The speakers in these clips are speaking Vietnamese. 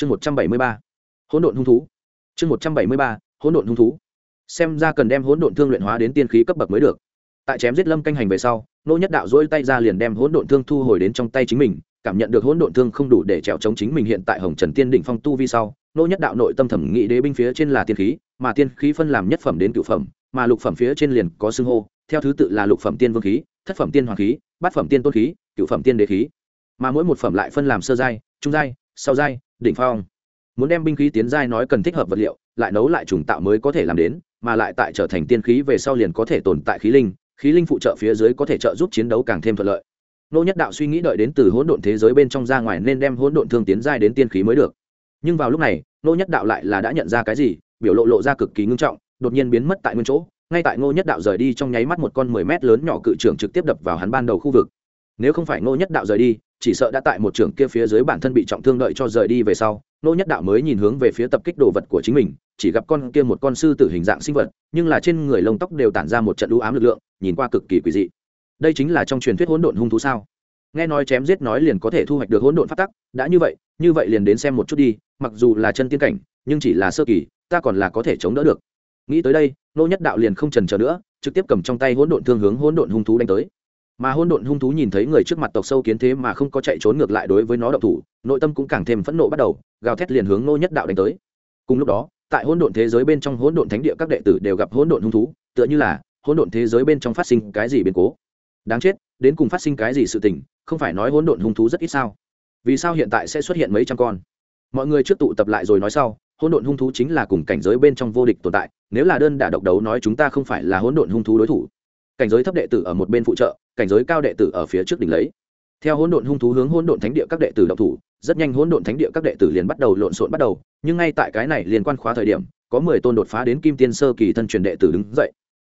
chương một trăm bảy mươi ba, hỗn độn hung thú. Chương một trăm bảy mươi ba, hỗn độn hung thú. Xem ra cần đem hỗn độn thương luyện hóa đến tiên khí cấp bậc mới được. Tại chém giết lâm canh hành về sau, nô nhất đạo dỗi tay ra liền đem hỗn độn thương thu hồi đến trong tay chính mình, cảm nhận được hỗn độn thương không đủ để trèo chống chính mình hiện tại hồng trần tiên đỉnh phong tu vi sau, nô nhất đạo nội tâm thẩm nghĩ đế binh phía trên là tiên khí, mà tiên khí phân làm nhất phẩm đến cựu phẩm, mà lục phẩm phía trên liền có xưng hô, theo thứ tự là lục phẩm tiên vương khí, thất phẩm tiên hoàng khí, bát phẩm tiên tôn khí cựu phẩm tiên đế khí. Mà mỗi một phẩm lại phân làm sơ giai, trung giai, sau giai đỉnh phong. Muốn đem binh khí tiến giai nói cần thích hợp vật liệu, lại nấu lại trùng tạo mới có thể làm đến, mà lại tại trở thành tiên khí về sau liền có thể tồn tại khí linh khí linh phụ trợ phía dưới có thể trợ giúp chiến đấu càng thêm thuận lợi. Nô nhất đạo suy nghĩ đợi đến từ hỗn độn thế giới bên trong ra ngoài nên đem hỗn độn thương tiến giai đến tiên khí mới được. Nhưng vào lúc này, nô nhất đạo lại là đã nhận ra cái gì, biểu lộ lộ ra cực kỳ ngưng trọng, đột nhiên biến mất tại nguyên chỗ. Ngay tại ngô nhất đạo rời đi trong nháy mắt một con mười mét lớn nhỏ cự trưởng trực tiếp đập vào hắn ban đầu khu vực nếu không phải ngô nhất đạo rời đi, chỉ sợ đã tại một trưởng kia phía dưới bản thân bị trọng thương đợi cho rời đi về sau, ngô nhất đạo mới nhìn hướng về phía tập kích đồ vật của chính mình, chỉ gặp con kia một con sư tử hình dạng sinh vật, nhưng là trên người lông tóc đều tản ra một trận đũ ám lực lượng, nhìn qua cực kỳ quỷ dị. Đây chính là trong truyền thuyết hỗn độn hung thú sao? Nghe nói chém giết nói liền có thể thu hoạch được hỗn độn phát tắc, đã như vậy như vậy liền đến xem một chút đi, mặc dù là chân tiên cảnh, nhưng chỉ là sơ kỳ, ta còn là có thể chống đỡ được. Nghĩ tới đây nô nhất đạo liền không trần chờ nữa, trực tiếp cầm trong tay hỗn độn thương hướng hỗn độn hung thú đánh tới mà hỗn độn hung thú nhìn thấy người trước mặt tộc sâu kiến thế mà không có chạy trốn ngược lại đối với nó độc thủ, nội tâm cũng càng thêm phẫn nộ bắt đầu, gào thét liền hướng nô nhất đạo đánh tới. Cùng lúc đó, tại hỗn độn thế giới bên trong hỗn độn thánh địa các đệ tử đều gặp hỗn độn hung thú, tựa như là hỗn độn thế giới bên trong phát sinh cái gì biến cố. Đáng chết, đến cùng phát sinh cái gì sự tình, không phải nói hỗn độn hung thú rất ít sao? Vì sao hiện tại sẽ xuất hiện mấy trăm con? Mọi người trước tụ tập lại rồi nói sau hỗn độn hung thú chính là cùng cảnh giới bên trong vô địch tồn tại, nếu là đơn đả độc đấu nói chúng ta không phải là hỗn độn hung thú đối thủ. Cảnh giới thấp đệ tử ở một bên phụ trợ cảnh giới cao đệ tử ở phía trước đỉnh lấy. Theo hỗn độn hung thú hướng hỗn độn thánh địa các đệ tử độc thủ, rất nhanh hỗn độn thánh địa các đệ tử liền bắt đầu lộn xộn bắt đầu, nhưng ngay tại cái này liên quan khóa thời điểm, có mười tôn đột phá đến kim tiên sơ kỳ thân truyền đệ tử đứng dậy.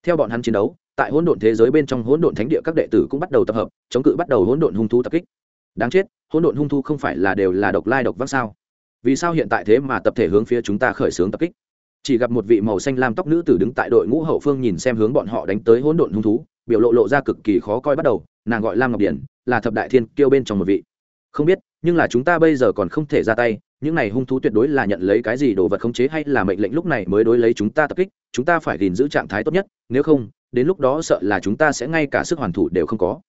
Theo bọn hắn chiến đấu, tại hỗn độn thế giới bên trong hỗn độn thánh địa các đệ tử cũng bắt đầu tập hợp, chống cự bắt đầu hỗn độn hung thú tập kích. Đáng chết, hỗn độn hung thú không phải là đều là độc lai độc vác sao? Vì sao hiện tại thế mà tập thể hướng phía chúng ta khởi xướng tập kích? Chỉ gặp một vị màu xanh lam tóc nữ tử đứng tại đội ngũ hậu phương nhìn xem hướng bọn họ đánh tới hỗn độn hung thú biểu lộ lộ ra cực kỳ khó coi bắt đầu, nàng gọi lam ngọc điển là thập đại thiên kêu bên trong một vị. Không biết, nhưng là chúng ta bây giờ còn không thể ra tay, những này hung thú tuyệt đối là nhận lấy cái gì đồ vật khống chế hay là mệnh lệnh lúc này mới đối lấy chúng ta tập kích, chúng ta phải gìn giữ trạng thái tốt nhất, nếu không, đến lúc đó sợ là chúng ta sẽ ngay cả sức hoàn thủ đều không có.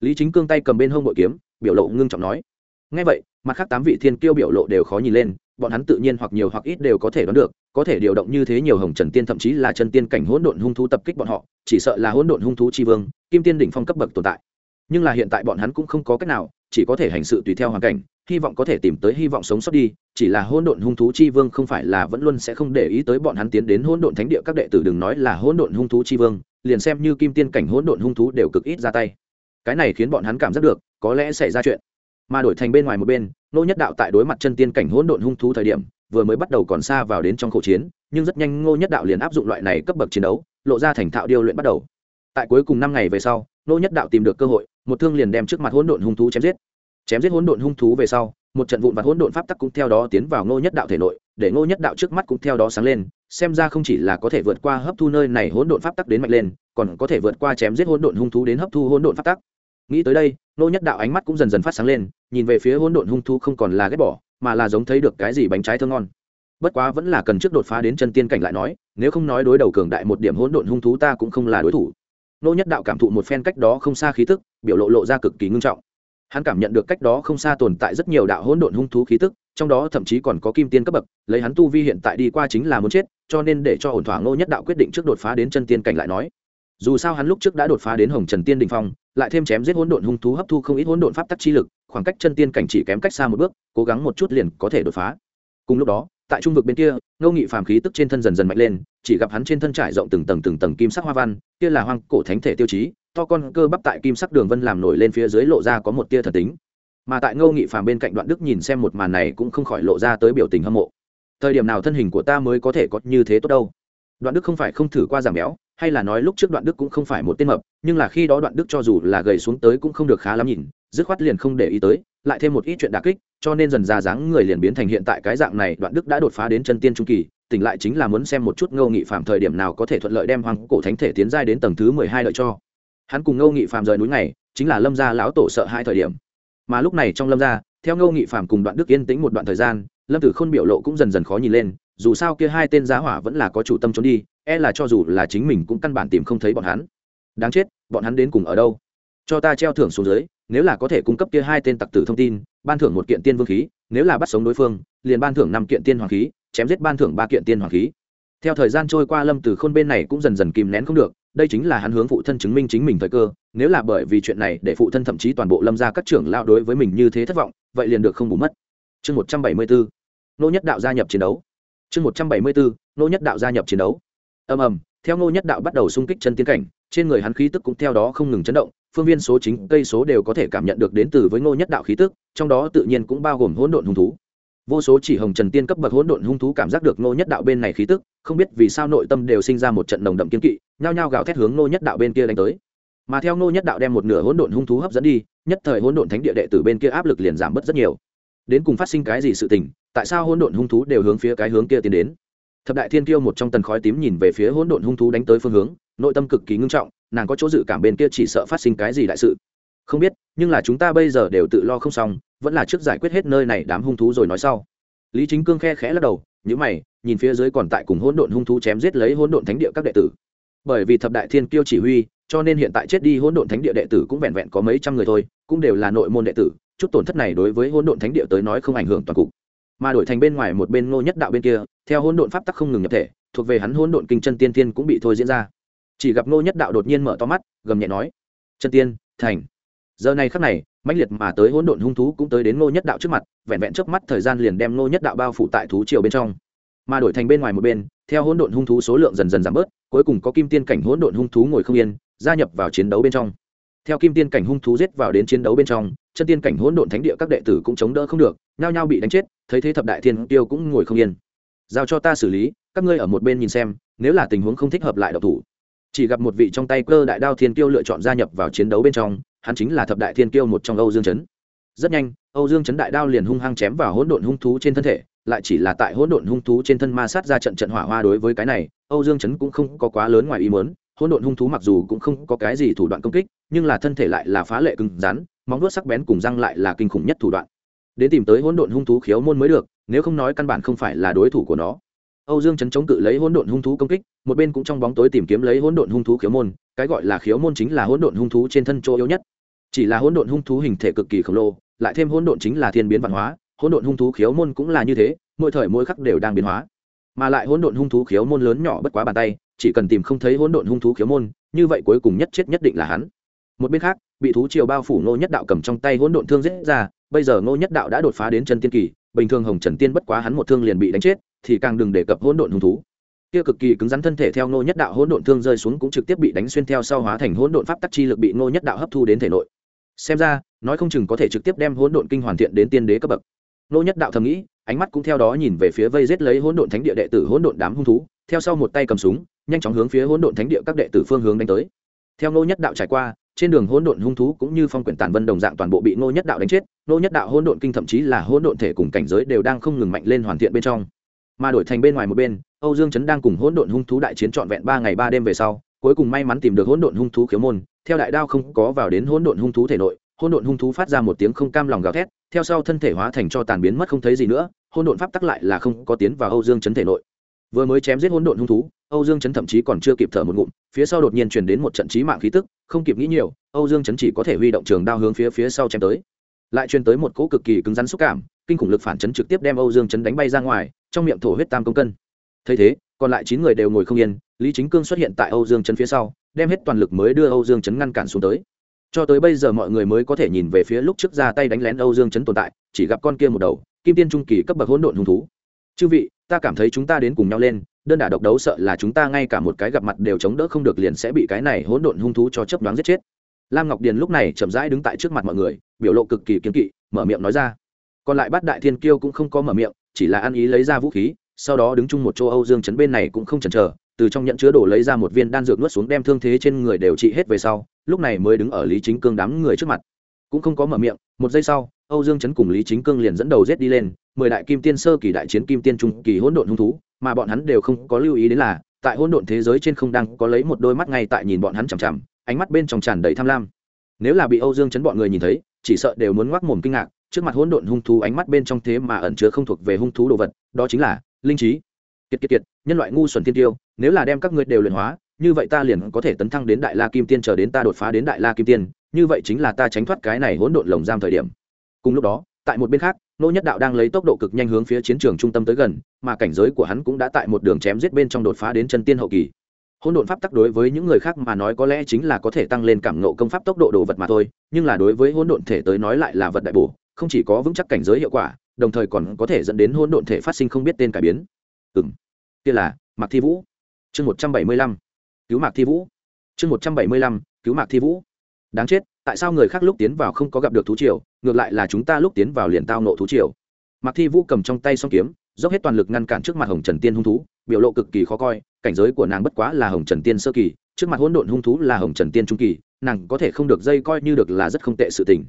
Lý chính cương tay cầm bên hông bội kiếm, biểu lộ ngưng trọng nói. Ngay vậy, mặt khác tám vị thiên kiêu biểu lộ đều khó nhìn lên bọn hắn tự nhiên hoặc nhiều hoặc ít đều có thể đoán được, có thể điều động như thế nhiều hồng trần tiên thậm chí là chân tiên cảnh hỗn độn hung thú tập kích bọn họ, chỉ sợ là hỗn độn hung thú chi vương, kim tiên đỉnh phong cấp bậc tồn tại. Nhưng là hiện tại bọn hắn cũng không có cách nào, chỉ có thể hành sự tùy theo hoàn cảnh, hy vọng có thể tìm tới hy vọng sống sót đi, chỉ là hỗn độn hung thú chi vương không phải là vẫn luôn sẽ không để ý tới bọn hắn tiến đến hỗn độn thánh địa các đệ tử đừng nói là hỗn độn hung thú chi vương, liền xem như kim tiên cảnh hỗn độn hung thú đều cực ít ra tay. Cái này khiến bọn hắn cảm giác được, có lẽ xảy ra chuyện mà đổi thành bên ngoài một bên nô nhất đạo tại đối mặt chân tiên cảnh hỗn độn hung thú thời điểm, vừa mới bắt đầu còn xa vào đến trong khẩu chiến, nhưng rất nhanh ngô nhất đạo liền áp dụng loại này cấp bậc chiến đấu, lộ ra thành thạo điêu luyện bắt đầu. Tại cuối cùng năm ngày về sau nô nhất đạo tìm được cơ hội, một thương liền đem trước mặt hỗn độn hung thú chém giết. Chém giết hỗn độn hung thú về sau, một trận vụn vặt hỗn độn pháp tắc cũng theo đó tiến vào ngô nhất đạo thể nội, để ngô nhất đạo trước mắt cũng theo đó sáng lên, xem ra không chỉ là có thể vượt qua hấp thu nơi này hỗn độn pháp tắc đến mạnh lên, còn có thể vượt qua chém giết hỗn độn hung thú đến hấp thu hỗn độn pháp tắc nghĩ tới đây, nô nhất đạo ánh mắt cũng dần dần phát sáng lên, nhìn về phía hỗn độn hung thú không còn là ghét bỏ, mà là giống thấy được cái gì bánh trái thơ ngon. Bất quá vẫn là cần trước đột phá đến chân tiên cảnh lại nói, nếu không nói đối đầu cường đại một điểm hỗn độn hung thú ta cũng không là đối thủ. Nô nhất đạo cảm thụ một phen cách đó không xa khí tức, biểu lộ lộ ra cực kỳ ngưng trọng. Hắn cảm nhận được cách đó không xa tồn tại rất nhiều đạo hỗn độn hung thú khí tức, trong đó thậm chí còn có kim tiên cấp bậc, lấy hắn tu vi hiện tại đi qua chính là muốn chết, cho nên để cho ổn thỏa ngô nhất đạo quyết định trước đột phá đến chân tiên cảnh lại nói. Dù sao hắn lúc trước đã đột phá đến hồng trần tiên đình phong lại thêm chém giết hỗn độn hung thú hấp thu không ít hỗn độn pháp tắc chi lực, khoảng cách chân tiên cảnh chỉ kém cách xa một bước, cố gắng một chút liền có thể đột phá. Cùng lúc đó, tại trung vực bên kia, ngô nghị phàm khí tức trên thân dần dần mạnh lên, chỉ gặp hắn trên thân trải rộng từng tầng từng tầng kim sắc hoa văn, kia là hoang cổ thánh thể tiêu chí, to con cơ bắp tại kim sắc đường vân làm nổi lên phía dưới lộ ra có một tia thần tính. Mà tại ngô nghị phàm bên cạnh đoạn đức nhìn xem một màn này cũng không khỏi lộ ra tới biểu tình hâm mộ. Thời điểm nào thân hình của ta mới có thể có như thế tốt đâu? Đoạn đức không phải không thử qua giảm béo hay là nói lúc trước đoạn đức cũng không phải một tên mập, nhưng là khi đó đoạn đức cho dù là gầy xuống tới cũng không được khá lắm nhìn, dứt khoát liền không để ý tới, lại thêm một ít chuyện đà kích, cho nên dần ra dáng người liền biến thành hiện tại cái dạng này, đoạn đức đã đột phá đến chân tiên trung kỳ, tỉnh lại chính là muốn xem một chút ngô nghị phạm thời điểm nào có thể thuận lợi đem hoàng cổ thánh thể tiến giai đến tầng thứ mười hai đợi cho. Hắn cùng ngô nghị phạm rời núi này, chính là lâm gia lão tổ sợ hai thời điểm. Mà lúc này trong lâm gia, theo ngô nghị phạm cùng đoạn đức yên tĩnh một đoạn thời gian lâm tử khôn biểu lộ cũng dần dần khó nhìn lên, dù sao kia hai tên giá hỏa vẫn là có chủ tâm trốn đi e là cho dù là chính mình cũng căn bản tìm không thấy bọn hắn. Đáng chết, bọn hắn đến cùng ở đâu? Cho ta treo thưởng xuống dưới, nếu là có thể cung cấp kia hai tên tặc tử thông tin, ban thưởng một kiện tiên vương khí, nếu là bắt sống đối phương, liền ban thưởng năm kiện tiên hoàng khí, chém giết ban thưởng ba kiện tiên hoàng khí. Theo thời gian trôi qua, lâm từ khôn bên này cũng dần dần kìm nén không được, đây chính là hắn hướng phụ thân chứng minh chính mình thời cơ, nếu là bởi vì chuyện này để phụ thân thậm chí toàn bộ lâm ra các trưởng lao đối với mình như thế thất vọng, vậy liền được không bù mất. Chương một trăm bảy mươi bốn nô nhất đạo gia nhập chiến đấu. Chương một trăm bảy mươi bốn nô nhất đạo gia nhập chiến đấu. Ầm ầm, theo nô nhất đạo bắt đầu xung kích chân tiến cảnh, trên người hắn khí tức cũng theo đó không ngừng chấn động, phương viên số chính, cây số đều có thể cảm nhận được đến từ với ngô nhất đạo khí tức, trong đó tự nhiên cũng bao gồm hỗn độn hung thú. Vô số chỉ hồng trần tiên cấp bậc hỗn độn hung thú cảm giác được ngô nhất đạo bên này khí tức, không biết vì sao nội tâm đều sinh ra một trận nồng đậm kiên kỵ, nhao nhao gào thét hướng ngô nhất đạo bên kia đánh tới. Mà theo ngô nhất đạo đem một nửa hỗn độn hung thú hấp dẫn đi, nhất thời hỗn độn thánh địa đệ tử bên kia áp lực liền giảm bớt rất nhiều. Đến cùng phát sinh cái gì sự tình tại sao hỗn độn hung thú đều hướng phía cái hướng kia tiến đến? Thập đại thiên kiêu một trong tần khói tím nhìn về phía hỗn độn hung thú đánh tới phương hướng, nội tâm cực kỳ ngưng trọng, nàng có chỗ dự cảm bên kia chỉ sợ phát sinh cái gì đại sự. Không biết, nhưng là chúng ta bây giờ đều tự lo không xong, vẫn là trước giải quyết hết nơi này đám hung thú rồi nói sau. Lý chính cương khe khẽ lắc đầu nhữ mày, nhìn phía dưới còn tại cùng hỗn độn hung thú chém giết lấy hỗn độn thánh địa các đệ tử. Bởi vì thập đại thiên kiêu chỉ huy, cho nên hiện tại chết đi hỗn độn thánh địa đệ tử cũng vẹn vẹn có mấy trăm người thôi, cũng đều là nội môn đệ tử, chút tổn thất này đối với hỗn độn thánh địa tới nói không ảnh hưởng toàn cục mà đổi thành bên ngoài một bên ngô nhất đạo bên kia, theo hỗn độn pháp tắc không ngừng nhập thể, thuộc về hắn hỗn độn kinh chân tiên tiên cũng bị thôi diễn ra. Chỉ gặp ngô nhất đạo đột nhiên mở to mắt, gầm nhẹ nói, chân tiên, thành. Giờ này khắc này, mãnh liệt mà tới hỗn độn hung thú cũng tới đến ngô nhất đạo trước mặt, vẹn vẹn trước mắt thời gian liền đem ngô nhất đạo bao phủ tại thú triều bên trong. Mà đổi thành bên ngoài một bên, theo hỗn độn hung thú số lượng dần dần giảm bớt, cuối cùng có kim tiên cảnh hỗn độn hung thú ngồi không yên, gia nhập vào chiến đấu bên trong. Theo kim tiên cảnh hung thú giết vào đến chiến đấu bên trong, chân tiên cảnh hỗn độn thánh địa các đệ tử cũng chống đỡ không được nhao nhao bị đánh chết, thấy thế thập đại thiên tiêu cũng ngồi không yên. Giao cho ta xử lý, các ngươi ở một bên nhìn xem, nếu là tình huống không thích hợp lại độc thủ. Chỉ gặp một vị trong tay cơ đại đao thiên tiêu lựa chọn gia nhập vào chiến đấu bên trong, hắn chính là thập đại thiên tiêu một trong âu dương chấn. Rất nhanh, âu dương chấn đại đao liền hung hăng chém vào hỗn độn hung thú trên thân thể, lại chỉ là tại hỗn độn hung thú trên thân ma sát ra trận trận hỏa hoa đối với cái này, âu dương chấn cũng không có quá lớn ngoài ý muốn. Hỗn độn hung thú mặc dù cũng không có cái gì thủ đoạn công kích, nhưng là thân thể lại là phá lệ cứng rắn, móng vuốt sắc bén cùng răng lại là kinh khủng nhất thủ đoạn đến tìm tới hỗn độn hung thú khiếu môn mới được nếu không nói căn bản không phải là đối thủ của nó âu dương chấn chống cự lấy hỗn độn hung thú công kích một bên cũng trong bóng tối tìm kiếm lấy hỗn độn hung thú khiếu môn cái gọi là khiếu môn chính là hỗn độn hung thú trên thân chỗ yếu nhất chỉ là hỗn độn hung thú hình thể cực kỳ khổng lồ lại thêm hỗn độn chính là thiên biến văn hóa hỗn độn hung thú khiếu môn cũng là như thế mỗi thời mỗi khắc đều đang biến hóa mà lại hỗn độn hung thú khiếu môn lớn nhỏ bất quá bàn tay chỉ cần tìm không thấy hỗn độn hung thú khiếu môn như vậy cuối cùng nhất chết nhất định là hắn một bên khác bị thú triều bao phủ nô nhất đạo cầm trong tay hỗn độn thương giết ra bây giờ ngô nhất đạo đã đột phá đến chân tiên kỳ, bình thường hồng trần tiên bất quá hắn một thương liền bị đánh chết, thì càng đừng đề cập hỗn độn hung thú. Kia cực kỳ cứng rắn thân thể theo ngô nhất đạo hỗn độn thương rơi xuống cũng trực tiếp bị đánh xuyên theo sau hóa thành hỗn độn pháp tắc chi lực bị ngô nhất đạo hấp thu đến thể nội. Xem ra, nói không chừng có thể trực tiếp đem hỗn độn kinh hoàn thiện đến tiên đế cấp bậc. Ngô nhất đạo thầm nghĩ, ánh mắt cũng theo đó nhìn về phía vây giết lấy hỗn độn thánh địa đệ tử hỗn độn đám hung thú, theo sau một tay cầm súng, nhanh chóng hướng phía hỗn độn thánh địa các đệ tử phương hướng đánh tới. Theo ngô nhất đạo trải qua trên đường hỗn độn hung thú cũng như phong quyển tàn vân đồng dạng toàn bộ bị ngô nhất đạo đánh chết, ngô nhất đạo hỗn độn kinh thậm chí là hỗn độn thể cùng cảnh giới đều đang không ngừng mạnh lên hoàn thiện bên trong. Mà đổi thành bên ngoài một bên, âu dương chấn đang cùng hỗn độn hung thú đại chiến trọn vẹn ba ngày ba đêm về sau, cuối cùng may mắn tìm được hỗn độn hung thú khiếu môn, theo đại đao không có vào đến hỗn độn hung thú thể nội, hỗn độn hung thú phát ra một tiếng không cam lòng gào thét, theo sau thân thể hóa thành cho tàn biến mất không thấy gì nữa, hỗn độn pháp tắc lại là không có tiến vào âu dương chấn thể nội. Vừa mới chém giết hỗn độn hung thú âu dương chấn thậm chí còn chưa kịp thở một ngụm, phía sau đột nhiên truyền đến một trận chí mạng khí tức, không kịp nghĩ nhiều, âu dương chấn chỉ có thể huy động trường đao hướng phía phía sau chém tới. Lại truyền tới một cỗ cực kỳ cứng rắn xúc cảm, kinh khủng lực phản chấn trực tiếp đem âu dương chấn đánh bay ra ngoài, trong miệng thổ huyết tam công cân. Thấy thế, còn lại chín người đều ngồi không yên, lý chính cương xuất hiện tại âu dương chấn phía sau, đem hết toàn lực mới đưa âu dương chấn ngăn cản xuống tới. Cho tới bây giờ mọi người mới có thể nhìn về phía lúc trước ra tay đánh lén âu dương chấn tồn tại, chỉ gặp con kia một đầu, kim tiên trung kỳ cấp bậc hỗn độn hung thú. Chư vị, ta cảm thấy chúng ta đến cùng nhau lên đơn đả độc đấu sợ là chúng ta ngay cả một cái gặp mặt đều chống đỡ không được liền sẽ bị cái này hỗn độn hung thú cho chấp đoán giết chết. Lam ngọc điền lúc này chậm rãi đứng tại trước mặt mọi người, biểu lộ cực kỳ kiên kỵ, mở miệng nói ra. Còn lại bát đại thiên kiêu cũng không có mở miệng, chỉ là ăn ý lấy ra vũ khí, sau đó đứng chung một chỗ âu dương chấn bên này cũng không chần chờ, từ trong nhận chứa đổ lấy ra một viên đan dược nuốt xuống đem thương thế trên người đều trị hết về sau, lúc này mới đứng ở lý chính cương đám người trước mặt. Cũng không có mở miệng, một giây sau âu dương chấn cùng lý chính cương liền dẫn đầu giết đi lên, mười đại kim tiên sơ kỳ đại chiến kim tiên trung kỳ hỗn độn hung thú, mà bọn hắn đều không có lưu ý đến là, tại hỗn độn thế giới trên không đang có lấy một đôi mắt ngay tại nhìn bọn hắn chằm chằm, ánh mắt bên trong tràn đầy tham lam. Nếu là bị âu dương chấn bọn người nhìn thấy, chỉ sợ đều muốn ngoác mồm kinh ngạc, trước mặt hỗn độn hung thú ánh mắt bên trong thế mà ẩn chứa không thuộc về hung thú đồ vật, đó chính là linh trí. Kiệt kiệt kiệt, nhân loại ngu xuẩn thiên tiêu, nếu là đem các ngươi đều luyện hóa, như vậy ta liền có thể tấn thăng đến đại la kim tiên chờ đến ta đột phá đến đại la kim tiên, như vậy chính là ta tránh thoát cái này hỗn độn lồng giam thời điểm cùng lúc đó, tại một bên khác nô nhất đạo đang lấy tốc độ cực nhanh hướng phía chiến trường trung tâm tới gần, mà cảnh giới của hắn cũng đã tại một đường chém giết bên trong đột phá đến chân tiên hậu kỳ. Hỗn độn pháp tắc đối với những người khác mà nói có lẽ chính là có thể tăng lên cảm nộ công pháp tốc độ đồ vật mà thôi, nhưng là đối với hỗn độn thể tới nói lại là vật đại bổ, không chỉ có vững chắc cảnh giới hiệu quả, đồng thời còn có thể dẫn đến hỗn độn thể phát sinh không biết tên cải biến. Ừ m kia là mạc thi vũ. Chương một trăm bảy mươi lăm. Cứu mạc thi vũ. Chương một trăm bảy mươi lăm. Cứu mạc thi vũ. Đáng chết, tại sao người khác lúc tiến vào không có gặp được thú triều ngược lại là chúng ta lúc tiến vào liền tao nộ thú triều. Mạc thi vũ cầm trong tay s o n g kiếm, dốc hết toàn lực ngăn cản trước mặt hồng trần tiên hung thú, biểu lộ cực kỳ khó coi, cảnh giới của nàng bất quá là hồng trần tiên sơ kỳ, trước mặt hỗn độn hung thú là hồng trần tiên trung kỳ, nàng có thể không được dây coi như được là rất không tệ sự tình.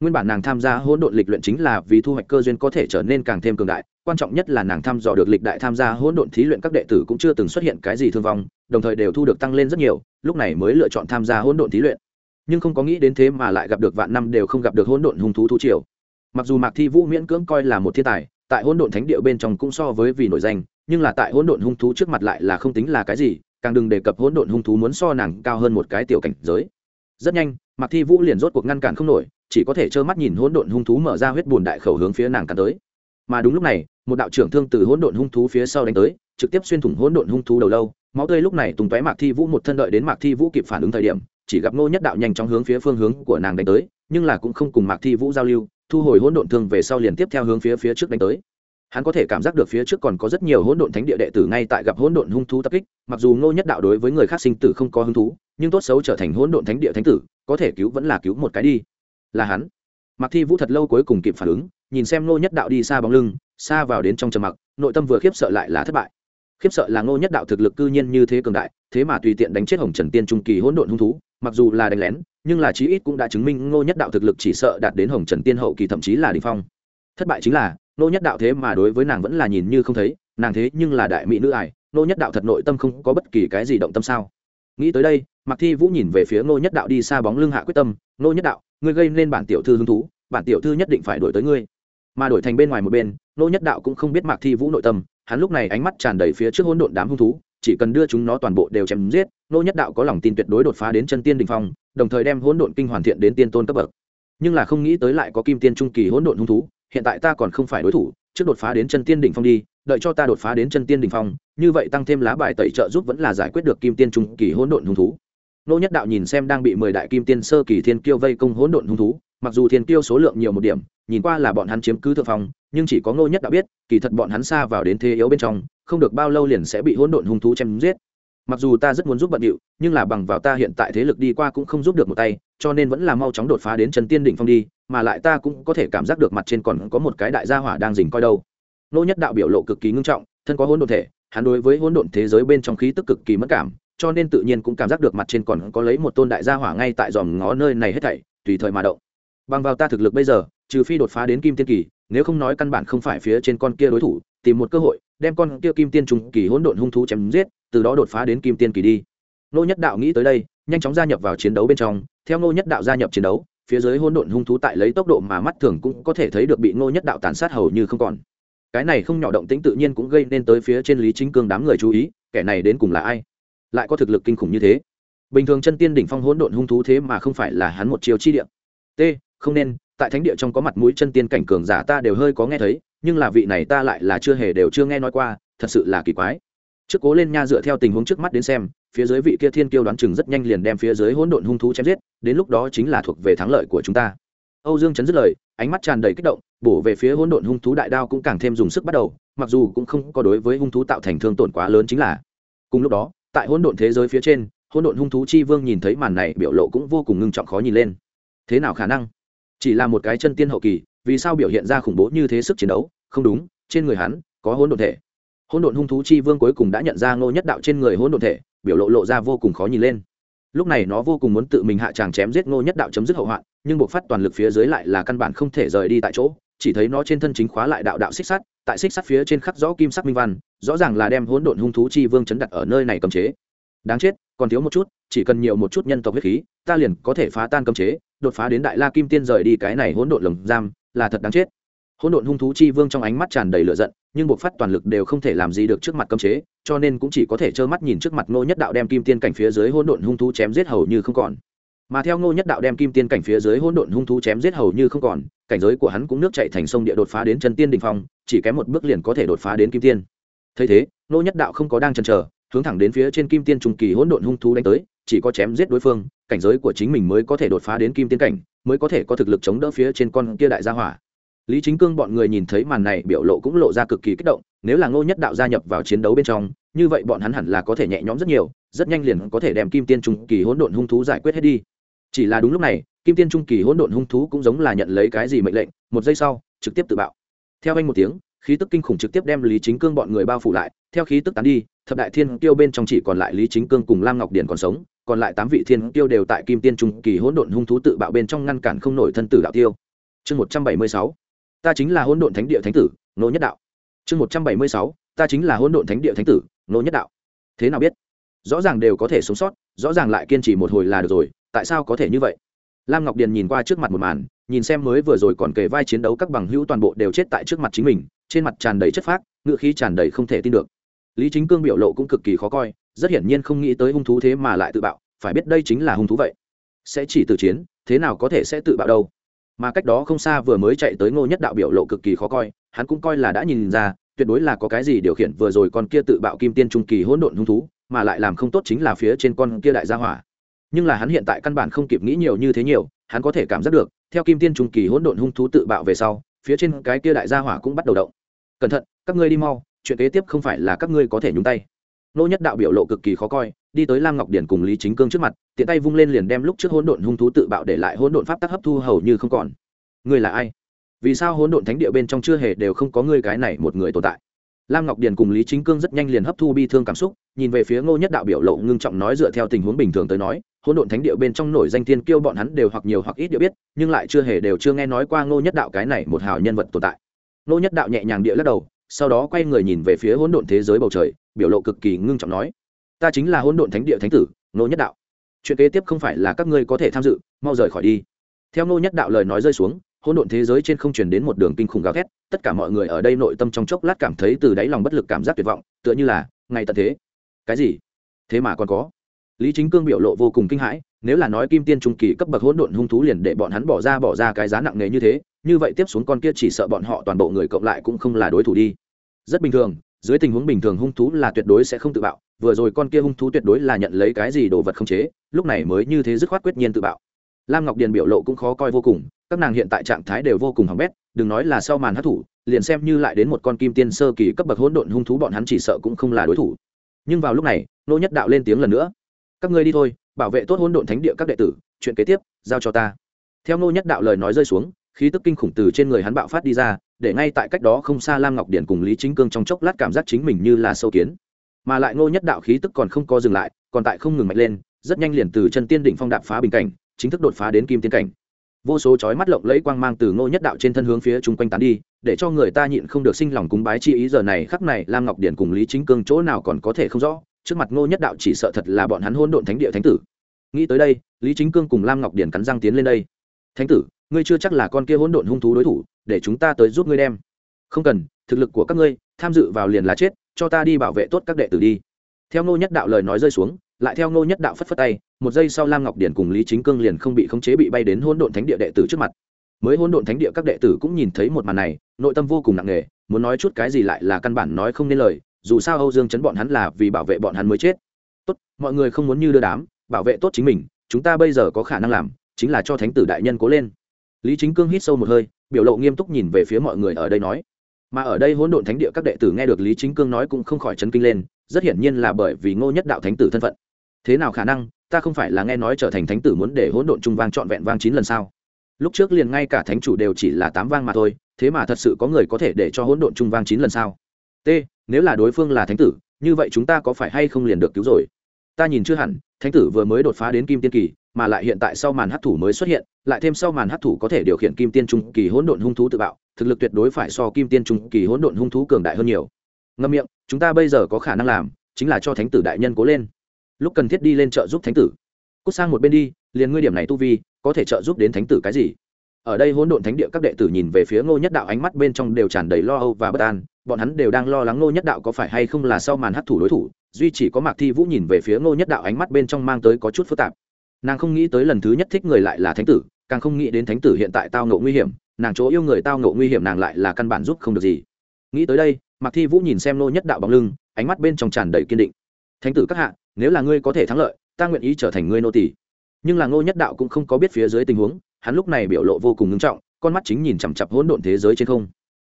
Nguyên bản nàng tham gia hỗn độn lịch luyện chính là vì thu hoạch cơ duyên có thể trở nên càng thêm cường đại, quan trọng nhất là nàng thăm dò được lịch đại tham gia hỗn độn thí luyện các đệ tử cũng chưa từng xuất hiện cái gì thương vong, đồng thời đều thu được tăng lên rất nhiều, lúc này mới lựa chọn tham gia hỗn độn thí luyện nhưng không có nghĩ đến thế mà lại gặp được vạn năm đều không gặp được hỗn độn hung thú thú triều. Mặc dù mạc thi vũ miễn cưỡng coi là một thiên tài, tại hỗn độn thánh địa bên trong cũng so với vì nổi danh, nhưng là tại hỗn độn hung thú trước mặt lại là không tính là cái gì, càng đừng đề cập hỗn độn hung thú muốn so nàng cao hơn một cái tiểu cảnh giới. Rất nhanh, mạc thi vũ liền rốt cuộc ngăn cản không nổi, chỉ có thể trơ mắt nhìn hỗn độn hung thú mở ra huyết bùn đại khẩu hướng phía nàng cắn tới. Mà đúng lúc này, một đạo trưởng thương từ hỗn độn hung thú phía sau đánh tới, trực tiếp xuyên thủng hỗn độn hung thú đầu lâu. Máu tươi lúc này tùng tóe mạc thi vũ một thân đợi đến mạc thi vũ kịp phản ứng thời điểm chỉ gặp ngô nhất đạo nhanh chóng hướng phía phương hướng của nàng đánh tới, nhưng là cũng không cùng mạc thi vũ giao lưu, thu hồi hỗn độn thương về sau liền tiếp theo hướng phía phía trước đánh tới. Hắn có thể cảm giác được phía trước còn có rất nhiều hỗn độn thánh địa đệ tử ngay tại gặp hỗn độn hung thú tập kích, mặc dù ngô nhất đạo đối với người khác sinh tử không có hứng thú, nhưng tốt xấu trở thành hỗn độn thánh địa thánh tử, có thể cứu vẫn là cứu một cái đi. Là hắn. Mặc thi vũ thật lâu cuối cùng kịp phản ứng, nhìn xem ngô nhất đạo đi xa bóng lưng, xa vào đến trong trầm mặc, nội tâm vừa khiếp sợ lại là thất bại. Khiếp sợ là ngô nhất đạo thực lực cư nhiên như thế cường đại, thế mà tùy tiện đánh chết hồng trần tiên trung kỳ hỗn độn hung thú mặc dù là đánh lén, nhưng là chí ít cũng đã chứng minh ngô nhất đạo thực lực chỉ sợ đạt đến hồng trần tiên hậu kỳ thậm chí là đình phong. Thất bại chính là, ngô nhất đạo thế mà đối với nàng vẫn là nhìn như không thấy, nàng thế nhưng là đại mỹ nữ ải, ngô nhất đạo thật nội tâm không có bất kỳ cái gì động tâm sao. Nghĩ tới đây mặc thi vũ nhìn về phía ngô nhất đạo đi xa bóng lưng hạ quyết tâm, ngô nhất đạo, ngươi gây nên bản tiểu thư hứng thú, bản tiểu thư nhất định phải đổi tới ngươi. Mà đổi thành bên ngoài một bên, ngô nhất đạo cũng không biết Mặc thi vũ nội tâm, hắn lúc này ánh mắt tràn đầy phía trước hỗn độn đám hung thú chỉ cần đưa chúng nó toàn bộ đều chém giết, nô nhất đạo có lòng tin tuyệt đối đột phá đến chân tiên đình phong, đồng thời đem hỗn độn kinh hoàn thiện đến tiên tôn cấp bậc. Nhưng là không nghĩ tới lại có kim tiên trung kỳ hỗn độn hung thú, hiện tại ta còn không phải đối thủ, trước đột phá đến chân tiên đỉnh phong đi, đợi cho ta đột phá đến chân tiên đỉnh phong, như vậy tăng thêm lá bài tẩy trợ giúp vẫn là giải quyết được kim tiên trung kỳ hỗn độn hung thú. Nô nhất đạo nhìn xem đang bị mười đại kim tiên sơ kỳ thiên kiêu vây công hỗn độn hung thú mặc dù thiên kiêu số lượng nhiều một điểm, nhìn qua là bọn hắn chiếm cứ thượng phong, nhưng chỉ có ngô nhất đạo biết, kỳ thật bọn hắn xa vào đến thế yếu bên trong, không được bao lâu liền sẽ bị hỗn độn hung thú chém giết. Mặc dù ta rất muốn giúp bận điệu, nhưng là bằng vào ta hiện tại thế lực đi qua cũng không giúp được một tay, cho nên vẫn là mau chóng đột phá đến trần tiên đỉnh phong đi, mà lại ta cũng có thể cảm giác được mặt trên còn có một cái đại gia hỏa đang dình coi đâu. Nô nhất đạo biểu lộ cực kỳ ngưng trọng, thân có hỗn độn thể, hắn đối với hỗn độn thế giới bên trong khí tức cực kỳ mất cảm, cho nên tự nhiên cũng cảm giác được mặt trên còn có lấy một tôn đại gia hỏa ngay tại dòm ngó nơi này hết thảy, tùy thời mà động bằng vào ta thực lực bây giờ, trừ phi đột phá đến kim tiên kỳ, nếu không nói căn bản không phải phía trên con kia đối thủ, tìm một cơ hội, đem con kia kim tiên trùng kỳ hỗn độn hung thú chém giết, từ đó đột phá đến kim tiên kỳ đi. Nô nhất đạo nghĩ tới đây, nhanh chóng gia nhập vào chiến đấu bên trong. Theo nô nhất đạo gia nhập chiến đấu, phía dưới hỗn độn hung thú tại lấy tốc độ mà mắt thường cũng có thể thấy được bị nô nhất đạo tàn sát hầu như không còn. Cái này không nhỏ động tĩnh tự nhiên cũng gây nên tới phía trên lý chính cương đám người chú ý, kẻ này đến cùng là ai? Lại có thực lực kinh khủng như thế. Bình thường chân tiên đỉnh phong hỗn độn hung thú thế mà không phải là hắn một chiều chi địa. T không nên, tại thánh địa trong có mặt mũi chân tiên cảnh cường giả ta đều hơi có nghe thấy, nhưng là vị này ta lại là chưa hề đều chưa nghe nói qua, thật sự là kỳ quái. Trước cố lên nha dựa theo tình huống trước mắt đến xem, phía dưới vị kia thiên kiêu đoán chừng rất nhanh liền đem phía dưới hỗn độn hung thú chém giết, đến lúc đó chính là thuộc về thắng lợi của chúng ta. Âu dương chấn dứt lời, ánh mắt tràn đầy kích động, bổ về phía hỗn độn hung thú đại đao cũng càng thêm dùng sức bắt đầu, mặc dù cũng không có đối với hung thú tạo thành thương tổn quá lớn chính là. Cùng lúc đó, tại hỗn độn thế giới phía trên, hỗn độn hung thú chi vương nhìn thấy màn này biểu lộ cũng vô cùng ngưng trọng khó nhìn lên. Thế nào khả năng? Chỉ là một cái chân tiên hậu kỳ, vì sao biểu hiện ra khủng bố như thế sức chiến đấu? Không đúng, trên người hắn có hỗn độn thể. Hỗn độn hung thú chi vương cuối cùng đã nhận ra ngô nhất đạo trên người hỗn độn thể, biểu lộ lộ ra vô cùng khó nhìn lên. Lúc này nó vô cùng muốn tự mình hạ tràng chém giết ngô nhất đạo chấm dứt hậu hoạn, nhưng buộc phát toàn lực phía dưới lại là căn bản không thể rời đi tại chỗ. Chỉ thấy nó trên thân chính khóa lại đạo đạo xích sắt, tại xích sắt phía trên khắc rõ kim sắc minh văn, rõ ràng là đem hỗn độn hung thú chi vương chấn đặt ở nơi này cấm chế. Đáng chết, còn thiếu một chút, chỉ cần nhiều một chút nhân tộc huyết khí, ta liền có thể phá tan cấm chế đột phá đến đại la kim tiên rời đi cái này hỗn độn lồng giam, là thật đáng chết. Hỗn độn hung thú chi vương trong ánh mắt tràn đầy lửa giận, nhưng buộc phát toàn lực đều không thể làm gì được trước mặt cấm chế, cho nên cũng chỉ có thể trơ mắt nhìn trước mặt ngô nhất đạo đem kim tiên cảnh phía dưới hỗn độn hung thú chém giết hầu như không còn. Mà theo ngô nhất đạo đem kim tiên cảnh phía dưới hỗn độn hung thú chém giết hầu như không còn, cảnh giới của hắn cũng nước chạy thành sông địa đột phá đến chân tiên đình phong, chỉ kém một bước liền có thể đột phá đến kim tiên. Thấy thế, ngô nhất đạo không có đang chần chờ, hướng thẳng đến phía trên kim tiên trung kỳ hỗn độn hung thú đánh tới chỉ có chém giết đối phương, cảnh giới của chính mình mới có thể đột phá đến kim tiên cảnh, mới có thể có thực lực chống đỡ phía trên con kia đại gia hỏa. Lý chính cương bọn người nhìn thấy màn này biểu lộ cũng lộ ra cực kỳ kích động, nếu là ngô nhất đạo gia nhập vào chiến đấu bên trong, như vậy bọn hắn hẳn là có thể nhẹ nhõm rất nhiều, rất nhanh liền có thể đem kim tiên trung kỳ hỗn độn hung thú giải quyết hết đi. Chỉ là đúng lúc này, kim tiên trung kỳ hỗn độn hung thú cũng giống là nhận lấy cái gì mệnh lệnh, một giây sau, trực tiếp tự bạo. Theo anh một tiếng khí tức kinh khủng trực tiếp đem lý chính cương bọn người bao phủ lại, theo khí tức tán đi, thập đại thiên tiêu bên trong chỉ còn lại lý chính cương cùng lam ngọc điển còn sống, còn lại tám vị thiên tiêu đều tại kim tiên trung kỳ hỗn độn hung thú tự bạo bên trong ngăn cản không nổi thân tử đạo tiêu. Chương một trăm bảy mươi sáu, ta chính là hỗn độn thánh địa thánh tử nô nhất đạo. Chương một trăm bảy mươi sáu, ta chính là hỗn độn thánh địa thánh tử nô nhất đạo. Thế nào biết? Rõ ràng đều có thể sống sót, rõ ràng lại kiên trì một hồi là được rồi, tại sao có thể như vậy? Lam ngọc điền nhìn qua trước mặt một màn, nhìn xem mới vừa rồi còn kề vai chiến đấu các bằng hữu toàn bộ đều chết tại trước mặt chính mình, trên mặt tràn đầy chất phác, ngựa khí tràn đầy không thể tin được. Lý chính cương biểu lộ cũng cực kỳ khó coi, rất hiển nhiên không nghĩ tới hung thú thế mà lại tự bạo, phải biết đây chính là hung thú vậy. Sẽ chỉ tự chiến, thế nào có thể sẽ tự bạo đâu? Mà cách đó không xa vừa mới chạy tới ngô nhất đạo biểu lộ cực kỳ khó coi, hắn cũng coi là đã nhìn ra, tuyệt đối là có cái gì điều khiển vừa rồi con kia tự bạo kim tiên trung kỳ hỗn độn hung thú, mà lại làm không tốt chính là phía trên con kia đại gia hỏa nhưng là hắn hiện tại căn bản không kịp nghĩ nhiều như thế nhiều, hắn có thể cảm giác được, theo kim tiên trung kỳ hỗn độn hung thú tự bạo về sau, phía trên cái kia đại gia hỏa cũng bắt đầu động. Cẩn thận, các ngươi đi mau, chuyện kế tiếp không phải là các ngươi có thể nhúng tay. Nô nhất đạo biểu lộ cực kỳ khó coi, đi tới lam ngọc điển cùng lý chính cương trước mặt, tiện tay vung lên liền đem lúc trước hỗn độn hung thú tự bạo để lại hỗn độn pháp tắc hấp thu hầu như không còn. Ngươi là ai? Vì sao hỗn độn thánh địa bên trong chưa hề đều không có ngươi cái này một người tồn tại? Lam ngọc điền cùng lý chính cương rất nhanh liền hấp thu bi thương cảm xúc, nhìn về phía ngô nhất đạo biểu lộ ngưng trọng nói dựa theo tình huống bình thường tới nói, hỗn độn thánh địa bên trong nổi danh thiên kiêu bọn hắn đều hoặc nhiều hoặc ít đều biết, nhưng lại chưa hề đều chưa nghe nói qua ngô nhất đạo cái này một hào nhân vật tồn tại. Ngô nhất đạo nhẹ nhàng địa lắc đầu, sau đó quay người nhìn về phía hỗn độn thế giới bầu trời, biểu lộ cực kỳ ngưng trọng nói, ta chính là hỗn độn thánh địa thánh tử, ngô nhất đạo. Chuyện kế tiếp không phải là các ngươi có thể tham dự, mau rời khỏi đi. Theo ngô nhất đạo lời nói rơi xuống hỗn độn thế giới trên không truyền đến một đường kinh khủng gào thét, tất cả mọi người ở đây nội tâm trong chốc lát cảm thấy từ đáy lòng bất lực cảm giác tuyệt vọng, tựa như là ngày tận thế. Cái gì? Thế mà còn có. Lý chính cương biểu lộ vô cùng kinh hãi, nếu là nói kim tiên trung kỳ cấp bậc hỗn độn hung thú liền để bọn hắn bỏ ra bỏ ra cái giá nặng nề như thế, như vậy tiếp xuống con kia chỉ sợ bọn họ toàn bộ người cộng lại cũng không là đối thủ đi. Rất bình thường, dưới tình huống bình thường hung thú là tuyệt đối sẽ không tự bạo, vừa rồi con kia hung thú tuyệt đối là nhận lấy cái gì đồ vật không chế, lúc này mới như thế dứt khoát quyết nhiên tự bạo. Lam ngọc điền biểu lộ cũng khó coi vô cùng các nàng hiện tại trạng thái đều vô cùng hỏng bét, đừng nói là sau màn hát thủ, liền xem như lại đến một con kim tiên sơ kỳ cấp bậc hỗn độn hung thú bọn hắn chỉ sợ cũng không là đối thủ. Nhưng vào lúc này, nô nhất đạo lên tiếng lần nữa. Các ngươi đi thôi, bảo vệ tốt hỗn độn thánh địa các đệ tử, chuyện kế tiếp, giao cho ta. Theo nô nhất đạo lời nói rơi xuống, khí tức kinh khủng từ trên người hắn bạo phát đi ra, để ngay tại cách đó không xa lam ngọc điển cùng lý chính cương trong chốc lát cảm giác chính mình như là sâu kiến. Mà lại nô nhất đạo khí tức còn không có dừng lại, còn tại không ngừng mạnh lên, rất nhanh liền từ chân tiên đỉnh phong đạp phá bình cảnh, chính thức đột phá đến kim tiên cảnh vô số chói mắt lộng lấy quang mang từ ngô nhất đạo trên thân hướng phía chung quanh tán đi, để cho người ta nhịn không được sinh lòng cúng bái chi ý giờ này khắc này, lam ngọc điển cùng lý chính cương chỗ nào còn có thể không rõ, trước mặt ngô nhất đạo chỉ sợ thật là bọn hắn hôn độn thánh địa thánh tử. Nghĩ tới đây, lý chính cương cùng lam ngọc điển cắn răng tiến lên đây. Thánh tử, ngươi chưa chắc là con kia hỗn độn hung thú đối thủ, để chúng ta tới giúp ngươi đem. Không cần, thực lực của các ngươi, tham dự vào liền là chết, cho ta đi bảo vệ tốt các đệ tử đi. Theo ngô nhất đạo lời nói rơi xuống, lại theo ngô nhất đạo phất phất tay một giây sau lam ngọc điển cùng lý chính cương liền không bị khống chế bị bay đến hỗn độn thánh địa đệ tử trước mặt. Mới hỗn độn thánh địa các đệ tử cũng nhìn thấy một màn này, nội tâm vô cùng nặng nề, muốn nói chút cái gì lại là căn bản nói không nên lời, dù sao âu dương chấn bọn hắn là vì bảo vệ bọn hắn mới chết. Tốt, mọi người không muốn như đưa đám, bảo vệ tốt chính mình, chúng ta bây giờ có khả năng làm, chính là cho thánh tử đại nhân cố lên. Lý chính cương hít sâu một hơi, biểu lộ nghiêm túc nhìn về phía mọi người ở đây nói. Mà ở đây hỗn độn thánh địa các đệ tử nghe được lý chính cương nói cũng không khỏi chấn kinh lên, rất hiển nhiên là bởi vì ngô nhất đạo thánh tử thân phận. Thế nào khả năng ta không phải là nghe nói trở thành thánh tử muốn để hỗn độn trung vang trọn vẹn vang chín lần sao? Lúc trước liền ngay cả thánh chủ đều chỉ là tám vang mà thôi, thế mà thật sự có người có thể để cho hỗn độn trung vang chín lần sao? T, nếu là đối phương là thánh tử, như vậy chúng ta có phải hay không liền được cứu rồi? Ta nhìn chưa hẳn, thánh tử vừa mới đột phá đến kim tiên kỳ, mà lại hiện tại sau màn hấp thủ mới xuất hiện, lại thêm sau màn hấp thủ có thể điều khiển kim tiên trung kỳ hỗn độn hung thú tự bạo, thực lực tuyệt đối phải so kim tiên trung kỳ hỗn độn hung thú cường đại hơn nhiều. Ngâm miệng, chúng ta bây giờ có khả năng làm chính là cho thánh tử đại nhân cố lên lúc cần thiết đi lên trợ giúp thánh tử. Cút sang một bên đi, liền ngươi điểm này tu vi, có thể trợ giúp đến thánh tử cái gì? Ở đây hỗn độn thánh địa các đệ tử nhìn về phía ngô nhất đạo, ánh mắt bên trong đều tràn đầy lo âu và bất an. Bọn hắn đều đang lo lắng ngô nhất đạo có phải hay không là sau màn hấp thủ đối thủ, duy chỉ có mạc thi vũ nhìn về phía ngô nhất đạo, ánh mắt bên trong mang tới có chút phức tạp. Nàng không nghĩ tới lần thứ nhất thích người lại là thánh tử, càng không nghĩ đến thánh tử hiện tại tao ngộ nguy hiểm, nàng chỗ yêu người tao ngộ nguy hiểm nàng lại là căn bản giúp không được gì. Nghĩ tới đây, mạc thi vũ nhìn xem ngô nhất đạo bóng lưng, ánh mắt bên trong tràn đầy kiên định. Thánh tử các hạ nếu là ngươi có thể thắng lợi, ta nguyện ý trở thành ngươi nô tỷ nhưng là ngô nhất đạo cũng không có biết phía dưới tình huống, hắn lúc này biểu lộ vô cùng ngưng trọng, con mắt chính nhìn chằm chặp hỗn độn thế giới trên không.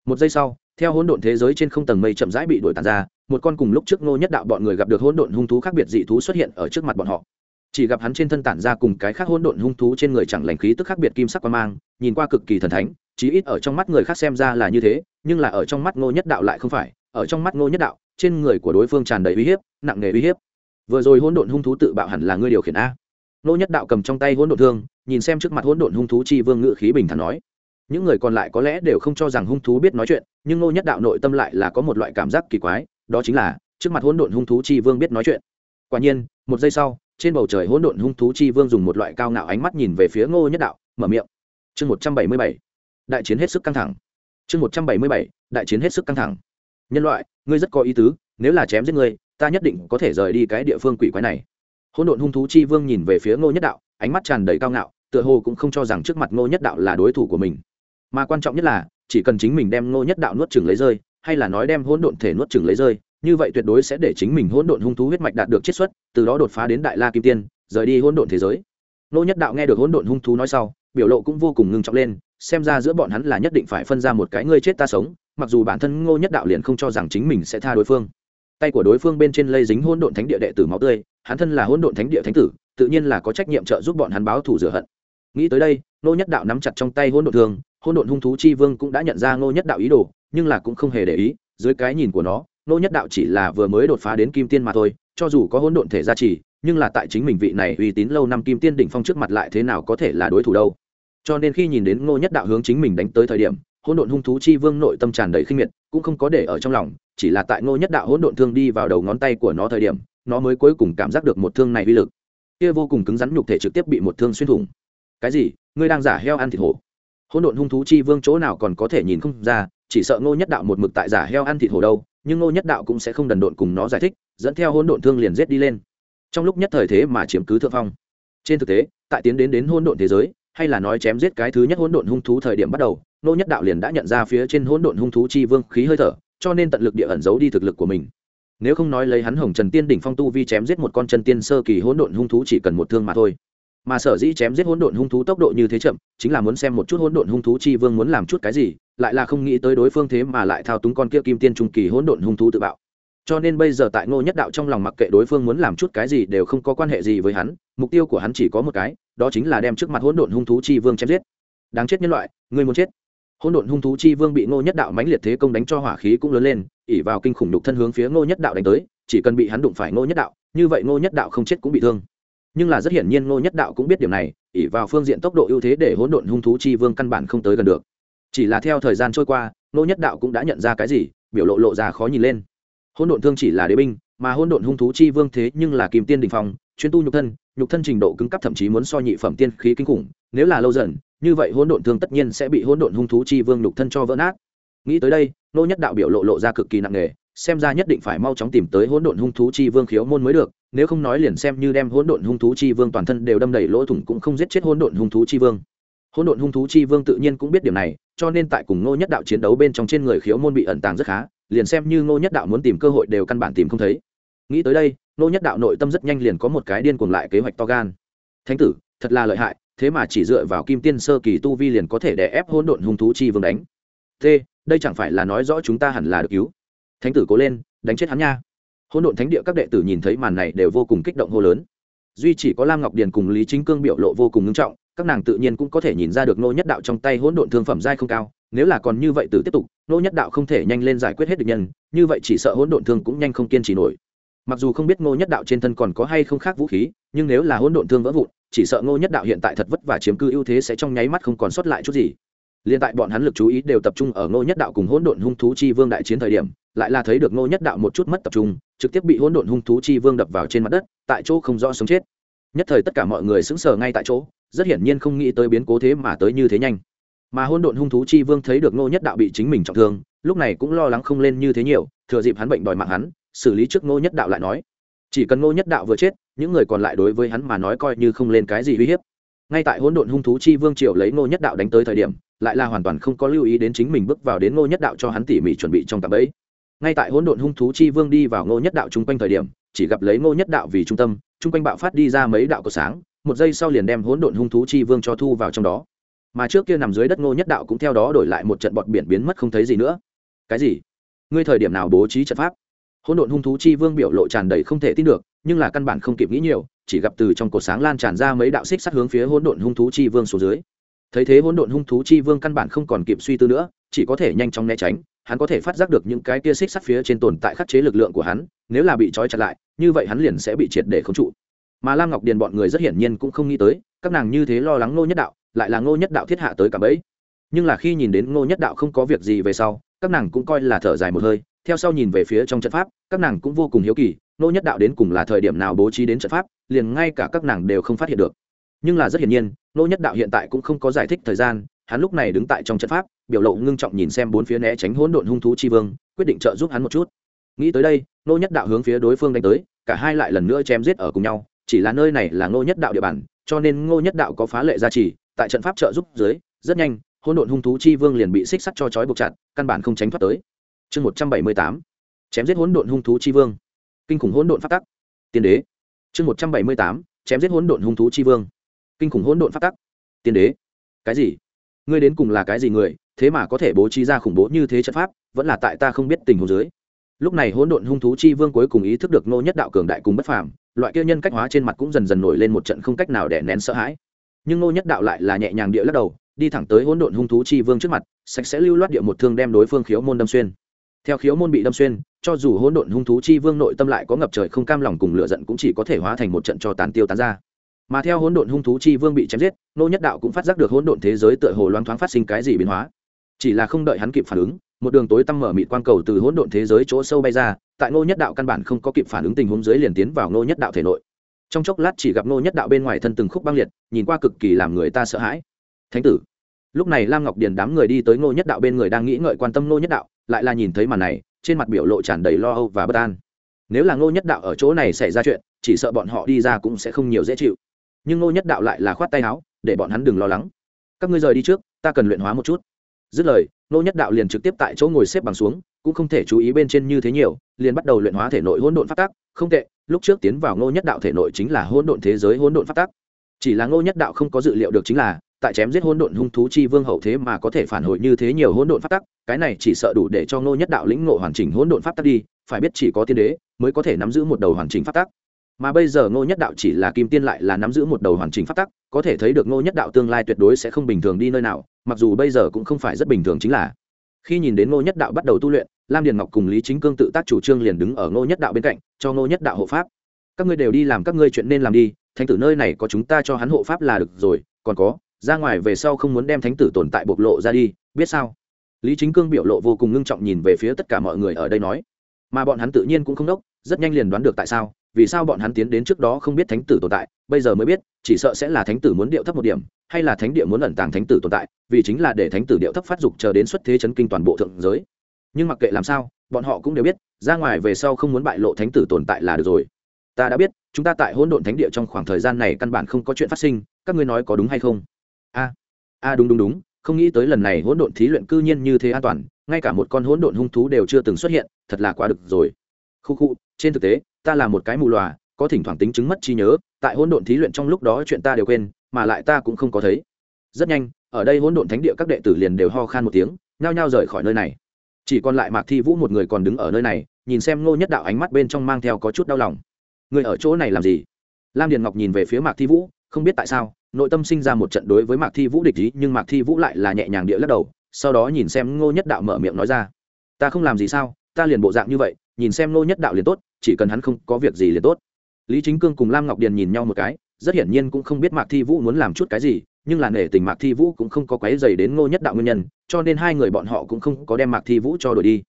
Một giây sau, theo hỗn độn thế giới trên không tầng mây chậm rãi bị đuổi tàn ra, một con cùng lúc trước ngô nhất đạo bọn người gặp được hỗn độn hung thú khác biệt dị thú xuất hiện ở trước mặt bọn họ. Chỉ gặp hắn trên thân tản ra cùng cái khác hỗn độn hung thú trên người chẳng lành khí tức khác biệt kim sắc quan mang, nhìn qua cực kỳ thần thánh, chí ít ở trong mắt người khác xem ra là như thế, nhưng là ở trong mắt ngô nhất đạo lại không phải, ở trong mắt ngô nhất đạo, trên người của đối phương tràn đầy uy hiếp, nặng nề uy hiếp vừa rồi hỗn độn hung thú tự bạo hẳn là ngươi điều khiển a. Ngô nhất đạo cầm trong tay hỗn độn thương, nhìn xem trước mặt hỗn độn hung thú chi vương ngự khí bình thản nói. Những người còn lại có lẽ đều không cho rằng hung thú biết nói chuyện, nhưng ngô nhất đạo nội tâm lại là có một loại cảm giác kỳ quái, đó chính là, trước mặt hỗn độn hung thú chi vương biết nói chuyện. Quả nhiên, một giây sau, trên bầu trời hỗn độn hung thú chi vương dùng một loại cao ngạo ánh mắt nhìn về phía ngô nhất đạo, mở miệng. Chương một trăm bảy mươi bảy, đại chiến hết sức căng thẳng. Chương một trăm bảy mươi bảy, đại chiến hết sức căng thẳng. Nhân loại, ngươi rất có ý tứ, nếu là chém giết ngươi ta nhất định có thể rời đi cái địa phương quỷ quái này. Hỗn độn hung thú chi vương nhìn về phía ngô nhất đạo, ánh mắt tràn đầy cao ngạo, tựa hồ cũng không cho rằng trước mặt ngô nhất đạo là đối thủ của mình. Mà quan trọng nhất là, chỉ cần chính mình đem ngô nhất đạo nuốt chừng lấy rơi, hay là nói đem hỗn độn thể nuốt chừng lấy rơi, như vậy tuyệt đối sẽ để chính mình hỗn độn hung thú huyết mạch đạt được chiết xuất, từ đó đột phá đến đại la kim tiên, rời đi hỗn độn thế giới. Ngô nhất đạo nghe được hỗn độn hung thú nói sau, biểu lộ cũng vô cùng ngưng trọng lên, xem ra giữa bọn hắn là nhất định phải phân ra một cái ngươi chết ta sống, mặc dù bản thân ngô nhất đạo liền không cho rằng chính mình sẽ tha đối phương tay của đối phương bên trên lây dính hỗn độn thánh địa đệ tử máu tươi, hắn thân là hỗn độn thánh địa thánh tử, tự nhiên là có trách nhiệm trợ giúp bọn hắn báo thù rửa hận. Nghĩ tới đây, ngô nhất đạo nắm chặt trong tay hỗn độn thường hỗn độn hung thú chi vương cũng đã nhận ra ngô nhất đạo ý đồ, nhưng là cũng không hề để ý, dưới cái nhìn của nó, ngô nhất đạo chỉ là vừa mới đột phá đến kim tiên mà thôi, cho dù có hỗn độn thể gia trì, nhưng là tại chính mình vị này uy tín lâu năm kim tiên đỉnh phong trước mặt lại thế nào có thể là đối thủ đâu. Cho nên khi nhìn đến ngô nhất đạo hướng chính mình đánh tới thời điểm hỗn độn hung thú chi vương nội tâm tràn đầy khinh miệt, cũng không có để ở trong lòng, chỉ là tại ngô nhất đạo hỗn độn thương đi vào đầu ngón tay của nó thời điểm, nó mới cuối cùng cảm giác được một thương này uy lực. Kia vô cùng cứng rắn nhục thể trực tiếp bị một thương xuyên thủng. Cái gì? Ngươi đang giả heo ăn thịt hổ? Hỗn độn hung thú chi vương chỗ nào còn có thể nhìn không ra, chỉ sợ ngô nhất đạo một mực tại giả heo ăn thịt hổ đâu, nhưng ngô nhất đạo cũng sẽ không đần độn cùng nó giải thích, dẫn theo hỗn độn thương liền giết đi lên. Trong lúc nhất thời thế mà chiếm cứ thượng phong. Trên thực tế, tại tiến đến đến hỗn độn thế giới hay là nói chém giết cái thứ nhất hỗn độn hung thú thời điểm bắt đầu ngô nhất đạo liền đã nhận ra phía trên hỗn độn hung thú chi vương khí hơi thở, cho nên tận lực địa ẩn giấu đi thực lực của mình. Nếu không nói lấy hắn hồng trần tiên đỉnh phong tu vi chém giết một con chân tiên sơ kỳ hỗn độn hung thú chỉ cần một thương mà thôi. Mà sở dĩ chém giết hỗn độn hung thú tốc độ như thế chậm, chính là muốn xem một chút hỗn độn hung thú chi vương muốn làm chút cái gì, lại là không nghĩ tới đối phương thế mà lại thao túng con kia kim tiên trung kỳ hỗn độn hung thú tự bạo. Cho nên bây giờ tại ngô nhất đạo trong lòng mặc kệ đối phương muốn làm chút cái gì đều không có quan hệ gì với hắn mục tiêu của hắn chỉ có một cái, đó chính là đem trước mặt hỗn độn hung thú chi vương chém giết. Đáng chết nhân loại, ngươi muốn chết. Hỗn độn hung thú chi vương bị ngô nhất đạo mãnh liệt thế công đánh cho hỏa khí cũng lớn lên ỉ vào kinh khủng đục thân hướng phía ngô nhất đạo đánh tới, chỉ cần bị hắn đụng phải ngô nhất đạo, như vậy ngô nhất đạo không chết cũng bị thương. Nhưng là rất hiển nhiên ngô nhất đạo cũng biết điểm này ỉ vào phương diện tốc độ ưu thế để hỗn độn hung thú chi vương căn bản không tới gần được. Chỉ là theo thời gian trôi qua, ngô nhất đạo cũng đã nhận ra cái gì, biểu lộ lộ ra khó nhìn lên. Hỗn độn thương chỉ là đế binh, mà hỗn độn hung thú chi vương thế nhưng là kim tiên đình phong, chuyên tu nhục thân nhục thân trình độ cứng cấp thậm chí muốn so nhị phẩm tiên khí kinh khủng, nếu là lâu dần, như vậy hỗn độn thương tất nhiên sẽ bị hỗn độn hung thú chi vương nhục thân cho vỡ nát. Nghĩ tới đây, nô nhất đạo biểu lộ lộ ra cực kỳ nặng nề, xem ra nhất định phải mau chóng tìm tới hỗn độn hung thú chi vương khiếu môn mới được, nếu không nói liền xem như đem hỗn độn hung thú chi vương toàn thân đều đâm đầy lỗ thủng cũng không giết chết hỗn độn hung thú chi vương. Hỗn độn hung thú chi vương tự nhiên cũng biết điểm này, cho nên tại cùng ngô nhất đạo chiến đấu bên trong trên người khiếu môn bị ẩn tàng rất khá, liền xem như ngô nhất đạo muốn tìm cơ hội đều căn bản tìm không thấy nghĩ tới đây, nô nhất đạo nội tâm rất nhanh liền có một cái điên cuồng lại kế hoạch to gan. Thánh tử, thật là lợi hại, thế mà chỉ dựa vào kim tiên sơ kỳ tu vi liền có thể đè ép hỗn độn hung thú chi vương đánh. T đây chẳng phải là nói rõ chúng ta hẳn là được cứu. Thánh tử cố lên, đánh chết hắn nha. Hỗn độn thánh địa các đệ tử nhìn thấy màn này đều vô cùng kích động hô lớn. Duy chỉ có lam ngọc điền cùng lý chính cương biểu lộ vô cùng ngưng trọng, các nàng tự nhiên cũng có thể nhìn ra được nô nhất đạo trong tay hỗn độn thương phẩm giai không cao. Nếu là còn như vậy từ tiếp tục, nô nhất đạo không thể nhanh lên giải quyết hết được nhân, như vậy chỉ sợ hỗn độn thương cũng nhanh không kiên trì nổi mặc dù không biết ngô nhất đạo trên thân còn có hay không khác vũ khí, nhưng nếu là hỗn độn thương vỡ vụn, chỉ sợ ngô nhất đạo hiện tại thật vất vả chiếm cư ưu thế sẽ trong nháy mắt không còn sót lại chút gì. Liên tại bọn hắn lực chú ý đều tập trung ở ngô nhất đạo cùng hỗn độn hung thú chi vương đại chiến thời điểm, lại là thấy được ngô nhất đạo một chút mất tập trung, trực tiếp bị hỗn độn hung thú chi vương đập vào trên mặt đất, tại chỗ không rõ sống chết. Nhất thời tất cả mọi người sững sờ ngay tại chỗ, rất hiển nhiên không nghĩ tới biến cố thế mà tới như thế nhanh. Mà hỗn độn hung thú chi vương thấy được ngô nhất đạo bị chính mình trọng thương, lúc này cũng lo lắng không lên như thế nhiều, thừa dịp hắn bệnh đòi mạng hắn xử lý trước ngô nhất đạo lại nói. Chỉ cần ngô nhất đạo vừa chết, những người còn lại đối với hắn mà nói coi như không lên cái gì uy hiếp. Ngay tại hỗn độn hung thú chi vương triều lấy ngô nhất đạo đánh tới thời điểm, lại là hoàn toàn không có lưu ý đến chính mình bước vào đến ngô nhất đạo cho hắn tỉ mỉ chuẩn bị trong cạm ấy ngay tại hỗn độn hung thú chi vương đi vào ngô nhất đạo chung quanh thời điểm, chỉ gặp lấy ngô nhất đạo vì trung tâm, chung quanh bạo phát đi ra mấy đạo của sáng, một giây sau liền đem hỗn độn hung thú chi vương cho thu vào trong đó. Mà trước kia nằm dưới đất ngô nhất đạo cũng theo đó đổi lại một trận bọt biển biến mất không thấy gì nữa. Cái gì? Ngươi thời điểm nào bố trí trận pháp? Hỗn độn hung thú chi vương biểu lộ tràn đầy không thể tin được, nhưng là căn bản không kịp nghĩ nhiều, chỉ gặp từ trong cột sáng lan tràn ra mấy đạo xích sắt hướng phía hỗn độn hung thú chi vương xuống dưới. Thấy thế hỗn độn hung thú chi vương căn bản không còn kịp suy tư nữa, chỉ có thể nhanh chóng né tránh, hắn có thể phát giác được những cái kia xích sắt phía trên tồn tại khắc chế lực lượng của hắn, nếu là bị trói chặt lại, như vậy hắn liền sẽ bị triệt để khống trụ. Mà lam ngọc điền bọn người rất hiển nhiên cũng không nghĩ tới, các nàng như thế lo lắng ngô nhất đạo, lại là ngô nhất đạo thiết hạ tới cả bẫy. Nhưng là khi nhìn đến ngô nhất đạo không có việc gì về sau, các nàng cũng coi là thở dài một hơi theo sau nhìn về phía trong trận pháp, các nàng cũng vô cùng hiếu kỳ, Nô nhất đạo đến cùng là thời điểm nào bố trí đến trận pháp, liền ngay cả các nàng đều không phát hiện được. Nhưng là rất hiển nhiên, Nô nhất đạo hiện tại cũng không có giải thích thời gian, hắn lúc này đứng tại trong trận pháp, biểu lộ ngưng trọng nhìn xem bốn phía né tránh hỗn độn hung thú chi vương, quyết định trợ giúp hắn một chút. Nghĩ tới đây, Nô nhất đạo hướng phía đối phương đánh tới, cả hai lại lần nữa chém giết ở cùng nhau, chỉ là nơi này là ngô nhất đạo địa bàn, cho nên ngô nhất đạo có phá lệ gia trì, tại trận pháp trợ giúp dưới, rất nhanh, hỗn độn hung thú chi vương liền bị xích sắt cho chói buộc chặt, căn bản không tránh thoát tới chương một trăm bảy mươi tám, chém giết hỗn độn hung thú chi vương. Kinh khủng hỗn độn phát tắc. Tiên đế. Chương một trăm bảy mươi tám, chém giết hỗn độn hung thú chi vương. Kinh khủng hỗn độn phát tắc. Tiên đế. Cái gì? Ngươi đến cùng là cái gì người, thế mà có thể bố trí ra khủng bố như thế trận pháp, vẫn là tại ta không biết tình huống dưới. Lúc này hỗn độn hung thú chi vương cuối cùng ý thức được nô nhất đạo cường đại cùng bất phàm, loại kia nhân cách hóa trên mặt cũng dần dần nổi lên một trận không cách nào để nén sợ hãi. Nhưng nô nhất đạo lại là nhẹ nhàng địa lắc đầu, đi thẳng tới hỗn độn hung thú chi vương trước mặt, sạch sẽ lưu loát địa một thương đem đối phương khiếu môn đâm xuyên theo khiếu môn bị đâm xuyên, cho dù hỗn độn hung thú chi vương nội tâm lại có ngập trời không cam lòng cùng lửa giận cũng chỉ có thể hóa thành một trận cho tàn tiêu tán ra. Mà theo hỗn độn hung thú chi vương bị chém giết, nô nhất đạo cũng phát giác được hỗn độn thế giới tựa hồ loáng thoáng phát sinh cái gì biến hóa. Chỉ là không đợi hắn kịp phản ứng, một đường tối tăm mở mịt quang cầu từ hỗn độn thế giới chỗ sâu bay ra, tại nô nhất đạo căn bản không có kịp phản ứng tình huống dưới liền tiến vào nô nhất đạo thể nội. Trong chốc lát chỉ gặp nô nhất đạo bên ngoài thân từng khúc băng liệt, nhìn qua cực kỳ làm người ta sợ hãi. Thánh tử. Lúc này lam ngọc điền đám người đi tới nô nhất đạo bên người đang nghĩ ngợi quan tâm nô nhất đạo lại là nhìn thấy màn này, trên mặt biểu lộ tràn đầy lo âu và bất an. Nếu là ngô nhất đạo ở chỗ này xảy ra chuyện, chỉ sợ bọn họ đi ra cũng sẽ không nhiều dễ chịu. Nhưng ngô nhất đạo lại là khoát tay áo, để bọn hắn đừng lo lắng. Các ngươi rời đi trước, ta cần luyện hóa một chút. Dứt lời, ngô nhất đạo liền trực tiếp tại chỗ ngồi xếp bằng xuống, cũng không thể chú ý bên trên như thế nhiều, liền bắt đầu luyện hóa thể nội hỗn độn phát tác không tệ, lúc trước tiến vào ngô nhất đạo thể nội chính là hỗn độn thế giới hỗn độn phát tác chỉ là ngô nhất đạo không có dự liệu được chính là tại chém giết hỗn độn hung thú chi vương hậu thế mà có thể phản hồi như thế nhiều hỗn độn pháp tắc, cái này chỉ sợ đủ để cho Ngô Nhất Đạo lĩnh ngộ hoàn chỉnh hỗn độn pháp tắc đi, phải biết chỉ có tiên đế mới có thể nắm giữ một đầu hoàn chỉnh pháp tắc. Mà bây giờ Ngô Nhất Đạo chỉ là kim tiên lại là nắm giữ một đầu hoàn chỉnh pháp tắc, có thể thấy được Ngô Nhất Đạo tương lai tuyệt đối sẽ không bình thường đi nơi nào, mặc dù bây giờ cũng không phải rất bình thường chính là. Khi nhìn đến Ngô Nhất Đạo bắt đầu tu luyện, Lam Điền Ngọc cùng Lý Chính Cương tự tác chủ trương liền đứng ở Ngô Nhất Đạo bên cạnh, cho Ngô Nhất Đạo hộ pháp. Các ngươi đều đi làm các ngươi chuyện nên làm đi, thánh tử nơi này có chúng ta cho hắn hộ pháp là được rồi, còn có, ra ngoài về sau không muốn đem thánh tử tồn tại bộc lộ ra đi biết sao? Lý chính cương biểu lộ vô cùng ngưng trọng nhìn về phía tất cả mọi người ở đây nói. Mà bọn hắn tự nhiên cũng không đốc rất nhanh liền đoán được tại sao vì sao bọn hắn tiến đến trước đó không biết thánh tử tồn tại bây giờ mới biết chỉ sợ sẽ là thánh tử muốn điệu thấp một điểm hay là thánh địa muốn ẩn tàng thánh tử tồn tại vì chính là để thánh tử điệu thấp phát dục chờ đến xuất thế chấn kinh toàn bộ thượng giới. Nhưng mặc kệ làm sao bọn họ cũng đều biết ra ngoài về sau không muốn bại lộ thánh tử tồn tại là được rồi ta đã biết, chúng ta tại hỗn độn thánh địa trong khoảng thời gian này căn bản không có chuyện phát sinh, các ngươi nói có đúng hay không? A a đúng đúng đúng, không nghĩ tới lần này hỗn độn thí luyện cư nhiên như thế an toàn, ngay cả một con hỗn độn hung thú đều chưa từng xuất hiện, thật là quá được rồi. Khu khu, trên thực tế, ta là một cái mù lòa có thỉnh thoảng tính chứng mất trí nhớ, tại hỗn độn thí luyện trong lúc đó chuyện ta đều quên, mà lại ta cũng không có thấy. Rất nhanh, ở đây hỗn độn thánh địa các đệ tử liền đều ho khan một tiếng, nhao nhao rời khỏi nơi này. Chỉ còn lại mạc thi vũ một người còn đứng ở nơi này, nhìn xem ngô nhất đạo ánh mắt bên trong mang theo có chút đau lòng người ở chỗ này làm gì? Lam điền ngọc nhìn về phía mạc thi vũ, không biết tại sao, nội tâm sinh ra một trận đối với mạc thi vũ địch ý, nhưng mạc thi vũ lại là nhẹ nhàng địa lắc đầu, sau đó nhìn xem ngô nhất đạo mở miệng nói ra, ta không làm gì sao, ta liền bộ dạng như vậy, nhìn xem ngô nhất đạo liền tốt, chỉ cần hắn không có việc gì liền tốt. Lý chính cương cùng lam ngọc điền nhìn nhau một cái, rất hiển nhiên cũng không biết mạc thi vũ muốn làm chút cái gì, nhưng là nể tình mạc thi vũ cũng không có quấy dày đến ngô nhất đạo nguyên nhân, cho nên hai người bọn họ cũng không có đem mạc thi vũ cho đổi đi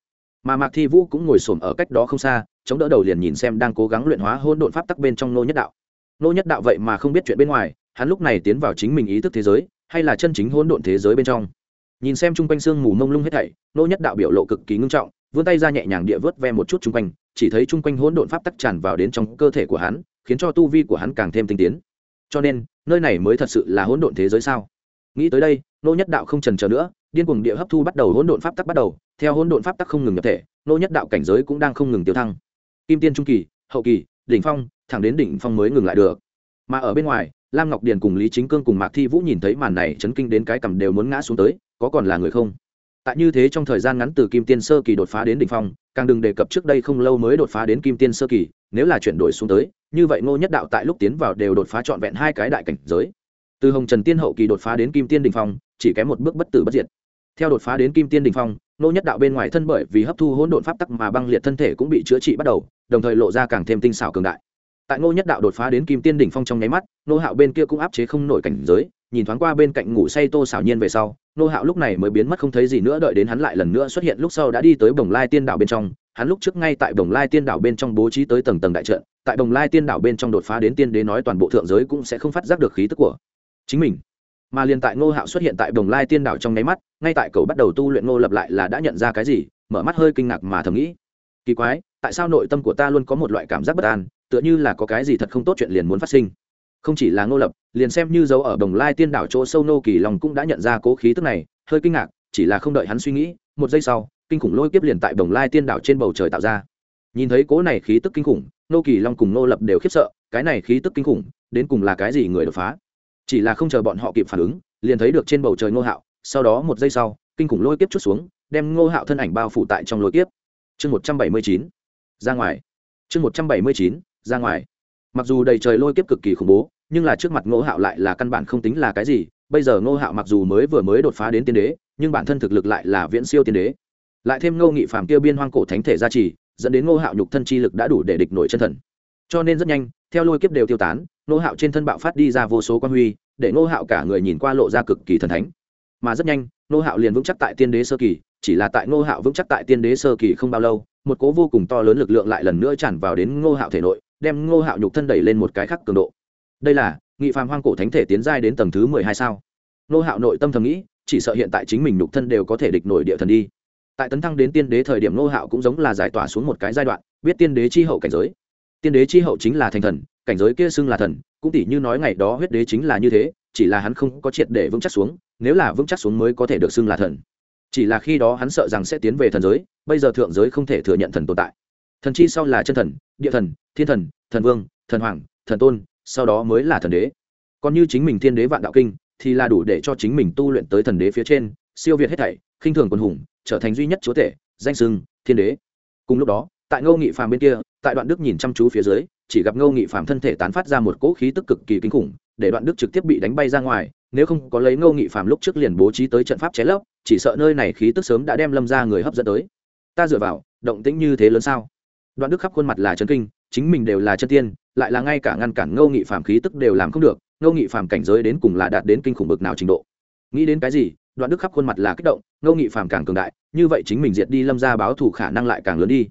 mà mạc thi vũ cũng ngồi xổm ở cách đó không xa, chống đỡ đầu liền nhìn xem đang cố gắng luyện hóa hôn độn pháp tắc bên trong Nô nhất đạo. Nô nhất đạo vậy mà không biết chuyện bên ngoài, hắn lúc này tiến vào chính mình ý thức thế giới, hay là chân chính hôn độn thế giới bên trong. Nhìn xem chung quanh sương mù mông lung hết thảy nô nhất đạo biểu lộ cực kỳ ngưng trọng, vươn tay ra nhẹ nhàng địa vớt ve một chút chung quanh, chỉ thấy chung quanh hỗn độn pháp tắc tràn vào đến trong cơ thể của hắn, khiến cho tu vi của hắn càng thêm tinh tiến. Cho nên, nơi này mới thật sự là hỗn độn thế giới sao? Nghĩ tới đây nô nhất đạo không trần chờ nữa điên cuồng địa hấp thu bắt đầu hỗn độn pháp tắc bắt đầu, theo hỗn độn pháp tắc không ngừng nhập thể, nô nhất đạo cảnh giới cũng đang không ngừng tiêu thăng. Kim tiên trung kỳ, hậu kỳ, đỉnh phong, thẳng đến đỉnh phong mới ngừng lại được. Mà ở bên ngoài, lam ngọc điền cùng lý chính cương cùng mạc thi vũ nhìn thấy màn này chấn kinh đến cái cầm đều muốn ngã xuống tới, có còn là người không? Tại như thế trong thời gian ngắn từ kim tiên sơ kỳ đột phá đến đỉnh phong, càng đừng đề cập trước đây không lâu mới đột phá đến kim tiên sơ kỳ, nếu là chuyển đổi xuống tới, như vậy ngô nhất đạo tại lúc tiến vào đều đột phá trọn vẹn hai cái đại cảnh giới. Từ hồng trần tiên hậu kỳ đột phá đến kim tiên đỉnh phong chỉ kém một bước bất tử bất diệt. Theo đột phá đến kim tiên đình phong, nô nhất đạo bên ngoài thân bởi vì hấp thu hỗn độn pháp tắc mà băng liệt thân thể cũng bị chữa trị bắt đầu, đồng thời lộ ra càng thêm tinh xảo cường đại. Tại nô nhất đạo đột phá đến kim tiên đỉnh phong trong nháy mắt, nô hạo bên kia cũng áp chế không nổi cảnh giới, nhìn thoáng qua bên cạnh ngủ say tô xảo nhiên về sau, nô hạo lúc này mới biến mất không thấy gì nữa, đợi đến hắn lại lần nữa xuất hiện lúc sau đã đi tới bồng lai tiên đảo bên trong. Hắn lúc trước ngay tại bồng lai tiên đảo bên trong bố trí tới tầng tầng đại trận, tại bồng lai tiên đảo bên trong đột phá đến tiên đế nói toàn bộ thượng giới cũng sẽ không phát giác được khí tức của chính mình mà liền tại ngô hạo xuất hiện tại Đồng lai tiên đảo trong nháy mắt, ngay tại cầu bắt đầu tu luyện ngô lập lại là đã nhận ra cái gì, mở mắt hơi kinh ngạc mà thầm nghĩ. Kỳ quái, tại sao nội tâm của ta luôn có một loại cảm giác bất an, tựa như là có cái gì thật không tốt chuyện liền muốn phát sinh? Không chỉ là ngô lập, liền xem như dấu ở đồng lai tiên đảo chỗ sâu nô kỳ lòng cũng đã nhận ra cố khí tức này, hơi kinh ngạc, chỉ là không đợi hắn suy nghĩ, một giây sau, kinh khủng lôi kiếp liền tại đồng lai tiên đảo trên bầu trời tạo ra. Nhìn thấy cố này khí tức kinh khủng, nô kỳ long cùng nô lập đều khiếp sợ, cái này khí tức kinh khủng, đến cùng là cái gì người đột phá? Chỉ là không chờ bọn họ kịp phản ứng, liền thấy được trên bầu trời ngô hạo, sau đó một giây sau, kinh khủng lôi kiếp chút xuống, đem ngô hạo thân ảnh bao phủ tại trong lôi kiếp. Chương một trăm bảy mươi chín, ra ngoài. Chương một trăm bảy mươi chín, ra ngoài. Mặc dù đầy trời lôi kiếp cực kỳ khủng bố, nhưng là trước mặt ngô hạo lại là căn bản không tính là cái gì. Bây giờ ngô hạo mặc dù mới vừa mới đột phá đến tiên đế, nhưng bản thân thực lực lại là viễn siêu tiên đế. Lại thêm ngô nghị phàm tiêu biên hoang cổ thánh thể gia trì, dẫn đến ngô hạo nhục thân chi lực đã đủ để địch nổi chân thần. Cho nên rất nhanh theo lôi kiếp đều tiêu tán, ngô hạo trên thân bạo phát đi ra vô số quan huy, để ngô hạo cả người nhìn qua lộ ra cực kỳ thần thánh. Mà rất nhanh, ngô hạo liền vững chắc tại tiên đế sơ kỳ, chỉ là tại ngô hạo vững chắc tại tiên đế sơ kỳ không bao lâu, một cố vô cùng to lớn lực lượng lại lần nữa tràn vào đến ngô hạo thể nội, đem ngô hạo nhục thân đẩy lên một cái khắc cường độ. Đây là, nghị phàm hoang cổ thánh thể tiến giai đến tầng thứ mười hai sao? Ngô hạo nội tâm thầm nghĩ, chỉ sợ hiện tại chính mình nhục thân đều có thể địch nổi địa thần đi. Tại tấn thăng đến tiên đế thời điểm, ngô hạo cũng giống là giải tỏa xuống một cái giai đoạn, biết tiên đế chi hậu cảnh giới tiên đế chi hậu chính là thành thần, cảnh giới kia xưng là thần, cũng tỷ như nói ngày đó huyết đế chính là như thế, chỉ là hắn không có triệt để vững chắc xuống, nếu là vững chắc xuống mới có thể được xưng là thần. Chỉ là khi đó hắn sợ rằng sẽ tiến về thần giới, bây giờ thượng giới không thể thừa nhận thần tồn tại. Thần chi sau là chân thần, địa thần, thiên thần thần vương, thần hoàng, thần tôn, sau đó mới là thần đế. Còn như chính mình thiên đế vạn đạo kinh, thì là đủ để cho chính mình tu luyện tới thần đế phía trên, siêu việt hết thảy, khinh thường quân hùng, trở thành duy nhất chúa tể, danh sưng thiên đế. Cùng lúc đó, tại ngô nghị phàm bên kia tại đoạn đức nhìn chăm chú phía dưới, chỉ gặp ngô nghị Phạm thân thể tán phát ra một cỗ khí tức cực kỳ kinh khủng, để đoạn đức trực tiếp bị đánh bay ra ngoài, nếu không có lấy ngô nghị Phạm lúc trước liền bố trí tới trận pháp chế lấp, chỉ sợ nơi này khí tức sớm đã đem lâm ra người hấp dẫn tới. Ta dựa vào, động tĩnh như thế lớn sao? Đoạn đức khắp khuôn mặt là chân kinh, chính mình đều là chân tiên, lại là ngay cả ngăn cản ngô nghị Phạm khí tức đều làm không được, ngô nghị Phạm cảnh giới đến cùng là đạt đến kinh khủng bực nào trình độ. Nghĩ đến cái gì, đoạn đức khắp khuôn mặt là kích động, ngô nghị Phạm càng cường đại, như vậy chính mình diệt đi lâm ra báo thù khả năng lại càng lớn đi.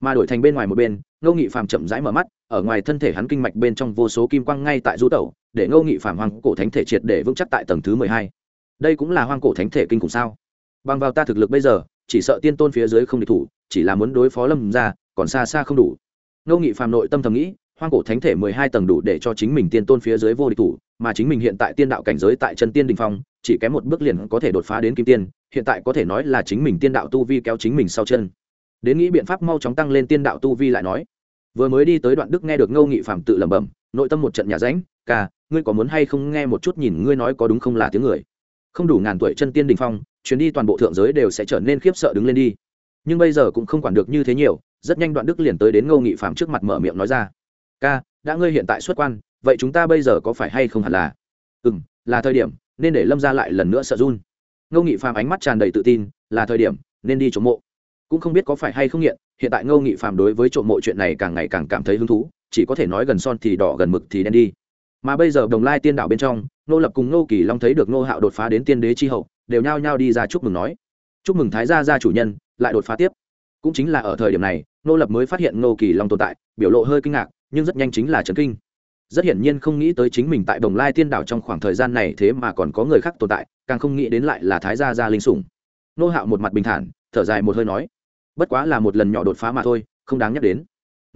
Mà đổi thành bên ngoài một bên ngô nghị phàm chậm rãi mở mắt, ở ngoài thân thể hắn kinh mạch bên trong vô số kim quang ngay tại du tẩu, để ngô nghị phàm hoang cổ thánh thể triệt để vững chắc tại tầng thứ mười hai. Đây cũng là hoang cổ thánh thể kinh khủng sao? Bằng vào ta thực lực bây giờ, chỉ sợ tiên tôn phía dưới không địch thủ, chỉ là muốn đối phó lâm ra còn xa xa không đủ. Ngô nghị phàm nội tâm thầm nghĩ hoang cổ thánh thể mười hai tầng đủ để cho chính mình tiên tôn phía dưới vô địch thủ, mà chính mình hiện tại tiên đạo cảnh giới tại chân tiên đình phong, chỉ kém một bước liền có thể đột phá đến kim tiên, hiện tại có thể nói là chính mình tiên đạo tu vi kéo chính mình sau chân đến nghĩ biện pháp mau chóng tăng lên tiên đạo tu vi lại nói. Vừa mới đi tới đoạn đức nghe được ngô nghị phạm tự lẩm bẩm, nội tâm một trận nhà ránh, ca, ngươi có muốn hay không nghe một chút nhìn ngươi nói có đúng không là tiếng người? Không đủ ngàn tuổi chân tiên đình phong, chuyến đi toàn bộ thượng giới đều sẽ trở nên khiếp sợ đứng lên đi. Nhưng bây giờ cũng không quản được như thế nhiều, rất nhanh đoạn đức liền tới đến ngô nghị phạm trước mặt mở miệng nói ra, ca, đã ngươi hiện tại xuất quan, vậy chúng ta bây giờ có phải hay không hẳn là? Ừ m là thời điểm, nên để lâm ra lại lần nữa sợ run. Ngô nghị phạm ánh mắt tràn đầy tự tin, là thời điểm, nên đi chống mộ cũng không biết có phải hay không nghiện, hiện tại ngô nghị phàm đối với trộm mộ chuyện này càng ngày càng cảm thấy hứng thú, chỉ có thể nói gần son thì đỏ, gần mực thì đen đi. Mà bây giờ đồng lai tiên đảo bên trong nô lập cùng nô kỳ long thấy được nô hạo đột phá đến tiên đế chi hậu, đều nhao nhao đi ra chúc mừng nói, chúc mừng thái gia gia chủ nhân, lại đột phá tiếp. Cũng chính là ở thời điểm này nô lập mới phát hiện nô kỳ long tồn tại, biểu lộ hơi kinh ngạc, nhưng rất nhanh chính là trấn kinh. Rất hiển nhiên không nghĩ tới chính mình tại đồng lai tiên đảo trong khoảng thời gian này thế mà còn có người khác tồn tại, càng không nghĩ đến lại là thái gia gia linh sủng. Nô hạo một mặt bình thản, thở dài một hơi nói bất quá là một lần nhỏ đột phá mà thôi, không đáng nhắc đến.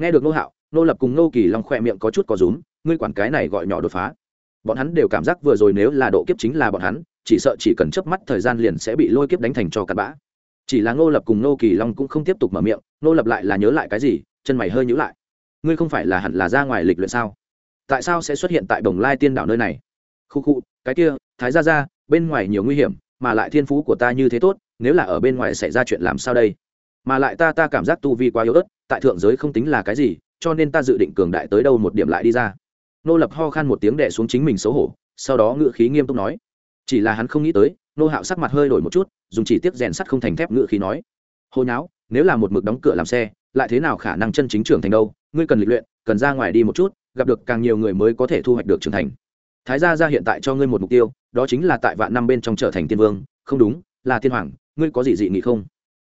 Nghe được nô hạo, nô lập cùng nô kỳ long khoe miệng có chút có rúm, ngươi quản cái này gọi nhỏ đột phá. Bọn hắn đều cảm giác vừa rồi nếu là độ kiếp chính là bọn hắn, chỉ sợ chỉ cần chớp mắt thời gian liền sẽ bị lôi kiếp đánh thành cho cặn bã. Chỉ là nô lập cùng nô kỳ long cũng không tiếp tục mở miệng, nô lập lại là nhớ lại cái gì, chân mày hơi nhữ lại. Ngươi không phải là hẳn là ra ngoài lịch luyện sao? Tại sao sẽ xuất hiện tại đồng lai tiên đảo nơi này? Khu khu, cái kia, thái ra ra bên ngoài nhiều nguy hiểm, mà lại thiên phú của ta như thế tốt, nếu là ở bên ngoài xảy ra chuyện làm sao đây? Mà lại ta ta cảm giác tu vi quá yếu ớt, tại thượng giới không tính là cái gì, cho nên ta dự định cường đại tới đâu một điểm lại đi ra. Nô lập ho khan một tiếng đẻ xuống chính mình xấu hổ, sau đó ngự khí nghiêm túc nói. Chỉ là hắn không nghĩ tới, nô hạo sắc mặt hơi đổi một chút, dùng chỉ tiếp rèn sắt không thành thép ngự khí nói. Hồi nháo, nếu là một mực đóng cửa làm xe, lại thế nào khả năng chân chính trưởng thành đâu? Ngươi cần lịch luyện, cần ra ngoài đi một chút, gặp được càng nhiều người mới có thể thu hoạch được trưởng thành. Thái gia ra hiện tại cho ngươi một mục tiêu, đó chính là tại vạn năm bên trong trở thành tiên vương. Không đúng, là thiên hoàng, ngươi có gì dị nghị không?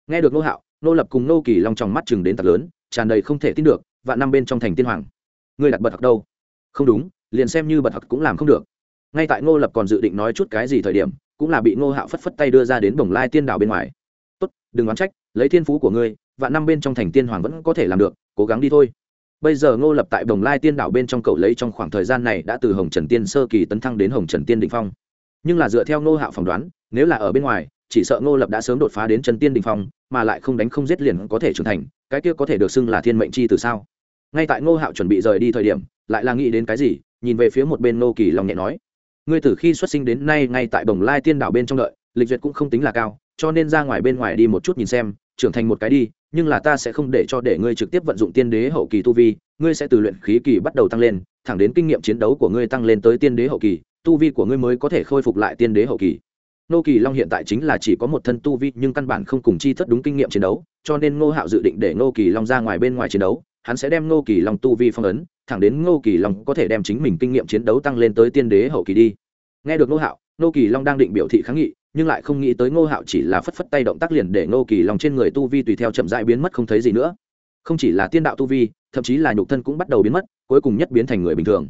Nghe được nô hạo nô lập cùng nô kỳ long trong mắt chừng đến thật lớn, tràn đầy không thể tin được, vạn năm bên trong thành tiên hoàng. Ngươi đặt bật học đâu? Không đúng, liền xem như bật học cũng làm không được. Ngay tại ngô lập còn dự định nói chút cái gì thời điểm, cũng là bị ngô hạo phất phất tay đưa ra đến bồng lai tiên đảo bên ngoài. Tốt, đừng oán trách, lấy thiên phú của ngươi, vạn năm bên trong thành tiên hoàng vẫn có thể làm được, cố gắng đi thôi. Bây giờ ngô lập tại bồng lai tiên đảo bên trong cậu lấy trong khoảng thời gian này đã từ hồng trần tiên sơ kỳ tấn thăng đến hồng trần tiên định phong. Nhưng là dựa theo ngô hạo phỏng đoán, nếu là ở bên ngoài chỉ sợ ngô lập đã sớm đột phá đến chân tiên đỉnh phong, mà lại không đánh không giết liền có thể trưởng thành, cái kia có thể được xưng là thiên mệnh chi từ sao? Ngay tại ngô hạo chuẩn bị rời đi thời điểm, lại là nghĩ đến cái gì, nhìn về phía một bên ngô kỳ lòng nhẹ nói, ngươi từ khi xuất sinh đến nay ngay tại bồng lai tiên đảo bên trong đợi, lịch duyệt cũng không tính là cao, cho nên ra ngoài bên ngoài đi một chút nhìn xem, trưởng thành một cái đi, nhưng là ta sẽ không để cho để ngươi trực tiếp vận dụng tiên đế hậu kỳ tu vi, ngươi sẽ từ luyện khí kỳ bắt đầu tăng lên, thẳng đến kinh nghiệm chiến đấu của ngươi tăng lên tới tiên đế hậu kỳ, tu vi của ngươi mới có thể khôi phục lại tiên đế hậu kỳ nô kỳ long hiện tại chính là chỉ có một thân tu vi, nhưng căn bản không cùng chi thất đúng kinh nghiệm chiến đấu, cho nên ngô hạo dự định để nô kỳ long ra ngoài bên ngoài chiến đấu, hắn sẽ đem nô kỳ long tu vi phong ấn, thẳng đến ngô kỳ long có thể đem chính mình kinh nghiệm chiến đấu tăng lên tới tiên đế hậu kỳ đi. Nghe được ngô hạo, ngô kỳ long đang định biểu thị kháng nghị, nhưng lại không nghĩ tới ngô hạo chỉ là phất phất tay động tác liền để ngô kỳ long trên người tu vi tùy theo chậm dại biến mất không thấy gì nữa. Không chỉ là tiên đạo tu vi, thậm chí là nhục thân cũng bắt đầu biến mất, cuối cùng nhất biến thành người bình thường.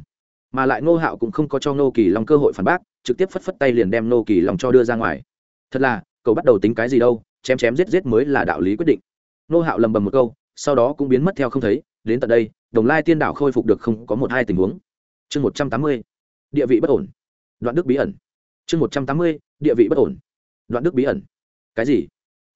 Mà lại ngô hạo cũng không có cho ngô kỳ long cơ hội phản bác trực tiếp phất phất tay liền đem nô kỳ long cho đưa ra ngoài. Thật là, cậu bắt đầu tính cái gì đâu, chém chém giết giết mới là đạo lý quyết định. Nô hạo lầm bầm một câu, sau đó cũng biến mất theo không thấy, đến tận đây, đồng lai tiên đảo khôi phục được không có một hai tình huống. Chương một trăm tám mươi, địa vị bất ổn. Đoạn đức bí ẩn. Chương một trăm tám mươi, địa vị bất ổn. Đoạn đức bí ẩn. Cái gì?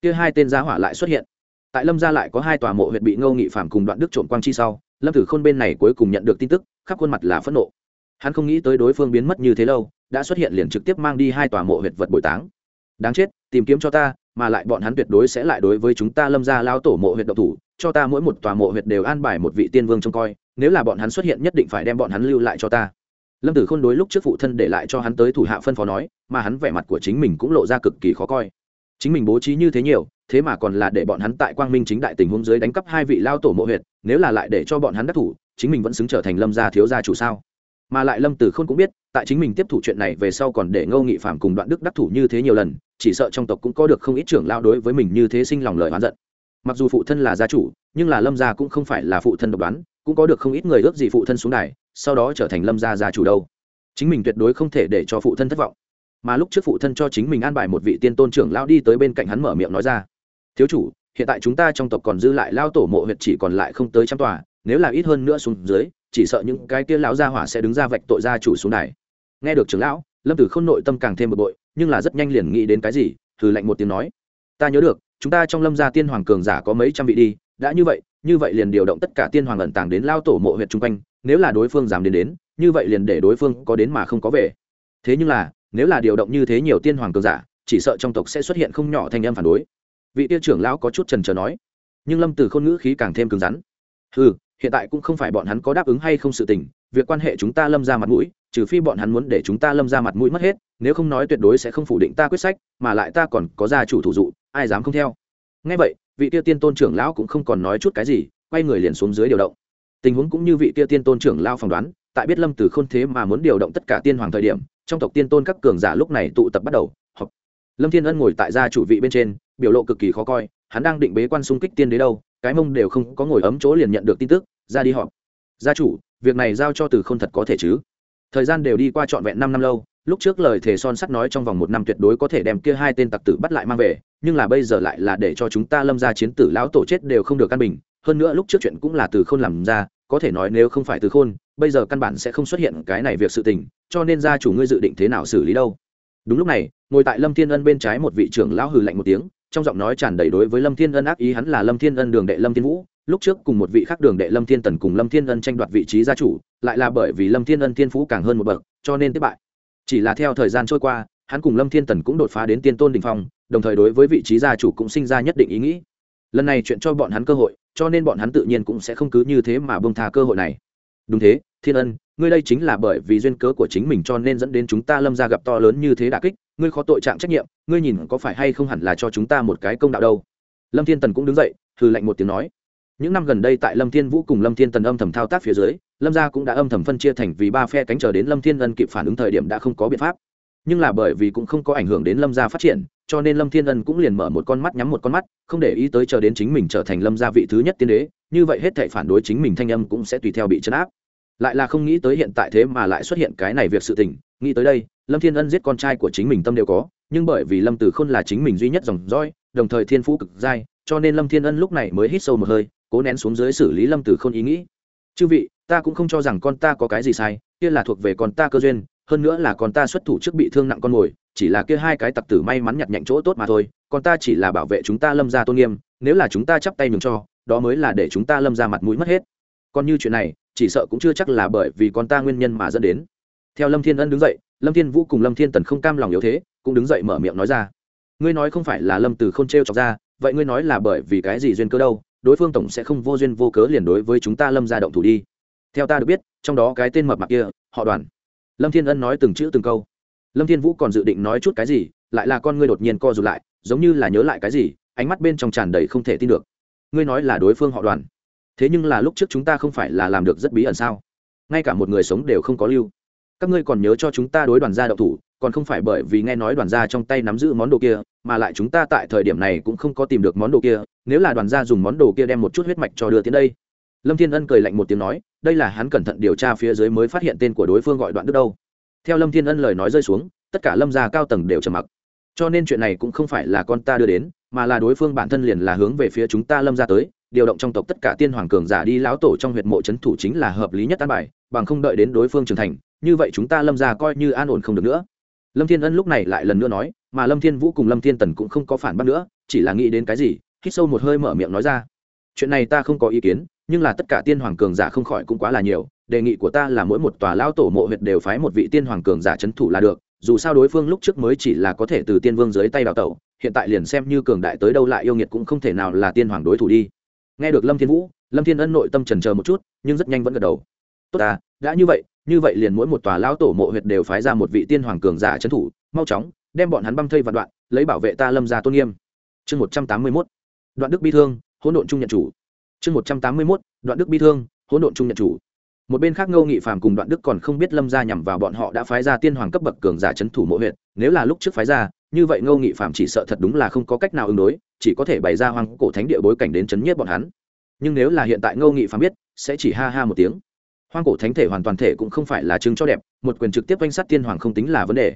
Kia hai tên giá hỏa lại xuất hiện. Tại lâm gia lại có hai tòa mộ huyện bị ngâu nghị phạm cùng đoạn đức trộm quang chi sau, lâm tử khôn bên này cuối cùng nhận được tin tức, khắp khuôn mặt là phẫn nộ hắn không nghĩ tới đối phương biến mất như thế lâu, đã xuất hiện liền trực tiếp mang đi hai tòa mộ huyệt vật bồi táng. Đáng chết, tìm kiếm cho ta, mà lại bọn hắn tuyệt đối sẽ lại đối với chúng ta lâm gia lao tổ mộ huyệt độc thủ, cho ta mỗi một tòa mộ huyệt đều an bài một vị tiên vương trông coi, nếu là bọn hắn xuất hiện nhất định phải đem bọn hắn lưu lại cho ta. Lâm tử khôn đối lúc trước phụ thân để lại cho hắn tới thủ hạ phân phó nói, mà hắn vẻ mặt của chính mình cũng lộ ra cực kỳ khó coi. Chính mình bố trí như thế nhiều, thế mà còn là để bọn hắn tại quang minh chính đại tình huống dưới đánh cắp hai vị lao tổ mộ huyệt, nếu là lại để cho bọn hắn đắc thủ, chính mình vẫn xứng trở thành lâm gia thiếu gia chủ sao? Mà lại lâm tử khôn cũng biết, tại chính mình tiếp thủ chuyện này về sau còn để ngâu nghị phạm cùng đoạn đức đắc thủ như thế nhiều lần, chỉ sợ trong tộc cũng có được không ít trưởng lao đối với mình như thế sinh lòng lời oán giận. Mặc dù phụ thân là gia chủ, nhưng là lâm gia cũng không phải là phụ thân độc đoán, cũng có được không ít người ước gì phụ thân xuống đài, sau đó trở thành lâm gia gia chủ đâu. Chính mình tuyệt đối không thể để cho phụ thân thất vọng. Mà lúc trước phụ thân cho chính mình an bài một vị tiên tôn trưởng lao đi tới bên cạnh hắn mở miệng nói ra, thiếu chủ, hiện tại chúng ta trong tộc còn dư lại lao tổ mộ huyệt chỉ còn lại không tới trăm tòa, nếu là ít hơn nữa xuống dưới chỉ sợ những cái kia lão gia hỏa sẽ đứng ra vạch tội gia chủ xuống đài. Nghe được trưởng lão, lâm tử khôn nội tâm càng thêm bực bội, nhưng là rất nhanh liền nghĩ đến cái gì thử lạnh một tiếng nói. Ta nhớ được, chúng ta trong lâm gia tiên hoàng cường giả có mấy trăm vị đi, đã như vậy như vậy liền điều động tất cả tiên hoàng ẩn tàng đến lao tổ mộ huyện chung quanh, nếu là đối phương dám đến đến, như vậy liền để đối phương có đến mà không có về. Thế nhưng là, nếu là điều động như thế nhiều tiên hoàng cường giả, chỉ sợ trong tộc sẽ xuất hiện không nhỏ thanh âm phản đối. Vị tiêu trưởng lão có chút trần trờ nói, nhưng lâm từ khôn ngữ khí càng thêm cứng rắn. Ừ hiện tại cũng không phải bọn hắn có đáp ứng hay không sự tình, việc quan hệ chúng ta lâm ra mặt mũi, trừ phi bọn hắn muốn để chúng ta lâm ra mặt mũi mất hết, nếu không nói tuyệt đối sẽ không phủ định ta quyết sách, mà lại ta còn có gia chủ thủ dụ, ai dám không theo. Ngay vậy, vị tiêu tiên tôn trưởng lão cũng không còn nói chút cái gì, quay người liền xuống dưới điều động. Tình huống cũng như vị tiêu tiên tôn trưởng lao phỏng đoán, tại biết lâm từ khôn thế mà muốn điều động tất cả tiên hoàng thời điểm, trong tộc tiên tôn các cường giả lúc này tụ tập bắt đầu lâm thiên ân ngồi tại gia chủ vị bên trên, biểu lộ cực kỳ khó coi hắn đang định bế quan xung kích tiên đế đâu, cái mông đều không có ngồi ấm chỗ liền nhận được tin tức, ra đi họp. Gia chủ, việc này giao cho từ khôn thật có thể chứ? Thời gian đều đi qua trọn vẹn năm năm lâu, lúc trước lời thề son sắt nói trong vòng một năm tuyệt đối có thể đem kia hai tên tặc tử bắt lại mang về, nhưng là bây giờ lại là để cho chúng ta lâm ra chiến tử lão tổ chết đều không được căn bình. Hơn nữa lúc trước chuyện cũng là từ khôn làm ra, có thể nói nếu không phải từ khôn, bây giờ căn bản sẽ không xuất hiện cái này việc sự tình, cho nên gia chủ ngươi dự định thế nào xử lý đâu? Đúng lúc này, ngồi tại lâm thiên ân bên trái một vị trưởng lão hừ lạnh một tiếng trong giọng nói tràn đầy đối với lâm thiên ân ác ý, hắn là lâm thiên ân đường đệ lâm thiên vũ, lúc trước cùng một vị khác đường đệ lâm thiên tần cùng lâm thiên ân tranh đoạt vị trí gia chủ, lại là bởi vì lâm thiên ân thiên phú càng hơn một bậc, cho nên thất bại. Chỉ là theo thời gian trôi qua, hắn cùng lâm thiên tần cũng đột phá đến tiên tôn đình phong, đồng thời đối với vị trí gia chủ cũng sinh ra nhất định ý nghĩ. Lần này chuyện cho bọn hắn cơ hội, cho nên bọn hắn tự nhiên cũng sẽ không cứ như thế mà bông tha cơ hội này. Đúng thế thiên ân, ngươi đây chính là bởi vì duyên cớ của chính mình cho nên dẫn đến chúng ta lâm ra gặp to lớn như thế đà kích, ngươi khó tội trạng trách nhiệm, ngươi nhìn có phải hay không hẳn là cho chúng ta một cái công đạo đâu. Lâm thiên tần cũng đứng dậy, hừ lạnh một tiếng nói. Những năm gần đây tại lâm thiên vũ cùng lâm thiên tần âm thầm thao tác phía dưới, lâm gia cũng đã âm thầm phân chia thành vì ba phe cánh chờ đến lâm thiên ân kịp phản ứng thời điểm đã không có biện pháp. Nhưng là bởi vì cũng không có ảnh hưởng đến lâm gia phát triển, cho nên lâm thiên ân cũng liền mở một con mắt nhắm một con mắt, không để ý tới chờ đến chính mình trở thành lâm gia vị thứ nhất tiên đế, như vậy hết thệ phản đối chính mình thanh âm cũng sẽ tùy theo bị chấn áp lại là không nghĩ tới hiện tại thế mà lại xuất hiện cái này việc sự tình. Nghĩ tới đây, lâm thiên ân giết con trai của chính mình tâm đều có, nhưng bởi vì lâm tử khôn là chính mình duy nhất dòng roi đồng thời thiên phú cực dai, cho nên lâm thiên ân lúc này mới hít sâu một hơi, cố nén xuống dưới xử lý lâm tử khôn ý nghĩ. Chư vị, ta cũng không cho rằng con ta có cái gì sai, kia là thuộc về con ta cơ duyên, hơn nữa là con ta xuất thủ trước bị thương nặng con mồi chỉ là kia hai cái tặc tử may mắn nhặt nhạnh chỗ tốt mà thôi, con ta chỉ là bảo vệ chúng ta lâm ra tôn nghiêm, nếu là chúng ta chắp tay nhường cho, đó mới là để chúng ta lâm ra mặt mũi mất hết. Còn như chuyện này chỉ sợ cũng chưa chắc là bởi vì con ta nguyên nhân mà dẫn đến. Theo lâm thiên ân đứng dậy, lâm thiên vũ cùng lâm thiên tần không cam lòng yếu thế, cũng đứng dậy mở miệng nói ra. Ngươi nói không phải là lâm từ không t r e o chọc ra, vậy ngươi nói là bởi vì cái gì duyên cơ đâu, đối phương tổng sẽ không vô duyên vô cớ liền đối với chúng ta lâm ra động thủ đi. Theo ta được biết, trong đó cái tên mập mạp kia, họ đoàn. Lâm thiên ân nói từng chữ từng câu. Lâm thiên vũ còn dự định nói chút cái gì, lại là con ngươi đột nhiên co rụt lại, giống như là nhớ lại cái gì, ánh mắt bên trong tràn đầy không thể tin được. Ngươi nói là đối phương họ đoàn thế nhưng là lúc trước chúng ta không phải là làm được rất bí ẩn sao? Ngay cả một người sống đều không có lưu. Các ngươi còn nhớ cho chúng ta đối đoàn gia đậu thủ, còn không phải bởi vì nghe nói đoàn gia trong tay nắm giữ món đồ kia, mà lại chúng ta tại thời điểm này cũng không có tìm được món đồ kia, nếu là đoàn gia dùng món đồ kia đem một chút huyết mạch cho đưa tiến đây. Lâm thiên ân cười lạnh một tiếng nói, đây là hắn cẩn thận điều tra phía dưới mới phát hiện tên của đối phương gọi đoạn đức đâu. Theo lâm thiên ân lời nói rơi xuống, tất cả lâm gia cao tầng đều trầm mặc. Cho nên chuyện này cũng không phải là con ta đưa đến, mà là đối phương bản thân liền là hướng về phía chúng ta lâm gia tới điều động trong tộc tất cả tiên hoàng cường giả đi lão tổ trong huyệt mộ c thủ chính là hợp lý nhất an bài, bằng không đợi đến đối phương trưởng thành, như vậy chúng ta lâm ra coi như an ổn không được nữa. Lâm thiên ân lúc này lại lần nữa nói, mà lâm thiên vũ cùng lâm thiên tần cũng không có phản bác nữa, chỉ là nghĩ đến cái gì, hít sâu một hơi mở miệng nói ra, chuyện này ta không có ý kiến, nhưng là tất cả tiên hoàng cường giả không khỏi cũng quá là nhiều, đề nghị của ta là mỗi một tòa lão tổ mộ huyệt đều phái một vị tiên hoàng cường giả c thủ là được, dù sao đối phương lúc trước mới chỉ là có thể từ tiên vương dưới tay đào tẩu, hiện tại liền xem như cường đại tới đâu lại yêu nghiệt cũng không thể nào là tiên hoàng đối thủ đi nghe được lâm thiên vũ, lâm thiên ân nội tâm trần chờ một chút, nhưng rất nhanh vẫn gật đầu. Tốt à đã như vậy như vậy liền mỗi một tòa lão tổ mộ huyệt đều phái ra một vị tiên hoàng cường giả trấn thủ, mau chóng, đem bọn hắn băm thây vạn đoạn, lấy bảo vệ ta lâm gia tôn nghiêm. Chương một trăm tám mươi mốt. Đoạn đức bi thương, hỗn độn trung nhận chủ. Chương một trăm tám mươi mốt, đoạn đức bi thương, hỗn độn trung nhận chủ. Một bên khác ngô nghị phàm cùng đoạn đức còn không biết lâm gia nhằm vào bọn họ đã phái ra tiên hoàng cấp bậc cường giả trấn thủ mộ huyện nếu là lúc trước phái ra, như vậy ngô nghị phàm chỉ sợ thật đúng là không có cách nào ứng đối chỉ có thể bày ra hoang cổ thánh địa bối cảnh đến chấn nhiếp bọn hắn. Nhưng nếu là hiện tại ngô nghị phàm biết, sẽ chỉ ha ha một tiếng. Hoang cổ thánh thể hoàn toàn thể cũng không phải là chứng cho đẹp, một quyền trực tiếp danh sát tiên hoàng không tính là vấn đề.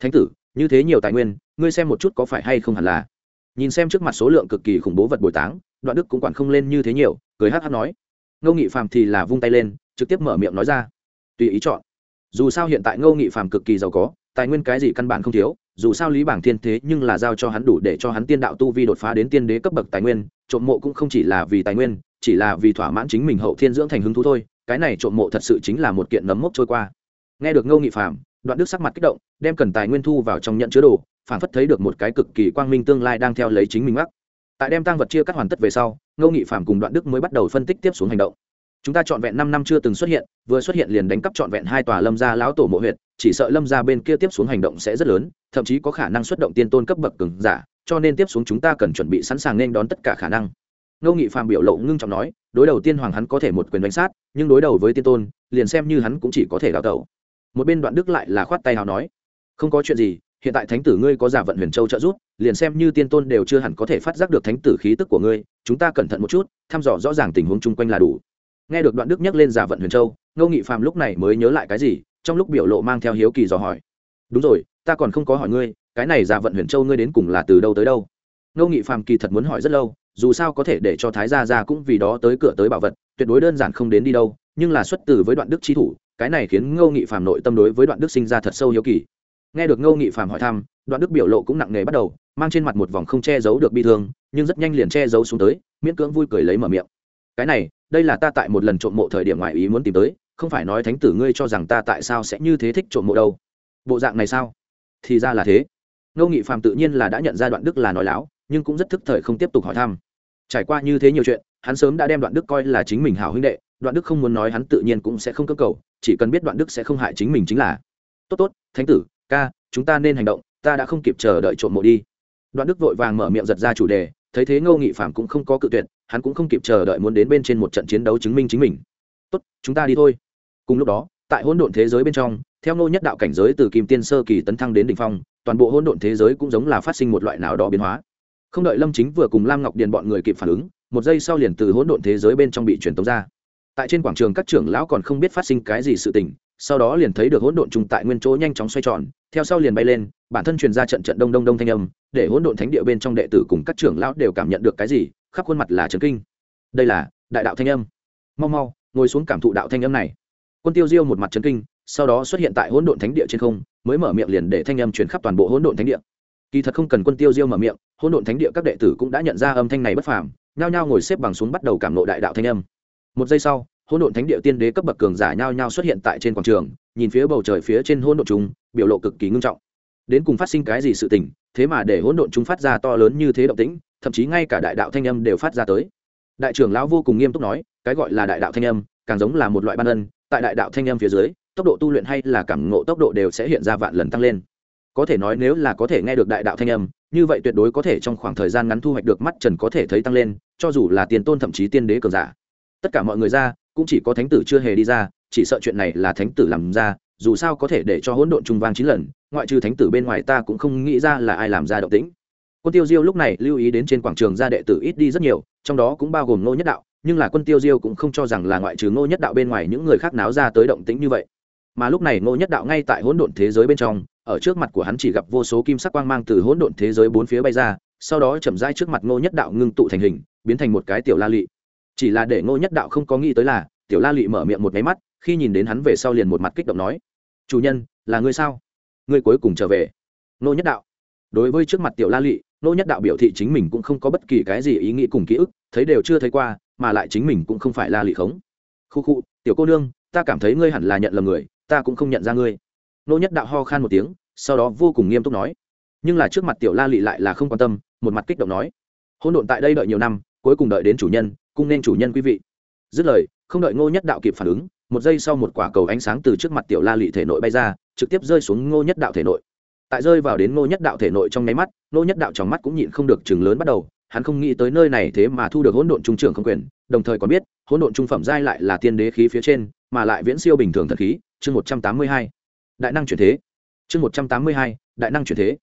Thánh tử, như thế nhiều tài nguyên, ngươi xem một chút có phải hay không hẳn là? Nhìn xem trước mặt số lượng cực kỳ khủng bố vật bồi táng, đoạn đức cũng quản không lên như thế nhiều, cười hát hát nói. Ngô nghị phàm thì là vung tay lên, trực tiếp mở miệng nói ra. Tùy ý chọn. Dù sao hiện tại ngô nghị phàm cực kỳ giàu có, tài nguyên cái gì căn bản không thiếu dù sao lý bảng thiên thế nhưng là giao cho hắn đủ để cho hắn tiên đạo tu vi đột phá đến tiên đế cấp bậc tài nguyên trộm mộ cũng không chỉ là vì tài nguyên chỉ là vì thỏa mãn chính mình hậu thiên dưỡng thành hứng thú thôi cái này trộm mộ thật sự chính là một kiện nấm mốc trôi qua. Nghe được ngô nghị phạm, đoạn đức sắc mặt kích động đem cần tài nguyên thu vào trong nhận chứa đồ phản phất thấy được một cái cực kỳ quang minh tương lai đang theo lấy chính mình mắc. Tại đem tăng vật chia cắt hoàn tất về sau ngô nghị phạm cùng đoạn đức mới bắt đầu phân tích tiếp xuống hành động chúng ta trọn vẹn năm năm chưa từng xuất hiện, vừa xuất hiện liền đánh cắp trọn vẹn hai tòa lâm gia lão tổ mộ huyệt, chỉ sợ lâm gia bên kia tiếp xuống hành động sẽ rất lớn, thậm chí có khả năng xuất động tiên tôn cấp bậc cường giả, cho nên tiếp xuống chúng ta cần chuẩn bị sẵn sàng nên đón tất cả khả năng. Ngô nghị phàm biểu lộ ngưng trọng nói, đối đầu tiên hoàng hắn có thể một quyền đánh sát, nhưng đối đầu với tiên tôn, liền xem như hắn cũng chỉ có thể đào tẩu. Một bên đoạn đức lại là khoát tay hào nói, không có chuyện gì, hiện tại thánh tử ngươi có giả vận huyền châu trợ giúp, liền xem như tiên tôn đều chưa hẳn có thể phát giác được thánh tử khí tức của ngươi, chúng ta cẩn thận một chút, thăm dò rõ ràng tình huống chung quanh là đủ nghe được đoạn đức nhắc lên giả vận huyền châu, ngô nghị phàm lúc này mới nhớ lại cái gì, trong lúc biểu lộ mang theo hiếu kỳ dò hỏi. Đúng rồi, ta còn không có hỏi ngươi, cái này giả vận huyền châu ngươi đến cùng là từ đâu tới đâu? Ngô nghị phàm kỳ thật muốn hỏi rất lâu, dù sao có thể để cho thái gia ra cũng vì đó tới cửa tới bảo vật, tuyệt đối đơn giản không đến đi đâu, nhưng là xuất từ với đoạn đức chi thủ, cái này khiến ngô nghị phàm nội tâm đối với đoạn đức sinh ra thật sâu hiếu kỳ. Nghe được ngô nghị phàm hỏi thăm, đoạn đức biểu lộ cũng nặng nề bắt đầu, mang trên mặt một vòng không che giấu được bi thương, nhưng rất nhanh liền che giấu xuống tới, miễn cưỡng vui cười lấy mở miệng. Cái này đây là ta tại một lần trộm mộ thời điểm ngoại ý muốn tìm tới, không phải nói thánh tử ngươi cho rằng ta tại sao sẽ như thế thích trộm mộ đâu. Bộ dạng này sao? Thì ra là thế. Ngô nghị phàm tự nhiên là đã nhận ra đoạn đức là nói láo, nhưng cũng rất thức thời không tiếp tục hỏi thăm. Trải qua như thế nhiều chuyện, hắn sớm đã đem đoạn đức coi là chính mình hảo huynh đệ, đoạn đức không muốn nói hắn tự nhiên cũng sẽ không cơ cầu, chỉ cần biết đoạn đức sẽ không hại chính mình chính là. Tốt tốt, thánh tử, ca, chúng ta nên hành động, ta đã không kịp chờ đợi trộm mộ đi. Đoạn đức vội vàng mở miệng giật ra chủ đề, thấy thế ngô nghị phạm cũng không có cự tuyệt hắn cũng không kịp chờ đợi muốn đến bên trên một trận chiến đấu chứng minh chính mình. Tốt, chúng ta đi thôi. Cùng lúc đó, tại hỗn độn thế giới bên trong, theo nô nhất đạo cảnh giới từ kim tiên sơ kỳ tấn thăng đến đ ỉ n h phong, toàn bộ hỗn độn thế giới cũng giống là phát sinh một loại nào đó biến hóa. Không đợi lâm chính vừa cùng lam ngọc điền bọn người kịp phản ứng, một giây sau liền từ hỗn độn thế giới bên trong bị truyền tống ra. Tại trên quảng trường các trưởng lão còn không biết phát sinh cái gì sự tình sau đó liền thấy được hỗn độn trùng tại nguyên chỗ nhanh chóng xoay tròn, theo sau liền bay lên, bản thân truyền ra trận trận đông đông đông thanh âm, để hỗn độn thánh địa bên trong đệ tử cùng các trưởng lão đều cảm nhận được cái gì, khắp khuôn mặt là trấn kinh. Đây là đại đạo thanh âm. Mau mau, ngồi xuống cảm thụ đạo thanh âm này. Quân tiêu diêu một mặt trấn kinh, sau đó xuất hiện tại hỗn độn thánh địa trên không, mới mở miệng liền để thanh âm truyền khắp toàn bộ hỗn độn thánh địa. Kỳ thật không cần quân tiêu diêu mở miệng, hỗn độn thánh địa các đệ tử cũng đã nhận ra âm thanh này bất phàm, nhao nhao ngồi xếp bằng xuống bắt đầu cảm ngộ đại đạo thanh âm. Một giây sau hỗn độn thánh địa tiên đế cấp bậc cường giả nhao nhao xuất hiện tại trên quảng trường, nhìn phía bầu trời phía trên hỗn độn chúng, biểu lộ cực kỳ ngưng trọng. Đến cùng phát sinh cái gì sự tình, thế mà để hỗn độn chúng phát ra to lớn như thế động tĩnh, thậm chí ngay cả đại đạo thanh âm đều phát ra tới. Đại trưởng lão vô cùng nghiêm túc nói, cái gọi là đại đạo thanh âm, càng giống là một loại ban ân, tại đại đạo thanh âm phía dưới, tốc độ tu luyện hay là cảm ngộ tốc độ đều sẽ hiện ra vạn lần tăng lên. Có thể nói nếu là có thể nghe được đại đạo thanh âm, như vậy tuyệt đối có thể trong khoảng thời gian ngắn thu hoạch được mắt trần có thể thấy tăng lên, cho dù là tiền tôn thậm chí tiên đế cường giả. Tất cả mọi người ra cũng chỉ có thánh tử chưa hề đi ra, chỉ sợ chuyện này là thánh tử làm ra, dù sao có thể để cho hỗn độn trung vang chín lần, ngoại trừ thánh tử bên ngoài ta cũng không nghĩ ra là ai làm ra động tĩnh. Quân tiêu diêu lúc này lưu ý đến trên quảng trường gia đệ tử ít đi rất nhiều, trong đó cũng bao gồm ngô nhất đạo, nhưng là quân tiêu diêu cũng không cho rằng là ngoại trừ ngô nhất đạo bên ngoài những người khác náo ra tới động tĩnh như vậy. Mà lúc này ngô nhất đạo ngay tại hỗn độn thế giới bên trong, ở trước mặt của hắn chỉ gặp vô số kim sắc quang mang từ hỗn độn thế giới bốn phía bay ra, sau đó chậm rãi trước mặt ngô nhất đạo ngưng tụ thành hình, biến thành một cái tiểu la lị chỉ là để ngô nhất đạo không có nghĩ tới là, tiểu la lụy mở miệng một máy mắt, khi nhìn đến hắn về sau liền một mặt kích động nói, chủ nhân, là ngươi sao? Ngươi cuối cùng trở về. Ngô nhất đạo. Đối với trước mặt tiểu la lụy, ngô nhất đạo biểu thị chính mình cũng không có bất kỳ cái gì ý nghĩ cùng ký ức, thấy đều chưa thấy qua, mà lại chính mình cũng không phải la lụy khống. Khu khu, tiểu cô nương, ta cảm thấy ngươi hẳn là nhận lầm người, ta cũng không nhận ra ngươi. Ngô nhất đạo ho khan một tiếng, sau đó vô cùng nghiêm túc nói, nhưng là trước mặt tiểu la lụy lại là không quan tâm, một mặt kích động nói hôn độn tại đây đợi nhiều năm, cuối cùng đợi đến chủ nhân cung nên chủ nhân quý vị. Dứt lời, không đợi ngô nhất đạo kịp phản ứng, một giây sau một quả cầu ánh sáng từ trước mặt tiểu la lị thể nội bay ra, trực tiếp rơi xuống ngô nhất đạo thể nội. Tại rơi vào đến ngô nhất đạo thể nội trong nháy mắt, ngô nhất đạo trong mắt cũng nhịn không được chừng lớn bắt đầu, hắn không nghĩ tới nơi này thế mà thu được hỗn độn trung trưởng không quyền, đồng thời còn biết, hỗn độn trung phẩm giai lại là tiên đế khí phía trên, mà lại viễn siêu bình thường thật khí, chương một trăm tám mươi hai. Đại năng chuyển thế. Chương một trăm tám mươi hai, đại năng chuyển thế.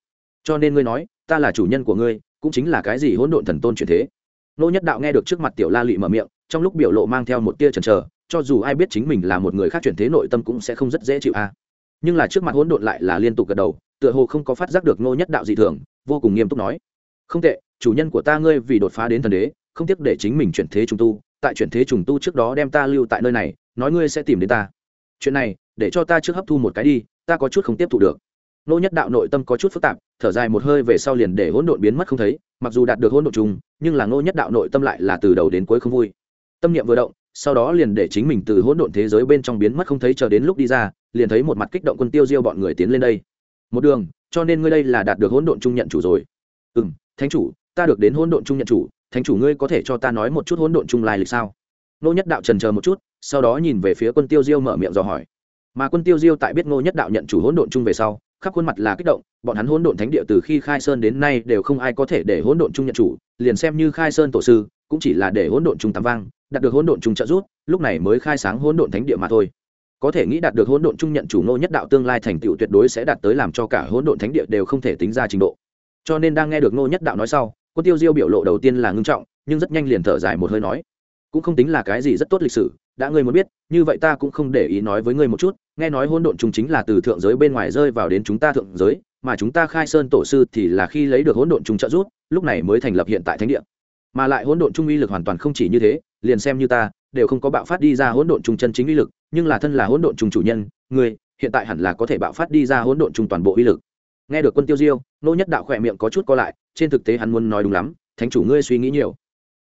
Cho nên ngươi nói, ta là chủ nhân của ngươi, cũng chính là cái gì hỗn độn thần tôn chuyển thế? Nô nhất đạo nghe được trước mặt tiểu la lị mở miệng, trong lúc biểu lộ mang theo một tia chần chờ, cho dù ai biết chính mình là một người khác chuyển thế nội tâm cũng sẽ không rất dễ chịu a. Nhưng là trước mặt hỗn độn lại là liên tục gật đầu, tựa hồ không có phát giác được nô nhất đạo dị thường, vô cùng nghiêm túc nói. Không tệ, chủ nhân của ta ngươi vì đột phá đến thần đế, không tiếc để chính mình chuyển thế trùng tu, tại chuyển thế trùng tu trước đó đem ta lưu tại nơi này, nói ngươi sẽ tìm đến ta. Chuyện này, để cho ta trước hấp thu một cái đi, ta có chút không tiếp thu được. Nô nhất đạo nội tâm có chút phức tạp thở dài một hơi về sau liền để hỗn độn biến mất không thấy, mặc dù đạt được hỗn độn chung, nhưng là nô nhất đạo nội tâm lại là từ đầu đến cuối không vui. Tâm niệm vừa động, sau đó liền để chính mình từ hỗn độn thế giới bên trong biến mất không thấy chờ đến lúc đi ra, liền thấy một mặt kích động quân tiêu diêu bọn người tiến lên đây. Một đường, cho nên ngươi đây là đạt được hỗn độn trung nhận chủ rồi. Ừ m thánh chủ, ta được đến hỗn độn trung nhận chủ, thánh chủ ngươi có thể cho ta nói một chút hỗn độn trung lai lịch sao? Nô nhất đạo trần chờ một chút, sau đó nhìn về phía quân tiêu diêu mở miệng dò hỏi. Mà quân tiêu diêu tại biết ngô nhất đạo nhận chủ hỗn độn trung về sau khắp khuôn mặt là kích động, bọn hắn hỗn độn thánh địa từ khi khai sơn đến nay đều không ai có thể để hỗn độn chung nhận chủ, liền xem như khai sơn tổ sư, cũng chỉ là để hỗn độn chung tắm vang, đạt được hỗn độn chung trợ giúp, lúc này mới khai sáng hỗn độn thánh địa mà thôi. Có thể nghĩ đạt được hỗn độn chung nhận chủ ngô nhất đạo tương lai thành tựu tuyệt đối sẽ đạt tới làm cho cả hỗn độn thánh địa đều không thể tính ra trình độ. Cho nên đang nghe được ngô nhất đạo nói sau, quân tiêu diêu biểu lộ đầu tiên là ngưng trọng, nhưng rất nhanh liền thở dài một hơi nói, cũng không tính là cái gì rất tốt lịch sử, đã ngươi muốn biết như vậy ta cũng không để ý nói với ngươi một chút, nghe nói hỗn độn trùng chính là từ thượng giới bên ngoài rơi vào đến chúng ta thượng giới, mà chúng ta khai sơn tổ sư thì là khi lấy được hỗn độn trùng trợ giúp, lúc này mới thành lập hiện tại thánh địa. Mà lại hỗn độn trung uy lực hoàn toàn không chỉ như thế, liền xem như ta, đều không có bạo phát đi ra hỗn độn trùng chân chính uy lực, nhưng là thân là hỗn độn trùng chủ nhân, ngươi, hiện tại hẳn là có thể bạo phát đi ra hỗn độn trùng toàn bộ uy lực. Nghe được quân tiêu diêu, nô nhất đạo khỏe miệng có chút co lại, trên thực tế hắn muốn nói đúng lắm, thánh chủ ngươi suy nghĩ nhiều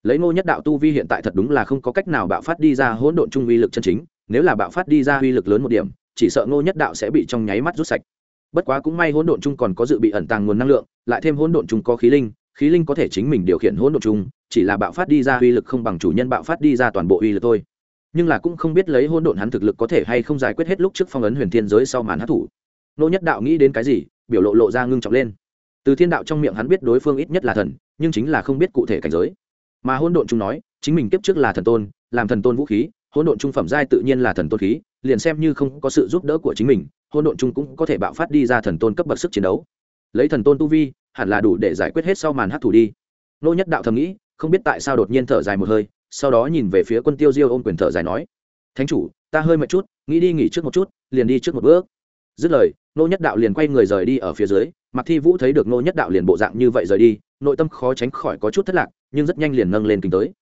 lấy Ngô nhất đạo tu vi hiện tại thật đúng là không có cách nào bạo phát đi ra hỗn độn trung uy lực chân chính nếu là bạo phát đi ra uy lực lớn một điểm chỉ sợ Ngô nhất đạo sẽ bị trong nháy mắt rút sạch. Bất quá cũng may hỗn độn trung còn có dự bị ẩn tàng nguồn năng lượng lại thêm hỗn độn trung có khí linh khí linh có thể chính mình điều khiển hỗn độn trung, chỉ là bạo phát đi ra uy lực không bằng chủ nhân bạo phát đi ra toàn bộ uy lực thôi. Nhưng là cũng không biết lấy hỗn độn hắn thực lực có thể hay không giải quyết hết lúc trước phong ấn huyền thiên giới sau màn hát thủ. Nô nhất đạo nghĩ đến cái gì biểu lộ lộ ra ngưng trọng lên. Từ thiên đạo trong miệng hắn biết đối phương ít nhất là thần nhưng chính là không biết cụ thể cảnh giới mà hỗn độn trung nói, chính mình kiếp trước là thần tôn, làm thần tôn vũ khí, hỗn độn trung phẩm giai tự nhiên là thần tôn khí, liền xem như không có sự giúp đỡ của chính mình, hỗn độn trung cũng có thể bạo phát đi ra thần tôn cấp bậc sức chiến đấu. Lấy thần tôn tu vi, hẳn là đủ để giải quyết hết sau màn hát thủ đi. Nô nhất đạo thầm nghĩ, không biết tại sao đột nhiên thở dài một hơi, sau đó nhìn về phía quân tiêu diêu ôm quyền thở dài nói, thánh chủ, ta hơi mệt chút, nghĩ đi nghỉ trước một chút, liền đi trước một bước dứt lời nô nhất đạo liền quay người rời đi ở phía dưới mặc thi vũ thấy được nô nhất đạo liền bộ dạng như vậy rời đi, nội tâm khó tránh khỏi có chút thất lạc, nhưng rất nhanh liền nâng lên kính tới.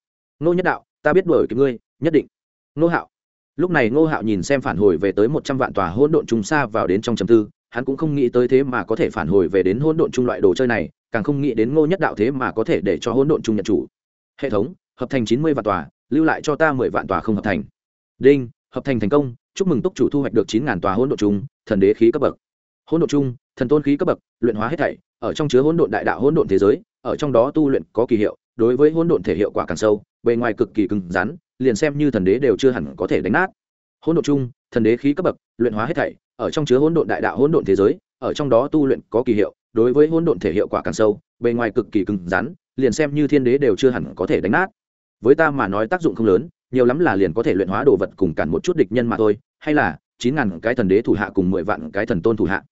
Nô nhất đạo, ta biết đuổi kịp ngươi, nhất định. Nô hạo. Lúc này nô hạo nhìn xem phản hồi về tới một trăm vạn tòa hỗn độn trung xa vào đến trong trầm tư, hắn cũng không nghĩ tới thế mà có thể phản hồi về đến hỗn độn trung loại đồ chơi này, càng không nghĩ đến ngô nhất đạo thế mà có thể để cho hỗn độn trung nhận chủ. Hệ thống, hợp thành chín mươi vạn tòa, lưu lại cho ta mười vạn tòa không hợp thành. Đinh, hợp thành thành công, chúc mừng túc chủ thu hoạch được chín ngàn tòa hỗn độn trung thần đế khí cấp bậc. Hỗn độn trung thần tôn khí cấp bậc, luyện hóa hết thảy, ở trong chứa hỗn độn đại đạo hỗn độn thế giới, ở trong đó tu luyện có kỳ hiệu, đối với hỗn độn thể hiệu quả càng sâu, bề ngoài cực kỳ cứng rắn, liền xem như thần đế đều chưa hẳn có thể đánh nát. Hỗn độn chung, thần đế khí cấp bậc, luyện hóa hết thảy, ở trong chứa hỗn độn đại đạo hỗn độn thế giới, ở trong đó tu luyện có kỳ hiệu, đối với hỗn độn thể hiệu quả càng sâu, bề ngoài cực kỳ cứng rắn, liền xem như thiên đế đều chưa hẳn có thể đánh nát. Với ta mà nói tác dụng không lớn, nhiều lắm là liền có thể luyện hóa đồ vật cùng cản một chút địch nhân mà thôi, hay là chín ngàn cái thần đế thủ hạ cùng mười vạn cái thần tôn thủ hạ.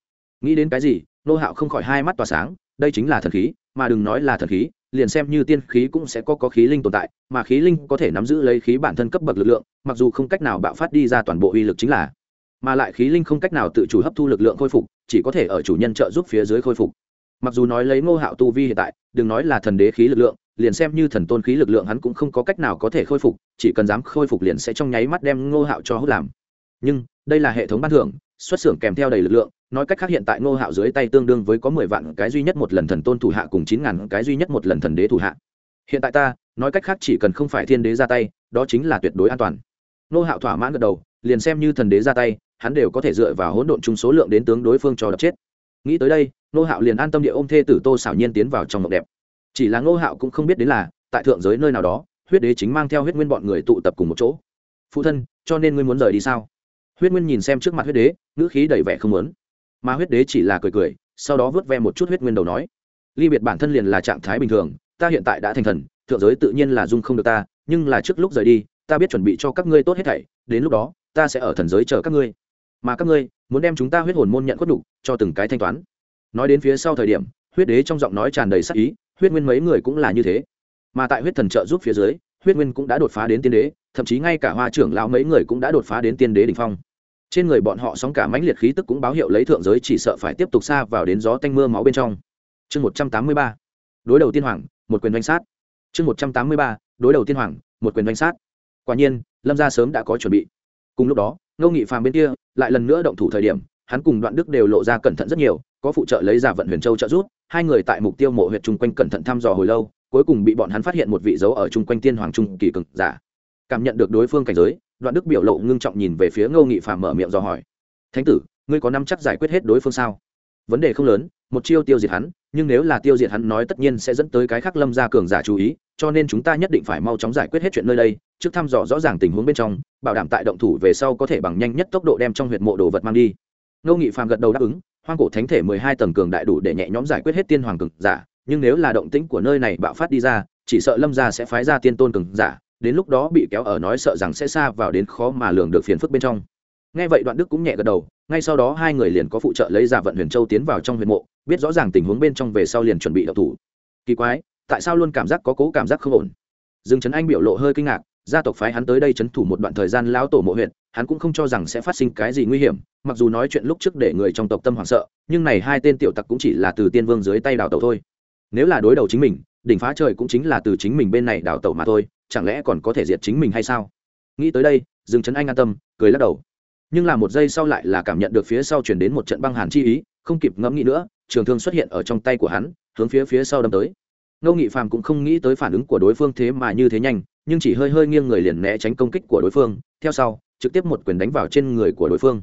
Nghĩ đến cái gì, nô hạo không khỏi hai mắt tỏa sáng, đây chính là thần khí, mà đừng nói là thần khí, liền xem như tiên khí cũng sẽ có có khí linh tồn tại, mà khí linh có thể nắm giữ lấy khí bản thân cấp bậc lực lượng, mặc dù không cách nào bạo phát đi ra toàn bộ uy lực chính là, mà lại khí linh không cách nào tự chủ hấp thu lực lượng khôi phục, chỉ có thể ở chủ nhân trợ giúp phía dưới khôi phục. Mặc dù nói lấy ngô hạo tu vi hiện tại, đừng nói là thần đế khí lực lượng, liền xem như thần tôn khí lực lượng hắn cũng không có cách nào có thể khôi phục, chỉ cần dám khôi phục liền sẽ trong nháy mắt đem ngô hạo cho hút làm nhưng, đây là hệ thống ban thưởng, xuất xưởng kèm theo đầy lực lượng, nói cách khác hiện tại ngô hạo dưới tay tương đương với có mười vạn cái duy nhất một lần thần tôn thủ hạ cùng chín ngàn cái duy nhất một lần thần đế thủ hạ. Hiện tại ta, nói cách khác chỉ cần không phải thiên đế ra tay, đó chính là tuyệt đối an toàn. Ngô hạo thỏa mãn gật đầu, liền xem như thần đế ra tay, hắn đều có thể dựa vào hỗn độn chung số lượng đến tướng đối phương cho đập chết. Nghĩ tới đây, ngô hạo liền an tâm địa ôm thê tử tô xảo nhiên tiến vào trong mộng đẹp. Chỉ là ngô hạo cũng không biết đến là, tại thượng giới nơi nào đó, huyết đế chính mang theo huyết nguyên bọn người tụ tập cùng một chỗ. Phụ thân, cho nên ngươi muốn rời đi sao? Huyết nguyên nhìn xem trước mặt huyết đế, ngữ khí đầy vẻ không muốn. Mà huyết đế chỉ là cười cười, sau đó vớt ve một chút huyết nguyên đầu nói, ly biệt bản thân liền là trạng thái bình thường, ta hiện tại đã thành thần, thượng giới tự nhiên là dung không được ta, nhưng là trước lúc rời đi, ta biết chuẩn bị cho các ngươi tốt hết thảy, đến lúc đó, ta sẽ ở thần giới chờ các ngươi. Mà các ngươi, muốn đem chúng ta huyết hồn môn nhận khuất đủ, cho từng cái thanh toán. Nói đến phía sau thời điểm, huyết đế trong giọng nói tràn đầy sắc ý, huyết nguyên mấy người cũng là như thế. Mà tại huyết thần trợ giúp phía dưới huyết nguyên cũng đã đột phá đến tiên đế, thậm chí ngay cả hoa trưởng lão mấy người cũng đã đột phá đến tiên đế đ ỉ n h phong. Trên người bọn họ sóng cả mãnh liệt khí tức cũng báo hiệu lấy thượng giới chỉ sợ phải tiếp tục xa vào đến gió tanh mưa máu bên trong. Chương một trăm tám mươi ba, đối đầu tiên hoàng, một quyền danh sát. Chương một trăm tám mươi ba, đối đầu tiên hoàng, một quyền danh sát. Quả nhiên, lâm gia sớm đã có chuẩn bị. Cùng lúc đó, ngô nghị phàm bên kia lại lần nữa động thủ thời điểm hắn cùng đoạn đức đều lộ ra cẩn thận rất nhiều có phụ trợ lấy giả vận huyền châu trợ giúp, hai người tại mục tiêu mộ huyện chung quanh cẩn thận thăm dò hồi lâu cuối cùng bị bọn hắn phát hiện một vị dấu ở chung quanh tiên hoàng trung kỳ cực giả. Cảm nhận được đối phương cảnh giới đoạn đức biểu lộ ngưng trọng nhìn về phía ngô nghị phàm mở miệng do hỏi. Thánh tử ngươi có năm chắc giải quyết hết đối phương sao? Vấn đề không lớn một chiêu tiêu diệt hắn nhưng nếu là tiêu diệt hắn nói tất nhiên sẽ dẫn tới cái khác lâm gia cường giả chú ý cho nên chúng ta nhất định phải mau chóng giải quyết hết chuyện nơi đây trước thăm dò rõ ràng tình huống bên trong bảo đảm tại động thủ về sau có thể bằng nhanh nhất tốc độ đem trong huyện mộ đồ vật mang đi ngô nghị phàm gật đầu đáp ứng, hoang cổ thánh thể mười hai tầng cường đại đủ để nhẹ nhõm giải quyết hết tiên hoàng cường giả, nhưng nếu là động tĩnh của nơi này bạo phát đi ra, chỉ sợ lâm gia sẽ phái ra tiên tôn cường giả, đến lúc đó bị kéo ở nói sợ rằng sẽ xa vào đến khó mà lường được phiền phức bên trong. Nghe vậy đoạn đức cũng nhẹ gật đầu, ngay sau đó hai người liền có phụ trợ lấy giả vận huyền châu tiến vào trong huyền mộ, biết rõ ràng tình huống bên trong về sau liền chuẩn bị đậu thủ. Kỳ quái, tại sao luôn cảm giác có cố cảm giác không ổn? Dương trấn anh biểu lộ hơi kinh ngạc gia tộc phái hắn tới đây trấn thủ một đoạn thời gian lão tổ mộ huyện hắn cũng không cho rằng sẽ phát sinh cái gì nguy hiểm, mặc dù nói chuyện lúc trước để người trong tộc tâm hoảng sợ, nhưng này hai tên tiểu tặc cũng chỉ là từ tiên vương dưới tay đào tẩu thôi. Nếu là đối đầu chính mình, đỉnh phá trời cũng chính là từ chính mình bên này đào tẩu mà thôi, chẳng lẽ còn có thể diệt chính mình hay sao? Nghĩ tới đây, dương trấn anh an tâm, cười lắc đầu. Nhưng là một giây sau lại là cảm nhận được phía sau chuyển đến một trận băng hàn chi ý, không kịp ngẫm nghĩ nữa, trường thương xuất hiện ở trong tay của hắn, hướng phía phía sau đâm tới ngô nghị phàm cũng không nghĩ tới phản ứng của đối phương thế mà như thế nhanh nhưng chỉ hơi hơi nghiêng người liền né tránh công kích của đối phương. Theo sau trực tiếp một quyền đánh vào trên người của đối phương.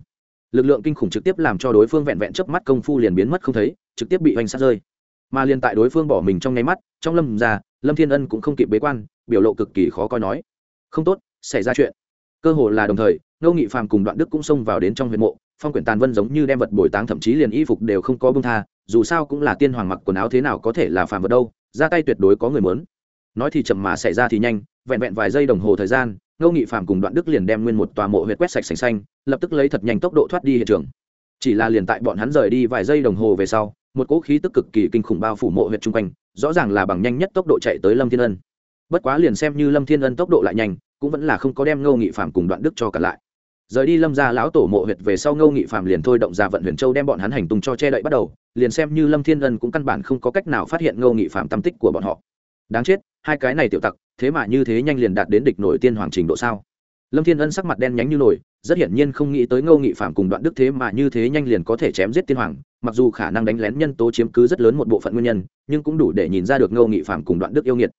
Lực lượng kinh khủng trực tiếp làm cho đối phương vẹn vẹn chớp mắt công phu liền biến mất không thấy trực tiếp bị oanh sát rơi. Mà liền tại đối phương bỏ mình trong nháy mắt trong lâm già, lâm thiên ân cũng không kịp bế quan biểu lộ cực kỳ khó coi nói không tốt xảy ra chuyện. Cơ hồ là đồng thời ngô nghị phàm cùng đoạn đức cũng xông vào đến trong huyện mộ phong quyển tàn vân giống như đem vật bồi táng thậm chí liền y phục đều không có bông tha dù sao cũng là tiên hoàng mặc quần áo thế nào có thể là phàm vật đâu ra tay tuyệt đối có người muốn. Nói thì chậm mà xảy ra thì nhanh, vẹn vẹn vài giây đồng hồ thời gian, ngô nghị phàm cùng đoạn đức liền đem nguyên một tòa mộ huyệt quét sạch sành xanh, lập tức lấy thật nhanh tốc độ thoát đi hiện trường. Chỉ là liền tại bọn hắn rời đi vài giây đồng hồ về sau, một cỗ khí tức cực kỳ kinh khủng bao phủ mộ huyệt chung quanh, rõ ràng là bằng nhanh nhất tốc độ chạy tới lâm thiên ân. Bất quá liền xem như lâm thiên ân tốc độ lại nhanh, cũng vẫn là không có đem ngô nghị phạm cùng đoạn đức cho cả lại rời đi lâm ra lão tổ mộ huyệt về sau ngô nghị phạm liền thôi động ra vận huyền châu đem bọn hắn hành tung cho che đậy bắt đầu, liền xem như lâm thiên ân cũng căn bản không có cách nào phát hiện ngô nghị phạm tâm tích của bọn họ. Đáng chết, hai cái này tiểu tặc, thế mà như thế nhanh liền đạt đến địch nổi tiên hoàng trình độ sao? Lâm thiên ân sắc mặt đen nhánh như nổi rất hiển nhiên không nghĩ tới ngô nghị phạm cùng đoạn đức thế mà như thế nhanh liền có thể chém giết tiên hoàng, mặc dù khả năng đánh lén nhân tố chiếm cứ rất lớn một bộ phận nguyên nhân, nhưng cũng đủ để nhìn ra được ngô nghị phạm cùng đoạn đức yêu nghiệt.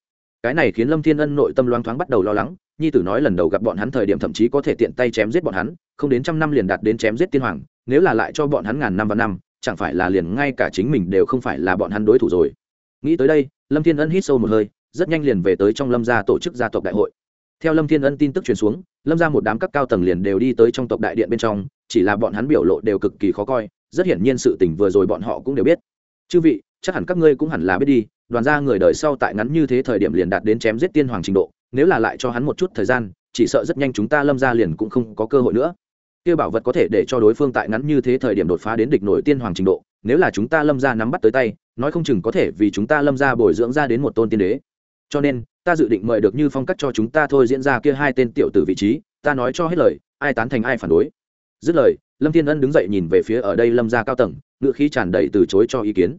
Cái này khiến lâm thiên ân nội tâm loáng thoáng bắt đầu lo lắng nhi tử nói lần đầu gặp bọn hắn thời điểm thậm chí có thể tiện tay chém giết bọn hắn, không đến trăm năm liền đạt đến chém giết tiên hoàng, nếu là lại cho bọn hắn ngàn năm và năm, chẳng phải là liền ngay cả chính mình đều không phải là bọn hắn đối thủ rồi. Nghĩ tới đây, lâm thiên ân hít sâu một hơi, rất nhanh liền về tới trong lâm gia tổ chức gia tộc đại hội. Theo lâm thiên ân tin tức truyền xuống, lâm ra một đám các cao tầng liền đều đi tới trong tộc đại điện bên trong, chỉ là bọn hắn biểu lộ đều cực kỳ khó coi, rất hiển nhiên sự tình vừa rồi bọn họ cũng đều biết. Chư vị, chắc hẳn các ngươi cũng hẳn là biết đi, đoàn gia người đời sau tại ngắn như thế thời điểm liền đạt đến chém giết tiên hoàng trình độ nếu là lại cho hắn một chút thời gian, chỉ sợ rất nhanh chúng ta lâm ra liền cũng không có cơ hội nữa. Kia bảo vật có thể để cho đối phương tại ngắn như thế thời điểm đột phá đến địch nổi tiên hoàng trình độ, nếu là chúng ta lâm ra nắm bắt tới tay, nói không chừng có thể vì chúng ta lâm ra bồi dưỡng ra đến một tôn tiên đế. Cho nên, ta dự định mời được như phong cách cho chúng ta thôi diễn ra kia hai tên tiểu tử vị trí, ta nói cho hết lời, ai tán thành ai phản đối. Dứt lời, lâm thiên ân đứng dậy nhìn về phía ở đây lâm gia cao tầng ngựa khí tràn đầy từ chối cho ý kiến.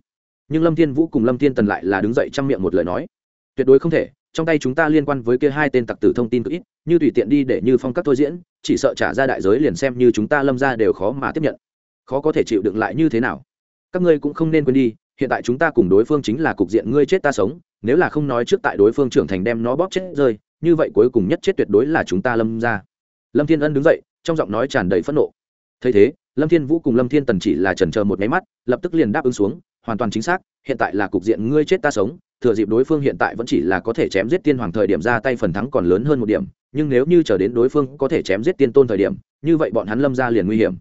Nhưng lâm thiên vũ cùng lâm thiên tần lại là đứng dậy chăm miệng một lời nói. Tuyệt đối không thể trong tay chúng ta liên quan với kia hai tên tặc tử thông tin cực ít, như tùy tiện đi để như phong cách thôi diễn, chỉ sợ trả ra đại giới liền xem như chúng ta lâm ra đều khó mà tiếp nhận. Khó có thể chịu đựng lại như thế nào? Các ngươi cũng không nên quên đi, hiện tại chúng ta cùng đối phương chính là cục diện ngươi chết ta sống, nếu là không nói trước tại đối phương trưởng thành đem nó bóp chết rơi, như vậy cuối cùng nhất chết tuyệt đối là chúng ta lâm ra. Lâm thiên ân đứng dậy, trong giọng nói tràn đầy phẫn nộ. Thấy thế, lâm thiên vũ cùng lâm thiên tần chỉ là trần chờ một máy mắt, lập tức liền đáp ứng xuống, hoàn toàn chính xác, hiện tại là cục diện ngươi chết ta sống thừa dịp đối phương hiện tại vẫn chỉ là có thể chém giết tiên hoàng thời điểm ra tay phần thắng còn lớn hơn một điểm, nhưng nếu như chờ đến đối phương có thể chém giết tiên tôn thời điểm, như vậy bọn hắn lâm ra liền nguy hiểm.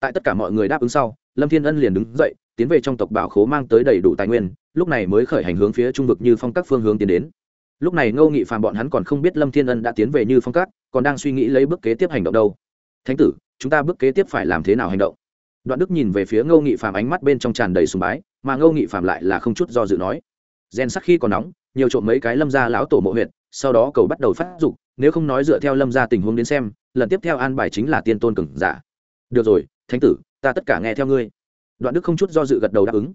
Tại tất cả mọi người đáp ứng sau, lâm thiên ân liền đứng dậy, tiến về trong tộc bảo khố mang tới đầy đủ tài nguyên, lúc này mới khởi hành hướng phía trung vực như phong các phương hướng tiến đến. Lúc này ngô nghị phàm bọn hắn còn không biết lâm thiên ân đã tiến về như phong các, còn đang suy nghĩ lấy bước kế tiếp hành động đâu. Thánh tử, chúng ta bước kế tiếp phải làm thế nào hành động? Đoạn đức nhìn về phía ngô nghị phàm ánh mắt bên trong tràn đầy sùng bái, mà ngô nghị phàm lại là không chút do dự nói gen sắc khi còn nóng, nhiều trộm mấy cái lâm gia lão tổ mộ huyện sau đó cầu bắt đầu phát dục, nếu không nói dựa theo lâm gia tình huống đến xem, lần tiếp theo an bài chính là tiên tôn cừng giả. Được rồi, thánh tử, ta tất cả nghe theo ngươi. Đoạn đức không chút do dự gật đầu đáp ứng.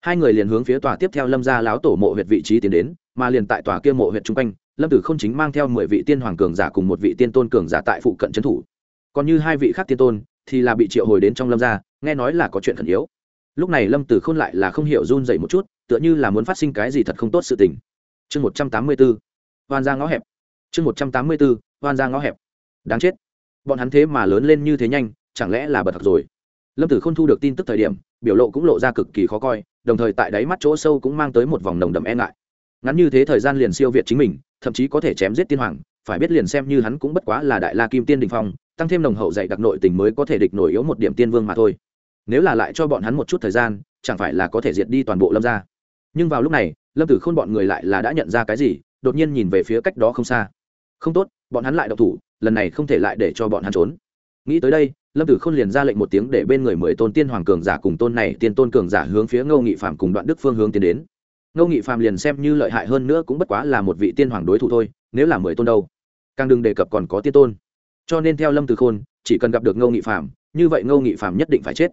Hai người liền hướng phía tòa tiếp theo lâm gia lão tổ mộ huyện vị trí tiến đến, mà liền tại tòa kia mộ huyện chung quanh, lâm tử không chính mang theo mười vị tiên hoàng cường giả cùng một vị tiên tôn cường giả tại phụ cận trấn thủ. Còn như hai vị khác tiên tôn, thì là bị triệu hồi đến trong lâm gia, nghe nói là có chuyện khẩn yếu. Lúc này lâm tử không lại là không hiểu run dậy một chút tựa như là muốn phát sinh cái gì thật không tốt sự tình. Chương một trăm tám mươi b ố hoan ra ngõ hẹp. Chương một trăm tám mươi b ố hoan ra ngõ hẹp. Đáng chết. Bọn hắn thế mà lớn lên như thế nhanh, chẳng lẽ là bật thật rồi? Lâm tử không thu được tin tức thời điểm, biểu lộ cũng lộ ra cực kỳ khó coi, đồng thời tại đáy mắt chỗ sâu cũng mang tới một vòng nồng đậm e ngại. Ngắn như thế thời gian liền siêu việt chính mình, thậm chí có thể chém giết tiên hoàng, phải biết liền xem như hắn cũng bất quá là đại la kim tiên đình phong, tăng thêm nồng hậu dạy đặc nội tình mới có thể địch nổi yếu một điểm tiên vương mà thôi. Nếu là lại cho bọn hắn một chút thời gian, chẳng phải là có thể diệt đi toàn bộ lâm gia? Nhưng vào lúc này, lâm tử khôn bọn người lại là đã nhận ra cái gì, đột nhiên nhìn về phía cách đó không xa. Không tốt, bọn hắn lại độc thủ, lần này không thể lại để cho bọn hắn trốn. Nghĩ tới đây, lâm tử khôn liền ra lệnh một tiếng để bên người mười tôn tiên hoàng cường giả cùng tôn này tiên tôn cường giả hướng phía ngô nghị phạm cùng đoạn đức phương hướng tiến đến. Ngô nghị phạm liền xem như lợi hại hơn nữa cũng bất quá là một vị tiên hoàng đối thủ thôi, nếu là mười tôn đâu, càng đừng đề cập còn có tiên tôn. Cho nên theo lâm tử khôn, chỉ cần gặp được ngô nghị phạm như vậy ngô nghị phạm nhất định phải chết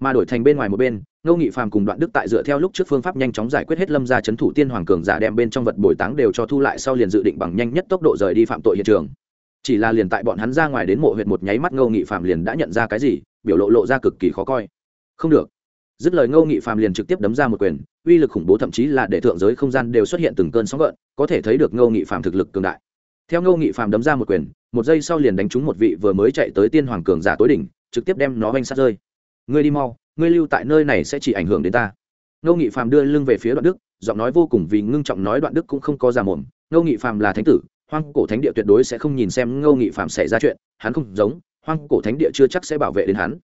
mà đổi thành bên ngoài một bên, ngô nghị phạm cùng đoạn đức tại dựa theo lúc trước phương pháp nhanh chóng giải quyết hết lâm ra c h ấ n thủ tiên hoàng cường giả đem bên trong vật bồi táng đều cho thu lại sau liền dự định bằng nhanh nhất tốc độ rời đi phạm tội hiện trường. Chỉ là liền tại bọn hắn ra ngoài đến mộ huyện một nháy mắt ngô nghị phạm liền đã nhận ra cái gì, biểu lộ lộ ra cực kỳ khó coi. Không được. Dứt lời ngô nghị phạm liền trực tiếp đấm ra một quyền, uy lực khủng bố thậm chí là để thượng giới không gian đều xuất hiện từng cơn sóng gợn, có thể thấy được ngô nghị phạm thực lực cường đại. Theo ngô nghị phạm đấm ra một quyền, một giây sau liền đánh trúng một vị vừa mới chạy tới tiên hoàng cường giả tối đỉnh, trực tiếp đem nó oanh sát rơi ngươi đi mau, ngươi lưu tại nơi này sẽ chỉ ảnh hưởng đến ta. Ngô nghị phạm đưa lưng về phía đoạn đức, giọng nói vô cùng vì ngưng trọng nói đoạn đức cũng không có già mồm. Ngô nghị phạm là thánh tử, hoang cổ thánh địa tuyệt đối sẽ không nhìn xem ngô nghị phạm xảy ra chuyện, hắn không giống, hoang cổ thánh địa chưa chắc sẽ bảo vệ đến hắn.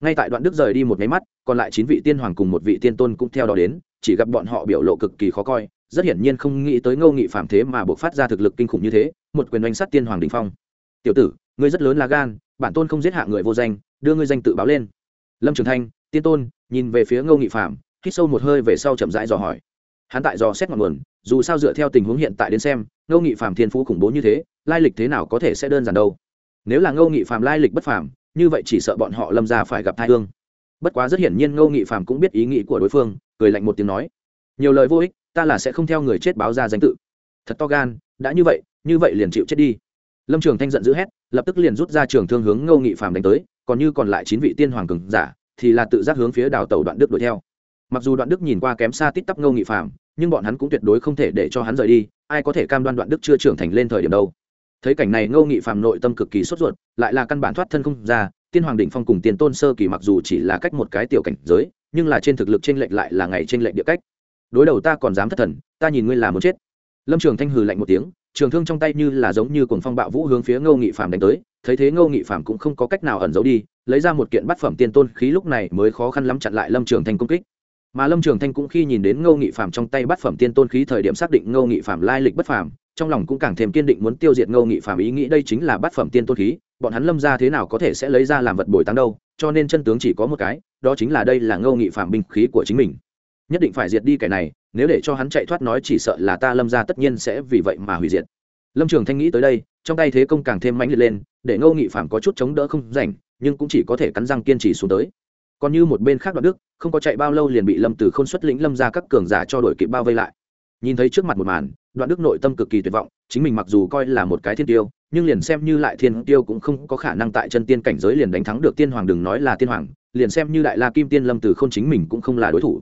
Ngay tại đoạn đức rời đi một nháy mắt, còn lại chín vị tiên hoàng cùng một vị tiên tôn cũng theo đó đến, chỉ gặp bọn họ biểu lộ cực kỳ khó coi, rất hiển nhiên không nghĩ tới ngô nghị phạm thế mà buộc phát ra thực lực kinh khủng như thế, một quyền oanh sắt tiên hoàng đình phong. Tiểu tử, ngươi rất lớn là gan, bản tôn không giết hạ người vô danh, đưa ngươi danh tự báo lên lâm trường thanh, tiên tôn, nhìn về phía ngô nghị phạm hít sâu một hơi về sau chậm rãi dò hỏi. Hắn tại dò xét ngọn nguồn, dù sao dựa theo tình huống hiện tại đến xem, ngô nghị phạm thiên phú khủng bố như thế, lai lịch thế nào có thể sẽ đơn giản đâu. Nếu là ngô nghị phạm lai lịch bất phàm, như vậy chỉ sợ bọn họ lâm ra phải gặp thai hương. Bất quá rất hiển nhiên ngô nghị phạm cũng biết ý nghĩ của đối phương, cười lạnh một tiếng nói, nhiều lời vô ích, ta là sẽ không theo người chết báo ra danh tự. Thật to gan, đã như vậy như vậy liền chịu chết đi. Lâm trường thanh giận d ữ hét, lập tức liền rút ra trường thương hướng ngô nghị phạm đánh tới còn như còn lại chín vị tiên hoàng cường giả, thì là tự giác hướng phía đào tàu đoạn đức đuổi theo. Mặc dù đoạn đức nhìn qua kém xa tít tắp ngô nghị phạm nhưng bọn hắn cũng tuyệt đối không thể để cho hắn rời đi, ai có thể cam đoan đoạn đức chưa trưởng thành lên thời điểm đâu. Thấy cảnh này, ngô nghị phạm nội tâm cực kỳ sốt ruột, lại là căn bản thoát thân không ra, tiên hoàng đỉnh phong cùng tiền tôn sơ kỳ mặc dù chỉ là cách một cái tiểu cảnh giới, nhưng là trên thực lực trên lệnh lại là ngày trên lệnh địa cách. Đối đầu ta còn dám thất thần, ta nhìn ngươi là muốn chết. Lâm trường thanh hừ lạnh một tiếng trường thương trong tay như là giống như cuồng phong bạo vũ hướng phía ngô nghị phạm đánh tới, thấy thế ngô nghị phạm cũng không có cách nào ẩn giấu đi, lấy ra một kiện bát phẩm tiên tôn khí lúc này mới khó khăn lắm chặn lại lâm trường thanh công kích. Mà lâm trường thanh cũng khi nhìn đến ngô nghị phạm trong tay bát phẩm tiên tôn khí thời điểm xác định ngô nghị phạm lai lịch bất phàm, trong lòng cũng càng thêm kiên định muốn tiêu diệt ngô nghị phạm ý nghĩ đây chính là bát phẩm tiên tôn khí, bọn hắn lâm gia thế nào có thể sẽ lấy ra làm vật bồi táng đâu, cho nên chân tướng chỉ có một cái, đó chính là đây là ngô nghị phạm binh khí của chính mình nhất định phải diệt đi kẻ này, nếu để cho hắn chạy thoát nói chỉ sợ là ta lâm ra tất nhiên sẽ vì vậy mà hủy diệt. Lâm trường thanh nghĩ tới đây, trong tay thế công càng thêm mãnh liệt lên, để ngô nghị phạm có chút chống đỡ không rảnh, nhưng cũng chỉ có thể cắn răng kiên trì xuống tới. Còn như một bên khác đoạn đức, không có chạy bao lâu liền bị lâm từ k h ô n xuất lĩnh lâm ra các cường giả cho đổi kịp bao vây lại. Nhìn thấy trước mặt một màn, đoạn đức nội tâm cực kỳ tuyệt vọng, chính mình mặc dù coi là một cái thiên tiêu, nhưng liền xem như lại thiên tiêu cũng không có khả năng tại chân tiên cảnh giới liền đánh thắng được tiên hoàng, đừng nói là tiên hoàng, liền xem như đại la kim tiên lâm từ k h ô n chính mình cũng không là đối thủ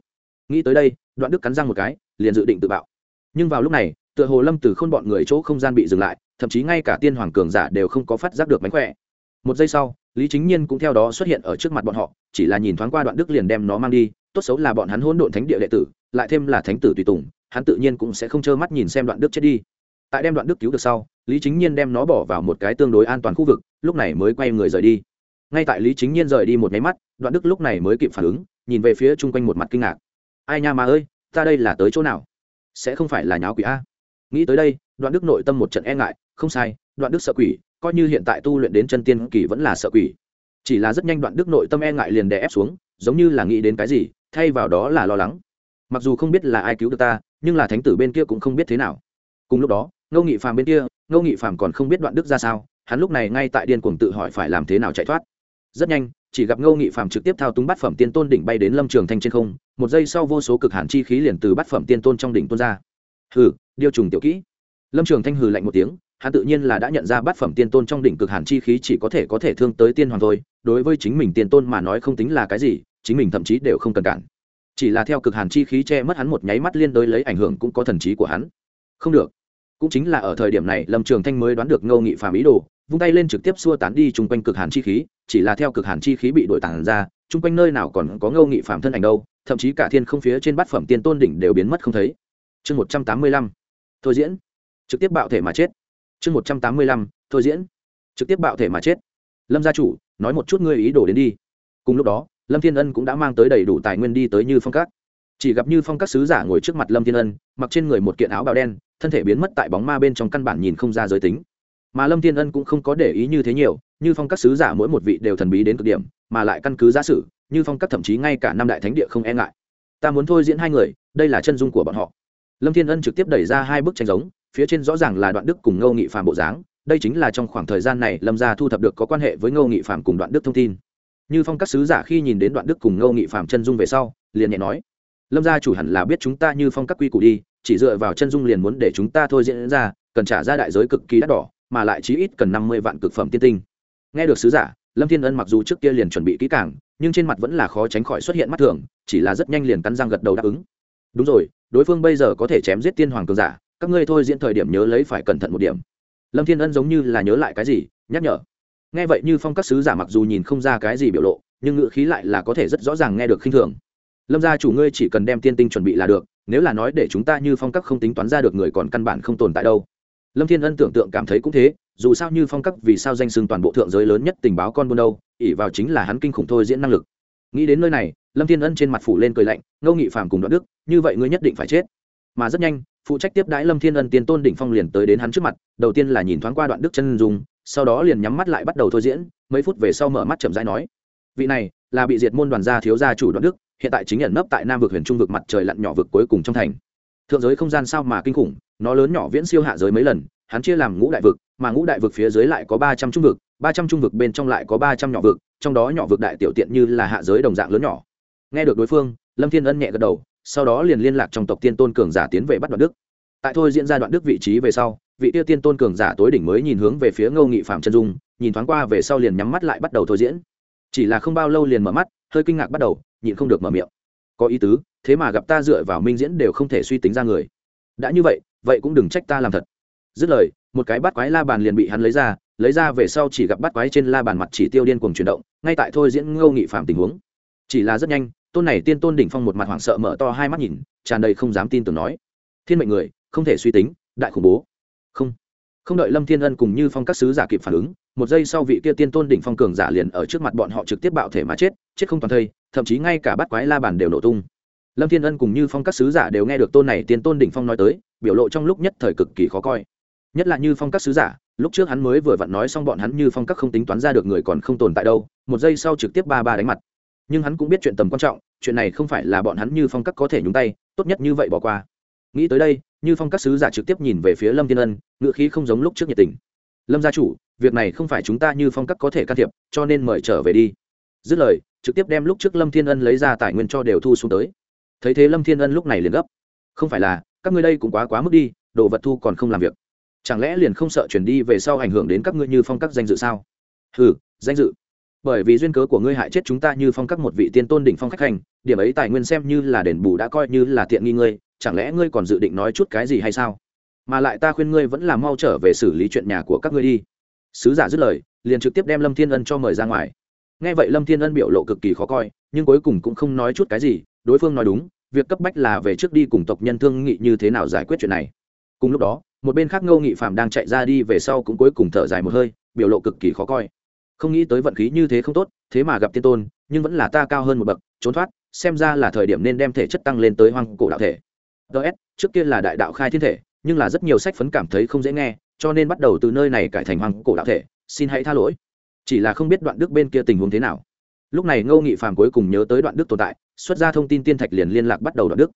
nghĩ tới đây, đoạn đức cắn răng một cái, liền dự định tự bạo. Nhưng vào lúc này, tựa hồ lâm từ k h ô n bọn người chỗ không gian bị dừng lại, thậm chí ngay cả tiên hoàng cường giả đều không có phát giác được mánh khỏe. Một giây sau, lý chính nhiên cũng theo đó xuất hiện ở trước mặt bọn họ, chỉ là nhìn thoáng qua đoạn đức liền đem nó mang đi, tốt xấu là bọn hắn hỗn độn thánh địa đệ tử, lại thêm là thánh tử tùy tùng, hắn tự nhiên cũng sẽ không trơ mắt nhìn xem đoạn đức chết đi. Tại đem đoạn đức cứu được sau, lý chính nhiên đem nó bỏ vào một cái tương đối an toàn khu vực, lúc này mới quay người rời đi. Ngay tại lý chính nhiên rời đi một máy mắt, đoạn đức lúc này mới kịp phản ứng, nhìn về phía chung quanh một mặt kinh ngạc ai nha mà ơi, ta đây là tới chỗ nào? Sẽ không phải là nháo quỷ a. Nghĩ tới đây, đoạn đức nội tâm một trận e ngại, không sai, đoạn đức sợ quỷ, coi như hiện tại tu luyện đến chân tiên kỳ vẫn là sợ quỷ. Chỉ là rất nhanh đoạn đức nội tâm e ngại liền đè ép xuống, giống như là nghĩ đến cái gì, thay vào đó là lo lắng. Mặc dù không biết là ai cứu được ta, nhưng là thánh tử bên kia cũng không biết thế nào. Cùng lúc đó, ngô nghị phàm bên kia, ngô nghị phàm còn không biết đoạn đức ra sao, hắn lúc này ngay tại điên cuồng tự hỏi phải làm thế nào chạy thoát rất nhanh, chỉ gặp ngô nghị Phạm trực tiếp thao túng bát phẩm tiên tôn đỉnh bay đến lâm trường thanh trên không, một giây sau vô số cực hàn chi khí liền từ bát phẩm tiên tôn trong đỉnh tôn ra. Hừ, điêu trùng tiểu kỹ. Lâm trường thanh hừ lạnh một tiếng, hắn tự nhiên là đã nhận ra bát phẩm tiên tôn trong đỉnh cực hàn chi khí chỉ có thể có thể thương tới tiên hoàng thôi, đối với chính mình tiên tôn mà nói không tính là cái gì, chính mình thậm chí đều không cần cản. Chỉ là theo cực hàn chi khí che mất hắn một nháy mắt liên đối lấy ảnh hưởng cũng có thần trí của hắn. Không được. Cũng chính là ở thời điểm này, lâm trường thanh mới đoán được ngô nghị Phạm ý đồ vung tay lên trực tiếp xua tán đi chung quanh cực hàn chi khí, chỉ là theo cực hàn chi khí bị đội tàn ra, chung quanh nơi nào còn có ngô nghị phạm thân ảnh đâu, thậm chí cả thiên không phía trên bát phẩm tiên tôn đỉnh đều biến mất không thấy. Chương một trăm tám mươi lăm, thôi diễn. Trực tiếp bạo thể mà chết. Chương một trăm tám mươi lăm, thôi diễn. Trực tiếp bạo thể mà chết. Lâm gia chủ, nói một chút ngươi ý đồ đến đi. Cùng lúc đó, lâm thiên ân cũng đã mang tới đầy đủ tài nguyên đi tới như phong các. Chỉ gặp như phong các sứ giả ngồi trước mặt lâm thiên ân, mặc trên người một kiện áo bào đen, thân thể biến mất tại bóng ma bên trong căn bản nhìn không ra giới tính mà lâm thiên ân cũng không có để ý như thế nhiều, như phong các sứ giả mỗi một vị đều thần bí đến cực điểm, mà lại căn cứ giả sử, như phong các thậm chí ngay cả năm đại thánh địa không e ngại. Ta muốn thôi diễn hai người, đây là chân dung của bọn họ. Lâm thiên ân trực tiếp đẩy ra hai bức tranh giống, phía trên rõ ràng là đoạn đức cùng ngâu nghị phàm bộ dáng, đây chính là trong khoảng thời gian này lâm gia thu thập được có quan hệ với ngô nghị phạm cùng đoạn đức thông tin. Như phong các sứ giả khi nhìn đến đoạn đức cùng ngô nghị phạm chân dung về sau, liền nhẹ nói, lâm gia chủ hẳn là biết chúng ta như phong các quy củ đi, chỉ dựa vào chân dung liền muốn để chúng ta thôi diễn ra, cần trả ra đại giới cực kỳ đắt đỏ mà lại chí ít cần năm mươi vạn cực phẩm tiên tinh. Nghe được sứ giả, lâm thiên ân mặc dù trước kia liền chuẩn bị kỹ càng, nhưng trên mặt vẫn là khó tránh khỏi xuất hiện mắt thường, chỉ là rất nhanh liền cắn răng gật đầu đáp ứng. Đúng rồi, đối phương bây giờ có thể chém giết tiên hoàng cường giả, các ngươi thôi diễn thời điểm nhớ lấy phải cẩn thận một điểm. Lâm thiên ân giống như là nhớ lại cái gì, nhắc nhở. Nghe vậy như phong các sứ giả mặc dù nhìn không ra cái gì biểu lộ, nhưng ngữ khí lại là có thể rất rõ ràng nghe được khinh thường. Lâm gia chủ ngươi chỉ cần đem tiên tinh chuẩn bị là được, nếu là nói để chúng ta như phong các không tính toán ra được người còn căn bản không tồn tại đâu lâm thiên ân tưởng tượng cảm thấy cũng thế, dù sao như phong cấp vì sao danh sưng toàn bộ thượng giới lớn nhất tình báo con buôn đâu ỉ vào chính là hắn kinh khủng thôi diễn năng lực. Nghĩ đến nơi này, lâm thiên ân trên mặt phủ lên cười lạnh, ngô nghị phàm cùng đoạn đức, như vậy ngươi nhất định phải chết. Mà rất nhanh, phụ trách tiếp đãi lâm thiên ân tiên tôn đỉnh phong liền tới đến hắn trước mặt, đầu tiên là nhìn thoáng qua đoạn đức chân dùng sau đó liền nhắm mắt lại bắt đầu thôi diễn, mấy phút về sau mở mắt chậm rãi nói, vị này là bị diệt môn đoàn gia thiếu gia chủ đoạn đức, hiện tại chính ẩn nấp tại nam vực huyền trung vực mặt trời lặn nhỏ vực cuối cùng trong thành thượng giới không gian sao mà kinh khủng, nó lớn nhỏ viễn siêu hạ giới mấy lần, hắn chia làm ngũ đại vực, mà ngũ đại vực phía dưới lại có ba trăm trung vực, ba trăm trung vực bên trong lại có ba trăm nhỏ vực, trong đó nhỏ vực đại tiểu tiện như là hạ giới đồng dạng lớn nhỏ. Nghe được đối phương, lâm thiên ân nhẹ gật đầu, sau đó liền liên lạc trong tộc tiên tôn cường giả tiến về bắt đoạn đức. Tại thôi diễn ra đoạn đức vị trí về sau, vị tiêu tiên tôn cường giả tối đỉnh mới nhìn hướng về phía ngô nghị phạm chân dung, nhìn thoáng qua về sau liền nhắm mắt lại bắt đầu thôi diễn. Chỉ là không bao lâu liền mở mắt, hơi kinh ngạc bắt đầu, nhịn không được mở miệng. Có ý tứ thế mà gặp ta dựa vào minh diễn đều không thể suy tính ra người. Đã như vậy vậy cũng đừng trách ta làm thật. Dứt lời, một cái bắt quái la bàn liền bị hắn lấy ra lấy ra về sau chỉ gặp bắt quái trên la bàn mặt chỉ tiêu điên cuồng chuyển động, ngay tại thôi diễn ngô nghị phạm tình huống. Chỉ là rất nhanh, tôn này tiên tôn đỉnh phong một mặt hoảng sợ mở to hai mắt nhìn, tràn đầy không dám tin tưởng nói. Thiên mệnh người, không thể suy tính, đại khủng bố. Không. Không đợi lâm thiên ân cùng như phong các sứ giả kịp phản ứng, một giây sau vị kia tiên tôn đỉnh phong cường giả liền ở trước mặt bọn họ trực tiếp bạo thể mà chết chết không toàn thây, thậm chí ngay cả bắt quái la bàn đều nổ tung lâm thiên ân cùng như phong các sứ giả đều nghe được tôn này tiên tôn đỉnh phong nói tới, biểu lộ trong lúc nhất thời cực kỳ khó coi. Nhất là như phong các sứ giả, lúc trước hắn mới vừa vặn nói xong bọn hắn như phong các không tính toán ra được người còn không tồn tại đâu, một giây sau trực tiếp ba ba đánh mặt. Nhưng hắn cũng biết chuyện tầm quan trọng, chuyện này không phải là bọn hắn như phong các có thể nhúng tay, tốt nhất như vậy bỏ qua. Nghĩ tới đây, như phong các sứ giả trực tiếp nhìn về phía lâm thiên ân ngựa khí không giống lúc trước nhiệt tình. Lâm gia chủ, việc này không phải chúng ta như phong các có thể can thiệp, cho nên mời trở về đi. Dứt lời, trực tiếp đem lúc trước lâm thiên ân lấy ra tài nguyên cho đều thu xuống tới thấy thế lâm thiên ân lúc này liền gấp. Không phải là, các ngươi đây cũng quá quá mức đi, đồ vật thu còn không làm việc. Chẳng lẽ liền không sợ chuyển đi về sau ảnh hưởng đến các ngươi như phong các danh dự sao? Ừ danh dự. Bởi vì duyên cớ của ngươi hại chết chúng ta như phong các một vị tiên tôn đỉnh phong khách hành, điểm ấy tài nguyên xem như là đền bù đã coi như là tiện nghi ngươi, chẳng lẽ ngươi còn dự định nói chút cái gì hay sao? Mà lại ta khuyên ngươi vẫn là mau trở về xử lý chuyện nhà của các ngươi đi. Sứ giả dứt lời, liền trực tiếp đem lâm thiên ân cho mời ra ngoài nghe vậy lâm thiên ân biểu lộ cực kỳ khó coi, nhưng cuối cùng cũng không nói chút cái gì, đối phương nói đúng, việc cấp bách là về trước đi cùng tộc nhân thương nghị như thế nào giải quyết chuyện này. Cùng lúc đó, một bên khác ngô nghị phạm đang chạy ra đi về sau cũng cuối cùng thở dài một hơi, biểu lộ cực kỳ khó coi. Không nghĩ tới vận khí như thế không tốt, thế mà gặp tiên tôn, nhưng vẫn là ta cao hơn một bậc, trốn thoát, xem ra là thời điểm nên đem thể chất tăng lên tới hoang cổ đạo thể. Ts trước kia là đại đạo khai thiên thể, nhưng là rất nhiều sách phấn cảm thấy không dễ nghe, cho nên bắt đầu từ nơi này cải thành hoang cổ đạo thể, xin hãy tha lỗi chỉ là không biết đoạn đức bên kia tình huống thế nào. Lúc này ngô nghị phàm cuối cùng nhớ tới đoạn đức tồn tại, xuất ra thông tin tiên thạch liền liên lạc bắt đầu đoạn đức.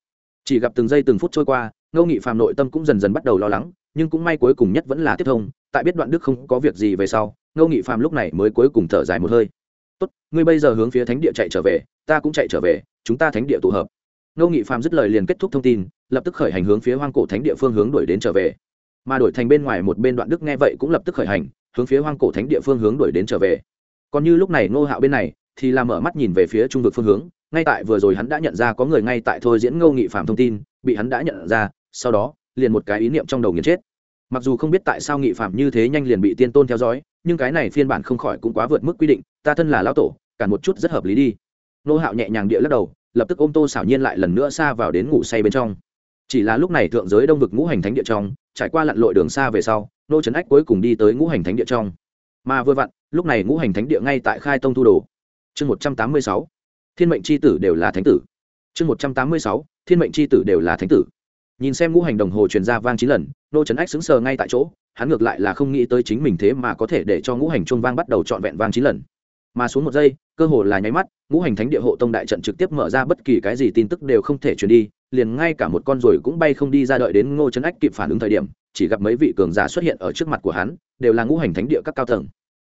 Chỉ gặp từng giây từng phút trôi qua, ngô nghị phàm nội tâm cũng dần dần bắt đầu lo lắng, nhưng cũng may cuối cùng nhất vẫn là tiếp thông, tại biết đoạn đức không có việc gì về sau, ngô nghị phàm lúc này mới cuối cùng thở dài một hơi. Tốt, ngươi bây giờ hướng phía thánh địa chạy trở về, ta cũng chạy trở về, chúng ta thánh địa tụ hợp. Ngô nghị phàm dứt lời liền kết thúc thông tin, lập tức khởi hành hướng phía hoang cổ thánh địa phương hướng đuổi đến trở về. Mà đổi thành bên ngoài một bên đoạn đức nghe vậy cũng lập tức khởi hành hướng phía hoang cổ thánh địa phương hướng đuổi đến trở về. Còn như lúc này ngô hạo bên này, thì làm mở mắt nhìn về phía trung vực phương hướng, ngay tại vừa rồi hắn đã nhận ra có người ngay tại thôi diễn ngô nghị phạm thông tin, bị hắn đã nhận ra, sau đó, liền một cái ý niệm trong đầu nghiền chết. Mặc dù không biết tại sao nghị phạm như thế nhanh liền bị tiên tôn theo dõi, nhưng cái này phiên bản không khỏi cũng quá vượt mức quy định, ta thân là lão tổ, cản một chút rất hợp lý đi. Nô hạo nhẹ nhàng địa lắc đầu, lập tức ôm tô xảo nhiên lại lần nữa xa vào đến ngủ say bên trong chỉ là lúc này thượng giới đông vực ngũ hành thánh địa trong, trải qua lặn lội đường xa về sau, nô trấn ách cuối cùng đi tới ngũ hành thánh địa trong. Mà vừa vặn, lúc này ngũ hành thánh địa ngay tại khai tông thu đồ. Chương một trăm tám mươi sáu, thiên mệnh c h i tử đều là thánh tử. Chương một trăm tám mươi sáu, thiên mệnh c h i tử đều là thánh tử. Nhìn xem ngũ hành đồng hồ truyền ra vang chín lần, nô trấn ách xứng sờ ngay tại chỗ, hắn ngược lại là không nghĩ tới chính mình thế mà có thể để cho ngũ hành chuông vang bắt đầu trọn vẹn vang chín lần. Mà xuống một giây, cơ hồ là nháy mắt, ngũ hành thánh địa hộ tông đại trận trực tiếp mở ra bất kỳ cái gì tin tức đều không thể truyền đi liền ngay cả một con rồi cũng bay không đi ra đợi đến ngô trấn ách kịp phản ứng thời điểm, chỉ gặp mấy vị cường giả xuất hiện ở trước mặt của hắn, đều là ngũ hành thánh địa các cao tầng.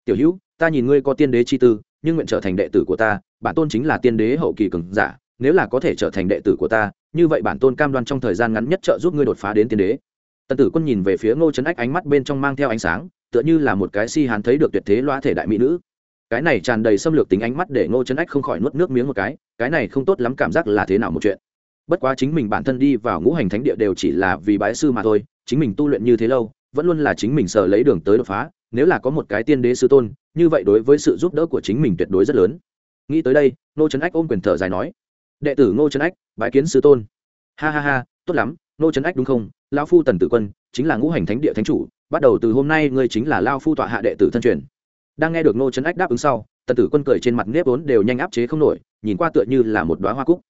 Tiểu hữu, ta nhìn ngươi có tiên đế chi tư, nhưng nguyện trở thành đệ tử của ta, bản tôn chính là tiên đế hậu kỳ cường giả, nếu là có thể trở thành đệ tử của ta, như vậy bản tôn cam đoan trong thời gian ngắn nhất trợ giúp ngươi đột phá đến tiên đế. Tần tử quân nhìn về phía ngô trấn ách ánh mắt bên trong mang theo ánh sáng, tựa như là một cái si hắn thấy được tuyệt thế loa thể đại mỹ nữ. Cái này tràn đầy xâm lược tính ánh mắt để ngô trấn ách không khỏi nuốt nước miếng một cái cái này không tốt lắm cảm giác là thế nào một chuyện bất quá chính mình bản thân đi vào ngũ hành thánh địa đều chỉ là vì bái sư mà thôi, chính mình tu luyện như thế lâu, vẫn luôn là chính mình sợ lấy đường tới đột phá, nếu là có một cái tiên đế sư tôn, như vậy đối với sự giúp đỡ của chính mình tuyệt đối rất lớn. Nghĩ tới đây, ngô trấn ách ôm quyền thở dài nói, đệ tử ngô trấn ách, bái kiến sư tôn. Ha ha ha, tốt lắm, ngô trấn ách đúng không? Lao phu tần tử quân, chính là ngũ hành thánh địa thánh chủ, bắt đầu từ hôm nay ngươi chính là lao phu tọa hạ đệ tử thân truyền. Đang nghe được ngô trấn ách đáp ứng sau, tần tử quân cười trên mặt nếp vốn đều nhanh áp chế không nổi, nhìn qua tựa như là một đoá hoa cúc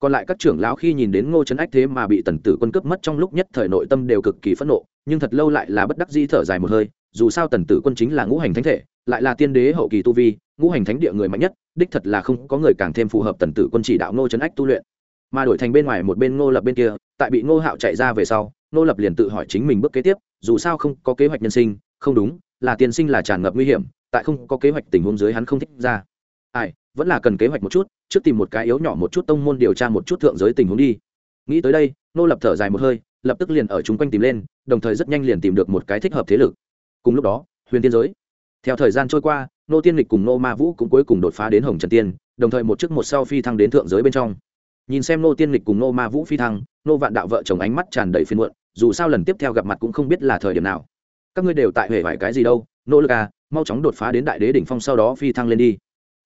còn lại các trưởng lão khi nhìn đến ngô trấn ách thế mà bị tần tử quân cướp mất trong lúc nhất thời nội tâm đều cực kỳ phẫn nộ, nhưng thật lâu lại là bất đắc di thở dài một hơi, dù sao tần tử quân chính là ngũ hành thánh thể, lại là tiên đế hậu kỳ tu vi, ngũ hành thánh địa người mạnh nhất, đích thật là không có người càng thêm phù hợp tần tử quân chỉ đạo ngô trấn ách tu luyện. Mà đổi thành bên ngoài một bên ngô lập bên kia, tại bị ngô hạo chạy ra về sau, ngô lập liền tự hỏi chính mình bước kế tiếp, dù sao không có kế hoạch nhân sinh, không đúng, là tiên sinh là tràn ngập nguy hiểm, tại không có kế hoạch tình huống dưới hắn không thích ra ai, vẫn là cần kế hoạch một chút, trước tìm một cái yếu nhỏ một chút tông môn điều tra một chút thượng giới tình huống đi. Nghĩ tới đây, nô lập thở dài một hơi, lập tức liền ở chung quanh tìm lên, đồng thời rất nhanh liền tìm được một cái thích hợp thế lực. Cùng lúc đó, huyền tiên giới. Theo thời gian trôi qua, nô tiên lịch cùng nô ma vũ cũng cuối cùng đột phá đến hồng trần tiên, đồng thời một chức một sau phi thăng đến thượng giới bên trong. Nhìn xem nô tiên lịch cùng nô ma vũ phi thăng, nô vạn đạo vợ chồng ánh mắt tràn đầy phiên muộn, dù sao lần tiếp theo gặp mặt cũng không biết là thời điểm nào. Các ngươi đều tại huệ vải cái gì đâu, nô lực à mau chóng đột phá đến đại đế đỉnh phong sau đó phi thăng lên đi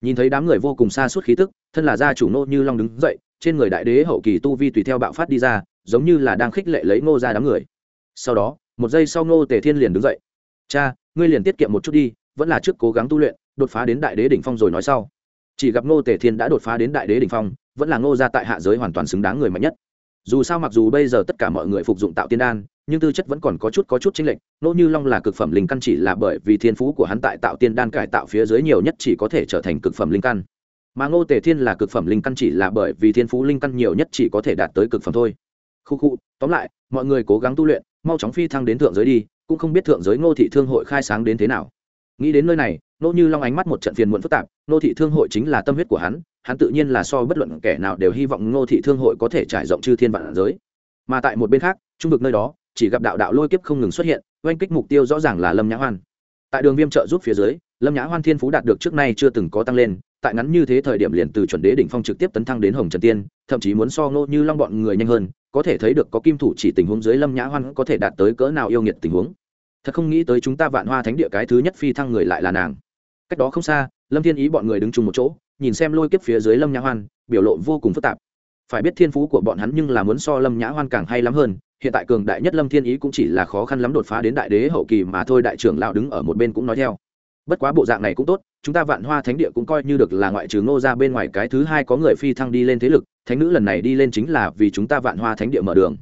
nhìn thấy đám người vô cùng xa suốt khí tức, thân là gia chủ nô như long đứng dậy, trên người đại đế hậu kỳ tu vi tùy theo bạo phát đi ra, giống như là đang khích lệ lấy ngô ra đám người. Sau đó, một giây sau ngô tề thiên liền đứng dậy. Cha, ngươi liền tiết kiệm một chút đi, vẫn là trước cố gắng tu luyện, đột phá đến đại đế đỉnh phong rồi nói sau. Chỉ gặp ngô tề thiên đã đột phá đến đại đế đỉnh phong, vẫn là ngô ra tại hạ giới hoàn toàn xứng đáng người mạnh nhất. Dù sao mặc dù bây giờ tất cả mọi người phục dụng tạo tiên đan nhưng tư chất vẫn còn có chút có chút chênh lệch nỗ như long là cực phẩm linh căn chỉ là bởi vì thiên phú của hắn tại tạo tiên đan cải tạo phía dưới nhiều nhất chỉ có thể trở thành cực phẩm linh căn. Mà ngô tề thiên là cực phẩm linh căn chỉ là bởi vì thiên phú linh căn nhiều nhất chỉ có thể đạt tới cực phẩm thôi. Khu khu, tóm lại, mọi người cố gắng tu luyện, mau chóng phi thăng đến thượng giới đi, cũng không biết thượng giới ngô thị thương hội khai sáng đến thế nào. Nghĩ đến nơi này nỗ như long ánh mắt một trận phiền muộn phức tạp, ngô thị thương hội chính là tâm huyết của hắn hắn tự nhiên là so bất luận kẻ nào đều hy vọng ngô thị thương hội có thể trải rộng chư thiên vạn giới. Mà tại một bên khác, trung vực nơi đó chỉ gặp đạo đạo lôi kiếp không ngừng xuất hiện, oanh kích mục tiêu rõ ràng là lâm nhã hoan. Tại đường viêm trợ giúp phía dưới, lâm nhã hoan thiên phú đạt được trước nay chưa từng có tăng lên, tại ngắn như thế thời điểm liền từ chuẩn đế đỉnh phong trực tiếp tấn thăng đến hồng trần tiên, thậm chí muốn so ngô như long bọn người nhanh hơn, có thể thấy được có kim thủ chỉ tình huống dưới lâm nhã hoan có thể đạt tới cỡ nào yêu nghiệt tình huống. Thật không nghĩ tới chúng ta vạn hoa thánh địa cái thứ nhất phi thăng người lại là nàng. Cách đó không xa, lâm thiên ý bọn người đứng chung một chỗ, nhìn xem lôi kiếp phía dưới lâm nhã hoan, biểu lộ vô cùng phức tạp. Phải biết thiên phú của bọn hắn nhưng là muốn so lâm nhã hoan càng hay lắm hơn hiện tại cường đại nhất lâm thiên ý cũng chỉ là khó khăn lắm đột phá đến đại đế hậu kỳ mà thôi, đại trưởng lão đứng ở một bên cũng nói theo. Bất quá bộ dạng này cũng tốt, chúng ta vạn hoa thánh địa cũng coi như được là ngoại trừ ngô ra bên ngoài cái thứ hai có người phi thăng đi lên thế lực, thánh nữ lần này đi lên chính là vì chúng ta vạn hoa thánh địa mở đường.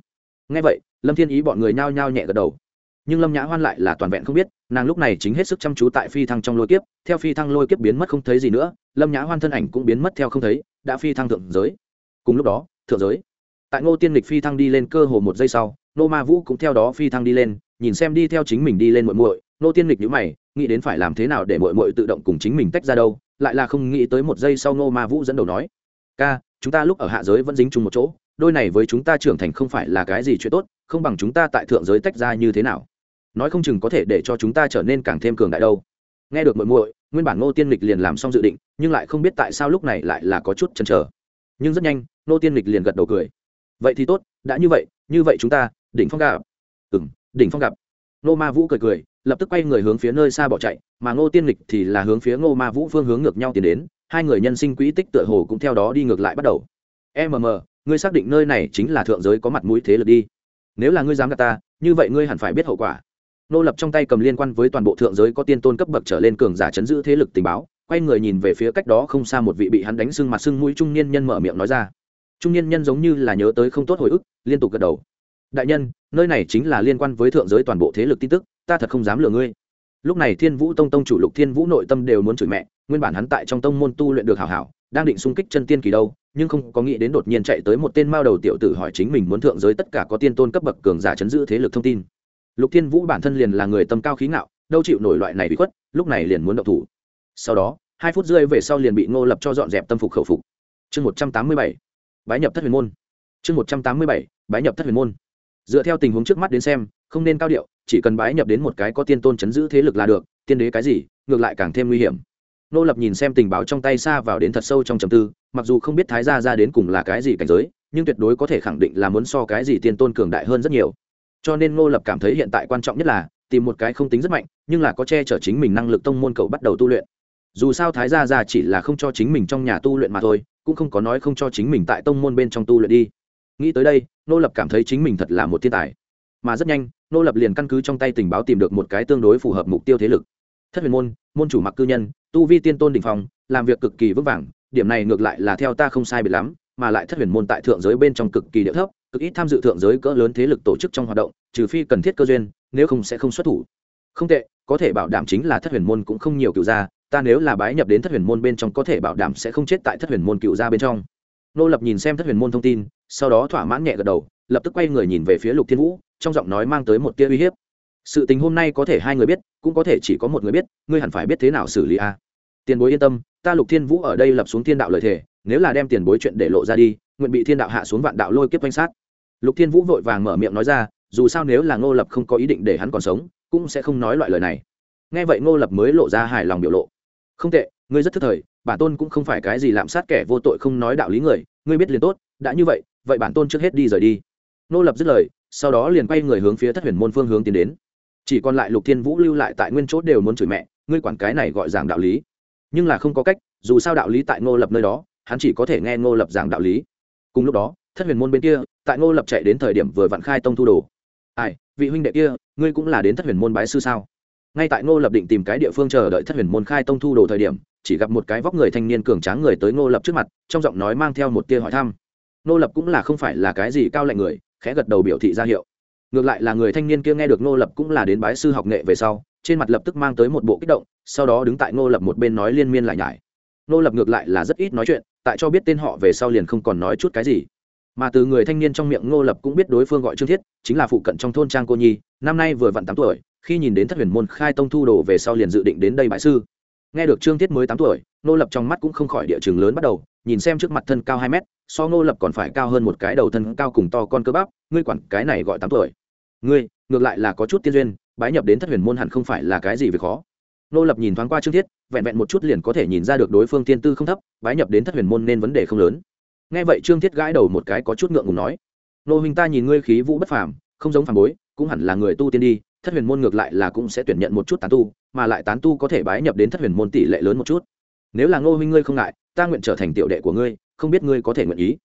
Ngay vậy, lâm thiên ý bọn người nhao nhao nhẹ gật đầu. Nhưng lâm nhã hoan lại là toàn vẹn không biết, nàng lúc này chính hết sức chăm chú tại phi thăng trong lôi kiếp, theo phi thăng lôi kiếp biến mất không thấy gì nữa, lâm nhã hoan thân ảnh cũng biến mất theo không thấy, đã phi thăng thượng giới. Cùng lúc đó, thượng giới tại ngô tiên lịch phi thăng đi lên cơ hồ một giây sau, nô ma vũ cũng theo đó phi thăng đi lên, nhìn xem đi theo chính mình đi lên muội muội. Nô tiên lịch nhữ mày, nghĩ đến phải làm thế nào để muội muội tự động cùng chính mình tách ra đâu, lại là không nghĩ tới một giây sau nô ma vũ dẫn đầu nói, ca, chúng ta lúc ở hạ giới vẫn dính chung một chỗ, đôi này với chúng ta trưởng thành không phải là cái gì chuyện tốt, không bằng chúng ta tại thượng giới tách ra như thế nào. Nói không chừng có thể để cho chúng ta trở nên càng thêm cường đại đâu. Nghe được muội muội, nguyên bản ngô tiên lịch liền làm xong dự định, nhưng lại không biết tại sao lúc này lại là có chút chần chờ. Nhưng rất nhanh, ngô tiên lịch liền gật đầu cười vậy thì tốt, đã như vậy như vậy chúng ta, đỉnh phong gặp. Ừ m đỉnh phong gặp. Ngô ma vũ cười cười, lập tức quay người hướng phía nơi xa bỏ chạy, mà ngô tiên lịch thì là hướng phía ngô ma vũ phương hướng ngược nhau tiến đến, hai người nhân sinh quỹ tích tựa hồ cũng theo đó đi ngược lại bắt đầu. Mm ngươi xác định nơi này chính là thượng giới có mặt mũi thế lực đi. Nếu là ngươi dám gạt ta, như vậy ngươi hẳn phải biết hậu quả. Nô lập trong tay cầm liên quan với toàn bộ thượng giới có tiên tôn cấp bậc trở lên cường giả chấn giữ thế lực tình báo, quay người nhìn về phía cách đó không xa một vị bị hắn đánh sưng mặt sưng mũi trung niên nhân mở miệng nói ra trung niên nhân giống như là nhớ tới không tốt hồi ức, liên tục gật đầu. Đại nhân, nơi này chính là liên quan với thượng giới toàn bộ thế lực tin tức, ta thật không dám lừa ngươi. Lúc này thiên vũ tông tông chủ lục thiên vũ nội tâm đều muốn chửi mẹ, nguyên bản hắn tại trong tông môn tu luyện được hảo hảo, đang định xung kích chân tiên kỳ đâu, nhưng không có nghĩ đến đột nhiên chạy tới một tên mao đầu tiểu tử hỏi chính mình muốn thượng giới tất cả có tiên tôn cấp bậc cường giả chấn giữ thế lực thông tin. Lục thiên vũ bản thân liền là người tâm cao khí ngạo, đâu chịu nổi loại này bị khuất, lúc này liền muốn động thủ. Sau đó, hai phút rơi về sau liền bị ngô lập cho dọn dẹp tâm phục khẩu phục. Chương một trăm tám mươi bảy bái nhập thất huyền môn. Chương một trăm tám mươi bảy, bái nhập thất huyền môn. Dựa theo tình huống trước mắt đến xem, không nên cao điệu, chỉ cần bái nhập đến một cái có tiên tôn chấn giữ thế lực là được, tiên đế cái gì, ngược lại càng thêm nguy hiểm. Nô lập nhìn xem tình báo trong tay xa vào đến thật sâu trong trầm tư, mặc dù không biết thái gia ra đến cùng là cái gì cảnh giới, nhưng tuyệt đối có thể khẳng định là muốn so cái gì tiên tôn cường đại hơn rất nhiều. Cho nên nô lập cảm thấy hiện tại quan trọng nhất là tìm một cái không tính rất mạnh, nhưng là có che chở chính mình năng lực tông môn cậu bắt đầu tu luyện. Dù sao thái gia ra chỉ là không cho chính mình trong nhà tu luyện mà thôi cũng không có nói không cho chính mình tại tông môn bên trong tu luyện đi. Nghĩ tới đây, nô lập cảm thấy chính mình thật là một thiên tài. Mà rất nhanh, nô lập liền căn cứ trong tay tình báo tìm được một cái tương đối phù hợp mục tiêu thế lực. Thất huyền môn môn chủ mặc cư nhân, tu vi tiên tôn đình phòng làm việc cực kỳ vững vàng, điểm này ngược lại là theo ta không sai biệt lắm, mà lại thất huyền môn tại thượng giới bên trong cực kỳ địa thấp, cực ít tham dự thượng giới cỡ lớn thế lực tổ chức trong hoạt động, trừ phi cần thiết cơ duyên, nếu không sẽ không xuất thủ. Không tệ, có thể bảo đảm chính là thất huyền môn cũng không nhiều cựu gia ta nếu là bái nhập đến thất huyền môn bên trong có thể bảo đảm sẽ không chết tại thất huyền môn cựu gia bên trong. Nô lập nhìn xem thất huyền môn thông tin, sau đó thỏa mãn nhẹ gật đầu, lập tức quay người nhìn về phía lục thiên vũ, trong giọng nói mang tới một tia uy hiếp. Sự tình hôm nay có thể hai người biết, cũng có thể chỉ có một người biết, ngươi hẳn phải biết thế nào xử lý a. Tiền bối yên tâm, ta lục thiên vũ ở đây lập xuống thiên đạo lời thề, nếu là đem tiền bối chuyện để lộ ra đi, nguyện bị thiên đạo hạ xuống vạn đạo lôi kiếp quanh sát. Lục thiên vũ vội vàng mở miệng nói ra, dù sao nếu là ngô lập không có ý định để hắn còn sống, cũng sẽ không nói loại lời này. Nghe vậy ngô lập mới lộ ra hài lòng biểu lộ không tệ, ngươi rất thức thời, bản tôn cũng không phải cái gì lạm sát kẻ vô tội không nói đạo lý người, ngươi biết liền tốt, đã như vậy vậy bản tôn trước hết đi rời đi. Ngô lập dứt lời, sau đó liền quay người hướng phía thất huyền môn phương hướng tiến đến. Chỉ còn lại lục thiên vũ lưu lại tại nguyên chốt đều muốn chửi mẹ, ngươi quản cái này gọi giảng đạo lý. Nhưng là không có cách, dù sao đạo lý tại ngô lập nơi đó, hắn chỉ có thể nghe ngô lập giảng đạo lý. Cùng lúc đó, thất huyền môn bên kia, tại ngô lập chạy đến thời điểm vừa vặn khai tông thu đồ. Ai, vị huynh đệ kia, ngươi cũng là đến thất huyền môn bái sư sao? Ngay tại ngô lập định tìm cái địa phương chờ đợi thất huyền môn khai tông thu đồ thời điểm, chỉ gặp một cái vóc người thanh niên cường tráng người tới ngô lập trước mặt, trong giọng nói mang theo một tia hỏi thăm. Ngô lập cũng là không phải là cái gì cao lạnh người, khẽ gật đầu biểu thị ra hiệu. Ngược lại là người thanh niên kia nghe được ngô lập cũng là đến bái sư học nghệ về sau, trên mặt lập tức mang tới một bộ kích động, sau đó đứng tại ngô lập một bên nói liên miên lại nhải. Ngô lập ngược lại là rất ít nói chuyện, tại cho biết tên họ về sau liền không còn nói chút cái gì. Mà từ người thanh niên trong miệng ngô lập cũng biết đối phương gọi trương thiết, chính là phụ cận trong thôn trang cô nhi, năm nay vừa vặn tám tuổi khi nhìn đến thất huyền môn khai tông thu đồ về sau liền dự định đến đây bãi sư. Nghe được trương thiết mới tám tuổi, nô lập trong mắt cũng không khỏi địa trường lớn bắt đầu, nhìn xem trước mặt thân cao hai mét, so nô lập còn phải cao hơn một cái đầu thân cao cùng to con cơ bắp, ngươi quản cái này gọi tám tuổi. Ngươi, ngược lại là có chút tiên duyên, bái nhập đến thất huyền môn hẳn không phải là cái gì việc khó. Nô lập nhìn thoáng qua trương thiết, vẹn vẹn một chút liền có thể nhìn ra được đối phương tiên tư không thấp, bái nhập đến thất huyền môn nên vấn đề không lớn. Nghe vậy trương thiết gãi đầu một cái có chút ngượng ngùng nói, nô huynh ta nhìn ngươi khí vũ bất phàm, không giống phàm bối, cũng hẳn là người tu tiên đi thất huyền môn ngược lại là cũng sẽ tuyển nhận một chút tán tu, mà lại tán tu có thể bái nhập đến thất huyền môn tỷ lệ lớn một chút. Nếu là ngô huynh ngươi không ngại, ta nguyện trở thành tiểu đệ của ngươi, không biết ngươi có thể nguyện ý.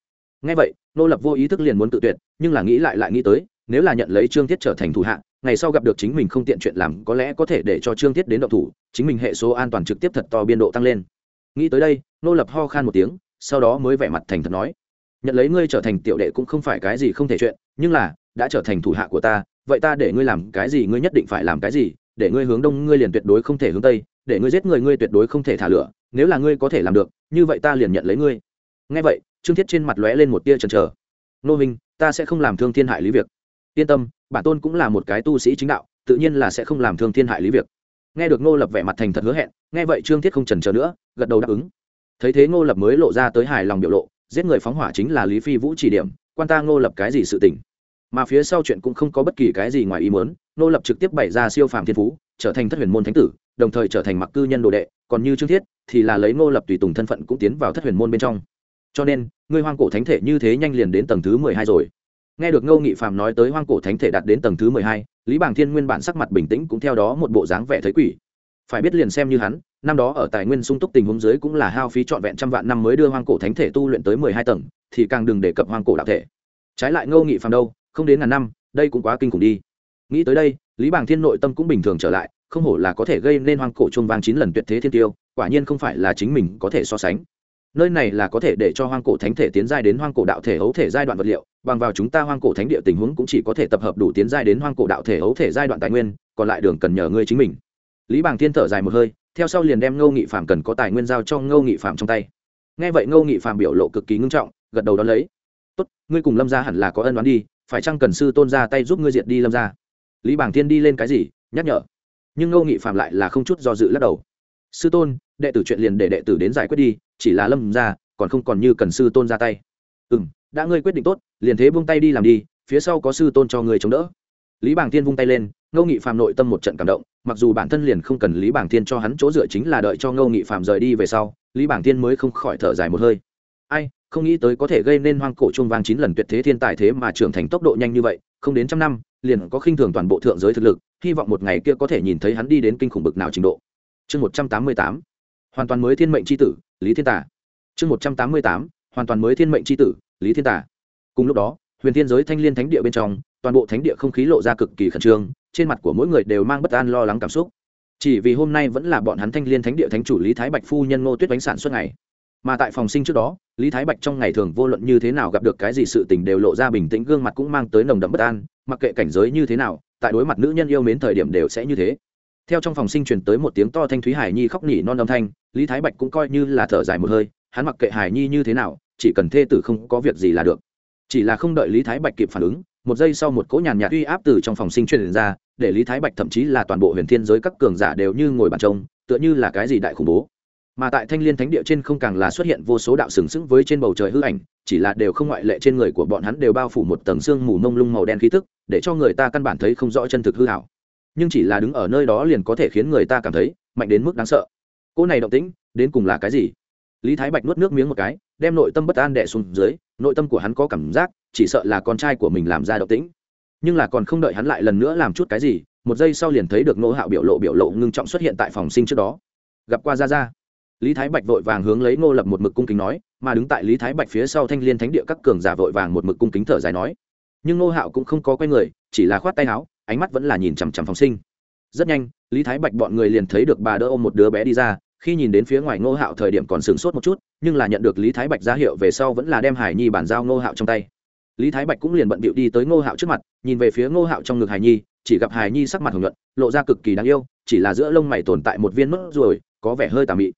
Nghe vậy nô lập vô ý thức liền muốn tự tuyệt, nhưng là nghĩ lại lại nghĩ tới, nếu là nhận lấy trương thiết trở thành thủ hạ, ngày sau gặp được chính mình không tiện chuyện làm, có lẽ có thể để cho trương thiết đến động thủ, chính mình hệ số an toàn trực tiếp thật to biên độ tăng lên. Nghĩ tới đây nô lập ho khan một tiếng, sau đó mới vẻ mặt thành thật nói, nhận lấy ngươi trở thành tiểu đệ cũng không phải cái gì không thể chuyện, nhưng là, đã trở thành thủ hạ của ta vậy ta để ngươi làm cái gì, ngươi nhất định phải làm cái gì, để ngươi hướng đông, ngươi liền tuyệt đối không thể hướng tây, để ngươi giết người, ngươi tuyệt đối không thể thả lửa, nếu là ngươi có thể làm được, như vậy ta liền nhận lấy ngươi. Ngay vậy, trương thiết trên mặt lóe lên một tia chần chờ. Nô minh, ta sẽ không làm thương thiên hại lý việc. Yên tâm, bản tôn cũng là một cái tu sĩ chính đạo, tự nhiên là sẽ không làm thương thiên hại lý việc. Nghe được ngô lập vẻ mặt thành thật hứa hẹn, nghe vậy trương thiết không trần chờ nữa, gật đầu đáp ứng. Thấy thế ngô lập mới lộ ra tới hài lòng biểu lộ, giết người phóng hỏa chính là lý phi vũ chỉ điểm, quan ta ngô lập cái gì sự tình? Mà phía sau chuyện cũng không có bất kỳ cái gì ngoài ý muốn ngô lập trực tiếp bày ra siêu phàm thiên phú, trở thành thất huyền môn thánh tử, đồng thời trở thành mặc cư nhân đồ đệ, còn như trương thiết, thì là lấy ngô lập tùy tùng thân phận cũng tiến vào thất huyền môn bên trong. Cho nên ngươi hoang cổ thánh thể như thế nhanh liền đến tầng thứ mười hai rồi. Nghe được ngô nghị phạm nói tới hoang cổ thánh thể đạt đến tầng thứ mười hai, lý bảng thiên nguyên bản sắc mặt bình tĩnh cũng theo đó một bộ dáng vẻ thấy quỷ. Phải biết liền xem như hắn, năm đó ở tài nguyên sung túc tình huống dưới cũng là hao phí trọn vẹn trăm vạn năm mới đưa hoang cổ thánh thể tu luyện tới mười hai tầng, thì càng đừng đề cập hoang cổ đạo thể. Trái lại ngô nghị phạm đâu? Không đến ngàn năm, đây cũng quá kinh khủng đi. Nghĩ tới đây, lý bảng thiên nội tâm cũng bình thường trở lại, không hổ là có thể gây nên hoang cổ chuông vang chín lần tuyệt thế thiên tiêu, quả nhiên không phải là chính mình có thể so sánh. Nơi này là có thể để cho hoang cổ thánh thể tiến giai đến hoang cổ đạo thể ấu thể giai đoạn vật liệu, bằng vào chúng ta hoang cổ thánh địa tình huống cũng chỉ có thể tập hợp đủ tiến giai đến hoang cổ đạo thể ấu thể giai đoạn tài nguyên, còn lại đường cần nhờ ngươi chính mình. Lý bàng thiên thở dài một hơi, theo sau liền đem ngô nghị phạm cần có tài nguyên giao cho ngô nghị phạm trong tay. Nghe vậy ngô nghị phạm biểu lộ cực kỳ ngưng trọng, gật đầu đón lấy. Tốt, ngươi cùng lâm gia hẳn là có ân đoán đi phải chăng cần sư tôn ra tay giúp ngươi diệt đi lâm gia? Lý bảng thiên đi lên cái gì, nhắc nhở. Nhưng ngô nghị phạm lại là không chút do dự lắc đầu. Sư tôn, đệ tử chuyện liền để đệ tử đến giải quyết đi, chỉ là lâm ra còn không còn như cần sư tôn ra tay. Ừ m đã ngươi quyết định tốt, liền thế buông tay đi làm đi, phía sau có sư tôn cho ngươi chống đỡ. Lý bảng thiên vung tay lên, ngô nghị phạm nội tâm một trận cảm động, mặc dù bản thân liền không cần lý bảng thiên cho hắn chỗ dựa chính là đợi cho ngô nghị phạm rời đi về sau, lý bảng thiên mới không khỏi thở dài một hơi. Ai không nghĩ tới có thể gây nên hoang cổ chuông vang chín lần tuyệt thế thiên tài thế mà trưởng thành tốc độ nhanh như vậy, không đến trăm năm, liền có khinh thường toàn bộ thượng giới thực lực, hy vọng một ngày kia có thể nhìn thấy hắn đi đến kinh khủng bực nào trình độ. Chương một trăm tám mươi tám, hoàn toàn mới thiên mệnh c h i tử, lý thiên tả chương một trăm tám mươi tám, hoàn toàn mới thiên mệnh c h i tử, lý thiên tả cùng lúc đó, huyền thiên giới thanh l i ê n thánh địa bên trong, toàn bộ thánh địa không khí lộ ra cực kỳ khẩn trương, trên mặt của mỗi người đều mang bất an lo lắng cảm xúc. Chỉ vì hôm nay vẫn là bọn hắn thanh l i ê n thánh địa thánh chủ lý thái bạch phu nhân ngô tuyết bánh sản xuất ngày mà tại phòng sinh trước đó, lý thái bạch trong ngày thường vô luận như thế nào gặp được cái gì sự tình đều lộ ra bình tĩnh, gương mặt cũng mang tới nồng đậm bất an, mặc kệ cảnh giới như thế nào, tại đối mặt nữ nhân yêu mến thời điểm đều sẽ như thế. Theo trong phòng sinh truyền tới một tiếng to thanh thúy hải nhi khóc nỉ non âm thanh, lý thái bạch cũng coi như là thở dài một hơi, hắn mặc kệ hải nhi như thế nào, chỉ cần thê tử không có việc gì là được. Chỉ là không đợi lý thái bạch kịp phản ứng, một giây sau một cỗ nhàn nhạt uy áp từ trong phòng sinh truyền ra, để lý thái bạch thậm chí là toàn bộ huyền thiên giới các cường giả đều như ngồi bàn trông tựa như là cái gì đại khủng bố mà tại thanh liên thánh địa trên không càng là xuất hiện vô số đạo sừng sững với trên bầu trời hư ảnh, chỉ là đều không ngoại lệ trên người của bọn hắn đều bao phủ một tầng xương mù mông lung màu đen khí tức, để cho người ta căn bản thấy không rõ chân thực hư hảo nhưng chỉ là đứng ở nơi đó liền có thể khiến người ta cảm thấy mạnh đến mức đáng sợ. Cỗ này động tĩnh, đến cùng là cái gì? Lý thái bạch nuốt nước miếng một cái, đem nội tâm bất an đẻ xuống dưới, nội tâm của hắn có cảm giác, chỉ sợ là con trai của mình làm ra động tĩnh. Nhưng là còn không đợi hắn lại lần nữa làm chút cái gì, một giây sau liền thấy được nô hạo biểu lộ biểu lộ ngưng trọng xuất hiện tại phòng sinh trước đó. Gặp qua ra ra lý thái bạch vội vàng hướng lấy ngô lập một mực cung kính nói, mà đứng tại lý thái bạch phía sau thanh liên thánh địa các cường giả vội vàng một mực cung kính thở dài nói. Nhưng ngô hạo cũng không có quay người, chỉ là khoát tay áo, ánh mắt vẫn là nhìn chằm chằm phóng sinh. Rất nhanh, lý thái bạch bọn người liền thấy được bà đỡ ôm một đứa bé đi ra, khi nhìn đến phía ngoài ngô hạo thời điểm còn sửng sốt một chút, nhưng là nhận được lý thái bạch ra hiệu về sau vẫn là đem hải nhi bàn giao ngô hạo trong tay. Lý thái bạch cũng liền bận bịu đi tới ngô hạo trước mặt, nhìn về phía ngô hạo trong ngực hải nhi, chỉ gặp hải nhi sắc mặt hồng nhuận, lộ ra cực kỳ đáng yêu, chỉ là giữa lông mày tồn tại một viên mất ruồi, có vẻ hơi tà mị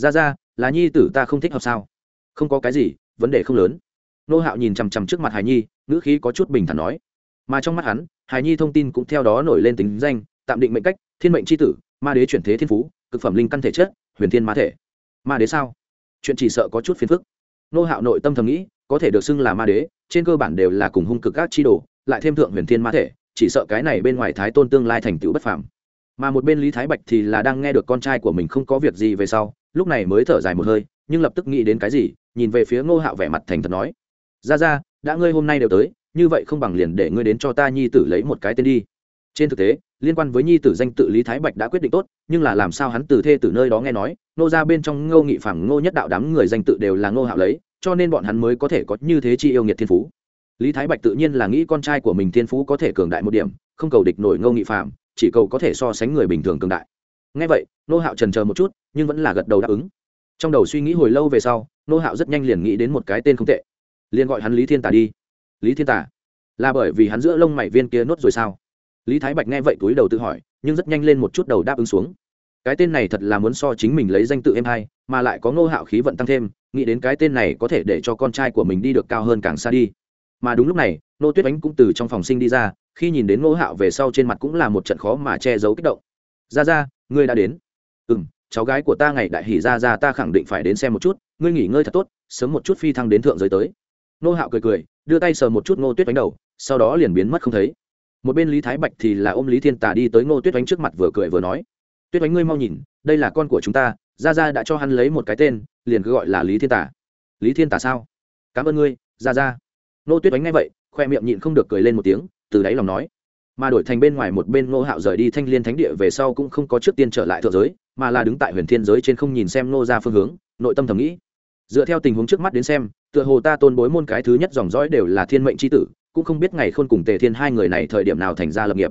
ra ra, là nhi tử ta không thích hợp sao? Không có cái gì, vấn đề không lớn. Nô hạo nhìn chằm chằm trước mặt hải nhi, ngữ khí có chút bình thản nói. Mà trong mắt hắn, hải nhi thông tin cũng theo đó nổi lên tính danh, tạm định mệnh cách, thiên mệnh c tử, ma đế chuyển thế thiên phú, cực phẩm linh căn thể chất, huyền thiên ma thể. Ma đế sao? Chuyện chỉ sợ có chút phiền phức. Nô hạo nội tâm thầm nghĩ, có thể được xưng là ma đế, trên cơ bản đều là cùng hung cực các chi đồ, lại thêm thượng huyền thiên ma thể, chỉ sợ cái này bên ngoài thái tôn tương lai thành tựu bất phàm. Mà một bên lý thái bạch thì là đang nghe được con trai của mình không có việc gì về sau lúc này mới thở dài một hơi, nhưng lập tức nghĩ đến cái gì, nhìn về phía ngô hạo vẻ mặt thành thật nói ra ra đã ngươi hôm nay đều tới, như vậy không bằng liền để ngươi đến cho ta nhi tử lấy một cái tên đi. Trên thực tế, liên quan với nhi tử danh tự lý thái bạch đã quyết định tốt, nhưng là làm sao hắn từ thê từ nơi đó nghe nói nô ra bên trong ngô nghị phẳng ngô nhất đạo đám người danh tự đều là ngô hạo lấy, cho nên bọn hắn mới có thể có như thế chi yêu nghiệt thiên phú. Lý thái bạch tự nhiên là nghĩ con trai của mình thiên phú có thể cường đại một điểm, không cầu địch nổi ngô nghị phạm chỉ cầu có thể so sánh người bình thường cường đại ngay vậy, nô hạo trần chờ một chút, nhưng vẫn là gật đầu đáp ứng. Trong đầu suy nghĩ hồi lâu về sau, nô hạo rất nhanh liền nghĩ đến một cái tên không tệ. Liền gọi hắn lý thiên tả đi. Lý thiên tả là bởi vì hắn giữa lông mày viên kia nốt rồi sao? Lý thái bạch nghe vậy túi đầu tự hỏi, nhưng rất nhanh lên một chút đầu đáp ứng xuống. Cái tên này thật là muốn so chính mình lấy danh tự em hai, mà lại có ngô hạo khí vận tăng thêm, nghĩ đến cái tên này có thể để cho con trai của mình đi được cao hơn càng xa đi. Mà đúng lúc này, nô tuyết ánh cũng từ trong phòng sinh đi ra, khi nhìn đến ngô hạo về sau trên mặt cũng là một trận khó mà che giấu kích động. Ra ra ngươi đã đến. Ừ m cháu gái của ta ngày đại hỉ ra ra ta khẳng định phải đến xem một chút, ngươi nghỉ ngơi thật tốt, sớm một chút phi thăng đến thượng giới tới. Nô hạo cười cười, đưa tay sờ một chút ngô tuyết đánh đầu, sau đó liền biến mất không thấy. Một bên lý thái bạch thì là ôm lý thiên tà đi tới ngô tuyết đánh trước mặt vừa cười vừa nói, tuyết đánh ngươi mau nhìn, đây là con của chúng ta gia gia đã cho hắn lấy một cái tên, liền cứ gọi là lý thiên tà. Lý thiên tà sao? Cảm ơn ngươi gia gia ngô tuyết đánh nghe vậy, khoe miệng nhịn không được cười lên một tiếng, từ đáy lòng nói mà đổi thành bên ngoài một bên ngô hạo rời đi thanh liên thánh địa về sau cũng không có trước tiên trở lại thượng giới, mà là đứng tại huyền thiên giới trên không nhìn xem ngô ra phương hướng, nội tâm thầm nghĩ. Dựa theo tình huống trước mắt đến xem, tựa hồ ta tôn bối môn cái thứ nhất dòng dõi đều là thiên mệnh c h i tử, cũng không biết ngày khôn cùng tề thiên hai người này thời điểm nào thành ra lập nghiệp.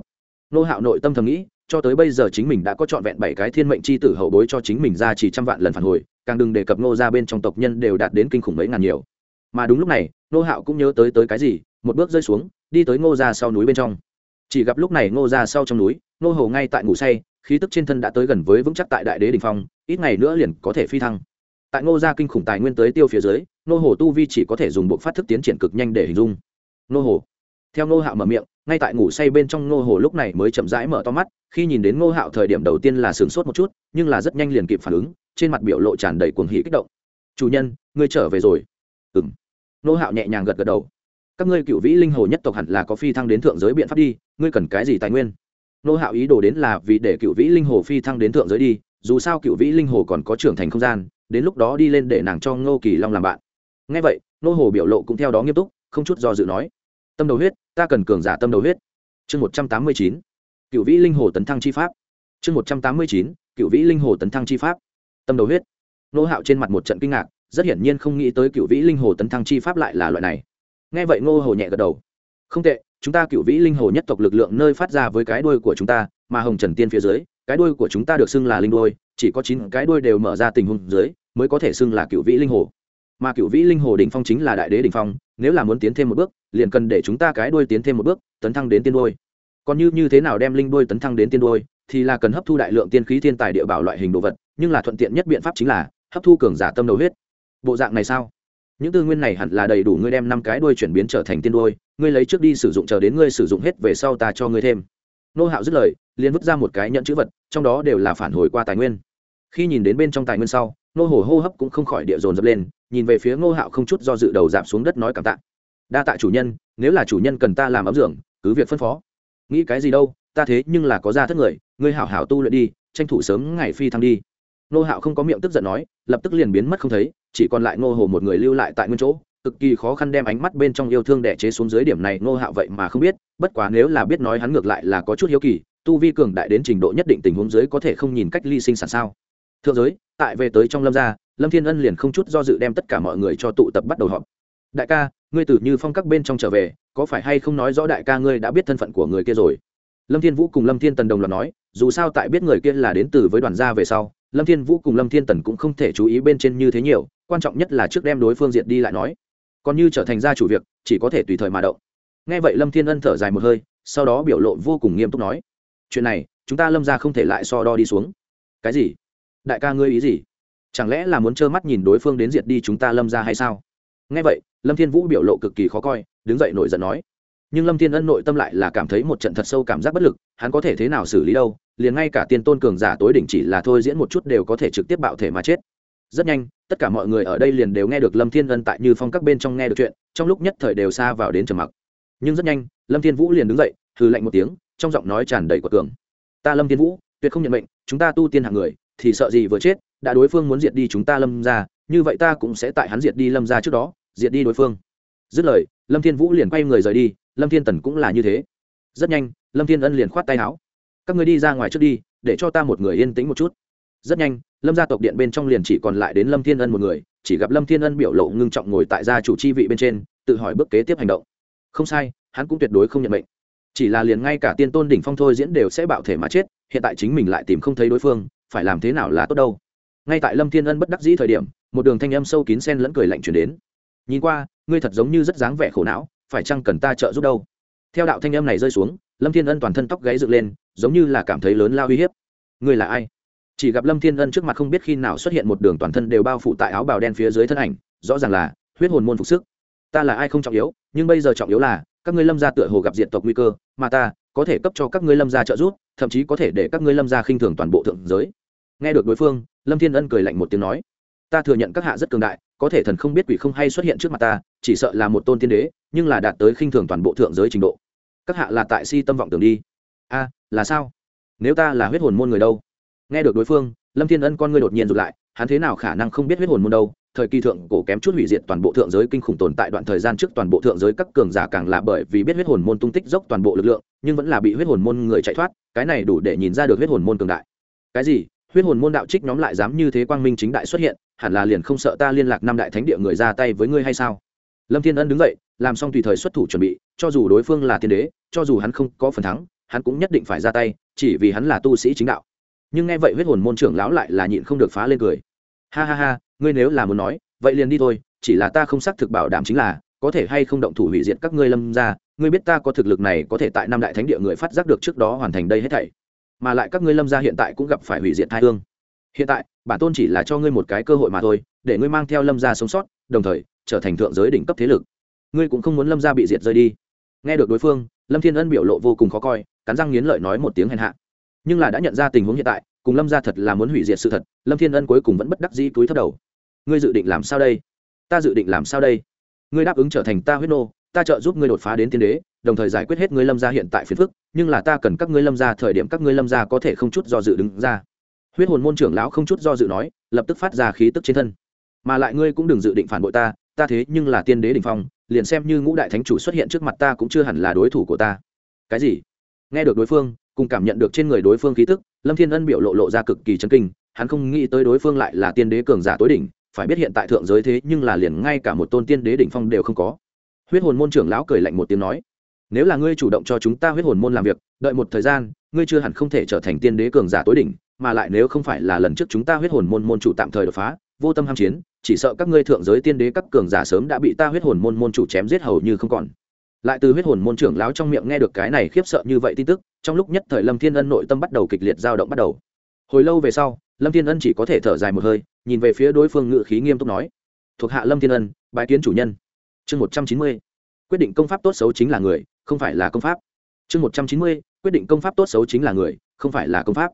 Nô hạo nội tâm thầm nghĩ, cho tới bây giờ chính mình đã có trọn vẹn bảy cái thiên mệnh c h i tử hậu bối cho chính mình ra chỉ trăm vạn lần phản hồi, càng đừng đề cập nô ra bên trong tộc nhân đều đạt đến kinh khủng mấy ngàn nhiều. Mà đúng lúc này nô hạo cũng nhớ tới tới cái gì, một bước rơi xuống, đi tới ngô ra sau núi bên trong chỉ gặp lúc này ngô ra sau trong núi, ngô hồ ngay tại ngủ say, khí tức trên thân đã tới gần với vững chắc tại đại đế đình phong, ít ngày nữa liền có thể phi thăng. Tại ngô gia kinh khủng tài nguyên tới tiêu phía dưới, Ngô hồ tu vi chỉ có thể dùng bộ phát thức tiến triển cực nhanh để hình dung. Ngô hồ. Theo Ngô hạo mở miệng, ngay tại ngủ say bên trong ngô hồ lúc này mới chậm rãi mở to mắt, khi nhìn đến ngô hạo thời điểm đầu tiên là sửng sốt một chút, nhưng là rất nhanh liền kịp phản ứng, trên mặt biểu lộ tràn đầy cuồng hỉ kích động. Chủ nhân, ngươi trở về rồi. Ừ m ngô hạo nhẹ nhàng gật gật đầu các ngươi cựu vĩ linh hồ nhất tộc hẳn là có phi thăng đến thượng giới biện pháp đi, ngươi cần cái gì tài nguyên? Nô hạo ý đồ đến là vì để cựu vĩ linh hồ phi thăng đến thượng giới đi, dù sao cựu vĩ linh hồ còn có trưởng thành không gian, đến lúc đó đi lên để nàng cho ngô kỳ long làm bạn. Ngay vậy, nô hồ biểu lộ cũng theo đó nghiêm túc, không chút do dự nói, tâm đầu huyết, ta cần cường giả tâm đầu huyết. Chương một trăm tám mươi chín, cựu vĩ linh hồ tấn thăng chi pháp. Chương một trăm tám mươi chín, cựu vĩ linh hồ tấn thăng chi pháp. Tâm đầu huyết. Nô hạo trên mặt một trận kinh ngạc, rất hiển nhiên không nghĩ tới cựu vĩ linh hồ tấn thăng chi pháp lại là loại này nghe vậy ngô hồ nhẹ gật đầu. Không tệ, chúng ta cựu vĩ linh hồ nhất tộc lực lượng nơi phát ra với cái đuôi của chúng ta, mà hồng trần tiên phía dưới, cái đuôi của chúng ta được xưng là linh đuôi, chỉ có chín cái đuôi đều mở ra tình huống dưới, mới có thể xưng là cựu vĩ linh hồ. Mà cựu vĩ linh hồ đỉnh phong chính là đại đế đỉnh phong, nếu là muốn tiến thêm một bước, liền cần để chúng ta cái đuôi tiến thêm một bước, tấn thăng đến tiên đuôi. Còn như như thế nào đem linh đuôi tấn thăng đến tiên đuôi, thì là cần hấp thu đại lượng tiên khí thiên tài địa bảo loại hình đồ vật, nhưng là thuận tiện nhất biện pháp chính là hấp thu cường giả tâm đầu huyết. Bộ dạng này sao? Những tư nguyên này hẳn là đầy đủ ngươi đem năm cái đuôi chuyển biến trở thành tiên đuôi, ngươi lấy trước đi sử dụng chờ đến ngươi sử dụng hết về sau ta cho ngươi thêm. Nô hạo dứt lời, liền vứt ra một cái nhận chữ vật, trong đó đều là phản hồi qua tài nguyên. Khi nhìn đến bên trong tài nguyên sau, nô hồ hô hấp cũng không khỏi địa dồn dập lên, nhìn về phía ngô hạo không chút do dự đầu giảm xuống đất nói cảm tạ. Đa tạ chủ nhân, nếu là chủ nhân cần ta làm ấm dưỡng cứ việc phân phó. Nghĩ cái gì đâu, ta thế nhưng là có ra thất người, ngươi hảo hảo tu luyện đi, tranh thủ sớm ngày phi thăng đi. Nô hạo không có miệng tức giận nói, lập tức liền biến mất không thấy chỉ còn lại ngô hồ một người lưu lại tại nguyên chỗ, cực kỳ khó khăn đem ánh mắt bên trong yêu thương đẻ chế xuống dưới điểm này ngô hạo vậy mà không biết, bất quá nếu là biết nói hắn ngược lại là có chút hiếu kỳ, tu vi cường đại đến trình độ nhất định tình huống dưới có thể không nhìn cách ly sinh sản sao? Thượng giới, tại về tới trong lâm gia, lâm thiên ân liền không chút do dự đem tất cả mọi người cho tụ tập bắt đầu họp. Đại ca, ngươi từ như phong các bên trong trở về, có phải hay không nói rõ đại ca ngươi đã biết thân phận của người kia rồi? Lâm thiên vũ cùng lâm thiên tần đồng loạt nói, dù sao tại biết người kia là đến từ với đoàn gia về sau, lâm thiên vũ cùng lâm thiên tần cũng không thể chú ý bên trên như thế nhiều quan trọng nhất là trước đem đối phương diệt đi lại nói. Còn như trở thành gia chủ việc, chỉ có thể tùy thời mà động. Nghe vậy lâm thiên ân thở dài một hơi, sau đó biểu lộ vô cùng nghiêm túc nói, chuyện này, chúng ta lâm ra không thể lại so đo đi xuống. Cái gì? Đại ca ngươi ý gì? Chẳng lẽ là muốn trơ mắt nhìn đối phương đến diệt đi chúng ta lâm ra hay sao? Nghe vậy, lâm thiên vũ biểu lộ cực kỳ khó coi, đứng dậy nổi giận nói, nhưng lâm thiên ân nội tâm lại là cảm thấy một trận thật sâu cảm giác bất lực, hắn có thể thế nào xử lý đâu, liền ngay cả tiên tôn cường giả tối đỉnh chỉ là thôi diễn một chút đều có thể trực tiếp bạo thể mà chết. Rất nhanh tất cả mọi người ở đây liền đều nghe được lâm thiên ân tại như phong các bên trong nghe được chuyện, trong lúc nhất thời đều xa vào đến trầm mặc. Nhưng rất nhanh, lâm thiên vũ liền đứng dậy, hừ lạnh một tiếng, trong giọng nói tràn đầy của cường. Ta lâm thiên vũ, tuyệt không nhận mệnh, chúng ta tu tiên hạng người, thì sợ gì vừa chết, đã đối phương muốn diệt đi chúng ta lâm ra như vậy ta cũng sẽ tại hắn diệt đi lâm ra trước đó, diệt đi đối phương. Dứt lời, lâm thiên vũ liền quay người rời đi, lâm thiên tần cũng là như thế. Rất nhanh, lâm thiên ân liền khoát tay áo. Các người đi ra ngoài trước đi, để cho ta một người yên tĩnh một chút rất nhanh, lâm gia tộc điện bên trong liền chỉ còn lại đến lâm thiên ân một người, chỉ gặp lâm thiên ân biểu lộ ngưng trọng ngồi tại gia chủ chi vị bên trên, tự hỏi bước kế tiếp hành động. Không sai, hắn cũng tuyệt đối không nhận mệnh. Chỉ là liền ngay cả tiên tôn đỉnh phong thôi diễn đều sẽ bạo thể mà chết, hiện tại chính mình lại tìm không thấy đối phương, phải làm thế nào là tốt đâu. Ngay tại lâm thiên ân bất đắc dĩ thời điểm, một đường thanh âm sâu kín sen lẫn cười lạnh chuyển đến. Nhìn qua, ngươi thật giống như rất dáng vẻ khổ não, phải chăng cần ta trợ giúp đâu? Theo đạo thanh âm này rơi xuống, lâm thiên ân toàn thân tóc gáy dựng lên, giống như là cảm thấy lớn lao uy hiếp. Ngươi là ai? Chỉ gặp lâm thiên ân trước mặt không biết khi nào xuất hiện một đường toàn thân đều bao phủ tại áo bào đen phía dưới thân ảnh, rõ ràng là huyết hồn môn phục sức. Ta là ai không trọng yếu, nhưng bây giờ trọng yếu là, các ngươi lâm gia tựa hồ gặp diện tộc nguy cơ, mà ta có thể cấp cho các ngươi lâm gia trợ giúp, thậm chí có thể để các ngươi lâm gia khinh thường toàn bộ thượng giới. Nghe được đối phương, lâm thiên ân cười lạnh một tiếng nói, ta thừa nhận các hạ rất cường đại, có thể thần không biết quỷ không hay xuất hiện trước mặt ta, chỉ sợ là một tôn tiên đế, nhưng là đạt tới khinh thường toàn bộ thượng giới trình độ. Các hạ là tại si tâm vọng tưởng đi. A, là sao? Nếu ta là huyết hồn môn người đâu? Nghe được đối phương, lâm thiên ân con ngươi đột nhiên rụt lại, hắn thế nào khả năng không biết huyết hồn môn đâu? Thời kỳ thượng cổ kém chút hủy diệt toàn bộ thượng giới kinh khủng tồn tại đoạn thời gian trước toàn bộ thượng giới các cường giả càng là bởi vì biết huyết hồn môn tung tích dốc toàn bộ lực lượng, nhưng vẫn là bị huyết hồn môn người chạy thoát, cái này đủ để nhìn ra được huyết hồn môn cường đại. Cái gì? Huyết hồn môn đạo trích nhóm lại dám như thế quang minh chính đại xuất hiện, hẳn là liền không sợ ta liên lạc năm đại thánh địa người ra tay với ngươi hay sao? Lâm thiên ân đứng dậy, làm xong tùy thời xuất thủ chuẩn bị, cho dù đối phương là thiên đế, cho dù hắn không có phần thắng, hắn cũng nhất định phải ra tay, chỉ vì hắn là tu sĩ chính đạo nhưng nghe vậy huyết hồn môn trưởng lão lại là nhịn không được phá lên cười. Ha ha ha, ngươi nếu là muốn nói, vậy liền đi thôi, chỉ là ta không xác thực bảo đảm chính là, có thể hay không động thủ hủy diệt các ngươi lâm ra ngươi biết ta có thực lực này có thể tại năm đại thánh địa người phát giác được trước đó hoàn thành đây hết thảy. Mà lại các ngươi lâm gia hiện tại cũng gặp phải hủy diệt thai hương. Hiện tại, bản tôn chỉ là cho ngươi một cái cơ hội mà thôi, để ngươi mang theo lâm gia sống sót, đồng thời, trở thành thượng giới đỉnh cấp thế lực. Ngươi cũng không muốn lâm gia bị diệt rơi đi. Nghe được đối phương, lâm thiên ân biểu lộ vô cùng khó coi, cắn răng nghiến lợi nói một tiếng hèn hạ nhưng là đã nhận ra tình huống hiện tại, cùng lâm ra thật là muốn hủy diệt sự thật, lâm thiên ân cuối cùng vẫn bất đắc dĩ túi thấp đầu. Ngươi dự định làm sao đây? Ta dự định làm sao đây? Ngươi đáp ứng trở thành ta huyết nô, ta trợ giúp ngươi đột phá đến tiên đế, đồng thời giải quyết hết ngươi lâm gia hiện tại phiền phức, nhưng là ta cần các ngươi lâm gia thời điểm các ngươi lâm gia có thể không chút do dự đứng ra. Huyết hồn môn trưởng lão không chút do dự nói, lập tức phát ra khí tức trên thân. Mà lại ngươi cũng đừng dự định phản bội ta ta thế nhưng là tiên đế đình phong, liền xem như ngũ đại thánh chủ xuất hiện trước mặt ta cũng chưa hẳn là đối thủ của ta. Cái gì? Nghe được đối phương cùng cảm nhận được trên người đối phương khí tức, lâm thiên ân biểu lộ lộ ra cực kỳ chấn kinh, hắn không nghĩ tới đối phương lại là tiên đế cường giả tối đỉnh, phải biết hiện tại thượng giới thế nhưng là liền ngay cả một tôn tiên đế đỉnh phong đều không có. Huyết hồn môn trưởng lão cười lạnh một tiếng nói, nếu là ngươi chủ động cho chúng ta huyết hồn môn làm việc, đợi một thời gian, ngươi chưa hẳn không thể trở thành tiên đế cường giả tối đỉnh, mà lại nếu không phải là lần trước chúng ta huyết hồn môn môn chủ tạm thời đột phá, vô tâm ham chiến, chỉ sợ các ngươi thượng giới tiên đế các cường giả sớm đã bị ta huyết hồn môn môn chủ chém giết hầu như không còn lại từ huyết hồn môn trưởng lão trong miệng nghe được cái này khiếp sợ như vậy tin tức, trong lúc nhất thời lâm thiên ân nội tâm bắt đầu kịch liệt dao động bắt đầu. Hồi lâu về sau, lâm thiên ân chỉ có thể thở dài một hơi, nhìn về phía đối phương ngự khí nghiêm túc nói, thuộc hạ lâm thiên ân bài kiến chủ nhân. Chương một trăm chín mươi, quyết định công pháp tốt xấu chính là người, không phải là công pháp. Chương một trăm chín mươi, quyết định công pháp tốt xấu chính là người, không phải là công pháp.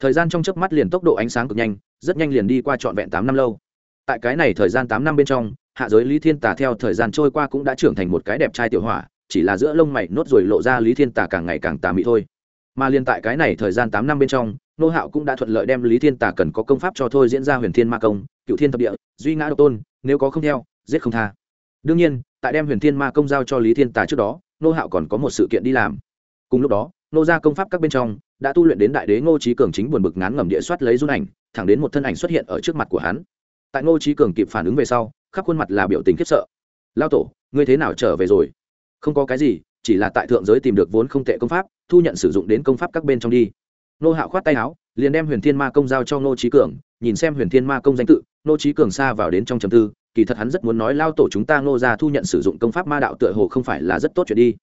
Thời gian trong chớp mắt liền tốc độ ánh sáng cực nhanh, rất nhanh liền đi qua trọn vẹn tám năm lâu. Tại cái này thời gian tám năm bên trong hạ giới lý thiên tả theo thời gian trôi qua cũng đã trưởng thành một cái đẹp trai tiểu hỏa, chỉ là giữa lông mày nốt rồi lộ ra lý thiên tả càng ngày càng tà mị thôi. Mà liên tại cái này thời gian tám năm bên trong, nô hạo cũng đã thuận lợi đem lý thiên tả cần có công pháp cho thôi diễn ra huyền thiên ma công, cựu thiên thập địa, duy ngã độc tôn, nếu có không theo, giết không tha. Đương nhiên, tại đem huyền thiên ma công giao cho lý thiên tả trước đó, nô hạo còn có một sự kiện đi làm. Cùng lúc đó, nô ra công pháp các bên trong đã tu luyện đến đại đế ngô trí cường chính buồn bực ngán ngẩm địa soát lấy run ảnh, thẳng đến một thân ảnh xuất hiện ở trước mặt của hắn tại ngô trí cường kịp phản ứng về sau, khắp khuôn mặt là biểu tình khiếp sợ. Lao tổ, ngươi thế nào trở về rồi? Không có cái gì, chỉ là tại thượng giới tìm được vốn không tệ công pháp, thu nhận sử dụng đến công pháp các bên trong đi. Nô hạo khoát tay áo, liền đem huyền thiên ma công giao cho ngô trí cường, nhìn xem huyền thiên ma công danh tự, ngô trí cường xa vào đến trong trầm tư, kỳ thật hắn rất muốn nói lao tổ chúng ta ngô ra thu nhận sử dụng công pháp ma đạo tựa hồ không phải là rất tốt chuyện đi.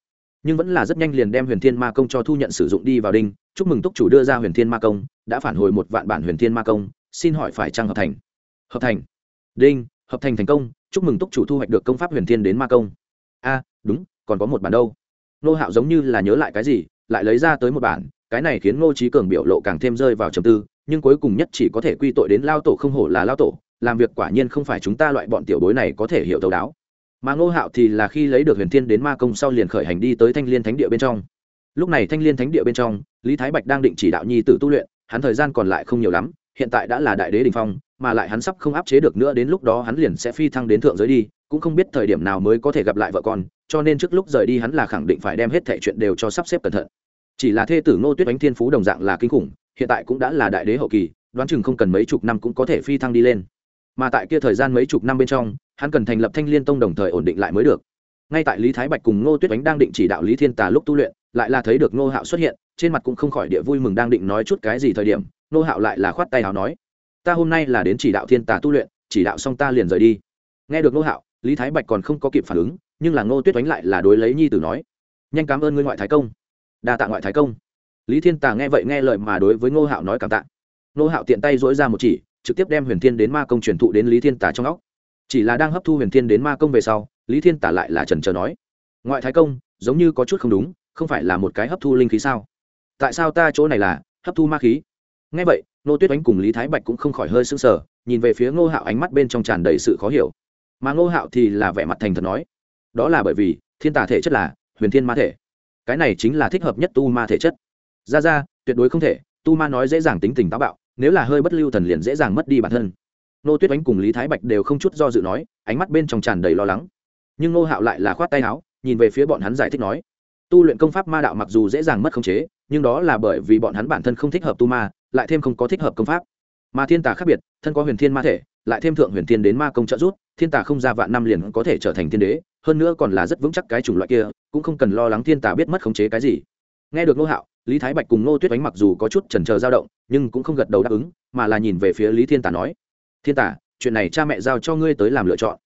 Nhưng vẫn là rất nhanh liền đem huyền thiên ma công cho thu nhận sử dụng đi vào đinh. Chúc mừng túc chủ đưa ra huyền thiên ma công, đã phản hồi một vạn bản huyền thiên ma công, xin hỏi phải trăng hợp thành? Hợp thành. Đinh, hợp thành thành công, chúc mừng túc chủ thu hoạch được công pháp huyền thiên đến ma công. A, đúng, còn có một bản đâu. Nô hạo giống như là nhớ lại cái gì, lại lấy ra tới một bản, cái này khiến ngô trí cường biểu lộ càng thêm rơi vào trầm tư, nhưng cuối cùng nhất chỉ có thể quy tội đến lao tổ không hổ là lao tổ, làm việc quả nhiên không phải chúng ta loại bọn tiểu bối này có thể hiểu thấu đáo. Mà ngô hạo thì là khi lấy được huyền thiên đến ma công sau liền khởi hành đi tới thanh liên thánh địa bên trong. Lúc này thanh liên thánh địa bên trong, lý thái bạch đang định chỉ đạo nhi tử tu luyện, hắn thời gian còn lại không nhiều lắm, hiện tại đã là đại đế đình phong mà lại hắn sắp không áp chế được nữa, đến lúc đó hắn liền sẽ phi thăng đến thượng giới đi, cũng không biết thời điểm nào mới có thể gặp lại vợ con, cho nên trước lúc rời đi hắn là khẳng định phải đem hết thẻ chuyện đều cho sắp xếp cẩn thận. Chỉ là thê tử ngô tuyết ánh thiên phú đồng dạng là kinh khủng, hiện tại cũng đã là đại đế hậu kỳ, đoán chừng không cần mấy chục năm cũng có thể phi thăng đi lên. Mà tại kia thời gian mấy chục năm bên trong, hắn cần thành lập thanh liên tông đồng thời ổn định lại mới được. Ngay tại lý thái bạch cùng ngô tuyết ánh đang định chỉ đạo lý thiên tà lúc tu luyện, lại là thấy được ngô hạo xuất hiện, trên mặt cũng không khỏi địa vui mừng đang định nói chút cái gì thời điểm, ngô hạo lại là khoát tay hào nói ta hôm nay là đến chỉ đạo thiên tà tu luyện, chỉ đạo xong ta liền rời đi. Nghe được nô hạo, lý thái bạch còn không có kịp phản ứng, nhưng là ngô tuyết oánh lại là đối lấy nhi tử nói, nhanh cảm ơn ngươi ngoại thái công. Đa tạ ngoại thái công. Lý thiên tà nghe vậy nghe lời mà đối với ngô hạo nói cảm tạ. Ngô hạo tiện tay dỗi ra một chỉ, trực tiếp đem huyền thiên đến ma công truyền thụ đến lý thiên tà trong óc. Chỉ là đang hấp thu huyền thiên đến ma công về sau, lý thiên tả lại là trần trờ nói, ngoại thái công, giống như có chút không đúng, không phải là một cái hấp thu linh khí sao? Tại sao ta chỗ này là hấp thu ma khí? Ngay vậy nô tuyết oánh cùng lý thái bạch cũng không khỏi hơi s ư n g nhìn về phía ngô hạo ánh mắt bên trong tràn đầy sự khó hiểu. Mà ngô hạo thì là vẻ mặt thành thật nói, đó là bởi vì, thiên tả thể chất là huyền thiên ma thể. Cái này chính là thích hợp nhất tu ma thể chất. Ra ra, tuyệt đối không thể, tu ma nói dễ dàng tính tình táo bạo, nếu là hơi bất lưu thần liền dễ dàng mất đi bản thân. Nô tuyết oánh cùng lý thái bạch đều không chút do dự nói, ánh mắt bên trong tràn đầy lo lắng. Nhưng Ngô hạo lại là khoát tay áo, nhìn về phía bọn hắn giải thích nói, tu luyện công pháp ma đạo mặc dù dễ dàng mất khống chế, nhưng đó là bởi vì bọn hắn bản thân không thích hợp tu ma lại thêm không có thích hợp công pháp. Mà thiên tà khác biệt, thân có huyền thiên ma thể, lại thêm thượng huyền thiên đến ma công trợ rút thiên tà không ra vạn năm liền có thể trở thành thiên đế, hơn nữa còn là rất vững chắc cái chủng loại kia, cũng không cần lo lắng thiên tà biết mất khống chế cái gì. Nghe được nô hạo, lý thái bạch cùng nô tuyết oánh mặc dù có chút chần chờ dao động, nhưng cũng không gật đầu đáp ứng, mà là nhìn về phía lý thiên tà nói, thiên tả chuyện này cha mẹ giao cho ngươi tới làm lựa chọn.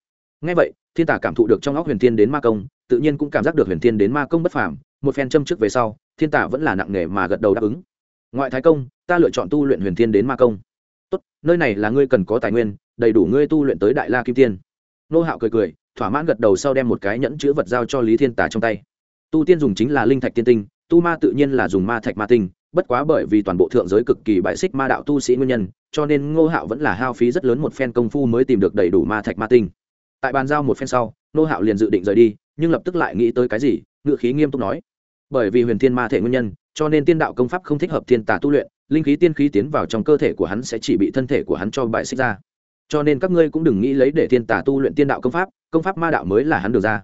Nghe vậy, thiên tả cảm thụ được trong óc huyền thiên đến ma công, tự nhiên cũng cảm giác được huyền thiên đến ma công bất phàm, một phen châm trước về sau, thiên tả vẫn là nặng nề mà gật đầu đáp ứng ngoại thái công, ta lựa chọn tu luyện huyền Thiên đến ma công. Tốt, nơi này là ngươi cần có tài nguyên, đầy đủ ngươi tu luyện tới đại la kim tiên. Nô hạo cười cười, thỏa mãn gật đầu sau đem một cái nhẫn chữ vật giao cho lý thiên tả trong tay. Tu tiên dùng chính là linh thạch tiên tinh, tu ma tự nhiên là dùng ma thạch ma tinh, bất quá bởi vì toàn bộ thượng giới cực kỳ bại xích ma đạo tu sĩ nguyên nhân, cho nên ngô hạo vẫn là hao phí rất lớn một phen công phu mới tìm được đầy đủ ma thạch ma tinh. Tại bàn giao một phen sau, ngô hạo liền dự định rời đi, nhưng lập tức lại nghĩ tới cái gì ngự khí nghiêm túc nói. Bởi vì huyền thiên ma thể nguyên nhân cho nên tiên đạo công pháp không thích hợp thiên tà tu luyện, linh khí tiên khí tiến vào trong cơ thể của hắn sẽ chỉ bị thân thể của hắn cho bại xích ra. Cho nên các ngươi cũng đừng nghĩ lấy để thiên tà tu luyện tiên đạo công pháp công pháp ma đạo mới là hắn được ra.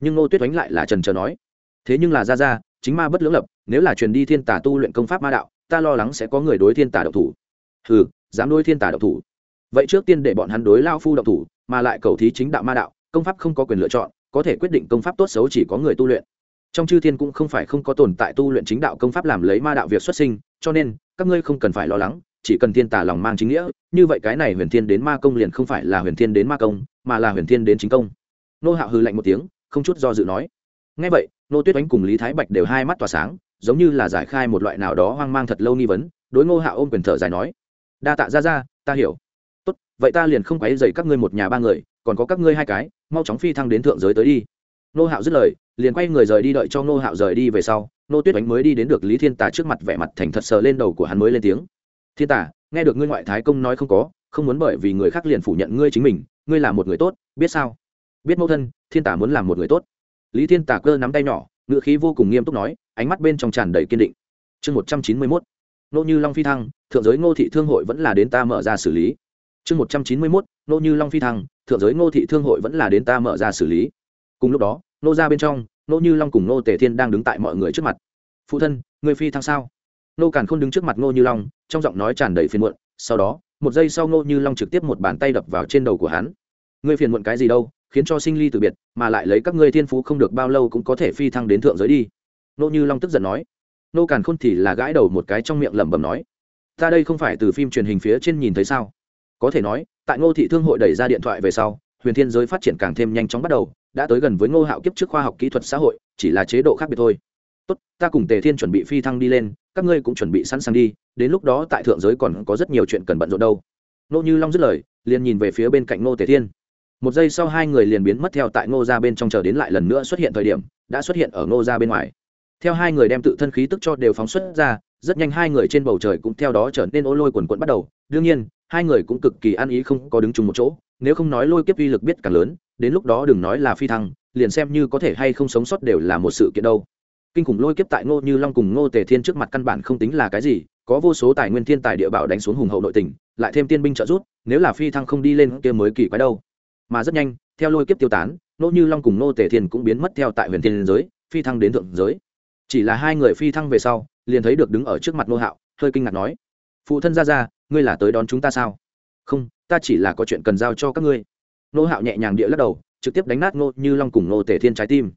Nhưng ngô tuyết oánh lại là trần trờ nói, thế nhưng là ra ra, chính ma bất lưỡng lập, nếu là truyền đi thiên tà tu luyện công pháp ma đạo, ta lo lắng sẽ có người đối thiên tà độc thủ. Ừ dám đối thiên tà độc thủ. Vậy trước tiên để bọn hắn đối lao phu độc thủ, mà lại cầu thí chính đạo ma đạo, công pháp không có quyền lựa chọn, có thể quyết định công pháp tốt xấu chỉ có người tu luyện trong chư thiên cũng không phải không có tồn tại tu luyện chính đạo công pháp làm lấy ma đạo việc xuất sinh, cho nên, các ngươi không cần phải lo lắng, chỉ cần thiên tà lòng mang chính nghĩa, như vậy cái này huyền thiên đến ma công liền không phải là huyền thiên đến ma công, mà là huyền thiên đến chính công. Nô hạo hư lạnh một tiếng, không chút do dự nói. Ngay vậy, nô tuyết oánh cùng lý thái bạch đều hai mắt tỏa sáng, giống như là giải khai một loại nào đó hoang mang thật lâu nghi vấn, đối ngô hạo ôm quyền thở dài nói. Đa tạ ra ra ta hiểu. Tốt, vậy ta liền không quấy dày các ngươi một nhà ba người, còn có các ngươi hai cái, mau chóng phi thăng đến thượng giới tới đi nô hạo dứt lời, liền quay người rời đi đợi cho nô hạo rời đi về sau, nô tuyết oánh mới đi đến được lý thiên tà trước mặt vẻ mặt thành thật sờ lên đầu của hắn mới lên tiếng. Thiên tà, nghe được ngươi ngoại thái công nói không có, không muốn bởi vì người khác liền phủ nhận ngươi chính mình, ngươi là một người tốt, biết sao? Biết mẫu thân, thiên tà muốn làm một người tốt. Lý thiên tà cơ nắm tay nhỏ ngựa khí vô cùng nghiêm túc nói, ánh mắt bên trong tràn đầy kiên định. Chương một trăm chín mươi mốt, nô như long phi thăng, thượng giới ngô thị thương hội vẫn là đến ta mở ra xử lý. Chương một trăm chín mươi mốt, nô như long phi thăng, thượng giới ngô thị thương hội vẫn là đến ta mở ra xử lý. Cùng lúc đó nô ra bên trong, nô như long cùng nô tề thiên đang đứng tại mọi người trước mặt. Phụ thân, người phi thăng sao? Nô càn khôn đứng trước mặt nô như long, trong giọng nói tràn đầy phiền muộn. Sau đó, một giây sau nô như long trực tiếp một bàn tay đập vào trên đầu của hắn. Ngươi phiền muộn cái gì đâu, khiến cho sinh ly từ biệt, mà lại lấy các ngươi thiên phú không được bao lâu cũng có thể phi thăng đến thượng giới đi. Nô như long tức giận nói. Nô càn khôn thì là gãi đầu một cái trong miệng lẩm bẩm nói. Ta đây không phải từ phim truyền hình phía trên nhìn thấy sao? Có thể nói, tại ngô thị thương hội đẩy ra điện thoại về sau, huyền thiên giới phát triển càng thêm nhanh chóng bắt đầu đã tới gần với ngô hạo kiếp trước khoa học kỹ thuật xã hội, chỉ là chế độ khác biệt thôi. Tốt, ta cùng tề thiên chuẩn bị phi thăng đi lên, các ngươi cũng chuẩn bị sẵn sàng đi, đến lúc đó tại thượng giới còn có rất nhiều chuyện cần bận rộn đâu. Nô như long dứt lời, liền nhìn về phía bên cạnh ngô tề thiên. Một giây sau hai người liền biến mất theo tại ngô ra bên trong chờ đến lại lần nữa xuất hiện thời điểm, đã xuất hiện ở ngô ra bên ngoài. Theo hai người đem tự thân khí tức cho đều phóng xuất ra, rất nhanh hai người trên bầu trời cũng theo đó trở nên ô lôi quần quận bắt đầu. Đương nhiên hai người cũng cực kỳ ăn ý không có đứng chung một chỗ, nếu không nói lôi kiếp uy lực biết càng lớn, đến lúc đó đừng nói là phi thăng, liền xem như có thể hay không sống sót đều là một sự kiện đâu. Kinh khủng lôi kiếp tại ngô như long cùng ngô tề thiên trước mặt căn bản không tính là cái gì, có vô số tài nguyên thiên tài địa bảo đánh xuống hùng hậu nội tỉnh lại thêm tiên binh trợ giúp, nếu là phi thăng không đi lên kia mới kỳ quái đâu. Mà rất nhanh, theo lôi kiếp tiêu tán nỗ như long cùng nô tề thiên cũng biến mất theo tại huyền thiên giới, phi thăng đến thượng giới. Chỉ là hai người phi thăng về sau, liền thấy được đứng ở trước mặt nô hạo, hơi kinh ngạc nói, phụ thân ra ra ngươi là tới đón chúng ta sao? Không, ta chỉ là có chuyện cần giao cho các ngươi. Nô hạo nhẹ nhàng địa lắc đầu, trực tiếp đánh nát Ngô như long cùng Ngô tề thiên trái tim.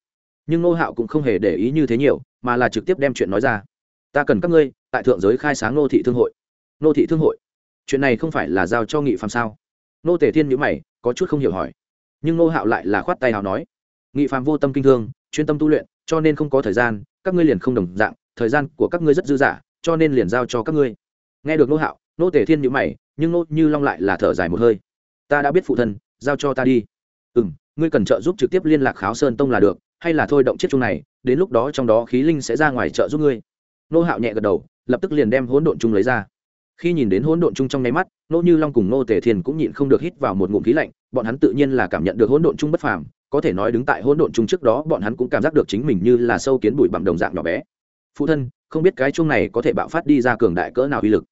Nhưng nô hạo cũng không hề để ý như thế nhiều, mà là trực tiếp đem chuyện nói ra. Ta cần các ngươi, tại thượng giới khai sáng Ngô thị thương hội. Ngô thị thương hội? Chuyện này không phải là giao cho nghị phạm sao? Ngô tề thiên nhữ mày, có chút không hiểu hỏi. Nhưng nô hạo lại là khoát tay hào nói. Nghị phạm vô tâm kinh thương, chuyên tâm tu luyện, cho nên không có thời gian, các ngươi liền không đồng dạng, thời gian của các ngươi rất dư dả, cho nên liền giao cho các ngươi. Nghe được nô hạo nô tể thiên nhữ mày, nhưng nô như long lại là thở dài một hơi. Ta đã biết phụ thân, giao cho ta đi. Ừ m ngươi cần trợ giúp trực tiếp liên lạc kháo sơn tông là được, hay là thôi động chiếc chung này, đến lúc đó trong đó khí linh sẽ ra ngoài trợ giúp ngươi. Nô hạo nhẹ gật đầu, lập tức liền đem hỗn độn chung lấy ra. Khi nhìn đến hỗn độn chung trong nháy mắt, nô như long cùng nô tề thiên cũng nhịn không được hít vào một ngụm khí lạnh, bọn hắn tự nhiên là cảm nhận được hỗn độn chung bất phàm, có thể nói đứng tại hỗn độn chung trước đó, bọn hắn cũng cảm giác được chính mình như là sâu kiến bụi bặm đồng dạng nhỏ bé. Phụ thân, không biết cái chung này có thể bạo phát đi ra cường đại cỡ nào uy lực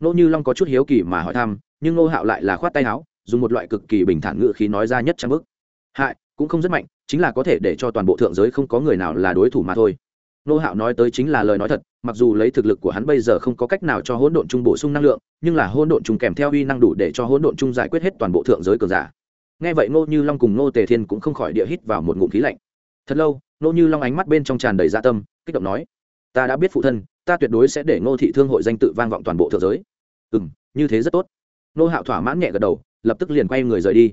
nô như long có chút hiếu kỳ mà hỏi thăm, nhưng nô hạo lại là khoát tay áo, dùng một loại cực kỳ bình thản ngự khí nói ra nhất trang bức. Hại, cũng không rất mạnh, chính là có thể để cho toàn bộ thượng giới không có người nào là đối thủ mà thôi. Nô hạo nói tới chính là lời nói thật, mặc dù lấy thực lực của hắn bây giờ không có cách nào cho hỗn độn chung bổ sung năng lượng, nhưng là hỗn độn chung kèm theo uy năng đủ để cho hỗn độn chung giải quyết hết toàn bộ thượng giới cường giả. Nghe vậy nô như long cùng nô tề thiên cũng không khỏi địa hít vào một ngụm khí lạnh. Thật lâu nô như long ánh mắt bên trong tràn đầy dạ tâm, kích động nói, ta đã biết phụ thân ta tuyệt đối sẽ để ngô thị thương hội danh tự vang vọng toàn bộ thượng giới. Ừ m như thế rất tốt. Nô hạo thỏa mãn nhẹ gật đầu, lập tức liền quay người rời đi.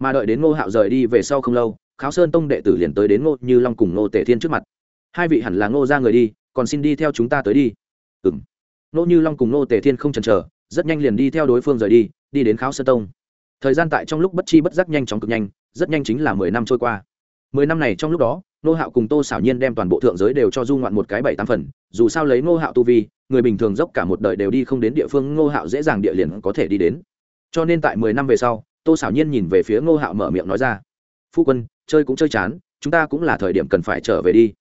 Mà đợi đến ngô hạo rời đi về sau không lâu, kháo sơn tông đệ tử liền tới đến ngô như long cùng ngô tề thiên trước mặt. Hai vị hẳn là ngô ra người đi, còn xin đi theo chúng ta tới đi. Ừ m ngô như long cùng Ngô tề thiên không chần chờ, rất nhanh liền đi theo đối phương rời đi đi đến kháo sơn tông. Thời gian tại trong lúc bất chi bất giác nhanh chóng cực nhanh, rất nhanh chính là mười năm trôi qua mười năm này trong lúc đó nô hạo cùng tô xảo nhiên đem toàn bộ thượng giới đều cho du ngoạn một cái bảy tám phần, dù sao lấy nô hạo tu vi, người bình thường dốc cả một đời đều đi không đến địa phương nô hạo dễ dàng địa liền có thể đi đến. Cho nên tại mười năm về sau, tô xảo nhiên nhìn về phía nô hạo mở miệng nói ra, phu quân, chơi cũng chơi chán, chúng ta cũng là thời điểm cần phải trở về đi.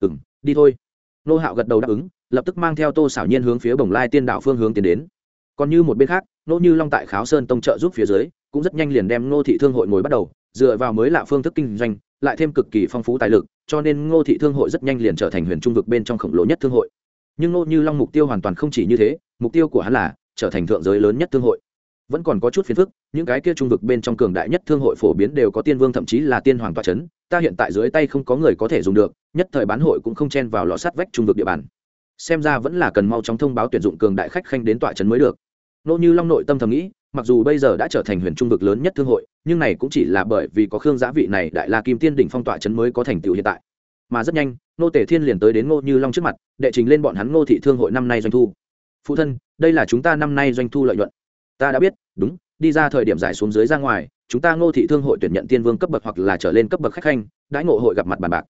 Ừ m đi thôi. Nô hạo gật đầu đáp ứng, lập tức mang theo tô xảo nhiên hướng phía bồng lai tiên đạo phương hướng tiến đến. Còn như một bên khác nô như long tại kháo sơn tông trợ giúp phía dưới, cũng rất nhanh liền đem ngô thị thương hội ngồi bắt đầu dựa vào mới lạ phương thức kinh doanh, lại thêm cực kỳ phong phú tài lực, cho nên ngô thị thương hội rất nhanh liền trở thành huyền trung vực bên trong khổng lồ nhất thương hội. Nhưng ngô như long mục tiêu hoàn toàn không chỉ như thế, mục tiêu của hắn là trở thành thượng giới lớn nhất thương hội. Vẫn còn có chút phiền phức, những cái kia trung vực bên trong cường đại nhất thương hội phổ biến đều có tiên vương thậm chí là tiên hoàng toa c h ấ n ta hiện tại dưới tay không có người có thể dùng được, nhất thời bán hội cũng không chen vào lò sắt vách trung vực địa bàn. Xem ra vẫn là cần mau chóng thông báo tuyển dụng cường đại khách khanh đến tọa trấn mới được. Nô như long nội tâm thầm nghĩ mặc dù bây giờ đã trở thành huyền trung vực lớn nhất thương hội, nhưng này cũng chỉ là bởi vì có khương giá vị này đại la kim tiên đỉnh phong tọa chấn mới có thành tựu hiện tại. Mà rất nhanh nô tể thiên liền tới đến ngô như long trước mặt, đệ trình lên bọn hắn ngô thị thương hội năm nay doanh thu. Phụ thân, đây là chúng ta năm nay doanh thu lợi nhuận. Ta đã biết, đúng, đi ra thời điểm giải xuống dưới ra ngoài, chúng ta ngô thị thương hội tuyển nhận tiên vương cấp bậc hoặc là trở lên cấp bậc khách khanh, đãi ngộ hội gặp mặt bàn bạc.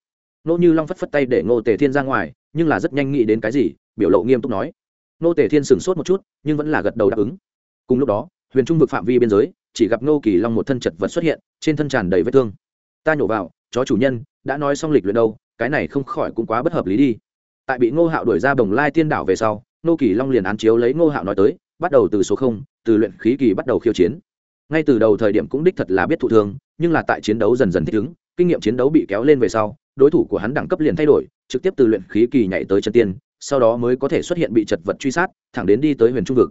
Nô như long phất phất tay để ngô tề thiên ra ngoài, nhưng là rất nhanh nghĩ đến cái gì, biểu lộ nghiêm túc nói. Nô tề thiên sửng sốt một chút, nhưng vẫn là gật đầu đáp ứng. Cùng lúc đó huyền trung vực phạm vi biên giới, chỉ gặp nô kỳ long một thân chật vật xuất hiện, trên thân tràn đầy vết thương. Ta nhổ vào, chó chủ nhân, đã nói xong lịch luyện đâu, cái này không khỏi cũng quá bất hợp lý đi. Tại bị ngô hạo đuổi ra bồng lai tiên đảo về sau nô kỳ long liền án chiếu lấy ngô hạo nói tới, bắt đầu từ số không, từ luyện khí kỳ bắt đầu khiêu chiến. Ngay từ đầu thời điểm cũng đích thật là biết thụ thương, nhưng là tại chiến đấu dần dần thích ứng, kinh nghiệm chiến đấu bị kéo lên về sau, đối thủ của hắn đẳng cấp liền thay đổi, trực tiếp từ luyện khí kỳ nhảy tới chân tiên, sau đó mới có thể xuất hiện bị chật vật truy sát, thẳng đến đi tới huyền trung vực.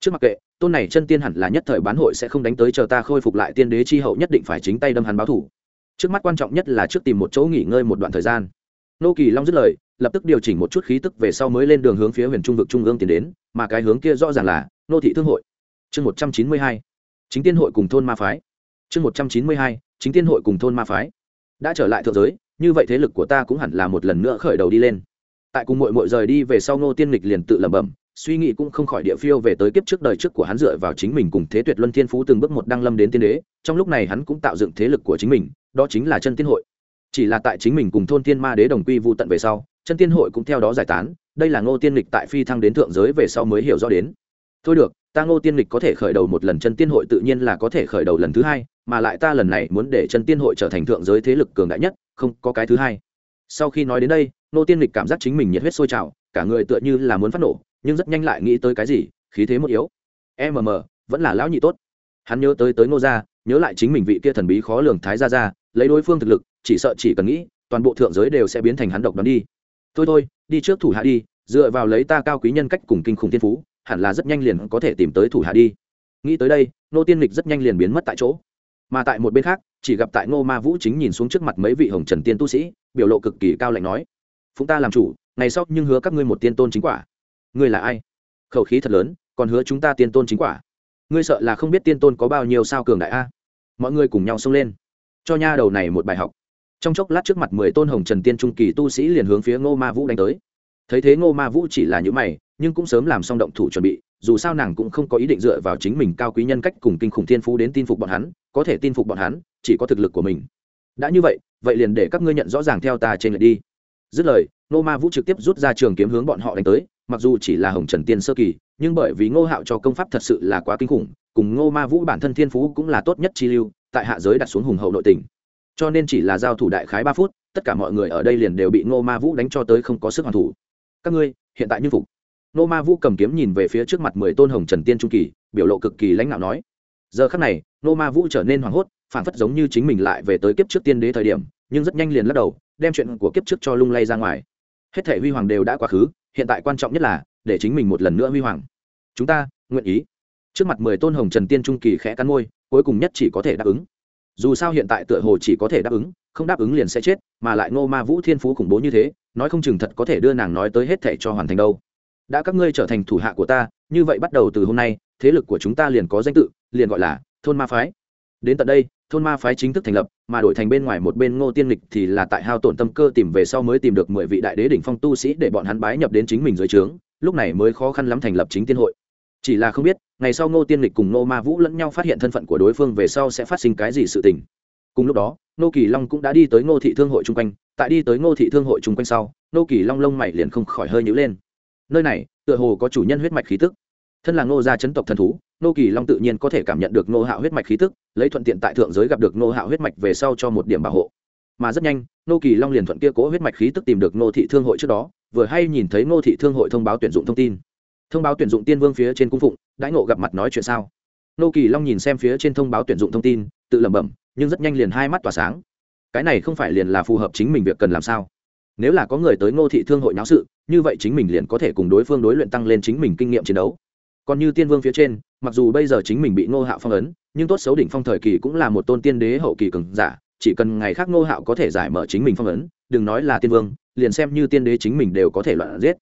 Trước mặc kệ tôn này chân tiên hẳn là nhất thời bán hội sẽ không đánh tới chờ ta khôi phục lại tiên đế chi hậu nhất định phải chính tay đâm hắn báo thủ. Trước mắt quan trọng nhất là trước tìm một chỗ nghỉ ngơi một đoạn thời gian. Nô kỳ long dứt lời, lập tức điều chỉnh một chút khí tức về sau mới lên đường hướng phía huyền trung vực trung ương tiến đến, mà cái hướng kia rõ ràng là nô thị thương hội. Chương một trăm chín mươi hai, chính tiên hội cùng thôn ma phái. Chương một trăm chín mươi hai, chính tiên hội cùng thôn ma phái. Đã trở lại thượng giới, như vậy thế lực của ta cũng hẳn là một lần nữa khởi đầu đi lên. Tại cùng mội mội rời đi về sau ngô tiên lịch liền tự lẩm bẩm suy nghĩ cũng không khỏi địa phiêu về tới kiếp trước đời trước của hắn dựa vào chính mình cùng thế tuyệt luân thiên phú từng bước một đăng lâm đến tiên đế, trong lúc này hắn cũng tạo dựng thế lực của chính mình, đó chính là chân tiên hội. Chỉ là tại chính mình cùng thôn tiên ma đế đồng quy vụ tận về sau, chân tiên hội cũng theo đó giải tán, đây là ngô tiên lịch tại phi thăng đến thượng giới về sau mới hiểu rõ đến. Thôi được, ta ngô tiên lịch có thể khởi đầu một lần chân tiên hội tự nhiên là có thể khởi đầu lần thứ hai, mà lại ta lần này muốn để chân tiên hội trở thành thượng giới thế lực cường đại nhất, không có cái thứ hai. Sau khi nói đến đây, ngô tiên lịch cảm giác chính mình nhiệt huyết sôi trào, cả người tựa như là muốn phát nổ nhưng rất nhanh lại nghĩ tới cái gì, khí thế một yếu. Mm vẫn là lão nhị tốt. Hắn nhớ tới tới ngô gia, nhớ lại chính mình vị kia thần bí khó lường thái gia gia, lấy đối phương thực lực, chỉ sợ chỉ cần nghĩ, toàn bộ thượng giới đều sẽ biến thành hắn độc đoán đi. Thôi thôi, đi trước thủ hạ đi, dựa vào lấy ta cao quý nhân cách cùng kinh khủng thiên phú, hẳn là rất nhanh liền có thể tìm tới thủ hạ đi. Nghĩ tới đây nô tiên lịch rất nhanh liền biến mất tại chỗ. Mà tại một bên khác, chỉ gặp tại ngô ma vũ chính nhìn xuống trước mặt mấy vị hồng trần tiên tu sĩ, biểu lộ cực kỳ cao lạnh nói phúng ta làm chủ, ngày sau nhưng hứa các ngươi một tiên tôn chính quả ngươi là ai? Khẩu khí thật lớn, còn hứa chúng ta tiên tôn chính quả. Ngươi sợ là không biết tiên tôn có bao nhiêu sao cường đại a? Mọi người cùng nhau xông lên. Cho nha đầu này một bài học. Trong chốc lát trước mặt mười tôn hồng trần tiên trung kỳ tu sĩ liền hướng phía ngô ma vũ đánh tới. Thấy thế ngô ma vũ chỉ là những mày, nhưng cũng sớm làm xong động thủ chuẩn bị, dù sao nàng cũng không có ý định dựa vào chính mình cao quý nhân cách cùng kinh khủng thiên phú đến tin phục bọn hắn, có thể tin phục bọn hắn, chỉ có thực lực của mình. Đã như vậy vậy liền để các ngươi nhận rõ ràng theo ta trên lệch đi. Dứt lời, ngô ma vũ trực tiếp rút ra trường kiếm hướng bọn họ đánh tới mặc dù chỉ là hồng trần tiên sơ kỳ, nhưng bởi vì ngô hạo cho công pháp thật sự là quá kinh khủng, cùng ngô ma vũ bản thân thiên phú cũng là tốt nhất chi lưu, tại hạ giới đặt xuống hùng hậu nội tình. Cho nên chỉ là giao thủ đại khái ba phút, tất cả mọi người ở đây liền đều bị ngô ma vũ đánh cho tới không có sức hoàn thủ. Các ngươi, hiện tại như phục. Ngô ma vũ cầm kiếm nhìn về phía trước mặt mười tôn hồng trần tiên trung kỳ, biểu lộ cực kỳ lãnh đạo nói. Giờ khắc này, ngô ma vũ trở nên hoảng hốt phản phất giống như chính mình lại về tới kiếp trước tiên đế thời điểm, nhưng rất nhanh liền lắc đầu, đem chuyện của kiếp trước cho lung lay ra ngoài. Hết thể huy hoàng đều đã quá khứ hiện tại quan trọng nhất là, để chính mình một lần nữa huy hoàng. Chúng ta, nguyện ý. Trước mặt mười tôn hồng trần tiên trung kỳ khẽ cắn môi, cuối cùng nhất chỉ có thể đáp ứng. Dù sao hiện tại tựa hồ chỉ có thể đáp ứng, không đáp ứng liền sẽ chết, mà lại ngô ma vũ thiên phú khủng bố như thế, nói không chừng thật có thể đưa nàng nói tới hết thể cho hoàn thành đâu. Đã các ngươi trở thành thủ hạ của ta, như vậy bắt đầu từ hôm nay, thế lực của chúng ta liền có danh tự, liền gọi là thôn ma phái đến tận đây, thôn ma phái chính thức thành lập, mà đổi thành bên ngoài một bên ngô tiên lịch thì là tại hao tổn tâm cơ tìm về sau mới tìm được mười vị đại đế đỉnh phong tu sĩ để bọn hắn bái nhập đến chính mình dưới trướng, lúc này mới khó khăn lắm thành lập chính tiên hội. Chỉ là không biết, ngày sau ngô tiên lịch cùng ngô ma vũ lẫn nhau phát hiện thân phận của đối phương về sau sẽ phát sinh cái gì sự tình. Cùng lúc đó nô kỳ long cũng đã đi tới ngô thị thương hội chung quanh, tại đi tới ngô thị thương hội chung quanh sau nô kỳ long lông mày liền không khỏi hơi nhữ lên. Nơi này, tựa hồ có chủ nhân huyết mạch khí tức thân là ngô gia chấn tộc thần thú nô kỳ long tự nhiên có thể cảm nhận được nô hạo huyết mạch khí tức, lấy thuận tiện tại thượng giới gặp được nô hạo huyết mạch về sau cho một điểm bảo hộ. Mà rất nhanh nô kỳ long liền thuận kia cố huyết mạch khí tức tìm được nô thị thương hội trước đó, vừa hay nhìn thấy nô thị thương hội thông báo tuyển dụng thông tin. Thông báo tuyển dụng tiên vương phía trên cung phụng, đãi ngộ gặp mặt nói chuyện sao. Nô kỳ long nhìn xem phía trên thông báo tuyển dụng thông tin, tự lẩm bẩm, nhưng rất nhanh liền hai mắt tỏa sáng. Cái này không phải liền là phù hợp chính mình việc cần làm sao? Nếu là có người tới ngô thị thương hội náo sự, như vậy chính mình liền có thể cùng đối phương đối luyện tăng lên chính mình kinh nghiệm chiến đấu còn như tiên vương phía trên, mặc dù bây giờ chính mình bị ngô hạo phong ấn, nhưng tốt xấu đỉnh phong thời kỳ cũng là một tôn tiên đế hậu kỳ cường giả, chỉ cần ngày khác ngô hạo có thể giải mở chính mình phong ấn, đừng nói là tiên vương, liền xem như tiên đế chính mình đều có thể loạn giết.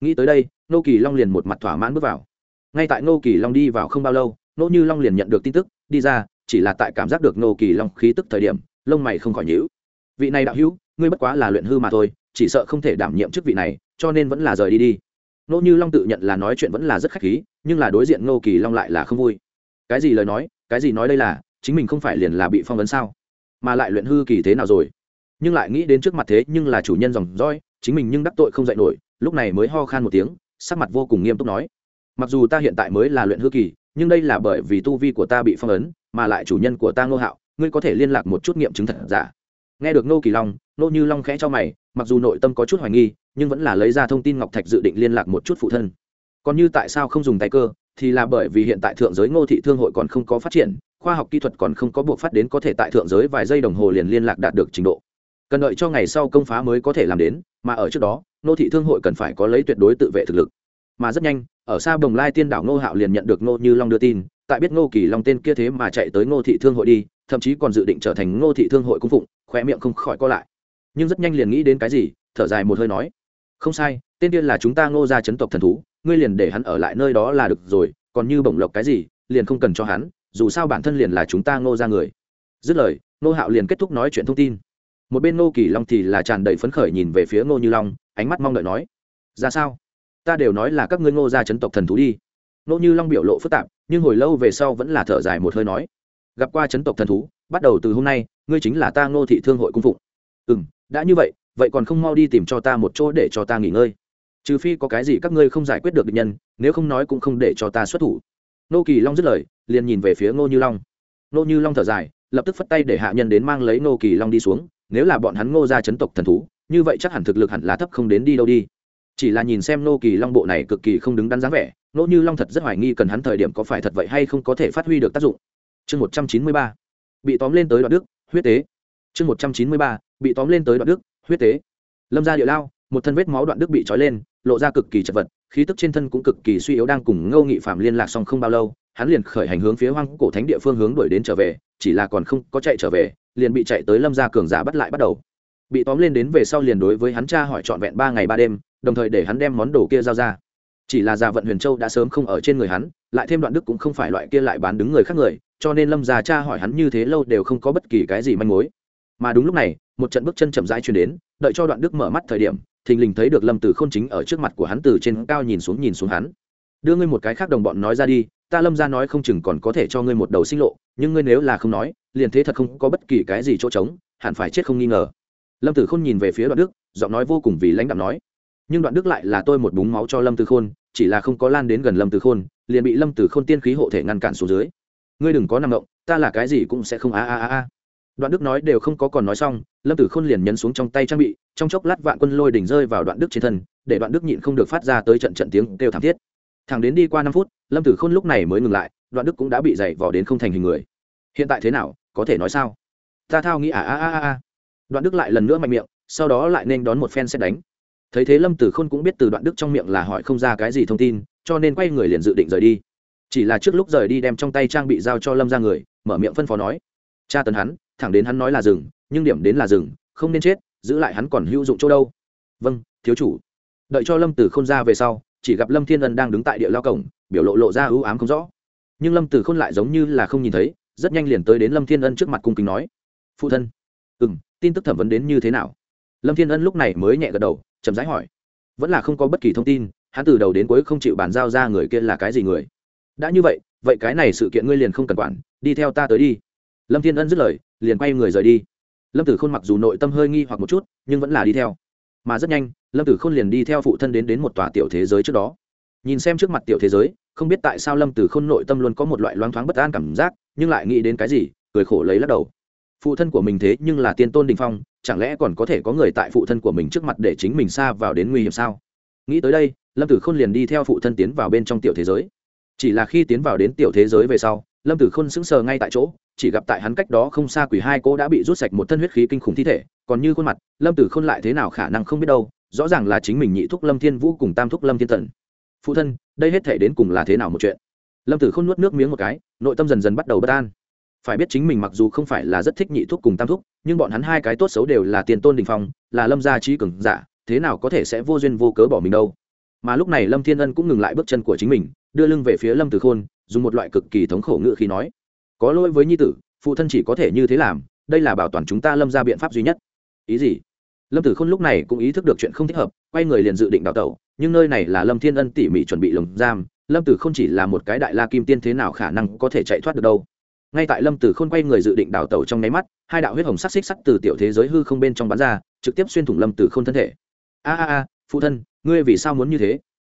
Nghĩ tới đây nô kỳ long liền một mặt thỏa mãn bước vào. Ngay tại nô kỳ long đi vào không bao lâu nỗ như long liền nhận được tin tức, đi ra, chỉ là tại cảm giác được nô kỳ long khí tức thời điểm, lông mày không khỏi nhữ vị này đạo hữu, ngươi bất quá là luyện hư mà thôi, chỉ sợ không thể đảm nhiệm chức vị này, cho nên vẫn là rời đi đi nô như long tự nhận là nói chuyện vẫn là rất khách khí, nhưng là đối diện Ngô kỳ long lại là không vui. Cái gì lời nói, cái gì nói đây là, chính mình không phải liền là bị phong vấn sao? Mà lại luyện hư kỳ thế nào rồi? Nhưng lại nghĩ đến trước mặt thế nhưng là chủ nhân dòng roi chính mình nhưng đắc tội không dạy nổi, lúc này mới ho khan một tiếng, sắc mặt vô cùng nghiêm túc nói. Mặc dù ta hiện tại mới là luyện hư kỳ, nhưng đây là bởi vì tu vi của ta bị phong ấn, mà lại chủ nhân của ta ngô hạo, ngươi có thể liên lạc một chút nghiệm chứng thật giả. Nghe được ngô kỳ long nô như long khẽ cho mày, mặc dù nội tâm có chút hoài nghi nhưng vẫn là lấy ra thông tin ngọc thạch dự định liên lạc một chút phụ thân. Còn như tại sao không dùng tay cơ, thì là bởi vì hiện tại thượng giới ngô thị thương hội còn không có phát triển, khoa học kỹ thuật còn không có buộc phát đến có thể tại thượng giới vài giây đồng hồ liền liên lạc đạt được trình độ. Cần đợi cho ngày sau công phá mới có thể làm đến, mà ở trước đó, ngô thị thương hội cần phải có lấy tuyệt đối tự vệ thực lực. Mà rất nhanh, ở xa bồng lai tiên đảo ngô hạo liền nhận được ngô như long đưa tin, tại biết ngô kỳ long tên kia thế mà chạy tới ngô thị thương hội đi, thậm chí còn dự định trở thành ngô thị thương hội cung phụng khoe miệng không khỏi co lại. Nhưng rất nhanh liền nghĩ đến cái gì, thở dài một hơi nói không sai, tên tiên là chúng ta ngô ra chấn tộc thần thú, ngươi liền để hắn ở lại nơi đó là được rồi, còn như bổng lộc cái gì, liền không cần cho hắn, dù sao bản thân liền là chúng ta ngô ra người. Dứt lời, ngô hạo liền kết thúc nói chuyện thông tin. Một bên ngô kỳ long thì là tràn đầy phấn khởi nhìn về phía ngô như long, ánh mắt mong đợi nói, ra sao? Ta đều nói là các ngươi ngô ra chấn tộc thần thú đi. Ngô như long biểu lộ phức tạp, nhưng hồi lâu về sau vẫn là thở dài một hơi nói, gặp qua chấn tộc thần thú, bắt đầu từ hôm nay, ngươi chính là ta ngô thị thương hội cung phụng. Ừ m đã như vậy vậy còn không mau đi tìm cho ta một chỗ để cho ta nghỉ ngơi. Trừ phi có cái gì các ngươi không giải quyết được định nhân, nếu không nói cũng không để cho ta xuất thủ. Nô kỳ long dứt lời, liền nhìn về phía ngô như long. Nô như long thở dài, lập tức phất tay để hạ nhân đến mang lấy nô kỳ long đi xuống, nếu là bọn hắn ngô ra chấn tộc thần thú, như vậy chắc hẳn thực lực hẳn là thấp không đến đi đâu đi. Chỉ là nhìn xem nô kỳ long bộ này cực kỳ không đứng đắn dáng vẻ nô như long thật rất hoài nghi cần hắn thời điểm có phải thật vậy hay không có thể phát huy được tác dụng. Chương một trăm chín mươi ba, bị tóm lên tới đoạn đức, huyết tế. Chương một trăm chín mươi ba, bị tóm lên tới đoạn đức huyết tế. Lâm ra địa lao, một thân vết máu đoạn đức bị trói lên, lộ ra cực kỳ chật vật, khí tức trên thân cũng cực kỳ suy yếu đang cùng ngô nghị phạm liên lạc xong không bao lâu, hắn liền khởi hành hướng phía hoang cổ thánh địa phương hướng đuổi đến trở về, chỉ là còn không có chạy trở về, liền bị chạy tới lâm gia cường giả bắt lại bắt đầu. Bị tóm lên đến về sau liền đối với hắn cha hỏi trọn vẹn ba ngày ba đêm, đồng thời để hắn đem món đồ kia giao ra. Chỉ là già vận huyền châu đã sớm không ở trên người hắn, lại thêm đoạn đức cũng không phải loại kia lại bán đứng người khác người, cho nên lâm già cha hỏi hắn như thế lâu đều không có bất kỳ cái gì manh mối. Mà đúng lúc này một trận bước chân chậm rãi chuyển đến, đợi cho đoạn đức mở mắt thời điểm, thình lình thấy được lâm từ k h ô n chính ở trước mặt của hắn từ trên cao nhìn xuống nhìn xuống hắn. Đưa ngươi một cái khác đồng bọn nói ra đi, ta lâm ra nói không chừng còn có thể cho ngươi một đầu sinh lộ, nhưng ngươi nếu là không nói, liền thế thật không có bất kỳ cái gì chỗ trống, hẳn phải chết không nghi ngờ. Lâm tử khôn nhìn về phía đoạn đức, giọng nói vô cùng vì lãnh đạm nói, nhưng đoạn đức lại là tôi một búng máu cho lâm tử khôn, chỉ là không có lan đến gần lâm tử khôn, liền bị lâm tử khôn tiên khí hộ thể ngăn cản xuống dưới. Ngươi đừng có nằm động, ta là cái gì cũng sẽ không, a a a a đoạn đức nói đều không có còn nói xong, lâm tử khôn liền nhấn xuống trong tay trang bị, trong chốc lát vạn quân lôi đỉnh rơi vào đoạn đức trên thân, để đoạn đức nhịn không được phát ra tới trận trận tiếng kêu thảm thiết. Thẳng đến đi qua năm phút, lâm tử khôn lúc này mới ngừng lại, đoạn đức cũng đã bị dày vò đến không thành hình người. Hiện tại thế nào, có thể nói sao? Ta thao nghĩ à a a a a. Đoạn đức lại lần nữa mạnh miệng, sau đó lại nên đón một phen xét đánh. Thấy thế lâm tử khôn cũng biết từ đoạn đức trong miệng là hỏi không ra cái gì thông tin, cho nên quay người liền dự định rời đi. Chỉ là trước lúc rời đi đem trong tay trang bị giao cho lâm ra người, mở miệng phân phó nói. Cha tấn hắn thẳng đến hắn nói là rừng nhưng điểm đến là rừng không nên chết, giữ lại hắn còn hữu dụng chỗ đâu. Vâng thiếu chủ. Đợi cho lâm tử k h ô n ra về sau, chỉ gặp lâm thiên ân đang đứng tại địa lao cổng, biểu lộ lộ ra ưu ám không rõ. Nhưng lâm tử khôn lại giống như là không nhìn thấy, rất nhanh liền tới đến lâm thiên ân trước mặt cung kính nói, phụ thân. Ừ m tin tức thẩm vấn đến như thế nào? Lâm thiên ân lúc này mới nhẹ gật đầu, chậm rãi hỏi. Vẫn là không có bất kỳ thông tin, hắn từ đầu đến cuối không chịu bàn giao ra người kia là cái gì người? Đã như vậy vậy cái này sự kiện ngươi liền không cần quản, đi theo ta tới đi lâm thiên ân dứt lời, liền quay người rời đi. Lâm tử khôn mặc dù nội tâm hơi nghi hoặc một chút, nhưng vẫn là đi theo. Mà rất nhanh, lâm tử khôn liền đi theo phụ thân đến đến một tòa tiểu thế giới trước đó. Nhìn xem trước mặt tiểu thế giới, không biết tại sao lâm tử khôn nội tâm luôn có một loại loáng thoáng bất an cảm giác, nhưng lại nghĩ đến cái gì, cười khổ lấy lắc đầu. Phụ thân của mình thế nhưng là tiên tôn đình phong, chẳng lẽ còn có thể có người tại phụ thân của mình trước mặt để chính mình xa vào đến nguy hiểm sao? Nghĩ tới đây, lâm tử khôn liền đi theo phụ thân tiến vào bên trong tiểu thế giới. Chỉ là khi tiến vào đến tiểu thế giới về sau, lâm tử khôn sững sờ ngay tại chỗ chỉ gặp tại hắn cách đó không xa quỷ hai cô đã bị rút sạch một thân huyết khí kinh khủng thi thể, còn như khuôn mặt, lâm tử khôn lại thế nào khả năng không biết đâu, rõ ràng là chính mình nhị thúc lâm thiên vũ cùng tam thúc lâm thiên tần. Phụ thân, đây hết thể đến cùng là thế nào một chuyện? Lâm tử khôn nuốt nước miếng một cái, nội tâm dần dần bắt đầu bất an. Phải biết chính mình mặc dù không phải là rất thích nhị thúc cùng tam thúc, nhưng bọn hắn hai cái tốt xấu đều là tiền tôn đình phong, là lâm gia trí cường giả, thế nào có thể sẽ vô duyên vô cớ bỏ mình đâu. Mà lúc này lâm thiên ân cũng ngừng lại bước chân của chính mình, đưa lưng về phía lâm tử khôn, dùng một loại cực kỳ thống khổ ngự khi nói có lỗi với nhi tử, phụ thân chỉ có thể như thế làm, đây là bảo toàn chúng ta lâm ra biện pháp duy nhất. Ý gì? Lâm tử khôn lúc này cũng ý thức được chuyện không thích hợp, quay người liền dự định đào tẩu, nhưng nơi này là lâm thiên ân tỉ mỉ chuẩn bị lồng giam, lâm tử khôn chỉ là một cái đại la kim tiên thế nào khả năng có thể chạy thoát được đâu. Ngay tại lâm tử khôn quay người dự định đào tẩu trong nháy mắt, hai đạo huyết hồng sắc xích sắt từ tiểu thế giới hư không bên trong bắn ra, trực tiếp xuyên thủng lâm tử khôn thân thể. A a a, phụ thân, ngươi vì sao muốn như thế?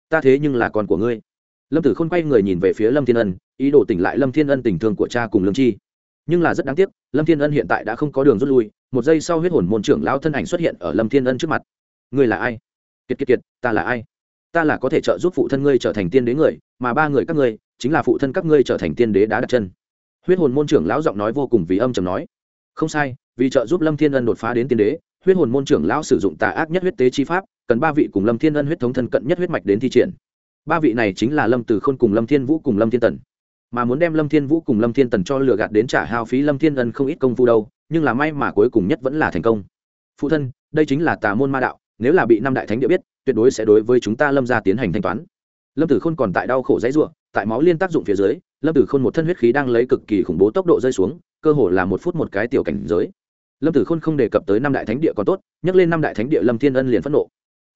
Ta thế nhưng là con của ngươi lâm tử khôn quay người nhìn về phía lâm thiên ân, ý đồ tỉnh lại lâm thiên ân tình thương của cha cùng lương chi. Nhưng là rất đáng tiếc, lâm thiên ân hiện tại đã không có đường rút lui, một giây sau huyết hồn môn trưởng lão thân ảnh xuất hiện ở lâm thiên ân trước mặt. Ngươi là ai? Kiệt kiệt kiệt, ta là ai? Ta là có thể trợ giúp phụ thân ngươi trở thành tiên đế người, mà ba người các ngươi chính là phụ thân các ngươi trở thành tiên đế đã đặt chân. Huyết hồn môn trưởng lão giọng nói vô cùng vì âm trầm nói. Không sai, vì trợ giúp lâm thiên ân đột phá đến tiên đế, huyết hồn môn trưởng lão sử dụng tà ác nhất huyết tế chi pháp, cần ba vị cùng lâm thiên ân huyết thống thân cận nhất huyết mạch đến thi triển ba vị này chính là lâm từ khôn cùng lâm thiên vũ cùng lâm thiên tần. Mà muốn đem lâm thiên vũ cùng lâm thiên tần cho lừa gạt đến trả hao phí lâm thiên ân không ít công phu đâu, nhưng là may mà cuối cùng nhất vẫn là thành công. Phụ thân, đây chính là tà môn ma đạo, nếu là bị năm đại thánh địa biết, tuyệt đối sẽ đối với chúng ta lâm ra tiến hành thanh toán. Lâm tử khôn còn tại đau khổ dãy ruộng tại máu liên tác dụng phía dưới, lâm tử khôn một thân huyết khí đang lấy cực kỳ khủng bố tốc độ rơi xuống, cơ hồ là một phút một cái tiểu cảnh giới. Lâm tử khôn không đề cập tới năm đại thánh địa còn tốt, nhắc lên năm đại thánh địa lâm thiên ân liền phẫn nộ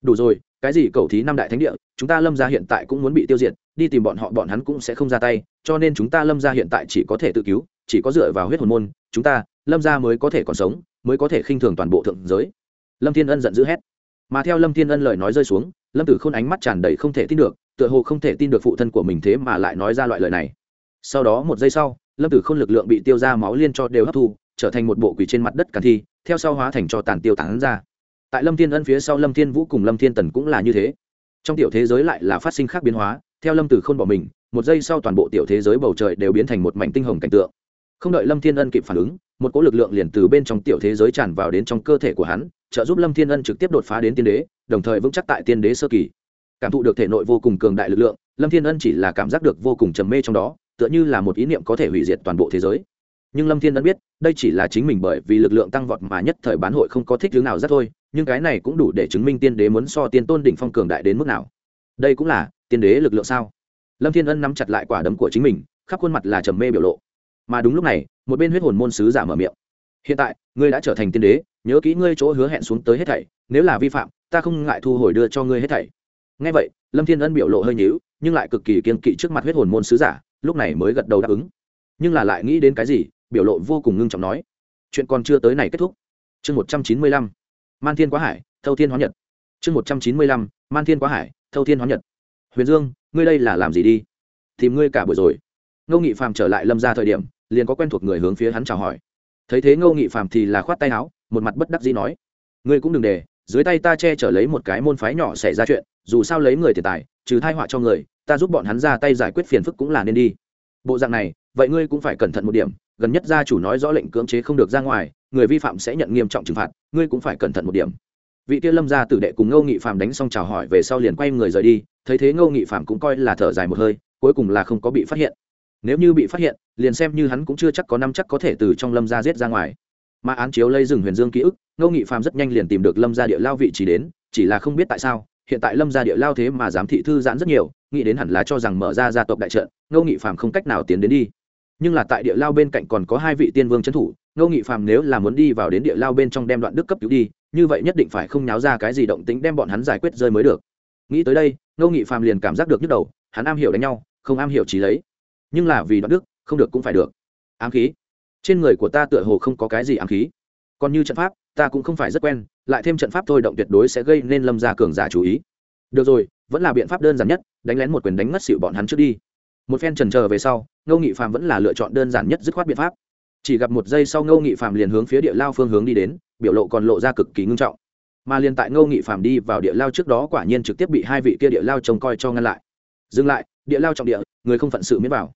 đủ rồi, cái gì cầu thí năm đại thánh địa, chúng ta lâm ra hiện tại cũng muốn bị tiêu diệt, đi tìm bọn họ, bọn hắn cũng sẽ không ra tay, cho nên chúng ta lâm ra hiện tại chỉ có thể tự cứu, chỉ có dựa vào huyết hồn môn, chúng ta, lâm ra mới có thể còn sống, mới có thể khinh thường toàn bộ thượng giới. Lâm thiên ân giận dữ hét. Mà theo lâm thiên ân lời nói rơi xuống, lâm tử k h ô n ánh mắt tràn đầy không thể tin được, tựa hồ không thể tin được phụ thân của mình thế mà lại nói ra loại lời này. Sau đó một giây sau, lâm tử k h ô n lực lượng bị tiêu ra máu liên cho đều hấp thu, trở thành một bộ quỷ trên mặt đất càn thi, theo sau hóa thành cho tàn tiêu tán ra tại lâm thiên ân phía sau lâm thiên vũ cùng lâm thiên tần cũng là như thế. Trong tiểu thế giới lại là phát sinh khác biến hóa, theo lâm tử k h ô n bỏ mình, một giây sau toàn bộ tiểu thế giới bầu trời đều biến thành một mảnh tinh hồng cảnh tượng. Không đợi lâm thiên ân kịp phản ứng, một cỗ lực lượng liền từ bên trong tiểu thế giới tràn vào đến trong cơ thể của hắn, trợ giúp lâm thiên ân trực tiếp đột phá đến tiên đế, đồng thời vững chắc tại tiên đế sơ kỳ. Cảm thụ được thể nội vô cùng cường đại lực lượng, lâm thiên ân chỉ là cảm giác được vô cùng trầm mê trong đó, tựa như là một ý niệm có thể hủy diệt toàn bộ thế giới nhưng lâm thiên ân biết, đây chỉ là chính mình bởi vì lực lượng tăng vọt mà nhất thời bán hội không có thích thứ nào rất thôi, nhưng cái này cũng đủ để chứng minh tiên đế muốn so tiên tôn đỉnh phong cường đại đến mức nào. Đây cũng là, tiên đế lực lượng sao? Lâm thiên ân nắm chặt lại quả đấm của chính mình, khắp khuôn mặt là trầm mê biểu lộ. Mà đúng lúc này, một bên huyết hồn môn sứ giả mở miệng. Hiện tại, ngươi đã trở thành tiên đế, nhớ kỹ ngươi chỗ hứa hẹn xuống tới hết thảy, nếu là vi phạm, ta không ngại thu hồi đưa cho ngươi hết thảy. Ngay vậy, lâm thiên ân biểu lộ hơi nhíu, nhưng lại cực kỳ kiên kỵ trước mặt huyết hồn môn sứ giả, lúc này mới gật đầu đáp ứng. Nhưng là lại nghĩ đến cái gì biểu lộ vô cùng ngưng trọng nói, chuyện còn chưa tới này kết thúc. Chương một trăm chín mươi lăm, man thiên quá hải, thâu thiên hóa nhật. Chương một trăm chín mươi lăm, man thiên quá hải, thâu thiên hóa nhật. Huyền dương, ngươi đây là làm gì đi? Tìm ngươi cả buổi rồi. Ngô nghị phàm trở lại lâm ra thời điểm, liền có quen thuộc người hướng phía hắn chào hỏi. Thấy thế ngô nghị phàm thì là khoát tay áo, một mặt bất đắc dĩ nói, ngươi cũng đừng để, dưới tay ta che chở lấy một cái môn phái nhỏ xảy ra chuyện, dù sao lấy người tiền tài, trừ thai họa cho người, ta giúp bọn hắn ra tay giải quyết phiền phức cũng là nên đi. Bộ dạng này, vậy ngươi cũng phải cẩn thận một điểm gần nhất gia chủ nói rõ lệnh cưỡng chế không được ra ngoài, người vi phạm sẽ nhận nghiêm trọng trừng phạt, ngươi cũng phải cẩn thận một điểm. Vị kia lâm gia tử đệ cùng ngô nghị phạm đánh xong chào hỏi về sau liền quay người rời đi, thấy thế ngô nghị phạm cũng coi là thở dài một hơi, cuối cùng là không có bị phát hiện. Nếu như bị phát hiện, liền xem như hắn cũng chưa chắc có năm chắc có thể từ trong lâm gia giết ra ngoài. Mà án chiếu lây rừng huyền dương ký ức, ngô nghị phàm rất nhanh liền tìm được lâm gia địa lao vị trí đến, chỉ là không biết tại sao, hiện tại lâm gia địa lao thế mà giám thị thư giãn rất nhiều, nghĩ đến hẳn là cho rằng mở ra gia tộc đại trận, ngô nghị phàm không cách nào tiến đến đi nhưng là tại địa lao bên cạnh còn có hai vị tiên vương trấn thủ, ngô nghị phàm nếu là muốn đi vào đến địa lao bên trong đem đoạn đức cấp cứu đi, như vậy nhất định phải không nháo ra cái gì động tính đem bọn hắn giải quyết rơi mới được. Nghĩ tới đây, ngô nghị phàm liền cảm giác được nhức đầu, hắn am hiểu đánh nhau, không am hiểu trí lấy. Nhưng là vì đoạn đức, không được cũng phải được. Ám khí. Trên người của ta tựa hồ không có cái gì ám khí. Còn như trận pháp, ta cũng không phải rất quen, lại thêm trận pháp thôi động tuyệt đối sẽ gây nên lâm gia cường giả chú ý. Được rồi, vẫn là biện pháp đơn giản nhất, đánh lén một quyền đánh mất xịu bọn hắn trước đi một phen trần chờ về sau, ngô nghị phạm vẫn là lựa chọn đơn giản nhất dứt khoát biện pháp. Chỉ gặp một giây sau ngô nghị phạm liền hướng phía địa lao phương hướng đi đến, biểu lộ còn lộ ra cực kỳ ngưng trọng. Mà liền tại ngô nghị phạm đi vào địa lao trước đó quả nhiên trực tiếp bị hai vị kia địa lao trông coi cho ngăn lại. Dừng lại, địa lao trọng địa, người không phận sự miễn vào.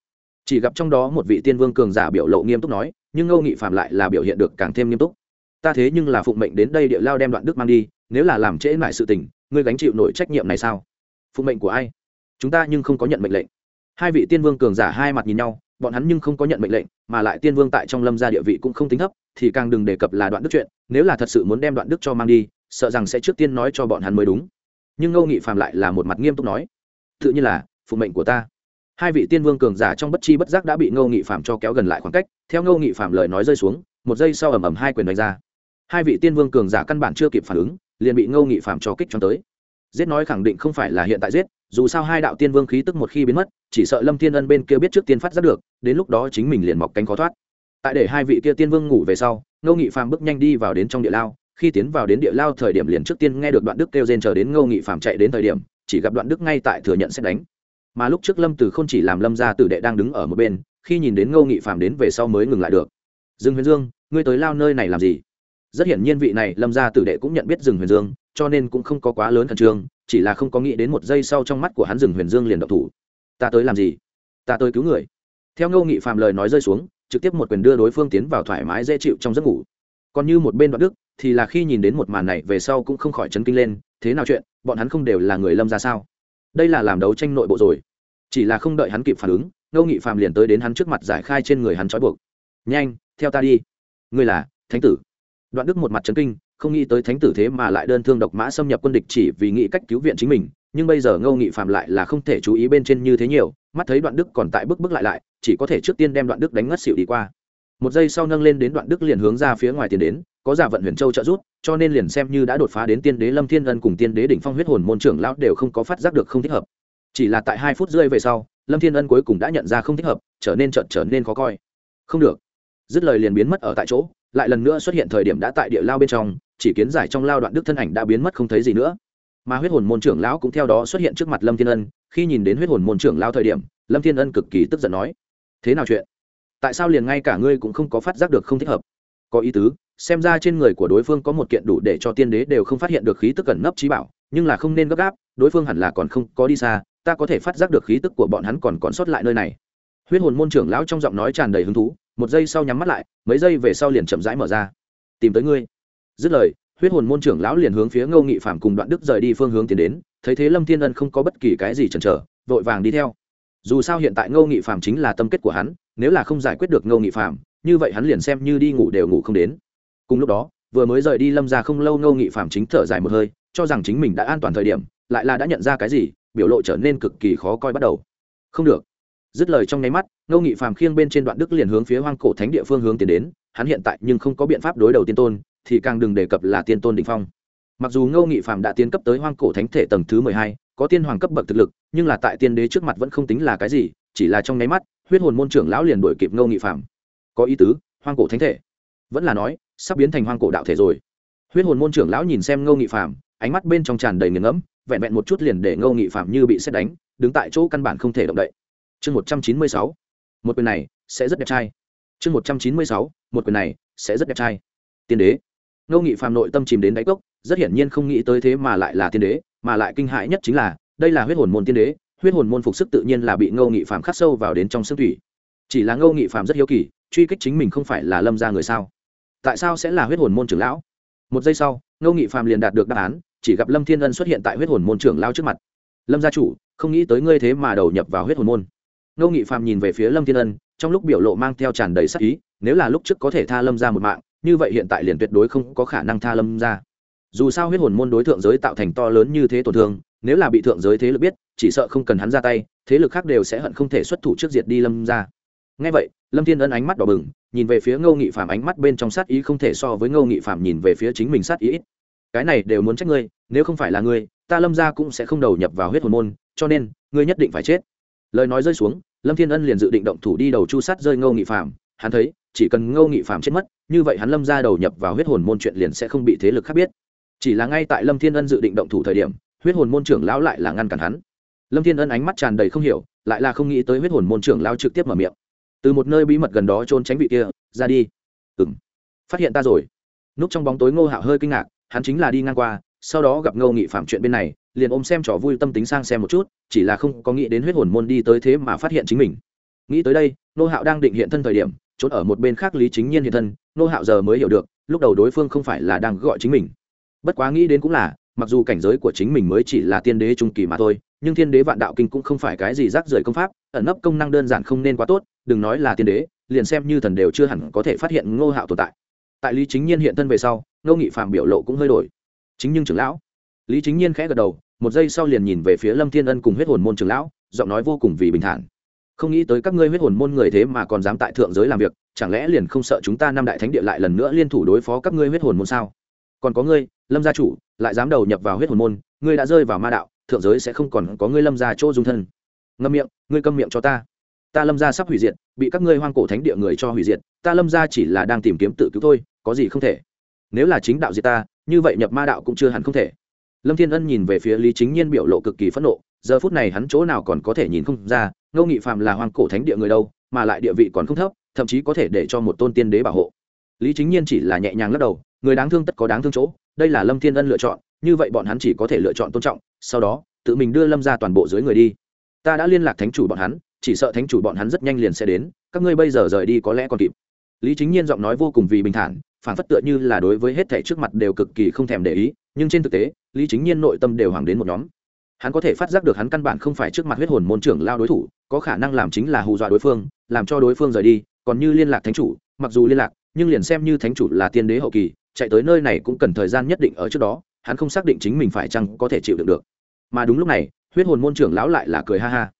Chỉ gặp trong đó một vị tiên vương cường giả biểu lộ nghiêm túc nói, nhưng ngô nghị phạm lại là biểu hiện được càng thêm nghiêm túc. Ta thế nhưng là phụng mệnh đến đây địa lao đem đoạn đức mang đi, nếu là làm trễ mãi sự tình, ngươi gánh chịu nổi trách nhiệm này sao? Phụng mệnh của ai? Chúng ta nhưng không có nhận mệnh lệnh hai vị tiên vương cường giả hai mặt nhìn nhau, bọn hắn nhưng không có nhận mệnh lệnh, mà lại tiên vương tại trong lâm gia địa vị cũng không tính thấp, thì càng đừng đề cập là đoạn đức chuyện, nếu là thật sự muốn đem đoạn đức cho mang đi, sợ rằng sẽ trước tiên nói cho bọn hắn mới đúng. Nhưng ngô nghị phạm lại là một mặt nghiêm túc nói, tự nhiên là phụ mệnh của ta. Hai vị tiên vương cường giả trong bất chi bất giác đã bị ngô nghị phạm cho kéo gần lại khoảng cách, theo ngô nghị phạm lời nói rơi xuống, một giây sau ầm ầm hai quyền đánh ra. Hai vị tiên vương cường giả căn bản chưa kịp phản ứng, liền bị ngô nghị phạm cho kích cho tới. Giết nói khẳng định không phải là hiện tại giết dù sao hai đạo tiên vương khí tức một khi biến mất, chỉ sợ lâm thiên ân bên kia biết trước tiên phát giác được, đến lúc đó chính mình liền mọc cánh khó thoát. Tại để hai vị kia tiên vương ngủ về sau, ngô nghị phàm bước nhanh đi vào đến trong địa lao. Khi tiến vào đến địa lao thời điểm liền trước tiên nghe được đoạn đức kêu rên chờ đến ngô nghị phàm chạy đến thời điểm, chỉ gặp đoạn đức ngay tại thừa nhận sẽ đánh. Mà lúc trước lâm từ không chỉ làm lâm gia tử đệ đang đứng ở một bên, khi nhìn đến ngô nghị phàm đến về sau mới ngừng lại được. Dương huyền dương, ngươi tới lao nơi này làm gì? Rất hiển nhiên vị này lâm gia tử đệ cũng nhận biết rừng huyền dương cho nên cũng không có quá lớn khẩn trương, chỉ là không có nghĩ đến một giây sau trong mắt của hắn rừng huyền dương liền độc thủ. Ta tới làm gì? Ta tới cứu người. Theo ngô nghị phạm lời nói rơi xuống, trực tiếp một quyền đưa đối phương tiến vào thoải mái dễ chịu trong giấc ngủ. Còn như một bên đoạn đức, thì là khi nhìn đến một màn này về sau cũng không khỏi chấn kinh lên, thế nào chuyện, bọn hắn không đều là người lâm ra sao? Đây là làm đấu tranh nội bộ rồi. Chỉ là không đợi hắn kịp phản ứng, ngô nghị phạm liền tới đến hắn trước mặt giải khai trên người hắn trói buộc. Nhanh, theo ta đi. Ngươi là thánh tử. Đoạn đức một mặt chấn kinh không nghĩ tới thánh tử thế mà lại đơn thương độc mã xâm nhập quân địch chỉ vì nghĩ cách cứu viện chính mình nhưng bây giờ ngô nghị phạm lại là không thể chú ý bên trên như thế nhiều mắt thấy đoạn đức còn tại bước bước lại lại chỉ có thể trước tiên đem đoạn đức đánh ngất xỉu đi qua. Một giây sau nâng lên đến đoạn đức liền hướng ra phía ngoài tiền đến có giả vận huyền châu trợ giúp, cho nên liền xem như đã đột phá đến tiên đế lâm thiên ân cùng tiên đế đỉnh phong huyết hồn môn trưởng lão đều không có phát giác được không thích hợp. Chỉ là tại hai phút rơi về sau lâm thiên ân cuối cùng đã nhận ra không thích hợp trở nên trợn trở nên khó coi. Không được. Dứt lời liền biến mất ở tại chỗ lại lần nữa xuất hiện thời điểm đã tại địa lao bên trong, chỉ kiến giải trong lao đoạn đức thân ảnh đã biến mất không thấy gì nữa. Mà huyết hồn môn trưởng lão cũng theo đó xuất hiện trước mặt lâm thiên ân, khi nhìn đến huyết hồn môn trưởng lao thời điểm, lâm thiên ân cực kỳ tức giận nói, thế nào chuyện? Tại sao liền ngay cả ngươi cũng không có phát giác được không thích hợp? Có ý tứ, xem ra trên người của đối phương có một kiện đủ để cho tiên đế đều không phát hiện được khí tức cẩn nấp trí bảo, nhưng là không nên gấp gáp, đối phương hẳn là còn không có đi xa, ta có thể phát giác được khí tức của bọn hắn còn còn sót lại nơi này. Huyết hồn môn trưởng lão trong giọng nói tràn đầy hứng thú một giây sau nhắm mắt lại, mấy giây về sau liền chậm rãi mở ra. Tìm tới ngươi. Dứt lời, huyết hồn môn trưởng lão liền hướng phía ngô nghị phạm cùng đoạn đức rời đi phương hướng tiến đến, thấy thế lâm thiên ân không có bất kỳ cái gì chần chờ, vội vàng đi theo. Dù sao hiện tại ngô nghị phạm chính là tâm kết của hắn, nếu là không giải quyết được ngô nghị phạm như vậy hắn liền xem như đi ngủ đều ngủ không đến. Cùng lúc đó, vừa mới rời đi lâm ra không lâu ngô nghị phạm chính thở dài một hơi, cho rằng chính mình đã an toàn thời điểm, lại là đã nhận ra cái gì, biểu lộ trở nên cực kỳ khó coi bắt đầu. Không được dứt lời trong nháy mắt, ngô nghị phàm khiêng bên trên đoạn đức liền hướng phía hoang cổ thánh địa phương hướng tiến đến, hắn hiện tại nhưng không có biện pháp đối đầu tiên tôn, thì càng đừng đề cập là tiên tôn đỉnh phong. Mặc dù ngô nghị phàm đã tiến cấp tới hoang cổ thánh thể tầng thứ mười hai, có tiên hoàng cấp bậc thực lực, nhưng là tại tiên đế trước mặt vẫn không tính là cái gì, chỉ là trong nháy mắt, huyết hồn môn trưởng lão liền đuổi kịp ngô nghị phàm. Có ý tứ, hoang cổ thánh thể. Vẫn là nói, sắp biến thành hoang cổ đạo thể rồi. Huyết hồn môn trưởng lão nhìn xem ngô nghị phàm, ánh mắt bên trong tràn đầy nghiền ngẫm, vẹn vẹn một chút liền để ngô nghị phàm như bị xét đánh, đứng tại chỗ căn bản không thể động đậy chương một trăm chín mươi sáu. Một quyền này sẽ rất đẹp trai. Chương một trăm chín mươi sáu. Một quyền này sẽ rất đẹp trai. Tiên đế. Ngô nghị phàm nội tâm chìm đến đáy cốc, rất hiển nhiên không nghĩ tới thế mà lại là tiên đế, mà lại kinh hãi nhất chính là, đây là huyết hồn môn tiên đế, huyết hồn môn phục sức tự nhiên là bị ngô nghị phàm khắc sâu vào đến trong xương thủy. Chỉ là ngô nghị phàm rất hiếu kỳ, truy kích chính mình không phải là lâm ra người sao? Tại sao sẽ là huyết hồn môn trưởng lão? Một giây sau, ngô nghị phàm liền đạt được đáp án, chỉ gặp lâm thiên ân xuất hiện tại huyết hồn môn trưởng lao trước mặt. Lâm gia chủ, không nghĩ tới ngươi thế mà đầu nhập vào huyết hồn môn ngô nghị phàm nhìn về phía lâm thiên ân, trong lúc biểu lộ mang theo tràn đầy sắc ý, nếu là lúc trước có thể tha lâm ra một mạng, như vậy hiện tại liền tuyệt đối không có khả năng tha lâm ra. Dù sao huyết hồn môn đối thượng giới tạo thành to lớn như thế tổn thương, nếu là bị thượng giới thế lực biết, chỉ sợ không cần hắn ra tay, thế lực khác đều sẽ hận không thể xuất thủ trước diệt đi lâm ra. Ngay vậy, lâm thiên ân ánh mắt đỏ bừng, nhìn về phía ngô nghị phạm ánh mắt bên trong sát ý không thể so với ngô nghị phạm nhìn về phía chính mình sát ý ít. Cái này đều muốn trách ngươi, nếu không phải là ngươi, ta lâm ra cũng sẽ không đầu nhập vào huyết hồn môn, cho nên, ngươi nhất định phải chết lời nói rơi xuống, lâm thiên ân liền dự định động thủ đi đầu chu sát rơi ngô nghị phạm hắn thấy, chỉ cần ngô nghị phạm chết mất, như vậy hắn lâm ra đầu nhập vào huyết hồn môn chuyện liền sẽ không bị thế lực khác biết. Chỉ là ngay tại lâm thiên ân dự định động thủ thời điểm, huyết hồn môn trưởng lão lại là ngăn cản hắn. Lâm thiên ân ánh mắt tràn đầy không hiểu, lại là không nghĩ tới huyết hồn môn trưởng lão trực tiếp mở miệng. Từ một nơi bí mật gần đó trôn tránh vị kia, ra đi. Ừ m phát hiện ta rồi. Núp trong bóng tối ngô hạo hơi kinh ngạc, hắn chính là đi ngang qua sau đó gặp ngô nghị phạm chuyện bên này, liền ôm xem trò vui tâm tính sang xem một chút, chỉ là không có nghĩ đến huyết hồn môn đi tới thế mà phát hiện chính mình. Nghĩ tới đây Nô hạo đang định hiện thân thời điểm trốn ở một bên khác lý chính nhiên hiện thân Nô hạo giờ mới hiểu được, lúc đầu đối phương không phải là đang gọi chính mình. Bất quá nghĩ đến cũng là, mặc dù cảnh giới của chính mình mới chỉ là tiên đế trung kỳ mà thôi, nhưng thiên đế vạn đạo kinh cũng không phải cái gì rác rưởi công pháp, ẩn nấp công năng đơn giản không nên quá tốt, đừng nói là tiên đế, liền xem như thần đều chưa hẳn có thể phát hiện ngô hạo tồn tại. Tại lý chính nhiên hiện thân về sau, ngô nghị phạm biểu lộ cũng hơi đổi chính nhưng trưởng lão. Lý chính nhiên khẽ gật đầu, một giây sau liền nhìn về phía lâm thiên ân cùng huyết hồn môn trưởng lão, giọng nói vô cùng vì bình thản. Không nghĩ tới các ngươi huyết hồn môn người thế mà còn dám tại thượng giới làm việc, chẳng lẽ liền không sợ chúng ta năm đại thánh địa lại lần nữa liên thủ đối phó các ngươi huyết hồn môn sao? Còn có ngươi, lâm gia chủ, lại dám đầu nhập vào huyết hồn môn, ngươi đã rơi vào ma đạo, thượng giới sẽ không còn có ngươi lâm gia chỗ dung thân. Ngâm miệng, ngươi câm miệng cho ta. Ta lâm gia sắp hủy diệt, bị các ngươi hoang cổ thánh địa người cho hủy diệt, ta lâm gia chỉ là đang tìm kiếm tự cứu thôi, có gì không thể? Nếu là chính đạo diệt ta như vậy nhập ma đạo cũng chưa hẳn không thể. Lâm thiên ân nhìn về phía lý chính nhiên biểu lộ cực kỳ phẫn nộ, giờ phút này hắn chỗ nào còn có thể nhìn không ra, ngô nghị phạm là hoang cổ thánh địa người đâu, mà lại địa vị còn không thấp, thậm chí có thể để cho một tôn tiên đế bảo hộ. Lý chính nhiên chỉ là nhẹ nhàng lắc đầu, người đáng thương tất có đáng thương chỗ, đây là lâm thiên ân lựa chọn, như vậy bọn hắn chỉ có thể lựa chọn tôn trọng, sau đó, tự mình đưa lâm ra toàn bộ dưới người đi. Ta đã liên lạc thánh chủ bọn hắn, chỉ sợ thánh chủ bọn hắn rất nhanh liền sẽ đến, các ngươi bây giờ rời đi có lẽ còn kịp. Lý chính nhiên giọng nói vô cùng vì bình thản phản phất tựa như là đối với hết thảy trước mặt đều cực kỳ không thèm để ý, nhưng trên thực tế, lý chính nhiên nội tâm đều hoàng đến một nhóm. Hắn có thể phát giác được hắn căn bản không phải trước mặt huyết hồn môn trưởng lao đối thủ, có khả năng làm chính là hù dọa đối phương, làm cho đối phương rời đi, còn như liên lạc thánh chủ, mặc dù liên lạc, nhưng liền xem như thánh chủ là tiên đế hậu kỳ, chạy tới nơi này cũng cần thời gian nhất định ở trước đó, hắn không xác định chính mình phải chăng có thể chịu đựng được. Mà đúng lúc này, huyết hồn môn trưởng lão lại là cười ha ha.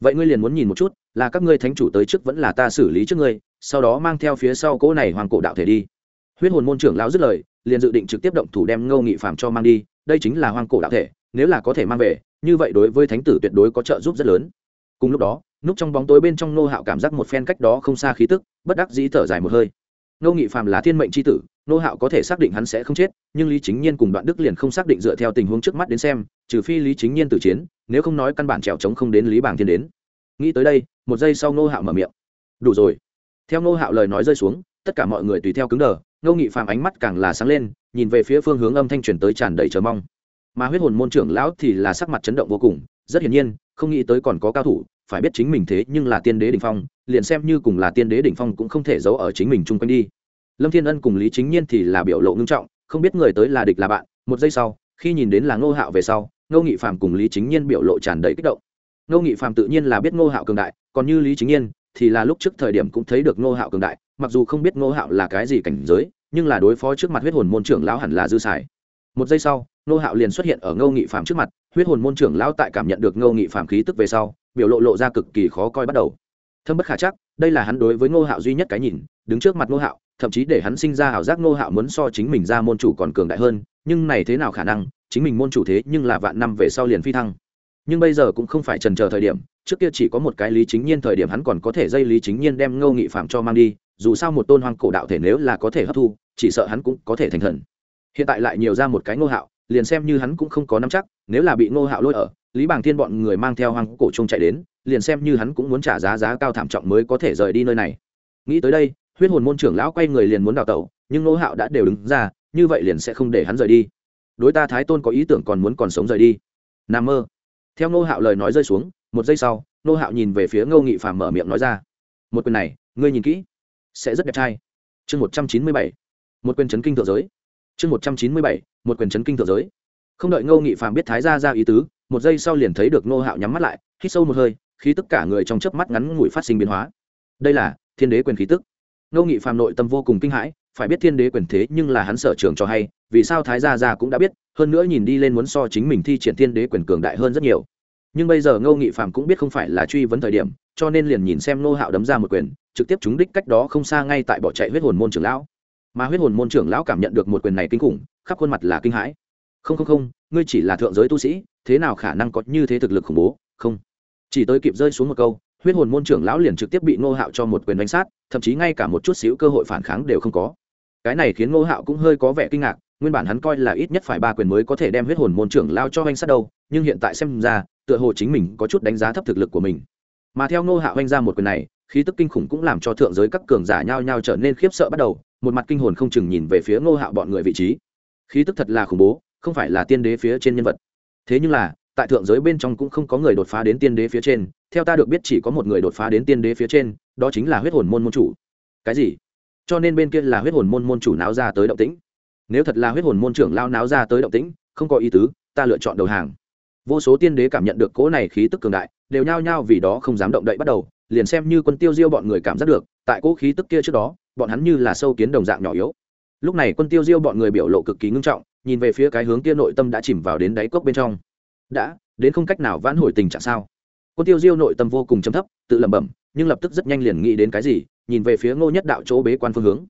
Vậy ngươi liền muốn nhìn một chút, là các ngươi thánh chủ tới trước vẫn là ta xử lý trước ngươi, sau đó mang theo phía sau cỗ này hoàng cổ đạo thể đi huyết hồn môn trưởng lão dứt lời, liền dự định trực tiếp động thủ đem ngô nghị phạm cho mang đi, đây chính là hoang cổ đạo thể, nếu là có thể mang về, như vậy đối với thánh tử tuyệt đối có trợ giúp rất lớn. Cùng lúc đó, núp trong bóng tối bên trong nô hạo cảm giác một phen cách đó không xa khí tức, bất đắc dĩ thở dài một hơi. Ngô nghị phạm là thiên mệnh c h i tử nô hạo có thể xác định hắn sẽ không chết, nhưng lý chính nhiên cùng đoạn đức liền không xác định dựa theo tình huống trước mắt đến xem, trừ phi lý chính nhiên tử chiến, nếu không nói căn bản trèo trống không đến lý bảng thiên đến. Nghĩ tới đây, một giây sau nô hạo mở miệng. Đủ rồi. Theo nô hạo lời nói rơi xuống tất cả mọi người tùy theo cứng đờ, Ngô nghị phạm ánh mắt càng là sáng lên, nhìn về phía phương hướng âm thanh truyền tới tràn đầy chờ mong. Mà huyết hồn môn trưởng lão thì là sắc mặt chấn động vô cùng, rất hiển nhiên, không nghĩ tới còn có cao thủ, phải biết chính mình thế nhưng là tiên đế đỉnh phong, liền xem như cùng là tiên đế đỉnh phong cũng không thể giấu ở chính mình chung quanh đi. Lâm thiên ân cùng lý chính nhiên thì là biểu lộ ngưng trọng, không biết người tới là địch là bạn, một giây sau, khi nhìn đến là ngô hạo về sau, ngô nghị phạm cùng lý chính nhiên biểu lộ tràn đầy kích động. Ngô nghị phạm tự nhiên là biết ngô hạo cường đại, còn như lý chính nhiên thì là lúc trước thời điểm cũng thấy được ngô hạo cường đại, mặc dù không biết ngô hạo là cái gì cảnh giới, nhưng là đối phó trước mặt huyết hồn môn trưởng lão hẳn là dư xài. Một giây sau, ngô hạo liền xuất hiện ở ngô nghị phạm trước mặt, huyết hồn môn trưởng lão tại cảm nhận được ngô nghị phạm khí tức về sau, biểu lộ lộ ra cực kỳ khó coi bắt đầu. Thâm bất khả chắc, đây là hắn đối với ngô hạo duy nhất cái nhìn, đứng trước mặt ngô hạo, thậm chí để hắn sinh ra ảo giác ngô hạo muốn so chính mình ra môn chủ còn cường đại hơn, nhưng này thế nào khả năng, chính mình môn chủ thế nhưng là vạn năm về sau liền phi thăng nhưng bây giờ cũng không phải trần chờ thời điểm, trước kia chỉ có một cái lý chính nhiên thời điểm hắn còn có thể dây lý chính nhiên đem ngô nghị phạm cho mang đi, dù sao một tôn hoang cổ đạo thể nếu là có thể hấp thu, chỉ sợ hắn cũng có thể thành thần. Hiện tại lại nhiều ra một cái ngô hạo, liền xem như hắn cũng không có nắm chắc, nếu là bị ngô hạo lôi ở, lý bàng thiên bọn người mang theo hoang cổ trung chạy đến, liền xem như hắn cũng muốn trả giá giá cao thảm trọng mới có thể rời đi nơi này. Nghĩ tới đây, huyết hồn môn trưởng lão quay người liền muốn đào tẩu, nhưng ngô hạo đã đều đứng ra, như vậy liền sẽ không để hắn rời đi. Đối ta thái tôn có ý tưởng còn muốn còn sống rời đi. N a mơ theo ngô hạo lời nói rơi xuống, một giây sau, ngô hạo nhìn về phía ngô nghị phàm mở miệng nói ra. Một quyền này, ngươi nhìn kỹ, sẽ rất đẹp trai. Chương một trăm chín mươi bảy, một quyền chấn kinh thượng giới. Chương một trăm chín mươi bảy, một quyền chấn kinh thượng giới. Không đợi ngô nghị phàm biết thái ra ra ý tứ, một giây sau liền thấy được ngô hạo nhắm mắt lại, hít sâu một hơi khi tất cả người trong chớp mắt ngắn ngủi phát sinh biến hóa. Đây là thiên đế quyền khí tức. Ngô nghị phàm nội tâm vô cùng kinh hãi phải biết thiên đế quyền thế nhưng là hắn sở trường cho hay, vì sao thái gia gia cũng đã biết, hơn nữa nhìn đi lên muốn so chính mình thi triển thiên đế quyền cường đại hơn rất nhiều. Nhưng bây giờ ngô nghị Phạm cũng biết không phải là truy vấn thời điểm, cho nên liền nhìn xem ngô hạo đấm ra một quyền, trực tiếp trúng đích cách đó không xa ngay tại bỏ chạy huyết hồn môn trưởng lão. Mà huyết hồn môn trưởng lão cảm nhận được một quyền này kinh khủng, khắp khuôn mặt là kinh hãi. Không không không, ngươi chỉ là thượng giới tu sĩ, thế nào khả năng có như thế thực lực khủng bố? Không. Chỉ tới kịp rơi xuống một câu, huyết hồn môn trưởng lão liền trực tiếp bị ngô hạo cho một quyền đánh sát, thậm chí ngay cả một chút xíu cơ hội phản kháng đều không có cái này khiến ngô hạo cũng hơi có vẻ kinh ngạc, nguyên bản hắn coi là ít nhất phải ba quyền mới có thể đem huyết hồn môn trưởng lao cho anh sát đâu, nhưng hiện tại xem ra, tựa hồ chính mình có chút đánh giá thấp thực lực của mình. Mà theo ngô hạo anh ra một quyền này, khí tức kinh khủng cũng làm cho thượng giới các cường giả nhao nhao trở nên khiếp sợ bắt đầu, một mặt kinh hồn không chừng nhìn về phía ngô hạo bọn người vị trí. Khí tức thật là khủng bố, không phải là tiên đế phía trên nhân vật. Thế nhưng là, tại thượng giới bên trong cũng không có người đột phá đến tiên đế phía trên, theo ta được biết chỉ có một người đột phá đến tiên đế phía trên, đó chính là huyết hồn môn môn chủ. Cái gì? Cho nên bên kia là huyết hồn môn môn chủ náo ra tới động tĩnh. Nếu thật là huyết hồn môn trưởng lao náo ra tới động tĩnh, không có ý tứ, ta lựa chọn đầu hàng. Vô số tiên đế cảm nhận được cỗ này khí tức cường đại, đều nhao nhao vì đó không dám động đậy bắt đầu, liền xem như quân tiêu diêu bọn người cảm giác được, tại cỗ khí tức kia trước đó, bọn hắn như là sâu kiến đồng dạng nhỏ yếu. Lúc này quân tiêu diêu bọn người biểu lộ cực kỳ ngưng trọng, nhìn về phía cái hướng kia nội tâm đã chìm vào đến đáy cốc bên trong. Đã, đến không cách nào vãn hồi tình trạng sao? Quân tiêu diêu nội tâm vô cùng chấm thấp, tự lẩm bẩm, nhưng lập tức rất nhanh liền nghĩ đến cái gì nhìn về phía ngô nhất đạo chỗ bế quan phương hướng.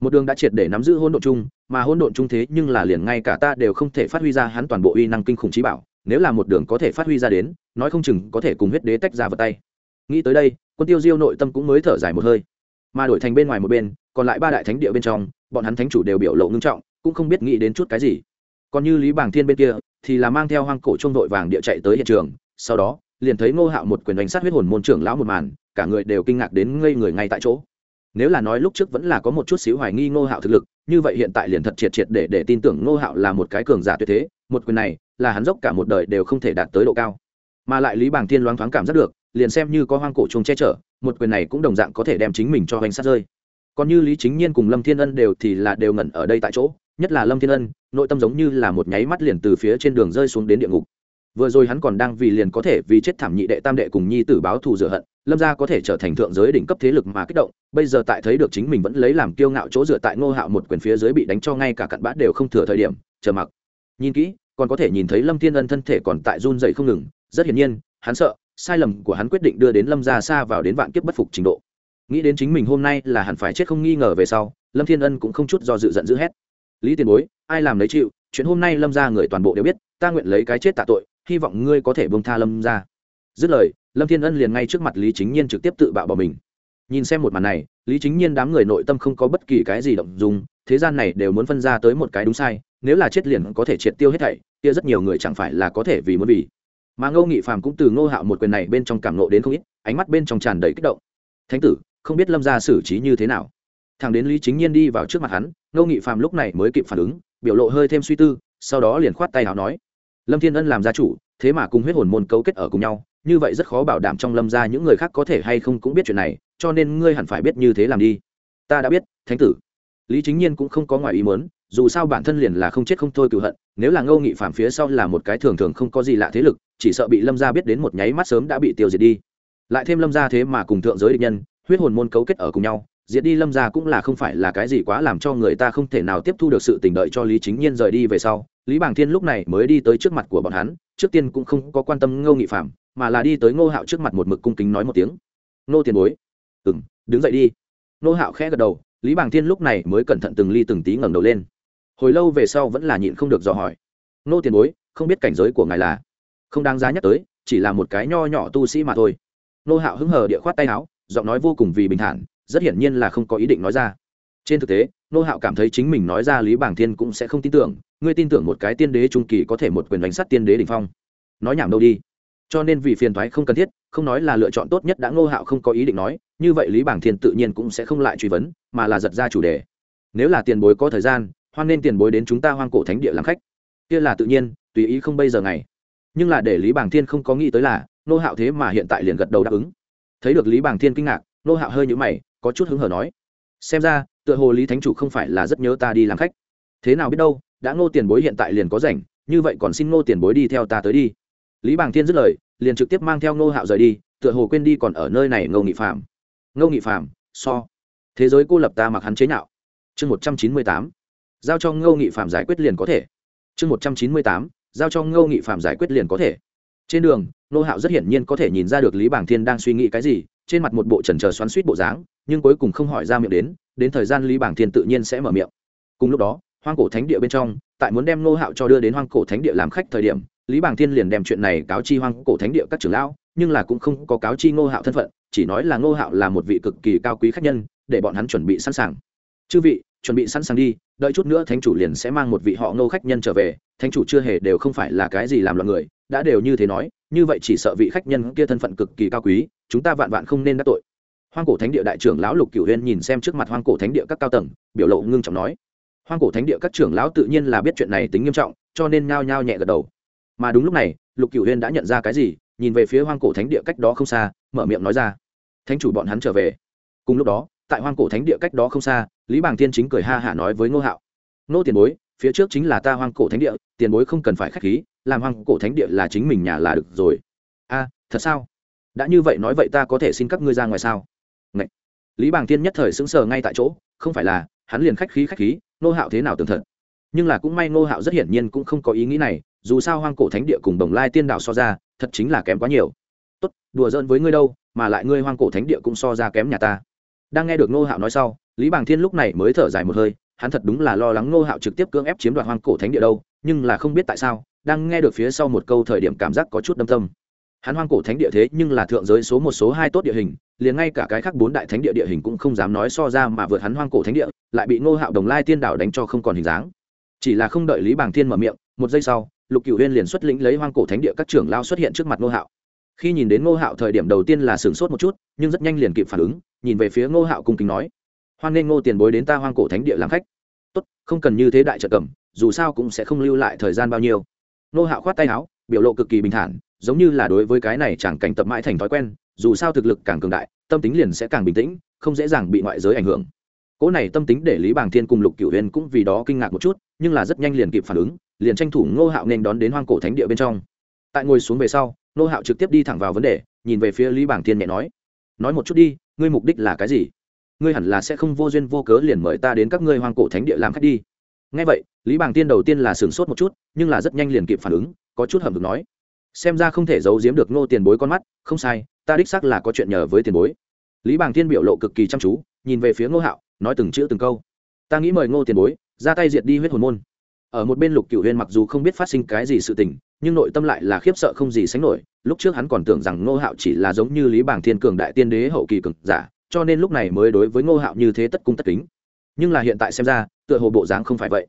Một đường đã triệt để nắm giữ hôn độn chung, mà hôn độn chung thế nhưng là liền ngay cả ta đều không thể phát huy ra hắn toàn bộ uy năng kinh khủng trí bảo, nếu là một đường có thể phát huy ra đến, nói không chừng có thể cùng huyết đế tách ra vào tay. Nghĩ tới đây, quân tiêu diêu nội tâm cũng mới thở dài một hơi. Mà đổi thành bên ngoài một bên, còn lại ba đại thánh địa bên trong, bọn hắn thánh chủ đều biểu lộ ngưng trọng, cũng không biết nghĩ đến chút cái gì. Còn như lý bảng thiên bên kia, thì là mang theo hoang cổ trung đội vàng địa chạy tới hiện trường, sau đó liền thấy ngô hạo một quyền đánh sát huyết hồn môn trưởng lão một màn, cả người đều kinh ngạc đến ngây người ngay tại chỗ. Nếu là nói lúc trước vẫn là có một chút xíu hoài nghi ngô hạo thực lực, như vậy hiện tại liền thật triệt triệt để để tin tưởng ngô hạo là một cái cường giả tuyệt thế, một quyền này là hắn dốc cả một đời đều không thể đạt tới độ cao. Mà lại lý bảng thiên loáng thoáng cảm giác được, liền xem như có hoang cổ trùng che chở, một quyền này cũng đồng dạng có thể đem chính mình cho hoành sát rơi. Còn như lý chính nhiên cùng lâm thiên ân đều thì là đều ngẩn ở đây tại chỗ, nhất là lâm thiên ân, nội tâm giống như là một nháy mắt liền từ phía trên đường rơi xuống đến địa ngục vừa rồi hắn còn đang vì liền có thể vì chết thảm nhị đệ tam đệ cùng nhi tử báo thù rửa hận, lâm gia có thể trở thành thượng giới đỉnh cấp thế lực mà kích động, bây giờ tại thấy được chính mình vẫn lấy làm kiêu ngạo chỗ dựa tại ngô hạo một quyền phía dưới bị đánh cho ngay cả cặn bã đều không thừa thời điểm chờ mặc. Nhìn kỹ, còn có thể nhìn thấy lâm thiên ân thân thể còn tại run dậy không ngừng, rất hiển nhiên, hắn sợ, sai lầm của hắn quyết định đưa đến lâm gia xa vào đến vạn kiếp bất phục trình độ. Nghĩ đến chính mình hôm nay là hẳn phải chết không nghi ngờ về sau, lâm thiên ân cũng không chút do dự giận dữ hét. Lý tiền bối, ai làm lấy chịu? Chuyện hôm nay lâm gia người toàn bộ đều biết, ta nguyện lấy cái chết tạ tội hy vọng ngươi có thể bông tha lâm ra. dứt lời, lâm thiên ân liền ngay trước mặt lý chính nhiên trực tiếp tự bạo bỏ mình. Nhìn xem một màn này, lý chính nhiên đám người nội tâm không có bất kỳ cái gì động dùng thế gian này đều muốn phân ra tới một cái đúng sai, nếu là chết liền có thể triệt tiêu hết thảy, kia rất nhiều người chẳng phải là có thể vì muốn vì. Mà ngô nghị phàm cũng từ ngô hạo một quyền này bên trong cảm nộ đến không ít, ánh mắt bên trong tràn đầy kích động. Thánh tử, không biết lâm gia xử trí như thế nào? Thằng đến lý chính nhiên đi vào trước mặt hắn, ngô nghị phàm lúc này mới kịp phản ứng, biểu lộ hơi thêm suy tư, sau đó liền khoát tay h nói lâm thiên ân làm gia chủ, thế mà cùng huyết hồn môn cấu kết ở cùng nhau, như vậy rất khó bảo đảm trong lâm gia những người khác có thể hay không cũng biết chuyện này, cho nên ngươi hẳn phải biết như thế làm đi. Ta đã biết, thánh tử. Lý chính nhiên cũng không có ngoài ý muốn, dù sao bản thân liền là không chết không thôi cựu hận, nếu là ngô nghị phạm phía sau là một cái thường thường không có gì lạ thế lực, chỉ sợ bị lâm gia biết đến một nháy mắt sớm đã bị tiêu diệt đi. Lại thêm lâm gia thế mà cùng thượng giới địch nhân, huyết hồn môn cấu kết ở cùng nhau diệt đi lâm gia cũng là không phải là cái gì quá làm cho người ta không thể nào tiếp thu được sự tình đợi cho lý chính nhiên rời đi về sau. Lý bảng thiên lúc này mới đi tới trước mặt của bọn hắn, trước tiên cũng không có quan tâm ngô nghị phạm mà là đi tới ngô hạo trước mặt một mực cung kính nói một tiếng. Ngô tiền bối. Ừ m đứng dậy đi. Ngô hạo khẽ gật đầu, lý bảng thiên lúc này mới cẩn thận từng ly từng tí ngẩng đầu lên. Hồi lâu về sau vẫn là nhịn không được dò hỏi. Ngô tiền bối, không biết cảnh giới của ngài là? Không đáng giá nhắc tới, chỉ là một cái nho nhỏ tu sĩ mà thôi. Ngô hạo hứng hờ địa khoát tay áo, giọng nói vô cùng vì bình thản rất hiển nhiên là không có ý định nói ra. Trên thực tế, nô hạo cảm thấy chính mình nói ra lý bảng thiên cũng sẽ không tin tưởng, ngươi tin tưởng một cái tiên đế trung kỳ có thể một quyền đánh sắt tiên đế đ ỉ n h phong. Nói nhảm đâu đi. Cho nên vì phiền thoái không cần thiết, không nói là lựa chọn tốt nhất đã ngô hạo không có ý định nói, như vậy lý bảng thiên tự nhiên cũng sẽ không lại truy vấn, mà là giật ra chủ đề. Nếu là tiền bối có thời gian, hoan nên tiền bối đến chúng ta hoang cổ thánh địa làm khách. Kia là tự nhiên, tùy ý không bây giờ ngày. Nhưng là để lý bảng thiên không có nghĩ tới là, nô hạo thế mà hiện tại liền gật đầu đáp ứng. Thấy được lý bảng thiên kinh ngạc, nô hạo hơi nhũ mày có chút hứng hở nói, xem ra, tựa hồ lý thánh chủ không phải là rất nhớ ta đi làm khách. Thế nào biết đâu, đã ngô tiền bối hiện tại liền có rảnh, như vậy còn xin ngô tiền bối đi theo ta tới đi. Lý bàng thiên dứt lời, liền trực tiếp mang theo ngô hạo rời đi, tựa hồ quên đi còn ở nơi này ngô nghị phạm ngô nghị phạm so, thế giới cô lập ta mặc hắn chế nhạo. Chương một trăm chín mươi tám, giao cho ngô nghị phạm giải quyết liền có thể. Chương một trăm chín mươi tám, giao cho ngô nghị phạm giải quyết liền có thể. Trên đường, ngô hạo rất hiển nhiên có thể nhìn ra được lý bàng thiên đang suy nghĩ cái gì trên mặt một bộ trần trờ xoắn suýt bộ dáng, nhưng cuối cùng không hỏi ra miệng đến đến thời gian lý bảng thiên tự nhiên sẽ mở miệng. Cùng lúc đó, hoang cổ thánh địa bên trong, tại muốn đem nô hạo cho đưa đến hoang cổ thánh địa làm khách thời điểm, lý bảng thiên liền đem chuyện này cáo chi hoang cổ thánh địa các trưởng lão, nhưng là cũng không có cáo chi ngô hạo thân phận, chỉ nói là ngô hạo là một vị cực kỳ cao quý khách nhân, để bọn hắn chuẩn bị sẵn sàng. Chư vị, chuẩn bị sẵn sàng đi, đợi chút nữa thánh chủ liền sẽ mang một vị họ ngô khách nhân trở về, thánh chủ chưa hề đều không phải là cái gì làm loạn người đã đều như thế nói, như vậy chỉ sợ vị khách nhân kia thân phận cực kỳ cao quý, chúng ta vạn vạn không nên đắc tội. Hoang cổ thánh địa đại trưởng lão lục cửu huyên nhìn xem trước mặt hoang cổ thánh địa các cao tầng, biểu lộ ngưng trọng nói, hoang cổ thánh địa các trưởng lão tự nhiên là biết chuyện này tính nghiêm trọng, cho nên nhao nhao nhẹ gật đầu. Mà đúng lúc này, lục cửu huyên đã nhận ra cái gì, nhìn về phía hoang cổ thánh địa cách đó không xa, mở miệng nói ra, thánh chủ bọn hắn trở về. Cùng lúc đó, tại hoang cổ thánh địa cách đó không xa, lý bàng thiên chính cười ha hả nói với ngô hạo nô tiền bối, phía trước chính là ta hoang cổ thánh địa, tiền bối không cần phải k h á c h khí làm hoang cổ thánh địa là chính mình nhà là được rồi. A, thật sao? Đã như vậy nói vậy ta có thể xin các ngươi ra ngoài sao? Ngậy. lý bàng tiên nhất thời sững sờ ngay tại chỗ, không phải là, hắn liền khách khí khách khí nô hạo thế nào tường thật. Nhưng là cũng may nô hạo rất hiển nhiên cũng không có ý nghĩ này, dù sao hoang cổ thánh địa cùng đồng lai tiên đạo so ra, thật chính là kém quá nhiều. Tốt, đùa giỡn với ngươi đâu, mà lại ngươi hoang cổ thánh địa cũng so ra kém nhà ta. Đang nghe được nô hạo nói sau, lý bàng thiên lúc này mới thở dài một hơi hắn thật đúng là lo lắng nô hạo trực tiếp cưỡng ép chiếm đoạt hoang cổ thánh địa đâu, nhưng là không biết tại sao, đang nghe được phía sau một câu thời điểm cảm giác có chút đâm tâm. Hắn hoang cổ thánh địa thế nhưng là thượng giới số một, số hai tốt địa hình, liền ngay cả cái khác bốn đại thánh địa địa hình cũng không dám nói so ra mà vượt hắn hoang cổ thánh địa, lại bị nô hạo đồng lai tiên đảo đánh cho không còn hình dáng. Chỉ là không đợi lý bàng thiên mở miệng, một giây sau, lục cựu huyên liền xuất lĩnh lấy hoang cổ thánh địa các trưởng lao xuất hiện trước mặt nô hạo. Khi nhìn đến ngô hạo thời điểm đầu tiên là sửng sốt một chút, nhưng rất nhanh liền kịp phản ứng, nhìn về phía ngô hạo cung kính nói hoan nghênh ngô tiền bối đến ta hoang cổ thánh địa làm khách. Tốt, không cần như thế đại trợ cầm, dù sao cũng sẽ không lưu lại thời gian bao nhiêu. Ngô hạo khoát tay áo, biểu lộ cực kỳ bình thản, giống như là đối với cái này chẳng cảnh tập mãi thành thói quen, dù sao thực lực càng cường đại, tâm tính liền sẽ càng bình tĩnh, không dễ dàng bị ngoại giới ảnh hưởng. Cỗ này tâm tính để lý bàng thiên cùng lục cửu huyền cũng vì đó kinh ngạc một chút, nhưng là rất nhanh liền kịp phản ứng, liền tranh thủ ngô hạo nên đón đến hoang cổ thánh địa bên trong. Tại ngồi xuống về sau, Ngô hạo trực tiếp đi thẳng vào vấn đề, nhìn về phía lý bảng thiên nhẹ nói nói một chút đi, ngươi mục đích là cái gì? Ngươi hẳn là sẽ không vô duyên vô cớ liền mời ta đến các ngươi hoang cổ thánh địa làm khách đi. Ngay vậy, lý Bàng tiên đầu tiên là sửng sốt một chút, nhưng là rất nhanh liền kịp phản ứng, có chút hầm được nói, xem ra không thể giấu giếm được ngô tiền bối con mắt, không sai, ta đích xác là có chuyện nhờ với tiền bối. Lý Bàng tiên biểu lộ cực kỳ chăm chú, nhìn về phía ngô hạo, nói từng chữ từng câu, ta nghĩ mời ngô tiền bối, ra tay diệt đi huyết hồn môn. Ở một bên lục cựu huyên mặc dù không biết phát sinh cái gì sự tình, nhưng nội tâm lại là khiếp sợ không gì sánh nổi, lúc trước hắn còn tưởng rằng ngô hạo chỉ là giống như lý bảng thiên cường đại tiên đế hậu kỳ cường giả cho nên lúc này mới đối với ngô hạo như thế tất cung tất kính. Nhưng là hiện tại xem ra, tựa hồ bộ dáng không phải vậy.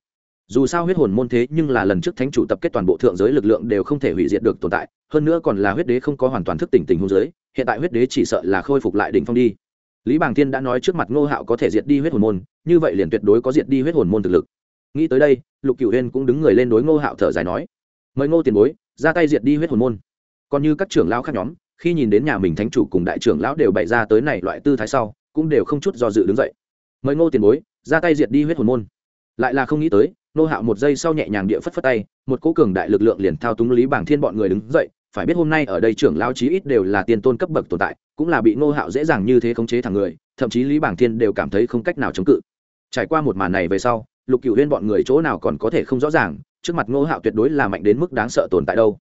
Dù sao huyết hồn môn thế nhưng là lần trước thánh chủ tập kết toàn bộ thượng giới lực lượng đều không thể hủy diệt được tồn tại, hơn nữa còn là huyết đế không có hoàn toàn thức tỉnh tình hôn giới, hiện tại huyết đế chỉ sợ là khôi phục lại đỉnh phong đi. Lý Bàng thiên đã nói trước mặt ngô hạo có thể diệt đi huyết hồn môn, như vậy liền tuyệt đối có diệt đi huyết hồn môn thực lực. Nghĩ tới đây, lục cựu huyên cũng đứng người lên đối ngô hạo thở dài nói, mời ngô tiền bối, ra tay diệt đi huyết hồn môn. Còn như các trưởng lão khác nhóm khi nhìn đến nhà mình thánh chủ cùng đại trưởng lão đều bày ra tới này loại tư thái sau, cũng đều không chút do dự đứng dậy. Mời ngô tiền bối, ra tay diệt đi huyết hồn môn. Lại là không nghĩ tới nô hạo một giây sau nhẹ nhàng địa phất phất tay, một cố cường đại lực lượng liền thao túng lý bảng thiên bọn người đứng dậy, phải biết hôm nay ở đây trưởng lão chí ít đều là tiền tôn cấp bậc tồn tại, cũng là bị nô hạo dễ dàng như thế khống chế thằng người, thậm chí lý bảng thiên đều cảm thấy không cách nào chống cự. Trải qua một màn này về sau, lục cựu huyên bọn người chỗ nào còn có thể không rõ ràng, trước mặt ngô hạo tuyệt đối là mạnh đến mức đáng sợ tồn tại đâu.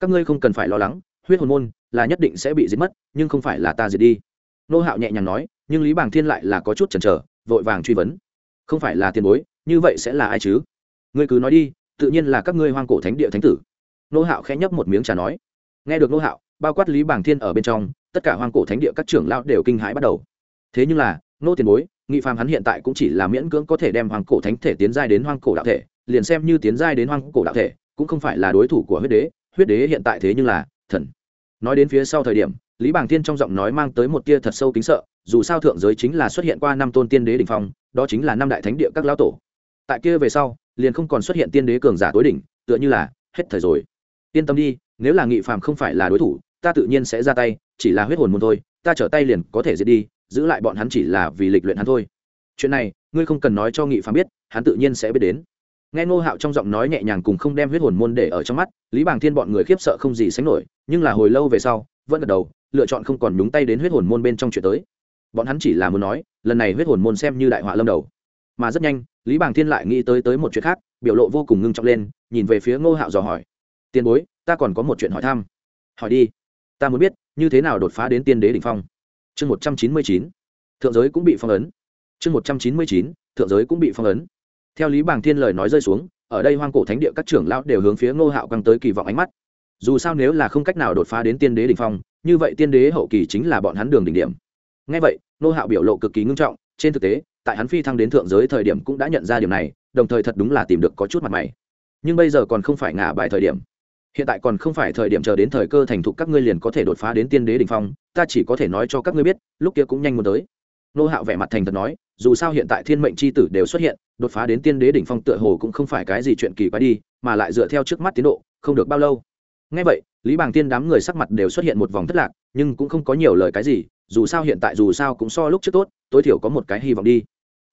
Các ngươi không cần phải lo lắng huyết hồn môn là nhất định sẽ bị giết mất, nhưng không phải là ta diệt đi. Nô hạo nhẹ nhàng nói, nhưng lý bàng thiên lại là có chút chần chờ, vội vàng truy vấn. Không phải là tiền bối, như vậy sẽ là ai chứ? Ngươi cứ nói đi, tự nhiên là các ngươi hoang cổ thánh địa thánh tử. Nô hạo khẽ nhấp một miếng trà nói. Nghe được nô hạo, bao quát lý bàng thiên ở bên trong, tất cả hoang cổ thánh địa các trưởng lao đều kinh hãi bắt đầu. Thế nhưng là, nô tiền bối, nghị phàm hắn hiện tại cũng chỉ là miễn cưỡng có thể đem hoàng cổ thánh thể tiến giai đến hoang cổ đạo thể, liền xem như tiến giai đến hoang cổ đạo thể, cũng không phải là đối thủ của huyết đế. Huyết đế hiện tại thế nhưng là thần nói đến phía sau thời điểm, lý bàng thiên trong giọng nói mang tới một tia thật sâu kính sợ, dù sao thượng giới chính là xuất hiện qua năm tôn tiên đế đ ỉ n h phong, đó chính là năm đại thánh địa các lão tổ. Tại kia về sau, liền không còn xuất hiện tiên đế cường giả tối đỉnh, tựa như là hết thời rồi. Yên tâm đi, nếu là nghị phàm không phải là đối thủ, ta tự nhiên sẽ ra tay, chỉ là huyết hồn môn thôi, ta trở tay liền có thể giết đi, giữ lại bọn hắn chỉ là vì lịch luyện hắn thôi. Chuyện này, ngươi không cần nói cho nghị phàm biết, hắn tự nhiên sẽ biết đến nghe ngô hạo trong giọng nói nhẹ nhàng cùng không đem huyết hồn môn để ở trong mắt, lý bàng thiên bọn người khiếp sợ không gì sánh nổi, nhưng là hồi lâu về sau, vẫn gật đầu, lựa chọn không còn nhúng tay đến huyết hồn môn bên trong chuyện tới. Bọn hắn chỉ là muốn nói, lần này huyết hồn môn xem như đại họa lâm đầu. Mà rất nhanh, lý bàng thiên lại nghĩ tới tới một chuyện khác, biểu lộ vô cùng ngưng trọng lên, nhìn về phía ngô hạo dò hỏi. Tiền bối, ta còn có một chuyện hỏi thăm. Hỏi đi. Ta muốn biết, như thế nào đột phá đến tiên đế đ ỉ n h phong? Chương một trăm chín mươi chín. Thượng giới cũng bị phong ấn. Chương một trăm chín mươi chín, thượng giới cũng bị phong ấn theo lý bàng thiên lời nói rơi xuống, ở đây hoang cổ thánh địa các trưởng lão đều hướng phía ngô hạo căng tới kỳ vọng ánh mắt. Dù sao nếu là không cách nào đột phá đến tiên đế đ ỉ n h phong, như vậy tiên đế hậu kỳ chính là bọn hắn đường đỉnh điểm. Ngay vậy, Ngô hạo biểu lộ cực kỳ ngưng trọng, trên thực tế, tại hắn phi thăng đến thượng giới thời điểm cũng đã nhận ra điều này, đồng thời thật đúng là tìm được có chút mặt mày. Nhưng bây giờ còn không phải ngả bài thời điểm. Hiện tại còn không phải thời điểm chờ đến thời cơ thành thục các ngươi liền có thể đột phá đến tiên đế đ ỉ n h phong, ta chỉ có thể nói cho các ngươi biết, lúc kia cũng nhanh muốn tới nô hạo vẻ mặt thành thật nói, dù sao hiện tại thiên mệnh c h i tử đều xuất hiện, đột phá đến tiên đế đỉnh phong tựa hồ cũng không phải cái gì chuyện kỳ quái đi, mà lại dựa theo trước mắt tiến độ, không được bao lâu. Ngay vậy, lý bàng tiên đám người sắc mặt đều xuất hiện một vòng thất lạc, nhưng cũng không có nhiều lời cái gì, dù sao hiện tại dù sao cũng so lúc trước tốt, tối thiểu có một cái hy vọng đi.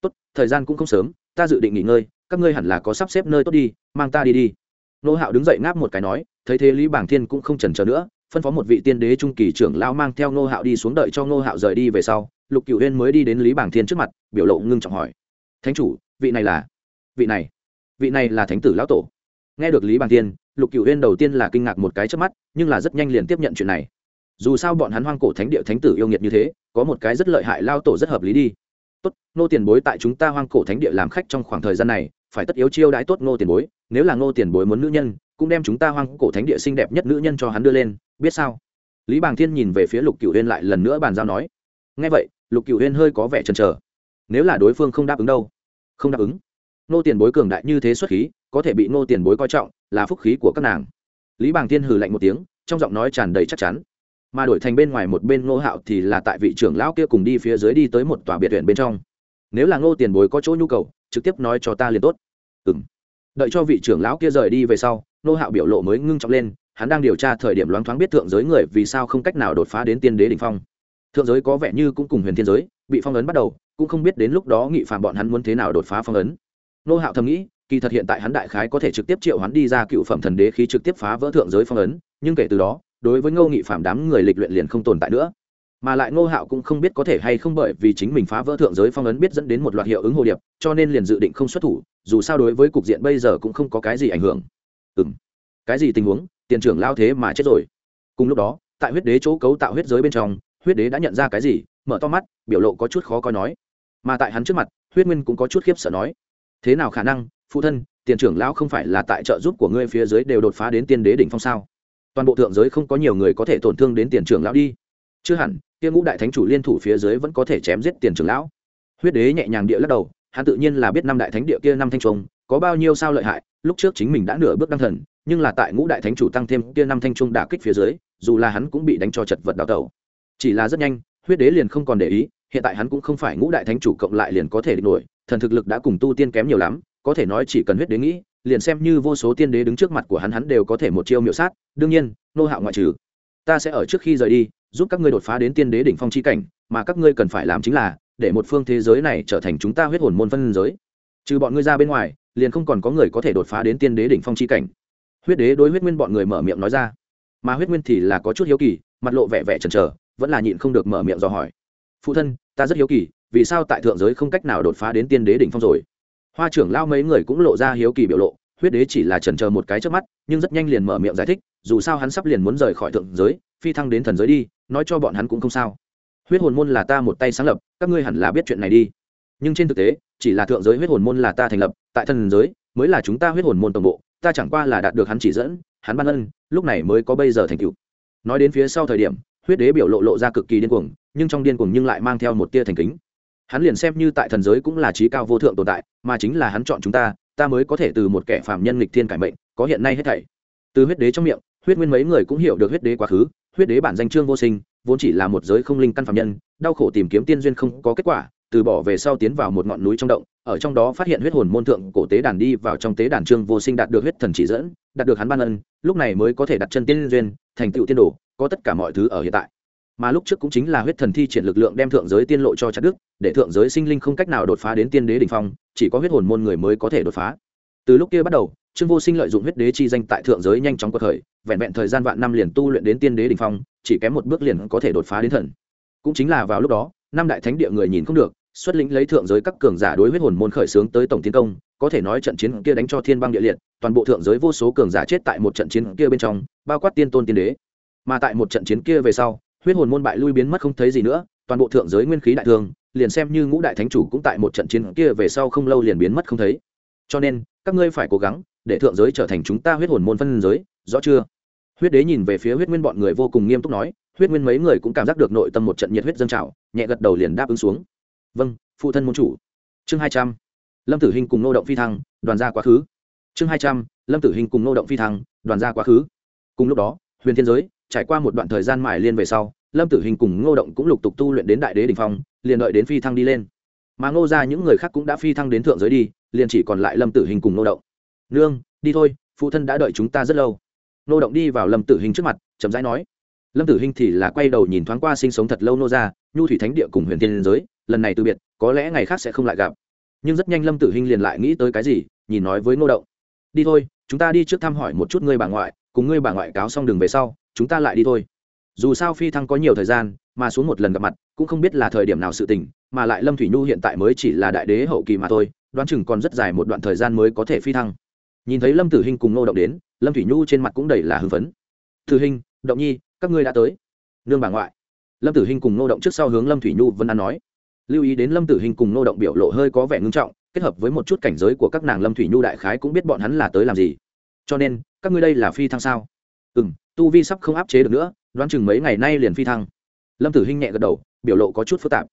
Tốt, thời gian cũng không sớm, ta dự định nghỉ ngơi, các ngươi hẳn là có sắp xếp nơi tốt đi, mang ta đi đi. Nô hạo đứng dậy ngáp một cái nói, thấy thế lý bảng thiên cũng không chần chờ nữa, phân phó một vị tiên đế trung kỳ trưởng lao mang theo nô hạo đi xuống đợi cho nô hạo rời đi về sau lục cựu huyên mới đi đến lý bảng thiên trước mặt, biểu lộ ngưng trọng hỏi. Thánh chủ, vị này là, vị này vị này là thánh tử lão tổ. Nghe được lý bảng thiên, lục cựu huyên đầu tiên là kinh ngạc một cái trước mắt, nhưng là rất nhanh liền tiếp nhận chuyện này. Dù sao bọn hắn hoang cổ thánh địa thánh tử yêu nghiệt như thế, có một cái rất lợi hại lao tổ rất hợp lý đi. Tốt nô tiền bối tại chúng ta hoang cổ thánh địa làm khách trong khoảng thời gian này, phải tất yếu chiêu đãi tốt Nô tiền bối, nếu là Nô tiền bối muốn nữ nhân, cũng đem chúng ta hoang cổ thánh địa xinh đẹp nhất nữ nhân cho hắn đưa lên, biết sao? Lý bàng thiên nhìn về phía lục cựu huyên lại lần nữa bàn giao nói. Ngay vậy lục cựu huyên hơi có vẻ chần chờ. Nếu là đối phương không đáp ứng đâu? Không đáp ứng. Nô tiền bối cường đại như thế xuất khí, có thể bị nô tiền bối coi trọng, là phúc khí của các nàng. Lý bàng thiên hừ lạnh một tiếng, trong giọng nói tràn đầy chắc chắn. Mà đổi thành bên ngoài một bên ngô hạo thì là tại vị trưởng lão kia cùng đi phía dưới đi tới một tòa biệt viện bên trong. Nếu là ngô tiền bối có chỗ nhu cầu, trực tiếp nói cho ta liền tốt. Ừ m đợi cho vị trưởng lão kia rời đi về sau nô hạo biểu lộ mới ngưng trọng lên, hắn đang điều tra thời điểm loáng thoáng biết thượng giới người vì sao không cách nào đột phá đến tiên đế đ ỉ n h phong thượng giới có vẻ như cũng cùng huyền thiên giới, bị phong ấn bắt đầu, cũng không biết đến lúc đó nghị phạm bọn hắn muốn thế nào đột phá phong ấn. Nô hạo thầm nghĩ, kỳ thật hiện tại hắn đại khái có thể trực tiếp triệu hắn đi ra cựu phẩm thần đế khí trực tiếp phá vỡ thượng giới phong ấn, nhưng kể từ đó, đối với ngô nghị phạm đám người lịch luyện liền không tồn tại nữa. Mà lại ngô hạo cũng không biết có thể hay không bởi vì chính mình phá vỡ thượng giới phong ấn biết dẫn đến một loạt hiệu ứng hồ điệp, cho nên liền dự định không xuất thủ, dù sao đối với cục diện bây giờ cũng không có cái gì ảnh hưởng. Ừ m cái gì tình huống? Tiền trưởng lao thế mà chết rồi. Cùng lúc đó, tại huyết đế chỗ cấu tạo huyết giới bên trong huyết đế đã nhận ra cái gì, mở to mắt, biểu lộ có chút khó coi nói. Mà tại hắn trước mặt, huyết nguyên cũng có chút khiếp sợ nói. Thế nào khả năng, phụ thân, tiền trưởng lão không phải là tại trợ giúp của ngươi phía dưới đều đột phá đến tiên đế đỉnh phong sao? Toàn bộ thượng giới không có nhiều người có thể tổn thương đến tiền trưởng lão đi. Chưa hẳn, kia ngũ đại thánh chủ liên thủ phía dưới vẫn có thể chém giết tiền trưởng lão. Huyết đế nhẹ nhàng địa lắc đầu, hắn tự nhiên là biết năm đại thánh địa kia năm thanh trung có bao nhiêu sao lợi hại, lúc trước chính mình đã nửa bước đăng thần, nhưng là tại ngũ đại thánh chủ tăng thêm kia năm thanh trung đả kích phía dưới, dù là hắn cũng bị đánh cho chật vật đào tẩu chỉ là rất nhanh, huyết đế liền không còn để ý, hiện tại hắn cũng không phải ngũ đại thánh chủ cộng lại liền có thể địch nổi, thần thực lực đã cùng tu tiên kém nhiều lắm, có thể nói chỉ cần huyết đế nghĩ, liền xem như vô số tiên đế đứng trước mặt của hắn hắn đều có thể một chiêu miểu sát, đương nhiên, nô hạo ngoại trừ. Ta sẽ ở trước khi rời đi, giúp các ngươi đột phá đến tiên đế đỉnh phong chi cảnh, mà các ngươi cần phải làm chính là, để một phương thế giới này trở thành chúng ta huyết hồn môn phân giới. Trừ bọn ngươi ra bên ngoài, liền không còn có người có thể đột phá đến tiên đế đỉnh phong chi cảnh. Huyết đế đối huyết nguyên bọn người mở miệng nói ra. Mà huyết nguyên thì là có chút hiếu kỳ, mặt lộ vẻ vẻ chần chờ vẫn là nhịn không được mở miệng dò hỏi. Phụ thân, ta rất hiếu kỳ, vì sao tại thượng giới không cách nào đột phá đến tiên đế đỉnh phong rồi? Hoa trưởng lao mấy người cũng lộ ra hiếu kỳ biểu lộ, huyết đế chỉ là chần chờ một cái trước mắt, nhưng rất nhanh liền mở miệng giải thích, dù sao hắn sắp liền muốn rời khỏi thượng giới, phi thăng đến thần giới đi, nói cho bọn hắn cũng không sao. Huyết hồn môn là ta một tay sáng lập, các ngươi hẳn là biết chuyện này đi. Nhưng trên thực tế, chỉ là thượng giới huyết hồn môn là ta thành lập, tại thần giới mới là chúng ta huyết hồn môn tổng bộ, ta chẳng qua là đạt được hắn chỉ dẫn, hắn ban ân, lúc này mới có bây giờ thành tựu. Nói đến phía sau thời điểm huyết đế biểu lộ lộ ra cực kỳ điên cuồng, nhưng trong điên cuồng nhưng lại mang theo một tia thành kính. Hắn liền xem như tại thần giới cũng là trí cao vô thượng tồn tại, mà chính là hắn chọn chúng ta ta mới có thể từ một kẻ phạm nhân lịch thiên cải mệnh, có hiện nay hết thảy. Từ huyết đế trong miệng, huyết nguyên mấy người cũng hiểu được huyết đế quá khứ, huyết đế bản danh trương vô sinh, vốn chỉ là một giới không linh căn phạm nhân, đau khổ tìm kiếm tiên duyên không có kết quả, từ bỏ về sau tiến vào một ngọn núi trong động, ở trong đó phát hiện huyết hồn môn thượng cổ tế đàn đi vào trong tế đàn trương vô sinh đạt được huyết thần chỉ dẫn, đạt được hắn ban ân, lúc này mới có thể đặt chân tiên duyên, thành tựu tiên đồ có tất cả mọi thứ ở hiện tại. Mà lúc trước cũng chính là huyết thần thi triển lực lượng đem thượng giới tiên lộ cho chặt đức để thượng giới sinh linh không cách nào đột phá đến tiên đế đ ỉ n h phong, chỉ có huyết hồn môn người mới có thể đột phá. Từ lúc kia bắt đầu, trương vô sinh lợi dụng huyết đế chi danh tại thượng giới nhanh chóng cuộc thời vẹn vẹn thời gian vạn năm liền tu luyện đến tiên đế đ ỉ n h phong, chỉ kém một bước liền có thể đột phá đến thần. Cũng chính là vào lúc đó, năm đại thánh địa người nhìn không được, xuất lĩnh lấy thượng giới các cường giả đối huyết hồn môn khởi xướng tới tổng tiến công, có thể nói trận chiến kia đánh cho thiên băng địa liệt, toàn bộ thượng giới vô số cường giả chết tại một trận chiến kia bên trong, bao quát tiên tôn tiên đế mà tại một trận chiến kia về sau, huyết hồn môn bại lui biến mất không thấy gì nữa, toàn bộ thượng giới nguyên khí đại thương, liền xem như ngũ đại thánh chủ cũng tại một trận chiến kia về sau không lâu liền biến mất không thấy. Cho nên, các ngươi phải cố gắng để thượng giới trở thành chúng ta huyết hồn môn phân giới, rõ chưa? Huyết đế nhìn về phía huyết nguyên bọn người vô cùng nghiêm túc nói, huyết nguyên mấy người cũng cảm giác được nội tâm một trận nhiệt huyết dâng trào, nhẹ gật đầu liền đáp ứng xuống. Vâng phụ thân môn chủ. Chương hai trăm, lâm tử hình cùng nô động phi thăng, đoàn ra quá khứ. Chương hai trăm, lâm tử hình cùng nô động phi thăng, đoàn ra quá khứ. Cùng lúc đó, huyền thiên giới trải qua một đoạn thời gian mải liên về sau, lâm tử hình cùng ngô động cũng lục tục tu luyện đến đại đế đ ỉ n h phong, liền đợi đến phi thăng đi lên. Mà ngô ra những người khác cũng đã phi thăng đến thượng giới đi, liền chỉ còn lại lâm tử hình cùng ngô động. Nương, đi thôi, phụ thân đã đợi chúng ta rất lâu. Ngô động đi vào lâm tử hình trước mặt, chậm rãi nói. Lâm tử hình thì là quay đầu nhìn thoáng qua sinh sống thật lâu nô ra nhu thủy thánh địa cùng huyền thiên giới, lần này từ biệt, có lẽ ngày khác sẽ không lại gặp. Nhưng rất nhanh lâm tử hình liền lại nghĩ tới cái gì, nhìn nói với ngô động. Đi thôi, chúng ta đi trước thăm hỏi một chút ngươi bà ngoại, cùng ngươi bà ngoại cáo xong đường về sau chúng ta lại đi thôi. Dù sao phi thăng có nhiều thời gian, mà xuống một lần gặp mặt, cũng không biết là thời điểm nào sự tình, mà lại lâm thủy nhu hiện tại mới chỉ là đại đế hậu kỳ mà thôi, đoán chừng còn rất dài một đoạn thời gian mới có thể phi thăng. Nhìn thấy lâm tử hình cùng nô động đến, lâm thủy nhu trên mặt cũng đầy là hưng phấn. Tử hình động nhi, các ngươi đã tới. Nương bà ngoại. Lâm tử hình cùng nô động trước sau hướng lâm thủy nhu vân an nói. Lưu ý đến lâm tử hình cùng nô động biểu lộ hơi có vẻ ngưng trọng, kết hợp với một chút cảnh giới của các nàng lâm thủy nhu đại khái cũng biết bọn hắn là tới làm gì. Cho nên, các ngươi đây là phi thăng sao? Ừ m tu vi sắp không áp chế được nữa, đoán chừng mấy ngày nay liền phi thăng. Lâm tử hinh nhẹ gật đầu, biểu lộ có chút phức tạp.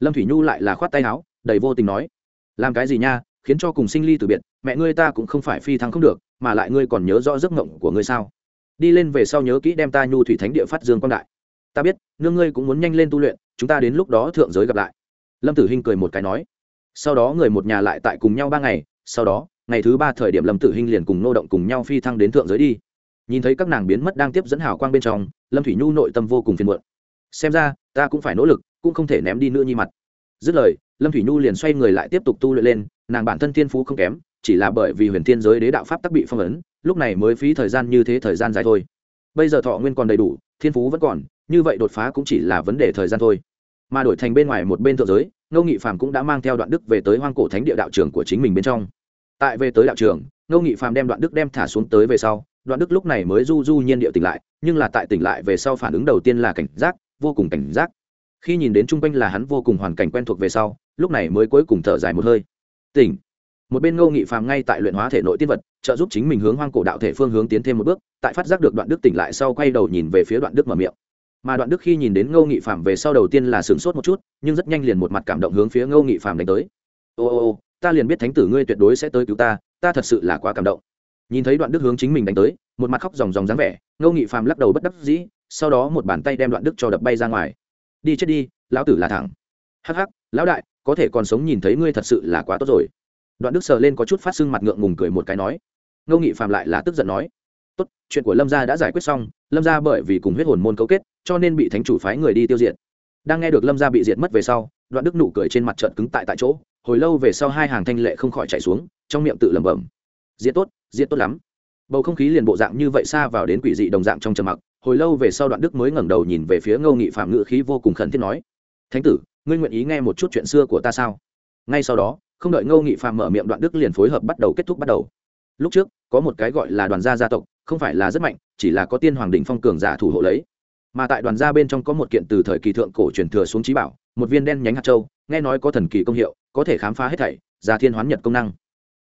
Lâm thủy nhu lại là khoát tay áo, đầy vô tình nói, làm cái gì nha, khiến cho cùng sinh ly từ biệt, mẹ ngươi ta cũng không phải phi thăng không được, mà lại ngươi còn nhớ rõ giấc mộng của ngươi sao? Đi lên về sau nhớ kỹ đem ta nhu thủy thánh địa phát dương quang đại. Ta biết, nương ngươi cũng muốn nhanh lên tu luyện, chúng ta đến lúc đó thượng giới gặp lại. Lâm tử hinh cười một cái nói. Sau đó người một nhà lại tại cùng nhau ba ngày, sau đó, ngày thứ ba thời điểm lâm tử hinh liền cùng nô động cùng nhau phi thăng đến thượng giới đi nhìn thấy các nàng biến mất đang tiếp dẫn hào quang bên trong, lâm thủy nhu nội tâm vô cùng phiền muộn. Xem ra, ta cũng phải nỗ lực, cũng không thể ném đi nữa nhi mặt. Dứt lời, lâm thủy nhu liền xoay người lại tiếp tục tu luyện lên, nàng bản thân thiên phú không kém, chỉ là bởi vì huyền thiên giới đế đạo pháp tắc bị phong ấn, lúc này mới phí thời gian như thế thời gian dài thôi. Bây giờ thọ nguyên còn đầy đủ, thiên phú vẫn còn, như vậy đột phá cũng chỉ là vấn đề thời gian thôi. Mà đổi thành bên ngoài một bên thượng giới, ngô nghị Phạm cũng đã mang theo đoạn đức về tới hoang cổ thánh địa đạo trường của chính mình bên trong. Tại về tới đạo trường, ngô nghị Phạm đem đoạn đức đem thả xuống tới về sau đoạn đức lúc này mới du du nhiên điệu tỉnh lại, nhưng là tại tỉnh lại về sau phản ứng đầu tiên là cảnh giác, vô cùng cảnh giác. Khi nhìn đến chung quanh là hắn vô cùng hoàn cảnh quen thuộc về sau, lúc này mới cuối cùng thở dài một hơi. Tỉnh. Một bên ngô nghị phàm ngay tại luyện hóa thể nội tiên vật, trợ giúp chính mình hướng hoang cổ đạo thể phương hướng tiến thêm một bước, tại phát giác được đoạn đức tỉnh lại sau quay đầu nhìn về phía đoạn đức mở miệng. Mà đoạn đức khi nhìn đến ngô nghị phàm về sau đầu tiên là sửng sốt một chút, nhưng rất nhanh liền một mặt cảm động hướng phía ngô nghị phàm đánh tới. Ô ô ô, ta liền biết thánh tử ngươi tuyệt đối sẽ tới cứu ta ta thật sự là quá cảm động nhìn thấy đoạn đức hướng chính mình đánh tới, một mặt khóc ròng ròng dáng vẻ, ngô nghị phàm lắc đầu bất đắc dĩ, sau đó một bàn tay đem đoạn đức cho đập bay ra ngoài. Đi chết đi, lão tử là thẳng. Hắc hắc, lão đại, có thể còn sống nhìn thấy ngươi thật sự là quá tốt rồi. Đoạn đức sờ lên có chút phát sưng mặt ngượng ngùng cười một cái nói. Ngô nghị phàm lại là tức giận nói. Tốt, chuyện của lâm gia đã giải quyết xong, lâm gia bởi vì cùng huyết hồn môn cấu kết, cho nên bị thánh chủ phái người đi tiêu diệt. Đang nghe được lâm gia bị diệt mất về sau, đoạn đức nụ cười trên mặt trận cứng tại tại chỗ, hồi lâu về sau hai hàng thanh lệ không khỏi chạy xuống, trong miệng tự lẩm bẩm. Diệt tốt diễn tốt lắm. Bầu không khí liền bộ dạng như vậy xa vào đến quỷ dị đồng dạng trong trầm mặc, hồi lâu về sau đoạn đức mới ngẩng đầu nhìn về phía ngô nghị phạm ngự khí vô cùng khẩn thiết nói, thánh tử, ngươi nguyện ý nghe một chút chuyện xưa của ta sao? Ngay sau đó, không đợi ngô nghị phạm mở miệng, đoạn đức liền phối hợp bắt đầu kết thúc bắt đầu. Lúc trước, có một cái gọi là đoàn gia gia tộc, không phải là rất mạnh, chỉ là có tiên hoàng đình phong cường giả thủ hộ lấy. Mà tại đoàn gia bên trong có một kiện từ thời kỳ thượng cổ truyền thừa xuống trí bảo, một viên đen nhánh hạt châu, nghe nói có thần kỳ công hiệu, có thể khám phá hết thảy, gia thiên hoán nhật công năng.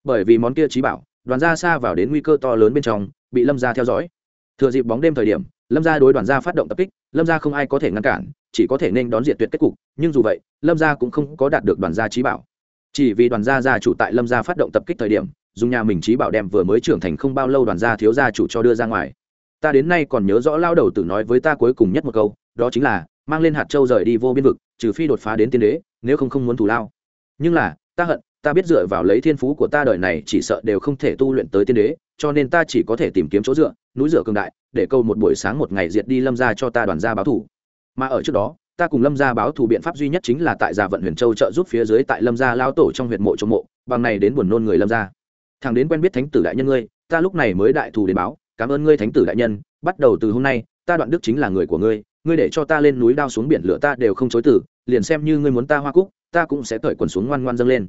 Bởi vì món kia trí bảo đoàn gia xa vào đến nguy cơ to lớn bên trong, bị lâm gia theo dõi. Thừa dịp bóng đêm thời điểm, lâm gia đối đoàn gia phát động tập kích, lâm gia không ai có thể ngăn cản, chỉ có thể nên đón diện tuyệt kết cục, nhưng dù vậy, lâm gia cũng không có đạt được đoàn gia trí bảo. Chỉ vì đoàn gia gia chủ tại lâm gia phát động tập kích thời điểm, dùng nhà mình trí bảo đem vừa mới trưởng thành không bao lâu đoàn gia thiếu gia chủ cho đưa ra ngoài. Ta đến nay còn nhớ rõ lao đầu tử nói với ta cuối cùng nhất một câu, đó chính là, mang lên hạt châu rời đi vô biên vực, trừ phi đột phá đến tiên đế, nếu không không muốn thủ lao. Nhưng là, ta hận ta biết dựa vào lấy thiên phú của ta đời này chỉ sợ đều không thể tu luyện tới tiên đế, cho nên ta chỉ có thể tìm kiếm chỗ dựa, núi dựa cường đại, để câu một buổi sáng một ngày diệt đi lâm ra cho ta đoàn gia báo thủ. Mà ở trước đó, ta cùng lâm gia báo thủ biện pháp duy nhất chính là tại gia vận huyền châu trợ giúp phía dưới tại lâm gia lao tổ trong huyện mộ trong mộ, bằng này đến buồn nôn người lâm gia. Thằng đến quen biết thánh tử đại nhân ngươi, ta lúc này mới đại thù đến báo, cảm ơn ngươi thánh tử đại nhân, bắt đầu từ hôm nay, ta đoạn đức chính là người của ngươi ngươi để cho ta lên núi đao xuống biển lửa ta đều không chối tử liền xem như ngươi muốn ta hoa cúc, ta cũng sẽ cởi quần xuống ngoan ngoan dâng lên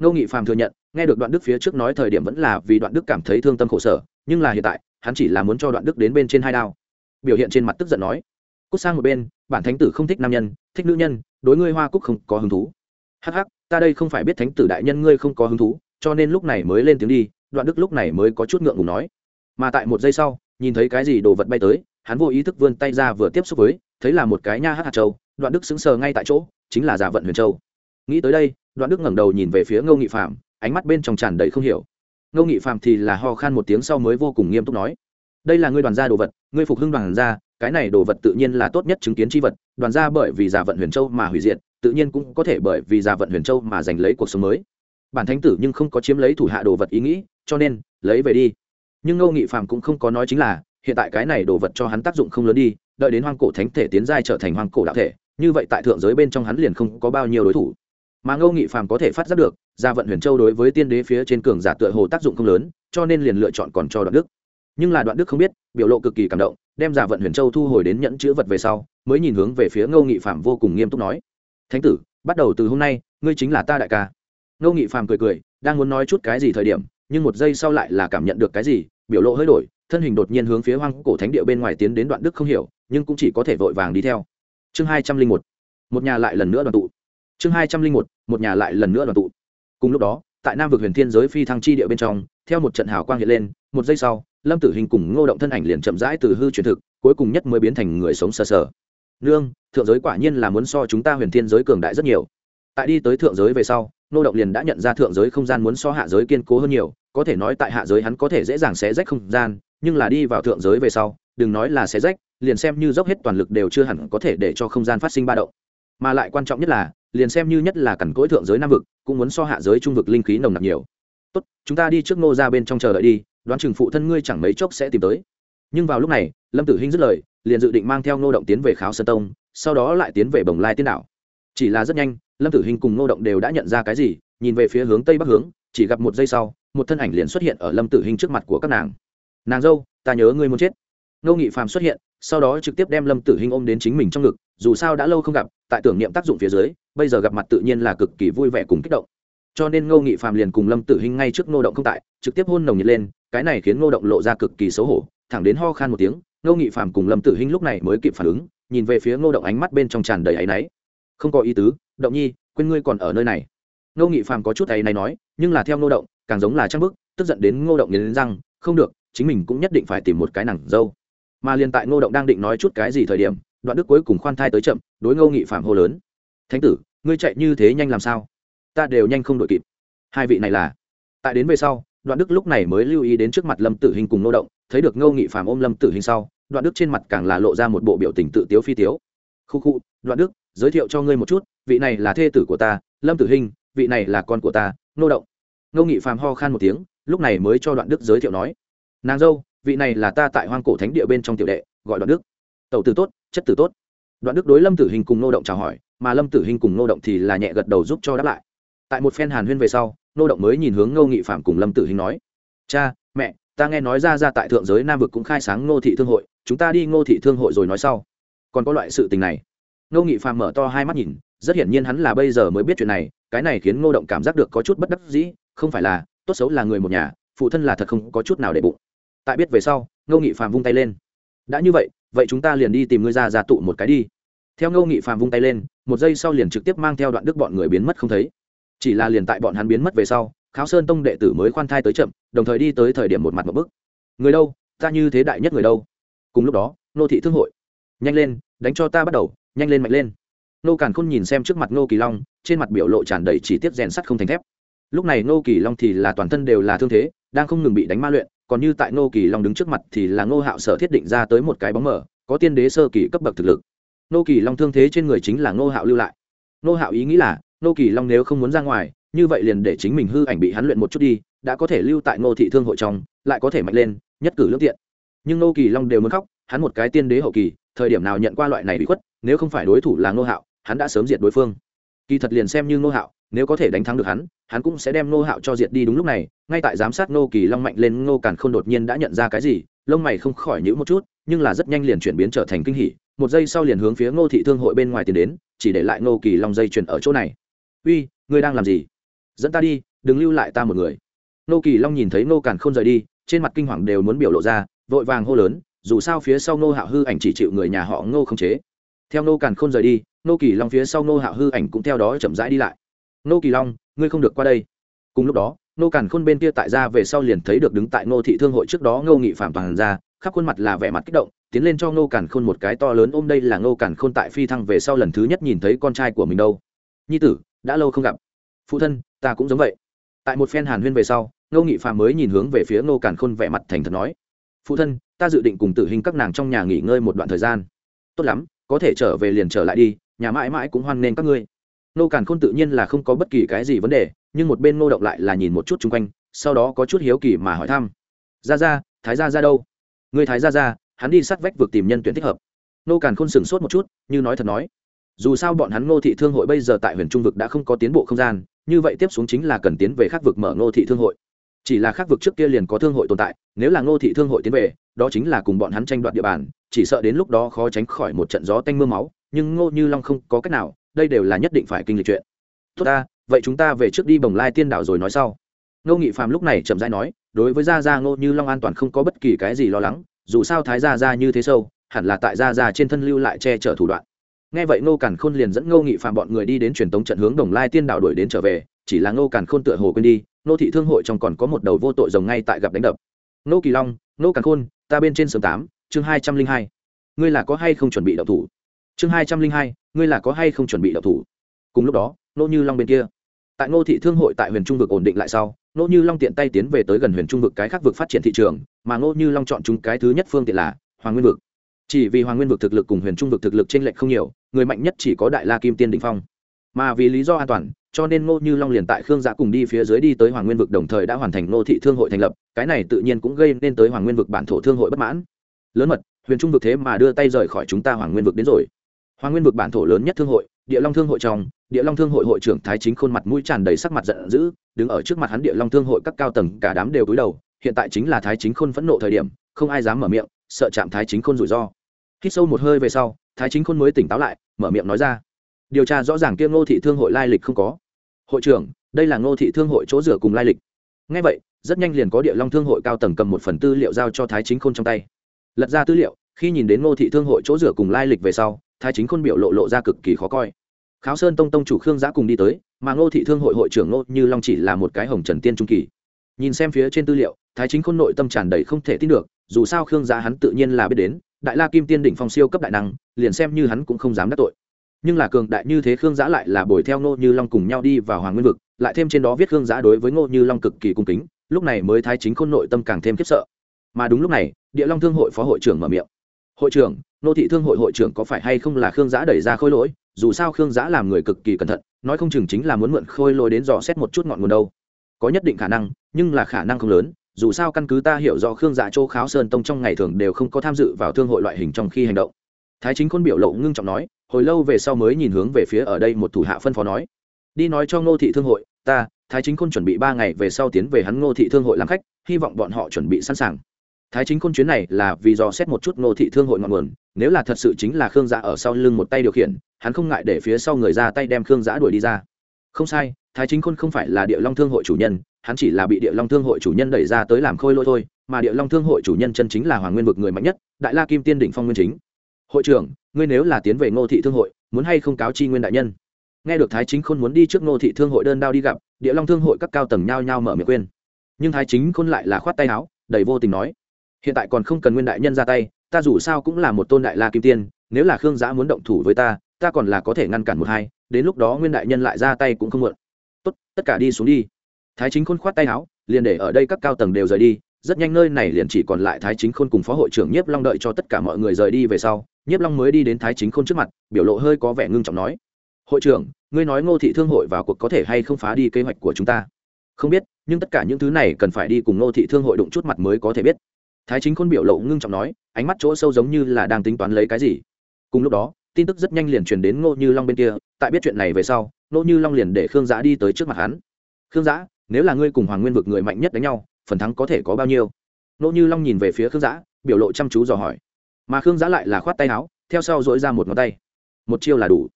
ngô nghị phàm thừa nhận, nghe được đoạn đức phía trước nói thời điểm vẫn là vì đoạn đức cảm thấy thương tâm khổ sở, nhưng là hiện tại, hắn chỉ là muốn cho đoạn đức đến bên trên hai đao. Biểu hiện trên mặt tức giận nói, cút sang một bên, bản thánh tử không thích nam nhân, thích nữ nhân, đối ngươi hoa cúc không có hứng thú. Hắc hắc, ta đây không phải biết thánh tử đại nhân ngươi không có hứng thú, cho nên lúc này mới lên tiếng đi. Đoạn đức lúc này mới có chút ngượng ngùng nói. Mà tại một giây sau, nhìn thấy cái gì đồ vật bay tới, hắn vô ý thức vươn tay ra vừa tiếp xúc với, thấy là một cái nha hát hạt châu, đoạn đức sững sờ ngay tại chỗ, chính là giả vận huyền châu nghĩ tới đây, đoạn đức ngẩng đầu nhìn về phía ngô nghị phạm ánh mắt bên trong tràn đầy không hiểu. Ngô nghị phạm thì là ho khan một tiếng sau mới vô cùng nghiêm túc nói, đây là ngươi đoàn gia đồ vật, ngươi phục hưng đoàn gia, cái này đồ vật tự nhiên là tốt nhất chứng kiến chi vật, đoàn gia bởi vì giả vận huyền châu mà hủy diệt, tự nhiên cũng có thể bởi vì giả vận huyền châu mà giành lấy cuộc sống mới. Bản thánh tử nhưng không có chiếm lấy thủ hạ đồ vật ý nghĩ, cho nên, lấy về đi. Nhưng ngô nghị phạm cũng không có nói chính là, hiện tại cái này đồ vật cho hắn tác dụng không lớn đi, đợi đến hoang cổ thánh thể tiến giai trở thành hoang cổ đạo thể, như vậy tại thượng giới bên trong hắn liền không có bao nhiêu đối thủ mà ngô nghị phàm có thể phát giác được, gia vận huyền châu đối với tiên đế phía trên cường giả tựa hồ tác dụng không lớn, cho nên liền lựa chọn còn cho đoạn đức. Nhưng là đoạn đức không biết, biểu lộ cực kỳ cảm động, đem giả vận huyền châu thu hồi đến nhẫn chữ vật về sau, mới nhìn hướng về phía ngô nghị phạm vô cùng nghiêm túc nói, thánh tử, bắt đầu từ hôm nay, ngươi chính là ta đại ca. Ngô nghị phạm cười cười, đang muốn nói chút cái gì thời điểm, nhưng một giây sau lại là cảm nhận được cái gì, biểu lộ hơi đổi, thân hình đột nhiên hướng phía hoang cổ thánh địa bên ngoài tiến đến đoạn đức không hiểu, nhưng cũng chỉ có thể vội vàng đi theo. Chương hai trăm linh một một nhà lại lần nữa đoàn tụ chương hai trăm linh một một nhà lại lần nữa đoàn tụ. Cùng lúc đó, tại nam vực huyền thiên giới phi thăng chi địa bên trong, theo một trận hào quang hiện lên, một giây sau, lâm tử hình cùng ngô động thân ảnh liền chậm rãi từ hư truyền thực, cuối cùng nhất mới biến thành người sống sờ sờ. Nương, thượng giới quả nhiên là muốn so chúng ta huyền thiên giới cường đại rất nhiều. Tại đi tới thượng giới về sau, ngô động liền đã nhận ra thượng giới không gian muốn so hạ giới kiên cố hơn nhiều, có thể nói tại hạ giới hắn có thể dễ dàng xé rách không gian, nhưng là đi vào thượng giới về sau, đừng nói là xé rách, liền xem như dốc hết toàn lực đều chưa hẳn có thể để cho không gian phát sinh ba động. Mà lại quan trọng nhất là liền xem như nhất là cằn cỗi thượng giới nam vực, cũng muốn so hạ giới trung vực linh khí nồng nặc nhiều. Tốt, chúng ta đi trước ngô ra bên trong chờ đợi đi, đoán chừng phụ thân ngươi chẳng mấy chốc sẽ tìm tới. Nhưng vào lúc này, lâm tử hinh dứt lời, liền dự định mang theo ngô động tiến về kháo sơn tông, sau đó lại tiến về bồng lai tiên đảo. Chỉ là rất nhanh, lâm tử hinh cùng ngô động đều đã nhận ra cái gì, nhìn về phía hướng tây bắc hướng, chỉ gặp một giây sau, một thân ảnh liền xuất hiện ở lâm tử hinh trước mặt của các nàng. Nàng dâu, ta nhớ ngươi muốn chết. Ngô nghị phàm xuất hiện sau đó trực tiếp đem lâm tử hinh ôm đến chính mình trong ngực, dù sao đã lâu không gặp, tại tưởng niệm tác dụng phía dưới, bây giờ gặp mặt tự nhiên là cực kỳ vui vẻ cùng kích động. Cho nên ngô nghị phàm liền cùng lâm tử hinh ngay trước ngô động không tại, trực tiếp hôn nồng nhiệt lên, cái này khiến ngô động lộ ra cực kỳ xấu hổ, thẳng đến ho khan một tiếng, ngô nghị phàm cùng lâm tử hinh lúc này mới kịp phản ứng, nhìn về phía ngô động ánh mắt bên trong tràn đầy áy náy. Không có ý tứ, động nhi, quên ngươi còn ở nơi này. Ngô nghị phàm có chút áy náy nói, nhưng là theo ngô động, càng giống là trang bức tức giận đến ngô động nghiến răng, không được, chính mình cũng nhất định phải tìm một cái nàng dâu mà liền tại ngô động đang định nói chút cái gì thời điểm, đoạn đức cuối cùng khoan thai tới chậm, đối ngô nghị phạm hô lớn. Thánh tử, ngươi chạy như thế nhanh làm sao? Ta đều nhanh không đội kịp. Hai vị này là. Tại đến về sau, đoạn đức lúc này mới lưu ý đến trước mặt lâm tử hình cùng ngô động, thấy được ngô nghị phạm ôm lâm tử hình sau, đoạn đức trên mặt càng là lộ ra một bộ biểu tình tự tiếu phi tiếu. Khu khu, đoạn đức, giới thiệu cho ngươi một chút, vị này là thê tử của ta, lâm tử hình, vị này là con của ta, ngô động. Ngô nghị phạm ho khan một tiếng, lúc này mới cho đoạn đức giới thiệu nói. Nàng dâu vị này là ta tại hoang cổ thánh địa bên trong tiểu đệ, gọi đoạn đức. Tẩu tử tốt, chất tử tốt. Đoạn đức đối lâm tử hình cùng nô động chào hỏi, mà lâm tử hình cùng nô động thì là nhẹ gật đầu giúp cho đáp lại. Tại một phen hàn huyên về sau nô động mới nhìn hướng ngô nghị phạm cùng lâm tử hình nói, cha, mẹ, ta nghe nói ra ra tại thượng giới nam vực cũng khai sáng ngô thị thương hội, chúng ta đi ngô thị thương hội rồi nói sau. Còn có loại sự tình này. Ngô nghị phạm mở to hai mắt nhìn, rất hiển nhiên hắn là bây giờ mới biết chuyện này, cái này khiến ngô động cảm giác được có chút bất đắc dĩ, không phải là, tốt xấu là người một nhà, phụ thân là thật không có chút nào để bụng tại biết về sau, ngô nghị phàm vung tay lên. Đã như vậy vậy chúng ta liền đi tìm ngươi ra ra tụ một cái đi. Theo ngô nghị phàm vung tay lên, một giây sau liền trực tiếp mang theo đoạn đức bọn người biến mất không thấy. Chỉ là liền tại bọn hắn biến mất về sau, kháo sơn tông đệ tử mới khoan thai tới chậm, đồng thời đi tới thời điểm một mặt một bức. Người đâu? Ta như thế đại nhất người đâu? Cùng lúc đó nô thị thương hội. Nhanh lên, đánh cho ta bắt đầu, nhanh lên mạnh lên. Nô càn khôn nhìn xem trước mặt nô kỳ long, trên mặt biểu lộ tràn đầy chỉ tiết rèn sắt không thành thép. Lúc này nô kỳ long thì là toàn thân đều là thương thế, đang không ngừng bị đánh ma luyện còn như tại nô kỳ long đứng trước mặt thì là nô hạo sở thiết định ra tới một cái bóng mở có tiên đế sơ kỳ cấp bậc thực lực. Nô kỳ long thương thế trên người chính là nô hạo lưu lại. Nô hạo ý nghĩ là nô kỳ long nếu không muốn ra ngoài, như vậy liền để chính mình hư ảnh bị hắn luyện một chút đi, đã có thể lưu tại nô thị thương hội trong, lại có thể mạnh lên, nhất cử lưỡng tiện. Nhưng nô kỳ long đều muốn khóc, hắn một cái tiên đế hậu kỳ, thời điểm nào nhận qua loại này bị khuất, nếu không phải đối thủ là nô hạo, hắn đã sớm diệt đối phương. Kỳ thật liền xem như nô hạo nếu có thể đánh thắng được hắn hắn cũng sẽ đem nô hạo cho diệt đi đúng lúc này, ngay tại giám sát nô kỳ long mạnh lên nô càn k h ô n đột nhiên đã nhận ra cái gì, lông mày không khỏi nhữ một chút, nhưng là rất nhanh liền chuyển biến trở thành kinh hỉ, một giây sau liền hướng phía ngô thị thương hội bên ngoài tiến đến, chỉ để lại nô kỳ long dây chuyển ở chỗ này. Uy, ngươi đang làm gì? Dẫn ta đi, đừng lưu lại ta một người. Nô kỳ long nhìn thấy nô càn không rời đi, trên mặt kinh hoàng đều muốn biểu lộ ra, vội vàng hô lớn, dù sao phía sau nô hạo hư ảnh chỉ chịu người nhà họ ngô không chế. Theo nô càn không rời đi nô kỳ long phía sau nô hạo hư ảnh cũng theo đó chậm rãi đi lại nô kỳ long, ngươi không được qua đây. Cùng lúc đó, nô càn khôn bên kia tại ra về sau liền thấy được đứng tại nô thị thương hội trước đó ngô nghị phạm toàn ra, khắp khuôn mặt là vẻ mặt kích động, tiến lên cho ngô Càn khôn một cái to lớn ôm đây là ngô Càn khôn tại phi thăng về sau lần thứ nhất nhìn thấy con trai của mình đâu. Nhi tử, đã lâu không gặp. Phụ thân, ta cũng giống vậy. Tại một phen hàn huyên về sau, ngô nghị phạm mới nhìn hướng về phía ngô Càn khôn vẻ mặt thành thật nói, phụ thân, ta dự định cùng tử hình các nàng trong nhà nghỉ ngơi một đoạn thời gian. Tốt lắm, có thể trở về liền trở lại đi, nhà mãi mãi cũng hoan nghênh các ngươi nô càn khôn tự nhiên là không có bất kỳ cái gì vấn đề, nhưng một bên nô động lại là nhìn một chút chung quanh, sau đó có chút hiếu kỳ mà hỏi thăm. Ra ra thái ra ra đâu? Người thái ra ra hắn đi sát vách vực tìm nhân tuyển thích hợp. Nô càn khôn sửng sốt một chút, như nói thật nói. Dù sao bọn hắn ngô thị thương hội bây giờ tại huyền trung vực đã không có tiến bộ không gian, như vậy tiếp xuống chính là cần tiến về khắc vực mở ngô thị thương hội. Chỉ là khắc vực trước kia liền có thương hội tồn tại, nếu là ngô thị thương hội tiến về, đó chính là cùng bọn hắn tranh đoạt địa bàn, chỉ sợ đến lúc đó khó tránh khỏi một trận gió tanh m ư a máu, nhưng ngô như long không có cách nào đây đều là nhất định phải kinh lịch chuyện. Tốt ta, vậy chúng ta về trước đi bồng lai tiên đảo rồi nói sau. Ngô nghị phàm lúc này chậm rãi nói, đối với gia gia ngô như long an toàn không có bất kỳ cái gì lo lắng, dù sao thái gia gia như thế sâu, hẳn là tại gia gia trên thân lưu lại che chở thủ đoạn. Nghe vậy ngô càn khôn liền dẫn ngô nghị phàm bọn người đi đến truyền tống trận hướng đồng lai tiên đảo đuổi đến trở về, chỉ là ngô càn khôn tựa hồ quên đi, Ngô thị thương hội trong còn có một đầu vô tội rồng ngay tại gặp đánh đập. Ngô kỳ long, Ngô càn khôn, ta bên trên sớm tám, chương hai trăm linh hai. Ngươi là có hay không chuẩn bị đậu thủ? Chương hai trăm linh hai, ngươi là có hay không chuẩn bị đậu thủ? Cùng lúc đó nô như long bên kia. Tại ngô thị thương hội tại huyền trung vực ổn định lại sau nô như long tiện tay tiến về tới gần huyền trung vực cái khác vực phát triển thị trường, mà ngô như long chọn chúng cái thứ nhất phương tiện là hoàng nguyên vực. Chỉ vì hoàng nguyên vực thực lực cùng huyền trung vực thực lực t r ê n lệch không nhiều, người mạnh nhất chỉ có đại la kim tiên đình phong. Mà vì lý do an toàn, cho nên ngô như long liền tại khương giã cùng đi phía dưới đi tới hoàng nguyên vực đồng thời đã hoàn thành ngô thị thương hội thành lập, cái này tự nhiên cũng gây nên tới hoàng nguyên vực bản thổ thương hội bất mãn. Lớn mật, huyền trung vực thế mà đưa tay rời khỏi chúng ta hoàng nguyên vực đến rồi hoàng nguyên vực bản thổ lớn nhất thương hội, địa long thương hội trong, địa long thương hội hội trưởng thái chính khuôn mặt mũi tràn đầy sắc mặt giận dữ, đứng ở trước mặt hắn địa long thương hội các cao tầng, cả đám đều cúi đầu, hiện tại chính là thái chính khôn phẫn nộ thời điểm, không ai dám mở miệng, sợ chạm thái chính khôn rủi ro. Hít sâu một hơi về sau, thái chính khôn mới tỉnh táo lại, mở miệng nói ra. Điều tra rõ ràng kia ngô thị thương hội lai lịch không có. Hội trưởng, đây là ngô thị thương hội chỗ rửa cùng lai lịch. Ngay vậy, rất nhanh liền có địa long thương hội cao tầng cầm một phần tư liệu giao cho thái chính khôn trong tay. Lật ra tư liệu khi nhìn đến ngô thị thương hội chỗ rửa cùng lai lịch về sau, thái chính khôn biểu lộ lộ ra cực kỳ khó coi. Kháo sơn tông tông chủ khương giã cùng đi tới, mà ngô thị thương hội hội trưởng ngô như long chỉ là một cái hồng trần tiên trung kỳ. Nhìn xem phía trên tư liệu, thái chính khôn nội tâm tràn đầy không thể tin được, dù sao khương giã hắn tự nhiên là biết đến, đại la kim tiên đỉnh phong siêu cấp đại năng, liền xem như hắn cũng không dám đắc tội. Nhưng là cường đại như thế khương giã lại là bồi theo ngô như long cùng nhau đi vào hoàng nguyên vực, lại thêm trên đó viết khương giã đối với ngô như long cực kỳ cung kính, lúc này mới thái chính khôn nội tâm càng thêm khiếp sợ. Mà đúng lúc này, địa long thương hội phó hội trưởng mở miệng hội trưởng, nô thị thương hội hội trưởng có phải hay không là khương giã đẩy ra khôi lỗi? Dù sao khương giã làm người cực kỳ cẩn thận, nói không chừng chính là muốn mượn khôi lỗi đến dò xét một chút ngọn nguồn đâu. Có nhất định khả năng, nhưng là khả năng không lớn, dù sao căn cứ ta hiểu rõ khương giã châu kháo sơn tông trong ngày thường đều không có tham dự vào thương hội loại hình trong khi hành động. Thái chính khôn biểu lộ ngưng trọng nói, hồi lâu về sau mới nhìn hướng về phía ở đây một thủ hạ phân phó nói. Đi nói cho ngô thị thương hội, ta, thái chính khôn chuẩn bị ba ngày về sau tiến về hắn ngô thị thương hội làm khách, hy vọng bọn họ chuẩn bị sẵn sàng thái chính khôn chuyến này là vì dò xét một chút ngô thị thương hội ngọn nguồn, nếu là thật sự chính là khương giã ở sau lưng một tay điều khiển, hắn không ngại để phía sau người ra tay đem khương giã đuổi đi ra. Không sai, thái chính khôn không phải là địa long thương hội chủ nhân, hắn chỉ là bị địa long thương hội chủ nhân đẩy ra tới làm khôi lỗi thôi, mà địa long thương hội chủ nhân chân chính là hoàng nguyên vực người mạnh nhất, đại la kim tiên đỉnh phong nguyên chính. Hội trưởng, ngươi nếu là tiến về ngô thị thương hội, muốn hay không cáo chi nguyên đại nhân? Nghe được thái chính khôn muốn đi trước ngô thị thương hội đơn đao đi gặp, địa long thương hội các cao tầng nhao nhao mở miệng quên nhưng thái chính khôn lại là khoát tay áo, đầy vô tình nói hiện tại còn không cần nguyên đại nhân ra tay, ta dù sao cũng là một tôn đại la kim tiên, nếu là khương giã muốn động thủ với ta ta còn là có thể ngăn cản một hai, đến lúc đó nguyên đại nhân lại ra tay cũng không mượn tốt, tất cả đi xuống đi. Thái chính khôn khoát tay áo, liền để ở đây các cao tầng đều rời đi. Rất nhanh nơi này liền chỉ còn lại thái chính khôn cùng phó hội trưởng nhiếp long đợi cho tất cả mọi người rời đi về sau, nhiếp long mới đi đến thái chính khôn trước mặt, biểu lộ hơi có vẻ ngưng trọng nói, hội trưởng, ngươi nói ngô thị thương hội vào cuộc có thể hay không phá đi kế hoạch của chúng ta? Không biết, nhưng tất cả những thứ này cần phải đi cùng ngô thị thương hội đụng chút mặt mới có thể biết thái chính khôn biểu lộ ngưng trọng nói, ánh mắt chỗ sâu giống như là đang tính toán lấy cái gì. Cùng lúc đó, tin tức rất nhanh liền truyền đến ngô như long bên kia, tại biết chuyện này về sau, ngô như long liền để khương giã đi tới trước mặt hắn. Khương giã, nếu là ngươi cùng hoàng nguyên vực người mạnh nhất đánh nhau, phần thắng có thể có bao nhiêu? Ngô như long nhìn về phía khương giã, biểu lộ chăm chú dò hỏi. Mà khương giã lại là khoát tay áo, theo sau dỗi ra một ngón tay. Một chiêu là đủ.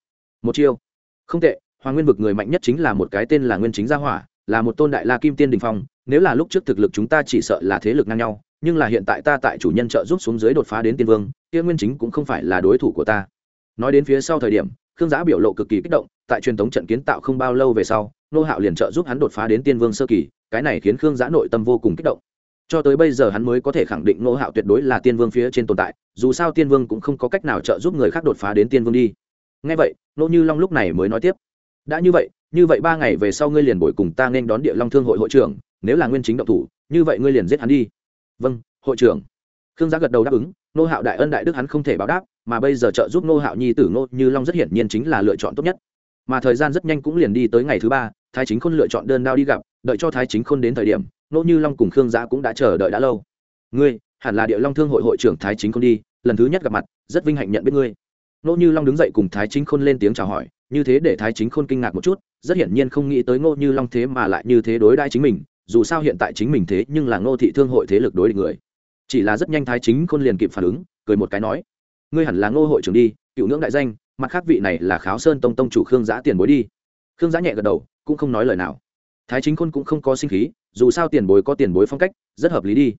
Một chiêu? Không tệ, hoàng nguyên vực người mạnh nhất chính là một cái tên là nguyên chính gia hỏa, là một tôn đại la kim tiên đình phong, nếu là lúc trước thực lực chúng ta chỉ sợ là thế lực ngang nhau nhưng là hiện tại ta tại chủ nhân trợ giúp xuống dưới đột phá đến tiên vương, kia nguyên chính cũng không phải là đối thủ của ta. Nói đến phía sau thời điểm, khương giã biểu lộ cực kỳ kích động, tại truyền thống trận kiến tạo không bao lâu về sau, nô hạo liền trợ giúp hắn đột phá đến tiên vương sơ kỳ, cái này khiến khương giã nội tâm vô cùng kích động. Cho tới bây giờ hắn mới có thể khẳng định Nô hạo tuyệt đối là tiên vương phía trên tồn tại, dù sao tiên vương cũng không có cách nào trợ giúp người khác đột phá đến tiên vương đi. Ngay vậy, nô như long lúc này mới nói tiếp. Đã như vậy như vậy ba ngày về sau ngươi liền bồi cùng ta nên đón địa long thương hội hội trưởng, nếu là nguyên chính động thủ, như vậy ngươi liền giết hắn đi vâng hội trưởng. Khương giá gật đầu đáp ứng nô hạo đại ân đại đức hắn không thể báo đáp, mà bây giờ trợ giúp nô hạo nhi tử nô như long rất hiển nhiên chính là lựa chọn tốt nhất. Mà thời gian rất nhanh cũng liền đi tới ngày thứ ba, thái chính khôn lựa chọn đơn đao đi gặp, đợi cho thái chính khôn đến thời điểm nô như long cùng khương giá cũng đã chờ đợi đã lâu. Ngươi, hẳn là địa long thương hội hội trưởng thái chính khôn đi, lần thứ nhất gặp mặt, rất vinh hạnh nhận biết ngươi. Nô như long đứng dậy cùng thái chính khôn lên tiếng chào hỏi, như thế để thái chính khôn kinh ngạc một chút, rất hiển nhiên không nghĩ tới ngô như long thế mà lại như thế đối đãi chính mình dù sao hiện tại chính mình thế nhưng là ngô thị thương hội thế lực đối địch người. Chỉ là rất nhanh thái chính khôn liền kịp phản ứng, cười một cái nói, ngươi hẳn là ngô hội trưởng đi, cựu ngưỡng đại danh, mặt khác vị này là kháo sơn tông tông chủ khương giã tiền bối đi. Khương giã nhẹ gật đầu, cũng không nói lời nào. Thái chính khôn cũng không có sinh khí, dù sao tiền bối có tiền bối phong cách, rất hợp lý đi.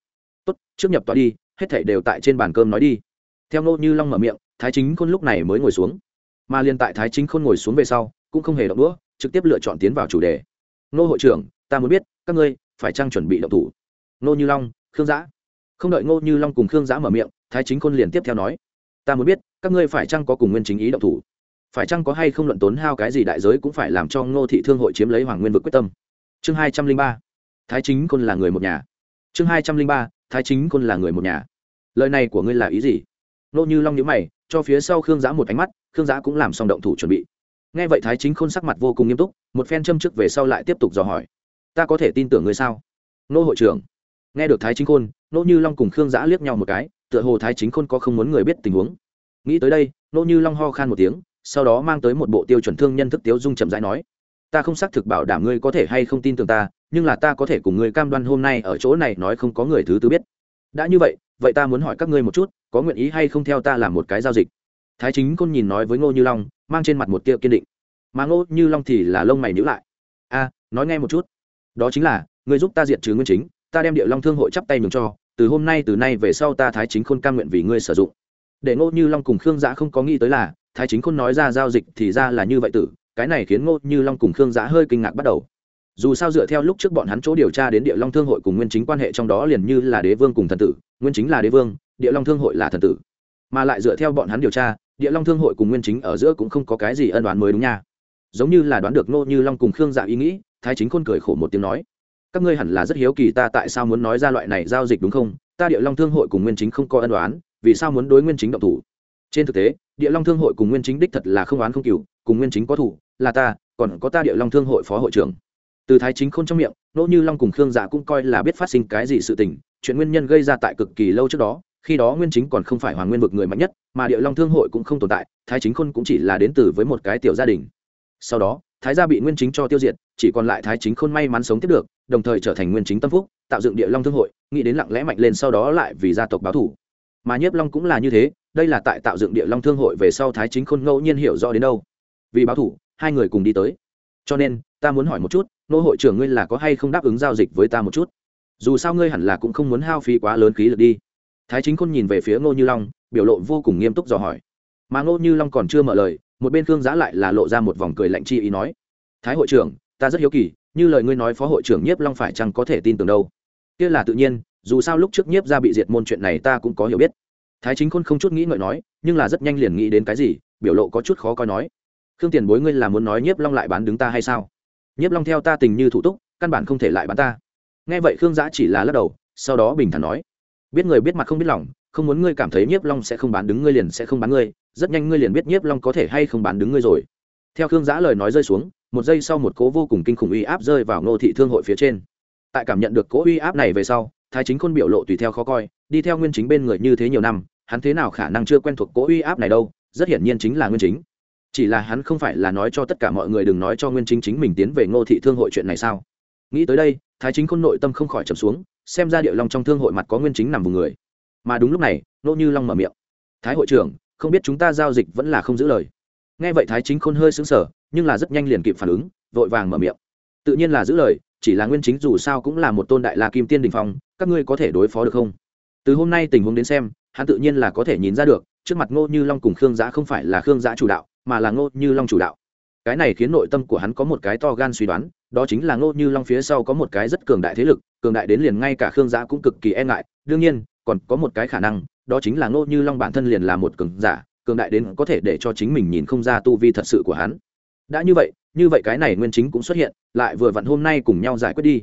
Tốt, trước nhập tọa đi, hết thảy đều tại trên bàn cơm nói đi. Theo ngô như long mở miệng, thái chính khôn lúc này mới ngồi xuống. Mà liền tại thái chính khôn ngồi xuống về sau, cũng không hề động đũa, trực tiếp lựa chọn tiến vào chủ đề. Ngô hội trưởng, ta muốn biết các ngươi phải trang chuẩn bị động thủ? Ngô như long, khương giã. Không đợi ngô như long cùng khương giã mở miệng, thái chính khôn liền tiếp theo nói, ta muốn biết, các ngươi phải chăng có cùng nguyên chính ý động thủ? Phải chăng có hay không luận tốn hao cái gì đại giới cũng phải làm cho ngô thị thương hội chiếm lấy hoàng nguyên vực quyết tâm? Chương hai trăm linh ba, thái chính khôn là người một nhà. Chương hai trăm linh ba, thái chính khôn là người một nhà. Lời này của ngươi là ý gì? Ngô như long nhữ mày, cho phía sau khương giã một ánh mắt, khương giã cũng làm xong động thủ chuẩn bị. Nghe vậy thái chính khôn sắc mặt vô cùng nghiêm túc, một phen châm chức về sau lại tiếp tục dò hỏi ta có thể tin tưởng ngươi sao? Nô hội trưởng. Nghe được thái chính khôn, nô như long cùng khương giã liếc nhau một cái, tựa hồ thái chính khôn có không muốn người biết tình huống. Nghĩ tới đây, nô như long ho khan một tiếng, sau đó mang tới một bộ tiêu chuẩn thương nhân thức tiếu dung chậm rãi nói, ta không xác thực bảo đảm ngươi có thể hay không tin tưởng ta, nhưng là ta có thể cùng ngươi cam đoan hôm nay ở chỗ này nói không có người thứ tư biết. Đã như vậy vậy ta muốn hỏi các ngươi một chút, có nguyện ý hay không theo ta làm một cái giao dịch? Thái chính côn nhìn nói với ngô như long, mang trên mặt một tiệu kiên định. Mà ngô như long thì là lông mày nhữ lại. A, nói nghe một chút đó chính là, ngươi giúp ta diệt trừ nguyên chính, ta đem địa long thương hội chắp tay nhường cho, từ hôm nay, từ nay về sau ta thái chính khôn cam nguyện vì ngươi sử dụng. Để ngô như long cùng khương giã không có nghĩ tới là, thái chính khôn nói ra giao dịch thì ra là như vậy tử, cái này khiến ngô như long cùng khương giã hơi kinh ngạc bắt đầu. Dù sao dựa theo lúc trước bọn hắn chỗ điều tra đến địa long thương hội cùng nguyên chính quan hệ trong đó liền như là đế vương cùng thần tử, nguyên chính là đế vương, địa long thương hội là thần tử. Mà lại dựa theo bọn hắn điều tra, địa long thương hội cùng nguyên chính ở giữa cũng không có cái gì ân đoán mới đúng nha. Giống như là đoán được ngô như long cùng khương dạ ý nghĩ thái chính khôn cười khổ một tiếng nói, các ngươi hẳn là rất hiếu kỳ ta tại sao muốn nói ra loại này giao dịch đúng không? Ta địa long thương hội cùng nguyên chính không có ân đoán vì sao muốn đối nguyên chính động thủ? Trên thực tế, địa long thương hội cùng nguyên chính đích thật là không oán không cừu, cùng nguyên chính có thủ, là ta, còn có ta địa long thương hội phó hội trưởng. Từ thái chính khôn trong miệng, nỗ như long cùng khương dạ cũng coi là biết phát sinh cái gì sự tình, chuyện nguyên nhân gây ra tại cực kỳ lâu trước đó, khi đó nguyên chính còn không phải hoàng nguyên vực người mạnh nhất, mà địa long thương hội cũng không tồn tại, thái chính khôn cũng chỉ là đến từ với một cái tiểu gia đình. Sau đó thái gia bị nguyên chính cho tiêu diệt, chỉ còn lại thái chính khôn may mắn sống tiếp được, đồng thời trở thành nguyên chính tâm phúc, tạo dựng địa long thương hội, nghĩ đến lặng lẽ mạnh lên sau đó lại vì gia tộc báo thủ. Mà nhiếp long cũng là như thế, đây là tại tạo dựng địa long thương hội về sau thái chính khôn ngẫu nhiên hiểu rõ đến đâu. Vì báo thủ, hai người cùng đi tới. Cho nên, ta muốn hỏi một chút, nô hội trưởng ngươi là có hay không đáp ứng giao dịch với ta một chút? Dù sao ngươi hẳn là cũng không muốn hao phí quá lớn khí lực đi. Thái chính khôn nhìn về phía ngô như long, biểu lộ vô cùng nghiêm túc dò hỏi. Mà ngô như long còn chưa mở lời một bên khương giá lại là lộ ra một vòng cười lạnh chi ý nói, thái hội trưởng, ta rất hiếu kỳ, như lời ngươi nói phó hội trưởng nhiếp long phải chăng có thể tin tưởng đâu? Kia là tự nhiên, dù sao lúc trước nhiếp ra bị diệt môn chuyện này ta cũng có hiểu biết. Thái chính khôn không chút nghĩ ngợi nói, nhưng là rất nhanh liền nghĩ đến cái gì, biểu lộ có chút khó coi nói, khương tiền bối ngươi là muốn nói nhiếp long lại bán đứng ta hay sao? Nhiếp long theo ta tình như thủ túc, căn bản không thể lại bán ta. Nghe vậy khương giã chỉ là lắc đầu, sau đó bình thản nói biết người biết mặt không biết lòng, không muốn ngươi cảm thấy nhiếp long sẽ không bán đứng ngươi liền sẽ không bán ngươi, rất nhanh ngươi liền biết nhiếp long có thể hay không bán đứng ngươi rồi. Theo khương giã lời nói rơi xuống, một giây sau một cố vô cùng kinh khủng uy áp rơi vào ngô thị thương hội phía trên. Tại cảm nhận được cố uy áp này về sau, thái chính khôn biểu lộ tùy theo khó coi, đi theo nguyên chính bên người như thế nhiều năm, hắn thế nào khả năng chưa quen thuộc cố uy áp này đâu, rất hiển nhiên chính là nguyên chính. Chỉ là hắn không phải là nói cho tất cả mọi người đừng nói cho nguyên chính chính mình tiến về ngô thị thương hội chuyện này sao. Nghĩ tới đây, thái chính khôn nội tâm không khỏi trầm xuống xem ra địa long trong thương hội mặt có nguyên chính nằm vùng người. Mà đúng lúc này nỗ như long mở miệng. Thái hội trưởng, không biết chúng ta giao dịch vẫn là không giữ lời. Nghe vậy thái chính khôn hơi xứng sở nhưng là rất nhanh liền kịp phản ứng, vội vàng mở miệng. Tự nhiên là giữ lời, chỉ là nguyên chính dù sao cũng là một tôn đại la kim tiên đình phong, các ngươi có thể đối phó được không? Từ hôm nay tình huống đến xem, hắn tự nhiên là có thể nhìn ra được, trước mặt ngô như long cùng khương giã không phải là khương giã chủ đạo, mà là ngô như long chủ đạo cái này khiến nội tâm của hắn có một cái to gan suy đoán, đó chính là ngô như long phía sau có một cái rất cường đại thế lực, cường đại đến liền ngay cả khương giã cũng cực kỳ e ngại. Đương nhiên, còn có một cái khả năng, đó chính là ngô như long bản thân liền là một cường giả, cường đại đến có thể để cho chính mình nhìn không ra tu vi thật sự của hắn. Đã như vậy như vậy cái này nguyên chính cũng xuất hiện, lại vừa vặn hôm nay cùng nhau giải quyết đi.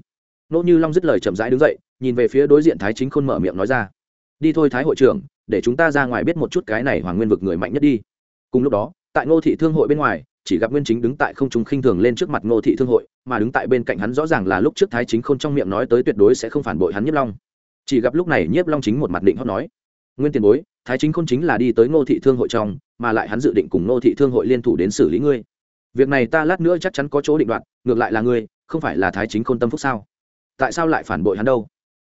Ngô như long dứt lời chậm rãi đứng dậy, nhìn về phía đối diện thái chính khôn mở miệng nói ra, đi thôi thái hội trưởng, để chúng ta ra ngoài biết một chút cái này hoàng nguyên vực người mạnh nhất đi. Cùng lúc đó, tại ngô thị thương hội bên ngoài chỉ gặp nguyên chính đứng tại không trung khinh thường lên trước mặt ngô thị thương hội, mà đứng tại bên cạnh hắn rõ ràng là lúc trước thái chính khôn trong miệng nói tới tuyệt đối sẽ không phản bội hắn nhiếp long. Chỉ gặp lúc này nhiếp long chính một mặt định hót nói, nguyên tiền bối, thái chính khôn chính là đi tới ngô thị thương hội trong, mà lại hắn dự định cùng ngô thị thương hội liên thủ đến xử lý ngươi. Việc này ta lát nữa chắc chắn có chỗ định đoạt, ngược lại là ngươi, không phải là thái chính khôn tâm phúc sao? Tại sao lại phản bội hắn đâu?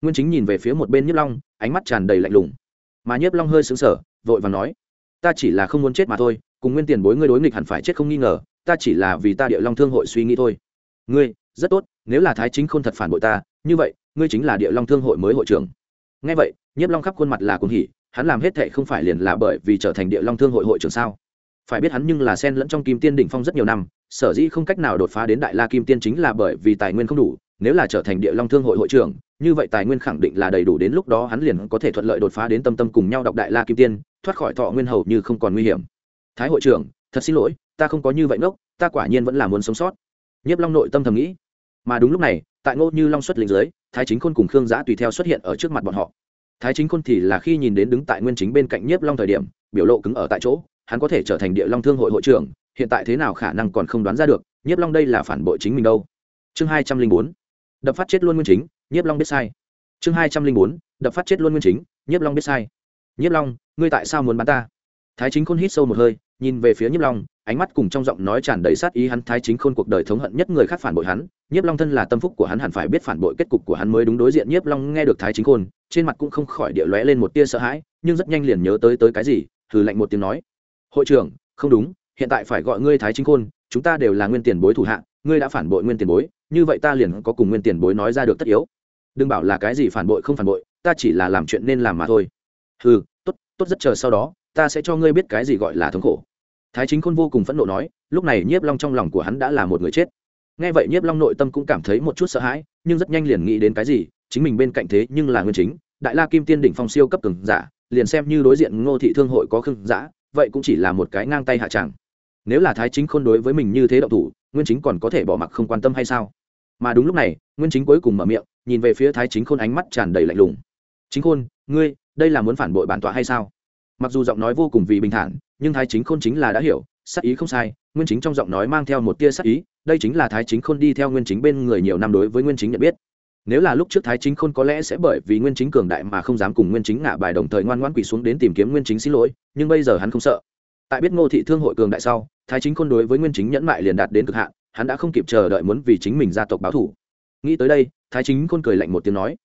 Nguyên chính nhìn về phía một bên nhiếp long, ánh mắt tràn đầy lạnh lùng. Mà nhiếp long hơi xứng sở vội và nói, ta chỉ là không muốn chết mà thôi cùng nguyên tiền bối ngươi đối nghịch hẳn phải chết không nghi ngờ, ta chỉ là vì ta địa long thương hội suy nghĩ thôi. Ngươi, rất tốt, nếu là thái chính không thật phản bội ta, như vậy, ngươi chính là địa long thương hội mới hội trưởng. Ngay vậy, nhiếp long khắp khuôn mặt là cuồng hỉ, hắn làm hết thệ không phải liền là bởi vì trở thành địa long thương hội hội trưởng sao? Phải biết hắn nhưng là sen lẫn trong kim tiên đỉnh phong rất nhiều năm, sở dĩ không cách nào đột phá đến đại la kim tiên chính là bởi vì tài nguyên không đủ, nếu là trở thành địa long thương hội hội trưởng, như vậy tài nguyên khẳng định là đầy đủ đến lúc đó hắn liền có thể thuận lợi đột phá đến tâm tâm cùng nhau đọc đại la kim tiên, thoát khỏi thọ nguyên hầu như không còn nguy hiểm thái hội trưởng, thật xin lỗi, ta không có như vậy ngốc, ta quả nhiên vẫn là muốn sống sót. Nhiếp long nội tâm thầm nghĩ. Mà đúng lúc này, tại ngô như long xuất lĩnh giới thái chính khôn cùng khương giã tùy theo xuất hiện ở trước mặt bọn họ. Thái chính khôn thì là khi nhìn đến đứng tại nguyên chính bên cạnh nhiếp long thời điểm, biểu lộ cứng ở tại chỗ, hắn có thể trở thành địa long thương hội hội trưởng, hiện tại thế nào khả năng còn không đoán ra được, nhiếp long đây là phản bội chính mình đâu. Chương hai trăm linh bốn, đập phát chết luôn nguyên chính, nhiếp long biết sai. Chương hai trăm linh bốn, đập phát chết luôn nguyên chính, nhiếp long biết sai. Nhiếp long, ngươi tại sao muốn bắn ta? Thái chính khôn hít sâu một hơi nhìn về phía nhiếp long, ánh mắt cùng trong giọng nói tràn đầy sát ý hắn thái chính khôn cuộc đời thống hận nhất người khác phản bội hắn. Nhiếp long thân là tâm phúc của hắn, hẳn phải biết phản bội kết cục của hắn mới đúng đối diện nhiếp long nghe được thái chính khôn, trên mặt cũng không khỏi địa lóe lên một tia sợ hãi, nhưng rất nhanh liền nhớ tới tới cái gì thử lạnh một tiếng nói. Hội trưởng, không đúng, hiện tại phải gọi ngươi thái chính khôn, chúng ta đều là nguyên tiền bối thủ hạ, ngươi đã phản bội nguyên tiền bối, như vậy ta liền có cùng nguyên tiền bối nói ra được tất yếu. Đừng bảo là cái gì phản bội không phản bội, ta chỉ là làm chuyện nên làm mà thôi. Ừ tốt rất chờ sau đó, ta sẽ cho ngươi biết cái gì gọi là thống khổ. Thái chính khôn vô cùng phẫn nộ nói, lúc này nhiếp long trong lòng của hắn đã là một người chết. Nghe vậy nhiếp long nội tâm cũng cảm thấy một chút sợ hãi, nhưng rất nhanh liền nghĩ đến cái gì, chính mình bên cạnh thế nhưng là nguyên chính, đại la kim tiên đỉnh phong siêu cấp cường giả, liền xem như đối diện ngô thị thương hội có khương giả vậy cũng chỉ là một cái ngang tay hạ tràng nếu là thái chính khôn đối với mình như thế động thủ, nguyên chính còn có thể bỏ mặc không quan tâm hay sao? Mà đúng lúc này, nguyên chính cuối cùng mở miệng, nhìn về phía thái chính khôn ánh mắt tràn đầy lạnh lùng. Chính khôn, ngươi đây là muốn phản bội bản tọa hay sao? Mặc dù giọng nói vô cùng vì bình thản, nhưng thái chính khôn chính là đã hiểu, sắc ý không sai, nguyên chính trong giọng nói mang theo một tia sắc ý, đây chính là thái chính khôn đi theo nguyên chính bên người nhiều năm đối với nguyên chính nhận biết. Nếu là lúc trước thái chính khôn có lẽ sẽ bởi vì nguyên chính cường đại mà không dám cùng nguyên chính ngạ bài đồng thời ngoan ngoãn quỳ xuống đến tìm kiếm nguyên chính xin lỗi, nhưng bây giờ hắn không sợ. Tại biết ngô thị thương hội cường đại sau, thái chính khôn đối với nguyên chính nhẫn mại liền đạt đến cực hạn, hắn đã không kịp chờ đợi muốn vì chính mình gia tộc báo thủ nghĩ tới đây, thái chính khôn cười lạnh một tiếng nói,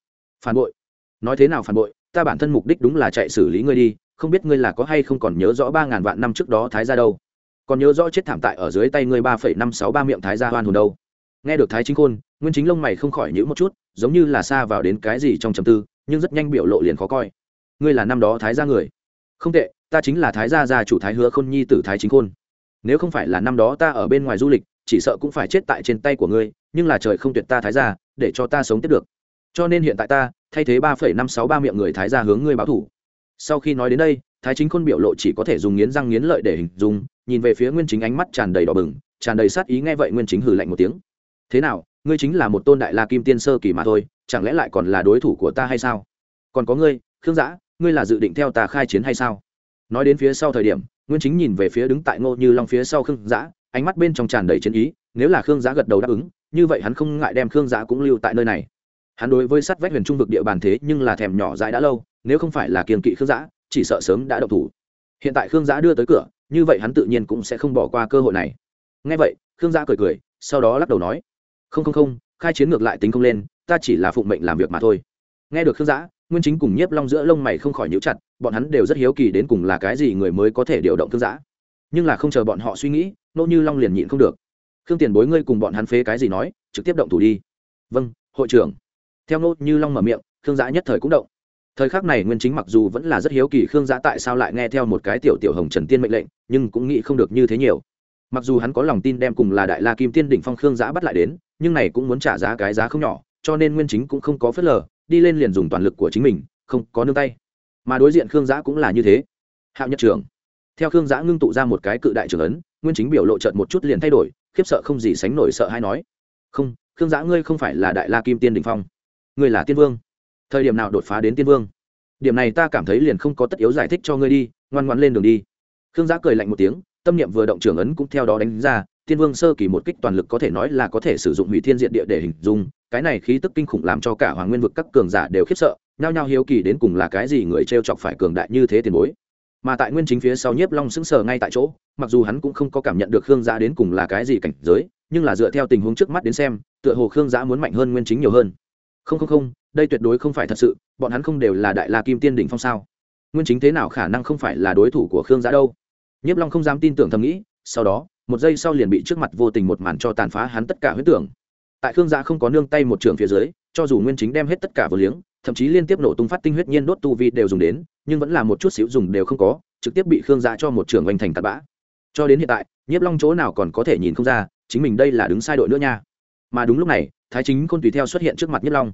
phản bội. Nói thế nào phản bội? Ta bản thân mục đích đúng là chạy xử lý ngươi đi, không biết ngươi là có hay không còn nhớ rõ ba ngàn vạn năm trước đó thái ra đâu. Còn nhớ rõ chết thảm tại ở dưới tay ngươi ba phẩy năm sáu ba miệng thái ra hoan hồn đâu. Nghe được thái chính khôn, nguyên chính lông mày không khỏi nhữ một chút, giống như là xa vào đến cái gì trong trầm tư, nhưng rất nhanh biểu lộ liền khó coi. Ngươi là năm đó thái ra người. Không tệ, ta chính là thái gia gia chủ thái hứa khôn nhi tử thái chính khôn. Nếu không phải là năm đó ta ở bên ngoài du lịch, chỉ sợ cũng phải chết tại trên tay của ngươi, nhưng là trời không tuyệt ta thái gia, để cho ta sống tiếp được. Cho nên hiện tại ta thay thế ba phẩy năm sáu ba miệng người thái gia hướng ngươi báo thủ. Sau khi nói đến đây, thái chính khôn biểu lộ chỉ có thể dùng nghiến răng nghiến lợi để hình dung, nhìn về phía nguyên chính ánh mắt tràn đầy đỏ bừng, tràn đầy sát ý nghe vậy nguyên chính hừ lạnh một tiếng. Thế nào, ngươi chính là một tôn đại la kim tiên sơ kỳ mà thôi, chẳng lẽ lại còn là đối thủ của ta hay sao? Còn có ngươi, khương giã, ngươi là dự định theo ta khai chiến hay sao? Nói đến phía sau thời điểm, nguyên chính nhìn về phía đứng tại ngô như long phía sau khương giã, ánh mắt bên trong tràn đầy chiến ý, nếu là khương giã gật đầu đáp ứng, như vậy hắn không ngại đem khương giã cũng lưu tại nơi này hắn đối với sắt vách huyền trung vực địa bàn thế nhưng là thèm nhỏ dãi đã lâu, nếu không phải là kiềm kỵ khương giã, chỉ sợ sớm đã động thủ. Hiện tại khương giã đưa tới cửa, như vậy hắn tự nhiên cũng sẽ không bỏ qua cơ hội này. Ngay vậy, khương giã cười cười, sau đó lắc đầu nói, không không không, khai chiến ngược lại tính không lên, ta chỉ là phụng mệnh làm việc mà thôi. Nghe được khương giã, nguyên chính cùng nhiếp long giữa lông mày không khỏi nhíu chặt, bọn hắn đều rất hiếu kỳ đến cùng là cái gì người mới có thể điều động khương giã. Nhưng là không chờ bọn họ suy nghĩ, nô như long liền nhịn không được. Khương tiền bối, ngươi cùng bọn hắn phế cái gì nói, trực tiếp động thủ đi. Vâng hội trưởng theo nô như long mở miệng, khương giã nhất thời cũng động. Thời khắc này nguyên chính mặc dù vẫn là rất hiếu kỳ khương giã tại sao lại nghe theo một cái tiểu tiểu hồng trần tiên mệnh lệnh, nhưng cũng nghĩ không được như thế nhiều. Mặc dù hắn có lòng tin đem cùng là đại la kim tiên đỉnh phong khương giã bắt lại đến, nhưng này cũng muốn trả giá cái giá không nhỏ, cho nên nguyên chính cũng không có phớt lờ, đi lên liền dùng toàn lực của chính mình, không có nương tay. Mà đối diện khương giã cũng là như thế. Hạo nhất trưởng. Theo khương giã ngưng tụ ra một cái cự đại trưởng ấn, nguyên chính biểu lộ trợt một chút liền thay đổi, khiếp sợ không gì sánh nổi sợ hay nói, không, khương giã ngươi không phải là đại la kim tiên đình phong ngươi là tiên vương. Thời điểm nào đột phá đến tiên vương? Điểm này ta cảm thấy liền không có tất yếu giải thích cho ngươi đi, ngoan ngoan lên đường đi. Khương giã cười lạnh một tiếng, tâm niệm vừa động trưởng ấn cũng theo đó đánh ra, tiên vương sơ kỳ một kích toàn lực có thể nói là có thể sử dụng hủy thiên diện địa để hình dung, cái này khí tức kinh khủng làm cho cả hoàng nguyên vực các cường giả đều khiếp sợ, nhao nhao hiếu kỳ đến cùng là cái gì người t r e o chọc phải cường đại như thế tiền bối. Mà tại nguyên chính phía sau nhiếp long sững sờ ngay tại chỗ, mặc dù hắn cũng không có cảm nhận được khương giã đến cùng là cái gì cảnh giới, nhưng là dựa theo tình huống trước mắt đến xem, tựa hồ khương giã muốn mạnh hơn nguyên chính nhiều hơn không không không, đây tuyệt đối không phải thật sự, bọn hắn không đều là đại la kim tiên đỉnh phong sao? Nguyên chính thế nào khả năng không phải là đối thủ của khương giã đâu? Nhiếp long không dám tin tưởng thầm nghĩ, sau đó, một giây sau liền bị trước mặt vô tình một màn cho tàn phá hắn tất cả huyết tưởng. Tại khương giã không có nương tay một trường phía dưới, cho dù nguyên chính đem hết tất cả vừa liếng, thậm chí liên tiếp nổ tung phát tinh huyết nhiên đốt tu vi đều dùng đến, nhưng vẫn là một chút xíu dùng đều không có, trực tiếp bị khương giã cho một trường hoành thành tạt bã. Cho đến hiện tại, nhiếp long chỗ nào còn có thể nhìn không ra, chính mình đây là đứng sai đội nữa nha. Mà đúng lúc này thái chính khôn tùy theo xuất hiện trước mặt nhiếp long.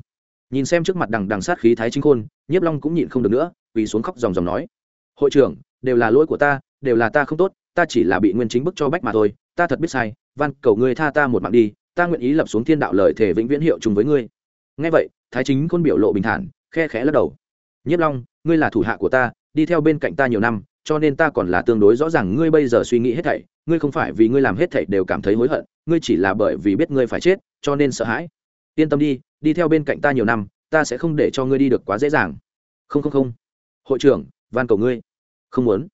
Nhìn xem trước mặt đằng đằng sát khí thái chính khôn, nhiếp long cũng nhịn không được nữa vì xuống khóc dòng dòng nói, hội trưởng, đều là lỗi của ta, đều là ta không tốt, ta chỉ là bị nguyên chính bức cho bách mà thôi, ta thật biết sai, van, cầu ngươi tha ta một mạng đi, ta nguyện ý lập xuống thiên đạo lời thể vĩnh viễn hiệu chung với ngươi. Ngay vậy, thái chính khôn biểu lộ bình thản, khe khẽ lắc đầu. Nhiếp long, ngươi là thủ hạ của ta, đi theo bên cạnh ta nhiều năm cho nên ta còn là tương đối rõ ràng ngươi bây giờ suy nghĩ hết thảy, ngươi không phải vì ngươi làm hết thảy đều cảm thấy hối hận, ngươi chỉ là bởi vì biết ngươi phải chết, cho nên sợ hãi. Yên tâm đi đi theo bên cạnh ta nhiều năm, ta sẽ không để cho ngươi đi được quá dễ dàng. Không không không. Hội trưởng, van cầu ngươi. Không muốn.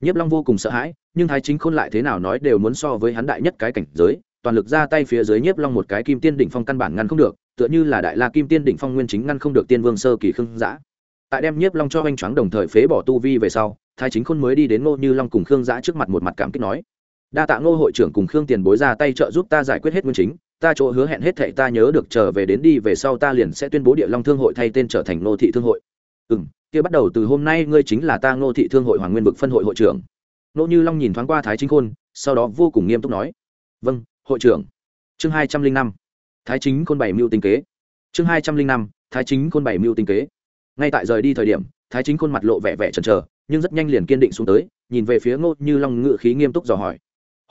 Nhiếp long vô cùng sợ hãi, nhưng thái chính khôn lại thế nào nói đều muốn so với hắn đại nhất cái cảnh giới, toàn lực ra tay phía dưới nhiếp long một cái kim tiên đỉnh phong căn bản ngăn không được, tựa như là đại la kim tiên đỉnh phong nguyên chính ngăn không được tiên vương sơ kỳ khương giã tại đem nhiếp long cho anh choáng đồng thời phế bỏ tu vi về sau, thái chính khôn mới đi đến ngô như long cùng khương giã trước mặt một mặt cảm kích nói, đa tạ ngô hội trưởng cùng khương tiền bối ra tay trợ giúp ta giải quyết hết nguyên chính, ta chỗ hứa hẹn hết thệ ta nhớ được trở về đến đi về sau ta liền sẽ tuyên bố địa long thương hội thay tên trở thành ngô thị thương hội. Ừ m kia bắt đầu từ hôm nay ngươi chính là ta ngô thị thương hội hoàng nguyên vực phân hội hội trưởng. Ngô như long nhìn thoáng qua thái chính khôn, sau đó vô cùng nghiêm túc nói vâng hội trưởng. Chương hai trăm linh năm, thái chính khôn bảy mưu tinh kế. Chương hai trăm linh năm, thái chính khôn bảy mưu tinh kế ngay tại rời đi thời điểm, thái chính khuôn mặt lộ vẻ vẻ chần chờ, nhưng rất nhanh liền kiên định xuống tới, nhìn về phía ngô như long ngự khí nghiêm túc dò hỏi.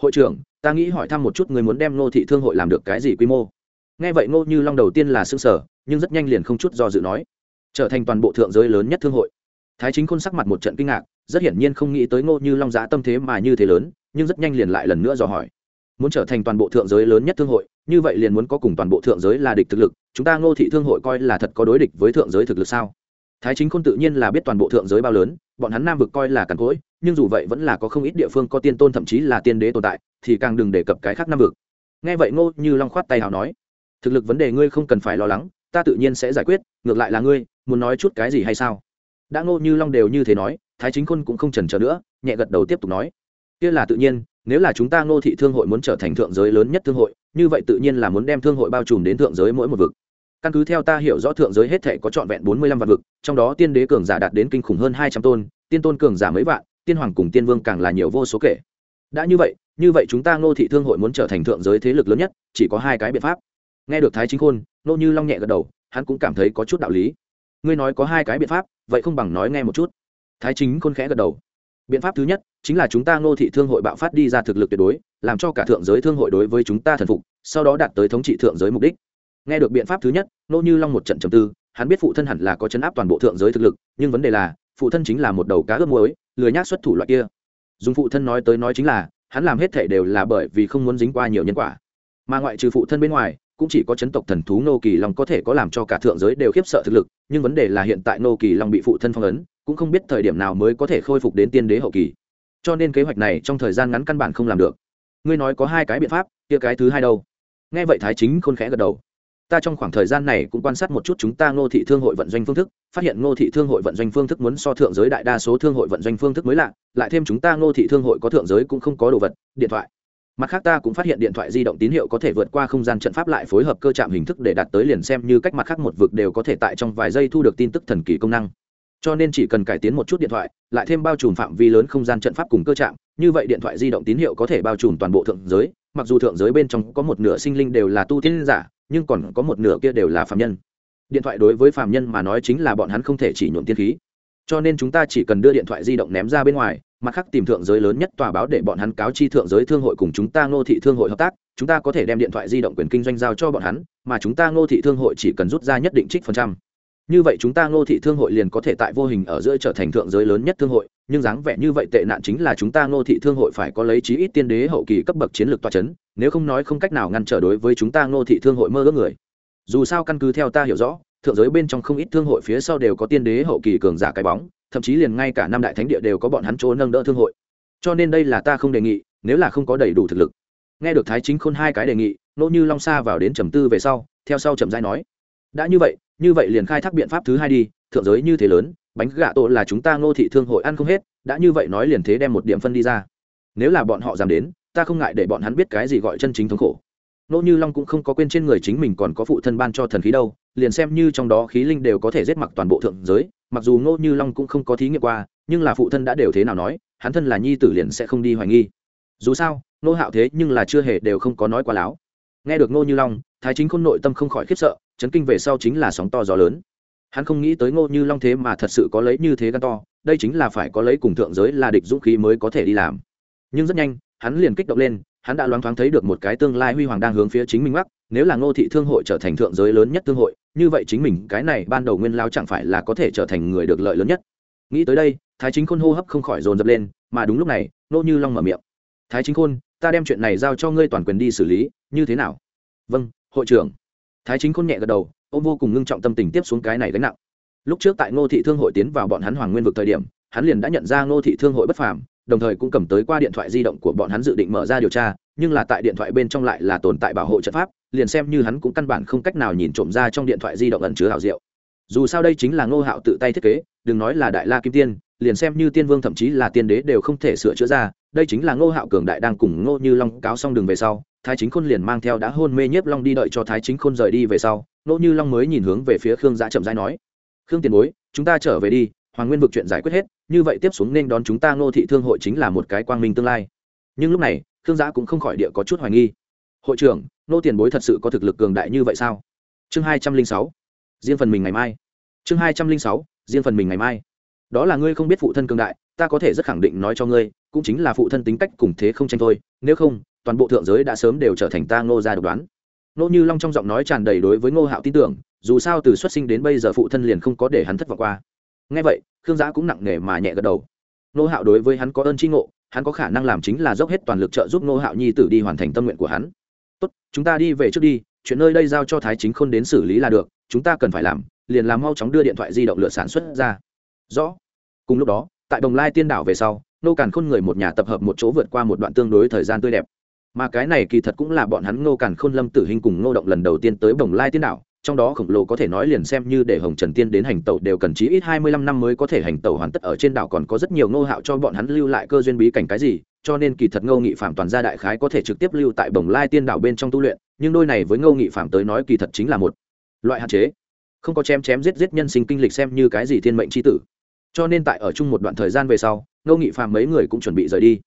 Hội trưởng, ta nghĩ hỏi thăm một chút người muốn đem ngô thị thương hội làm được cái gì quy mô? Nghe vậy ngô như long đầu tiên là s ư ơ n g sở nhưng rất nhanh liền không chút do dự nói, trở thành toàn bộ thượng giới lớn nhất thương hội. Thái chính khôn sắc mặt một trận kinh ngạc, rất hiển nhiên không nghĩ tới ngô như long giá tâm thế mà như thế lớn, nhưng rất nhanh liền lại lần nữa dò hỏi, muốn trở thành toàn bộ thượng giới lớn nhất thương hội, như vậy liền muốn có cùng toàn bộ thượng giới là địch thực lực, chúng ta ngô thị thương hội coi là thật có đối địch với thượng giới thực lực sao? Thái chính khôn tự nhiên là biết toàn bộ thượng giới bao lớn, bọn hắn nam vực coi là càn cỗi, nhưng dù vậy vẫn là có không ít địa phương có tiên tôn thậm chí là tiên đế tồn tại, thì càng đừng đề cập cái khác nam vực. Nghe vậy ngô như long khoát tay hào nói, thực lực vấn đề ngươi không cần phải lo lắng, ta tự nhiên sẽ giải quyết, ngược lại là ngươi, muốn nói chút cái gì hay sao? Đã ngô như long đều như thế nói, thái chính khôn cũng không chần chờ nữa, nhẹ gật đầu tiếp tục nói, kia là tự nhiên, nếu là chúng ta ngô thị thương hội muốn trở thành thượng giới lớn nhất thương hội, như vậy tự nhiên là muốn đem thương hội bao trùm đến thượng giới mỗi một vực căn cứ theo ta hiểu rõ thượng giới hết thể có trọn vẹn bốn mươi lăm vạn vực, trong đó tiên đế cường giả đạt đến kinh khủng hơn hai trăm tôn, tiên tôn cường giả mấy vạn, tiên hoàng cùng tiên vương càng là nhiều vô số kể. Đã như vậy như vậy chúng ta ngô thị thương hội muốn trở thành thượng giới thế lực lớn nhất, chỉ có hai cái biện pháp. Nghe được thái chính khôn nô như long nhẹ gật đầu, hắn cũng cảm thấy có chút đạo lý. Ngươi nói có hai cái biện pháp, vậy không bằng nói nghe một chút. Thái chính khôn khẽ gật đầu. Biện pháp thứ nhất chính là chúng ta ngô thị thương hội bạo phát đi ra thực lực tuyệt đối, làm cho cả thượng giới thương hội đối với chúng ta thần phục, sau đó đạt tới thống trị thượng giới mục đích nghe được biện pháp thứ nhất, nô như long một trận trầm tư, hắn biết phụ thân hẳn là có chấn áp toàn bộ thượng giới thực lực, nhưng vấn đề là, phụ thân chính là một đầu cá ướp muối, lười nhác xuất thủ loại kia. Dùng phụ thân nói tới nói chính là, hắn làm hết thể đều là bởi vì không muốn dính qua nhiều nhân quả. Mà ngoại trừ phụ thân bên ngoài, cũng chỉ có chấn tộc thần thú nô kỳ long có thể có làm cho cả thượng giới đều khiếp sợ thực lực, nhưng vấn đề là hiện tại nô kỳ long bị phụ thân phong ấn, cũng không biết thời điểm nào mới có thể khôi phục đến tiên đế hậu kỳ. Cho nên kế hoạch này trong thời gian ngắn căn bản không làm được. Ngươi nói có hai cái biện pháp, kia cái thứ hai đâu? Nghe vậy thái chính khôn khẽ gật đầu ta trong khoảng thời gian này cũng quan sát một chút chúng ta ngô thị thương hội vận doanh phương thức phát hiện ngô thị thương hội vận doanh phương thức muốn so thượng giới đại đa số thương hội vận doanh phương thức mới lạ lại thêm chúng ta ngô thị thương hội có thượng giới cũng không có đồ vật điện thoại. Mặt khác ta cũng phát hiện điện thoại di động tín hiệu có thể vượt qua không gian trận pháp lại phối hợp cơ chạm hình thức để đạt tới liền xem như cách mặt khác một vực đều có thể tại trong vài giây thu được tin tức thần kỳ công năng. Cho nên chỉ cần cải tiến một chút điện thoại lại thêm bao trùm phạm vi lớn không gian trận pháp cùng cơ chạm, như vậy điện thoại di động tín hiệu có thể bao trùm toàn bộ thượng giới mặc dù thượng giới bên trong có một nửa sinh linh đều là tu tiên giả nhưng còn có một nửa kia đều là phạm nhân. Điện thoại đối với phạm nhân mà nói chính là bọn hắn không thể chỉ nhuộm tiên khí. Cho nên chúng ta chỉ cần đưa điện thoại di động ném ra bên ngoài, mặt khác tìm thượng giới lớn nhất tòa báo để bọn hắn cáo chi thượng giới thương hội cùng chúng ta ngô thị thương hội hợp tác, chúng ta có thể đem điện thoại di động quyền kinh doanh giao cho bọn hắn, mà chúng ta ngô thị thương hội chỉ cần rút ra nhất định trích phần trăm như vậy chúng ta ngô thị thương hội liền có thể tại vô hình ở giữa trở thành thượng giới lớn nhất thương hội, nhưng dáng vẻ như vậy tệ nạn chính là chúng ta ngô thị thương hội phải có lấy chí ít tiên đế hậu kỳ cấp bậc chiến lược toa c h ấ n nếu không nói không cách nào ngăn trở đối với chúng ta ngô thị thương hội mơ ước người. Dù sao căn cứ theo ta hiểu rõ, thượng giới bên trong không ít thương hội phía sau đều có tiên đế hậu kỳ cường giả cái bóng, thậm chí liền ngay cả năm đại thánh địa đều có bọn hắn chỗ nâng đỡ thương hội. Cho nên đây là ta không đề nghị, nếu là không có đầy đủ thực lực. Nghe được thái chính khôn hai cái đề nghị nỗ như long sa vào đến trầm tư về sau, theo sau trầm giai nói, đã như vậy như vậy liền khai thác biện pháp thứ hai đi, thượng giới như thế lớn, bánh gà tổ là chúng ta ngô thị thương hội ăn không hết, đã như vậy nói liền thế đem một điểm phân đi ra. Nếu là bọn họ dám đến, ta không ngại để bọn hắn biết cái gì gọi chân chính thống khổ. Nỗ như long cũng không có quên trên người chính mình còn có phụ thân ban cho thần khí đâu, liền xem như trong đó khí linh đều có thể giết mặc toàn bộ thượng giới, mặc dù nỗ như long cũng không có thí nghiệm qua, nhưng là phụ thân đã đều thế nào nói, hắn thân là nhi tử liền sẽ không đi hoài nghi. Dù sao nô hạo thế nhưng là chưa hề đều không có nói quá láo. Nghe được nô như long thái chính khôn nội tâm không khỏi khiếp sợ, chấn kinh về sau chính là sóng to gió lớn. Hắn không nghĩ tới ngô như long thế mà thật sự có lấy như thế gan to, đây chính là phải có lấy cùng thượng giới là địch dũng khí mới có thể đi làm. Nhưng rất nhanh, hắn liền kích động lên, hắn đã loáng thoáng thấy được một cái tương lai huy hoàng đang hướng phía chính mình mắc, nếu là ngô thị thương hội trở thành thượng giới lớn nhất thương hội, như vậy chính mình cái này ban đầu nguyên lao chẳng phải là có thể trở thành người được lợi lớn nhất. Nghĩ tới đây, thái chính khôn hô hấp không khỏi dồn dập lên, mà đúng lúc này, Ngô như long mở miệng. Thái chính khôn, ta đem chuyện này giao cho ngươi toàn quyền đi xử lý, như thế nào? Vâng hội trưởng. Thái chính khôn nhẹ gật đầu, ông vô cùng ngưng trọng tâm tình tiếp xuống cái này gánh nặng. Lúc trước tại ngô thị thương hội tiến vào bọn hắn hoàng nguyên vực thời điểm, hắn liền đã nhận ra ngô thị thương hội bất phàm, đồng thời cũng cầm tới qua điện thoại di động của bọn hắn dự định mở ra điều tra, nhưng là tại điện thoại bên trong lại là tồn tại bảo hộ trận pháp, liền xem như hắn cũng căn bản không cách nào nhìn trộm ra trong điện thoại di động ẩn chứa hảo diệu. Dù sao đây chính là ngô hạo tự tay thiết kế, đừng nói là đại la kim tiên liền xem như tiên vương thậm chí là tiên đế đều không thể sửa chữa ra, đây chính là ngô hạo cường đại đang cùng ngô như long cáo xong đường về sau, thái chính khôn liền mang theo đã hôn mê nhiếp long đi đợi cho thái chính khôn rời đi về sau, ngô như long mới nhìn hướng về phía khương giã chậm rãi nói, khương tiền bối, chúng ta trở về đi, hoàng nguyên vực chuyện giải quyết hết, như vậy tiếp xuống nên đón chúng ta ngô thị thương hội chính là một cái quang minh tương lai. Nhưng lúc này, khương giã cũng không khỏi địa có chút hoài nghi. Hội trưởng nô tiền bối thật sự có thực lực cường đại như vậy sao? Chương hai trăm linh sáu, riêng phần mình ngày mai. Chương hai trăm linh sáu, riêng phần mình ngày mai đó là ngươi không biết phụ thân cường đại, ta có thể rất khẳng định nói cho ngươi, cũng chính là phụ thân tính cách cùng thế không tranh thôi, nếu không, toàn bộ thượng giới đã sớm đều trở thành ta ngô gia độc đoán. Nô như long trong giọng nói tràn đầy đối với ngô hạo tin tưởng, dù sao từ xuất sinh đến bây giờ phụ thân liền không có để hắn thất vọng qua. Ngay vậy, khương giã cũng nặng nề mà nhẹ gật đầu. Ngô hạo đối với hắn có ơn tri ngộ, hắn có khả năng làm chính là dốc hết toàn lực trợ giúp ngô hạo nhi tử đi hoàn thành tâm nguyện của hắn. Tốt, chúng ta đi về trước đi, chuyện nơi đây giao cho thái chính khôn đến xử lý là được, chúng ta cần phải làm, liền làm mau chóng đưa điện thoại di động lựa sản xuất ra rõ. Cùng lúc đó, tại đồng lai tiên đảo về sau nô càn khôn người một nhà tập hợp một chỗ vượt qua một đoạn tương đối thời gian tươi đẹp. Mà cái này kỳ thật cũng là bọn hắn ngô càn khôn, lâm tử hình cùng ngô động lần đầu tiên tới Đồng lai tiên đảo, trong đó khổng lồ có thể nói liền xem như để hồng trần tiên đến hành tẩu đều cần chí ít hai mươi lăm năm mới có thể hành tẩu hoàn tất ở trên đảo còn có rất nhiều ngô hạo cho bọn hắn lưu lại cơ duyên bí cảnh cái gì, cho nên kỳ thật ngô nghị phạm toàn gia đại khái có thể trực tiếp lưu tại bồng lai tiên đảo bên trong tu luyện, nhưng đôi này với ngô nghị phạm tới nói kỳ thật chính là một loại hạn chế. Không có chém chém giết giết nhân sinh kinh lịch xem như cái gì thiên mệnh c h i tử cho nên tại ở chung một đoạn thời gian về sau, ngô nghị Phàm mấy người cũng chuẩn bị rời đi.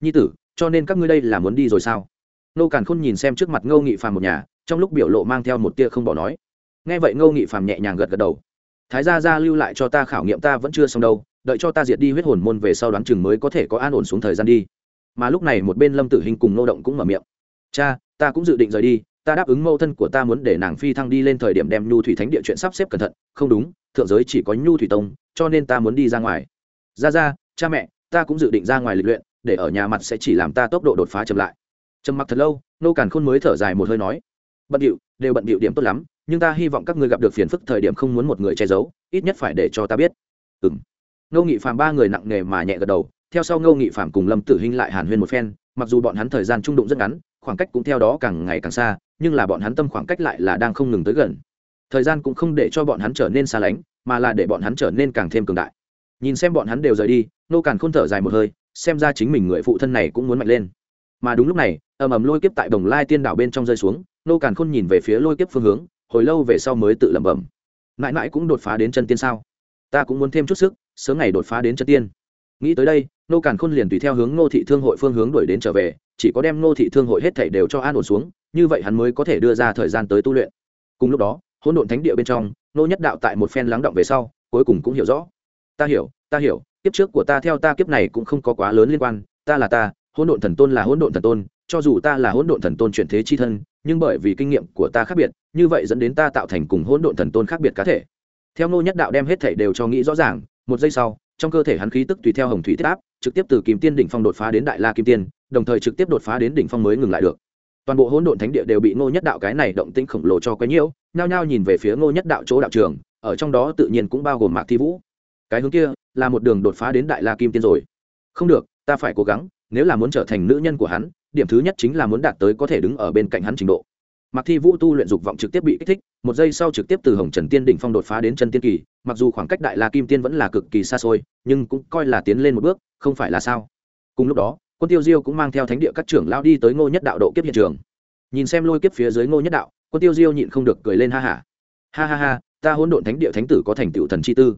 Nhi tử, cho nên các ngươi đây là muốn đi rồi sao? Nô càn khôn nhìn xem trước mặt ngô nghị phàm một nhà, trong lúc biểu lộ mang theo một tia không bỏ nói. Nghe vậy ngô nghị phàm nhẹ nhàng gật gật đầu. Thái gia gia lưu lại cho ta khảo nghiệm ta vẫn chưa xong đâu, đợi cho ta diệt đi huyết hồn môn về sau đoán chừng mới có thể có an ổn xuống thời gian đi. Mà lúc này một bên lâm tử hình cùng nô động cũng mở miệng. Cha, ta cũng dự định rời đi ta đáp ứng mâu thân của ta muốn để nàng phi thăng đi lên thời điểm đem nhu thủy thánh địa chuyện sắp xếp cẩn thận. Không đúng, thượng giới chỉ có nhu thủy tông, cho nên ta muốn đi ra ngoài. Ra ra, cha mẹ, ta cũng dự định ra ngoài lịch luyện, để ở nhà mặt sẽ chỉ làm ta tốc độ đột phá chậm lại. Trầm mặc thật lâu, nô càn khôn mới thở dài một hơi nói, bận điệu, đều bận điệu điểm tốt lắm, nhưng ta hy vọng các ngươi gặp được phiền phức thời điểm không muốn một người che giấu, ít nhất phải để cho ta biết. Ừ ngô nghị phàm ba người nặng nề mà nhẹ gật đầu, theo sau ngô nghị phàm cùng lâm tử hinh lại hàn huyên một phen mặc dù bọn hắn thời gian trung đụng rất ngắn, khoảng cách cũng theo đó càng ngày càng xa, nhưng là bọn hắn tâm khoảng cách lại là đang không ngừng tới gần. Thời gian cũng không để cho bọn hắn trở nên xa lánh, mà là để bọn hắn trở nên càng thêm cường đại. Nhìn xem bọn hắn đều rời đi, nô càn k h ô n thở dài một hơi, xem ra chính mình người phụ thân này cũng muốn mạnh lên. Mà đúng lúc này, ầm ầm lôi kiếp tại đồng lai tiên đảo bên trong rơi xuống, nô càn khôn nhìn về phía lôi kiếp phương hướng, hồi lâu về sau mới tự lẩm bẩm. Mãi mãi cũng đột phá đến chân tiên sao? Ta cũng muốn thêm chút sức, sớm ngày đột phá đến chân tiên. Nghĩ tới đây nô càn khôn liền tùy theo hướng Nô thị thương hội phương hướng đuổi đến trở về, chỉ có đem Nô thị thương hội hết thảy đều cho an ổn xuống, như vậy hắn mới có thể đưa ra thời gian tới tu luyện. Cùng lúc đó, hỗn độn thánh địa bên trong, nô nhất đạo tại một phen lắng động về sau, cuối cùng cũng hiểu rõ. Ta hiểu ta hiểu, kiếp trước của ta theo ta kiếp này cũng không có quá lớn liên quan, ta là ta, hỗn độn thần tôn là hỗn độn thần tôn, cho dù ta là hỗn độn thần tôn chuyển thế chi thân, nhưng bởi vì kinh nghiệm của ta khác biệt, như vậy dẫn đến ta tạo thành cùng hỗn độn thần tôn khác biệt cá thể. Theo Nô nhất đạo đem hết thảy đều cho nghĩ rõ ràng, một giây sau, trong cơ thể hắn khí tức tùy theo hồng thủy tiết áp trực tiếp từ kim tiên đỉnh phong đột phá đến đại la kim tiên, đồng thời trực tiếp đột phá đến đỉnh phong mới ngừng lại được. Toàn bộ hỗn độn thánh địa đều bị ngô nhất đạo cái này động tĩnh khổng lồ cho quấy nhiễu, nhao nhao nhìn về phía ngô nhất đạo chỗ đạo trường, ở trong đó tự nhiên cũng bao gồm mạc thi vũ. Cái hướng kia là một đường đột phá đến đại la kim tiên rồi. Không được, ta phải cố gắng, nếu là muốn trở thành nữ nhân của hắn, điểm thứ nhất chính là muốn đạt tới có thể đứng ở bên cạnh hắn trình độ mặc thi vũ tu luyện dục vọng trực tiếp bị kích thích, một giây sau trực tiếp từ hồng trần tiên đỉnh phong đột phá đến chân tiên kỳ, mặc dù khoảng cách đại la kim tiên vẫn là cực kỳ xa xôi, nhưng cũng coi là tiến lên một bước, không phải là sao. Cùng lúc đó, quân tiêu diêu cũng mang theo thánh địa các trưởng lao đi tới ngô nhất đạo độ kiếp hiện trường. Nhìn xem lôi kiếp phía dưới ngô nhất đạo, quân tiêu diêu nhịn không được cười lên ha ha. ha ha ha, ta hỗn độn thánh địa thánh tử có thành tựu thần chi tư.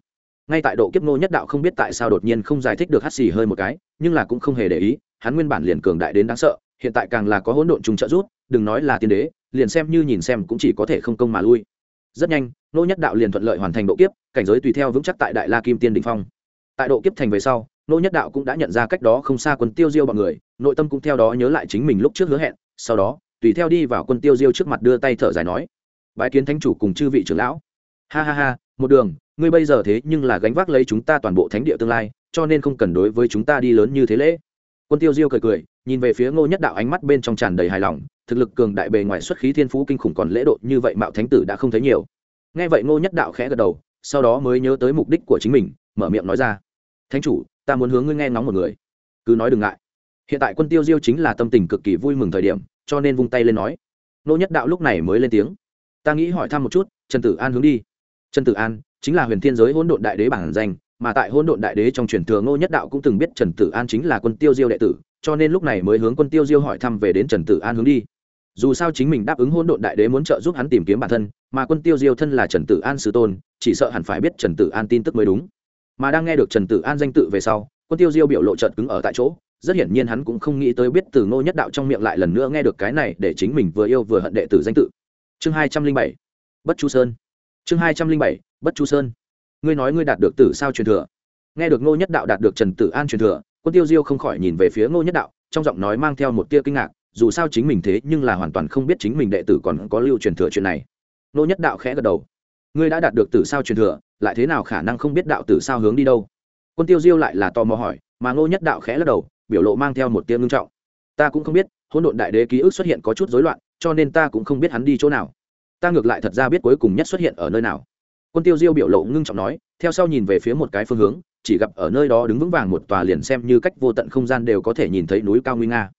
Ngay tại độ kiếp ngô nhất đạo không biết tại sao đột nhiên không giải thích được hắt xì hơi một cái, nhưng là cũng không hề để ý, hắn nguyên bản liền cường đại đến đáng sợ, hiện tại càng là có hỗn độn trùng trợ rút đừng nói là tiên đế liền xem như nhìn xem cũng chỉ có thể không công mà lui. Rất nhanh nô nhất đạo liền thuận lợi hoàn thành độ kiếp, cảnh giới tùy theo vững chắc tại đại la kim tiên đình phong. Tại độ kiếp thành về sau nô nhất đạo cũng đã nhận ra cách đó không xa quân tiêu diêu bọn người, nội tâm cũng theo đó nhớ lại chính mình lúc trước hứa hẹn, sau đó, tùy theo đi vào quân tiêu diêu trước mặt đưa tay thở dài nói, bái kiến thánh chủ cùng chư vị trưởng lão. Ha ha ha, một đường, ngươi bây giờ thế nhưng là gánh vác lấy chúng ta toàn bộ thánh địa tương lai, cho nên không cần đối với chúng ta đi lớn như thế lễ quân tiêu diêu cười cười, nhìn về phía ngô nhất đạo ánh mắt bên trong tràn đầy hài lòng, thực lực cường đại bề ngoài xuất khí thiên phú kinh khủng còn lễ độ, như vậy mạo thánh tử đã không thấy nhiều. Nghe vậy ngô nhất đạo khẽ gật đầu, sau đó mới nhớ tới mục đích của chính mình, mở miệng nói ra. Thánh chủ, ta muốn hướng ngươi nghe ngóng một người. Cứ nói đừng ngại. Hiện tại quân tiêu diêu chính là tâm tình cực kỳ vui mừng thời điểm, cho nên vung tay lên nói. Ngô nhất đạo lúc này mới lên tiếng. Ta nghĩ hỏi thăm một chút, trần tử an hướng đi. Trần tử an chính là huyền thiên giới hỗn độn đại đế bản danh mà tại hỗn độn đại đế trong truyền thừa ngô nhất đạo cũng từng biết trần tử an chính là quân tiêu diêu đệ tử, cho nên lúc này mới hướng quân tiêu diêu hỏi thăm về đến trần tử an hướng đi. Dù sao chính mình đáp ứng hôn độn đại đế muốn trợ giúp hắn tìm kiếm bản thân, mà quân tiêu diêu thân là trần tử an sư tôn, chỉ sợ hẳn phải biết trần tử an tin tức mới đúng. Mà đang nghe được trần tử an danh tự về sau, quân tiêu diêu biểu lộ trợt cứng ở tại chỗ, rất hiển nhiên hắn cũng không nghĩ tới biết từ ngô nhất đạo trong miệng lại lần nữa nghe được cái này để chính mình vừa yêu vừa hận đệ tử danh tự. Chương hai trăm linh bảy, bất chu sơn. Chương hai trăm linh bảy, bất chu sơn ngươi nói ngươi đạt được tử sao truyền thừa. Nghe được ngô nhất đạo đạt được trần tử an truyền thừa, quân tiêu diêu không khỏi nhìn về phía ngô nhất đạo, trong giọng nói mang theo một tia kinh ngạc, dù sao chính mình thế nhưng là hoàn toàn không biết chính mình đệ tử còn có lưu truyền thừa chuyện này. Ngô nhất đạo khẽ gật đầu. Ngươi đã đạt được tử sao truyền thừa, lại thế nào khả năng không biết đạo tử sao hướng đi đâu? Quân tiêu diêu lại là tò mò hỏi, mà ngô nhất đạo khẽ lắc đầu, biểu lộ mang theo một tia ngưng trọng. Ta cũng không biết, hỗn độn đại đế ký ức xuất hiện có chút rối loạn, cho nên ta cũng không biết hắn đi chỗ nào. Ta ngược lại thật ra biết cuối cùng nhất xuất hiện ở nơi nào quân tiêu diêu biểu lộ ngưng trọng nói, theo sau nhìn về phía một cái phương hướng, chỉ gặp ở nơi đó đứng vững vàng một tòa liền xem như cách vô tận không gian đều có thể nhìn thấy núi cao nguy nga.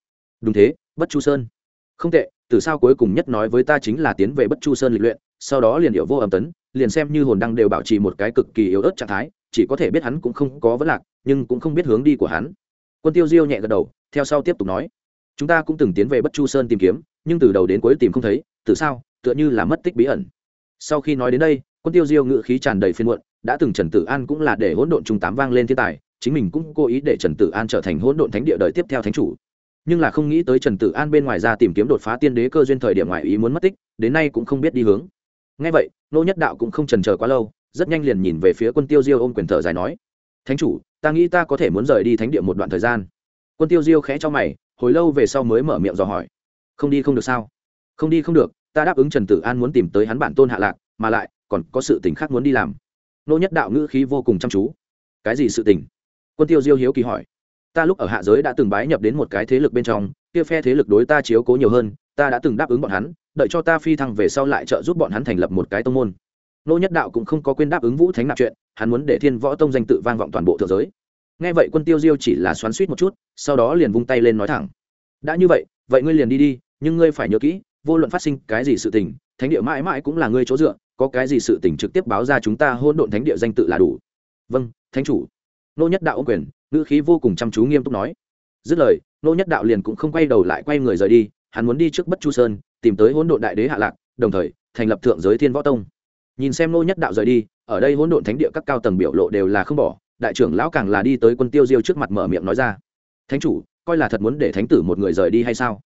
Đúng thế, bất chu sơn. Không tệ, từ sao cuối cùng nhất nói với ta chính là tiến về bất chu sơn lịch luyện, sau đó liền điệu vô âm tấn, liền xem như hồn đăng đều bảo trì một cái cực kỳ yếu ớt trạng thái, chỉ có thể biết hắn cũng không có vấn lạc, nhưng cũng không biết hướng đi của hắn. Quân tiêu diêu nhẹ gật đầu, theo sau tiếp tục nói, chúng ta cũng từng tiến về bất chu sơn tìm kiếm, nhưng từ đầu đến cuối tìm không thấy, từ sao tựa như là mất tích bí ẩn. Sau khi nói đến đây quân tiêu diêu ngự khí tràn đầy phiên muộn, đã từng trần tử an cũng là để hỗn độn trung tám vang lên thiên tài, chính mình cũng cố ý để trần tử an trở thành hỗn độn thánh địa đời tiếp theo thánh chủ. Nhưng là không nghĩ tới trần tử an bên ngoài ra tìm kiếm đột phá tiên đế cơ duyên thời điểm ngoại ý muốn mất tích, đến nay cũng không biết đi hướng. Ngay vậy, nô nhất đạo cũng không trần chờ quá lâu, rất nhanh liền nhìn về phía quân tiêu diêu ôm quyền thở dài nói, thánh chủ, ta nghĩ ta có thể muốn rời đi thánh địa một đoạn thời gian. Quân tiêu diêu khẽ cho mày, hồi lâu về sau mới mở miệng dò hỏi, không đi không được sao? Không đi không được, ta đáp ứng trần tử an muốn tìm tới hắn bản tôn hạ lạc, mà lại còn có sự tình khác muốn đi làm. Nô nhất đạo ngữ khí vô cùng chăm chú. Cái gì sự tình? Quân tiêu diêu hiếu kỳ hỏi. Ta lúc ở hạ giới đã từng bái nhập đến một cái thế lực bên trong, kia phe thế lực đối ta chiếu cố nhiều hơn, ta đã từng đáp ứng bọn hắn, đợi cho ta phi thăng về sau lại trợ giúp bọn hắn thành lập một cái tông môn. Nô nhất đạo cũng không có quên đáp ứng vũ thánh nạp chuyện, hắn muốn để thiên võ tông danh tự vang vọng toàn bộ thượng giới. Nghe vậy quân tiêu diêu chỉ là xoắn suýt một chút, sau đó liền vung tay lên nói thẳng. Đã như vậy vậy ngươi liền đi đi, nhưng ngươi phải nhớ kỹ, vô luận phát sinh cái gì sự tình, thánh địa mãi mãi cũng là ngươi chỗ dựa có cái gì sự tình trực tiếp báo ra chúng ta hôn độn thánh địa danh tự là đủ. Vâng thánh chủ. Nô nhất đạo ô quyền, ngữ khí vô cùng chăm chú nghiêm túc nói. Dứt lời, nô nhất đạo liền cũng không quay đầu lại quay người rời đi, hắn muốn đi trước bất chu sơn, tìm tới hôn độn đại đế hạ lạc, đồng thời, thành lập thượng giới thiên võ tông. Nhìn xem nô nhất đạo rời đi, ở đây hỗn độn thánh địa các cao tầng biểu lộ đều là không bỏ, đại trưởng lão càng là đi tới quân tiêu diêu trước mặt mở miệng nói ra. Thánh chủ, coi là thật muốn để thánh tử một người rời đi hay sao?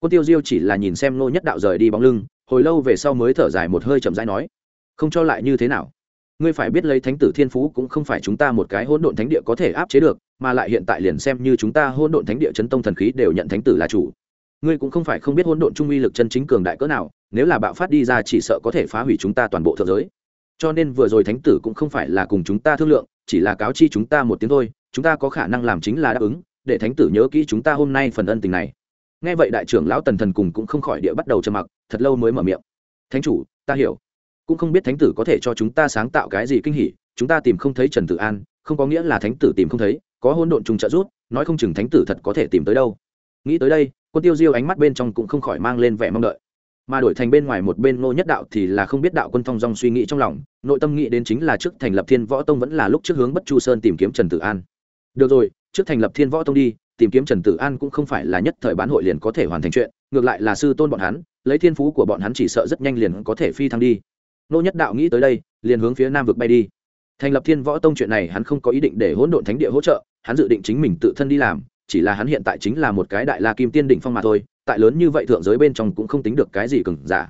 Quân tiêu diêu chỉ là nhìn xem nô nhất đạo rời đi bóng lưng hồi lâu về sau mới thở dài một hơi chậm rãi nói, không cho lại như thế nào. Ngươi phải biết lấy thánh tử thiên phú cũng không phải chúng ta một cái hỗn độn thánh địa có thể áp chế được, mà lại hiện tại liền xem như chúng ta hỗn độn thánh địa chấn tông thần khí đều nhận thánh tử là chủ. Ngươi cũng không phải không biết hỗn độn trung uy lực chân chính cường đại cỡ nào, nếu là bạo phát đi ra chỉ sợ có thể phá hủy chúng ta toàn bộ thượng giới. Cho nên vừa rồi thánh tử cũng không phải là cùng chúng ta thương lượng, chỉ là cáo chi chúng ta một tiếng thôi, chúng ta có khả năng làm chính là đáp ứng, để thánh tử nhớ kỹ chúng ta hôm nay phần ân tình này nghe vậy đại trưởng lão tần thần cùng cũng không khỏi địa bắt đầu trầm mặc, thật lâu mới mở miệng. Thánh chủ, ta hiểu. Cũng không biết thánh tử có thể cho chúng ta sáng tạo cái gì kinh hỉ, chúng ta tìm không thấy trần tử an, không có nghĩa là thánh tử tìm không thấy, có hôn độn trùng trợ rút nói không chừng thánh tử thật có thể tìm tới đâu. Nghĩ tới đây, quân tiêu diêu ánh mắt bên trong cũng không khỏi mang lên vẻ mong đợi. Mà đổi thành bên ngoài một bên ngô nhất đạo thì là không biết đạo quân phong dong suy nghĩ trong lòng, nội tâm nghĩ đến chính là trước thành lập thiên võ tông vẫn là lúc trước hướng bất chu sơn tìm kiếm trần tử an. Được rồi, trước thành lập thiên võ tông đi tìm kiếm trần tử an cũng không phải là nhất thời bán hội liền có thể hoàn thành chuyện, ngược lại là sư tôn bọn hắn, lấy thiên phú của bọn hắn chỉ sợ rất nhanh liền có thể phi thăng đi. Nô nhất đạo nghĩ tới đây, liền hướng phía nam vực bay đi. Thành lập thiên võ tông chuyện này hắn không có ý định để hỗn độn thánh địa hỗ trợ, hắn dự định chính mình tự thân đi làm, chỉ là hắn hiện tại chính là một cái đại la kim tiên đỉnh phong mà thôi, tại lớn như vậy thượng giới bên trong cũng không tính được cái gì cừng giả.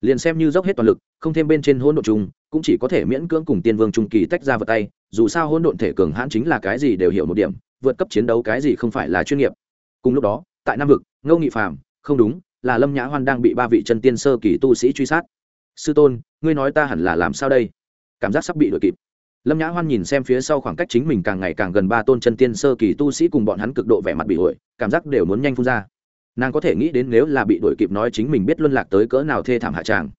Liền xem như dốc hết toàn lực, không thêm bên trên hỗn độn chung cũng chỉ có thể miễn cưỡng cùng tiên vương trung kỳ tách ra vật tay, dù sao hỗn độn thể cường hãn chính là cái gì đều hiểu một điểm vượt cấp chiến đấu cái gì không phải là chuyên nghiệp. Cùng lúc đó, tại nam vực, ngô nghị phàm, không đúng, là lâm nhã hoan đang bị ba vị chân tiên sơ kỳ tu sĩ truy sát. Sư tôn, ngươi nói ta hẳn là làm sao đây? Cảm giác sắp bị đuổi kịp. Lâm nhã hoan nhìn xem phía sau khoảng cách chính mình càng ngày càng gần ba tôn chân tiên sơ kỳ tu sĩ cùng bọn hắn cực độ vẻ mặt bị ổi cảm giác đều muốn nhanh phun ra. Nàng có thể nghĩ đến nếu là bị đuổi kịp nói chính mình biết luân lạc tới cỡ nào thê thảm hạ tràng.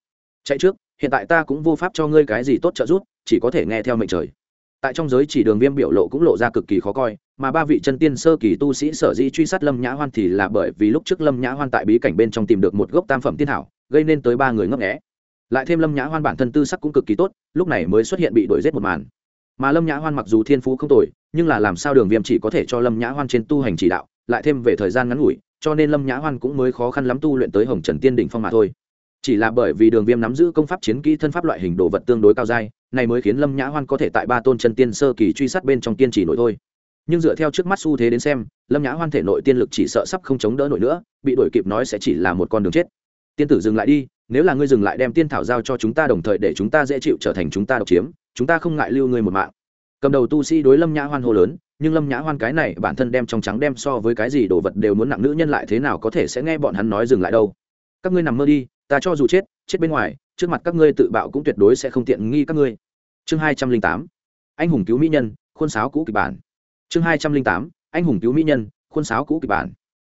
Chạy trước, hiện tại ta cũng vô pháp cho ngươi cái gì tốt trợ giúp, chỉ có thể nghe theo mệnh trời tại trong giới chỉ đường viêm biểu lộ cũng lộ ra cực kỳ khó coi, mà ba vị chân tiên sơ kỳ tu sĩ sở di truy sát lâm nhã hoan thì là bởi vì lúc trước lâm nhã hoan tại bí cảnh bên trong tìm được một gốc tam phẩm tiên thảo gây nên tới ba người ngấp nghẽ lại thêm lâm nhã hoan bản thân tư sắc cũng cực kỳ tốt, lúc này mới xuất hiện bị đuổi giết một màn. Mà lâm nhã hoan mặc dù thiên phú không tồi, nhưng là làm sao đường viêm chỉ có thể cho lâm nhã hoan trên tu hành chỉ đạo, lại thêm về thời gian ngắn ngủi, cho nên lâm nhã hoan cũng mới khó khăn lắm tu luyện tới hồng trần tiên đỉnh phong mà thôi chỉ là bởi vì đường viêm nắm giữ công pháp chiến kỹ thân pháp loại hình đồ vật tương đối cao dai, này mới khiến lâm nhã hoan có thể tại ba tôn chân tiên sơ kỳ truy sát bên trong tiên chỉ nổi thôi. Nhưng dựa theo trước mắt xu thế đến xem, lâm nhã hoan thể nội tiên lực chỉ sợ sắp không chống đỡ nổi nữa, bị đuổi kịp nói sẽ chỉ là một con đường chết. Tiên tử dừng lại đi, nếu là ngươi dừng lại đem tiên thảo giao cho chúng ta đồng thời để chúng ta dễ chịu trở thành chúng ta độc chiếm, chúng ta không ngại lưu ngươi một mạng. Cầm đầu tu sĩ đối lâm nhã hoan hô lớn, nhưng lâm nhã hoan cái này bản thân đem trong trắng đem so với cái gì đồ vật đều muốn nặng nữ nhân lại thế nào có thể sẽ nghe bọn hắn nói dừng lại đâu. Các ngươi nằm mơ đi ta cho dù chết chết bên ngoài, trước mặt các ngươi tự bạo cũng tuyệt đối sẽ không tiện nghi các ngươi. Chương hai trăm linh tám, anh hùng cứu mỹ nhân, khuôn sáo cũ kịch bản. Chương hai trăm linh tám, anh hùng cứu mỹ nhân, khuôn sáo cũ kịch bản.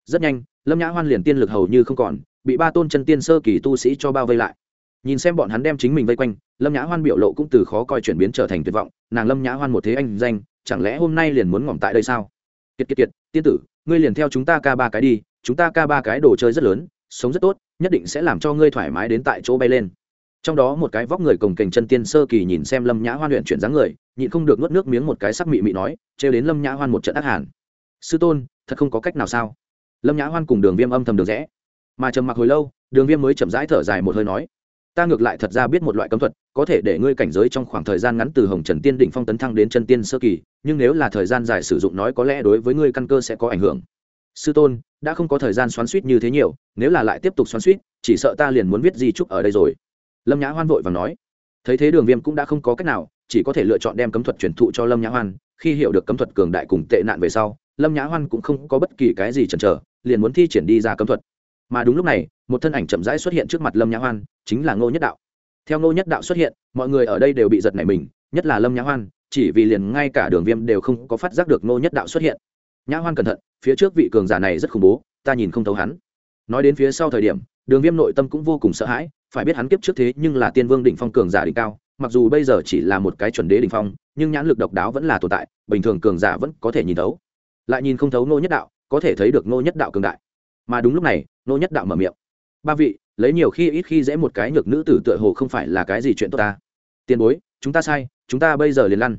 Rất nhanh, lâm nhã hoan liền tiên lực hầu như không còn, bị ba tôn chân tiên sơ kỳ tu sĩ cho bao vây lại. Nhìn xem bọn hắn đem chính mình vây quanh, lâm nhã hoan biểu lộ cũng từ khó coi chuyển biến trở thành tuyệt vọng, nàng lâm nhã hoan một thế anh danh, chẳng lẽ hôm nay liền muốn ngỏm tại đây sao? Kiệt kiệt kiệt, tiên tử, ngươi liền theo chúng ta ca ba cái đi, chúng ta ca ba cái đồ chơi rất lớn sống rất tốt, nhất định sẽ làm cho ngươi thoải mái đến tại chỗ bay lên. Trong đó một cái vóc người cồng kềnh chân tiên sơ kỳ nhìn xem lâm nhã hoan luyện chuyển dáng người, nhịn không được nuốt nước miếng một cái sắc mị mị nói, trêu đến lâm nhã hoan một trận ác hàn. Sư tôn, thật không có cách nào sao? Lâm nhã hoan cùng đường viêm âm thầm được rẽ. Mà trầm mặc hồi lâu, đường viêm mới chậm rãi thở dài một hơi nói, ta ngược lại thật ra biết một loại cấm thuật, có thể để ngươi cảnh giới trong khoảng thời gian ngắn từ hồng trần tiên đỉnh phong tấn thăng đến chân tiên sơ kỳ, nhưng nếu là thời gian dài sử dụng nói có lẽ đối với ngươi căn cơ sẽ có ảnh hưởng sư tôn, đã không có thời gian xoắn suýt như thế nhiều, nếu là lại tiếp tục xoắn suýt, chỉ sợ ta liền muốn viết di trúc ở đây rồi. Lâm nhã hoan vội và nói. Thấy thế đường viêm cũng đã không có cách nào, chỉ có thể lựa chọn đem cấm thuật truyền thụ cho lâm nhã hoan. Khi hiểu được cấm thuật cường đại cùng tệ nạn về sau, lâm nhã hoan cũng không có bất kỳ cái gì chần chờ, liền muốn thi triển đi ra cấm thuật. Mà đúng lúc này, một thân ảnh chậm rãi xuất hiện trước mặt lâm nhã hoan, chính là ngô nhất đạo. Theo ngô nhất đạo xuất hiện, mọi người ở đây đều bị giật nảy mình, nhất là lâm nhã hoan, chỉ vì liền ngay cả đường viêm đều không có phát giác được ngô nhất đạo xuất hiện nhã hoan cẩn thận, phía trước vị cường giả này rất khủng bố, ta nhìn không thấu hắn. Nói đến phía sau thời điểm, đường viêm nội tâm cũng vô cùng sợ hãi, phải biết hắn kiếp trước thế nhưng là tiên vương đỉnh phong cường giả đỉnh cao, mặc dù bây giờ chỉ là một cái chuẩn đế đỉnh phong, nhưng nhãn lực độc đáo vẫn là tồn tại, bình thường cường giả vẫn có thể nhìn thấu. Lại nhìn không thấu Nô nhất đạo, có thể thấy được Nô nhất đạo cường đại. Mà đúng lúc này Nô nhất đạo mở miệng. Ba vị, lấy nhiều khi ít khi dễ một cái nhược nữ tử tựa hồ không phải là cái gì chuyện tốt ta. Tiền bối, chúng ta sai, chúng ta bây giờ liền lăn.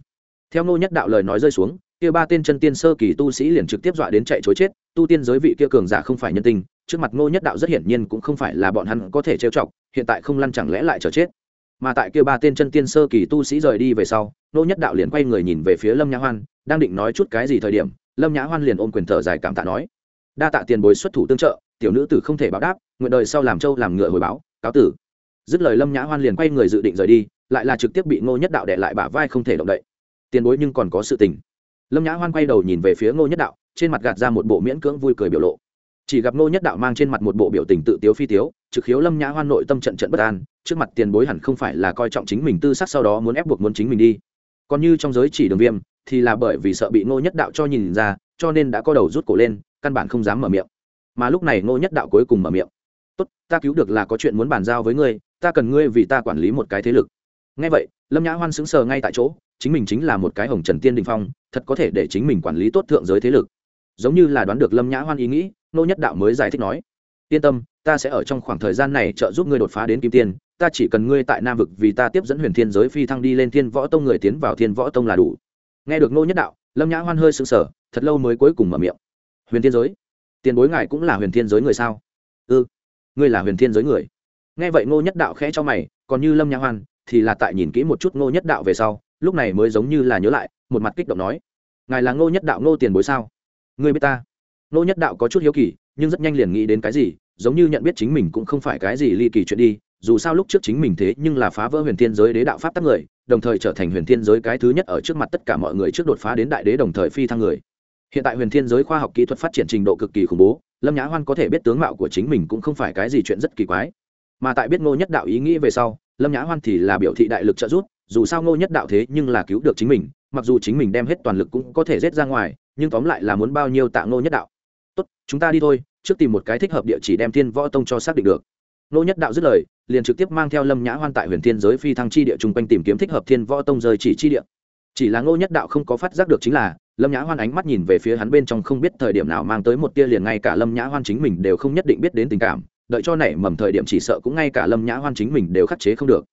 Theo Nô nhất đạo lời nói rơi xuống kia ba tên chân tiên sơ kỳ tu sĩ liền trực tiếp dọa đến chạy chối chết, tu tiên giới vị kia cường giả không phải nhân tình, trước mặt ngô nhất đạo rất hiển nhiên cũng không phải là bọn hắn có thể trêu chọc, hiện tại không lăn chẳng lẽ lại chờ chết. Mà tại kia ba tên chân tiên sơ kỳ tu sĩ rời đi về sau, Ngô nhất đạo liền quay người nhìn về phía lâm nhã hoan, đang định nói chút cái gì thời điểm, lâm nhã hoan liền ôm quyền thở dài cảm tạ nói, đa tạ tiền bối xuất thủ tương trợ, tiểu nữ tử không thể báo đáp, nguyện đời sau làm trâu làm ngựa hồi báo, cáo tử. Dứt lời lâm nhã hoan liền quay người dự định rời đi, lại là trực tiếp bị ngô nhất đạo đệ lại bả vai không thể động đậy. Tiền bối nhưng còn có sự tình lâm nhã hoan quay đầu nhìn về phía ngô nhất đạo, trên mặt gạt ra một bộ miễn cưỡng vui cười biểu lộ. Chỉ gặp ngô nhất đạo mang trên mặt một bộ biểu tình tự tiếu phi tiếu, trực khiếu lâm nhã hoan nội tâm trận trận bất an, trước mặt tiền bối hẳn không phải là coi trọng chính mình tư sắc sau đó muốn ép buộc muốn chính mình đi. Còn như trong giới chỉ đường viêm, thì là bởi vì sợ bị ngô nhất đạo cho nhìn ra, cho nên đã có đầu rút cổ lên, căn bản không dám mở miệng. Mà lúc này ngô nhất đạo cuối cùng mở miệng. Tốt, ta cứu được là có chuyện muốn bàn giao với ngươi, ta cần ngươi vì ta quản lý một cái thế lực. Ngay vậy, lâm nhã hoan sững sờ ngay tại chỗ, chính mình chính là một cái hồng trần tiên đình phong thật có thể để chính mình quản lý tốt thượng giới thế lực. Giống như là đoán được lâm nhã hoan ý nghĩ nô nhất đạo mới giải thích nói yên tâm ta sẽ ở trong khoảng thời gian này trợ giúp ngươi đột phá đến kim tiên ta chỉ cần ngươi tại nam vực vì ta tiếp dẫn huyền thiên giới phi thăng đi lên thiên võ tông người tiến vào thiên võ tông là đủ. Nghe được nô nhất đạo lâm nhã hoan hơi sững sờ thật lâu mới cuối cùng mở miệng huyền thiên giới? Tiền bối ngài cũng là huyền thiên giới người sao? Ư ừ, ngươi là huyền thiên giới người. Nghe vậy ngô nhất đạo khẽ cho mày còn như lâm nhã hoan thì là tại nhìn kỹ một chút ngô nhất đạo về sau lúc này mới giống như là nhớ lại, một mặt kích động nói, ngài là ngô nhất đạo ngô tiền bối sao? Ngươi biết ta? Ngô nhất đạo có chút hiếu kỳ, nhưng rất nhanh liền nghĩ đến cái gì, giống như nhận biết chính mình cũng không phải cái gì ly kỳ chuyện đi, dù sao lúc trước chính mình thế nhưng là phá vỡ huyền thiên giới đế đạo pháp tắc người, đồng thời trở thành huyền thiên giới cái thứ nhất ở trước mặt tất cả mọi người trước đột phá đến đại đế đồng thời phi thăng người. Hiện tại huyền thiên giới khoa học kỹ thuật phát triển trình độ cực kỳ khủng bố, lâm nhã hoan có thể biết tướng mạo của chính mình cũng không phải cái gì chuyện rất kỳ quái. Mà tại biết ngô nhất đạo ý nghĩ về sau, lâm nhã hoan thì là biểu thị đại lực trợ giúp dù sao ngô nhất đạo thế nhưng là cứu được chính mình, mặc dù chính mình đem hết toàn lực cũng có thể rết ra ngoài, nhưng tóm lại là muốn bao nhiêu tạ ngô nhất đạo. Tốt, chúng ta đi thôi, trước tìm một cái thích hợp địa chỉ đem thiên võ tông cho xác định được. Ngô nhất đạo dứt lời, liền trực tiếp mang theo lâm nhã hoan tại huyền thiên giới phi thăng chi địa chung quanh tìm kiếm thích hợp thiên võ tông rời chỉ chi địa. Chỉ là ngô nhất đạo không có phát giác được chính là, lâm nhã hoan ánh mắt nhìn về phía hắn bên trong không biết thời điểm nào mang tới một tia liền ngay cả lâm nhã hoan chính mình đều không nhất định biết đến tình cảm, đợi cho nảy mầm thời điểm chỉ sợ cũng ngay cả lâm nhã hoan chính mình đều khắc chế không được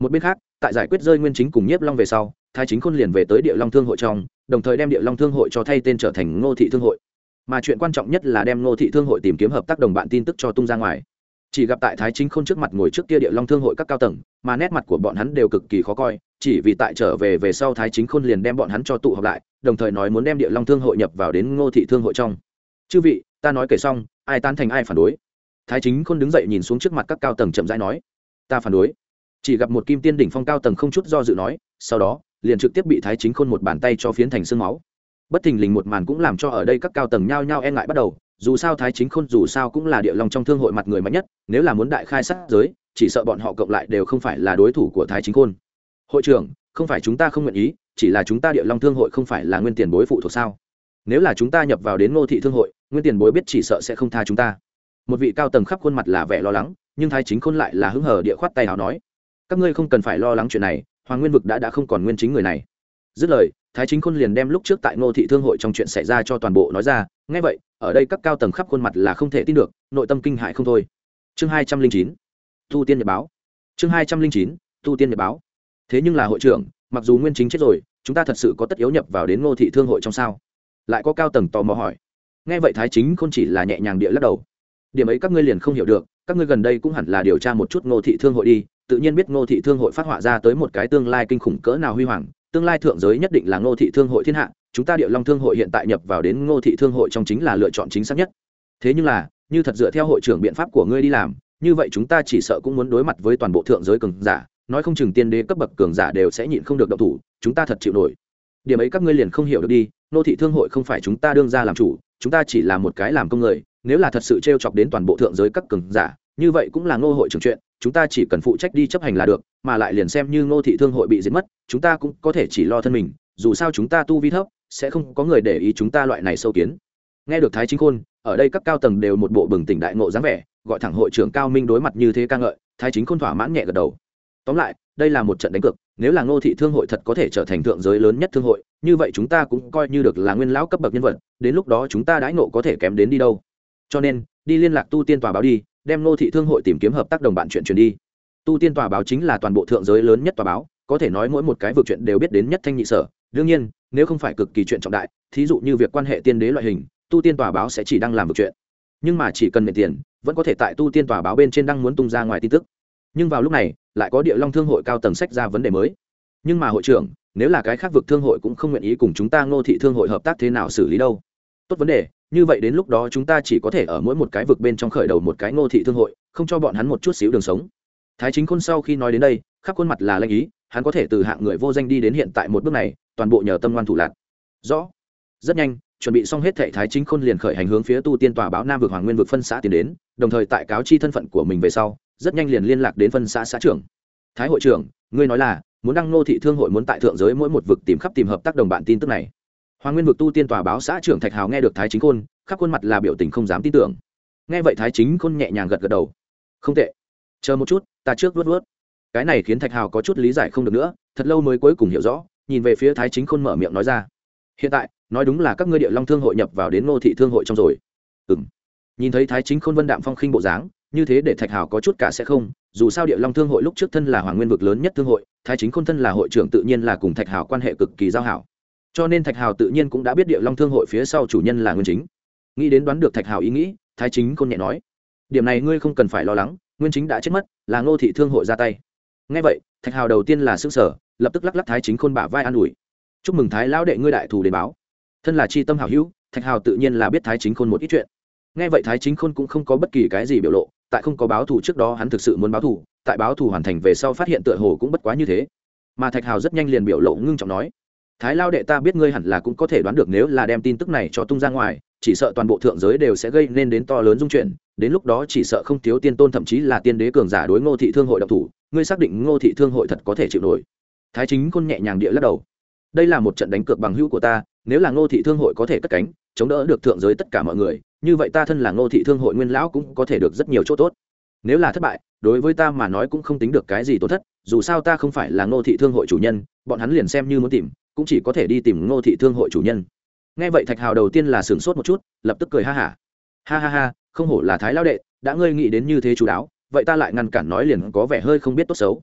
một bên khác, tại giải quyết rơi nguyên chính cùng nhiếp long về sau, thái chính khôn liền về tới địa long thương hội trong, đồng thời đem địa long thương hội cho thay tên trở thành ngô thị thương hội. Mà chuyện quan trọng nhất là đem ngô thị thương hội tìm kiếm hợp tác đồng bạn tin tức cho tung ra ngoài. Chỉ gặp tại thái chính khôn trước mặt ngồi trước kia địa long thương hội các cao tầng, mà nét mặt của bọn hắn đều cực kỳ khó coi, chỉ vì tại trở về về sau thái chính khôn liền đem bọn hắn cho tụ họp lại, đồng thời nói muốn đem địa long thương hội nhập vào đến ngô thị thương hội trong. Chư vị, ta nói kể xong, ai tan thành ai phản đối? Thái chính khôn đứng dậy nhìn xuống trước mặt các cao tầng chậm rãi nói. Ta phản đối chỉ gặp một kim tiên đỉnh phong cao tầng không chút do dự nói, sau đó, liền trực tiếp bị thái chính khôn một bàn tay cho phiến thành sương máu. Bất thình lình một màn cũng làm cho ở đây các cao tầng nhao nhao e ngại bắt đầu, dù sao thái chính khôn dù sao cũng là địa long trong thương hội mặt người mạnh nhất, nếu là muốn đại khai sát giới, chỉ sợ bọn họ cộng lại đều không phải là đối thủ của thái chính khôn. Hội trưởng, không phải chúng ta không nguyện ý, chỉ là chúng ta địa long thương hội không phải là nguyên tiền bối phụ thuộc sao? Nếu là chúng ta nhập vào đến ngô thị thương hội, nguyên tiền bối biết chỉ sợ sẽ không tha chúng ta. Một vị cao tầng khắp khuôn mặt là vẻ lo lắng, nhưng thái chính khôn lại là hứng hờ địa khoát tay nào nói các ngươi không cần phải lo lắng chuyện này, hoàng nguyên vực đã đã không còn nguyên chính người này. Dứt lời, thái chính khôn liền đem lúc trước tại ngô thị thương hội trong chuyện xảy ra cho toàn bộ nói ra ngay vậy, ở đây các cao tầng khắp khuôn mặt là không thể tin được, nội tâm kinh hại không thôi. Chương hai trăm linh chín, thu tiên nhật báo. Chương hai trăm linh chín, thu tiên nhật báo. Thế nhưng là hội trưởng, mặc dù nguyên chính chết rồi, chúng ta thật sự có tất yếu nhập vào đến ngô thị thương hội trong sao? Lại có cao tầng tò mò hỏi. Nghe vậy thái chính không chỉ là nhẹ nhàng địa lắc đầu. Điểm ấy các ngươi liền không hiểu được, các ngươi gần đây cũng hẳn là điều tra một chút ngô thị thương hội đi tự nhiên biết ngô thị thương hội phát họa ra tới một cái tương lai kinh khủng cỡ nào huy hoàng, tương lai thượng giới nhất định là ngô thị thương hội thiên hạ, chúng ta địa long thương hội hiện tại nhập vào đến ngô thị thương hội trong chính là lựa chọn chính xác nhất. Thế nhưng là, như thật dựa theo hội trưởng biện pháp của ngươi đi làm, như vậy chúng ta chỉ sợ cũng muốn đối mặt với toàn bộ thượng giới cường giả, nói không chừng tiên đế cấp bậc cường giả đều sẽ nhịn không được động thủ, chúng ta thật chịu nổi. Điểm ấy các ngươi liền không hiểu được đi nô thị thương hội không phải chúng ta đương ra làm chủ, chúng ta chỉ là một cái làm công người, nếu là thật sự t r e o chọc đến toàn bộ thượng giới các cường giả như vậy cũng là ngô hội trưởng chuyện, chúng ta chỉ cần phụ trách đi chấp hành là được, mà lại liền xem như ngô thị thương hội bị diệt mất, chúng ta cũng có thể chỉ lo thân mình, dù sao chúng ta tu vi thấp, sẽ không có người để ý chúng ta loại này sâu kiến. Nghe được thái chính khôn, ở đây các cao tầng đều một bộ bừng tỉnh đại ngộ dáng vẻ, gọi thẳng hội trưởng cao minh đối mặt như thế ca ngợi, thái chính khôn thỏa mãn nhẹ gật đầu. Tóm lại, đây là một trận đánh cược, nếu là ngô thị thương hội thật có thể trở thành thượng giới lớn nhất thương hội, như vậy chúng ta cũng coi như được là nguyên lão cấp bậc nhân vật, đến lúc đó chúng ta đãi nộ có thể kém đến đi đâu. Cho nên, đi liên lạc tu tiên tòa báo đi đem ngô thị thương hội tìm kiếm hợp tác đồng bạn chuyện truyền đi. Tu tiên tòa báo chính là toàn bộ thượng giới lớn nhất tòa báo, có thể nói mỗi một cái vực chuyện đều biết đến nhất thanh nhị sở. Đương nhiên, nếu không phải cực kỳ chuyện trọng đại, thí dụ như việc quan hệ tiên đế loại hình, tu tiên tòa báo sẽ chỉ đăng làm vực chuyện. Nhưng mà chỉ cần nệ tiền, vẫn có thể tại tu tiên tòa báo bên trên đăng muốn tung ra ngoài tin tức. Nhưng vào lúc này, lại có địa long thương hội cao tầng sách ra vấn đề mới. Nhưng mà hội trưởng, nếu là cái khác vực thương hội cũng không nguyện ý cùng chúng ta ngô thị thương hội hợp tác thế nào xử lý đâu? Tốt vấn đề, như vậy đến lúc đó chúng ta chỉ có thể ở mỗi một cái vực bên trong khởi đầu một cái ngô thị thương hội, không cho bọn hắn một chút xíu đường sống. Thái chính khôn sau khi nói đến đây, khắp khuôn mặt là lanh ý, hắn có thể từ hạng người vô danh đi đến hiện tại một bước này, toàn bộ nhờ tâm ngoan thủ lạc. Rõ. Rất nhanh, chuẩn bị xong hết thệ thái chính khôn liền khởi hành hướng phía tu tiên tòa báo nam vực hoàng nguyên vực phân xã tiến đến, đồng thời tại cáo chi thân phận của mình về sau, rất nhanh liền liên lạc đến phân xã xã trưởng. Thái hội trưởng, ngươi nói là, muốn đăng nô thị thương hội muốn tại thượng giới mỗi một vực tìm khắp tìm hợp tác đồng bạn tin tức này hoàng nguyên vực tu tiên tòa báo xã trưởng thạch hào nghe được thái chính khôn, khắp khuôn mặt là biểu tình không dám tin tưởng. Nghe vậy thái chính khôn nhẹ nhàng gật gật đầu. Không tệ. Chờ một chút, ta trước luốt luốt cái này khiến thạch hào có chút lý giải không được nữa, thật lâu mới cuối cùng hiểu rõ, nhìn về phía thái chính khôn mở miệng nói ra. Hiện tại, nói đúng là các ngươi địa long thương hội nhập vào đến ngô thị thương hội trong rồi. Ừ m nhìn thấy thái chính khôn vân đạm phong khinh bộ dáng, như thế để thạch hào có chút cả sẽ không, dù sao địa long thương hội lúc trước thân là hoàng nguyên vực lớn nhất thương hội, thái chính khôn thân là hội trưởng tự nhiên là cùng thạch hào quan hệ cực kỳ giao hảo cho nên thạch hào tự nhiên cũng đã biết địa long thương hội phía sau chủ nhân là nguyên chính. Nghĩ đến đoán được thạch hào ý nghĩ, thái chính khôn nhẹ nói, điểm này ngươi không cần phải lo lắng, nguyên chính đã chết mất, là ngô thị thương hội ra tay. Ngay vậy, thạch hào đầu tiên là s ư ơ n g sở lập tức lắc lắc thái chính khôn bả vai an ủi, chúc mừng thái lão đệ ngươi đại thù đến báo. Thân là c h i tâm hảo hữu, thạch hào tự nhiên là biết thái chính khôn một ít chuyện. Nghe vậy thái chính khôn cũng không có bất kỳ cái gì biểu lộ, tại không có báo thù trước đó hắn thực sự muốn báo thù, tại báo thù hoàn thành về sau phát hiện tựa hồ cũng bất quá như thế. Mà thạch hào rất nhanh liền biểu lộ ngưng trọng nói thái lao đệ ta biết ngươi hẳn là cũng có thể đoán được nếu là đem tin tức này cho tung ra ngoài, chỉ sợ toàn bộ thượng giới đều sẽ gây nên đến to lớn dung chuyển, đến lúc đó chỉ sợ không thiếu tiên tôn thậm chí là tiên đế cường giả đối ngô thị thương hội độc thủ, ngươi xác định ngô thị thương hội thật có thể chịu nổi. Thái chính côn nhẹ nhàng địa lắc đầu. Đây là một trận đánh cược bằng hữu của ta, nếu là ngô thị thương hội có thể cất cánh, chống đỡ được thượng giới tất cả mọi người, như vậy ta thân là ngô thị thương hội nguyên lão cũng có thể được rất nhiều chỗ tốt. Nếu là thất bại, đối với ta mà nói cũng không tính được cái gì tổn thất, dù sao ta không phải là ngô thị thương hội chủ nhân, bọn hắn liền xem như muốn tìm cũng chỉ có thể đi tìm ngô thị thương hội chủ nhân. Nghe vậy thạch hào đầu tiên là sửng sốt một chút, lập tức cười ha hả. Ha. ha ha ha không hổ là thái lao đệ, đã ngươi nghĩ đến như thế chú đáo, vậy ta lại ngăn cản nói liền có vẻ hơi không biết tốt xấu.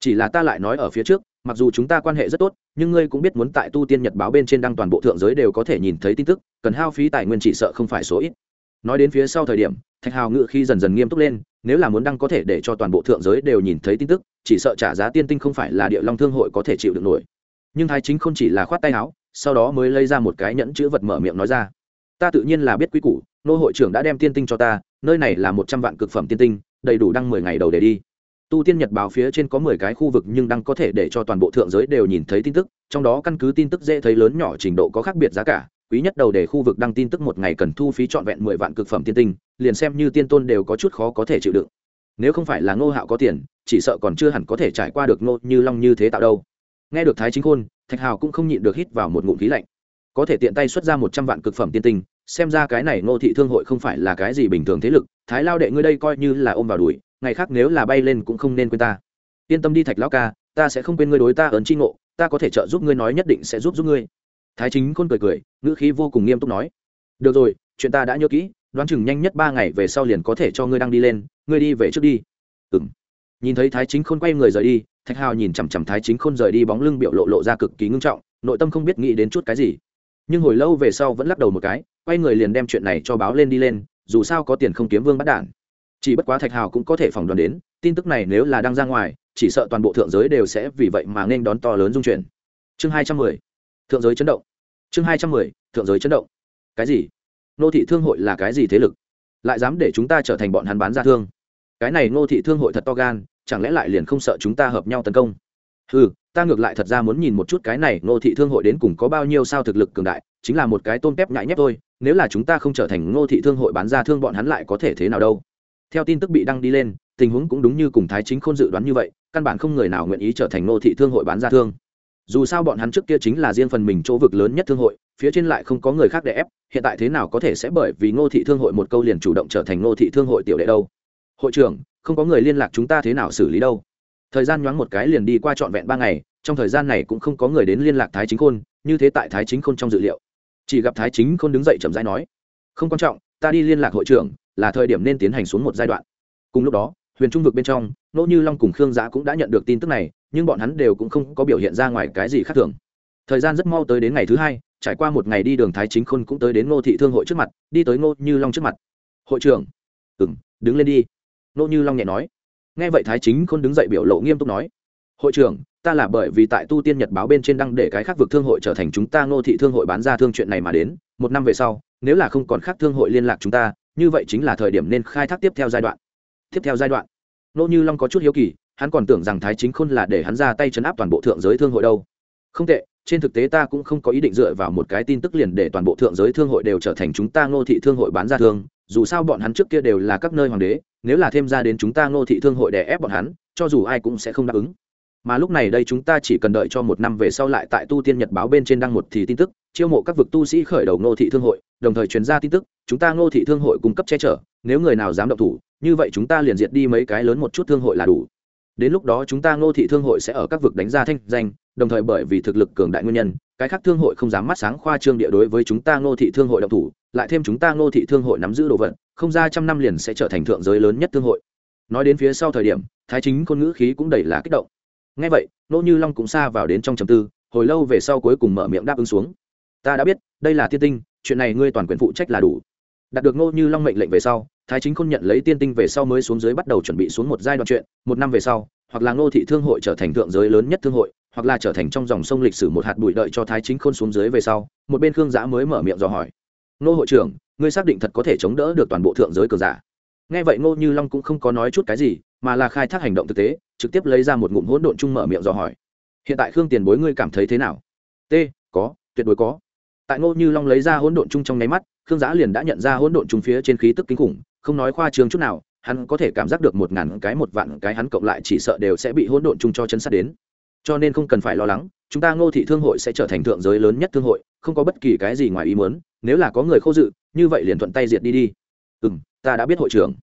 Chỉ là ta lại nói ở phía trước, mặc dù chúng ta quan hệ rất tốt, nhưng ngươi cũng biết muốn tại tu tiên nhật báo bên trên đăng toàn bộ thượng giới đều có thể nhìn thấy tin tức, cần hao phí tài nguyên chỉ sợ không phải số ít. Nói đến phía sau thời điểm, thạch hào ngự khi dần dần nghiêm túc lên, nếu là muốn đăng có thể để cho toàn bộ thượng giới đều nhìn thấy tin tức, chỉ sợ trả giá tiên tinh không phải là địa long thương hội có thể chịu được nổi nhưng thái chính không chỉ là khoát tay áo, sau đó mới lấy ra một cái nhẫn chữ vật mở miệng nói ra. Ta tự nhiên là biết quy củ, nô hội trưởng đã đem tiên tinh cho ta, nơi này là một trăm vạn cực phẩm tiên tinh, đầy đủ đăng mười ngày đầu để đi. Tu tiên nhật báo phía trên có mười cái khu vực nhưng đăng có thể để cho toàn bộ thượng giới đều nhìn thấy tin tức, trong đó căn cứ tin tức dễ thấy lớn nhỏ trình độ có khác biệt giá cả, quý nhất đầu để khu vực đăng tin tức một ngày cần thu phí trọn vẹn mười vạn cực phẩm tiên tinh, liền xem như tiên tôn đều có chút khó có thể chịu đựng. Nếu không phải là ngô hạo có tiền, chỉ sợ còn chưa hẳn có thể trải qua được ngô như long như thế tạo đâu nghe được thái chính khôn, thạch hào cũng không nhịn được hít vào một ngụm khí lạnh. Có thể tiện tay xuất ra một trăm vạn cực phẩm tiên tinh, xem ra cái này ngô thị thương hội không phải là cái gì bình thường thế lực, thái lao đệ ngươi đây coi như là ôm vào đùi, ngày khác nếu là bay lên cũng không nên quên ta. Yên tâm đi thạch lão ca, ta sẽ không quên ngươi đối ta ấn tri ngộ, ta có thể trợ giúp ngươi nói nhất định sẽ giúp giúp ngươi. Thái chính khôn cười cười, ngữ khí vô cùng nghiêm túc nói. Được rồi, chuyện ta đã nhớ kỹ, đoán chừng nhanh nhất ba ngày về sau liền có thể cho ngươi đang đi lên, ngươi đi về trước đi. Ừ m nhìn thấy thái chính khôn quay người rời đi thạch hào nhìn chằm chằm thái chính khôn rời đi bóng lưng biểu lộ lộ ra cực kỳ ngưng trọng, nội tâm không biết nghĩ đến chút cái gì. Nhưng hồi lâu về sau vẫn lắc đầu một cái, quay người liền đem chuyện này cho báo lên đi lên, dù sao có tiền không kiếm vương bắt đản chỉ bất quá thạch hào cũng có thể phỏng đoán đến, tin tức này nếu là đang ra ngoài, chỉ sợ toàn bộ thượng giới đều sẽ vì vậy mà nên đón to lớn dung chuyển. Chương hai trăm mười, thượng giới chấn động. Chương hai trăm mười, thượng giới chấn động. Cái gì? Nô thị thương hội là cái gì thế lực? Lại dám để chúng ta trở thành bọn hắn bán ra thương. Cái này nô thị thương hội thật to gan chẳng lẽ lại liền không sợ chúng ta hợp nhau tấn công? Ừ ta ngược lại thật ra muốn nhìn một chút cái này Ngô thị thương hội đến cùng có bao nhiêu sao thực lực cường đại, chính là một cái tôm tép nhại nhép thôi, nếu là chúng ta không trở thành ngô thị thương hội bán ra thương bọn hắn lại có thể thế nào đâu? Theo tin tức bị đăng đi lên, tình huống cũng đúng như cùng thái chính khôn dự đoán như vậy, căn bản không người nào nguyện ý trở thành ngô thị thương hội bán ra thương. Dù sao bọn hắn trước kia chính là riêng phần mình chỗ vực lớn nhất thương hội, phía trên lại không có người khác để ép, hiện tại thế nào có thể sẽ bởi vì ngô thị thương hội một câu liền chủ động trở thành ngô thị thương hội tiểu đệ đâu? Hội trưởng không có người liên lạc chúng ta thế nào xử lý đâu. Thời gian nhoáng một cái liền đi qua trọn vẹn ba ngày, trong thời gian này cũng không có người đến liên lạc thái chính khôn, như thế tại thái chính khôn trong dự liệu. Chỉ gặp thái chính khôn đứng dậy chậm rãi nói, không quan trọng, ta đi liên lạc hội trưởng, là thời điểm nên tiến hành xuống một giai đoạn. Cùng lúc đó, huyền trung vực bên trong nỗ như long cùng khương giã cũng đã nhận được tin tức này, nhưng bọn hắn đều cũng không có biểu hiện ra ngoài cái gì khác thường. Thời gian rất mau tới đến ngày thứ hai, trải qua một ngày đi đường thái chính khôn cũng tới đến ngô thị thương hội trước mặt, đi tới ngô như long trước mặt. Hội trưởng. Ừng đứng lên đi. Nô như long nhẹ nói. Nghe vậy thái chính khôn đứng dậy biểu lộ nghiêm túc nói, hội trưởng, ta là bởi vì tại tu tiên nhật báo bên trên đăng để cái khác vực thương hội trở thành chúng ta ngô thị thương hội bán ra thương chuyện này mà đến, một năm về sau, nếu là không còn khác thương hội liên lạc chúng ta, như vậy chính là thời điểm nên khai thác tiếp theo giai đoạn. Tiếp theo giai đoạn, nô như long có chút hiếu kỳ, hắn còn tưởng rằng thái chính khôn là để hắn ra tay chấn áp toàn bộ thượng giới thương hội đâu. Không tệ, trên thực tế ta cũng không có ý định dựa vào một cái tin tức liền để toàn bộ thượng giới thương hội đều trở thành chúng ta ngô thị thương hội bán ra thương dù sao bọn hắn trước kia đều là các nơi hoàng đế, nếu là thêm ra đến chúng ta ngô thị thương hội để ép bọn hắn, cho dù ai cũng sẽ không đáp ứng. Mà lúc này đây chúng ta chỉ cần đợi cho một năm về sau lại tại tu tiên nhật báo bên trên đăng một thì tin tức, chiêu mộ các vực tu sĩ khởi đầu ngô thị thương hội, đồng thời truyền ra tin tức, chúng ta ngô thị thương hội cung cấp che chở, nếu người nào dám động thủ, như vậy chúng ta liền diệt đi mấy cái lớn một chút thương hội là đủ. Đến lúc đó chúng ta ngô thị thương hội sẽ ở các vực đánh ra thanh danh đồng thời bởi vì thực lực cường đại nguyên nhân, cái khác thương hội không dám mắt sáng khoa trương địa đối với chúng ta ngô thị thương hội động thủ, lại thêm chúng ta ngô thị thương hội nắm giữ đồ vật, không ra trăm năm liền sẽ trở thành thượng giới lớn nhất thương hội. Nói đến phía sau thời điểm, thái chính khôn ngữ khí cũng đầy là kích động. Ngay vậy nỗ như long cũng xa vào đến trong trầm tư, hồi lâu về sau cuối cùng mở miệng đáp ứng xuống. Ta đã biết, đây là tiên tinh, chuyện này ngươi toàn quyền phụ trách là đủ. Đạt được nô như long mệnh lệnh về sau, thái chính khôn nhận lấy tiên tinh về sau mới xuống dưới bắt đầu chuẩn bị xuống một giai đoạn chuyện, một năm về sau, hoặc là ngô thị thương hội trở thành thượng giới lớn nhất thương hội hoặc là trở thành trong dòng sông lịch sử một hạt bụi đợi cho thái chính khôn xuống dưới về sau, một bên khương giã mới mở miệng dò hỏi. Nô hội trưởng, ngươi xác định thật có thể chống đỡ được toàn bộ thượng giới cường giả? Nghe vậy ngô như long cũng không có nói chút cái gì, mà là khai thác hành động thực tế, trực tiếp lấy ra một ngụm hỗn độn chung mở miệng dò hỏi. Hiện tại khương tiền bối ngươi cảm thấy thế nào? T, có, tuyệt đối có. Tại ngô như long lấy ra hỗn độn chung trong nháy mắt, khương giã liền đã nhận ra hỗn độn chung phía trên khí tức kinh khủng, không nói khoa trương chút nào, hắn có thể cảm giác được một ngàn cái, một vạn cái hắn cộng lại chỉ sợ đều sẽ bị hỗn độn chung cho chân sát đến cho nên không cần phải lo lắng, chúng ta ngô thị thương hội sẽ trở thành thượng giới lớn nhất thương hội, không có bất kỳ cái gì ngoài ý muốn, nếu là có người khô dự, như vậy liền thuận tay diệt đi đi. Ừ m ta đã biết hội trưởng.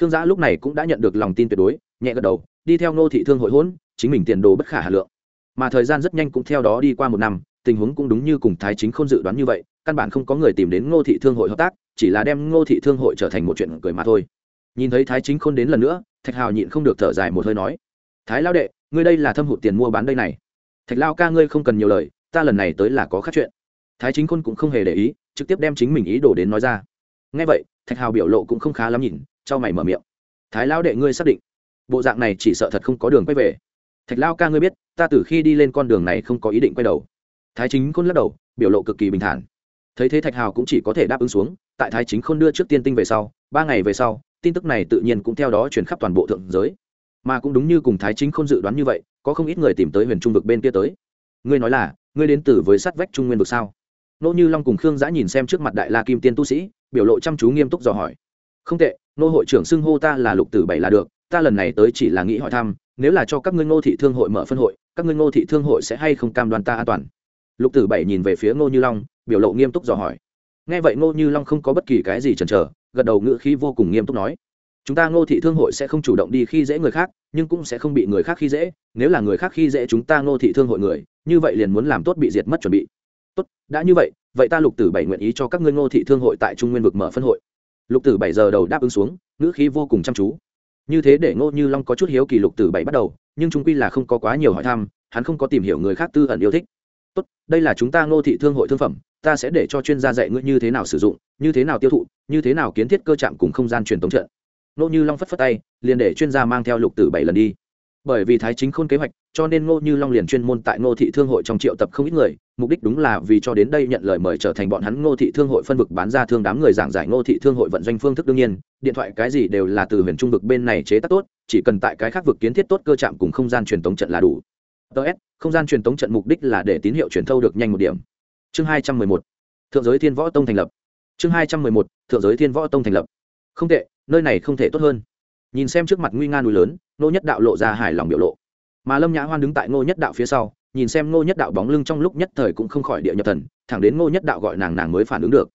Khương giã lúc này cũng đã nhận được lòng tin tuyệt đối, nhẹ gật đầu, đi theo ngô thị thương hội hỗn chính mình tiền đồ bất khả hà lượng. Mà thời gian rất nhanh cũng theo đó đi qua một năm, tình huống cũng đúng như cùng thái chính không dự đoán như vậy, căn bản không có người tìm đến ngô thị thương hội hợp tác, chỉ là đem ngô thị thương hội trở thành một chuyện cười mà thôi. Nhìn thấy thái chính khôn đến lần nữa, thạch hào nhịn không được thở dài một hơi nói, thái lao đệ ngươi đây là thâm hụt tiền mua bán đây này. Thạch lao ca ngươi không cần nhiều lời, ta lần này tới là có khác chuyện. Thái chính khôn cũng không hề để ý, trực tiếp đem chính mình ý đồ đến nói ra. Ngay vậy, thạch hào biểu lộ cũng không khá lắm nhìn cho mày mở miệng. Thái lao đệ ngươi xác định. Bộ dạng này chỉ sợ thật không có đường quay về. Thạch lao ca ngươi biết, ta từ khi đi lên con đường này không có ý định quay đầu. Thái chính khôn lắc đầu, biểu lộ cực kỳ bình thản. Thấy thế thạch hào cũng chỉ có thể đáp ứng xuống, tại thái chính khôn đưa trước tiên tinh về sau, ba ngày về sau, tin tức này tự nhiên cũng theo đó truyền khắp toàn bộ thượng giới mà cũng đúng như cùng thái chính không dự đoán như vậy, có không ít người tìm tới huyền trung vực bên kia tới. Ngươi nói là, ngươi đến từ với sát vách trung nguyên vực sao? Nỗ như long cùng khương giã nhìn xem trước mặt đại la kim tiên tu sĩ, biểu lộ chăm chú nghiêm túc dò hỏi. Không tệ, nô hội trưởng xưng hô ta là lục tử bảy là được, ta lần này tới chỉ là nghĩ hỏi thăm, nếu là cho các ngươi ngô thị thương hội mở phân hội, các ngươi ngô thị thương hội sẽ hay không cam đoan ta an toàn? Lục tử bảy nhìn về phía ngô như long, biểu lộ nghiêm túc dò hỏi. Nghe vậy ngô như long không có bất kỳ cái gì chần chờ, gật đầu ngữ khí vô cùng nghiêm túc nói chúng ta ngô thị thương hội sẽ không chủ động đi khi dễ người khác, nhưng cũng sẽ không bị người khác khi dễ. Nếu là người khác khi dễ chúng ta ngô thị thương hội người, như vậy liền muốn làm tốt bị diệt mất chuẩn bị. Tốt, đã như vậy vậy ta lục tử bảy nguyện ý cho các ngươi ngô thị thương hội tại trung nguyên vực mở phân hội. Lục tử bảy giờ đầu đáp ứng xuống, ngữ khí vô cùng chăm chú. Như thế để ngô như long có chút hiếu kỳ lục tử bảy bắt đầu, nhưng chúng quy là không có quá nhiều hỏi thăm, hắn không có tìm hiểu người khác tư ẩn yêu thích. Tốt, đây là chúng ta ngô thị thương hội thương phẩm, ta sẽ để cho chuyên gia dạy ngươi như thế nào sử dụng, như thế nào tiêu thụ, như thế nào kiến thiết cơ trạng cùng không gian truyền thống trận nô như long phất phất tay, liền để chuyên gia mang theo lục tử bảy lần đi. Bởi vì thái chính khôn kế hoạch, cho nên ngô như long liền chuyên môn tại ngô thị thương hội trong triệu tập không ít người, mục đích đúng là vì cho đến đây nhận lời mời trở thành bọn hắn ngô thị thương hội phân vực bán ra thương đám người giảng giải ngô thị thương hội vận doanh phương thức đương nhiên, điện thoại cái gì đều là từ huyền trung vực bên này chế tác tốt, chỉ cần tại cái khác vực kiến thiết tốt cơ trạm cùng không gian truyền tống trận là đủ. Ts không gian truyền tống trận mục đích là để tín hiệu truyền thâu được nhanh một điểm. Chương hai trăm mười một, thượng giới thiên võ tông thành lập. Chương hai trăm mười một, thượng giới thiên võ tông thành lập. Không tệ nơi này không thể tốt hơn. Nhìn xem trước mặt nguy nga núi lớn nô nhất đạo lộ ra hài lòng biểu lộ. Mà lâm nhã hoan đứng tại ngô nhất đạo phía sau, nhìn xem ngô nhất đạo bóng lưng trong lúc nhất thời cũng không khỏi địa nhập thần, thẳng đến ngô nhất đạo gọi nàng nàng mới phản ứng được.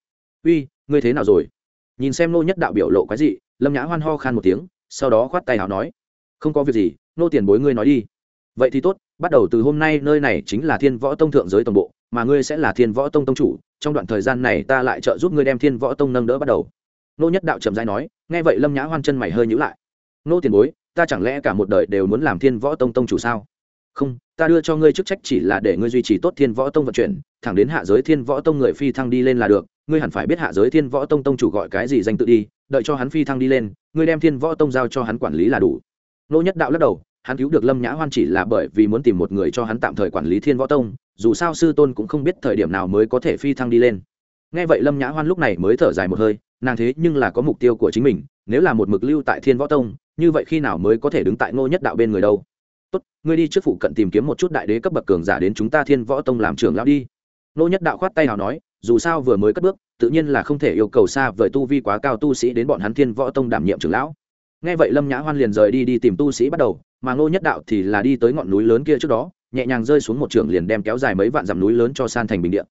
Uy, ngươi thế nào rồi? Nhìn xem ngô nhất đạo biểu lộ cái gì lâm nhã hoan ho khan một tiếng, sau đó khoát tay nào nói, không có việc gì, nô tiền bối ngươi nói đi. Vậy thì tốt, bắt đầu từ hôm nay, nơi này chính là thiên võ tông thượng giới tổng bộ, mà ngươi sẽ là thiên võ tông tông chủ, trong đoạn thời gian này ta lại trợ giúp ngươi đem thiên võ tông nâng đỡ bắt đầu nô nhất đạo trầm dai nói, nghe vậy lâm nhã hoan chân mày hơi nhữ lại. Nô tiền bối, ta chẳng lẽ cả một đời đều muốn làm thiên võ tông tông chủ sao? Không, ta đưa cho ngươi chức trách chỉ là để ngươi duy trì tốt thiên võ tông vận chuyển, thẳng đến hạ giới thiên võ tông người phi thăng đi lên là được, ngươi hẳn phải biết hạ giới thiên võ tông tông chủ gọi cái gì danh tự đi, đợi cho hắn phi thăng đi lên, ngươi đem thiên võ tông giao cho hắn quản lý là đủ. Nô nhất đạo lắc đầu, hắn cứu được lâm nhã hoan chỉ là bởi vì muốn tìm một người cho hắn tạm thời quản lý thiên võ tông, dù sao sư tôn cũng không biết thời điểm nào mới có thể phi thăng đi lên. Nghe vậy lâm nhã hoan lúc này mới thở dài một hơi nàng thế nhưng là có mục tiêu của chính mình, nếu là một mực lưu tại thiên võ tông, như vậy khi nào mới có thể đứng tại ngô nhất đạo bên người đâu? Tốt, ngươi đi trước phụ cận tìm kiếm một chút đại đế cấp bậc cường giả đến chúng ta thiên võ tông làm trưởng lão đi. Ngô nhất đạo khoát tay nào nói, dù sao vừa mới cất bước, tự nhiên là không thể yêu cầu xa vời tu vi quá cao tu sĩ đến bọn hắn thiên võ tông đảm nhiệm trưởng lão. Nghe vậy lâm nhã hoan liền rời đi đi tìm tu sĩ bắt đầu, mà ngô nhất đạo thì là đi tới ngọn núi lớn kia trước đó, nhẹ nhàng rơi xuống một trường liền đem kéo dài mấy vạn dặm núi lớn cho san thành bình địa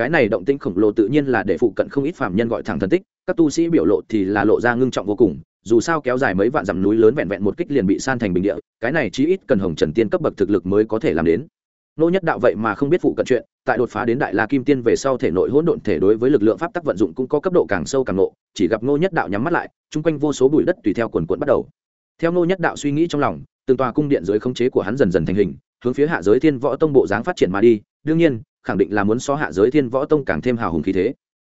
cái này động tĩnh khổng lồ tự nhiên là để phụ cận không ít phạm nhân gọi thẳng thần tích, các tu sĩ biểu lộ thì là lộ ra ngưng trọng vô cùng, dù sao kéo dài mấy vạn dặm núi lớn vẹn vẹn một kích liền bị san thành bình địa, cái này chí ít cần hồng trần tiên cấp bậc thực lực mới có thể làm đến. Nô nhất đạo vậy mà không biết phụ cận chuyện, tại đột phá đến đại la kim tiên về sau thể nội hỗn độn thể đối với lực lượng pháp tắc vận dụng cũng có cấp độ càng sâu càng nộ chỉ gặp nô nhất đạo nhắm mắt lại, chung quanh vô số bụi đất tùy theo quần cuộn bắt đầu. Theo nô nhất đạo suy nghĩ trong lòng, từng tòa cung điện dưới khống chế của hắn dần dần thành hình, hướng phía hạ giới thiên võ tông bộ dáng phát triển mà đi đương nhiên, khẳng định là muốn so hạ giới thiên võ tông càng thêm hào hùng khí thế.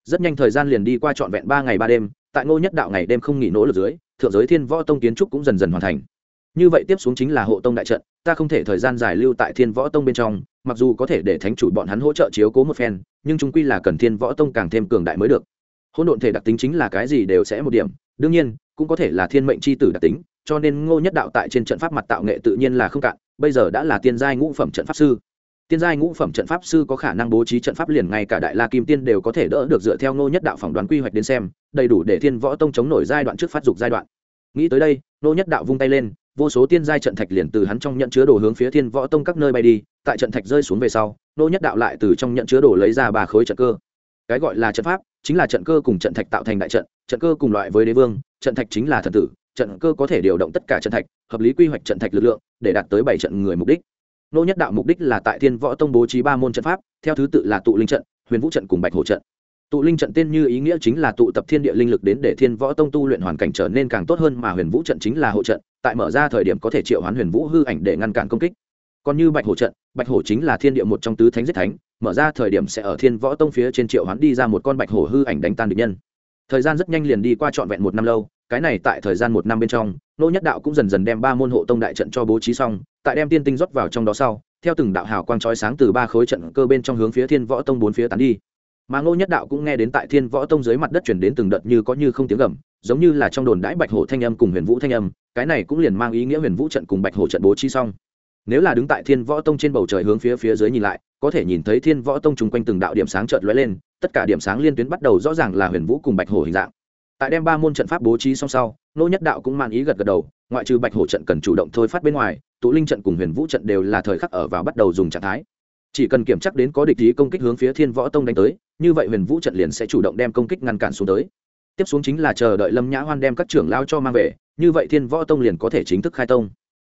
Rất nhanh thời gian liền đi qua trọn vẹn ba ngày ba đêm, tại ngô nhất đạo ngày đêm không nghỉ nỗ lực dưới, thượng giới thiên võ tông kiến trúc cũng dần dần hoàn thành. Như vậy tiếp xuống chính là hộ tông đại trận, ta không thể thời gian dài lưu tại thiên võ tông bên trong, mặc dù có thể để thánh chủ bọn hắn hỗ trợ chiếu cố một phen, nhưng chúng quy là cần thiên võ tông càng thêm cường đại mới được. Hỗn độn thể đặc tính chính là cái gì đều sẽ một điểm, đương nhiên, cũng có thể là thiên mệnh c h i tử đặc tính, cho nên ngô nhất đạo tại trên trận pháp mặt tạo nghệ tự nhiên là không cạn, bây giờ đã là tiên giai ngũ phẩm trận pháp sư tiên giai ngũ phẩm trận pháp sư có khả năng bố trí trận pháp liền ngay cả đại la kim tiên đều có thể đỡ được dựa theo ngô nhất đạo phỏng đoán quy hoạch đến xem, đầy đủ để thiên võ tông chống nổi giai đoạn trước phát dục giai đoạn. Nghĩ tới đây, ngô nhất đạo vung tay lên, vô số tiên giai trận thạch liền từ hắn trong nhận chứa đồ hướng phía thiên võ tông các nơi bay đi, tại trận thạch rơi xuống về sau, ngô nhất đạo lại từ trong nhận chứa đồ lấy ra ba khối trận cơ. Cái gọi là trận pháp, chính là trận cơ cùng trận thạch tạo thành đại trận trận cơ cùng loại với đế vương, trận thạch chính là thần tử, trận cơ có thể điều động tất cả trận thạch, hợp lý quy hoạch trận thạch lực lượng, để đạt tới bảy trận người mục đích nô nhất đạo mục đích là tại thiên võ tông bố trí ba môn trận pháp, theo thứ tự là tụ linh trận, huyền vũ trận cùng bạch hổ trận. Tụ linh trận tên như ý nghĩa chính là tụ tập thiên địa linh lực đến để thiên võ tông tu luyện hoàn cảnh trở nên càng tốt hơn mà huyền vũ trận chính là hộ trận, tại mở ra thời điểm có thể triệu hoán huyền vũ hư ảnh để ngăn cản công kích. Còn như bạch hổ trận, bạch hổ chính là thiên địa một trong tứ thánh giết thánh, mở ra thời điểm sẽ ở thiên võ tông phía trên triệu hoán đi ra một con bạch hổ hư ảnh đánh tan địch nhân. Thời gian rất nhanh liền đi qua trọn vẹn một năm lâu cái này tại thời gian một năm bên trong, nô nhất đạo cũng dần dần đem ba môn hộ tông đại trận cho bố trí xong, tại đem tiên tinh rót vào trong đó sau, theo từng đạo hào quang chói sáng từ ba khối trận cơ bên trong hướng phía thiên võ tông bốn phía tán đi. Mà ngô nhất đạo cũng nghe đến tại thiên võ tông dưới mặt đất chuyển đến từng đợt như có như không tiếng gầm, giống như là trong đồn đãi bạch hổ thanh âm cùng huyền vũ thanh âm, cái này cũng liền mang ý nghĩa huyền vũ trận cùng bạch hổ trận bố trí xong. Nếu là đứng tại thiên võ tông trên bầu trời hướng phía phía dưới nhìn lại, có thể nhìn thấy thiên võ tông chung quanh từng đạo điểm sáng chợt lóe lên, tất cả điểm sáng liên tuyến bắt đầu rõ ràng là huyền vũ cùng bạch hổ hình dạng tại đem ba môn trận pháp bố trí xong sau, nô nhất đạo cũng mang ý gật gật đầu, ngoại trừ bạch hổ trận cần chủ động thôi phát bên ngoài, tụ linh trận cùng huyền vũ trận đều là thời khắc ở vào bắt đầu dùng trạng thái. Chỉ cần kiểm chắc đến có địch ý công kích hướng phía thiên võ tông đánh tới, như vậy huyền vũ trận liền sẽ chủ động đem công kích ngăn cản xuống tới. Tiếp xuống chính là chờ đợi lâm nhã hoan đem các trưởng lao cho mang về, như vậy thiên võ tông liền có thể chính thức khai tông.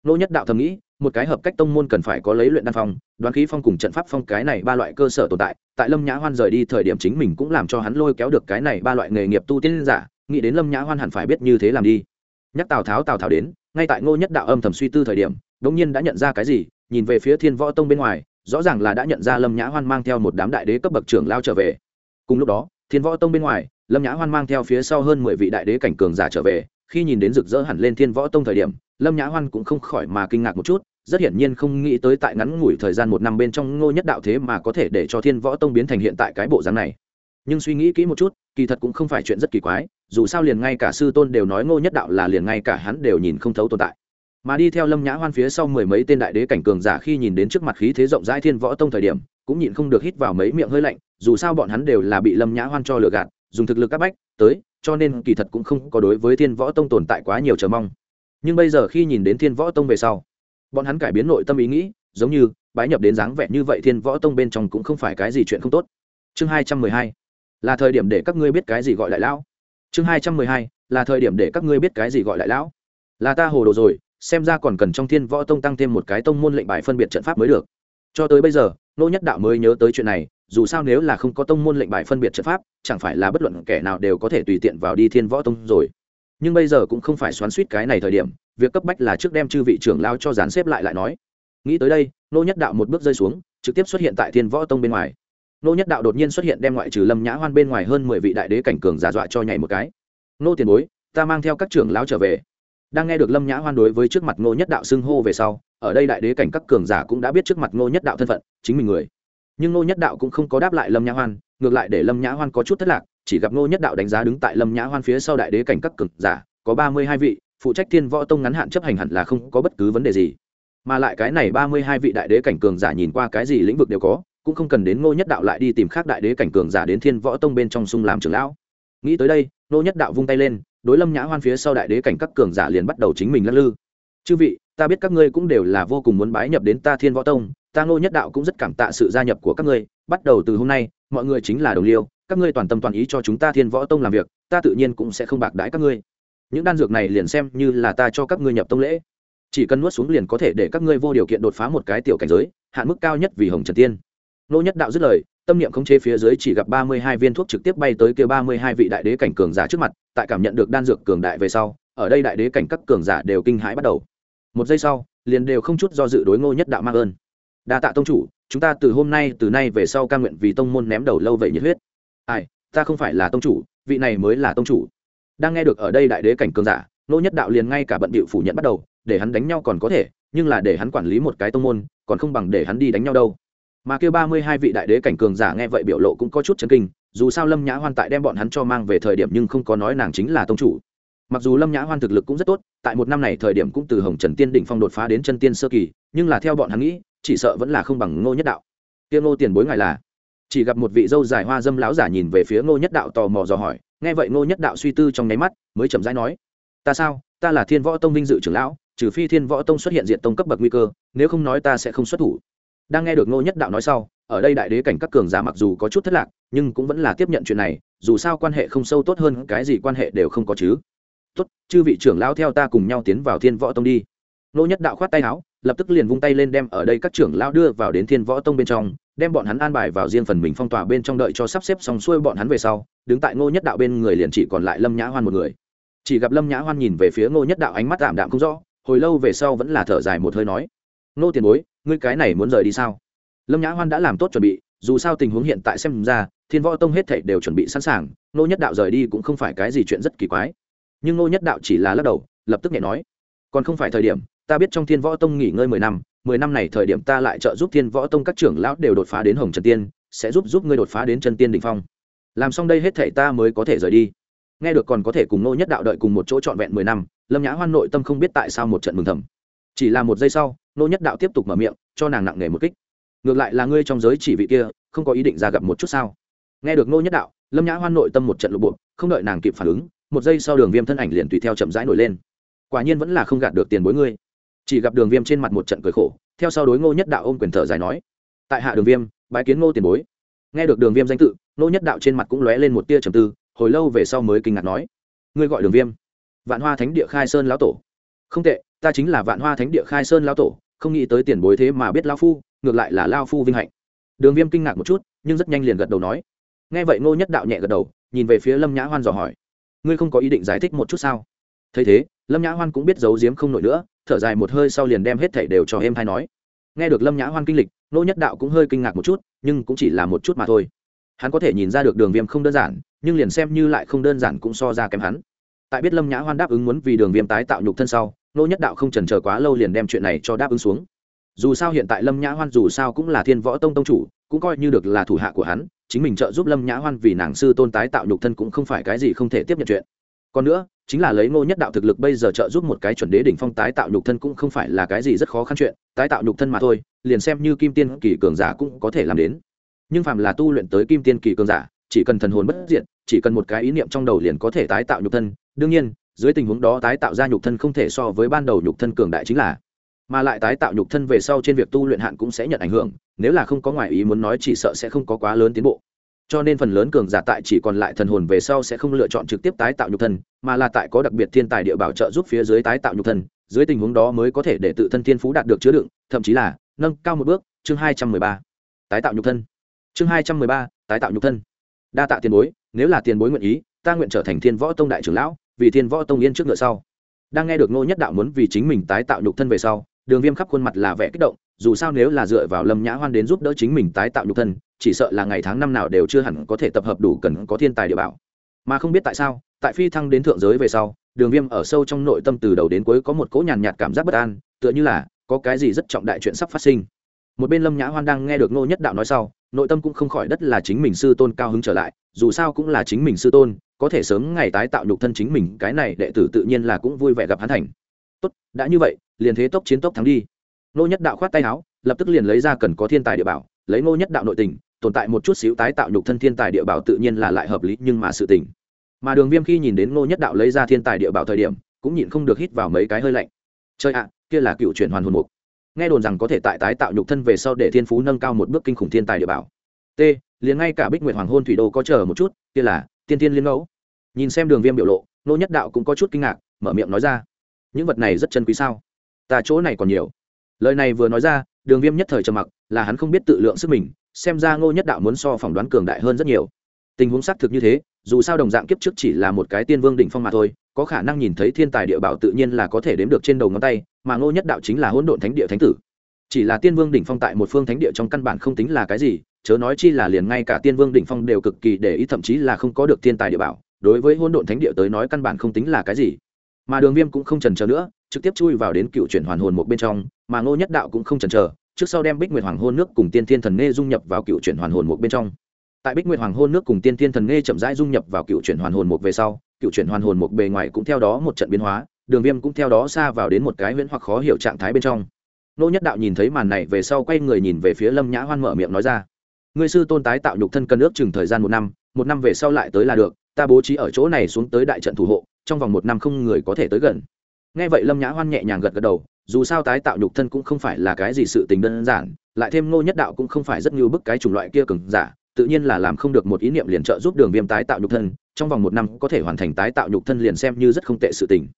Nô nhất đạo thầm nghĩ, một cái hợp cách tông môn cần phải có lấy luyện đan phong, đoán khí phong cùng trận pháp phong cái này ba loại cơ sở tồn tại tại lâm nhã hoan rời đi thời điểm chính mình cũng làm cho hắn lôi kéo được cái này ba loại nghề nghiệp tu tiên giả nghĩ đến lâm nhã hoan hẳn phải biết như thế làm đi. Nhắc tào tháo tào tháo đến, ngay tại ngô nhất đạo âm thầm suy tư thời điểm đ ỗ n g nhiên đã nhận ra cái gì, nhìn về phía thiên võ tông bên ngoài, rõ ràng là đã nhận ra lâm nhã hoan mang theo một đám đại đế cấp bậc trưởng lao trở về. Cùng lúc đó, thiên võ tông bên ngoài, lâm nhã hoan mang theo phía sau hơn mười vị đại đế cảnh cường giả trở về, khi nhìn đến rực rỡ hẳn lên thiên võ tông thời điểm, lâm nhã hoan cũng không khỏi mà kinh ngạc một chút, rất hiển nhiên không nghĩ tới tại ngắn ngủi thời gian một năm bên trong ngô nhất đạo thế mà có thể để cho thiên võ tông biến thành hiện tại cái bộ dáng này. Nhưng suy nghĩ kỹ một chút kỳ thật cũng không phải chuyện rất kỳ quái, dù sao liền ngay cả sư tôn đều nói ngô nhất đạo là liền ngay cả hắn đều nhìn không thấu tồn tại. Mà đi theo lâm nhã hoan phía sau mười mấy tên đại đế cảnh cường giả khi nhìn đến trước mặt khí thế rộng rãi thiên võ tông thời điểm, cũng nhịn không được hít vào mấy miệng hơi lạnh, dù sao bọn hắn đều là bị lâm nhã hoan cho lừa gạt, dùng thực lực các bách, tới, cho nên kỳ thật cũng không có đối với thiên võ tông tồn tại quá nhiều chờ mong. Nhưng bây giờ khi nhìn đến thiên võ tông về sau, bọn hắn cải biến nội tâm ý nghĩ, giống như bái nhập đến dáng vẻ như vậy thiên võ tông bên trong cũng không phải cái gì chuyện không tốt. Chương hai trăm mười hai là thời điểm để các ngươi biết cái gì gọi lại lão. Chương hai trăm mười hai, là thời điểm để các ngươi biết cái gì gọi lại lão. Là ta hồ đồ rồi, xem ra còn cần trong thiên võ tông tăng thêm một cái tông môn lệnh bài phân biệt trận pháp mới được. Cho tới bây giờ, nô nhất đạo mới nhớ tới chuyện này, dù sao nếu là không có tông môn lệnh bài phân biệt trận pháp, chẳng phải là bất luận kẻ nào đều có thể tùy tiện vào đi thiên võ tông rồi. Nhưng bây giờ cũng không phải xoắn suýt cái này thời điểm, việc cấp bách là trước đem chư vị trưởng lao cho dán xếp lại lại nói. Nghĩ tới đây, nô nhất đạo một bước rơi xuống, trực tiếp xuất hiện tại thiên võ tông bên ngoài nô nhất đạo đột nhiên xuất hiện đem ngoại trừ lâm nhã hoan bên ngoài hơn mười vị đại đế cảnh cường giả dọa cho nhảy một cái. Nô tiền bối, ta mang theo các trưởng lão trở về. Đang nghe được lâm nhã hoan đối với trước mặt Nô nhất đạo xưng hô về sau, ở đây đại đế cảnh các cường giả cũng đã biết trước mặt Nô nhất đạo thân phận, chính mình người. Nhưng Nô nhất đạo cũng không có đáp lại lâm nhã hoan, ngược lại để lâm nhã hoan có chút thất lạc, chỉ gặp Nô nhất đạo đánh giá đứng tại lâm nhã hoan phía sau đại đế cảnh các cường giả, có ba mươi hai vị, phụ trách thiên võ tông ngắn hạn chấp hành hẳn là không có bất cứ vấn đề gì. Mà lại cái này ba mươi hai vị đại đế cảnh cường giả nhìn qua cái gì lĩnh vực đều có cũng không cần đến ngô nhất đạo lại đi tìm khác đại đế cảnh cường giả đến thiên võ tông bên trong sung làm trưởng lão. Nghĩ tới đây, ngô nhất đạo vung tay lên, đối lâm nhã hoan phía sau đại đế cảnh các cường giả liền bắt đầu chính mình lắc lư. Chư vị, ta biết các ngươi cũng đều là vô cùng muốn bái nhập đến ta thiên võ tông, ta ngô nhất đạo cũng rất cảm tạ sự gia nhập của các ngươi, bắt đầu từ hôm nay, mọi người chính là đồng liêu, các ngươi toàn tâm toàn ý cho chúng ta thiên võ tông làm việc, ta tự nhiên cũng sẽ không bạc đãi các ngươi. Những đan dược này liền xem như là ta cho các ngươi nhập tông lễ. Chỉ cần nuốt xuống liền có thể để các ngươi vô điều kiện đột phá một cái tiểu cảnh giới, hạn mức cao nhất vì hồng trần tiên nô nhất đạo dứt lời, tâm niệm khống chế phía dưới chỉ gặp ba mươi hai viên thuốc trực tiếp bay tới kia ba mươi hai vị đại đế cảnh cường giả trước mặt, tại cảm nhận được đan dược cường đại về sau, ở đây đại đế cảnh các cường giả đều kinh hãi bắt đầu. Một giây sau, liền đều không chút do dự đối ngô nhất đạo mang ơn. Đa tạ tông chủ, chúng ta từ hôm nay, từ nay về sau ca nguyện vì tông môn ném đầu lâu vậy nhiệt huyết. Ai, ta không phải là tông chủ, vị này mới là tông chủ. Đang nghe được ở đây đại đế cảnh cường giả, ngô nhất đạo liền ngay cả bận bịu phủ nhận bắt đầu, để hắn đánh nhau còn có thể, nhưng là để hắn quản lý một cái tông môn, còn không bằng để hắn đi đánh nhau đâu mà kêu ba mươi hai vị đại đế cảnh cường giả nghe vậy biểu lộ cũng có chút chấn kinh, dù sao lâm nhã hoan tại đem bọn hắn cho mang về thời điểm nhưng không có nói nàng chính là tông chủ. Mặc dù lâm nhã hoan thực lực cũng rất tốt, tại một năm này thời điểm cũng từ hồng trần tiên đỉnh phong đột phá đến chân tiên sơ kỳ, nhưng là theo bọn hắn nghĩ, chỉ sợ vẫn là không bằng ngô nhất đạo. Tiên ngô tiền bối ngài là? Chỉ gặp một vị dâu dài hoa dâm láo giả nhìn về phía ngô nhất đạo tò mò dò hỏi, nghe vậy ngô nhất đạo suy tư trong nháy mắt, mới chậm rãi nói, ta sao? Ta là thiên võ tông vinh dự trưởng lão, trừ phi thiên võ tông xuất hiện diện tông cấp bậc nguy cơ, nếu không nói ta sẽ không xuất thủ đang nghe được ngô nhất đạo nói sau, ở đây đại đế cảnh các cường giả mặc dù có chút thất lạc, nhưng cũng vẫn là tiếp nhận chuyện này, dù sao quan hệ không sâu tốt hơn cái gì quan hệ đều không có chứ. Tốt, chư vị trưởng lao theo ta cùng nhau tiến vào thiên võ tông đi. Ngô nhất đạo khoát tay áo, lập tức liền vung tay lên đem ở đây các trưởng lao đưa vào đến thiên võ tông bên trong, đem bọn hắn an bài vào riêng phần mình phong tỏa bên trong đợi cho sắp xếp xong xuôi bọn hắn về sau, đứng tại ngô nhất đạo bên người liền chỉ còn lại lâm nhã hoan một người. Chỉ gặp lâm nhã hoan nhìn về phía ngô nhất đạo ánh mắt tạm đạm không rõ, hồi lâu về sau vẫn là thở dài một hơi nói, ngô tiền bối ngươi cái này muốn rời đi sao? Lâm nhã hoan đã làm tốt chuẩn bị, dù sao tình huống hiện tại xem ra, thiên võ tông hết thảy đều chuẩn bị sẵn sàng Nô nhất đạo rời đi cũng không phải cái gì chuyện rất kỳ quái. Nhưng Nô nhất đạo chỉ là lắc đầu, lập tức nhẹ nói, còn không phải thời điểm, ta biết trong thiên võ tông nghỉ ngơi mười năm mười năm này thời điểm ta lại trợ giúp thiên võ tông các trưởng lão đều đột phá đến hồng trần tiên, sẽ giúp giúp ngươi đột phá đến chân tiên đỉnh phong. Làm xong đây hết thảy ta mới có thể rời đi. Nghe được còn có thể cùng Nô nhất đạo đợi cùng một chỗ trọn vẹn mười năm, lâm nhã hoan nội tâm không biết tại sao một trận mừng thầm chỉ là một giây sau, nô nhất đạo tiếp tục mở miệng, cho nàng nặng nề một kích. Ngược lại là ngươi trong giới chỉ vị kia, không có ý định ra gặp một chút sao? Nghe được nô nhất đạo, lâm nhã hoan nội tâm một trận lộ bộ không đợi nàng kịp phản ứng, một giây sau đường viêm thân ảnh liền tùy theo chậm rãi nổi lên. Quả nhiên vẫn là không gạt được tiền bối ngươi. Chỉ gặp đường viêm trên mặt một trận cười khổ, theo sau đối ngô nhất đạo ôm quyền thở dài nói, tại hạ đường viêm, bái kiến ngô tiền bối. Nghe được đường viêm danh tự, ngô nhất đạo trên mặt cũng lóe lên một tia trầm tư, hồi lâu về sau mới kinh ngạc nói, ngươi gọi đường viêm? Vạn hoa thánh địa khai sơn lão tổ. Không tệ ta chính là vạn hoa thánh địa khai sơn lao tổ, không nghĩ tới tiền bối thế mà biết lao phu, ngược lại là lao phu vinh hạnh. Đường viêm kinh ngạc một chút, nhưng rất nhanh liền gật đầu nói. Nghe vậy ngô nhất đạo nhẹ gật đầu, nhìn về phía lâm nhã hoan dò hỏi. Ngươi không có ý định giải thích một chút sao? Thấy thế, lâm nhã hoan cũng biết giấu giếm không nổi nữa, thở dài một hơi sau liền đem hết thảy đều cho em hay nói. Nghe được lâm nhã hoan kinh lịch, ngô nhất đạo cũng hơi kinh ngạc một chút, nhưng cũng chỉ là một chút mà thôi. Hắn có thể nhìn ra được đường viêm không đơn giản, nhưng liền xem như lại không đơn giản cũng so ra kém hắn. Tại biết lâm nhã hoan đáp ứng muốn vì đường viêm tái tạo nhục thân sau nô nhất đạo không trần chờ quá lâu liền đem chuyện này cho đáp ứng xuống. Dù sao hiện tại lâm nhã hoan dù sao cũng là thiên võ tông tông chủ, cũng coi như được là thủ hạ của hắn, chính mình trợ giúp lâm nhã hoan vì nàng sư tôn tái tạo nhục thân cũng không phải cái gì không thể tiếp nhận chuyện. Còn nữa, chính là lấy ngô nhất đạo thực lực bây giờ trợ giúp một cái chuẩn đế đỉnh phong tái tạo nhục thân cũng không phải là cái gì rất khó khăn chuyện, tái tạo nhục thân mà thôi, liền xem như kim tiên kỳ cường giả cũng có thể làm đến. Nhưng phàm là tu luyện tới kim tiên kỳ cường giả, chỉ cần thần hồn bất diệt, chỉ cần một cái ý niệm trong đầu liền có thể tái tạo nhục thân, đương nhiên dưới tình huống đó tái tạo ra nhục thân không thể so với ban đầu nhục thân cường đại chính là, mà lại tái tạo nhục thân về sau trên việc tu luyện hạn cũng sẽ nhận ảnh hưởng, nếu là không có ngoại ý muốn nói chỉ sợ sẽ không có quá lớn tiến bộ. Cho nên phần lớn cường giả tại chỉ còn lại thần hồn về sau sẽ không lựa chọn trực tiếp tái tạo nhục thân, mà là tại có đặc biệt thiên tài địa bảo trợ giúp phía dưới tái tạo nhục thân, dưới tình huống đó mới có thể để tự thân thiên phú đạt được chứa đựng, thậm chí là nâng cao một bước. Chương hai trăm mười ba. Tái tạo nhục thân. Chương hai trăm mười ba. Tái tạo nhục thân. Đa tạ tiền bối, nếu là tiền bối nguyện ý, ta nguyện trở thành thiên võ tông đại trưởng lão vì thiên võ tông yên trước ngựa sau. Đang nghe được ngô nhất đạo muốn vì chính mình tái tạo nhục thân về sau, đường viêm khắp khuôn mặt là vẻ kích động, dù sao nếu là dựa vào lâm nhã hoan đến giúp đỡ chính mình tái tạo nhục thân, chỉ sợ là ngày tháng năm nào đều chưa hẳn có thể tập hợp đủ cần có thiên tài địa bảo. Mà không biết tại sao, tại phi thăng đến thượng giới về sau, đường viêm ở sâu trong nội tâm từ đầu đến cuối có một cỗ nhàn nhạt cảm giác bất an, tựa như là có cái gì rất trọng đại chuyện sắp phát sinh. Một bên lâm nhã hoan đang nghe được ngô nhất đạo nói sau nội tâm cũng không khỏi đất là chính mình sư tôn cao hứng trở lại, dù sao cũng là chính mình sư tôn, có thể sớm ngày tái tạo nhục thân chính mình, cái này đệ tử tự nhiên là cũng vui vẻ gặp hắn thành. Tốt, đã như vậy, liền thế tốc chiến tốc thắng đi. Ngô nhất đạo khoát tay áo, lập tức liền lấy ra cần có thiên tài địa bảo, lấy ngô nhất đạo nội tình, tồn tại một chút xíu tái tạo nhục thân thiên tài địa bảo tự nhiên là lại hợp lý, nhưng mà sự tình. Mà đường viêm khi nhìn đến ngô nhất đạo lấy ra thiên tài địa bảo thời điểm, cũng nhịn không được hít vào mấy cái hơi lạnh. Chơi ạ, kia là cựu chuyển hoàn hồn mục nghe đồn rằng có thể tại tái tạo nhục thân về sau để thiên phú nâng cao một bước kinh khủng thiên tài địa bảo. T, liền ngay cả bích nguyệt hoàng hôn thủy đô có chờ một chút, kia là, tiên tiên liên ngẫu nhìn xem đường viêm biểu lộ, nô nhất đạo cũng có chút kinh ngạc, mở miệng nói ra, những vật này rất chân quý sao? Ta chỗ này còn nhiều. Lời này vừa nói ra, đường viêm nhất thời trầm mặc, là hắn không biết tự lượng sức mình, xem ra ngô nhất đạo muốn so phỏng đoán cường đại hơn rất nhiều. Tình huống xác thực như thế dù sao đồng dạng kiếp trước chỉ là một cái tiên vương đỉnh phong mà thôi, có khả năng nhìn thấy thiên tài địa bảo tự nhiên là có thể đếm được trên đầu ngón tay, mà ngô nhất đạo chính là hỗn độn thánh địa thánh tử. Chỉ là tiên vương đỉnh phong tại một phương thánh địa trong căn bản không tính là cái gì, chớ nói chi là liền ngay cả tiên vương đỉnh phong đều cực kỳ để ý, thậm chí là không có được thiên tài địa bảo, đối với hỗn độn thánh địa tới nói căn bản không tính là cái gì. Mà đường viêm cũng không trần chờ nữa, trực tiếp chui vào đến cựu chuyển hoàn hồn một bên trong, mà ngô nhất đạo cũng không trần chờ, trước sau đem bích nguyệt hoàng hôn nước cùng tiên thiên thần nghe dung nhập vào cựu chuyển hoàn hồn một bên trong tại bích nguyệt hoàng hôn nước cùng tiên thiên thần nghe chậm rãi dung nhập vào cựu chuyển hoàn hồn một về sau, cựu chuyển hoàn hồn một bề ngoài cũng theo đó một trận biến hóa, đường viêm cũng theo đó xa vào đến một cái huyễn hoặc khó hiểu trạng thái bên trong. Nô nhất đạo nhìn thấy màn này về sau quay người nhìn về phía lâm nhã hoan mở miệng nói ra người sư tôn tái tạo nhục thân cân ước chừng thời gian một năm một năm về sau lại tới là được, ta bố trí ở chỗ này xuống tới đại trận thủ hộ, trong vòng một năm không người có thể tới gần. Nghe vậy lâm nhã hoan nhẹ nhàng gật gật đầu, dù sao tái tạo nhục thân cũng không phải là cái gì sự tình đơn giản, lại thêm ngô nhất đạo cũng không phải rất như bức cái chủng loại kia cứng giả tự nhiên là làm không được một ý niệm liền trợ giúp đường viêm tái tạo nhục thân, trong vòng một năm có thể hoàn thành tái tạo nhục thân liền xem như rất không tệ sự tình.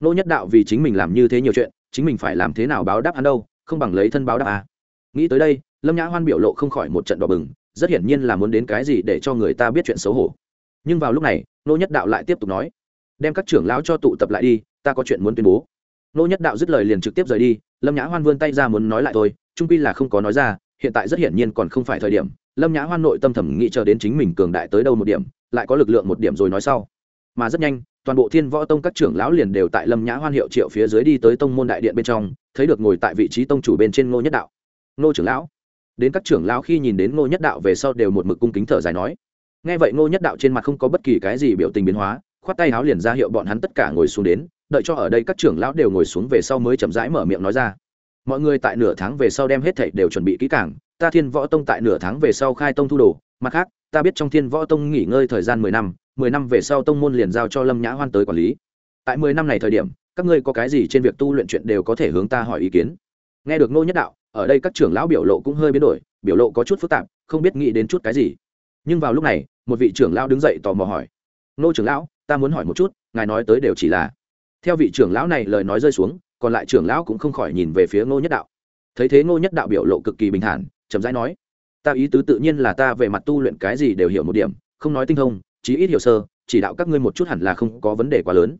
Nô nhất đạo vì chính mình làm như thế nhiều chuyện, chính mình phải làm thế nào báo đáp hắn đâu, không bằng lấy thân báo đáp à. nghĩ tới đây, lâm nhã hoan biểu lộ không khỏi một trận đỏ bừng, rất hiển nhiên là muốn đến cái gì để cho người ta biết chuyện xấu hổ. Nhưng vào lúc này, nô nhất đạo lại tiếp tục nói, đem các trưởng lão cho tụ tập lại đi, ta có chuyện muốn tuyên bố. Nô nhất đạo dứt lời liền trực tiếp rời đi, lâm nhã hoan vươn tay ra muốn nói lại thôi, trung pi là không có nói ra hiện tại rất hiển nhiên còn không phải thời điểm, lâm nhã hoan nội tâm thẩm nghĩ chờ đến chính mình cường đại tới đâu một điểm, lại có lực lượng một điểm rồi nói sau. Mà rất nhanh, toàn bộ thiên võ tông các trưởng lão liền đều tại lâm nhã hoan hiệu triệu phía dưới đi tới tông môn đại điện bên trong, thấy được ngồi tại vị trí tông chủ bên trên ngô nhất đạo. Ngô trưởng lão. Đến các trưởng lão khi nhìn đến ngô nhất đạo về sau đều một mực cung kính thở dài nói. Nghe vậy ngô nhất đạo trên mặt không có bất kỳ cái gì biểu tình biến hóa, khoát tay áo liền ra hiệu bọn hắn tất cả ngồi xuống đến, đợi cho ở đây các trưởng lão đều ngồi xuống về sau mới chậm rãi mở miệng nói ra mọi người tại nửa tháng về sau đem hết thảy đều chuẩn bị kỹ càng, ta thiên võ tông tại nửa tháng về sau khai tông thu đồ, mặt khác, ta biết trong thiên võ tông nghỉ ngơi thời gian mười năm mười năm về sau tông môn liền giao cho lâm nhã hoan tới quản lý. Tại mười năm này thời điểm, các ngươi có cái gì trên việc tu luyện chuyện đều có thể hướng ta hỏi ý kiến. Nghe được ngô nhất đạo, ở đây các trưởng lão biểu lộ cũng hơi biến đổi, biểu lộ có chút phức tạp, không biết nghĩ đến chút cái gì. Nhưng vào lúc này, một vị trưởng lão đứng dậy tò mò hỏi, ngô trưởng lão, ta muốn hỏi một chút, ngài nói tới đều chỉ là theo vị trưởng lão này lời nói rơi xuống còn lại trưởng lão cũng không khỏi nhìn về phía ngô nhất đạo. Thấy thế ngô nhất đạo biểu lộ cực kỳ bình thản, chậm rãi nói, ta ý tứ tự nhiên là ta về mặt tu luyện cái gì đều hiểu một điểm, không nói tinh thông, chí ít hiểu sơ, chỉ đạo các ngươi một chút hẳn là không có vấn đề quá lớn.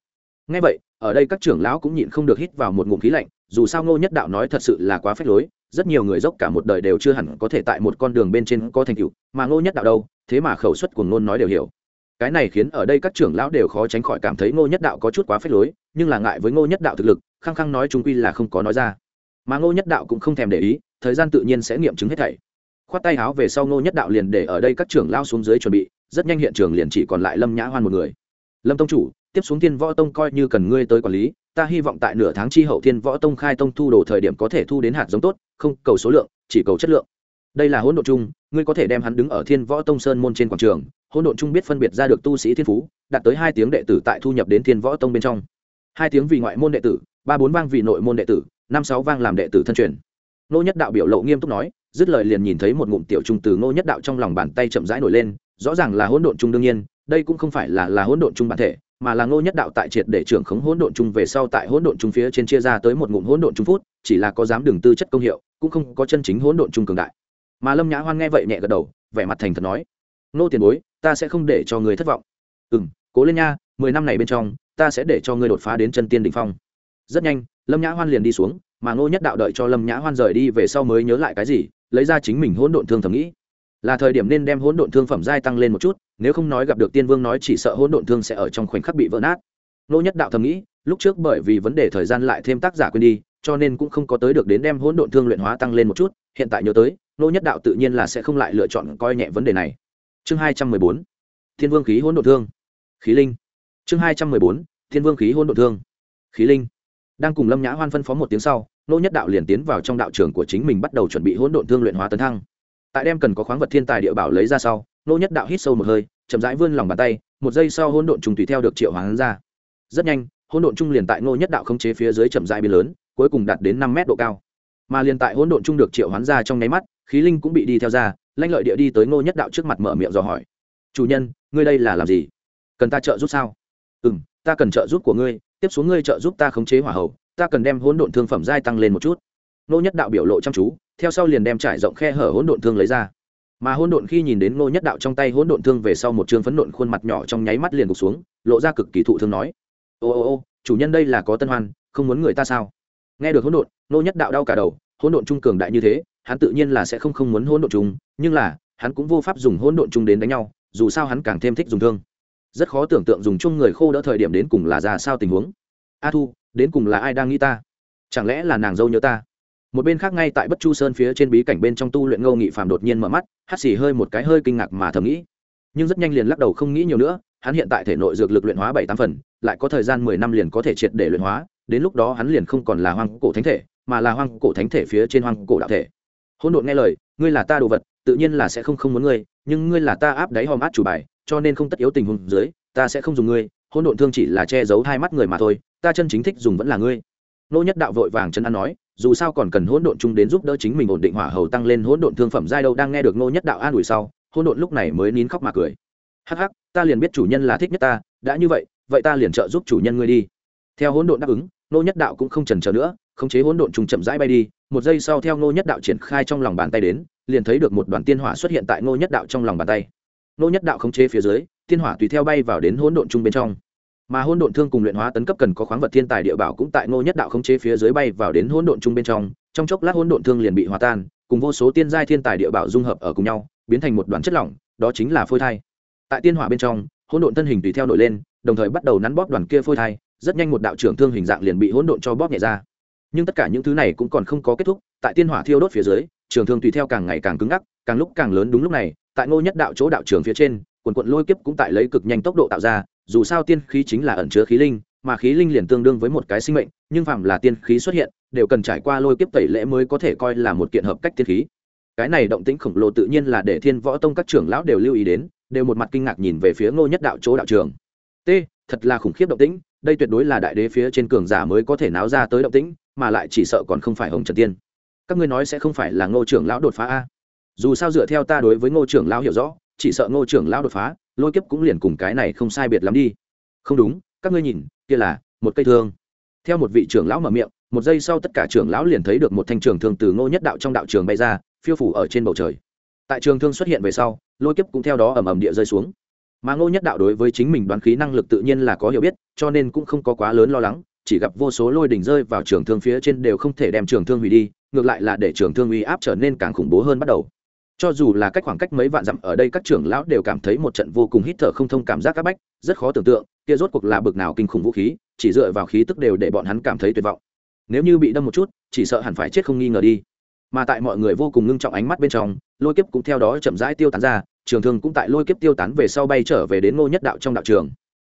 Ngay vậy, ở đây các trưởng lão cũng nhịn không được hít vào một ngụm khí lạnh, dù sao ngô nhất đạo nói thật sự là quá phép lối, rất nhiều người dốc cả một đời đều chưa hẳn có thể tại một con đường bên trên có thành tựu, mà ngô nhất đạo đâu, thế mà khẩu suất của ngôn nói đều hiểu. Cái này khiến ở đây các trưởng lão đều khó tránh khỏi cảm thấy ngô nhất đạo có chút quá phép lối, nhưng là ngại với ngô nhất đạo thực lực khăng khăng nói chúng quy là không có nói ra. Mà ngô nhất đạo cũng không thèm để ý, thời gian tự nhiên sẽ nghiệm chứng hết thảy. Khoát tay háo về sau ngô nhất đạo liền để ở đây các trưởng lao xuống dưới chuẩn bị, rất nhanh hiện trường liền chỉ còn lại lâm nhã hoan một người. Lâm tông chủ, tiếp xuống thiên võ tông coi như cần ngươi tới quản lý, ta hy vọng tại nửa tháng chi hậu thiên võ tông khai tông thu đồ thời điểm có thể thu đến hạt giống tốt, không cầu số lượng, chỉ cầu chất lượng. Đây là hỗn độn chung, ngươi có thể đem hắn đứng ở thiên võ tông sơn môn trên quảng trường, hỗn độn chung biết phân biệt ra được tu sĩ thiên phú, đạt tới hai tiếng đệ tử tại thu nhập đến thiên võ tông bên trong. Hai tiếng vì ngoại môn đệ tử ba bốn vang vì nội môn đệ tử, năm sáu vang làm đệ tử thân truyền. Nô nhất đạo biểu lộ nghiêm túc nói, dứt lời liền nhìn thấy một ngụm tiểu trung từ nô nhất đạo trong lòng bàn tay chậm rãi nổi lên, rõ ràng là hỗn độn trung đương nhiên, đây cũng không phải là là hỗn độn trung bản thể, mà là ngô nhất đạo tại triệt để trưởng khống hỗn độn trung về sau tại hỗn độn trung phía trên chia ra tới một ngụm hỗn độn trung phút, chỉ là có dám đường tư chất công hiệu, cũng không có chân chính hỗn độn trung cường đại. Mà lâm nhã hoan nghe vậy nhẹ gật đầu, vẻ mặt thành thật nói nô tiền bối, ta sẽ không để cho người thất vọng. Ừ m cố lên nha, mười năm này bên trong, ta sẽ để cho ngươi đột phá đến chân tiên đình phong rất nhanh, lâm nhã hoan liền đi xuống, mà ngô nhất đạo đợi cho lâm nhã hoan rời đi về sau mới nhớ lại cái gì, lấy ra chính mình hỗn độn thương thầm nghĩ. Là thời điểm nên đem hỗn độn thương phẩm giai tăng lên một chút, nếu không nói gặp được tiên vương nói chỉ sợ hỗn độn thương sẽ ở trong khoảnh khắc bị vỡ nát. Ngô nhất đạo thầm nghĩ, lúc trước bởi vì vấn đề thời gian lại thêm tác giả quên đi, cho nên cũng không có tới được đến đem hỗn độn thương luyện hóa tăng lên một chút, hiện tại nhớ tới, ngô nhất đạo tự nhiên là sẽ không lại lựa chọn coi nhẹ vấn đề này. Chương hai trăm mười bốn, thiên vương khí hỗn độn thương. Khí linh. Chương hai trăm mười bốn, thiên vương khí hỗn độn thương. Khí linh đang cùng lâm nhã hoan phân phó một tiếng sau, nô nhất đạo liền tiến vào trong đạo trường của chính mình bắt đầu chuẩn bị hỗn độn thương luyện hóa tấn thăng. Tại đem cần có khoáng vật thiên tài địa bảo lấy ra sau, nô nhất đạo hít sâu một hơi, chậm rãi vươn lòng bàn tay, một giây sau hỗn độn trùng tùy theo được triệu hoán ra. Rất nhanh, hỗn độn trung liền tại nô nhất đạo không chế phía dưới chậm rãi biến lớn, cuối cùng đạt đến năm mét độ cao. Mà liền tại hỗn độn trung được triệu hoán ra trong nháy mắt, khí linh cũng bị đi theo ra lanh lợi địa đi tới nô nhất đạo trước mặt mở miệng dò hỏi. Chủ nhân, ngươi đây là làm gì? Cần ta trợ giúp sao? Ừ ta cần trợ giúp của ngươi tiếp xuống ngươi trợ giúp ta khống chế hỏa hầu, ta cần đem hỗn độn thương phẩm giai tăng lên một chút. Nô nhất đạo biểu lộ chăm chú theo sau liền đem trải rộng khe hở hỗn độn thương lấy ra. Mà hỗn độn khi nhìn đến nô nhất đạo trong tay hỗn độn thương về sau một chương phấn độn khuôn mặt nhỏ trong nháy mắt liền gục xuống lộ ra cực kỳ thụ thương nói. Ô ô ô chủ nhân đây là có tân hoan không muốn người ta sao? Nghe được hỗn độn nô nhất đạo đau cả đầu hỗn độn trung cường đại như thế hắn tự nhiên là sẽ không không muốn hỗn độn chung nhưng là hắn cũng vô pháp dùng hỗn độn chung đến đánh nhau dù sao hắn càng thêm thích dùng thương rất khó tưởng tượng dùng chung người khô đỡ thời điểm đến cùng là ra sao tình huống. A thu, đến cùng là ai đang nghĩ ta? Chẳng lẽ là nàng dâu nhớ ta? Một bên khác ngay tại bất chu sơn phía trên bí cảnh bên trong tu luyện ngô nghị phàm đột nhiên mở mắt, hắt xì hơi một cái hơi kinh ngạc mà thầm nghĩ. Nhưng rất nhanh liền lắc đầu không nghĩ nhiều nữa, hắn hiện tại thể nội dược lực luyện hóa bảy tám phần, lại có thời gian mười năm liền có thể triệt để luyện hóa, đến lúc đó hắn liền không còn là hoang cổ thánh thể, mà là hoang cổ thánh thể phía trên hoang cổ đạo thể. Hỗn độn nghe lời, ngươi là ta đồ vật, tự nhiên là sẽ không không muốn ngươi, nhưng ngươi là ta áp đáy hòm át chủ bài cho nên không tất yếu tình huống dưới, ta sẽ không dùng ngươi, hỗn độn thương chỉ là che giấu hai mắt người mà thôi, ta chân chính thích dùng vẫn là ngươi. Nô nhất đạo vội vàng chân ăn nói, dù sao còn cần hỗn độn chung đến giúp đỡ chính mình ổn định hỏa hầu tăng lên hỗn độn thương phẩm giai đâu. Đang nghe được nô nhất đạo an ủi sau, hỗn độn lúc này mới nín khóc mà cười. Hắc hắc, ta liền biết chủ nhân là thích nhất ta, đã như vậy vậy ta liền trợ giúp chủ nhân ngươi đi. Theo hỗn độn đáp ứng, nô nhất đạo cũng không chần chờ nữa, khống chế hỗn độn trùng chậm rãi bay đi, một giây sau theo nô nhất đạo triển khai trong lòng bàn tay đến, liền thấy được một đoàn tiên hỏa xuất hiện tại nô nhất đạo trong lòng bàn tay nô nhất đạo khống chế phía dưới, Thiên hỏa tùy theo bay vào đến hỗn độn trung bên trong. Mà hỗn độn thương cùng luyện hóa tấn cấp cần có khoáng vật thiên tài địa bảo cũng tại nô nhất đạo khống chế phía dưới bay vào đến hỗn độn trung bên trong trong chốc lát hỗn độn thương liền bị hòa tan, cùng vô số tiên giai thiên tài địa bảo dung hợp ở cùng nhau, biến thành một đoàn chất lỏng, đó chính là phôi thai. Tại tiên hỏa bên trong, hỗn độn thân hình tùy theo nổi lên, đồng thời bắt đầu nắn bóp đoàn kia phôi thai, rất nhanh một đạo trưởng thương hình dạng liền bị hỗn độn cho bóp nhẹ ra. Nhưng tất cả những thứ này cũng còn không có kết thúc, tại tiên hỏa thiêu đốt phía dưới trường thương tùy theo càng ngày càng cứng ngắc, càng lúc càng lớn đúng lúc này, tại ngô nhất đạo chỗ đạo trường phía trên, quần quận lôi kiếp cũng tại lấy cực nhanh tốc độ tạo ra, dù sao tiên khí chính là ẩn chứa khí linh, mà khí linh liền tương đương với một cái sinh mệnh, nhưng phạm là tiên khí xuất hiện, đều cần trải qua lôi kiếp tẩy lễ mới có thể coi là một kiện hợp cách tiên khí. Cái này động tĩnh khổng lồ tự nhiên là để thiên võ tông các trưởng lão đều lưu ý đến, đều một mặt kinh ngạc nhìn về phía ngô nhất đạo chỗ đạo trường. T, thật là khủng khiếp động tĩnh, đây tuyệt đối là đại đế phía trên cường giả mới có thể náo ra tới động tĩnh, mà lại chỉ sợ còn không phải hồng trần tiên các ngươi nói sẽ không phải là ngô trưởng lão đột phá a? Dù sao dựa theo ta đối với ngô trưởng lão hiểu rõ, chỉ sợ ngô trưởng lão đột phá, lôi kiếp cũng liền cùng cái này không sai biệt lắm đi. Không đúng, các ngươi nhìn, kia là một cây thương. Theo một vị trưởng lão mở miệng, một giây sau tất cả trưởng lão liền thấy được một thanh trường thương từ ngô nhất đạo trong đạo trường bay ra, phiêu phủ ở trên bầu trời. Tại trường thương xuất hiện về sau, lôi kiếp cũng theo đó ầm ầm địa rơi xuống. Mà ngô nhất đạo đối với chính mình đoán khí năng lực tự nhiên là có hiểu biết, cho nên cũng không có quá lớn lo lắng, chỉ gặp vô số lôi đỉnh rơi vào trường thương phía trên đều không thể đem trường thương hủy đi ngược lại là để trường thương uy áp trở nên càng khủng bố hơn bắt đầu. Cho dù là cách khoảng cách mấy vạn dặm ở đây các trưởng lão đều cảm thấy một trận vô cùng hít thở không thông cảm giác áp bách, rất khó tưởng tượng, kia rốt cuộc là bực nào kinh khủng vũ khí, chỉ dựa vào khí tức đều để bọn hắn cảm thấy tuyệt vọng. Nếu như bị đâm một chút, chỉ sợ hẳn phải chết không nghi ngờ đi. Mà tại mọi người vô cùng ngưng trọng ánh mắt bên trong, lôi kiếp cũng theo đó chậm rãi tiêu tán ra, trường thương cũng tại lôi kiếp tiêu tán về sau bay trở về đến ngô nhất đạo trong đạo trường.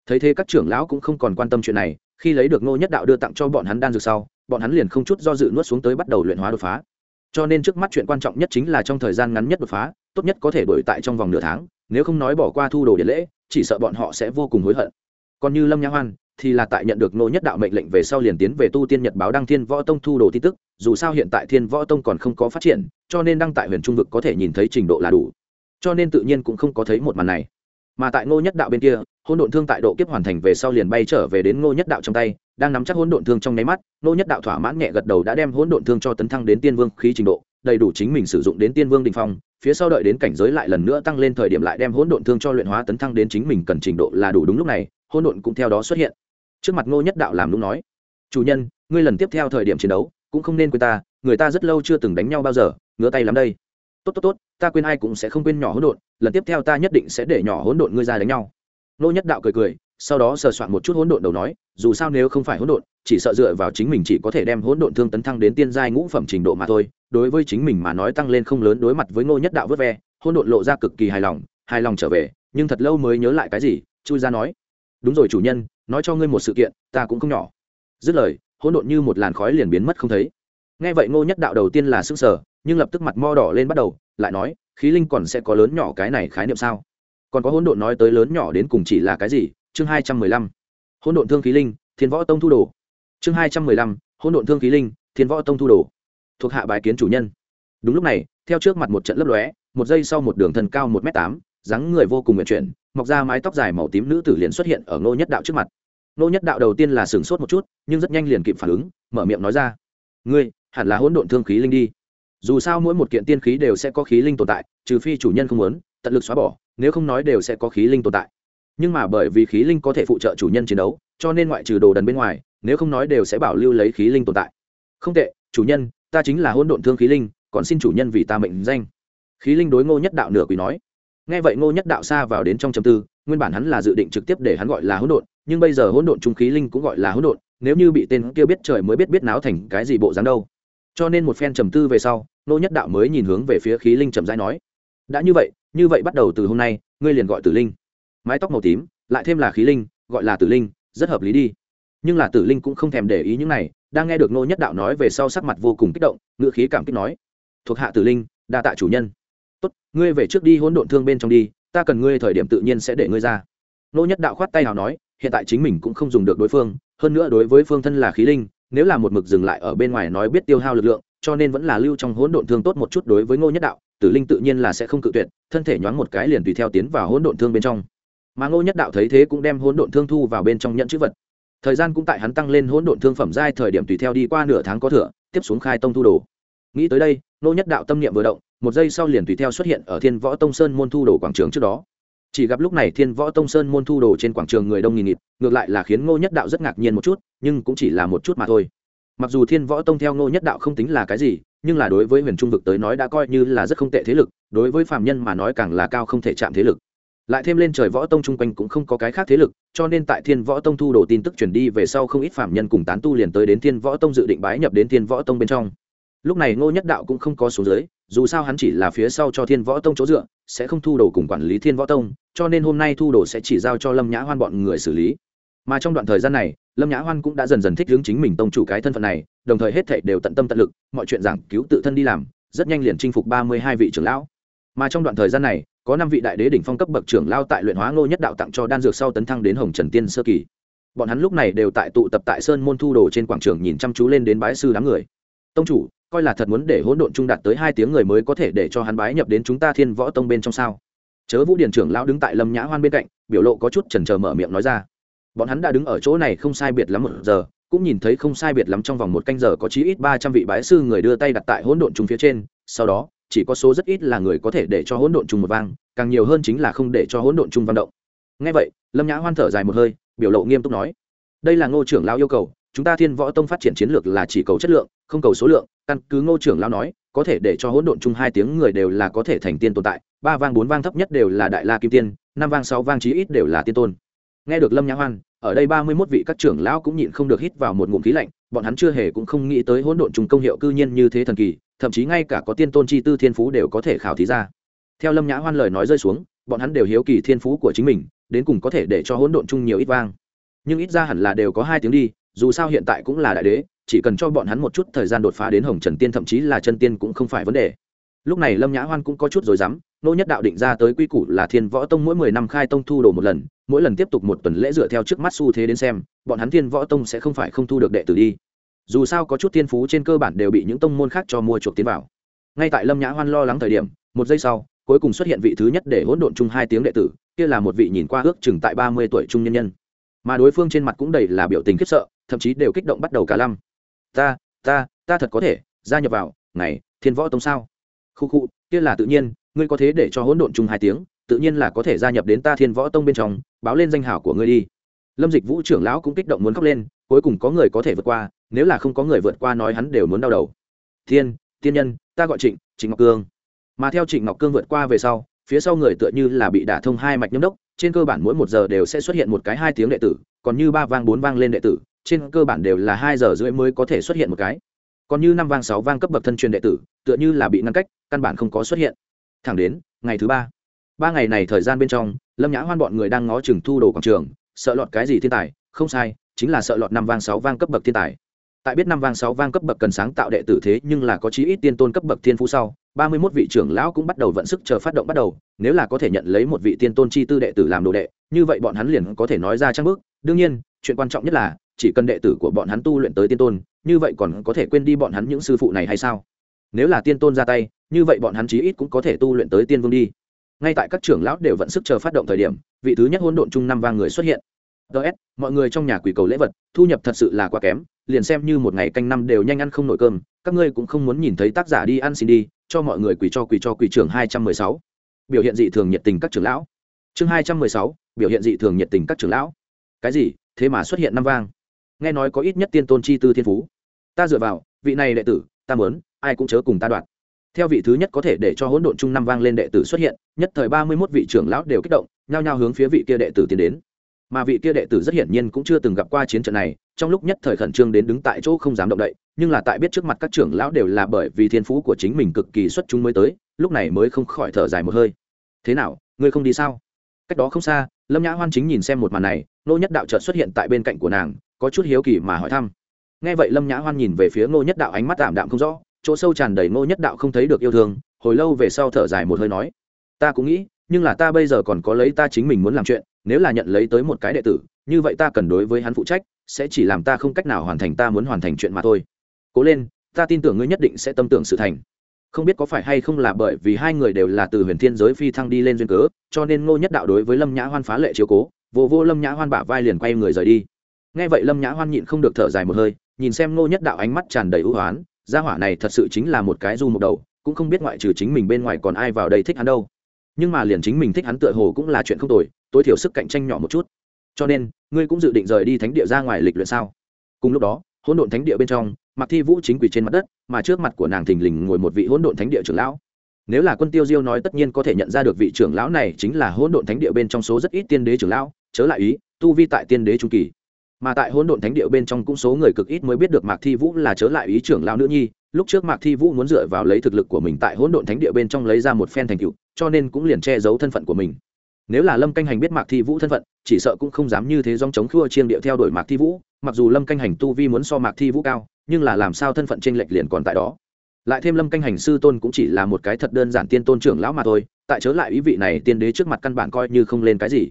Thấy thế các trưởng lão cũng không còn quan tâm chuyện này, khi lấy được ngô nhất đạo đưa tặng cho bọn hắn đan dược sau bọn hắn liền không chút do dự nuốt xuống tới bắt đầu luyện hóa đột phá. Cho nên trước mắt chuyện quan trọng nhất chính là trong thời gian ngắn nhất đột phá, tốt nhất có thể đổi tại trong vòng nửa tháng, nếu không nói bỏ qua thu đồ điện lễ, chỉ sợ bọn họ sẽ vô cùng hối hận. Còn như lâm nhã hoan, thì là tại nhận được nô nhất đạo mệnh lệnh về sau liền tiến về tu tiên nhật báo đăng thiên võ tông thu đồ tin tức, dù sao hiện tại thiên võ tông còn không có phát triển, cho nên đăng tại huyền trung vực có thể nhìn thấy trình độ là đủ. Cho nên tự nhiên cũng không có thấy một màn này. Mà tại ngô nhất đạo bên kia hôn độn thương tại độ kiếp hoàn thành về sau liền bay trở về đến ngô nhất đạo trong tay đang nắm chắc hỗn độn thương trong nháy mắt ngô nhất đạo thỏa mãn nhẹ gật đầu đã đem hỗn độn thương cho tấn thăng đến tiên vương khí trình độ, đầy đủ chính mình sử dụng đến tiên vương đỉnh phong, phía sau đợi đến cảnh giới lại lần nữa tăng lên thời điểm lại đem hỗn độn thương cho luyện hóa tấn thăng đến chính mình cần trình độ là đủ đúng lúc này, hỗn độn cũng theo đó xuất hiện. Trước mặt ngô nhất đạo làm đúng nói, chủ nhân, ngươi lần tiếp theo thời điểm chiến đấu, cũng không nên quên ta, người ta rất lâu chưa từng đánh nhau bao giờ, ngứa tay lắm đây. Tốt tốt tốt, ta quên ai cũng sẽ không quên nhỏ hỗn độn, lần tiếp theo ta nhất định sẽ để nhỏ hỗn độn ngươi ra đánh nhau. Nô nhất đạo cười cười sau đó sờ soạn một chút hỗn độn đầu nói, dù sao nếu không phải hỗn độn, chỉ sợ dựa vào chính mình chỉ có thể đem hỗn độn thương tấn thăng đến tiên giai ngũ phẩm trình độ mà thôi. Đối với chính mình mà nói tăng lên không lớn, đối mặt với ngô nhất đạo vớt ve, hỗn độn lộ ra cực kỳ hài lòng hài lòng trở về, nhưng thật lâu mới nhớ lại cái gì, chui ra nói, đúng rồi chủ nhân, nói cho ngươi một sự kiện, ta cũng không nhỏ. Dứt lời, hỗn độn như một làn khói liền biến mất không thấy. Nghe vậy ngô nhất đạo đầu tiên là sức sở nhưng lập tức mặt mo đỏ lên bắt đầu, lại nói, khí linh còn sẽ có lớn nhỏ cái này khái niệm sao? Còn có hỗn độn nói tới lớn nhỏ đến cùng chỉ là cái gì? Chương hai trăm mười lăm, hỗn độn thương khí linh, thiên võ tông thu đồ. Chương hai trăm mười lăm, hỗn độn thương khí linh, thiên võ tông thu đồ. Thuộc hạ bài kiến chủ nhân. Đúng lúc này, theo trước mặt một trận lấp lóe, một giây sau một đường thân cao một m tám, dáng người vô cùng nguyện chuyển, mọc ra mái tóc dài màu tím nữ tử liền xuất hiện ở ngô nhất đạo trước mặt. Ngô nhất đạo đầu tiên là sửng sốt một chút, nhưng rất nhanh liền kịp phản ứng, mở miệng nói ra. Ngươi, hẳn là hỗn độn thương khí linh đi. Dù sao mỗi một kiện tiên khí đều sẽ có khí linh tồn tại, trừ phi chủ nhân không muốn, tận lực xóa bỏ, nếu không nói đều sẽ có khí linh tồn tại nhưng mà bởi vì khí linh có thể phụ trợ chủ nhân chiến đấu, cho nên ngoại trừ đồ đần bên ngoài, nếu không nói đều sẽ bảo lưu lấy khí linh tồn tại. Không tệ, chủ nhân, ta chính là hôn độn thương khí linh, còn xin chủ nhân vì ta mệnh danh. Khí linh đối ngô nhất đạo nửa quỷ nói. Nghe vậy ngô nhất đạo xa vào đến trong chầm tư, nguyên bản hắn là dự định trực tiếp để hắn gọi là hỗn độn, nhưng bây giờ hỗn độn trung khí linh cũng gọi là hỗn độn, nếu như bị tên kia biết trời mới biết biết náo thành cái gì bộ dáng đâu. Cho nên một phen trầm tư về sau, ngô nhất đạo mới nhìn hướng về phía khí linh trầm rãi nói. Đã như vậy như vậy bắt đầu từ hôm nay, ngươi liền gọi tử linh mái tóc màu tím, lại thêm là khí linh, gọi là tử linh, rất hợp lý đi. Nhưng là tử linh cũng không thèm để ý những này, đang nghe được ngô nhất đạo nói về sau sắc mặt vô cùng kích động ngựa khí cảm kích nói, thuộc hạ tử linh, đa tạ chủ nhân. Tốt, ngươi về trước đi hỗn độn thương bên trong đi, ta cần ngươi thời điểm tự nhiên sẽ để ngươi ra. Ngô nhất đạo khoát tay nào nói, hiện tại chính mình cũng không dùng được đối phương, hơn nữa đối với phương thân là khí linh, nếu là một mực dừng lại ở bên ngoài nói biết tiêu hao lực lượng, cho nên vẫn là lưu trong hỗn độn thương tốt một chút đối với ngô nhất đạo, tử linh tự nhiên là sẽ không cự tuyệt, thân thể nhoáng một cái liền tùy theo tiến vào hỗn độn thương bên trong mà ngô nhất đạo thấy thế cũng đem hỗn độn thương thu vào bên trong nhận chữ vật. Thời gian cũng tại hắn tăng lên hỗn độn thương phẩm giai thời điểm tùy theo đi qua nửa tháng có thừa, tiếp xuống khai tông thu đồ. Nghĩ tới đây, ngô nhất đạo tâm niệm vừa động, một giây sau liền tùy theo xuất hiện ở thiên võ tông sơn môn thu đồ quảng trường trước đó. Chỉ gặp lúc này thiên võ tông sơn môn thu đồ trên quảng trường người đông nghìn nghịt, ngược lại là khiến ngô nhất đạo rất ngạc nhiên một chút, nhưng cũng chỉ là một chút mà thôi. Mặc dù thiên võ tông theo ngô nhất đạo không tính là cái gì, nhưng là đối với huyền trung vực tới nói đã coi như là rất không tệ thế lực, đối với phạm nhân mà nói càng là cao không thể chạm thế lực lại thêm lên trời võ tông chung quanh cũng không có cái khác thế lực, cho nên tại thiên võ tông thu đồ tin tức truyền đi về sau không ít phạm nhân cùng tán tu liền tới đến thiên võ tông dự định bái nhập đến thiên võ tông bên trong. Lúc này ngô nhất đạo cũng không có số dưới, dù sao hắn chỉ là phía sau cho thiên võ tông chỗ dựa, sẽ không thu đồ cùng quản lý thiên võ tông, cho nên hôm nay thu đồ sẽ chỉ giao cho lâm nhã hoan bọn người xử lý. Mà trong đoạn thời gian này, lâm nhã hoan cũng đã dần dần thích hướng chính mình tông chủ cái thân phận này, đồng thời hết thảy đều tận tâm tận lực, mọi chuyện giảng cứu tự thân đi làm, rất nhanh liền chinh phục ba mươi hai vị trưởng lão mà trong đoạn thời gian này, có năm vị đại đế đỉnh phong cấp bậc trưởng lao tại luyện hóa ngô nhất đạo tặng cho đan dược sau tấn thăng đến hồng trần tiên sơ kỳ. Bọn hắn lúc này đều tại tụ tập tại sơn môn thu đồ trên quảng trường nhìn chăm chú lên đến bái sư đám người. Tông chủ, coi là thật muốn để hỗn độn trung đạt tới hai tiếng người mới có thể để cho hắn bái nhập đến chúng ta thiên võ tông bên trong sao? Chớ vũ điển trưởng lão đứng tại lâm nhã hoan bên cạnh, biểu lộ có chút chần chờ mở miệng nói ra. Bọn hắn đã đứng ở chỗ này không sai biệt lắm một giờ, cũng nhìn thấy không sai biệt lắm trong vòng một canh giờ có chí ít ba trăm vị bái sư người đưa tay đặt tại hỗn độn trung phía trên, sau đó chỉ có số rất ít là người có thể để cho hỗn độn chung một vang, càng nhiều hơn chính là không để cho hỗn độn chung vận động. Ngay vậy, lâm nhã hoan thở dài một hơi, biểu lộ nghiêm túc nói, đây là ngô trưởng lao yêu cầu, chúng ta thiên võ tông phát triển chiến lược là chỉ cầu chất lượng, không cầu số lượng. Căn cứ ngô trưởng lao nói, có thể để cho hỗn độn chung hai tiếng người đều là có thể thành tiên tồn tại, ba vang, bốn vang thấp nhất đều là đại la kim tiên, năm vang, sáu vang chí ít đều là tiên tôn. Nghe được lâm nhã hoan, ở đây ba mươi mốt vị các trưởng lão cũng nhịn không được hít vào một ngụm khí lạnh bọn hắn chưa hề cũng không nghĩ tới hỗn độn trùng công hiệu cư nhiên như thế thần kỳ, thậm chí ngay cả có tiên tôn chi tư thiên phú đều có thể khảo thí ra. Theo lâm nhã hoan lời nói rơi xuống, bọn hắn đều hiếu kỳ thiên phú của chính mình, đến cùng có thể để cho hỗn độn chung nhiều ít vang. Nhưng ít ra hẳn là đều có hai tiếng đi, dù sao hiện tại cũng là đại đế, chỉ cần cho bọn hắn một chút thời gian đột phá đến hồng trần tiên, thậm chí là chân tiên cũng không phải vấn đề lúc này lâm nhã hoan cũng có chút rồi dám, nô nhất đạo định ra tới quy củ là thiên võ tông mỗi mười năm khai tông thu đồ một lần, mỗi lần tiếp tục một tuần lễ dựa theo trước mắt xu thế đến xem, bọn hắn thiên võ tông sẽ không phải không thu được đệ tử đi. Dù sao có chút thiên phú trên cơ bản đều bị những tông môn khác cho mua chuộc tiến vào. Ngay tại lâm nhã hoan lo lắng thời điểm, một giây sau, cuối cùng xuất hiện vị thứ nhất để hỗn độn chung hai tiếng đệ tử, kia là một vị nhìn qua ước chừng tại ba mươi tuổi trung nhân nhân. Mà đối phương trên mặt cũng đầy là biểu tình khiếp sợ, thậm chí đều kích động bắt đầu cả lăm. Ta ta ta thật có thể gia nhập vào, ngày, thiên võ tông sao? Khu khu kia là tự nhiên, ngươi có thế để cho hỗn độn chung hai tiếng, tự nhiên là có thể gia nhập đến ta thiên võ tông bên trong, báo lên danh hảo của ngươi đi. Lâm dịch vũ trưởng lão cũng kích động muốn khóc lên, cuối cùng có người có thể vượt qua, nếu là không có người vượt qua nói hắn đều muốn đau đầu. Thiên, tiên nhân, ta gọi trịnh trịnh ngọc cương. Mà theo trịnh ngọc cương vượt qua về sau, phía sau người tựa như là bị đả thông hai mạch nhâm đốc, trên cơ bản mỗi một giờ đều sẽ xuất hiện một cái hai tiếng đệ tử, còn như ba vang bốn vang lên đệ tử, trên cơ bản đều là hai giờ rưỡi mới có thể xuất hiện một cái còn như năm vang sáu vang cấp bậc thân truyền đệ tử, tựa như là bị ngăn cách, căn bản không có xuất hiện. Thẳng đến, ngày thứ ba. Ba ngày này thời gian bên trong, lâm nhã hoan bọn người đang ngó chừng thu đồ quảng trường, sợ lọt cái gì thiên tài, không sai, chính là sợ lọt năm vang sáu vang cấp bậc thiên tài. Tại biết năm vang sáu vang cấp bậc cần sáng tạo đệ tử thế nhưng là có chí ít tiên tôn cấp bậc thiên phú sau, ba mươi mốt vị trưởng lão cũng bắt đầu vận sức chờ phát động bắt đầu, nếu là có thể nhận lấy một vị tiên tôn chi tư đệ tử làm đồ đệ, như vậy bọn hắn liền có thể nói ra trang bước. Đương nhiên, chuyện quan trọng nhất là chỉ cần đệ tử của bọn hắn tu luyện tới tiên tôn, như vậy còn có thể quên đi bọn hắn những sư phụ này hay sao? Nếu là tiên tôn ra tay, như vậy bọn hắn chí ít cũng có thể tu luyện tới tiên vương đi. Ngay tại các trưởng lão đều vận sức chờ phát động thời điểm, vị thứ nhất hỗn độn chung năm vang người xuất hiện. Ts mọi người trong nhà quỷ cầu lễ vật, thu nhập thật sự là quá kém, liền xem như một ngày canh năm đều nhanh ăn không nổi cơm, các ngươi cũng không muốn nhìn thấy tác giả đi ăn xin đi, cho mọi người quỳ cho quỳ cho quỳ trưởng hai trăm mười sáu. Biểu hiện dị thường nhiệt tình các trưởng lão. Chương hai trăm mười sáu, biểu hiện dị thường nhiệt tình các trưởng lão. Cái gì? Thế mà xuất hiện năm vang nghe nói có ít nhất tiên tôn chi tư thiên phú. Ta dựa vào, vị này đệ tử, ta muốn, ai cũng chớ cùng ta đoạt. Theo vị thứ nhất có thể để cho hỗn độn chung năm vang lên đệ tử xuất hiện, nhất thời ba mươi mốt vị trưởng lão đều kích động, nhao nhao hướng phía vị kia đệ tử tiến đến. Mà vị kia đệ tử rất hiển nhiên cũng chưa từng gặp qua chiến trận này, trong lúc nhất thời khẩn trương đến đứng tại chỗ không dám động đậy, nhưng là tại biết trước mặt các trưởng lão đều là bởi vì thiên phú của chính mình cực kỳ xuất chúng mới tới, lúc này mới không khỏi thở dài một hơi. Thế nào, ngươi không đi sao? Cách đó không xa, lâm nhã hoan chính nhìn xem một màn này, nô nhất đạo trợt xuất hiện tại bên cạnh của nàng có chút hiếu kỳ mà hỏi thăm. Nghe vậy lâm nhã hoan nhìn về phía ngô nhất đạo ánh mắt tạm đạm không rõ, chỗ sâu tràn đầy ngô nhất đạo không thấy được yêu thương, hồi lâu về sau thở dài một hơi nói, ta cũng nghĩ, nhưng là ta bây giờ còn có lấy ta chính mình muốn làm chuyện, nếu là nhận lấy tới một cái đệ tử, như vậy ta cần đối với hắn phụ trách, sẽ chỉ làm ta không cách nào hoàn thành ta muốn hoàn thành chuyện mà thôi. Cố lên, ta tin tưởng ngươi nhất định sẽ tâm tưởng sự thành. Không biết có phải hay không là bởi vì hai người đều là từ huyền thiên giới phi thăng đi lên duyên cớ, cho nên ngô nhất đạo đối với lâm nhã hoan phá lệ chiếu cố, vô vô lâm nhã hoan bả vai liền quay người rời đi nghe vậy lâm nhã hoan nhịn không được thở dài một hơi, nhìn xem ngô nhất đạo ánh mắt tràn đầy ưu hoán, gia hỏa này thật sự chính là một cái du một đầu, cũng không biết ngoại trừ chính mình bên ngoài còn ai vào đây thích hắn đâu. Nhưng mà liền chính mình thích hắn tựa hồ cũng là chuyện không tồi, tối thiểu sức cạnh tranh nhỏ một chút. Cho nên, ngươi cũng dự định rời đi thánh địa ra ngoài lịch luyện sao? Cùng lúc đó, hỗn độn thánh địa bên trong mặc thi vũ chính quỳ trên mặt đất, mà trước mặt của nàng thình lình ngồi một vị hỗn độn thánh địa trưởng lão. Nếu là quân tiêu diêu nói tất nhiên có thể nhận ra được vị trưởng lão này chính là hỗn độn thánh địa bên trong số rất ít tiên đế trưởng lão, chớ lại ý, tu vi tại tiên đế trung kỳ mà tại hỗn độn thánh địa bên trong cũng số người cực ít mới biết được mạc thi vũ là chớ lại ý trưởng lão nữ nhi. Lúc trước mạc thi vũ muốn dựa vào lấy thực lực của mình tại hỗn độn thánh địa bên trong lấy ra một phen thành tựu, cho nên cũng liền che giấu thân phận của mình. Nếu là lâm canh hành biết mạc thi vũ thân phận, chỉ sợ cũng không dám như thế dòng chống khua chiêng điệu theo đuổi mạc thi vũ. Mặc dù lâm canh hành tu vi muốn so mạc thi vũ cao, nhưng là làm sao thân phận t r ê n lệch liền còn tại đó. Lại thêm lâm canh hành sư tôn cũng chỉ là một cái thật đơn giản tiên tôn trưởng lão mà thôi, tại chớ lại ý vị này tiên đế trước mặt căn bản coi như không lên cái gì.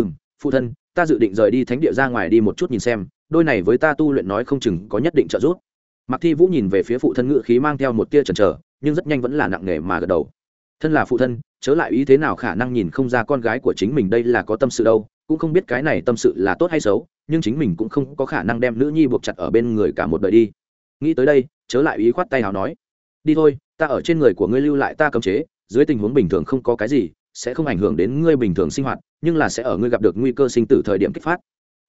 Ừ m phụ thân ta dự định rời đi thánh địa ra ngoài đi một chút nhìn xem, đôi này với ta tu luyện nói không chừng có nhất định trợ giúp. Mặc thi vũ nhìn về phía phụ thân ngự khí mang theo một tia trần trờ nhưng rất nhanh vẫn là nặng nề mà gật đầu. Thân là phụ thân, chớ lại ý thế nào khả năng nhìn không ra con gái của chính mình đây là có tâm sự đâu, cũng không biết cái này tâm sự là tốt hay xấu, nhưng chính mình cũng không có khả năng đem nữ nhi buộc chặt ở bên người cả một đời đi. Nghĩ tới đây, chớ lại ý khoát tay nào nói. Đi thôi, ta ở trên người của ngươi lưu lại ta cấm chế, dưới tình huống bình thường không có cái gì sẽ không ảnh hưởng đến ngươi bình thường sinh hoạt, nhưng là sẽ ở ngươi gặp được nguy cơ sinh tử thời điểm kích phát.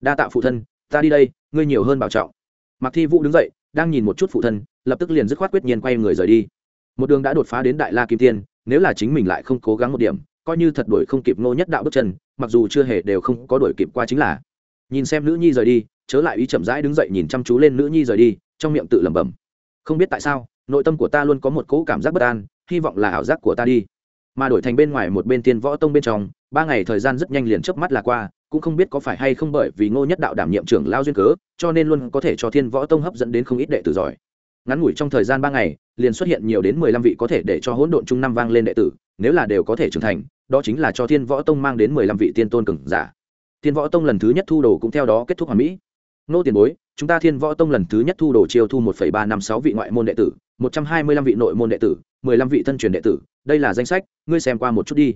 Đa tạ phụ thân, ta đi đây, ngươi nhiều hơn bảo trọng. Mặc thi vũ đứng dậy, đang nhìn một chút phụ thân, lập tức liền dứt khoát quyết nhiên quay người rời đi. Một đường đã đột phá đến đại la kim tiên, nếu là chính mình lại không cố gắng một điểm, coi như thật đuổi không kịp ngô nhất đạo bước chân, mặc dù chưa hề đều không có đuổi kịp qua chính là. Nhìn xem nữ nhi rời đi, chớ lại ý chậm rãi đứng dậy nhìn chăm chú lên nữ nhi rời đi, trong miệng tự lẩm bẩm. Không biết tại sao, nội tâm của ta luôn có một cỗ cảm giác bất an, hy vọng là ảo giác của ta đi mà đổi thành bên ngoài một bên tiên võ tông bên trong, ba ngày thời gian rất nhanh liền chớp mắt là qua, cũng không biết có phải hay không bởi vì ngô nhất đạo đảm nhiệm trưởng lao duyên cớ, cho nên luôn có thể cho thiên võ tông hấp dẫn đến không ít đệ tử giỏi. Ngắn ngủi trong thời gian ba ngày, liền xuất hiện nhiều đến mười lăm vị có thể để cho hỗn độn trung năm vang lên đệ tử, nếu là đều có thể trưởng thành, đó chính là cho thiên võ tông mang đến mười lăm vị tiên tôn cường giả. Thiên võ tông lần thứ nhất thu đồ cũng theo đó kết thúc hoàn mỹ. Nô tiền bối, chúng ta thiên võ tông lần thứ nhất thu đồ chiêu thu một phẩy ba năm sáu vị ngoại môn đệ tử, một trăm hai mươi lăm vị nội môn đệ tử mười lăm vị thân truyền đệ tử, đây là danh sách, ngươi xem qua một chút đi.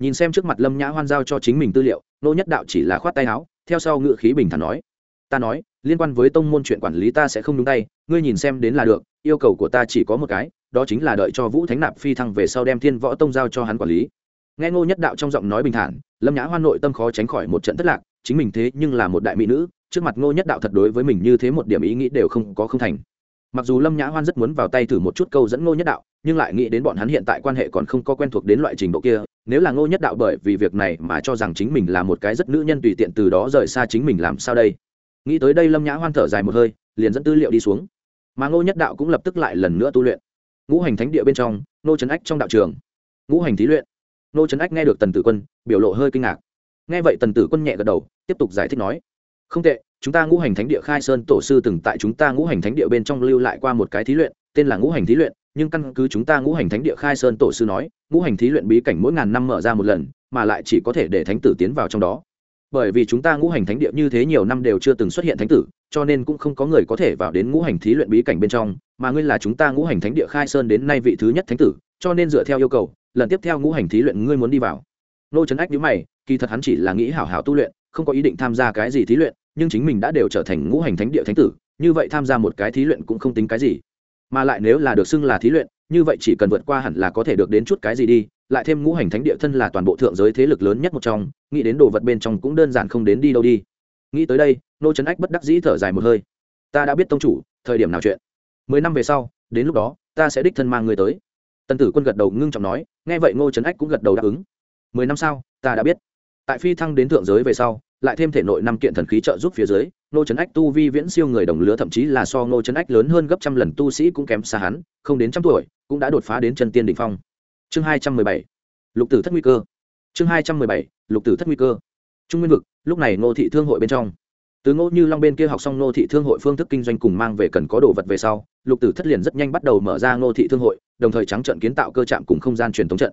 Nhìn xem trước mặt lâm nhã hoan giao cho chính mình tư liệu, nô nhất đạo chỉ là khoát tay áo, theo sau ngự khí bình thản nói, ta nói, liên quan với tông môn chuyện quản lý ta sẽ không đúng tay, ngươi nhìn xem đến là được, yêu cầu của ta chỉ có một cái, đó chính là đợi cho vũ thánh nạp phi thăng về sau đem thiên võ tông giao cho hắn quản lý. Nghe ngô nhất đạo trong giọng nói bình thản, lâm nhã hoan nội tâm khó tránh khỏi một trận thất lạc, chính mình thế nhưng là một đại mỹ nữ, trước mặt ngô nhất đạo thật đối với mình như thế một điểm ý nghĩ đều không có không thành mặc dù lâm nhã hoan rất muốn vào tay thử một chút câu dẫn ngô nhất đạo, nhưng lại nghĩ đến bọn hắn hiện tại quan hệ còn không có quen thuộc đến loại trình độ kia, nếu là ngô nhất đạo bởi vì việc này mà cho rằng chính mình là một cái rất nữ nhân tùy tiện từ đó rời xa chính mình làm sao đây? Nghĩ tới đây lâm nhã hoan thở dài một hơi, liền dẫn tư liệu đi xuống. Mà ngô nhất đạo cũng lập tức lại lần nữa tu luyện. Ngũ hành thánh địa bên trong nô trấn ách trong đạo trường. Ngũ hành thí luyện. Nô trấn ách nghe được tần tử quân, biểu lộ hơi kinh ngạc. Nghe vậy tần tử quân nhẹ gật đầu, tiếp tục giải thích nói, không tệ chúng ta ngũ hành thánh địa khai sơn tổ sư từng tại chúng ta ngũ hành thánh địa bên trong lưu lại qua một cái thí luyện, tên là ngũ hành thí luyện, nhưng căn cứ chúng ta ngũ hành thánh địa khai sơn tổ sư nói, ngũ hành thí luyện bí cảnh mỗi ngàn năm mở ra một lần, mà lại chỉ có thể để thánh tử tiến vào trong đó. Bởi vì chúng ta ngũ hành thánh địa như thế nhiều năm đều chưa từng xuất hiện thánh tử, cho nên cũng không có người có thể vào đến ngũ hành thí luyện bí cảnh bên trong, mà ngươi là chúng ta ngũ hành thánh địa khai sơn đến nay vị thứ nhất thánh tử, cho nên dựa theo yêu cầu, lần tiếp theo ngũ hành thí luyện ngươi muốn đi vào. Nô trấn ách nhữ mày, kỳ thật hắn chỉ là nghĩ hảo hảo tu luyện, không có ý định tham gia cái gì thí luyện nhưng chính mình đã đều trở thành ngũ hành thánh địa thánh tử, như vậy tham gia một cái thí luyện cũng không tính cái gì. Mà lại nếu là được xưng là thí luyện, như vậy chỉ cần vượt qua hẳn là có thể được đến chút cái gì đi, lại thêm ngũ hành thánh địa thân là toàn bộ thượng giới thế lực lớn nhất một trong, nghĩ đến đồ vật bên trong cũng đơn giản không đến đi đâu đi. Nghĩ tới đây, nô trấn ách bất đắc dĩ thở dài một hơi. Ta đã biết tông chủ, thời điểm nào chuyện? Mười năm về sau, đến lúc đó, ta sẽ đích thân mang người tới. Tần tử quân gật đầu ngưng trọng nói, nghe vậy ngô trấn ách cũng gật đầu đáp ứng. Mười năm sau, ta đã biết. Tại phi thăng đến thượng giới về sau lại thêm thể nội năm kiện thần khí trợ giúp phía dưới nô trấn ách tu vi viễn siêu người đồng lứa thậm chí là so nô trấn ách lớn hơn gấp trăm lần tu sĩ cũng kém xa hắn, không đến trăm tuổi, cũng đã đột phá đến chân tiên đ ỉ n h phong. Chương hai trăm mười bảy, lục tử thất nguy cơ. Chương hai trăm mười bảy, lục tử thất nguy cơ. Trung nguyên vực, lúc này ngô thị thương hội bên trong. Từ ngô như long bên kia học xong ngô thị thương hội phương thức kinh doanh cùng mang về cần có đồ vật về sau, lục tử thất liền rất nhanh bắt đầu mở ra ngô thị thương hội, đồng thời trắng trận kiến tạo cơ trạm cùng không gian truyền thống trận.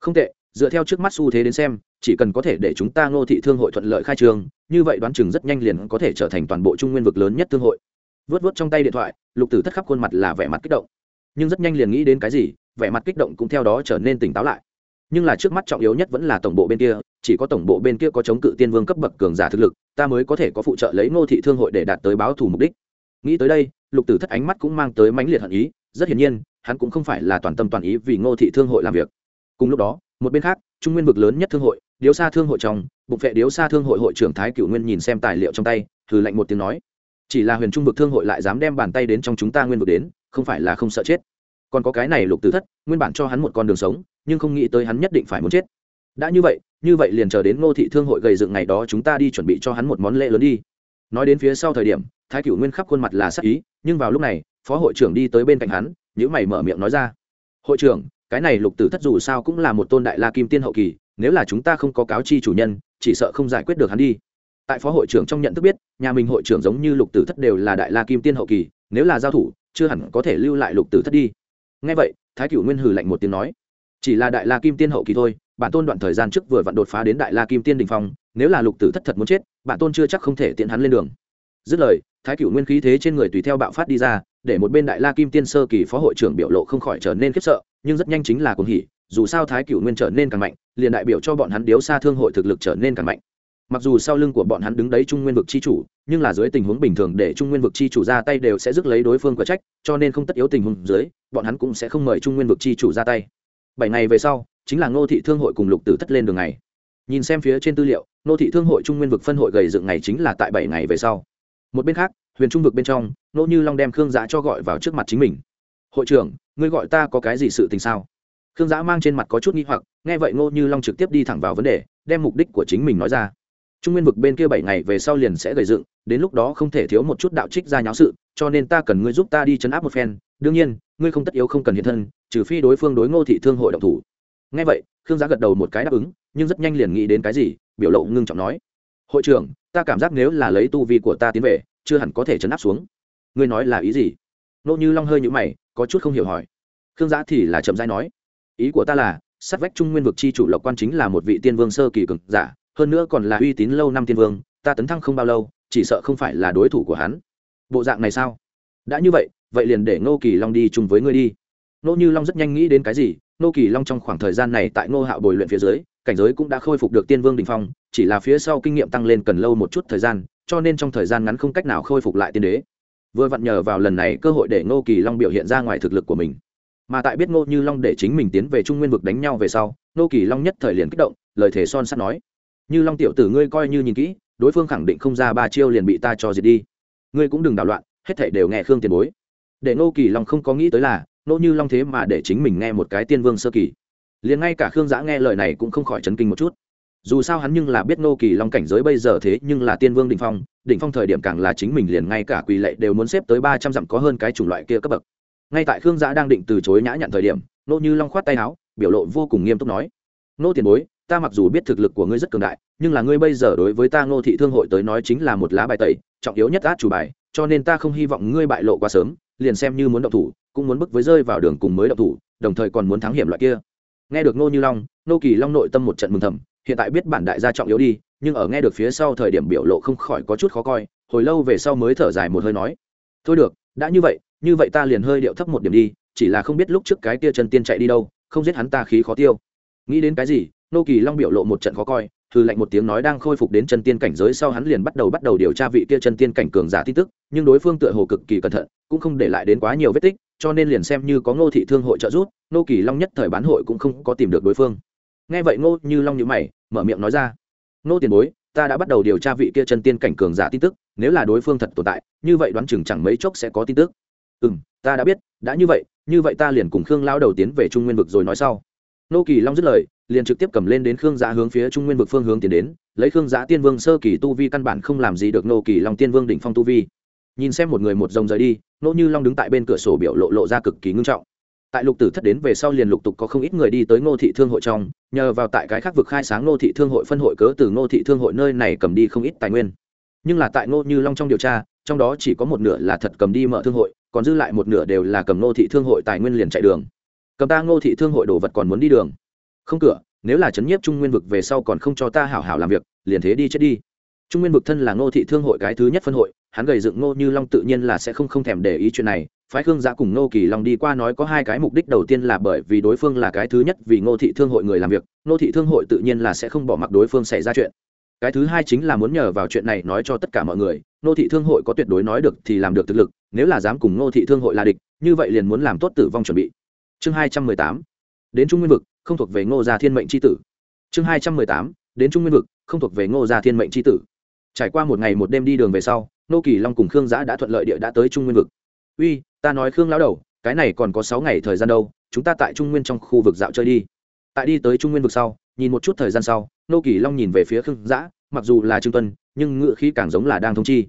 Không tệ dựa theo trước mắt xu thế đến xem, chỉ cần có thể để chúng ta ngô thị thương hội thuận lợi khai trường, như vậy đoán chừng rất nhanh liền có thể trở thành toàn bộ trung nguyên vực lớn nhất thương hội. Vớt vớt trong tay điện thoại, lục tử thất khắp khuôn mặt là vẻ mặt kích động. Nhưng rất nhanh liền nghĩ đến cái gì, vẻ mặt kích động cũng theo đó trở nên tỉnh táo lại. Nhưng là trước mắt trọng yếu nhất vẫn là tổng bộ bên kia, chỉ có tổng bộ bên kia có chống cự tiên vương cấp bậc cường giả thực lực, ta mới có thể có phụ trợ lấy ngô thị thương hội để đạt tới báo thù mục đích. Nghĩ tới đây, lục tử thất ánh mắt cũng mang tới mãnh liệt hận ý, rất hiển nhiên, hắn cũng không phải là toàn tâm toàn ý vì ngô thị thương hội làm việc. Cùng lúc đó một bên khác, trung nguyên vực lớn nhất thương hội, điếu xa thương hội trong bục vệ điếu xa thương hội hội trưởng thái cửu nguyên nhìn xem tài liệu trong tay thử lạnh một tiếng nói, chỉ là huyền trung vực thương hội lại dám đem bàn tay đến trong chúng ta nguyên vực đến, không phải là không sợ chết. Còn có cái này lục tử thất, nguyên bản cho hắn một con đường sống, nhưng không nghĩ tới hắn nhất định phải muốn chết. Đã như vậy như vậy liền chờ đến ngô thị thương hội gầy dựng ngày đó chúng ta đi chuẩn bị cho hắn một món lễ lớn đi. Nói đến phía sau thời điểm, thái cửu nguyên khắp khuôn mặt là sắc ý, nhưng vào lúc này, phó hội trưởng đi tới bên cạnh hắn nhữ mày mở miệng nói ra, hội trưởng cái này lục tử thất dù sao cũng là một tôn đại la kim tiên hậu kỳ, nếu là chúng ta không có cáo chi chủ nhân, chỉ sợ không giải quyết được hắn đi. Tại phó hội trưởng trong nhận thức biết, nhà mình hội trưởng giống như lục tử thất đều là đại la kim tiên hậu kỳ, nếu là giao thủ, chưa hẳn có thể lưu lại lục tử thất đi. Ngay vậy, thái cửu nguyên hừ lạnh một tiếng nói, chỉ là đại la kim tiên hậu kỳ thôi, bản tôn đoạn thời gian trước vừa vặn đột phá đến đại la kim tiên đình phong, nếu là lục tử thất thật muốn chết, bản tôn chưa chắc không thể tiện hắn lên đường. Dứt lời, thái cửu nguyên khí thế trên người tùy theo bạo phát đi ra, để một bên đại la kim tiên sơ kỳ phó hội trưởng biểu lộ không khỏi trở nên khiếp sợ nhưng rất nhanh chính là cuồng hỉ, dù sao thái cửu nguyên trở nên càng mạnh, liền đại biểu cho bọn hắn điếu xa thương hội thực lực trở nên càng mạnh. Mặc dù sau lưng của bọn hắn đứng đấy trung nguyên vực chi chủ, nhưng là dưới tình huống bình thường để trung nguyên vực chi chủ ra tay đều sẽ rước lấy đối phương của trách, cho nên không tất yếu tình huống dưới, bọn hắn cũng sẽ không mời trung nguyên vực chi chủ ra tay. Bảy ngày về sau, chính là ngô thị thương hội cùng lục tử thất lên đường ngày. Nhìn xem phía trên tư liệu, ngô thị thương hội trung nguyên vực phân hội gầy dựng ngày chính là tại bảy ngày về sau. Một bên khác, huyền trung vực bên trong Nỗ như long đem khương giã cho gọi vào trước mặt chính mình hội trưởng, ngươi gọi ta có cái gì sự tình sao? Khương giã mang trên mặt có chút nghi hoặc, nghe vậy ngô như long trực tiếp đi thẳng vào vấn đề, đem mục đích của chính mình nói ra. Trung nguyên vực bên kia bảy ngày về sau liền sẽ gầy dựng, đến lúc đó không thể thiếu một chút đạo trích ra nháo sự, cho nên ta cần ngươi giúp ta đi chấn áp một phen. Đương nhiên, ngươi không tất yếu không cần hiện thân, trừ phi đối phương đối ngô thị thương hội động thủ. Nghe vậy, khương giá gật đầu một cái đáp ứng, nhưng rất nhanh liền nghĩ đến cái gì, biểu lộ ngưng trọng nói. Hội trưởng, ta cảm giác nếu là lấy tu vi của ta tiến về, chưa hẳn có thể chấn áp xuống. Ngươi nói là ý gì? Nô như long hơi nhũ mày, có chút không hiểu hỏi. Khương giá thì là chậm dai nói, ý của ta là, sát vách trung nguyên vực chi chủ lộc quan chính là một vị tiên vương sơ kỳ cực giả, hơn nữa còn là uy tín lâu năm tiên vương, ta tấn thăng không bao lâu, chỉ sợ không phải là đối thủ của hắn. Bộ dạng này sao? Đã như vậy vậy liền để ngô kỳ long đi chung với ngươi đi. Nô như long rất nhanh nghĩ đến cái gì nô kỳ long trong khoảng thời gian này tại ngô hạo bồi luyện phía dưới, cảnh giới cũng đã khôi phục được tiên vương đình phong, chỉ là phía sau kinh nghiệm tăng lên cần lâu một chút thời gian, cho nên trong thời gian ngắn không cách nào khôi phục lại tiên đế vừa vặn nhờ vào lần này cơ hội để ngô kỳ long biểu hiện ra ngoài thực lực của mình. Mà tại biết ngô như long để chính mình tiến về trung nguyên vực đánh nhau về sau, ngô kỳ long nhất thời liền kích động, lời thể son sắt nói. Như long tiểu tử ngươi coi như nhìn kỹ, đối phương khẳng định không ra ba chiêu liền bị ta cho diệt đi. Ngươi cũng đừng đảo loạn, hết thảy đều nghe khương tiền bối. Để ngô kỳ long không có nghĩ tới là, Ngô như long thế mà để chính mình nghe một cái tiên vương sơ kỳ. Liền ngay cả khương giã nghe lời này cũng không khỏi chấn kinh một chút. Dù sao hắn nhưng là biết Ngô kỳ long cảnh giới bây giờ thế nhưng là tiên vương đình phong đỉnh phong thời điểm càng là chính mình liền ngay cả quỳ lệ đều muốn xếp tới ba trăm dặm có hơn cái chủng loại kia cấp bậc. Ngay tại khương giã đang định từ chối nhã nhận thời điểm, nô như long khoát tay áo, biểu lộ vô cùng nghiêm túc nói, nô tiền bối, ta mặc dù biết thực lực của ngươi rất cường đại, nhưng là ngươi bây giờ đối với ta ngô thị thương hội tới nói chính là một lá bài tẩy, trọng yếu nhất át chủ bài, cho nên ta không hy vọng ngươi bại lộ quá sớm, liền xem như muốn động thủ, cũng muốn bước với rơi vào đường cùng mới động thủ, đồng thời còn muốn thắng hiểm loại kia. Nghe được nô như long, nô kỳ long nội tâm một trận mừng thầm, hiện tại biết bản đại gia trọng yếu đi nhưng ở nghe được phía sau thời điểm biểu lộ không khỏi có chút khó coi, hồi lâu về sau mới thở dài một hơi nói, thôi được, đã như vậy như vậy ta liền hơi điệu thấp một điểm đi, chỉ là không biết lúc trước cái tia chân tiên chạy đi đâu, không giết hắn ta khí khó tiêu. Nghĩ đến cái gì, nô kỳ long biểu lộ một trận khó coi thư lệnh một tiếng nói đang khôi phục đến chân tiên cảnh giới sau hắn liền bắt đầu bắt đầu điều tra vị kia chân tiên cảnh cường giả tin tức, nhưng đối phương tựa hồ cực kỳ cẩn thận, cũng không để lại đến quá nhiều vết tích, cho nên liền xem như có ngô thị thương hội trợ giúp, nô kỳ long nhất thời bán hội cũng không có tìm được đối phương. Nghe vậy ngô như long nhữ mày, mở miệng nói ra Nô tiền bối, ta đã bắt đầu điều tra vị kia chân tiên cảnh cường giả tin tức, nếu là đối phương thật tồn tại, như vậy đoán chừng chẳng mấy chốc sẽ có tin tức. Ừ m ta đã biết, đã như vậy như vậy ta liền cùng khương lao đầu tiến về trung nguyên vực rồi nói sau. Nô kỳ long dứt lời, liền trực tiếp cầm lên đến khương giã hướng phía trung nguyên vực phương hướng tiến đến, lấy khương giã tiên vương sơ kỳ tu vi căn bản không làm gì được nô kỳ long tiên vương đỉnh phong tu vi. Nhìn xem một người một dòng rời đi, nô như long đứng tại bên cửa sổ biểu lộ lộ ra cực kỳ ngưng trọng tại lục tử thất đến về sau liền lục tục có không ít người đi tới ngô thị thương hội trong, nhờ vào tại cái khác vực khai sáng ngô thị thương hội phân hội cớ từ ngô thị thương hội nơi này cầm đi không ít tài nguyên. Nhưng là tại ngô như long trong điều tra, trong đó chỉ có một nửa là thật cầm đi mở thương hội, còn dư lại một nửa đều là cầm ngô thị thương hội tài nguyên liền chạy đường. Cầm ta ngô thị thương hội đồ vật còn muốn đi đường. Không cửa, nếu là chấn nhiếp trung nguyên vực về sau còn không cho ta hảo hảo làm việc, liền thế đi chết đi trung nguyên vực thân là ngô thị thương hội cái thứ nhất phân hội, hắn gầy dựng ngô như long tự nhiên là sẽ không không thèm để ý chuyện này. Phái khương giã cùng ngô kỳ long đi qua nói có hai cái mục đích đầu tiên là bởi vì đối phương là cái thứ nhất vì ngô thị thương hội người làm việc, ngô thị thương hội tự nhiên là sẽ không bỏ mặc đối phương xảy ra chuyện. Cái thứ hai chính là muốn nhờ vào chuyện này nói cho tất cả mọi người, ngô thị thương hội có tuyệt đối nói được thì làm được thực lực, nếu là dám cùng ngô thị thương hội là địch, như vậy liền muốn làm tốt tử vong chuẩn bị. Chương hai trăm mười tám, đến trung nguyên vực, không thuộc về ngô gia thiên mệnh tri tử. Chương hai trăm mười tám, đến trung nguyên vực, không thuộc về ngô gia thiên mệnh tri tử trải qua một ngày một đêm đi đường về sau, nô kỳ long cùng khương giã đã thuận lợi địa đã tới trung nguyên vực. Uy, ta nói khương lão đầu, cái này còn có sáu ngày thời gian đâu, chúng ta tại trung nguyên trong khu vực dạo chơi đi. Tại đi tới trung nguyên vực sau, nhìn một chút thời gian sau, nô kỳ long nhìn về phía khương giã, mặc dù là trương tuân, nhưng ngựa khí càng giống là đang thông chi.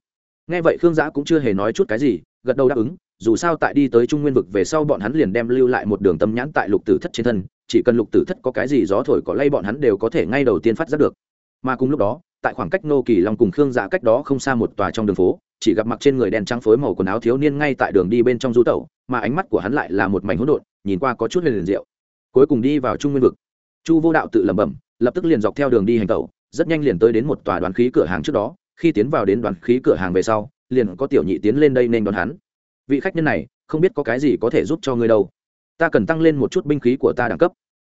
Nghe vậy khương giã cũng chưa hề nói chút cái gì, gật đầu đáp ứng, dù sao tại đi tới trung nguyên vực về sau bọn hắn liền đem lưu lại một đường tâm nhãn tại lục tử thất trên thân, chỉ cần lục tử thất có cái gì gió thổi có lay bọn hắn đều có thể ngay đầu tiên phát giác được mà cùng lúc đó, tại khoảng cách nô kỳ long cùng khương dạ cách đó không xa một tòa trong đường phố, chỉ gặp mặc trên người đen trắng phối màu quần áo thiếu niên ngay tại đường đi bên trong du tẩu, mà ánh mắt của hắn lại là một mảnh hỗn độn, nhìn qua có chút liền liền rượu cuối cùng đi vào trung nguyên vực. Chu vô đạo tự lẩm bẩm, lập tức liền dọc theo đường đi hành tẩu, rất nhanh liền tới đến một tòa đoán khí cửa hàng trước đó, khi tiến vào đến đoán khí cửa hàng về sau, liền có tiểu nhị tiến lên đây nên đón hắn. Vị khách nhân này, không biết có cái gì có thể giúp cho ngươi đâu. Ta cần tăng lên một chút binh khí của ta đẳng cấp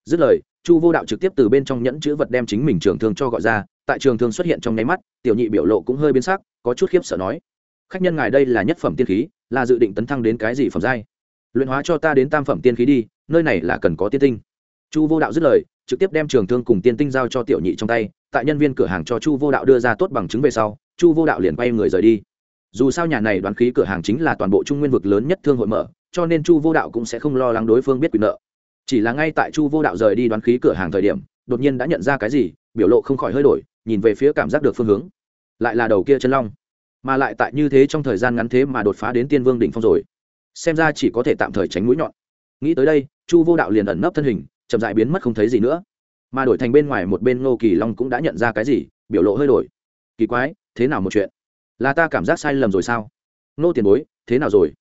dứt lời, chu vô đạo trực tiếp từ bên trong nhẫn chữ vật đem chính mình trường thương cho gọi ra, tại trường thương xuất hiện trong nháy mắt, tiểu nhị biểu lộ cũng hơi biến sắc, có chút khiếp sợ nói, khách nhân ngài đây là nhất phẩm tiên khí, là dự định tấn thăng đến cái gì phẩm giai? Luyện hóa cho ta đến tam phẩm tiên khí đi, nơi này là cần có tiên tinh. Chu vô đạo dứt lời, trực tiếp đem trường thương cùng tiên tinh giao cho tiểu nhị trong tay, tại nhân viên cửa hàng cho chu vô đạo đưa ra tốt bằng chứng về sau, chu vô đạo liền quay người rời đi. Dù sao nhà này đoán khí cửa hàng chính là toàn bộ trung nguyên vực lớn nhất thương hội mở, cho nên chu vô đạo cũng sẽ không lo lắng đối phương biết quyền nợ chỉ là ngay tại chu vô đạo rời đi đoán khí cửa hàng thời điểm, đột nhiên đã nhận ra cái gì, biểu lộ không khỏi hơi đổi, nhìn về phía cảm giác được phương hướng. Lại là đầu kia chân long. Mà lại tại như thế trong thời gian ngắn thế mà đột phá đến tiên vương đỉnh phong rồi. Xem ra chỉ có thể tạm thời tránh mũi nhọn. Nghĩ tới đây, chu vô đạo liền ẩn nấp thân hình, chậm dại biến mất không thấy gì nữa. Mà đổi thành bên ngoài một bên ngô kỳ long cũng đã nhận ra cái gì, biểu lộ hơi đổi. Kỳ quái, thế nào một chuyện? Là ta cảm giác sai lầm rồi sao? Ngô tiền bối, thế nào rồi?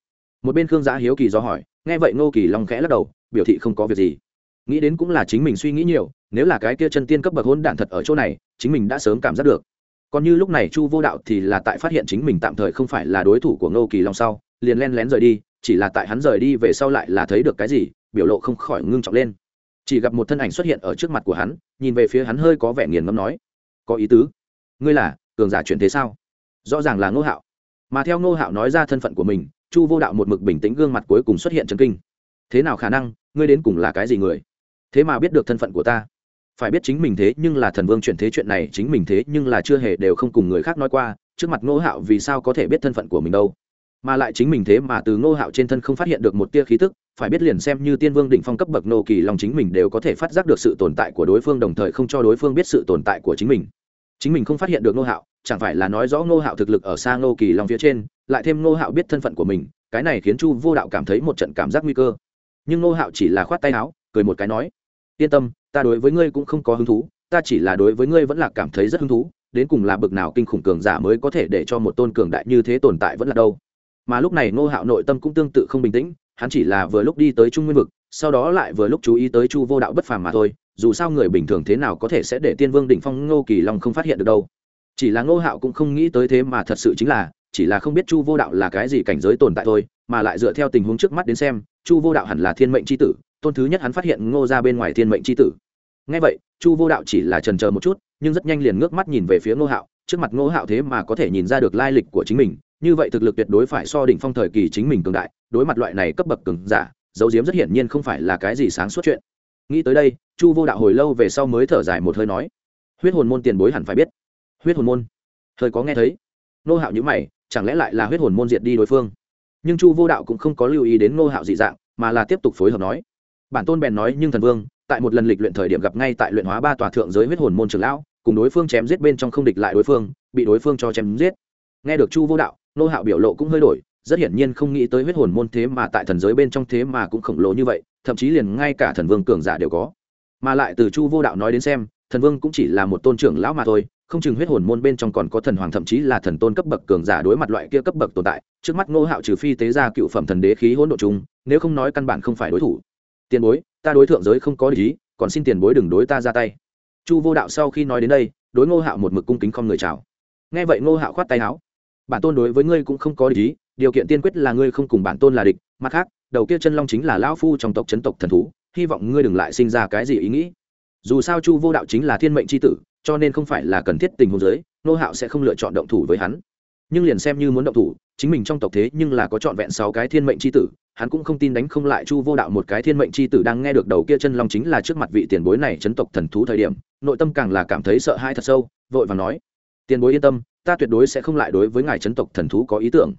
Một bên khương giã hiếu kỳ do hỏi, nghe vậy ngô kỳ long khẽ lắc đầu biểu thị không có việc gì. Nghĩ đến cũng là chính mình suy nghĩ nhiều, nếu là cái kia chân tiên cấp bậc hôn đản thật ở chỗ này, chính mình đã sớm cảm giác được. Còn như lúc này chu vô đạo thì là tại phát hiện chính mình tạm thời không phải là đối thủ của ngô kỳ long sau, liền len lén rời đi, chỉ là tại hắn rời đi về sau lại là thấy được cái gì, biểu lộ không khỏi ngưng trọng lên. Chỉ gặp một thân ảnh xuất hiện ở trước mặt của hắn, nhìn về phía hắn hơi có vẻ nghiền ngâm nói, có ý tứ? Ngươi là cường giả chuyển thế sao? Rõ ràng là ngô hạo. Mà theo ngô hạo nói ra thân phận của mình, chu vô đạo một mực bình tĩnh gương mặt cuối cùng xuất hiện trần kinh thế nào khả năng, ngươi đến cùng là cái gì người? Thế mà biết được thân phận của ta. Phải biết chính mình thế nhưng là thần vương chuyển thế chuyện này, chính mình thế nhưng là chưa hề đều không cùng người khác nói qua, trước mặt ngô hạo vì sao có thể biết thân phận của mình đâu? Mà lại chính mình thế mà từ ngô hạo trên thân không phát hiện được một tia khí tức, phải biết liền xem như tiên vương đỉnh phong cấp bậc nô kỳ long chính mình đều có thể phát giác được sự tồn tại của đối phương, đồng thời không cho đối phương biết sự tồn tại của chính mình. Chính mình không phát hiện được ngô hạo, chẳng phải là nói rõ ngô hạo thực lực ở xa ngô kỳ long phía trên, lại thêm ngô hạo biết thân phận của mình, cái này khiến chu vô đạo cảm thấy một trận cảm giác nguy cơ nhưng nô hạo chỉ là khoát tay áo, cười một cái nói, yên tâm, ta đối với ngươi cũng không có hứng thú, ta chỉ là đối với ngươi vẫn là cảm thấy rất hứng thú, đến cùng là bực nào kinh khủng cường giả mới có thể để cho một tôn cường đại như thế tồn tại vẫn là đâu. Mà lúc này nô hạo nội tâm cũng tương tự không bình tĩnh, hắn chỉ là vừa lúc đi tới trung nguyên vực, sau đó lại vừa lúc chú ý tới chu vô đạo bất phàm mà thôi, dù sao người bình thường thế nào có thể sẽ để tiên vương đỉnh phong ngô kỳ long không phát hiện được đâu. Chỉ là ngô hạo cũng không nghĩ tới thế mà thật sự chính là, chỉ là không biết chu vô đạo là cái gì cảnh giới tồn tại thôi, mà lại dựa theo tình huống trước mắt đến xem chu vô đạo hẳn là thiên mệnh c h i tử, tôn thứ nhất hắn phát hiện ngô ra bên ngoài thiên mệnh c h i tử. Ngay vậy, chu vô đạo chỉ là trần c một chút, nhưng rất nhanh liền ngước mắt nhìn về phía ngô hạo, trước mặt ngô hạo thế mà có thể nhìn ra được lai lịch của chính mình, như vậy thực lực tuyệt đối phải so đỉnh phong thời kỳ chính mình cường đại, đối mặt loại này cấp bậc cường giả, dấu diếm rất hiển nhiên không phải là cái gì sáng suốt chuyện. Nghĩ tới đây, chu vô đạo hồi lâu về sau mới thở dài một hơi nói, huyết hồn môn tiền bối hẳn phải biết. Huyết hồn môn? Hơi có nghe thấy. Nô hạo nhữ mày, chẳng lẽ lại là huyết hồn môn diệt đi đối phương? Nhưng chu vô đạo cũng không có lưu ý đến nô hạo dị dạng, mà là tiếp tục phối hợp nói. Bản tôn bèn nói, nhưng thần vương, tại một lần lịch luyện thời điểm gặp ngay tại luyện hóa ba tòa thượng giới huyết hồn môn trưởng lão, cùng đối phương chém giết bên trong không địch lại đối phương, bị đối phương cho chém giết. Nghe được chu vô đạo nô hạo biểu lộ cũng hơi đổi, rất hiển nhiên không nghĩ tới huyết hồn môn thế mà tại thần giới bên trong thế mà cũng khổng lồ như vậy, thậm chí liền ngay cả thần vương cường giả đều có. Mà lại từ chu vô đạo nói đến xem, thần vương cũng chỉ là một tôn trưởng lão mà thôi không chừng huyết hồn môn bên trong còn có thần hoàng, thậm chí là thần tôn cấp bậc cường giả đối mặt loại kia cấp bậc tồn tại, trước mắt ngô hạo trừ phi tế ra cựu phẩm thần đế khí hỗn độ chung, nếu không nói căn bản không phải đối thủ. Tiền bối, ta đối thượng giới không có lý còn xin tiền bối đừng đối ta ra tay. Chu vô đạo sau khi nói đến đây, đối ngô hạo một mực cung kính không người chào. Nghe vậy ngô hạo khoát tay áo. Bản tôn đối với ngươi cũng không có lý điều kiện tiên quyết là ngươi không cùng bản tôn là địch, mặt khác, đầu kia chân long chính là lão phu trong tộc chấn tộc thần thú, hy vọng ngươi đừng lại sinh ra cái gì ý nghĩ. Dù sao chu vô đạo chính là thiên mệnh c h i tử cho nên không phải là cần thiết tình huống giới nô hạo sẽ không lựa chọn động thủ với hắn. Nhưng liền xem như muốn động thủ, chính mình trong tộc thế nhưng là có trọn vẹn sáu cái thiên mệnh c h i tử, hắn cũng không tin đánh không lại chu vô đạo một cái thiên mệnh c h i tử đang nghe được đầu kia chân long chính là trước mặt vị tiền bối này chấn tộc thần thú thời điểm, nội tâm càng là cảm thấy sợ hãi thật sâu, vội và nói, tiền bối yên tâm, ta tuyệt đối sẽ không lại đối với ngài chấn tộc thần thú có ý tưởng.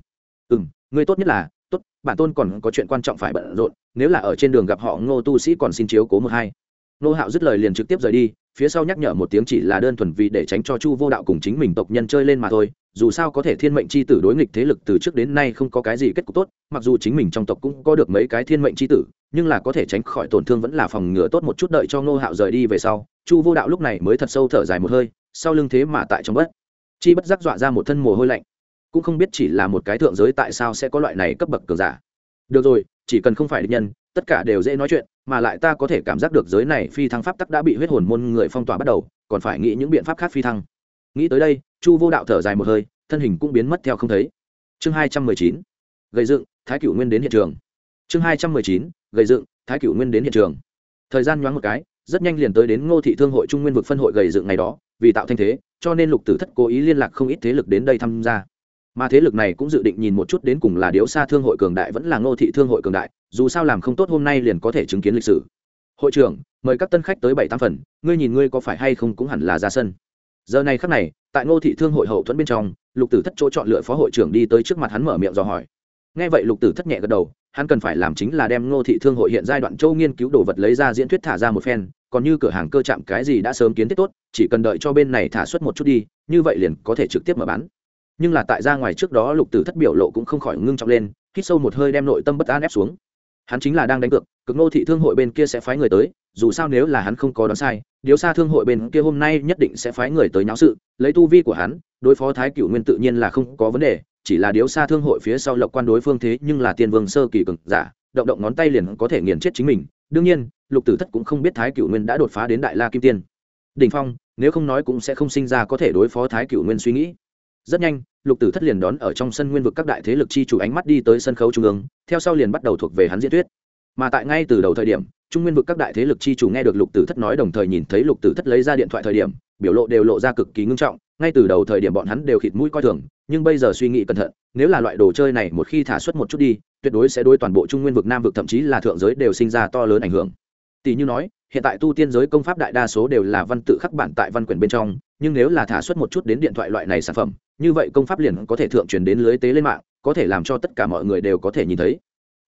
Ừ m người tốt nhất là, tốt, bản tôn còn có chuyện quan trọng phải bận rộn, nếu là ở trên đường gặp họ ngô tu sĩ còn xin chiếu cố một hai. Nô hạo dứt lời liền trực tiếp rời đi phía sau nhắc nhở một tiếng chỉ là đơn thuần vì để tránh cho chu vô đạo cùng chính mình tộc nhân chơi lên mà thôi, dù sao có thể thiên mệnh c h i tử đối nghịch thế lực từ trước đến nay không có cái gì kết cục tốt, mặc dù chính mình trong tộc cũng có được mấy cái thiên mệnh c h i tử, nhưng là có thể tránh khỏi tổn thương vẫn là phòng ngừa tốt một chút đợi cho ngô hạo rời đi về sau, chu vô đạo lúc này mới thật sâu thở dài một hơi, sau lưng thế mà tại trong bất, chi bất giác dọa ra một thân mồ hôi lạnh. Cũng không biết chỉ là một cái thượng giới tại sao sẽ có loại này cấp bậc cường giả. Được rồi, chỉ cần không phải định nhân tất cả đều dễ nói chuyện, mà lại ta có thể cảm giác được giới này phi thăng pháp tắc đã bị huyết hồn môn người phong tỏa bắt đầu, còn phải nghĩ những biện pháp khác phi thăng. Nghĩ tới đây, chu vô đạo thở dài một hơi, thân hình cũng biến mất theo không thấy. Chương hai trăm mười chín, gây dựng, thái cửu nguyên đến hiện trường. Chương hai trăm mười chín, gây dựng, thái cửu nguyên đến hiện trường. Thời gian nhoáng một cái, rất nhanh liền tới đến ngô thị thương hội trung nguyên vực phân hội gầy dựng ngày đó, vì tạo thanh thế, cho nên lục tử thất cố ý liên lạc không ít thế lực đến đây tham gia mà thế lực này cũng dự định nhìn một chút đến cùng là điếu xa thương hội cường đại vẫn là ngô thị thương hội cường đại, dù sao làm không tốt hôm nay liền có thể chứng kiến lịch sử. Hội trưởng, mời các tân khách tới bảy tám phần, ngươi nhìn ngươi có phải hay không cũng hẳn là ra sân. Giờ này khắc này, tại ngô thị thương hội hậu thuẫn bên trong, lục tử thất chỗ chọn lựa phó hội trưởng đi tới trước mặt hắn mở miệng dò hỏi. Nghe vậy lục tử thất nhẹ gật đầu, hắn cần phải làm chính là đem ngô thị thương hội hiện giai đoạn châu nghiên cứu đồ vật lấy ra diễn thuyết thả ra một phen, còn như cửa hàng cơ chạm cái gì đã sớm kiến thiết tốt, chỉ cần đợi cho bên này thả suất một chút đi, như vậy liền có thể trực tiếp mở bán nhưng là tại ra ngoài trước đó lục tử thất biểu lộ cũng không khỏi ngưng trọng lên, hít sâu một hơi đem nội tâm bất an ép xuống. Hắn chính là đang đánh cược, cực nô thị thương hội bên kia sẽ phái người tới, dù sao nếu là hắn không có đoán sai, điếu xa thương hội bên kia hôm nay nhất định sẽ phái người tới nháo sự, lấy tu vi của hắn, đối phó thái cựu nguyên tự nhiên là không có vấn đề, chỉ là điếu xa thương hội phía sau lộc quan đối phương thế nhưng là tiên vương sơ kỳ cực giả, động động ngón tay liền có thể nghiền chết chính mình. Đương nhiên, lục tử thất cũng không biết thái cựu nguyên đã đột phá đến đại la kim tiên. Đình phong, nếu không nói cũng sẽ không sinh ra có thể đối phó thái cựu nguyên suy nghĩ rất nhanh, lục tử thất liền đón ở trong sân nguyên vực các đại thế lực chi chủ ánh mắt đi tới sân khấu trung ương, theo sau liền bắt đầu thuộc về hắn diễn thuyết. Mà tại ngay từ đầu thời điểm, trung nguyên vực các đại thế lực chi chủ nghe được lục tử thất nói đồng thời nhìn thấy lục tử thất lấy ra điện thoại thời điểm, biểu lộ đều lộ ra cực kỳ ngưng trọng, ngay từ đầu thời điểm bọn hắn đều khịt mũi coi thường, nhưng bây giờ suy nghĩ cẩn thận, nếu là loại đồ chơi này một khi thả xuất một chút đi, tuyệt đối sẽ đối toàn bộ trung nguyên vực nam vực thậm chí là thượng giới đều sinh ra to lớn ảnh hưởng. Tỷ như nói, hiện tại tu tiên giới công pháp đại đa số đều là văn tự khắc bản tại văn quyển bên trong, nhưng nếu là thả xuất một chút đến điện thoại loại này sản phẩm như vậy công pháp liền có thể thượng truyền đến lưới tế lên mạng, có thể làm cho tất cả mọi người đều có thể nhìn thấy.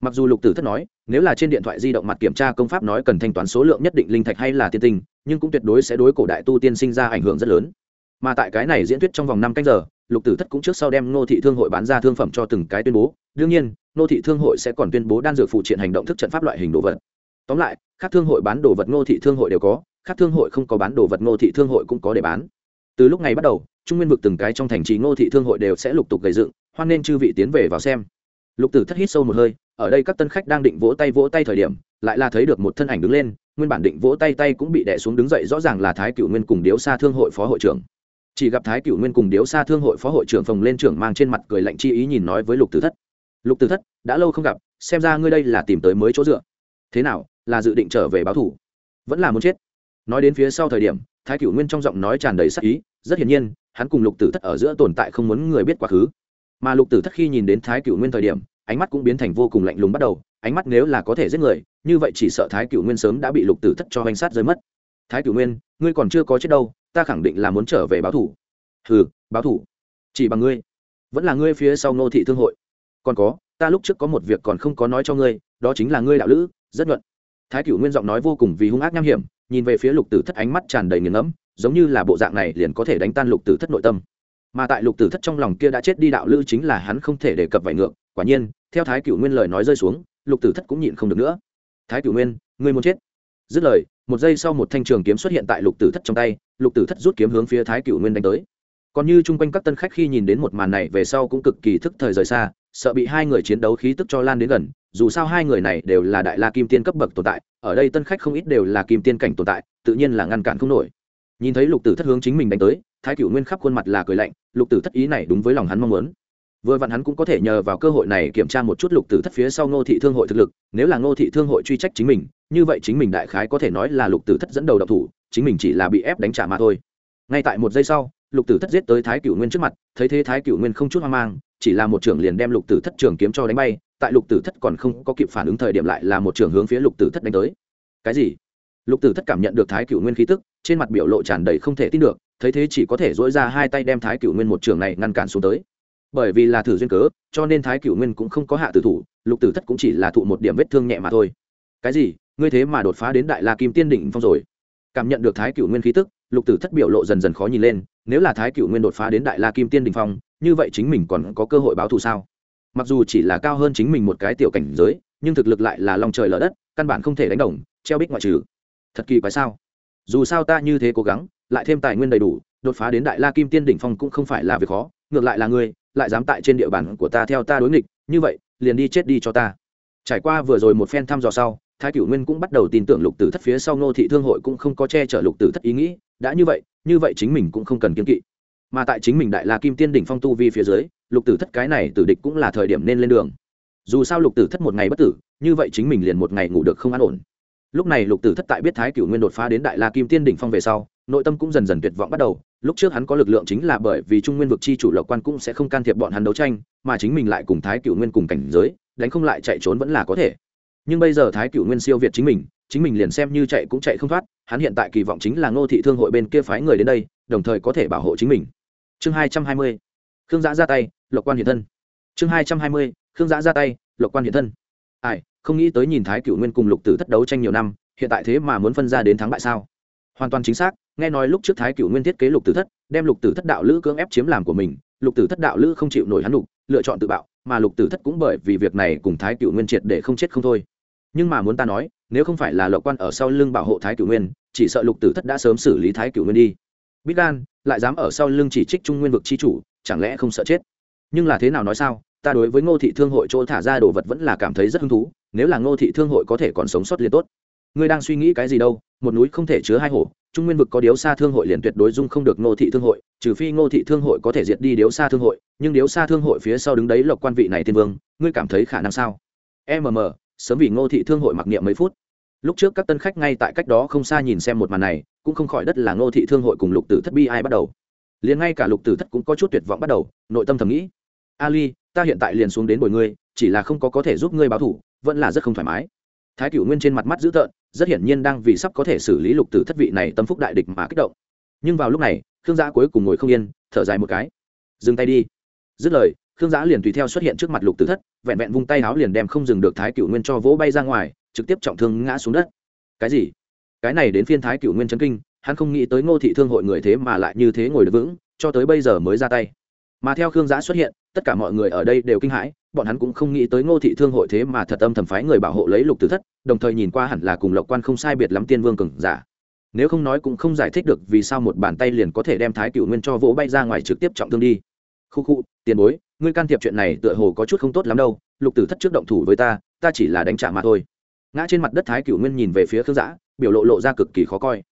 Mặc dù lục tử thất nói, nếu là trên điện thoại di động mặt kiểm tra công pháp nói cần thanh toán số lượng nhất định linh thạch hay là tiên tinh, nhưng cũng tuyệt đối sẽ đối cổ đại tu tiên sinh ra ảnh hưởng rất lớn. Mà tại cái này diễn thuyết trong vòng năm canh giờ, lục tử thất cũng trước sau đem ngô thị thương hội bán ra thương phẩm cho từng cái tuyên bố. Đương nhiên, ngô thị thương hội sẽ còn tuyên bố đan dược phụ triện hành động thức trận pháp loại hình đồ vật. Tóm lại các thương hội bán đồ vật ngô thị thương hội đều có các thương hội không có bán đồ vật ngô thị thương hội cũng có để bán từ lúc này bắt đầu, trung nguyên vực từng cái trong thành trì ngô thị thương hội đều sẽ lục tục gầy dựng, hoan nên chư vị tiến về vào xem. Lục tử thất hít sâu một hơi, ở đây các tân khách đang định vỗ tay vỗ tay thời điểm, lại là thấy được một thân ảnh đứng lên, nguyên bản định vỗ tay tay cũng bị đẻ xuống đứng dậy, rõ ràng là thái cựu nguyên cùng điếu xa thương hội phó hội trưởng. Chỉ gặp thái cựu nguyên cùng điếu xa thương hội phó hội trưởng phòng lên trưởng mang trên mặt cười lạnh chi ý nhìn nói với lục tử thất. Lục tử thất, đã lâu không gặp, xem ra ngươi đây là tìm tới mới chỗ dựa. Thế nào, là dự định trở về báo thủ? Vẫn là muốn chết. Nói đến phía sau thời điểm thái cựu nguyên trong giọng nói tràn đầy sắc ý, rất hiển nhiên, hắn cùng lục tử thất ở giữa tồn tại không muốn người biết quá khứ. Mà lục tử thất khi nhìn đến thái cựu nguyên thời điểm, ánh mắt cũng biến thành vô cùng lạnh lùng bắt đầu, ánh mắt nếu là có thể giết người, như vậy chỉ sợ thái cựu nguyên sớm đã bị lục tử thất cho hành sát rơi mất. Thái cựu nguyên, ngươi còn chưa có chết đâu, ta khẳng định là muốn trở về báo thủ. Hừ, báo thủ. Chỉ bằng ngươi. Vẫn là ngươi phía sau ngô thị thương hội. Còn có, ta lúc trước có một việc còn không có nói cho ngươi, đó chính là ngươi đạo lữ, rất nhuận. Thái cựu nguyên giọng nói vô cùng vì hung ác nham hiểm nhìn về phía lục tử thất ánh mắt tràn đầy nghiền ngẫm, giống như là bộ dạng này liền có thể đánh tan lục tử thất nội tâm. Mà tại lục tử thất trong lòng kia đã chết đi đạo lữ chính là hắn không thể đề cập vải ngược, quả nhiên, theo thái cựu nguyên lời nói rơi xuống, lục tử thất cũng nhịn không được nữa. Thái cựu nguyên, ngươi muốn chết? Dứt lời, một giây sau một thanh trường kiếm xuất hiện tại lục tử thất trong tay, lục tử thất rút kiếm hướng phía thái cựu nguyên đánh tới. Còn như chung quanh các tân khách khi nhìn đến một màn này về sau cũng cực kỳ thức thời rời xa, sợ bị hai người chiến đấu khí tức cho lan đến gần dù sao hai người này đều là đại la kim tiên cấp bậc tồn tại, ở đây tân khách không ít đều là kim tiên cảnh tồn tại, tự nhiên là ngăn cản không nổi. Nhìn thấy lục tử thất hướng chính mình đánh tới, thái cựu nguyên khắp khuôn mặt là cười lạnh, lục tử thất ý này đúng với lòng hắn mong muốn. Vừa vặn hắn cũng có thể nhờ vào cơ hội này kiểm tra một chút lục tử thất phía sau ngô thị thương hội thực lực, nếu là ngô thị thương hội truy trách chính mình, như vậy chính mình đại khái có thể nói là lục tử thất dẫn đầu độc thủ, chính mình chỉ là bị ép đánh trả mà thôi. Ngay tại một giây sau, lục tử thất giết tới thái cửu nguyên trước mặt, thấy thế thái cửu nguyên không chút hoang mang, chỉ là một trưởng liền đem lục tử thất trường kiếm cho đánh bay tại lục tử thất còn không có kịp phản ứng thời điểm lại là một trường hướng phía lục tử thất đánh tới. Cái gì? Lục tử thất cảm nhận được thái Cựu nguyên khí tức, trên mặt biểu lộ tràn đầy không thể tin được, thấy thế chỉ có thể dỗi ra hai tay đem thái Cựu nguyên một trường này ngăn cản xuống tới. Bởi vì là thử duyên cớ, cho nên thái Cựu nguyên cũng không có hạ tử thủ, lục tử thất cũng chỉ là thụ một điểm vết thương nhẹ mà thôi. Cái gì? Ngươi thế mà đột phá đến đại la kim tiên đỉnh phong rồi. Cảm nhận được thái Cựu nguyên khí tức, lục tử thất biểu lộ dần dần khó nhìn lên, nếu là thái Cựu nguyên đột phá đến đại la kim tiên đỉnh phong, như vậy chính mình còn có cơ hội báo thù sao? Mặc dù chỉ là cao hơn chính mình một cái tiểu cảnh giới, nhưng thực lực lại là lòng trời lở đất, căn bản không thể đánh đồng, treo bích ngoại trừ. Thật kỳ quái sao? Dù sao ta như thế cố gắng, lại thêm tài nguyên đầy đủ, đột phá đến đại la kim tiên đỉnh phong cũng không phải là việc khó, ngược lại là ngươi, lại dám tại trên địa bàn của ta theo ta đối nghịch, như vậy, liền đi chết đi cho ta. Trải qua vừa rồi một phen thăm dò sau, thái cửu nguyên cũng bắt đầu tin tưởng lục tử thất phía sau ngô thị thương hội cũng không có che chở lục tử thất ý nghĩ, đã như vậy như vậy chính mình cũng không cần kiên kỵ mà tại chính mình đại la kim tiên đỉnh phong tu vi phía dưới, lục tử thất cái này tử địch cũng là thời điểm nên lên đường. Dù sao lục tử thất một ngày bất tử, như vậy chính mình liền một ngày ngủ được không an ổn. Lúc này lục tử thất tại biết thái cửu nguyên đột phá đến đại la kim tiên đỉnh phong về sau, nội tâm cũng dần dần tuyệt vọng bắt đầu. Lúc trước hắn có lực lượng chính là bởi vì trung nguyên vực chi chủ lộc quan cũng sẽ không can thiệp bọn hắn đấu tranh, mà chính mình lại cùng thái cửu nguyên cùng cảnh giới, đánh không lại chạy trốn vẫn là có thể. Nhưng bây giờ thái cửu nguyên siêu việt chính mình chính mình liền xem như chạy cũng chạy không thoát, hắn hiện tại kỳ vọng chính là ngô thị thương hội bên kia phái người đến đây đồng thời có thể bảo hộ chính mình. Chương hai trăm hai mươi, khương giã ra tay, lộc quan hiện thân. Chương hai trăm hai mươi, khương giã ra tay, lộc quan hiện thân. Ai, không nghĩ tới nhìn thái cửu nguyên cùng lục tử thất đấu tranh nhiều năm, hiện tại thế mà muốn phân ra đến thắng bại sao? Hoàn toàn chính xác, nghe nói lúc trước thái cửu nguyên thiết kế lục tử thất, đem lục tử thất đạo lữ cưỡng ép chiếm làm của mình, lục tử thất đạo lữ không chịu nổi hắn lục, lựa chọn tự bạo, mà lục tử thất cũng bởi vì việc này cùng thái cửu nguyên triệt để không chết không thôi. Nhưng mà muốn ta nói, nếu không phải là lộc quan ở sau lưng bảo hộ thái cửu nguyên, chỉ sợ lục tử thất đã sớm xử lý thái cửu nguyên đi bít gan, lại dám ở sau lưng chỉ trích trung nguyên vực chi chủ, chẳng lẽ không sợ chết? Nhưng là thế nào nói sao? Ta đối với ngô thị thương hội chỗ thả ra đồ vật vẫn là cảm thấy rất hứng thú, nếu là ngô thị thương hội có thể còn sống sót liền tốt. Ngươi đang suy nghĩ cái gì đâu? Một núi không thể chứa hai hổ, trung nguyên vực có điếu xa thương hội liền tuyệt đối dung không được ngô thị thương hội, trừ phi ngô thị thương hội có thể diệt đi điếu xa thương hội, nhưng điếu xa thương hội phía sau đứng đấy lộc quan vị này thiên vương, ngươi cảm thấy khả năng sao? Mm sớm vì ngô thị thương hội mặc niệm mấy phút lúc trước các tân khách ngay tại cách đó không xa nhìn xem một màn này, cũng không khỏi đất là ngô thị thương hội cùng lục tử thất bi ai bắt đầu. Liền ngay cả lục tử thất cũng có chút tuyệt vọng bắt đầu, nội tâm thầm nghĩ, ali, ta hiện tại liền xuống đến bồi ngươi, chỉ là không có có thể giúp ngươi báo thủ, vẫn là rất không thoải mái. Thái cửu nguyên trên mặt mắt dữ tợn, rất hiển nhiên đang vì sắp có thể xử lý lục tử thất vị này tâm phúc đại địch mà kích động. Nhưng vào lúc này, khương gia cuối cùng ngồi không yên, thở dài một cái. Dừng tay đi. Dứt lời, khương giã liền tùy theo xuất hiện trước mặt lục tử thất, vẹn vẹn vung tay áo liền đem không dừng được thái cựu nguyên cho vỗ bay ra ngoài trực tiếp trọng thương ngã xuống đất. Cái gì? Cái này đến phiên thái cựu nguyên chấn kinh, hắn không nghĩ tới ngô thị thương hội người thế mà lại như thế ngồi được vững, cho tới bây giờ mới ra tay. Mà theo khương giã xuất hiện, tất cả mọi người ở đây đều kinh hãi, bọn hắn cũng không nghĩ tới ngô thị thương hội thế mà thật âm thầm phái người bảo hộ lấy lục tử thất, đồng thời nhìn qua hẳn là cùng lộc quan không sai biệt lắm tiên vương cường giả. Nếu không nói cũng không giải thích được vì sao một bàn tay liền có thể đem thái cựu nguyên cho vỗ bay ra ngoài trực tiếp trọng thương đi. Khu khu, tiền bối, ngươi can thiệp chuyện này tựa hồ có chút không tốt lắm đâu, lục tử thất trước động thủ với ta ta chỉ là đánh trả mà thôi ngã trên mặt đất thái cựu nguyên nhìn về phía khương giã, biểu lộ lộ ra cực kỳ khó coi.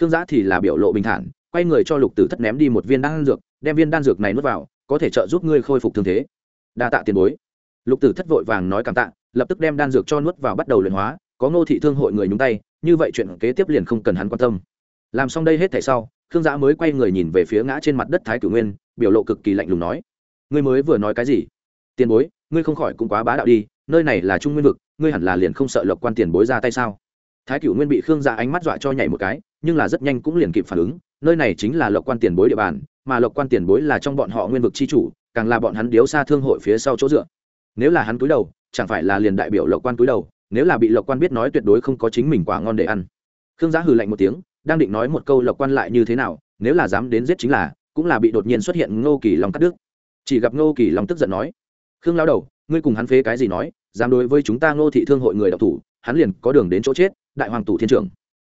Khương giã thì là biểu lộ bình thản, quay người cho lục tử thất ném đi một viên đan dược, đem viên đan dược này nuốt vào, có thể trợ giúp ngươi khôi phục thương thế. Đa tạ tiền bối. Lục tử thất vội vàng nói cảm tạ, lập tức đem đan dược cho nuốt vào bắt đầu luyện hóa, có ngô thị thương hội người nhúng tay, như vậy chuyện kế tiếp liền không cần hắn quan tâm. Làm xong đây hết thảy sau, khương giã mới quay người nhìn về phía ngã trên mặt đất thái cửu nguyên, biểu lộ cực kỳ lạnh lùng nói, ngươi mới vừa nói cái gì? Tiền bối, ngươi không khỏi cũng quá bá đạo đi, nơi này là trung nguyên vực ngươi hẳn là liền không sợ lộc quan tiền bối ra tay sao? Thái cửu nguyên bị khương gia ánh mắt dọa cho nhảy một cái, nhưng là rất nhanh cũng liền kịp phản ứng, nơi này chính là lộc quan tiền bối địa bàn, mà lộc quan tiền bối là trong bọn họ nguyên vực chi chủ, càng là bọn hắn điếu xa thương hội phía sau chỗ dựa. Nếu là hắn cúi đầu, chẳng phải là liền đại biểu lộc quan cúi đầu, nếu là bị lộc quan biết nói tuyệt đối không có chính mình quả ngon để ăn. Khương giá hừ lạnh một tiếng, đang định nói một câu lộc quan lại như thế nào, nếu là dám đến giết chính là, cũng là bị đột nhiên xuất hiện ngô kỳ long cắt đứt. Chỉ gặp ngô kỳ long tức giận nói, khương lao đầu, ngươi cùng hắn phế cái gì nói dám đối với chúng ta ngô thị thương hội người đọc thủ, hắn liền có đường đến chỗ chết, đại hoàng Tù thiên trưởng.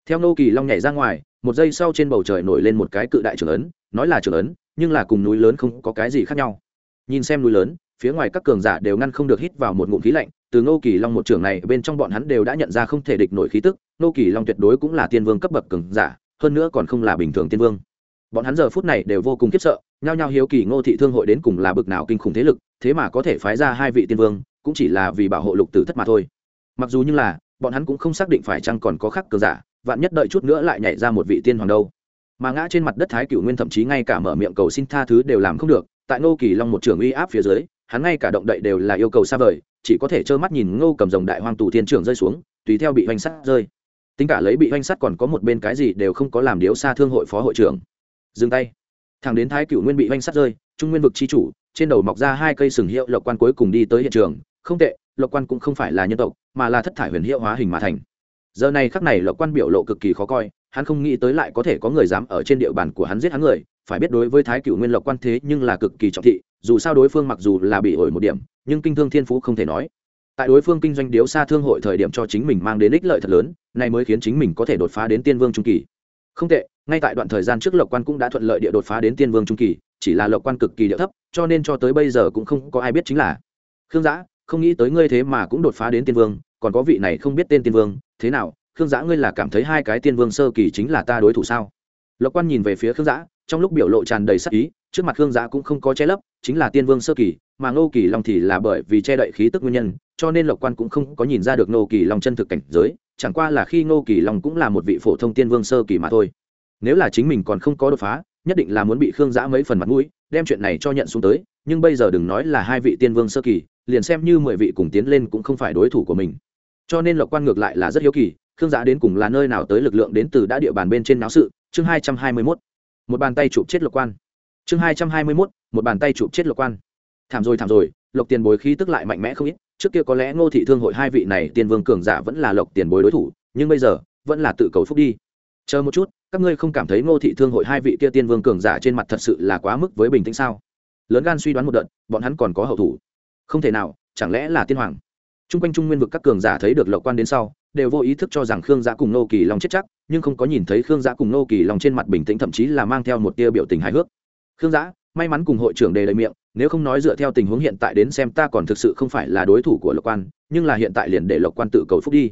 Theo ngô kỳ long nhảy ra ngoài, một giây sau trên bầu trời nổi lên một cái cự đại trưởng ấn, nói là trưởng ấn, nhưng là cùng núi lớn không có cái gì khác nhau. Nhìn xem núi lớn, phía ngoài các cường giả đều ngăn không được hít vào một ngụm khí lạnh, từ ngô kỳ long một trưởng này bên trong bọn hắn đều đã nhận ra không thể địch nổi khí tức, ngô kỳ long tuyệt đối cũng là tiên vương cấp bậc cường giả, hơn nữa còn không là bình thường tiên vương. Bọn hắn giờ phút này đều vô cùng khiếp sợ, nhao nhao hiếu kỳ ngô thị thương hội đến cùng là bực nào kinh khủng thế lực, thế mà có thể phái ra hai vị tiên vương cũng chỉ là vì bảo hộ lục tử thất mà thôi. Mặc dù như là, bọn hắn cũng không xác định phải chăng còn có khác cường giả, vạn nhất đợi chút nữa lại nhảy ra một vị tiên hoàng đâu. Mà ngã trên mặt đất thái cửu nguyên thậm chí ngay cả mở miệng cầu xin tha thứ đều làm không được, tại ngô kỳ long một trường uy áp phía dưới, hắn ngay cả động đậy đều là yêu cầu xa vời, chỉ có thể trơ mắt nhìn ngô cầm rồng đại hoang tù thiên trưởng rơi xuống, tùy theo bị hoành sắt rơi. Tính cả lấy bị hoành sắt còn có một bên cái gì đều không có làm điếu xa thương hội phó hội trưởng. Dừng tay. Thằng đến thái cửu nguyên bị hoành sắt rơi, trung nguyên vực chi chủ, trên đầu mọc ra hai cây sừng hiệu lộc quan cuối cùng đi tới hiện trường không tệ, lộc quan cũng không phải là nhân tộc, mà là thất thải huyền hiệu hóa hình mà thành. Giờ này khắc này lộc quan biểu lộ cực kỳ khó coi, hắn không nghĩ tới lại có thể có người dám ở trên địa bàn của hắn giết hắn người, phải biết đối với thái cựu nguyên lộc quan thế nhưng là cực kỳ trọng thị, dù sao đối phương mặc dù là bị ổi một điểm, nhưng kinh thương thiên phú không thể nói. Tại đối phương kinh doanh điếu xa thương hội thời điểm cho chính mình mang đến ích lợi thật lớn này mới khiến chính mình có thể đột phá đến tiên vương trung kỳ. Không tệ, ngay tại đoạn thời gian trước lộc quan cũng đã thuận lợi địa đột phá đến tiên vương trung kỳ, chỉ là lộc quan cực kỳ địa thấp, cho nên cho tới bây giờ cũng không có ai biết chính là khương giã không nghĩ tới ngươi thế mà cũng đột phá đến tiên vương, còn có vị này không biết tên tiên vương, thế nào, khương giã ngươi là cảm thấy hai cái tiên vương sơ kỳ chính là ta đối thủ sao? Lộc quan nhìn về phía khương giã, trong lúc biểu lộ tràn đầy sắc ý, trước mặt khương giã cũng không có che lấp, chính là tiên vương sơ kỳ, mà ngô kỳ long thì là bởi vì che đậy khí tức nguyên nhân, cho nên lộc quan cũng không có nhìn ra được ngô kỳ long chân thực cảnh giới, chẳng qua là khi ngô kỳ long cũng là một vị phổ thông tiên vương sơ kỳ mà thôi. Nếu là chính mình còn không có đột phá, nhất định là muốn bị khương giã mấy phần mặt mũi, đem chuyện này cho nhận xuống tới, nhưng bây giờ đừng nói là hai vị tiên vương sơ kỳ liền xem như mười vị cùng tiến lên cũng không phải đối thủ của mình. Cho nên lộc quan ngược lại là rất hiếu kỳ, khương giã đến cùng là nơi nào tới lực lượng đến từ đã địa bàn bên trên náo sự? Chương hai trăm hai mươi mốt. Một bàn tay chụp chết lộc quan. Chương hai trăm hai mươi mốt, một bàn tay chụp chết lộc quan. Thảm rồi thảm rồi, lộc tiền bối khí tức lại mạnh mẽ không ít. Trước kia có lẽ ngô thị thương hội hai vị này tiền vương cường giả vẫn là lộc tiền bối đối thủ, nhưng bây giờ vẫn là tự cầu phúc đi. Chờ một chút, các ngươi không cảm thấy ngô thị thương hội hai vị kia tiên vương cường giả trên mặt thật sự là quá mức với bình tĩnh sao? Lớn gan suy đoán một đợt, bọn hắn còn có hậu thủ không thể nào, chẳng lẽ là tiên hoàng? T r u n g quanh trung nguyên vực các cường giả thấy được lộc quan đến sau, đều vô ý thức cho rằng khương giã cùng nô kỳ long chết chắc, nhưng không có nhìn thấy khương giã cùng nô kỳ long trên mặt bình tĩnh, thậm chí là mang theo một tia biểu tình hài hước. Khương giã, may mắn cùng hội trưởng đề lời miệng, nếu không nói dựa theo tình huống hiện tại đến xem ta còn thực sự không phải là đối thủ của lộc quan, nhưng là hiện tại liền để lộc quan tự cầu phúc đi.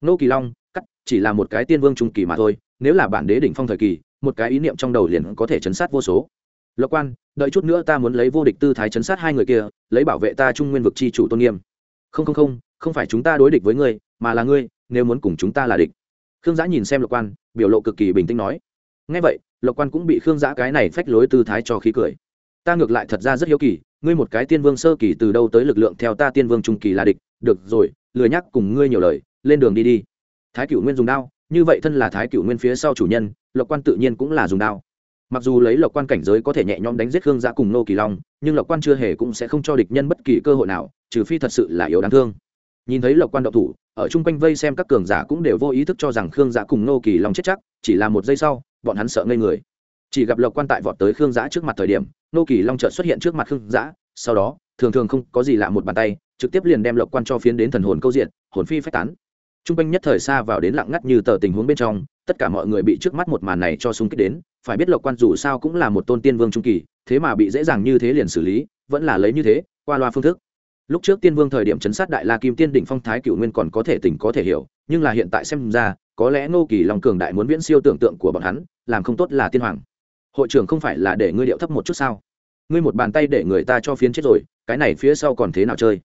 Nô kỳ long, cắt, chỉ là một cái tiên vương trung kỳ mà thôi, nếu là bản đế đỉnh phong thời kỳ, một cái ý niệm trong đầu liền có thể chấn sát vô số lộc quan, đợi chút nữa ta muốn lấy vô địch tư thái chấn sát hai người kia, lấy bảo vệ ta trung nguyên vực chi chủ tôn nghiêm. Không không không không phải chúng ta đối địch với ngươi, mà là ngươi, nếu muốn cùng chúng ta là địch. Khương giã nhìn xem lộc quan, biểu lộ cực kỳ bình tĩnh nói. Ngay vậy, lộc quan cũng bị khương giã cái này phách lối tư thái cho khí cười. Ta ngược lại thật ra rất hiếu kỳ, ngươi một cái tiên vương sơ kỳ từ đâu tới lực lượng theo ta tiên vương trung kỳ là địch. Được rồi, lười nhắc cùng ngươi nhiều lời, lên đường đi đi. Thái cửu nguyên dùng đao, như vậy thân là thái cửu nguyên phía sau chủ nhân, lộc quan tự nhiên cũng là dùng đao mặc dù lấy lộc quan cảnh giới có thể nhẹ nhõm đánh giết khương gia cùng nô kỳ long, nhưng lộc quan chưa hề cũng sẽ không cho địch nhân bất kỳ cơ hội nào, trừ phi thật sự là yếu đáng thương. Nhìn thấy lộc quan động thủ, ở chung quanh vây xem các cường giả cũng đều vô ý thức cho rằng khương giã cùng nô kỳ long chết chắc, chỉ là một giây sau, bọn hắn sợ ngây người. Chỉ gặp lộc quan tại vọt tới khương giã trước mặt thời điểm nô kỳ long chợt xuất hiện trước mặt khương giã sau đó, thường thường không có gì lạ một bàn tay, trực tiếp liền đem lộc quan cho phiến đến thần hồn câu diện, hồn phi phách tán. T r u n g quanh nhất thời xa vào đến lặng ngắt như tờ tình huống bên trong, tất cả mọi người bị trước mắt một màn này cho súng kích đến phải biết lộc quan dù sao cũng là một tôn tiên vương trung kỳ, thế mà bị dễ dàng như thế liền xử lý, vẫn là lấy như thế, qua loa phương thức. Lúc trước tiên vương thời điểm chấn sát đại la kim tiên đỉnh phong thái cựu nguyên còn có thể tỉnh có thể hiểu, nhưng là hiện tại xem ra, có lẽ ngô kỳ long cường đại muốn viễn siêu tưởng tượng của bọn hắn, làm không tốt là tiên hoàng. Hội trưởng không phải là để ngươi điệu thấp một chút sao? Ngươi một bàn tay để người ta cho phiến chết rồi, cái này phía sau còn thế nào chơi?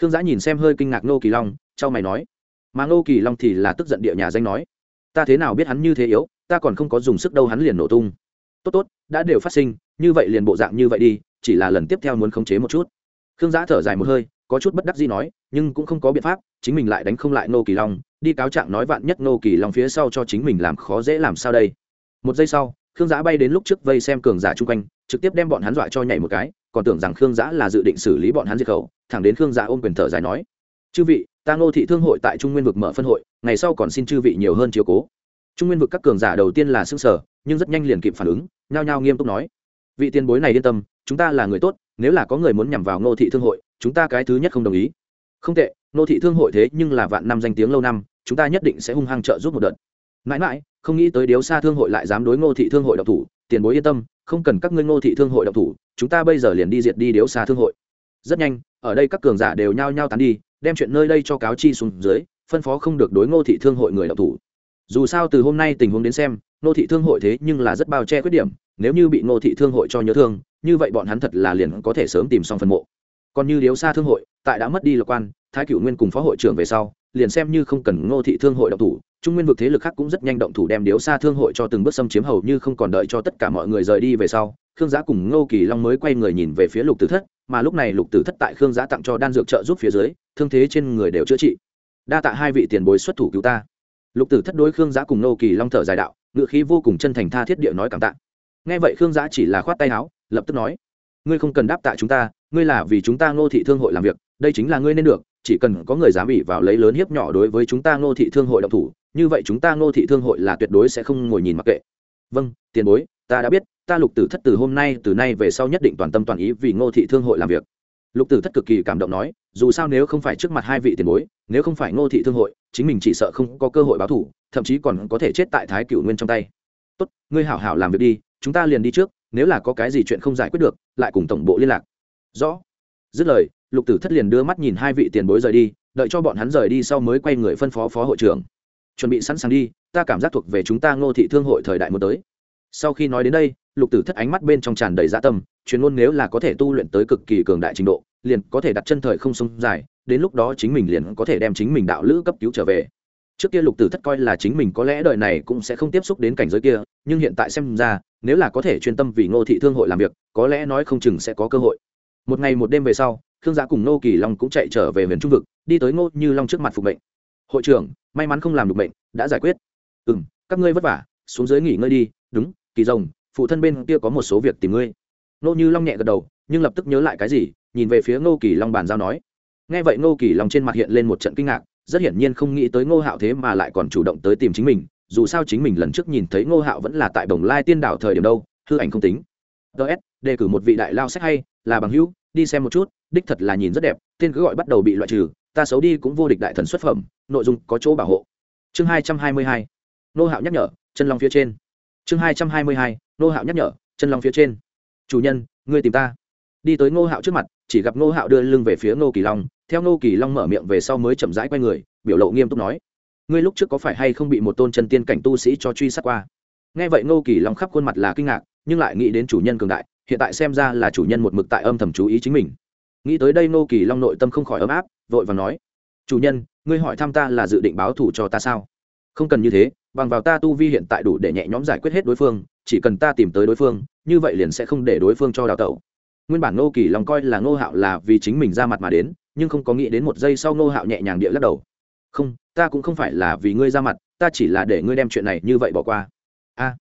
Khương giã nhìn xem hơi kinh ngạc ngô kỳ long c mày nói. Mà ngô kỳ long thì là tức giận địa nhà danh nói. Ta thế nào biết hắn như thế yếu? Ta còn không có dùng sức đâu hắn liền nổ tung. Tốt tốt, đã đều phát sinh, như vậy liền bộ dạng như vậy đi, chỉ là lần tiếp theo muốn khống chế một chút. Khương giã thở dài một hơi, có chút bất đắc gì nói, nhưng cũng không có biện pháp, chính mình lại đánh không lại nô kỳ long, đi cáo trạng nói vạn nhất nô kỳ long phía sau cho chính mình làm khó dễ làm sao đây. Một giây sau, khương giã bay đến lúc trước vây xem cường giả chung quanh, trực tiếp đem bọn hắn dọa cho nhảy một cái, còn tưởng rằng khương giã là dự định xử lý bọn hắn diệt khẩu, thẳng đến khương giã ôm quyền thở dài nói, chư vị, ta ngô thị thương hội tại trung nguyên vực mở phân hội, ngày sau còn xin chư vị nhiều hơn chiếu cố trung nguyên vực các cường giả đầu tiên là xương sở nhưng rất nhanh liền kịp phản ứng, nhao nhao nghiêm túc nói. Vị tiền bối này yên tâm, chúng ta là người tốt, nếu là có người muốn nhằm vào ngô thị thương hội, chúng ta cái thứ nhất không đồng ý. Không tệ, ngô thị thương hội thế nhưng là vạn năm danh tiếng lâu năm, chúng ta nhất định sẽ hung hăng trợ giúp một đợt. Mãi mãi, không nghĩ tới điếu xa thương hội lại dám đối ngô thị thương hội độc thủ, tiền bối yên tâm, không cần các ngươi ngô thị thương hội độc thủ, chúng ta bây giờ liền đi diệt đi điếu xa thương hội. Rất nhanh, ở đây các cường giả đều nhao nhao tán đi, đem chuyện nơi đây cho cáo chi xuống dưới, phân phó không được đối ngô thị thương hội người độc thủ dù sao từ hôm nay tình huống đến xem, ngô thị thương hội thế nhưng là rất bao che khuyết điểm, nếu như bị ngô thị thương hội cho nhớ thương, như vậy bọn hắn thật là liền có thể sớm tìm xong phần mộ. Còn như điếu xa thương hội, tại đã mất đi lạc quan, thái Cựu nguyên cùng phó hội trưởng về sau, liền xem như không cần ngô thị thương hội độc thủ, trung nguyên vực thế lực khác cũng rất nhanh động thủ đem điếu xa thương hội cho từng bước xâm chiếm hầu như không còn đợi cho tất cả mọi người rời đi về sau, khương giã cùng ngô kỳ long mới quay người nhìn về phía lục tử thất, mà lúc này lục tử thất tại khương giã tặng cho đan dược trợ giúp phía dưới, thương thế trên người đều chữa trị. Đa tạ hai vị tiền bối xuất thủ cứu ta lục tử thất đối khương giã cùng nô kỳ long thở dài đạo ngự khí vô cùng chân thành tha thiết địa nói cảm tạ. Nghe vậy khương giã chỉ là khoát tay áo, lập tức nói, ngươi không cần đáp tạ chúng ta, ngươi là vì chúng ta ngô thị thương hội làm việc, đây chính là ngươi nên được, chỉ cần có người dám bị vào lấy lớn hiếp nhỏ đối với chúng ta ngô thị thương hội động thủ, như vậy chúng ta ngô thị thương hội là tuyệt đối sẽ không ngồi nhìn mặc kệ. Vâng tiền bối, ta đã biết, ta lục tử thất từ hôm nay, từ nay về sau nhất định toàn tâm toàn ý vì ngô thị thương hội làm việc lục tử thất cực kỳ cảm động nói, dù sao nếu không phải trước mặt hai vị tiền bối, nếu không phải ngô thị thương hội, chính mình chỉ sợ không có cơ hội báo thủ, thậm chí còn có thể chết tại thái cửu nguyên trong tay. Tốt, ngươi hảo hảo làm việc đi, chúng ta liền đi trước, nếu là có cái gì chuyện không giải quyết được, lại cùng tổng bộ liên lạc. Rõ. Dứt lời, lục tử thất liền đưa mắt nhìn hai vị tiền bối rời đi, đợi cho bọn hắn rời đi sau mới quay người phân phó phó hội trưởng. Chuẩn bị sẵn sàng đi, ta cảm giác thuộc về chúng ta ngô thị thương hội thời đại muốn tới. Sau khi nói đến đây lục tử thất ánh mắt bên trong tràn đầy dạ tâm, chuyên môn nếu là có thể tu luyện tới cực kỳ cường đại trình độ, liền có thể đặt chân thời không sông dài, đến lúc đó chính mình liền có thể đem chính mình đạo lữ cấp cứu trở về. Trước kia lục tử thất coi là chính mình có lẽ đời này cũng sẽ không tiếp xúc đến cảnh giới kia, nhưng hiện tại xem ra, nếu là có thể chuyên tâm vì ngô thị thương hội làm việc, có lẽ nói không chừng sẽ có cơ hội. Một ngày một đêm về sau, khương gia cùng Ngô kỳ long cũng chạy trở về miền trung vực, đi tới ngô như long trước mặt phục mệnh. Hội trưởng, may mắn không làm được bệnh đã giải quyết. Ừ m các ngươi vất vả, xuống dưới nghỉ ngơi đi. Đúng, kỳ rồng phụ thân bên kia có một số việc tìm ngươi. Nô như long nhẹ gật đầu, nhưng lập tức nhớ lại cái gì, nhìn về phía ngô kỳ long bàn giao nói. Nghe vậy ngô kỳ long trên mặt hiện lên một trận kinh ngạc, rất hiển nhiên không nghĩ tới ngô hạo thế mà lại còn chủ động tới tìm chính mình, dù sao chính mình lần trước nhìn thấy ngô hạo vẫn là tại bồng lai tiên đảo thời điểm đâu, hư ảnh không tính. Ts đề cử một vị đại lao sách hay, là bằng hữu, đi xem một chút, đích thật là nhìn rất đẹp, tên cứ gọi bắt đầu bị loại trừ, ta xấu đi cũng vô địch đại thần xuất phẩm, nội dung có chỗ bảo hộ. Chương hai trăm hai mươi hai. Nô hạo nhắc nhở, chân long phía trên. Chương hai trăm hai mươi hai nô hạo nhắc nhở, chân long phía trên. Chủ nhân, ngươi tìm ta. Đi tới ngô hạo trước mặt, chỉ gặp ngô hạo đưa lưng về phía ngô kỳ long, theo ngô kỳ long mở miệng về sau mới chậm rãi quay người, biểu lộ nghiêm túc nói, ngươi lúc trước có phải hay không bị một tôn chân tiên cảnh tu sĩ cho truy sát qua? Nghe vậy ngô kỳ long khắp khuôn mặt là kinh ngạc, nhưng lại nghĩ đến chủ nhân cường đại, hiện tại xem ra là chủ nhân một mực tại âm thầm chú ý chính mình. Nghĩ tới đây ngô kỳ long nội tâm không khỏi ấm áp, vội và nói, chủ nhân, ngươi hỏi thăm ta là dự định báo thù cho ta sao? Không cần như thế bằng vào ta tu vi hiện tại đủ để nhẹ nhõm giải quyết hết đối phương chỉ cần ta tìm tới đối phương như vậy liền sẽ không để đối phương cho đào tẩu. Nguyên bản ngô kỳ lòng coi là ngô hạo là vì chính mình ra mặt mà đến nhưng không có nghĩ đến một giây sau ngô hạo nhẹ nhàng địa lắc đầu. Không ta cũng không phải là vì ngươi ra mặt ta chỉ là để ngươi đem chuyện này như vậy bỏ qua. A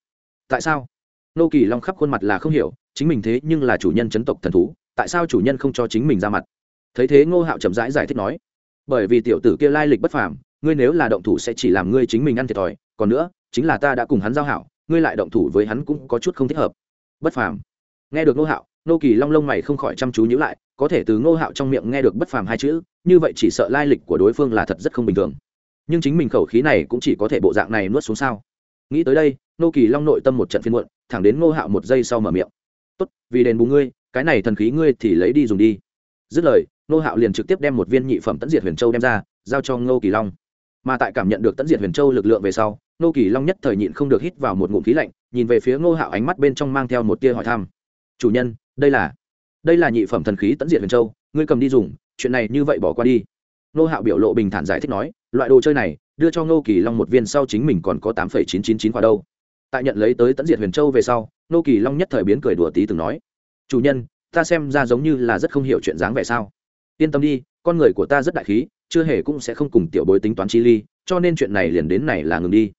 tại sao? Nô kỳ long khắp khuôn mặt là không hiểu chính mình thế nhưng là chủ nhân chấn tộc thần thú tại sao chủ nhân không cho chính mình ra mặt? Thấy thế ngô hạo chậm rãi giải, giải thích nói bởi vì tiểu tử kia lai lịch bất phàm ngươi nếu là động thủ sẽ chỉ làm ngươi chính mình ăn thiệt thòi còn nữa, chính là ta đã cùng hắn giao hảo, ngươi lại động thủ với hắn cũng có chút không thích hợp. Bất phàm. Nghe được ngô hạo nô kỳ long lông mày không khỏi chăm chú nhữ lại, có thể từ ngô hạo trong miệng nghe được bất phàm hai chữ, như vậy chỉ sợ lai lịch của đối phương là thật rất không bình thường. Nhưng chính mình khẩu khí này cũng chỉ có thể bộ dạng này nuốt xuống sao? Nghĩ tới đây nô kỳ long nội tâm một trận phiên muộn, thẳng đến ngô hạo một giây sau mở miệng. Tốt, vì đền bù ngươi, cái này thần khí ngươi thì lấy đi dùng đi. Dứt lời, ngô hạo liền trực tiếp đem một viên nhị phẩm tẫn diệt huyền châu đem ra, giao cho ngô kỳ long. Mà tại cảm nhận được tẫn diệt huyền châu lực lượng về sau Nô kỳ long nhất thời nhịn không được hít vào một ngụm khí lạnh, nhìn về phía ngô hạo ánh mắt bên trong mang theo một tia hỏi thăm. Chủ nhân, đây là đây là nhị phẩm thần khí tẫn diệt huyền châu, ngươi cầm đi dùng, chuyện này như vậy bỏ qua đi. Ngô hạo biểu lộ bình thản giải thích nói, loại đồ chơi này, đưa cho ngô kỳ long một viên sau chính mình còn có tám phẩy chín chín chín quả đâu. Tại nhận lấy tới tẫn diệt huyền châu về sau, ngô kỳ long nhất thời biến cười đùa tí từng nói, chủ nhân, ta xem ra giống như là rất không hiểu chuyện dáng vẻ sao. Yên tâm đi, con người của ta rất đại khí, chưa hề cũng sẽ không cùng tiểu bối tính toán chi ly, cho nên chuyện này liền đến này là ngừng đi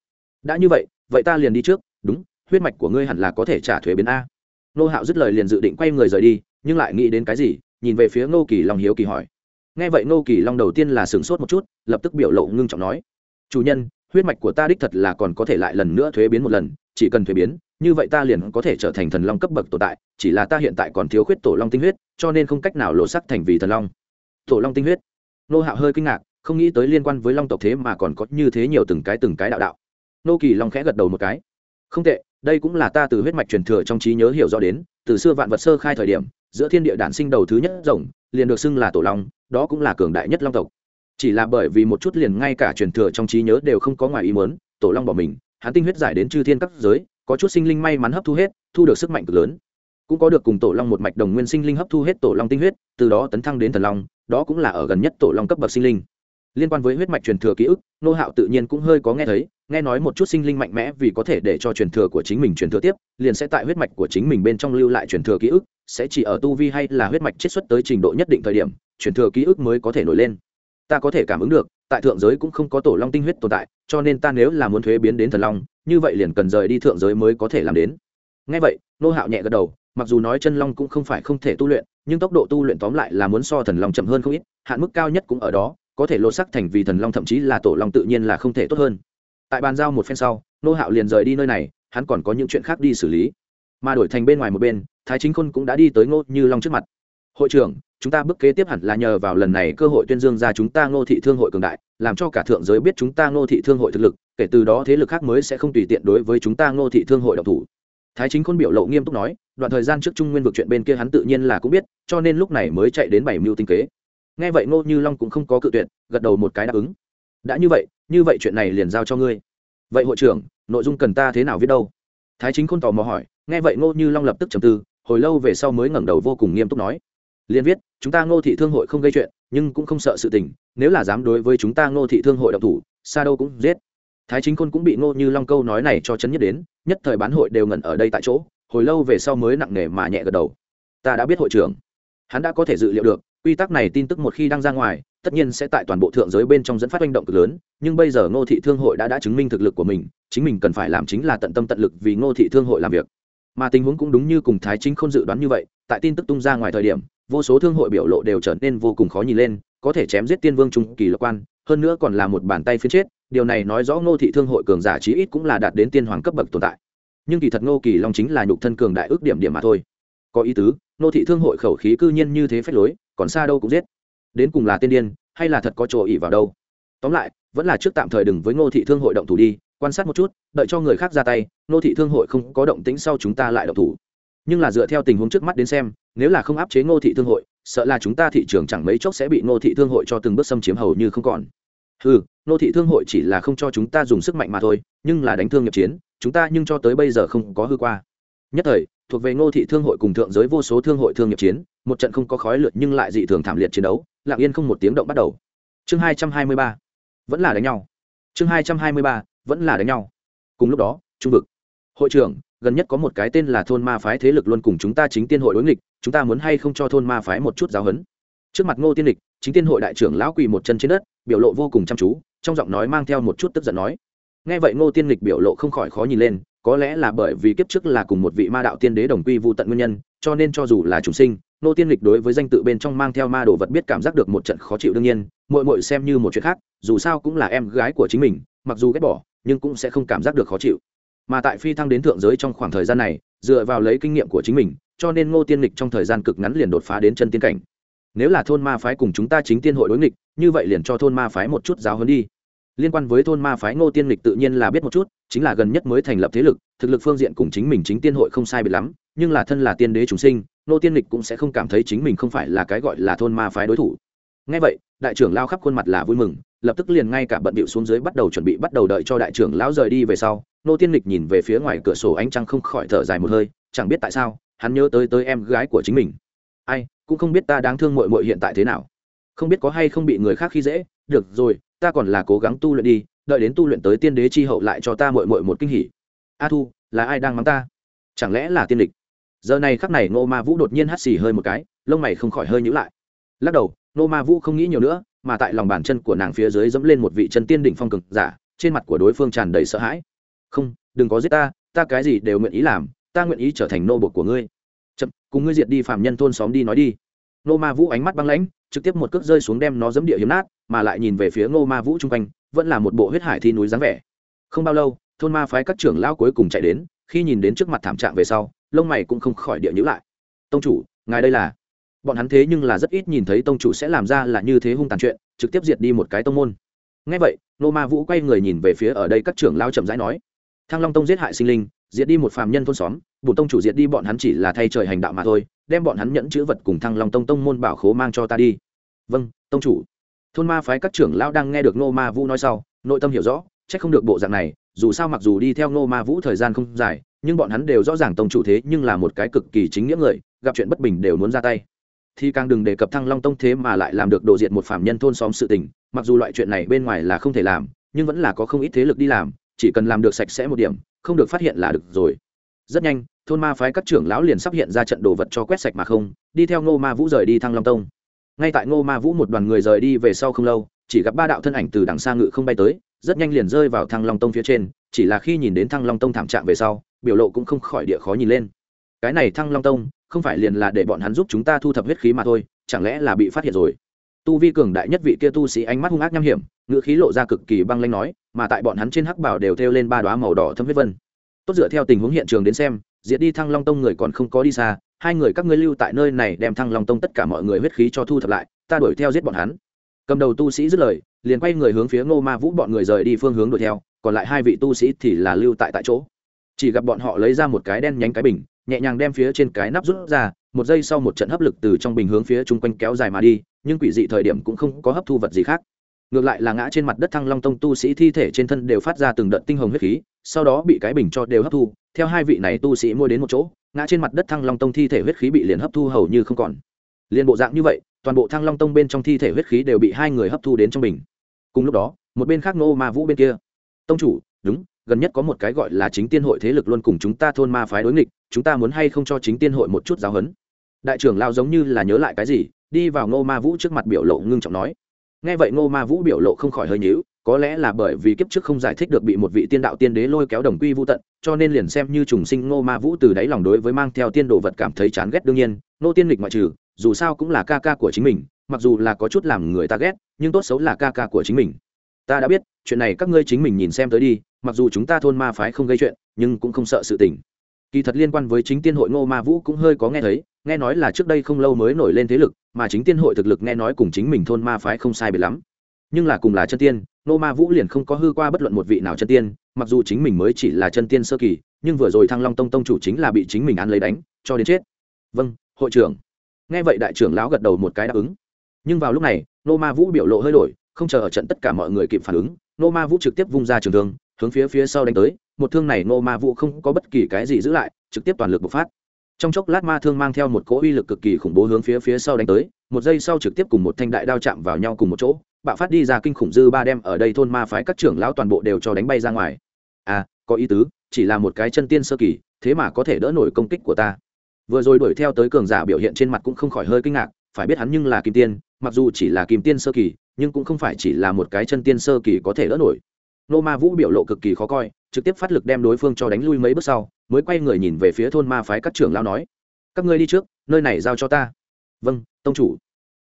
đã như vậy vậy ta liền đi trước, đúng, huyết mạch của ngươi hẳn là có thể trả thuế biến a. Nô hạo dứt lời liền dự định quay người rời đi, nhưng lại nghĩ đến cái gì, nhìn về phía ngô kỳ long hiếu kỳ hỏi. Nghe vậy ngô kỳ long đầu tiên là sửng sốt một chút, lập tức biểu lộ ngưng trọng nói. Chủ nhân, huyết mạch của ta đích thật là còn có thể lại lần nữa thuế biến một lần, chỉ cần thuế biến, như vậy ta liền có thể trở thành thần long cấp bậc tồn tại, chỉ là ta hiện tại còn thiếu khuyết tổ long tinh huyết, cho nên không cách nào lộ sắc thành vì thần long. Tổ long tinh huyết. Nô hạo hơi kinh ngạc, không nghĩ tới liên quan với long tộc thế mà còn có như thế nhiều từng cái từng cái đạo đạo nô kỳ long khẽ gật đầu một cái. Không tệ, đây cũng là ta từ huyết mạch truyền thừa trong trí nhớ hiểu rõ đến, từ xưa vạn vật sơ khai thời điểm, giữa thiên địa đản sinh đầu thứ nhất rồng, liền được xưng là tổ long, đó cũng là cường đại nhất long tộc. Chỉ là bởi vì một chút liền ngay cả truyền thừa trong trí nhớ đều không có ngoài ý muốn, tổ long bỏ mình, hắn tinh huyết giải đến chư thiên các giới, có chút sinh linh may mắn hấp thu hết, thu được sức mạnh cực lớn. Cũng có được cùng tổ long một mạch đồng nguyên sinh linh hấp thu hết tổ long tinh huyết, từ đó tấn thăng đến thần long, đó cũng là ở gần nhất tổ long cấp bậc sinh linh liên quan với huyết mạch truyền thừa ký ức, nô hạo tự nhiên cũng hơi có nghe thấy, nghe nói một chút sinh linh mạnh mẽ vì có thể để cho truyền thừa của chính mình truyền thừa tiếp, liền sẽ tại huyết mạch của chính mình bên trong lưu lại truyền thừa ký ức, sẽ chỉ ở tu vi hay là huyết mạch chiết xuất tới trình độ nhất định thời điểm, truyền thừa ký ức mới có thể nổi lên. Ta có thể cảm ứng được, tại thượng giới cũng không có tổ long tinh huyết tồn tại, cho nên ta nếu là muốn thuế biến đến thần long, như vậy liền cần rời đi thượng giới mới có thể làm đến. Ngay vậy, nô hạo nhẹ gật đầu, mặc dù nói chân long cũng không phải không thể tu luyện, nhưng tốc độ tu luyện tóm lại là muốn so thần long chậm hơn không ít, hạn mức cao nhất cũng ở đó có thể lột sắc thành vì thần long thậm chí là tổ long tự nhiên là không thể tốt hơn. Tại bàn giao một phen sau, nô hạo liền rời đi nơi này, hắn còn có những chuyện khác đi xử lý. Mà đổi thành bên ngoài một bên, thái chính khôn cũng đã đi tới ngô như long trước mặt. Hội trưởng, chúng ta bước kế tiếp hẳn là nhờ vào lần này cơ hội tuyên dương ra chúng ta ngô thị thương hội cường đại, làm cho cả thượng giới biết chúng ta ngô thị thương hội thực lực, kể từ đó thế lực khác mới sẽ không tùy tiện đối với chúng ta ngô thị thương hội độc thủ. Thái chính khôn biểu lộ nghiêm túc nói, đoạn thời gian trước trung nguyên vực chuyện bên kia hắn tự nhiên là cũng biết, cho nên lúc này mới chạy đến bảy mưu tinh kế nghe vậy ngô như long cũng không có cự tuyệt, gật đầu một cái đáp ứng. Đã như vậy như vậy chuyện này liền giao cho ngươi. Vậy hội trưởng, nội dung cần ta thế nào viết đâu? Thái chính khôn tò mò hỏi, nghe vậy ngô như long lập tức trầm tư, hồi lâu về sau mới ngẩng đầu vô cùng nghiêm túc nói. Liền viết, chúng ta ngô thị thương hội không gây chuyện, nhưng cũng không sợ sự tình, nếu là dám đối với chúng ta ngô thị thương hội độc thủ, xa đâu cũng giết. Thái chính khôn cũng bị ngô như long câu nói này cho chấn nhất đến, nhất thời bán hội đều ngẩn ở đây tại chỗ, hồi lâu về sau mới nặng nề mà nhẹ gật đầu. Ta đã biết hội trưởng. Hắn đã có thể dự liệu được quy tắc này tin tức một khi đăng ra ngoài, tất nhiên sẽ tại toàn bộ thượng giới bên trong dẫn phát manh động cực lớn, nhưng bây giờ ngô thị thương hội đã đã chứng minh thực lực của mình, chính mình cần phải làm chính là tận tâm tận lực vì ngô thị thương hội làm việc. Mà tình huống cũng đúng như cùng thái chính không dự đoán như vậy, tại tin tức tung ra ngoài thời điểm, vô số thương hội biểu lộ đều trở nên vô cùng khó nhìn lên, có thể chém giết tiên vương trung kỳ Lạc quan, hơn nữa còn là một bàn tay phiến chết, điều này nói rõ ngô thị thương hội cường giả chí ít cũng là đạt đến tiên hoàng cấp bậc tồn tại. Nhưng kỳ thật ngô kỳ long chính là nhục thân cường đại ước điểm điểm mà thôi. Có ý tứ, ngô thị thương hội khẩu khí cư nhiên như thế phép lối còn xa đâu cũng giết. Đến cùng là tiên điên, hay là thật có chỗ ỉ vào đâu? Tóm lại, vẫn là trước tạm thời đừng với ngô thị thương hội động thủ đi, quan sát một chút, đợi cho người khác ra tay, ngô thị thương hội không có động tính sau chúng ta lại động thủ. Nhưng là dựa theo tình huống trước mắt đến xem, nếu là không áp chế ngô thị thương hội, sợ là chúng ta thị trường chẳng mấy chốc sẽ bị ngô thị thương hội cho từng bước xâm chiếm hầu như không còn. Ừ ngô thị thương hội chỉ là không cho chúng ta dùng sức mạnh mà thôi, nhưng là đánh thương nghiệp chiến, chúng ta nhưng cho tới bây giờ không có hư qua. Nhất thời, thuộc về ngô thị thương hội cùng thượng giới vô số thương hội thương nghiệp chiến một trận không có khói lượt nhưng lại dị thường thảm liệt chiến đấu, lặng yên không một tiếng động bắt đầu. Chương hai trăm hai mươi ba, vẫn là đánh nhau. Chương hai trăm hai mươi ba, vẫn là đánh nhau. Cùng lúc đó, trung vực. Hội trưởng, gần nhất có một cái tên là thôn ma phái thế lực luôn cùng chúng ta chính tiên hội đối nghịch, chúng ta muốn hay không cho thôn ma phái một chút giáo huấn? Trước mặt ngô tiên lịch, chính tiên hội đại trưởng lão quỳ một chân trên đất, biểu lộ vô cùng chăm chú, trong giọng nói mang theo một chút tức giận nói. Nghe vậy ngô tiên lịch biểu lộ không khỏi khó nhìn lên, có lẽ là bởi vì kiếp trước là cùng một vị ma đạo tiên đế đồng quy vô tận nguyên nhân, cho nên cho dù là chúng sinh nô tiên lịch đối với danh tự bên trong mang theo ma đồ vật biết cảm giác được một trận khó chịu đương nhiên mội mội xem như một chuyện khác, dù sao cũng là em gái của chính mình, mặc dù ghét bỏ, nhưng cũng sẽ không cảm giác được khó chịu. Mà tại phi thăng đến thượng giới trong khoảng thời gian này, dựa vào lấy kinh nghiệm của chính mình, cho nên ngô tiên lịch trong thời gian cực ngắn liền đột phá đến chân tiên cảnh. Nếu là thôn ma phái cùng chúng ta chính tiên hội đối nghịch, như vậy liền cho thôn ma phái một chút giáo hơn đi. Liên quan với thôn ma phái, ngô tiên lịch tự nhiên là biết một chút, chính là gần nhất mới thành lập thế lực, thực lực phương diện cùng chính mình chính tiên hội không sai biệt lắm, nhưng là thân là tiên đế chúng sinh Nô tiên lịch cũng sẽ không cảm thấy chính mình không phải là cái gọi là thôn ma phái đối thủ. Ngay vậy, đại trưởng lao khắp khuôn mặt là vui mừng, lập tức liền ngay cả bận bịu xuống dưới bắt đầu chuẩn bị bắt đầu đợi cho đại trưởng lão rời đi về sau, nô tiên lịch nhìn về phía ngoài cửa sổ ánh trăng không khỏi thở dài một hơi, chẳng biết tại sao, hắn nhớ tới tới em gái của chính mình. Ai, cũng không biết ta đáng thương mội mội hiện tại thế nào. Không biết có hay không bị người khác khi dễ, được rồi, ta còn là cố gắng tu luyện đi, đợi đến tu luyện tới tiên đế chi hậu lại cho ta mội mội một kinh hỉ. A thu, là ai đang mắng ta? Chẳng lẽ là tiên lịch? Giờ này khắc này nô ma vũ đột nhiên hắt xì hơi một cái, lông mày không khỏi hơi nhữ lại. Lắc đầu nô ma vũ không nghĩ nhiều nữa, mà tại lòng bàn chân của nàng phía dưới dẫm lên một vị chân tiên đỉnh phong cực giả, trên mặt của đối phương tràn đầy sợ hãi. Không, đừng có giết ta ta cái gì đều nguyện ý làm, ta nguyện ý trở thành nô bột của ngươi. Chậm, cùng ngươi diệt đi phạm nhân thôn xóm đi nói đi. Nô ma vũ ánh mắt băng lãnh, trực tiếp một cước rơi xuống đem nó dẫm địa hiếm nát, mà lại nhìn về phía nô ma vũ chung quanh, vẫn là một bộ huyết hải thi núi dáng vẻ. Không bao lâu, thôn ma phái các trưởng lão cuối cùng chạy đến, khi nhìn đến trước mặt thảm trạng về sau lông mày cũng không khỏi địa nhữ lại. Tông chủ, ngài đây là? Bọn hắn thế nhưng là rất ít nhìn thấy tông chủ sẽ làm ra là như thế hung tàn chuyện, trực tiếp diệt đi một cái tông môn. Ngay vậy, nô ma vũ quay người nhìn về phía ở đây các trưởng lao chậm rãi nói, thăng long tông giết hại sinh linh, diệt đi một phàm nhân thôn xóm bùn tông chủ diệt đi bọn hắn chỉ là thay trời hành đạo mà thôi, đem bọn hắn nhẫn chữ vật cùng thăng long tông tông môn bảo khố mang cho ta đi. Vâng tông chủ. Thôn ma phái các trưởng lao đang nghe được nô ma vũ nói sau, nội tâm hiểu rõ c h ắ c không được bộ dạng này, dù sao mặc dù đi theo nô ma vũ thời gian không dài nhưng bọn hắn đều rõ ràng tông chủ thế nhưng là một cái cực kỳ chính nghĩa người, gặp chuyện bất bình đều muốn ra tay. Thì càng đừng đề cập thăng long tông thế mà lại làm được đồ diện một phạm nhân thôn xóm sự tình, mặc dù loại chuyện này bên ngoài là không thể làm, nhưng vẫn là có không ít thế lực đi làm, chỉ cần làm được sạch sẽ một điểm, không được phát hiện là được rồi. Rất nhanh, thôn ma phái các trưởng lão liền sắp hiện ra trận đồ vật cho quét sạch mà không, đi theo ngô ma vũ rời đi thăng long tông. Ngay tại ngô ma vũ một đoàn người rời đi về sau không lâu, chỉ gặp ba đạo thân ảnh từ đằng xa ngự không bay tới, rất nhanh liền rơi vào thăng long tông phía trên, chỉ là khi nhìn đến thăng long tông thảm trạng về sau biểu lộ cũng không khỏi địa khó nhìn lên. Cái này thăng long tông, không phải liền là để bọn hắn giúp chúng ta thu thập huyết khí mà thôi, chẳng lẽ là bị phát hiện rồi? Tu vi cường đại nhất vị kia tu sĩ ánh mắt hung ác nham hiểm, ngữ khí lộ ra cực kỳ băng lanh nói, mà tại bọn hắn trên hắc bảo đều thêu lên ba đoá màu đỏ thâm huyết vân. Tốt dựa theo tình huống hiện trường đến xem, diệt đi thăng long tông người còn không có đi xa, hai người các ngươi lưu tại nơi này đem thăng long tông tất cả mọi người huyết khí cho thu thập lại, ta đuổi theo giết bọn hắn. Cầm đầu tu sĩ dứt lời, liền quay người hướng phía ngô ma vũ bọn người rời đi phương hướng đuổi theo, còn lại hai vị tu sĩ thì là lưu tại tại chỗ chỉ gặp bọn họ lấy ra một cái đen nhánh cái bình, nhẹ nhàng đem phía trên cái nắp rút ra, một giây sau một trận hấp lực từ trong bình hướng phía chung quanh kéo dài mà đi, nhưng quỷ dị thời điểm cũng không có hấp thu vật gì khác. Ngược lại là ngã trên mặt đất thăng long tông tu sĩ thi thể trên thân đều phát ra từng đợt tinh hồng huyết khí, sau đó bị cái bình cho đều hấp thu, theo hai vị này tu sĩ mua đến một chỗ, ngã trên mặt đất thăng long tông thi thể huyết khí bị liền hấp thu hầu như không còn. Liền bộ dạng như vậy, toàn bộ thăng long tông bên trong thi thể huyết khí đều bị hai người hấp thu đến trong bình. Cùng lúc đó, một bên khác nô ma vũ bên kia. Tông chủ, đúng gần nhất có một cái gọi là chính tiên hội thế lực luôn cùng chúng ta thôn ma phái đối nghịch, chúng ta muốn hay không cho chính tiên hội một chút giáo huấn đại trưởng lao giống như là nhớ lại cái gì, đi vào ngô ma vũ trước mặt biểu lộ ngưng trọng nói. Nghe vậy ngô ma vũ biểu lộ không khỏi hơi nhíu, có lẽ là bởi vì kiếp trước không giải thích được bị một vị tiên đạo tiên đế lôi kéo đồng quy vô tận, cho nên liền xem như trùng sinh ngô ma vũ từ đáy lòng đối với mang theo tiên đồ vật cảm thấy chán ghét đương nhiên nô tiên lịch ngoại trừ, dù sao cũng là ca ca của chính mình, mặc dù là có chút làm người ta ghét, nhưng tốt xấu là ca ca của chính mình ta đã biết, chuyện này các ngươi chính mình nhìn xem tới đi, mặc dù chúng ta thôn ma phái không gây chuyện, nhưng cũng không sợ sự tình. Kỳ thật liên quan với chính tiên hội ngô ma vũ cũng hơi có nghe thấy, nghe nói là trước đây không lâu mới nổi lên thế lực, mà chính tiên hội thực lực nghe nói cùng chính mình thôn ma phái không sai biệt lắm. Nhưng là cùng là chân tiên, ngô ma vũ liền không có hư qua bất luận một vị nào chân tiên, mặc dù chính mình mới chỉ là chân tiên sơ kỳ, nhưng vừa rồi thăng long tông tông chủ chính là bị chính mình ăn lấy đánh, cho đến chết. Vâng hội trưởng. Nghe vậy đại trưởng lão gật đầu một cái đáp ứng. Nhưng vào lúc này, ngô ma vũ biểu lộ hơi đổi không chờ ở trận tất cả mọi người kịp phản ứng Nô ma vũ trực tiếp vung ra trường thương, hướng phía phía sau đánh tới. Một thương này nô ma vũ không có bất kỳ cái gì giữ lại, trực tiếp toàn lực bộc phát. Trong chốc lát ma thương mang theo một cỗ uy lực cực kỳ khủng bố hướng phía phía sau đánh tới. Một giây sau trực tiếp cùng một thanh đại đao chạm vào nhau cùng một chỗ. Bạo phát đi ra kinh khủng dư ba đem ở đây thôn ma phái các trưởng lão toàn bộ đều cho đánh bay ra ngoài. À có ý tứ, chỉ là một cái chân tiên sơ kỳ, thế mà có thể đỡ nổi công kích của ta. Vừa rồi đuổi theo tới cường giả biểu hiện trên mặt cũng không khỏi hơi kinh ngạc, phải biết hắn nhưng là kim tiên, mặc dù chỉ là kim tiên sơ kỳ nhưng cũng không phải chỉ là một cái chân tiên sơ kỳ có thể đỡ nổi. Nô ma vũ biểu lộ cực kỳ khó coi, trực tiếp phát lực đem đối phương cho đánh lui mấy bước sau, mới quay người nhìn về phía thôn ma phái các trưởng lão nói, các ngươi đi trước, nơi này giao cho ta. Vâng tông chủ.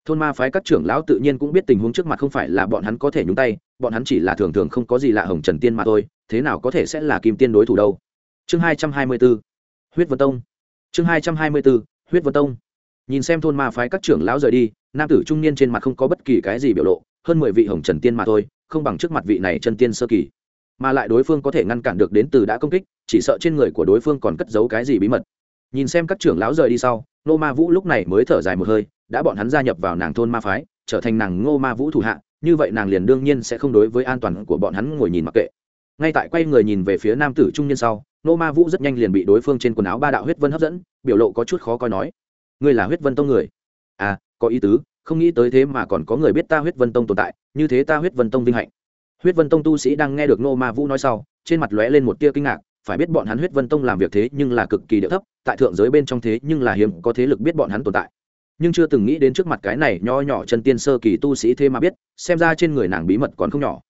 Thôn ma phái các trưởng lão tự nhiên cũng biết tình huống trước mặt không phải là bọn hắn có thể nhúng tay, bọn hắn chỉ là thường thường không có gì lạ hồng trần tiên mà thôi, thế nào có thể sẽ là kim tiên đối thủ đâu. Chương hai trăm hai mươi b ố huyết vân tông. Chương hai trăm hai mươi b ố huyết vân tông nhìn xem thôn ma phái các trưởng lão rời đi, nam tử trung niên trên mặt không có bất kỳ cái gì biểu lộ, hơn mười vị hồng trần tiên mà thôi, không bằng trước mặt vị này chân tiên sơ kỳ. Mà lại đối phương có thể ngăn cản được đến từ đã công kích, chỉ sợ trên người của đối phương còn cất giấu cái gì bí mật. Nhìn xem các trưởng lão rời đi sau nô ma vũ lúc này mới thở dài một hơi, đã bọn hắn gia nhập vào nàng thôn ma phái, trở thành nàng ngô ma vũ thủ hạ, như vậy nàng liền đương nhiên sẽ không đối với an toàn của bọn hắn ngồi nhìn mặc kệ. Ngay tại quay người nhìn về phía nam tử trung niên sau nô ma vũ rất nhanh liền bị đối phương trên quần áo ba đạo huyết vân hấp dẫn, biểu lộ có chút khó coi nói ngươi là huyết vân tông người. À có ý tứ, không nghĩ tới thế mà còn có người biết ta huyết vân tông tồn tại, như thế ta huyết vân tông vinh hạnh. Huyết vân tông tu sĩ đang nghe được nô ma vũ nói sau, trên mặt lóe lên một tia kinh ngạc, phải biết bọn hắn huyết vân tông làm việc thế nhưng là cực kỳ địa thấp, tại thượng giới bên trong thế nhưng là hiếm có thế lực biết bọn hắn tồn tại. Nhưng chưa từng nghĩ đến trước mặt cái này nho nhỏ chân tiên sơ kỳ tu sĩ thế mà biết, xem ra trên người nàng bí mật còn không nhỏ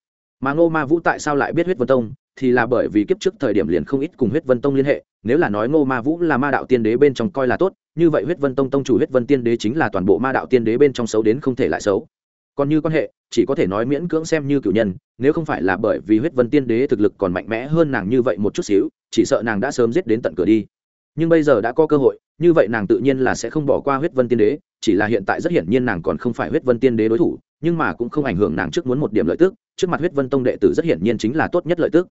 mà ngô ma vũ tại sao lại biết huyết vân tông? Thì là bởi vì kiếp trước thời điểm liền không ít cùng huyết vân tông liên hệ. Nếu là nói ngô ma vũ là ma đạo tiên đế bên trong coi là tốt, như vậy huyết vân tông tông chủ huyết vân tiên đế chính là toàn bộ ma đạo tiên đế bên trong xấu đến không thể lại xấu. Còn như quan hệ, chỉ có thể nói miễn cưỡng xem như cựu nhân, nếu không phải là bởi vì huyết vân tiên đế thực lực còn mạnh mẽ hơn nàng như vậy một chút xíu, chỉ sợ nàng đã sớm giết đến tận cửa đi. Nhưng bây giờ đã có cơ hội, như vậy nàng tự nhiên là sẽ không bỏ qua huyết vân tiên đế, chỉ là hiện tại rất hiển nhiên nàng còn không phải huyết vân tiên đế đối thủ, nhưng mà cũng không ảnh hưởng nàng trước muốn một điểm lợi tức trước mặt huyết vân tông đệ tử rất hiển nhiên chính là tốt nhất lợi tức.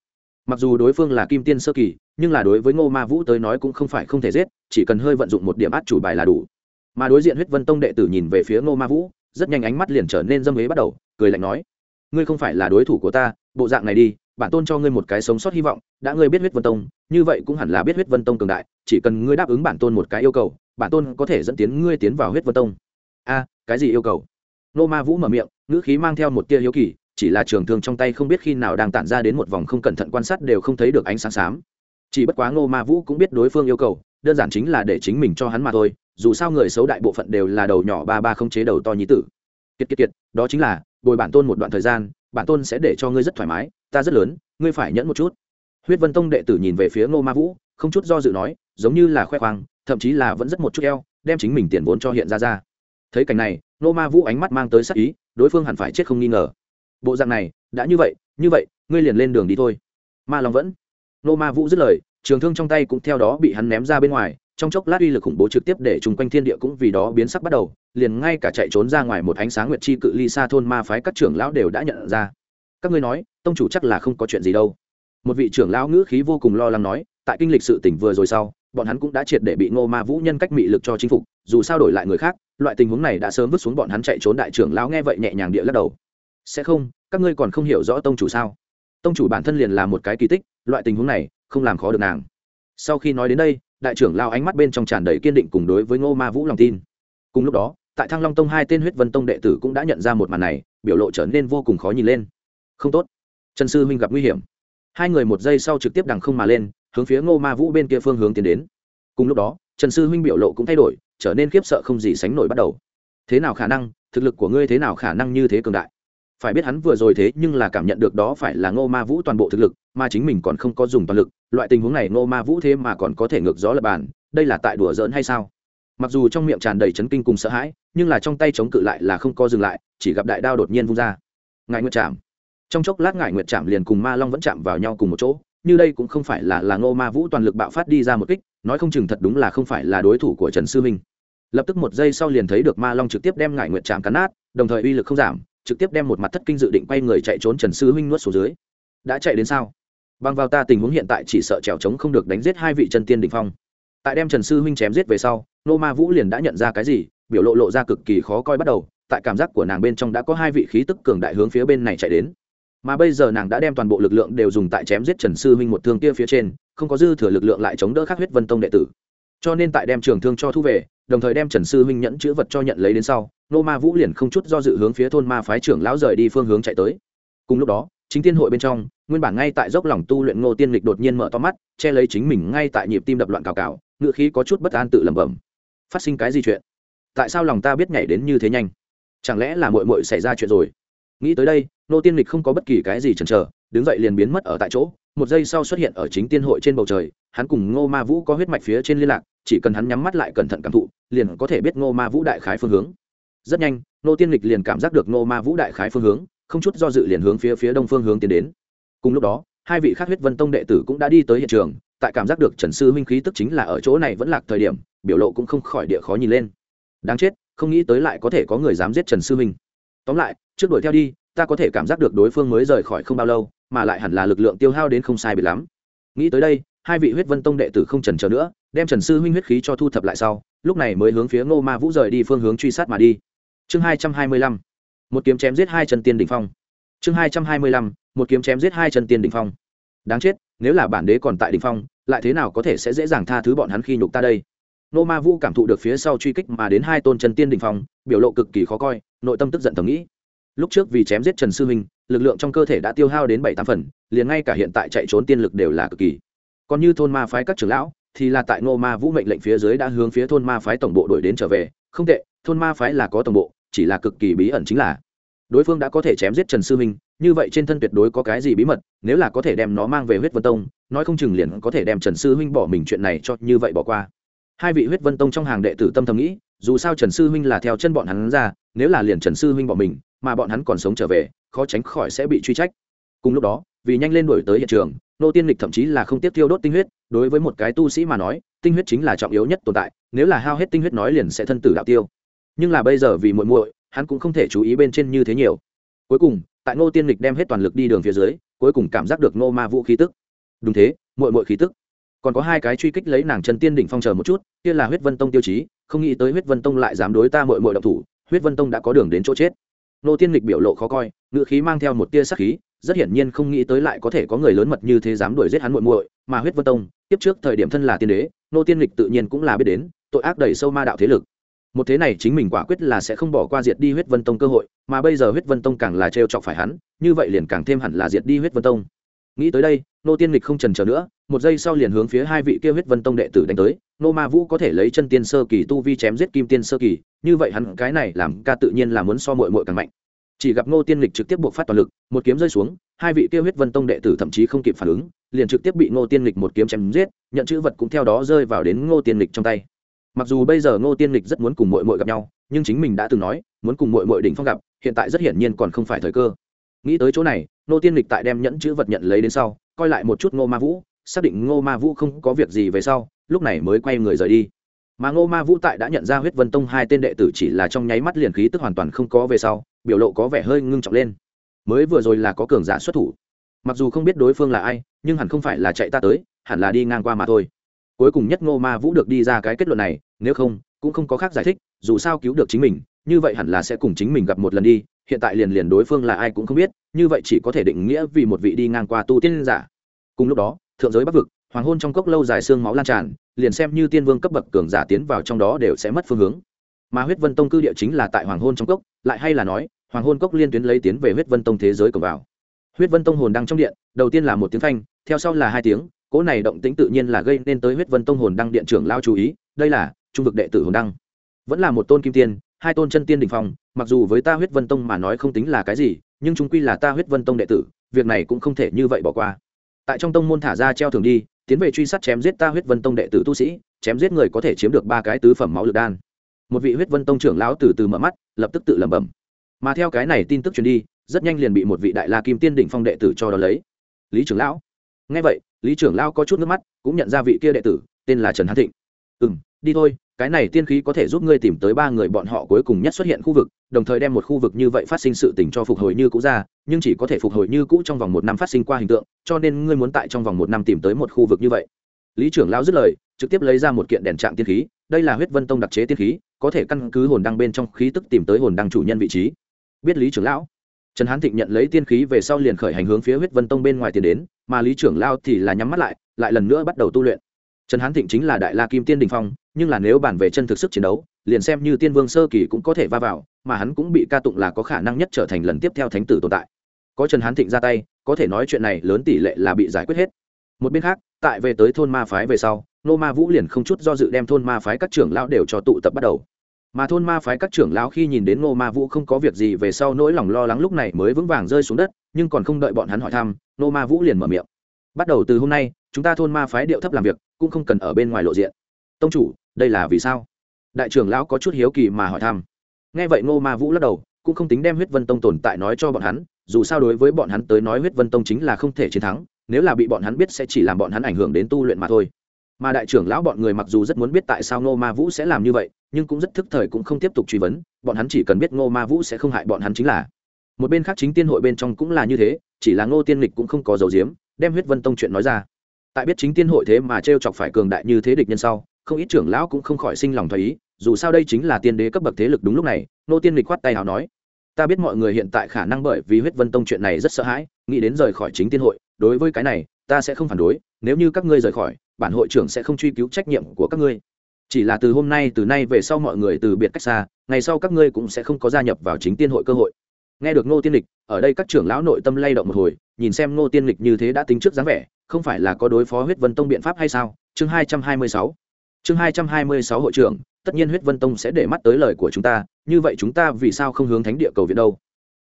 Mặc dù đối phương là kim tiên sơ kỳ, nhưng là đối với ngô ma vũ tới nói cũng không phải không thể giết, chỉ cần hơi vận dụng một điểm át chủ bài là đủ. Mà đối diện huyết vân tông đệ tử nhìn về phía ngô ma vũ, rất nhanh ánh mắt liền trở nên dâm ế bắt đầu, cười lạnh nói, ngươi không phải là đối thủ của ta, bộ dạng này đi, bản tôn cho ngươi một cái sống sót hy vọng, đã ngươi biết huyết vân tông, như vậy cũng hẳn là biết huyết vân tông cường đại, chỉ cần ngươi đáp ứng bản tôn một cái yêu cầu, bản tôn có thể dẫn tiến ngươi tiến vào huyết vân tông. A, cái gì yêu cầu? Nô ma vũ mở miệng, ngữ khí mang theo một tia hiếu kỳ chỉ là trường thương trong tay không biết khi nào đang tản ra đến một vòng không cẩn thận quan sát đều không thấy được ánh sáng xám. Chỉ bất quá ngô ma vũ cũng biết đối phương yêu cầu, đơn giản chính là để chính mình cho hắn mà thôi, dù sao người xấu đại bộ phận đều là đầu nhỏ ba ba không chế đầu to nhí tử. Kiệt kiệt kiệt, đó chính là, bồi bản tôn một đoạn thời gian, bản tôn sẽ để cho ngươi rất thoải mái, ta rất lớn, ngươi phải nhẫn một chút. Huyết vân tông đệ tử nhìn về phía ngô ma vũ, không chút do dự nói, giống như là khoe khoang, thậm chí là vẫn rất một chút eo, đem chính mình tiền vốn cho hiện ra ra. Thấy cảnh này, ngô ma vũ ánh mắt mang tới sắc ý, đối phương hẳn phải chết không nghi ngờ bộ dạng này, đã như vậy như vậy, ngươi liền lên đường đi thôi. Ma long vẫn ngô ma vũ dứt lời, trường thương trong tay cũng theo đó bị hắn ném ra bên ngoài, trong chốc lát uy lực khủng bố trực tiếp để chung quanh thiên địa cũng vì đó biến sắc bắt đầu, liền ngay cả chạy trốn ra ngoài một ánh sáng nguyệt chi cự ly xa thôn ma phái các trưởng lão đều đã nhận ra. Các ngươi nói, tông chủ chắc là không có chuyện gì đâu. Một vị trưởng lão ngữ khí vô cùng lo lắng nói, tại kinh lịch sự tỉnh vừa rồi sau, bọn hắn cũng đã triệt để bị ngô ma vũ nhân cách mị lực cho chinh phục, dù sao đổi lại người khác, loại tình huống này đã sớm vứt xuống bọn hắn chạy trốn đại trưởng lão nghe vậy nhẹ nhàng địa lắc đầu sẽ không, các ngươi còn không hiểu rõ tông chủ sao? Tông chủ bản thân liền là một cái kỳ tích, loại tình huống này, không làm khó được nàng. Sau khi nói đến đây, đại trưởng lao ánh mắt bên trong tràn đầy kiên định cùng đối với ngô ma vũ lòng tin. Cùng lúc đó, tại thăng long tông hai tên huyết vân tông đệ tử cũng đã nhận ra một màn này, biểu lộ trở nên vô cùng khó nhìn lên. Không tốt. Trần sư huynh gặp nguy hiểm. Hai người một giây sau trực tiếp đằng không mà lên, hướng phía ngô ma vũ bên kia phương hướng tiến đến. Cùng lúc đó, trần sư huynh biểu lộ cũng thay đổi, trở nên khiếp sợ không gì sánh nổi bắt đầu. Thế nào khả năng? Thực lực của ngươi thế nào khả năng như thế cường đại? Phải biết hắn vừa rồi thế nhưng là cảm nhận được đó phải là ngô ma vũ toàn bộ thực lực, mà chính mình còn không có dùng toàn lực, loại tình huống này ngô ma vũ thế mà còn có thể ngược gió lập bàn, đây là tại đùa giỡn hay sao? Mặc dù trong miệng tràn đầy chấn kinh cùng sợ hãi, nhưng là trong tay chống cự lại là không co dừng lại, chỉ gặp đại đao đột nhiên vung ra. Ngài nguyệt chạm. Trong chốc lát ngài nguyệt chạm liền cùng ma long vẫn chạm vào nhau cùng một chỗ, như đây cũng không phải là là ngô ma vũ toàn lực bạo phát đi ra một kích, nói không chừng thật đúng là không phải là đối thủ của trần sư minh. Lập tức một giây sau liền thấy được ma long trực tiếp đem ngải nguyệt chạm cắn nát, đồng thời uy lực không giảm trực tiếp đem một mặt thất kinh dự định quay người chạy trốn trần sư huynh nuốt xuống dưới. Đã chạy đến sao? Bằng vào ta tình huống hiện tại chỉ sợ trèo trống không được đánh giết hai vị chân tiên đình phong. Tại đem trần sư huynh chém giết về sau, nô ma vũ liền đã nhận ra cái gì, biểu lộ lộ ra cực kỳ khó coi bắt đầu, tại cảm giác của nàng bên trong đã có hai vị khí tức cường đại hướng phía bên này chạy đến. Mà bây giờ nàng đã đem toàn bộ lực lượng đều dùng tại chém giết trần sư huynh một thương kia phía trên, không có dư thừa lực lượng lại chống đỡ khắc huyết vân tông đệ tử cho nên tại đem trường thương cho thu về, đồng thời đem trần sư huynh nhẫn chữ vật cho nhận lấy đến sau, nô ma vũ liền không chút do dự hướng phía thôn ma phái trưởng lão rời đi phương hướng chạy tới. Cùng lúc đó, chính tiên hội bên trong, nguyên bản ngay tại dốc lòng tu luyện ngô tiên lịch đột nhiên mở to mắt, che lấy chính mình ngay tại nhịp tim đập loạn cào cào, ngựa khí có chút bất an tự lẩm bẩm. Phát sinh cái gì chuyện? Tại sao lòng ta biết nhảy đến như thế nhanh? Chẳng lẽ là mội mội xảy ra chuyện rồi? Nghĩ tới đây, ngô tiên lịch không có bất kỳ cái gì chần chờ, đứng dậy liền biến mất ở tại chỗ một giây sau xuất hiện ở chính tiên hội trên bầu trời, hắn cùng ngô ma vũ có huyết mạch phía trên liên lạc, chỉ cần hắn nhắm mắt lại cẩn thận cảm thụ, liền có thể biết ngô ma vũ đại khái phương hướng. Rất nhanh nô tiên lịch liền cảm giác được ngô ma vũ đại khái phương hướng, không chút do dự liền hướng phía phía đông phương hướng tiến đến. Cùng lúc đó, hai vị khác huyết vân tông đệ tử cũng đã đi tới hiện trường, tại cảm giác được trần sư huynh khí tức chính là ở chỗ này vẫn lạc thời điểm, biểu lộ cũng không khỏi địa khó nhìn lên. Đáng chết, không nghĩ tới lại có thể có người dám giết trần sư huynh. Tóm lại, trước đuổi theo đi, ta có thể cảm giác được đối phương mới rời khỏi không bao lâu mà lại hẳn là lực lượng tiêu hao đến không sai bị lắm. Nghĩ tới đây, hai vị huyết vân tông đệ tử không trần chờ nữa, đem trần sư huynh huyết khí cho thu thập lại sau, lúc này mới hướng phía ngô ma vũ rời đi phương hướng truy sát mà đi. Chương hai trăm hai mươi lăm, một kiếm chém giết hai chân tiên đ ỉ n h phong. Chương hai trăm hai mươi lăm, một kiếm chém giết hai chân tiên đ ỉ n h phong. Đáng chết, nếu là bản đế còn tại đ ỉ n h phong, lại thế nào có thể sẽ dễ dàng tha thứ bọn hắn khi nhục ta đây? Nô ma vũ cảm thụ được phía sau truy kích mà đến hai tôn Trần tiên đ ỉ n h phong, biểu lộ cực kỳ khó coi, nội tâm tức giận thầm nghĩ. Lúc trước vì chém giết trần sư huynh lực lượng trong cơ thể đã tiêu hao đến bảy tám phần, liền ngay cả hiện tại chạy trốn tiên lực đều là cực kỳ. Còn như thôn ma phái các trưởng lão, thì là tại nô ma vũ mệnh lệnh phía dưới đã hướng phía thôn ma phái tổng bộ đổi đến trở về. Không tệ, thôn ma phái là có tổng bộ, chỉ là cực kỳ bí ẩn chính là đối phương đã có thể chém giết trần sư minh, như vậy trên thân tuyệt đối có cái gì bí mật, nếu là có thể đem nó mang về huyết vân tông, nói không chừng liền có thể đem trần sư huynh bỏ mình chuyện này cho như vậy bỏ qua. Hai vị huyết vân tông trong hàng đệ tử tâm thầm nghĩ, dù sao trần sư huynh là theo chân bọn hắn ra, nếu là liền trần sư huynh bỏ mình, mà bọn hắn còn sống trở về khó tránh khỏi sẽ bị truy trách. Cùng lúc đó, vì nhanh lên đổi tới hiện trường, nô tiên lịch thậm chí là không tiếp tiêu đốt tinh huyết, đối với một cái tu sĩ mà nói, tinh huyết chính là trọng yếu nhất tồn tại, nếu là hao hết tinh huyết nói liền sẽ thân tử đạo tiêu. Nhưng là bây giờ vì muội muội, hắn cũng không thể chú ý bên trên như thế nhiều. Cuối cùng, tại ngô tiên lịch đem hết toàn lực đi đường phía dưới, cuối cùng cảm giác được ngô ma vũ khí tức. Đúng thế, muội muội khí tức. Còn có hai cái truy kích lấy nàng chân tiên đỉnh phong chờ một chút, kia là huyết vân tông tiêu chí, không nghĩ tới huyết vân tông lại dám đối ta muội muội động thủ, huyết vân tông đã có đường đến chỗ chết. Nô tiên lịch biểu lộ khó coi ngự khí mang theo một tia sắc khí, rất hiển nhiên không nghĩ tới lại có thể có người lớn mật như thế dám đuổi giết hắn muội muội, mà huyết vân tông, tiếp trước thời điểm thân là tiên đế, Nô tiên lịch tự nhiên cũng là biết đến, tội ác đầy sâu ma đạo thế lực. Một thế này chính mình quả quyết là sẽ không bỏ qua diệt đi huyết vân tông cơ hội, mà bây giờ huyết vân tông càng là trêu chọc phải hắn, như vậy liền càng thêm hẳn là diệt đi huyết vân tông. Nghĩ tới đây nô tiên lịch không trần chờ nữa, một giây sau liền hướng phía hai vị kia huyết vân tông đệ tử đánh tới. Nô ma vũ có thể lấy chân tiên sơ kỳ tu vi chém giết kim tiên sơ kỳ, như vậy hắn cái này làm ca tự nhiên là muốn so mội mội càng mạnh. Chỉ gặp nô tiên lịch trực tiếp buộc phát toàn lực, một kiếm rơi xuống, hai vị kia huyết vân tông đệ tử thậm chí không kịp phản ứng, liền trực tiếp bị ngô tiên lịch một kiếm chém giết, nhận chữ vật cũng theo đó rơi vào đến ngô tiên lịch trong tay. Mặc dù bây giờ ngô tiên lịch rất muốn cùng mội mội gặp nhau, nhưng chính mình đã từng nói, muốn cùng mội mội đỉnh phong gặp, hiện tại rất hiển nhiên còn không phải thời cơ. Nghĩ tới chỗ này ngô tiên lịch tại đem nhẫn chữ vật nhận lấy đến sau coi lại một chút ngô ma vũ, xác định ngô ma vũ không có việc gì về sau, lúc này mới quay người rời đi. Mà ngô ma vũ tại đã nhận ra huyết vân tông hai tên đệ tử chỉ là trong nháy mắt liền khí tức hoàn toàn không có về sau, biểu lộ có vẻ hơi ngưng trọng lên. Mới vừa rồi là có cường giả xuất thủ. Mặc dù không biết đối phương là ai, nhưng hẳn không phải là chạy ta tới, hẳn là đi ngang qua mà thôi. Cuối cùng nhất ngô ma vũ được đi ra cái kết luận này, nếu không, cũng không có khác giải thích, dù sao cứu được chính mình, như vậy hẳn là sẽ cùng chính mình gặp một lần đi hiện tại liền liền đối phương là ai cũng không biết, như vậy chỉ có thể định nghĩa vì một vị đi ngang qua tu tiên giả. Cùng lúc đó, thượng giới bắc vực, hoàng hôn trong cốc lâu dài xương máu lan tràn, liền xem như tiên vương cấp bậc cường giả tiến vào trong đó đều sẽ mất phương hướng. Mà huyết vân tông cư địa chính là tại hoàng hôn trong cốc, lại hay là nói, hoàng hôn cốc liên tuyến lấy tiến về huyết vân tông thế giới cổng vào. Huyết vân tông hồn đăng trong điện, đầu tiên là một tiếng phanh, theo sau là hai tiếng, cỗ này động tĩnh tự nhiên là gây nên tới huyết vân tông hồn đăng điện trưởng lao chú ý, đây là trung vực đệ tử hồn đăng. Vẫn là một tôn kim tiên hai tôn chân tiên đình phong, mặc dù với ta huyết vân tông mà nói không tính là cái gì, nhưng chúng quy là ta huyết vân tông đệ tử, việc này cũng không thể như vậy bỏ qua. Tại trong tông môn thả ra treo thường đi, tiến về truy sát chém giết ta huyết vân tông đệ tử tu sĩ, chém giết người có thể chiếm được ba cái tứ phẩm máu lực đan. Một vị huyết vân tông trưởng lão từ từ mở mắt, lập tức tự lẩm bẩm. Mà theo cái này tin tức truyền đi, rất nhanh liền bị một vị đại la kim tiên đỉnh phong đệ tử cho đó lấy. Lý trưởng lão. Nghe vậy, lý trưởng lão có chút nước mắt, cũng nhận ra vị kia đệ tử, tên là trần hán thịnh. Ừ đi thôi cái này tiên khí có thể giúp ngươi tìm tới ba người bọn họ cuối cùng nhất xuất hiện khu vực, đồng thời đem một khu vực như vậy phát sinh sự tình cho phục hồi như cũ ra, nhưng chỉ có thể phục hồi như cũ trong vòng một năm phát sinh qua hình tượng, cho nên ngươi muốn tại trong vòng một năm tìm tới một khu vực như vậy. Lý trưởng lão dứt lời, trực tiếp lấy ra một kiện đèn trạng tiên khí, đây là huyết vân tông đặc chế tiên khí, có thể căn cứ hồn đăng bên trong khí tức tìm tới hồn đăng chủ nhân vị trí. Biết lý trưởng lão? Trần hán thịnh nhận lấy tiên khí về sau liền khởi hành hướng phía huyết vân tông bên ngoài tiến đến, mà lý trưởng lao thì là nhắm mắt lại lại lần nữa bắt đầu tu luyện. Trần hán thịnh chính là đại la kim tiên đình phong nhưng là nếu bàn về chân thực sức chiến đấu, liền xem như tiên vương sơ kỳ cũng có thể va vào, mà hắn cũng bị ca tụng là có khả năng nhất trở thành lần tiếp theo thánh tử tồn tại. Có trần hán thịnh ra tay, có thể nói chuyện này lớn tỷ lệ là bị giải quyết hết. Một bên khác, tại về tới thôn ma phái về sau, nô ma vũ liền không chút do dự đem thôn ma phái các trưởng lão đều cho tụ tập bắt đầu. Mà thôn ma phái các trưởng lão khi nhìn đến nô ma vũ không có việc gì về sau nỗi lòng lo lắng lúc này mới vững vàng rơi xuống đất, nhưng còn không đợi bọn hắn hỏi thăm, nô ma vũ liền mở miệng. Bắt đầu từ hôm nay, chúng ta thôn ma phái điệu thấp làm việc, cũng không cần ở bên ngoài lộ diện tông chủ, đây là vì sao? Đại trưởng lão có chút hiếu kỳ mà hỏi thăm. Nghe vậy ngô ma vũ lắc đầu, cũng không tính đem huyết vân tông tồn tại nói cho bọn hắn, dù sao đối với bọn hắn tới nói huyết vân tông chính là không thể chiến thắng, nếu là bị bọn hắn biết sẽ chỉ làm bọn hắn ảnh hưởng đến tu luyện mà thôi. Mà đại trưởng lão bọn người mặc dù rất muốn biết tại sao ngô ma vũ sẽ làm như vậy, nhưng cũng rất thức thời cũng không tiếp tục truy vấn, bọn hắn chỉ cần biết ngô ma vũ sẽ không hại bọn hắn chính là. Một bên khác chính tiên hội bên trong cũng là như thế, chỉ là ngô tiên lịch cũng không có dầu diếm, đem huyết vân tông chuyện nói ra. Tại biết chính tiên hội thế mà t r e o chọc phải cường đại như thế địch nhân sau không ít trưởng lão cũng không khỏi sinh lòng thoái ý, dù sao đây chính là tiên đế cấp bậc thế lực đúng lúc này, nô tiên lịch khoát tay nào nói, ta biết mọi người hiện tại khả năng bởi vì huyết vân tông chuyện này rất sợ hãi, nghĩ đến rời khỏi chính tiên hội, đối với cái này, ta sẽ không phản đối, nếu như các ngươi rời khỏi, bản hội trưởng sẽ không truy cứu trách nhiệm của các ngươi. Chỉ là từ hôm nay, từ nay về sau mọi người từ biệt cách xa, ngày sau các ngươi cũng sẽ không có gia nhập vào chính tiên hội cơ hội. Nghe được ngô tiên lịch, ở đây các trưởng lão nội tâm lay động một hồi, nhìn xem ngô tiên lịch như thế đã tính trước dáng vẻ, không phải là có đối phó huyết vân tông biện pháp hay sao? Chương hai trăm hai mươi sáu chương hai trăm hai mươi sáu hội trưởng, tất nhiên huyết vân tông sẽ để mắt tới lời của chúng ta, như vậy chúng ta vì sao không hướng thánh địa cầu viện đâu?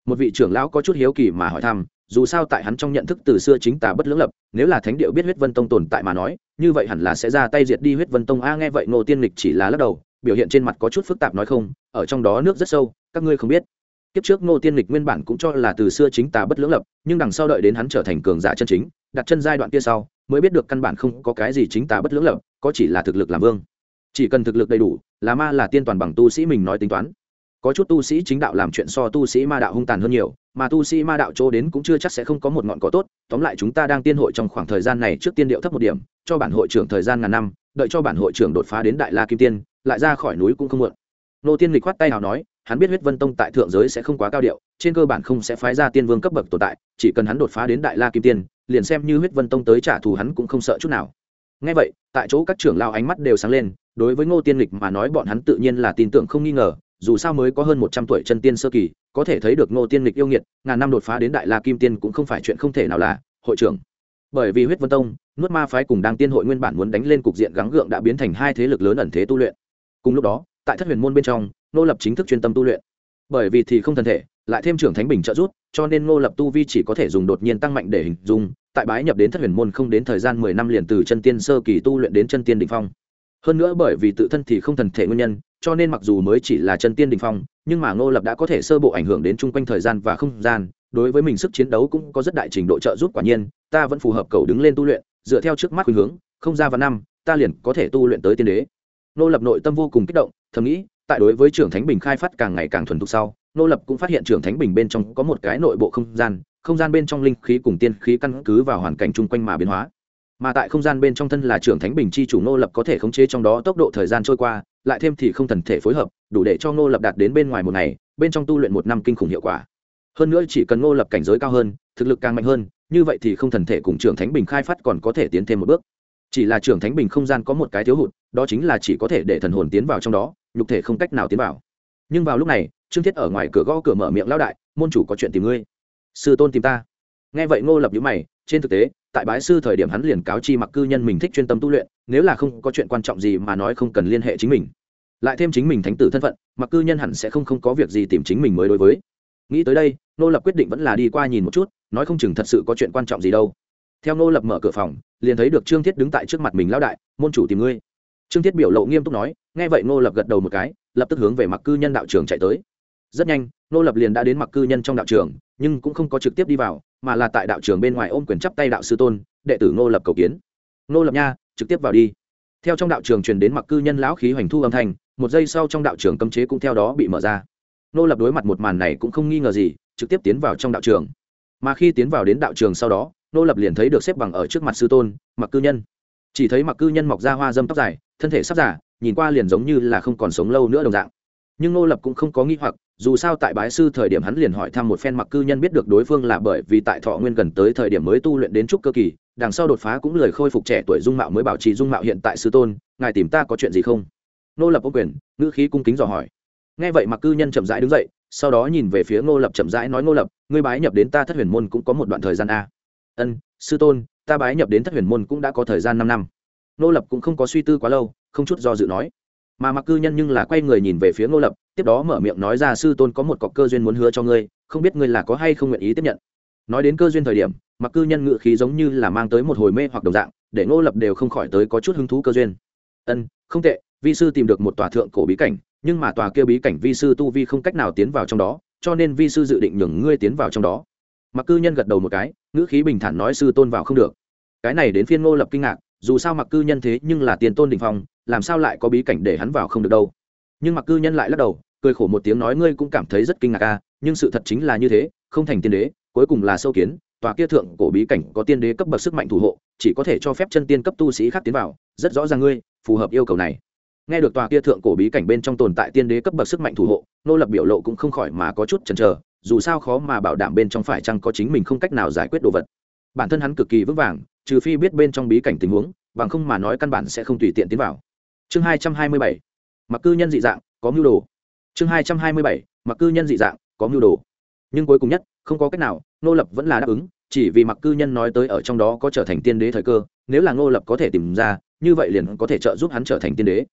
Một vị trưởng lão có chút hiếu kỳ mà hỏi thăm, dù sao tại hắn trong nhận thức từ xưa chính tà bất lưỡng lập, nếu là thánh địa biết huyết vân tông tồn tại mà nói, như vậy hẳn là sẽ ra tay diệt đi huyết vân tông. A, nghe vậy ngô tiên lịch chỉ là lắc đầu, biểu hiện trên mặt có chút phức tạp nói không, ở trong đó nước rất sâu, các ngươi không biết. Kiếp trước ngô tiên lịch nguyên bản cũng cho là từ xưa chính tà bất lưỡng lập, nhưng đằng sau đợi đến hắn trở thành cường giả chân chính, đặt chân giai đoạn kia sau mới biết được căn bản không có cái gì chính tà bất lưỡng lập có chỉ là thực lực làm vương. Chỉ cần thực lực đầy đủ, là ma là tiên toàn bằng tu sĩ mình nói tính toán. Có chút tu sĩ chính đạo làm chuyện so tu sĩ ma đạo hung tàn hơn nhiều, mà tu sĩ ma đạo chỗ đến cũng chưa chắc sẽ không có một ngọn cỏ tốt. Tóm lại chúng ta đang tiên hội trong khoảng thời gian này trước tiên điệu thấp một điểm, cho bản hội trưởng thời gian ngàn năm, đợi cho bản hội trưởng đột phá đến đại la kim tiên, lại ra khỏi núi cũng không muộn. Nô tiên lịch khoát tay nào nói, hắn biết huyết vân tông tại thượng giới sẽ không quá cao điệu, trên cơ bản không sẽ phái ra tiên vương cấp bậc tồn tại, chỉ cần hắn đột phá đến đại la kim tiên liền xem như huyết vân tông tới trả thù hắn cũng không sợ chút nào. Ngay vậy, tại chỗ các trưởng lao ánh mắt đều sáng lên, đối với ngô tiên lịch mà nói bọn hắn tự nhiên là tin tưởng không nghi ngờ, dù sao mới có hơn một trăm tuổi chân tiên sơ kỳ, có thể thấy được ngô tiên lịch yêu nghiệt, ngàn năm đột phá đến đại la kim tiên cũng không phải chuyện không thể nào là, hội trưởng. Bởi vì huyết vân tông, nuốt ma phái cùng đang tiên hội nguyên bản muốn đánh lên cục diện gắng gượng đã biến thành hai thế lực lớn ẩn thế tu luyện. Cùng lúc đó, tại thất huyền môn bên trong nô lập chính thức chuyên tâm tu luyện. Bởi vì thì không thân thể lại thêm trưởng thánh bình trợ giúp, cho nên ngô lập tu vi chỉ có thể dùng đột nhiên tăng mạnh để hình dung tại bái nhập đến thất huyền môn không đến thời gian mười năm liền từ chân tiên sơ kỳ tu luyện đến chân tiên đỉnh phong. Hơn nữa bởi vì tự thân thì không thần thể nguyên nhân cho nên mặc dù mới chỉ là chân tiên đỉnh phong nhưng mà ngô lập đã có thể sơ bộ ảnh hưởng đến chung quanh thời gian và không gian đối với mình sức chiến đấu cũng có rất đại trình độ trợ giúp quả nhiên ta vẫn phù hợp cầu đứng lên tu luyện dựa theo trước mắt khuynh hướng không ra vào năm ta liền có thể tu luyện tới tiên đế. Ngô lập nội tâm vô cùng kích động thầm nghĩ tại đối với trưởng thánh bình khai phát càng ngày càng thuần thục sau nô lập cũng phát hiện trưởng thánh bình bên trong có một cái nội bộ không gian không gian bên trong linh khí cùng tiên khí căn cứ vào hoàn cảnh chung quanh mà biến hóa. Mà tại không gian bên trong thân là trưởng thánh bình chi chủ nô lập có thể khống chế trong đó tốc độ thời gian trôi qua, lại thêm thì không thần thể phối hợp, đủ để cho nô lập đạt đến bên ngoài một ngày, bên trong tu luyện một năm kinh khủng hiệu quả. Hơn nữa chỉ cần nô lập cảnh giới cao hơn, thực lực càng mạnh hơn, như vậy thì không thần thể cùng trưởng thánh bình khai phát còn có thể tiến thêm một bước. Chỉ là trưởng thánh bình không gian có một cái thiếu hụt, đó chính là chỉ có thể để thần hồn tiến vào trong đó, nhục thể không cách nào tiến vào nhưng vào lúc này, trương thiết ở ngoài cửa gõ cửa mở miệng, lão đại, môn chủ có chuyện tìm ngươi. Sư tôn tìm ta? Nghe vậy ngô lập nhíu mày, trên thực tế, tại bái sư thời điểm hắn liền cáo chi mặc cư nhân mình thích chuyên tâm tu luyện, nếu là không có chuyện quan trọng gì mà nói không cần liên hệ chính mình. Lại thêm chính mình thánh tử thân phận, mặc cư nhân hẳn sẽ không không có việc gì tìm chính mình mới đối với. Nghĩ tới đây, ngô lập quyết định vẫn là đi qua nhìn một chút, nói không chừng thật sự có chuyện quan trọng gì đâu. Theo ngô lập mở cửa phòng, liền thấy được trương thiết đứng tại trước mặt mình, lão đại, môn chủ tìm ngươi. Trương thiết biểu lộ nghiêm túc nói, nghe vậy ngô lập gật đầu một cái lập tức hướng về mặc cư nhân đạo trường chạy tới. Rất nhanh nô lập liền đã đến mặc cư nhân trong đạo trường, nhưng cũng không có trực tiếp đi vào, mà là tại đạo trường bên ngoài ôm quyền chắp tay đạo sư tôn, đệ tử nô lập cầu kiến. Nô lập nha, trực tiếp vào đi. Theo trong đạo trường truyền đến mặc cư nhân lão khí hoành thu âm thanh, một giây sau trong đạo trường cấm chế cũng theo đó bị mở ra. Nô lập đối mặt một màn này cũng không nghi ngờ gì, trực tiếp tiến vào trong đạo trường. Mà khi tiến vào đến đạo trường sau đó nô lập liền thấy được xếp bằng ở trước mặt sư tôn, mặc cư nhân. Chỉ thấy mặc cư nhân mọc ra hoa dâm tóc dài thân thể sắp giả nhìn qua liền giống như là không còn sống lâu nữa đồng dạng. Nhưng nô lập cũng không có nghi hoặc, dù sao tại bái sư thời điểm hắn liền hỏi thăm một phen mặc cư nhân biết được đối phương là bởi vì tại thọ nguyên gần tới thời điểm mới tu luyện đến trúc cơ kỳ, đằng sau đột phá cũng lời khôi phục trẻ tuổi dung mạo mới bảo trì dung mạo hiện tại sư tôn, ngài tìm ta có chuyện gì không? Nô lập ô quyền, ngữ khí cung kính dò hỏi. Nghe vậy mặc cư nhân chậm rãi đứng dậy, sau đó nhìn về phía ngô lập chậm rãi nói, ngô lập, ngươi bái nhập đến ta thất huyền môn cũng có một đoạn thời gian a. Ân, sư tôn, ta bái nhập đến thất huyền môn cũng đã có thời gian năm năm. Nô lập cũng không có suy tư quá lâu, không chút do dự nói. Mà mặc cư nhân nhưng là quay người nhìn về phía ngô lập, tiếp đó mở miệng nói ra, sư tôn có một cọc cơ duyên muốn hứa cho ngươi, không biết ngươi là có hay không nguyện ý tiếp nhận. Nói đến cơ duyên thời điểm mặc cư nhân ngự khí giống như là mang tới một hồi mê hoặc đồng dạng, để ngô lập đều không khỏi tới có chút hứng thú cơ duyên. Ân, không tệ, vi sư tìm được một tòa thượng cổ bí cảnh, nhưng mà tòa kia bí cảnh vi sư tu vi không cách nào tiến vào trong đó, cho nên vi sư dự định nhường ngươi tiến vào trong đó. Mặc cư nhân gật đầu một cái, ngữ khí bình thản nói, sư tôn vào không được. Cái này đến phiên ngô lập kinh ngạc dù sao mặc cư nhân thế nhưng là tiền tôn đình phong làm sao lại có bí cảnh để hắn vào không được đâu? Nhưng mặc cư nhân lại lắc đầu cười khổ một tiếng nói ngươi cũng cảm thấy rất kinh ngạc a à, nhưng sự thật chính là như thế không thành tiên đế cuối cùng là sâu kiến tòa kia thượng cổ bí cảnh có tiên đế cấp bậc sức mạnh thủ hộ chỉ có thể cho phép chân tiên cấp tu sĩ khác tiến vào rất rõ ràng ngươi phù hợp yêu cầu này. Nghe được tòa kia thượng cổ bí cảnh bên trong tồn tại tiên đế cấp bậc sức mạnh thủ hộ nô lập biểu lộ cũng không khỏi mà có chút chần chờ dù sao khó mà bảo đảm bên trong phải chăng có chính mình không cách nào giải quyết đồ vật. Bản thân hắn cực kỳ vững vàng trừ phi biết bên trong bí cảnh tình huống, bằng không mà nói căn bản sẽ không tùy tiện tiến vào. Chương hai trăm hai mươi bảy, mặc cư nhân dị dạng, có mưu đồ. Chương hai trăm hai mươi bảy, mặc cư nhân dị dạng, có mưu đồ. Nhưng cuối cùng nhất, không có cách nào nô lập vẫn là đáp ứng, chỉ vì mặc cư nhân nói tới ở trong đó có trở thành tiên đế thời cơ, nếu là ngô lập có thể tìm ra, như vậy liền có thể trợ giúp hắn trở thành tiên đế.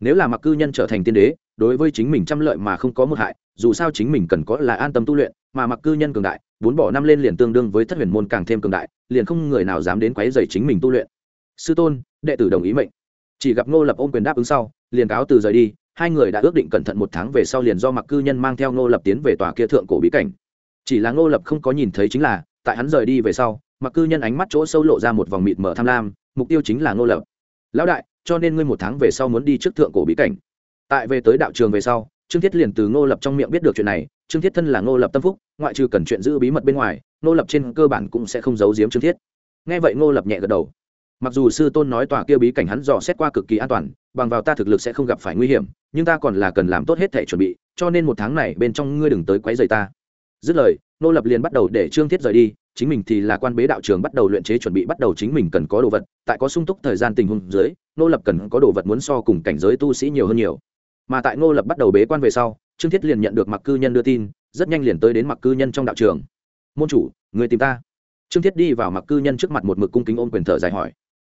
Nếu là mặc cư nhân trở thành tiên đế, đối với chính mình trăm lợi mà không có một hại, dù sao chính mình cần có là an tâm tu luyện, mà mặc cư nhân cường đại bốn bỏ năm lên liền tương đương với thất huyền môn càng thêm cường đại, liền không người nào dám đến quấy dày chính mình tu luyện. Sư tôn, đệ tử đồng ý mệnh. Chỉ gặp ngô lập ôm quyền đáp ứng sau, liền cáo từ rời đi, hai người đã ước định cẩn thận một tháng về sau liền do mặc cư nhân mang theo ngô lập tiến về tòa kia thượng cổ bí cảnh. Chỉ là ngô lập không có nhìn thấy chính là, tại hắn rời đi về sau mặc cư nhân ánh mắt chỗ sâu lộ ra một vòng mịt mở tham lam, mục tiêu chính là ngô lập. Lão đại, cho nên ngươi một tháng về sau muốn đi trước thượng cổ bí cảnh. Tại về tới đạo trường về sau, trương thiết liền từ ngô lập trong miệng biết được chuyện này trương thiết thân là ngô lập tâm phúc, ngoại trừ cần chuyện giữ bí mật bên ngoài, ngô lập trên cơ bản cũng sẽ không giấu giếm trương thiết. Nghe vậy ngô lập nhẹ gật đầu. Mặc dù sư tôn nói tòa kia bí cảnh hắn dò xét qua cực kỳ an toàn, bằng vào ta thực lực sẽ không gặp phải nguy hiểm, nhưng ta còn là cần làm tốt hết thể chuẩn bị, cho nên một tháng này bên trong ngươi đừng tới quấy rầy ta. Dứt lời, ngô lập liền bắt đầu để trương thiết rời đi, chính mình thì là quan bế đạo trường bắt đầu luyện chế chuẩn bị bắt đầu chính mình cần có đồ vật, tại có sung túc thời gian tình huống dưới, ngô lập cần có đồ vật muốn so cùng cảnh giới tu sĩ nhiều hơn nhiều. Mà tại ngô lập bắt đầu bế quan về sau trương thiết liền nhận được mặc cư nhân đưa tin, rất nhanh liền tới đến mặc cư nhân trong đạo trường. Môn chủ, người tìm ta. Trương thiết đi vào mặc cư nhân trước mặt một mực cung kính ôm quyền thở dài hỏi.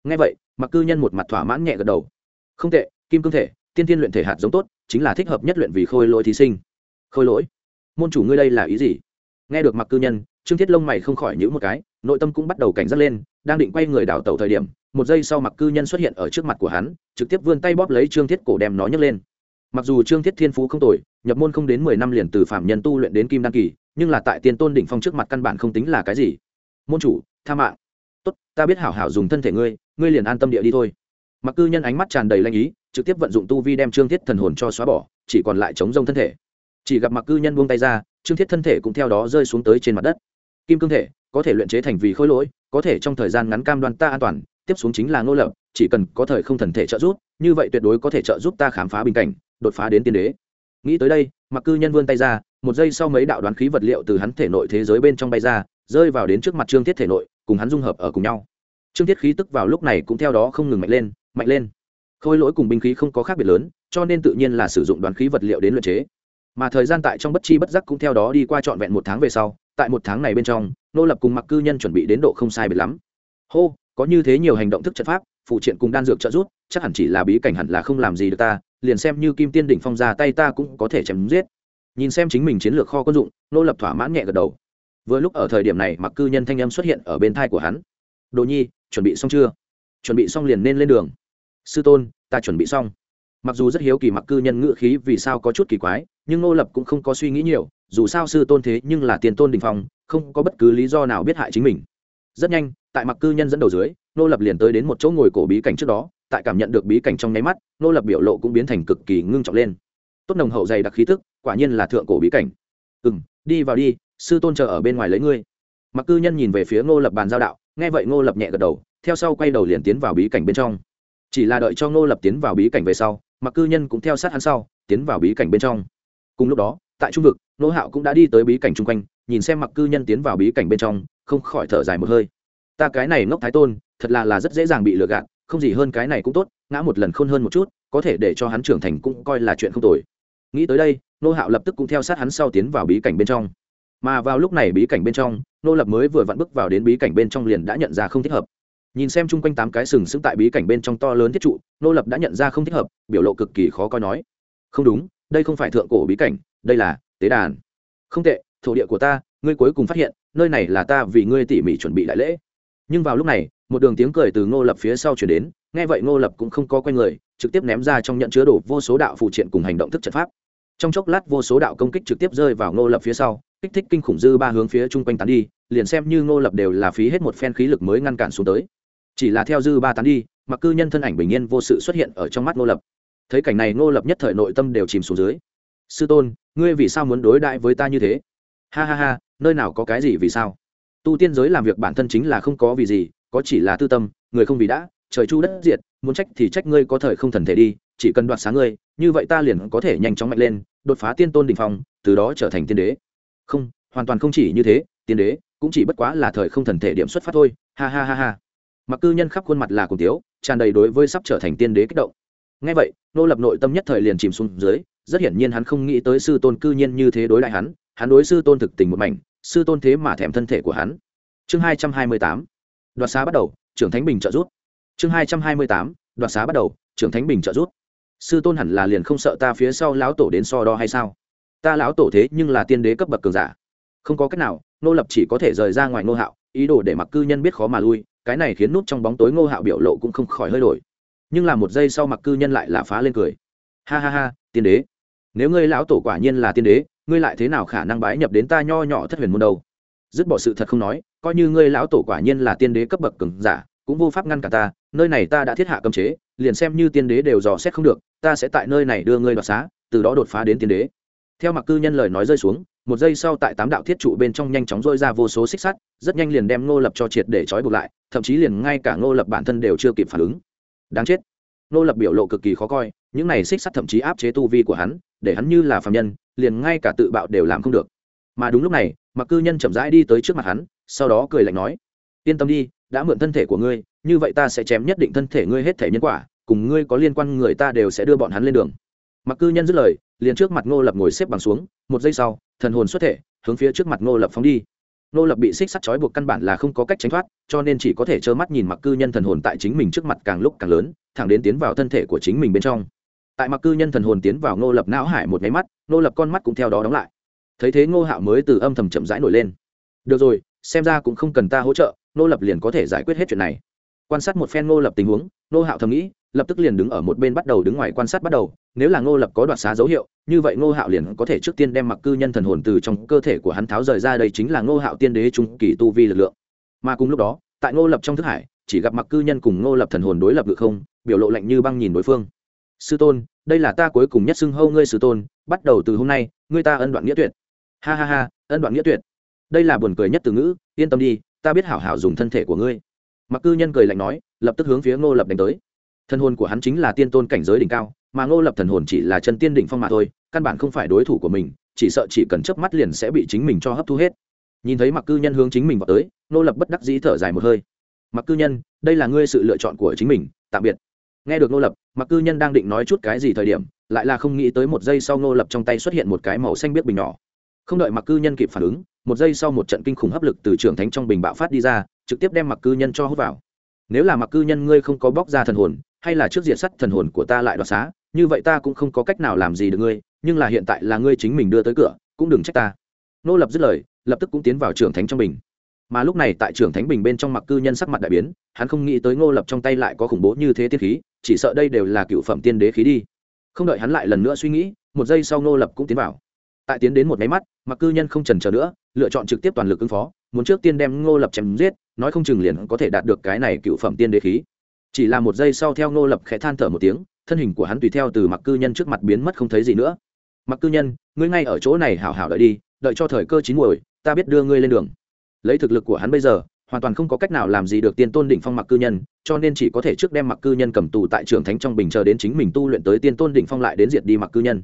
Ngay vậy mặc cư nhân một mặt thỏa mãn nhẹ gật đầu. Không tệ, kim cương thể, tiên tiên luyện thể hạt giống tốt, chính là thích hợp nhất luyện vì khôi lỗi thí sinh. Khôi lỗi? Môn chủ ngươi đây là ý gì? Nghe được mặc cư nhân, trương thiết lông mày không khỏi nhữ một cái, nội tâm cũng bắt đầu cảnh giác lên, đang định quay người đảo tàu thời điểm, một giây sau mặc cư nhân xuất hiện ở trước mặt của hắn, trực tiếp vươn tay bóp lấy trương thiết cổ đem nó nhấc lên. Mặc dù trương thiết thiên phú không tồi nhập môn không đến mười năm liền từ phạm nhân tu luyện đến kim đăng kỳ, nhưng là tại tiên tôn đỉnh phong trước mặt căn bản không tính là cái gì. Môn chủ, tha mạng. Tốt, ta biết hảo hảo dùng thân thể ngươi ngươi liền an tâm địa đi thôi. Mặc cư nhân ánh mắt tràn đầy lanh ý, trực tiếp vận dụng tu vi đem trương thiết thần hồn cho xóa bỏ, chỉ còn lại chống rông thân thể. Chỉ gặp mặc cư nhân buông tay ra, trương thiết thân thể cũng theo đó rơi xuống tới trên mặt đất. Kim cương thể, có thể luyện chế thành vì khối lỗi, có thể trong thời gian ngắn cam đoan ta an toàn, tiếp xuống chính là ngô lập, chỉ cần có thời không thần thể trợ giúp, như vậy tuyệt đối có thể trợ giúp ta khám phá bình cảnh, đột phá đến tiên đế nghĩ tới đây mặc cư nhân vươn tay ra, một giây sau mấy đạo đoán khí vật liệu từ hắn thể nội thế giới bên trong bay ra, rơi vào đến trước mặt trương thiết thể nội, cùng hắn dung hợp ở cùng nhau. Trương thiết khí tức vào lúc này cũng theo đó không ngừng mạnh lên mạnh lên. Khôi lỗi cùng binh khí không có khác biệt lớn, cho nên tự nhiên là sử dụng đoán khí vật liệu đến luyện chế. Mà thời gian tại trong bất chi bất giác cũng theo đó đi qua trọn vẹn một tháng về sau, tại một tháng này bên trong, nô lập cùng mặc cư nhân chuẩn bị đến độ không sai biệt lắm. Hô, có như thế nhiều hành động thức trận pháp, phụ triện cùng đan dược trợ giúp, chắc hẳn chỉ là bí cảnh hẳn là không làm gì được ta liền xem như kim tiên đỉnh phong ra tay ta cũng có thể chém giết. Nhìn xem chính mình chiến lược kho quân dụng, nô lập thỏa mãn nhẹ gật đầu. Vừa lúc ở thời điểm này, mặc cư nhân thanh âm xuất hiện ở bên thai của hắn. Đồ nhi, chuẩn bị xong chưa? Chuẩn bị xong liền nên lên đường. Sư tôn, ta chuẩn bị xong. Mặc dù rất hiếu kỳ mặc cư nhân ngữ khí vì sao có chút kỳ quái, nhưng nô lập cũng không có suy nghĩ nhiều, dù sao sư tôn thế nhưng là tiền tôn đình phong, không có bất cứ lý do nào biết hại chính mình. Rất nhanh, tại mặc cư nhân dẫn đầu dưới, nô lập liền tới đến một chỗ ngồi cổ bí cảnh trước đó tại cảm nhận được bí cảnh trong nháy mắt nô lập biểu lộ cũng biến thành cực kỳ ngưng trọng lên. Tốt nồng hậu dày đặc khí thức quả nhiên là thượng cổ bí cảnh. Ừ m đi vào đi, sư tôn chờ ở bên ngoài lấy ngươi. Mặc cư nhân nhìn về phía ngô lập bàn giao đạo, nghe vậy ngô lập nhẹ gật đầu, theo sau quay đầu liền tiến vào bí cảnh bên trong. Chỉ là đợi cho ngô lập tiến vào bí cảnh về sau, mặc cư nhân cũng theo sát hắn sau, tiến vào bí cảnh bên trong. Cùng lúc đó, tại trung vực nô hạo cũng đã đi tới bí cảnh chung quanh, nhìn xem mặc cư nhân tiến vào bí cảnh bên trong, không khỏi thở dài một hơi. Ta cái này ngốc thái tôn, thật là là rất dễ dàng bị lừa gạt không gì hơn cái này cũng tốt, ngã một lần khôn hơn một chút, có thể để cho hắn trưởng thành cũng coi là chuyện không tồi. Nghĩ tới đây, nô hạo lập tức cũng theo sát hắn sau tiến vào bí cảnh bên trong. Mà vào lúc này bí cảnh bên trong, nô lập mới vừa vặn bước vào đến bí cảnh bên trong liền đã nhận ra không thích hợp. Nhìn xem chung quanh tám cái sừng sững tại bí cảnh bên trong to lớn thiết trụ, nô lập đã nhận ra không thích hợp, biểu lộ cực kỳ khó coi nói. Không đúng, đây không phải thượng cổ bí cảnh, đây là tế đàn. Không tệ, thổ địa của ta, ngươi cuối cùng phát hiện, nơi này là ta vì ngươi tỉ mỉ chuẩn bị đại lễ. Nhưng vào lúc này một đường tiếng cười từ ngô lập phía sau chuyển đến, nghe vậy ngô lập cũng không có quen người, trực tiếp ném ra trong nhận chứa đổ vô số đạo phụ triện cùng hành động thức trận pháp. Trong chốc lát vô số đạo công kích trực tiếp rơi vào ngô lập phía sau, kích thích kinh khủng dư ba hướng phía chung quanh tán đi, liền xem như ngô lập đều là phí hết một phen khí lực mới ngăn cản xuống tới. Chỉ là theo dư ba tán đi, mặc cư nhân thân ảnh bình yên vô sự xuất hiện ở trong mắt ngô lập. Thấy cảnh này ngô lập nhất thời nội tâm đều chìm xuống dưới. Sư tôn, ngươi vì sao muốn đối đại với ta như thế? Ha ha ha, nơi nào có cái gì vì sao? Tu tiên giới làm việc bản thân chính là không có vì gì có chỉ là tư tâm, người không vì đã, trời chu đất diệt, muốn trách thì trách ngươi có thời không thần thể đi, chỉ cần đoạt sáng ngươi, như vậy ta liền có thể nhanh chóng mạnh lên, đột phá tiên tôn đ ỉ n h phong, từ đó trở thành tiên đế. Không, hoàn toàn không chỉ như thế, tiên đế cũng chỉ bất quá là thời không thần thể điểm xuất phát thôi, ha ha ha ha. Mặc cư nhân khắp khuôn mặt là cùng tiếu, tràn đầy đối với sắp trở thành tiên đế kích động. Ngay vậy, nô lập nội tâm nhất thời liền chìm xuống dưới, rất hiển nhiên hắn không nghĩ tới sư tôn cư nhiên như thế đối lại hắn hắn đối sư tôn thực tình một mảnh, sư tôn thế mà thèm thân thể của hắn. Chương hai trăm hai mươi tám đoạt xá bắt đầu, trưởng thánh bình trợ rút chương hai trăm hai mươi tám, đoạt xá bắt đầu, trưởng thánh bình trợ rút sư tôn hẳn là liền không sợ ta phía sau lão tổ đến so đo hay sao? Ta lão tổ thế nhưng là tiên đế cấp bậc cường giả. Không có cách nào nô lập chỉ có thể rời ra ngoài ngô hạo, ý đồ để mặc cư nhân biết khó mà lui, cái này khiến nút trong bóng tối ngô hạo biểu lộ cũng không khỏi hơi đổi. Nhưng là một giây sau mặc cư nhân lại là phá lên cười. Ha ha ha, tiên đế. Nếu ngươi lão tổ quả nhiên là tiên đế, ngươi lại thế nào khả năng bái nhập đến ta nho nhỏ thất huyền môn đâu? Dứt bỏ sự thật không nói coi như ngươi lão tổ quả nhiên là tiên đế cấp bậc cường giả, cũng vô pháp ngăn cả ta, nơi này ta đã thiết hạ cấm chế, liền xem như tiên đế đều dò xét không được, ta sẽ tại nơi này đưa ngươi đoạt xá, từ đó đột phá đến tiên đế. Theo mặc cư nhân lời nói rơi xuống, một giây sau tại tám đạo thiết trụ bên trong nhanh chóng dôi ra vô số xích sắt, rất nhanh liền đem ngô lập cho triệt để trói buộc lại, thậm chí liền ngay cả ngô lập bản thân đều chưa kịp phản ứng. Đáng chết. Ngô lập biểu lộ cực kỳ khó coi, những này xích sắt thậm chí áp chế tu vi của hắn, để hắn như là phạm nhân, liền ngay cả tự bạo đều làm không được. Mà đúng lúc này mặc cư nhân chậm rãi đi tới trước mặt hắn sau đó cười lạnh nói, yên tâm đi, đã mượn thân thể của ngươi, như vậy ta sẽ chém nhất định thân thể ngươi hết thể nhân quả, cùng ngươi có liên quan người ta đều sẽ đưa bọn hắn lên đường. Mặc cư nhân dứt lời, liền trước mặt ngô lập ngồi xếp bằng xuống, một giây sau, thần hồn xuất thể, hướng phía trước mặt ngô lập phóng đi. Ngô lập bị xích sắt trói buộc căn bản là không có cách tránh thoát, cho nên chỉ có thể trơ mắt nhìn mặc cư nhân thần hồn tại chính mình trước mặt càng lúc càng lớn, thẳng đến tiến vào thân thể của chính mình bên trong. Tại mặc cư nhân thần hồn tiến vào ngô lập não hải một máy mắt, ngô lập con mắt cũng theo đó đóng lại. Thấy thế ngô hạo mới từ âm thầm chậm rãi nổi lên. Được rồi xem ra cũng không cần ta hỗ trợ nô lập liền có thể giải quyết hết chuyện này. Quan sát một phen nô lập tình huống nô hạo thầm nghĩ, lập tức liền đứng ở một bên bắt đầu đứng ngoài quan sát bắt đầu, nếu là ngô lập có đoạt xá dấu hiệu, như vậy ngô hạo liền có thể trước tiên đem mặc cư nhân thần hồn từ trong cơ thể của hắn tháo rời ra đây chính là ngô hạo tiên đế trung kỳ tu vi lực lượng. Mà cùng lúc đó, tại ngô lập trong thức hải, chỉ gặp mặc cư nhân cùng ngô lập thần hồn đối lập được không, biểu lộ lạnh như băng nhìn đối phương. Sư tôn, đây là ta cuối cùng nhất xưng hâu ngươi sư tôn, bắt đầu từ hôm nay, ngươi ta ân đoạn nghĩa tuyệt. Ha ha ha, ân đoạn nghĩa tuyệt đây là buồn cười nhất từ ngữ, yên tâm đi, ta biết hảo hảo dùng thân thể của ngươi. Mặc cư nhân cười lạnh nói, lập tức hướng phía ngô lập đánh tới. Thân hồn của hắn chính là tiên tôn cảnh giới đỉnh cao, mà ngô lập thần hồn chỉ là chân tiên đỉnh phong m à thôi, căn bản không phải đối thủ của mình, chỉ sợ chỉ cần chớp mắt liền sẽ bị chính mình cho hấp thu hết. Nhìn thấy mặc cư nhân hướng chính mình vào tới, ngô lập bất đắc dĩ thở dài một hơi. Mặc cư nhân, đây là ngươi sự lựa chọn của chính mình, tạm biệt. Nghe được ngô lập mặc cư nhân đang định nói chút cái gì thời điểm, lại là không nghĩ tới một giây sau ngô lập trong tay xuất hiện một cái màu xanh biết bình nhỏ. Không đợi mặc cư nhân kịp phản ứng một giây sau một trận kinh khủng hấp lực từ trưởng thánh trong bình bạo phát đi ra, trực tiếp đem mặc cư nhân cho hút vào. Nếu là mặc cư nhân ngươi không có bóc ra thần hồn, hay là trước diện sắt thần hồn của ta lại đoạt xá, như vậy ta cũng không có cách nào làm gì được ngươi, nhưng là hiện tại là ngươi chính mình đưa tới cửa, cũng đừng trách ta. Nô lập dứt lời, lập tức cũng tiến vào trưởng thánh trong bình. Mà lúc này tại trưởng thánh bình bên trong mặc cư nhân sắc mặt đại biến, hắn không nghĩ tới ngô lập trong tay lại có khủng bố như thế tiên khí, chỉ sợ đây đều là cựu phẩm tiên đế khí đi. Không đợi hắn lại lần nữa suy nghĩ, một giây sau ngô lập cũng tiến vào tại tiến đến một máy mắt, mặc cư nhân không trần chờ nữa, lựa chọn trực tiếp toàn lực ứng phó, muốn trước tiên đem ngô lập chém giết, nói không chừng liền có thể đạt được cái này cựu phẩm tiên đế khí. Chỉ là một giây sau theo ngô lập khẽ than thở một tiếng, thân hình của hắn tùy theo từ mặc cư nhân trước mặt biến mất không thấy gì nữa. Mặc cư nhân, ngươi ngay ở chỗ này hảo hảo đợi đi, đợi cho thời cơ chín muồi, ta biết đưa ngươi lên đường. Lấy thực lực của hắn bây giờ, hoàn toàn không có cách nào làm gì được tiên tôn đỉnh phong mặc cư nhân, cho nên chỉ có thể trước đem mặc cư nhân cầm tù tại trường thánh trong bình chờ đến chính mình tu luyện tới tiên tôn đỉnh phong lại đến diệt đi mặc cư nhân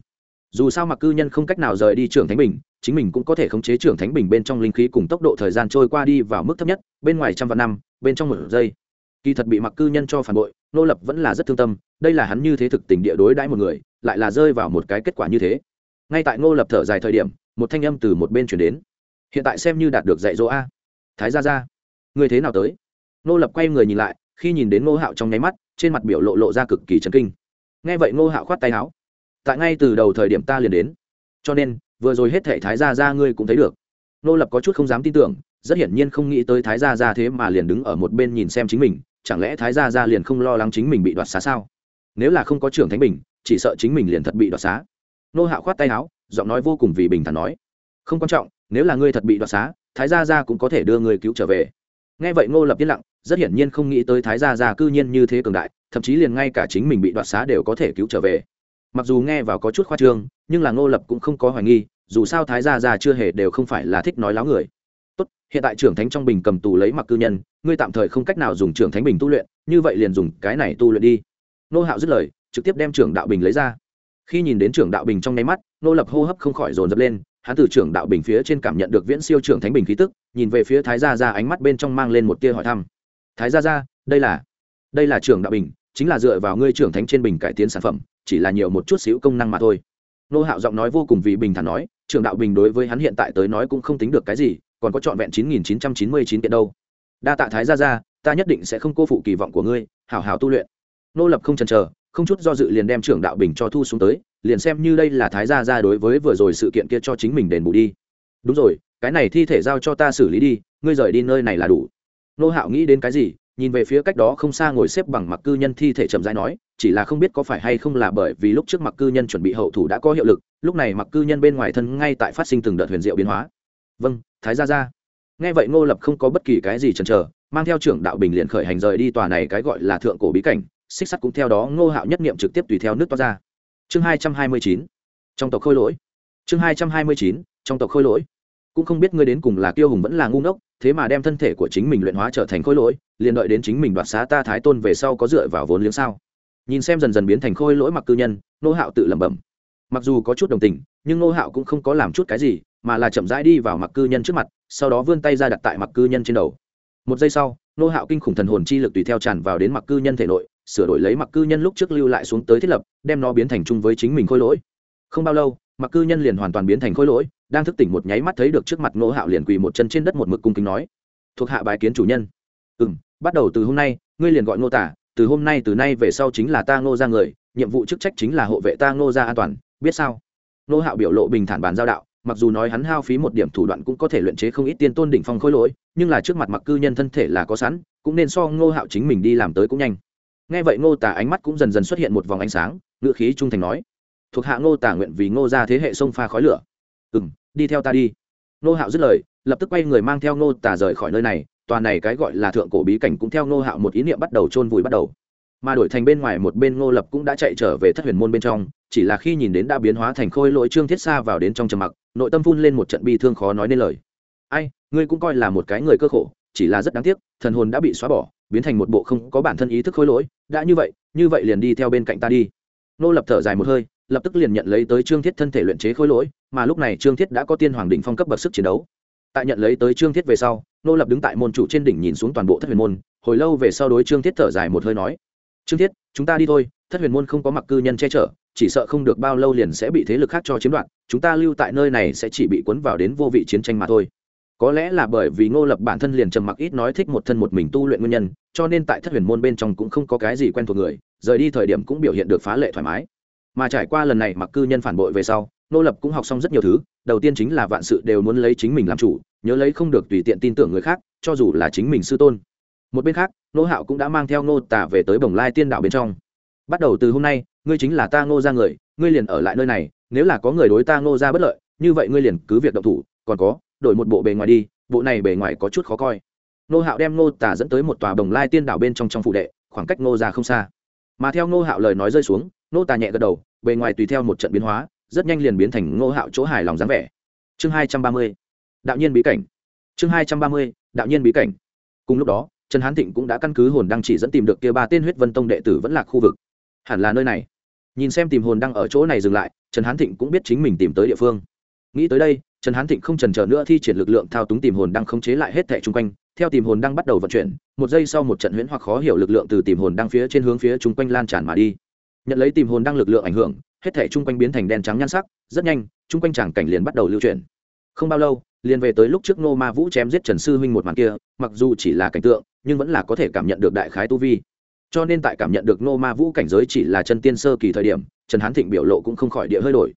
dù sao mặc cư nhân không cách nào rời đi trường thánh bình, chính mình cũng có thể khống chế trường thánh bình bên trong linh khí cùng tốc độ thời gian trôi qua đi vào mức thấp nhất, bên ngoài trăm vạn năm, bên trong một giây. Kỳ thật bị mặc cư nhân cho phản bội, nô lập vẫn là rất thương tâm, đây là hắn như thế thực tình địa đối đãi một người, lại là rơi vào một cái kết quả như thế. Ngay tại ngô lập thở dài thời điểm, một thanh âm từ một bên chuyển đến. Hiện tại xem như đạt được dạy dỗ a. Thái ra ra người thế nào tới? Ngô lập quay người nhìn lại, khi nhìn đến ngô hạo trong nháy mắt, trên mặt biểu lộ lộ ra cực kỳ chấn kinh. Nghe vậy ngô hạo khoát tay áo tại ngay từ đầu thời điểm ta liền đến. Cho nên, vừa rồi hết thể thái gia ra ngươi cũng thấy được. Ngô lập có chút không dám tin tưởng, rất hiển nhiên không nghĩ tới thái gia ra thế mà liền đứng ở một bên nhìn xem chính mình, chẳng lẽ thái gia ra liền không lo lắng chính mình bị đoạt xá sao? Nếu là không có trưởng thánh bình, chỉ sợ chính mình liền thật bị đoạt xá. Nô hạo khoát tay áo, giọng nói vô cùng vì bình thản nói, không quan trọng, nếu là ngươi thật bị đoạt xá, thái gia ra cũng có thể đưa người cứu trở về. Nghe vậy ngô lập yên lặng, rất hiển nhiên không nghĩ tới thái gia ra cư nhiên như thế cường đại, thậm chí liền ngay cả chính mình bị đoạt xá đều có thể cứu trở về mặc dù nghe vào có chút khoa trương, nhưng là ngô lập cũng không có hoài nghi, dù sao thái gia già chưa hề đều không phải là thích nói láo người. Tốt, hiện tại trưởng thánh trong bình cầm tù lấy mặc cư nhân, ngươi tạm thời không cách nào dùng trưởng thánh bình tu luyện, như vậy liền dùng cái này tu luyện đi. Nô hạo dứt lời, trực tiếp đem trưởng đạo bình lấy ra. Khi nhìn đến trưởng đạo bình trong nháy mắt nô lập hô hấp không khỏi dồn dập lên, hắn từ trưởng đạo bình phía trên cảm nhận được viễn siêu trưởng thánh bình khí tức, nhìn về phía thái gia ra ánh mắt bên trong mang lên một tia hỏi thăm. Thái gia ra đây là đây là trưởng đạo bình, chính là dựa vào ngươi trưởng thánh trên bình cải tiến sản phẩm chỉ là nhiều một chút xíu công năng mà thôi. Nô hạo giọng nói vô cùng vì bình thản nói trưởng đạo bình đối với hắn hiện tại tới nói cũng không tính được cái gì, còn có trọn vẹn chín nghìn chín trăm chín mươi chín kiện đâu. Đa tạ thái gia ra ta nhất định sẽ không cô phụ kỳ vọng của ngươi, hảo hảo tu luyện. Nô lập không chần chờ, không chút do dự liền đem trưởng đạo bình cho thu xuống tới, liền xem như đây là thái gia ra đối với vừa rồi sự kiện kia cho chính mình đền bù đi. Đúng rồi, cái này thi thể giao cho ta xử lý đi, ngươi rời đi nơi này là đủ. Nô hạo nghĩ đến cái gì, nhìn về phía cách đó không xa ngồi xếp bằng mặc cư nhân thi thể chậm rãi nói chỉ là không biết có phải hay không là bởi vì lúc trước mặc cư nhân chuẩn bị hậu thủ đã có hiệu lực, lúc này mặc cư nhân bên ngoài thân ngay tại phát sinh từng đợt huyền diệu biến hóa. Vâng thái gia ra nghe vậy ngô lập không có bất kỳ cái gì chần chờ, mang theo trưởng đạo bình liền khởi hành rời đi tòa này cái gọi là thượng cổ bí cảnh, xích sắt cũng theo đó ngô hạo nhất nghiệm trực tiếp tùy theo nước toa ra. Chương hai trăm hai mươi chín, trong tộc khôi lỗi. Chương hai trăm hai mươi chín, trong tộc khôi lỗi. Cũng không biết ngươi đến cùng là kiêu hùng vẫn là ngu ngốc, thế mà đem thân thể của chính mình luyện hóa trở thành khôi lỗi, liền đợi đến chính mình đoạt xá ta thái tôn về sau có dựa vào vốn liếng sao? Nhìn xem dần dần biến thành khôi lỗi mặc cư nhân nô hạo tự lẩm bẩm. Mặc dù có chút đồng tình, nhưng nô hạo cũng không có làm chút cái gì, mà là chậm rãi đi vào mặc cư nhân trước mặt, sau đó vươn tay ra đặt tại mặc cư nhân trên đầu. Một giây sau nô hạo kinh khủng thần hồn chi lực tùy theo tràn vào đến mặc cư nhân thể nội, sửa đổi lấy mặc cư nhân lúc trước lưu lại xuống tới thiết lập, đem nó biến thành chung với chính mình khôi lỗi. Không bao lâu, mặc cư nhân liền hoàn toàn biến thành khôi lỗi, đang thức tỉnh một nháy mắt thấy được trước mặt nô hạo liền quỳ một chân trên đất một mực cung kính nói, thuộc hạ bài kiến chủ nhân. Ừ m bắt đầu từ hôm nay, ngươi liền gọi nô tả từ hôm nay từ nay về sau chính là ta ngô ra người, nhiệm vụ chức trách chính là hộ vệ ta ngô ra an toàn, biết sao? Ngô hạo biểu lộ bình thản bàn giao đạo, mặc dù nói hắn hao phí một điểm thủ đoạn cũng có thể luyện chế không ít tiên tôn đỉnh phong khôi lỗi, nhưng là trước mặt mặc cư nhân thân thể là có sẵn, cũng nên so ngô hạo chính mình đi làm tới cũng nhanh. Nghe vậy ngô tả ánh mắt cũng dần dần xuất hiện một vòng ánh sáng ngựa khí trung thành nói, thuộc hạ ngô tả nguyện vì ngô ra thế hệ sông pha khói lửa. Ừ m đi theo ta đi. Ngô hạo dứt lời, lập tức quay người mang theo ngô tả rời khỏi nơi này tòa này cái gọi là thượng cổ bí cảnh cũng theo ngô hạo một ý niệm bắt đầu chôn vùi bắt đầu. Mà đổi thành bên ngoài một bên ngô lập cũng đã chạy trở về thất huyền môn bên trong, chỉ là khi nhìn đến đã biến hóa thành khôi lỗi trương thiết xa vào đến trong trầm mặc, nội tâm phun lên một trận bi thương khó nói nên lời. Ai, ngươi cũng coi là một cái người cơ khổ, chỉ là rất đáng tiếc, thần hồn đã bị xóa bỏ, biến thành một bộ không có bản thân ý thức khôi lỗi, đã như vậy như vậy liền đi theo bên cạnh ta đi. Nô lập thở dài một hơi, lập tức liền nhận lấy tới trương thiết thân thể luyện chế khôi lỗi, mà lúc này trương thiết đã có tiên hoàng đỉnh phong cấp bậc sức chiến đấu. Tại nhận lấy tới trương thiết về sau nô lập đứng tại môn chủ trên đỉnh nhìn xuống toàn bộ thất huyền môn, hồi lâu về sau đối trương thiết thở dài một hơi nói, trương thiết, chúng ta đi thôi, thất huyền môn không có mặc cư nhân che chở, chỉ sợ không được bao lâu liền sẽ bị thế lực khác cho chiếm đoạt, chúng ta lưu tại nơi này sẽ chỉ bị cuốn vào đến vô vị chiến tranh mà thôi. Có lẽ là bởi vì ngô lập bản thân liền trầm mặc ít nói thích một thân một mình tu luyện nguyên nhân, cho nên tại thất huyền môn bên trong cũng không có cái gì quen thuộc người, rời đi thời điểm cũng biểu hiện được phá lệ thoải mái. Mà trải qua lần này mặc cư nhân phản bội về sau Nô lập cũng học xong rất nhiều thứ, đầu tiên chính là vạn sự đều muốn lấy chính mình làm chủ, nhớ lấy không được tùy tiện tin tưởng người khác, cho dù là chính mình sư tôn. Một bên khác, nô hạo cũng đã mang theo Nô tả về tới bồng lai tiên đảo bên trong. Bắt đầu từ hôm nay, ngươi chính là ta ngô ra người, ngươi liền ở lại nơi này, nếu là có người đối ta ngô ra bất lợi, như vậy ngươi liền cứ việc động thủ, còn có, đổi một bộ bề ngoài đi, bộ này bề ngoài có chút khó coi. Nô hạo đem Nô tả dẫn tới một tòa bồng lai tiên đảo bên trong trong phụ đệ, khoảng cách Nô ra không xa. Mà theo Nô hạo lời nói rơi xuống, nô tả nhẹ gật đầu, bề ngoài tùy theo một trận biến hóa rất nhanh liền biến thành ngô hạo chỗ hài lòng dáng vẻ. Chương hai trăm ba mươi, đạo nhiên bí cảnh. Chương hai trăm ba mươi, đạo nhiên bí cảnh. Cùng lúc đó, trần hán thịnh cũng đã căn cứ hồn đăng chỉ dẫn tìm được kia ba tên huyết vân tông đệ tử vẫn là khu vực. Hẳn là nơi này. Nhìn xem tìm hồn đăng ở chỗ này dừng lại, trần hán thịnh cũng biết chính mình tìm tới địa phương. Nghĩ tới đây, trần hán thịnh không trần chờ nữa thi triển lực lượng thao túng tìm hồn đăng không chế lại hết thẻ chung quanh. Theo tìm hồn đăng bắt đầu vận chuyển, một giây sau một trận huyễn hoặc khó hiểu lực lượng từ tìm hồn đăng phía trên hướng phía chung quanh lan tràn mà đi. Nhận lấy tìm hồn đăng lực lượng ảnh hưởng hết thể chung quanh biến thành đen trắng nhan sắc, rất nhanh, chung quanh tràng cảnh liền bắt đầu lưu chuyển. Không bao lâu, liền về tới lúc trước nô ma vũ chém giết trần sư huynh một màn kia, mặc dù chỉ là cảnh tượng, nhưng vẫn là có thể cảm nhận được đại khái tu vi. Cho nên tại cảm nhận được nô ma vũ cảnh giới chỉ là chân tiên sơ kỳ thời điểm, trần hán thịnh biểu lộ cũng không khỏi địa hơi đổi.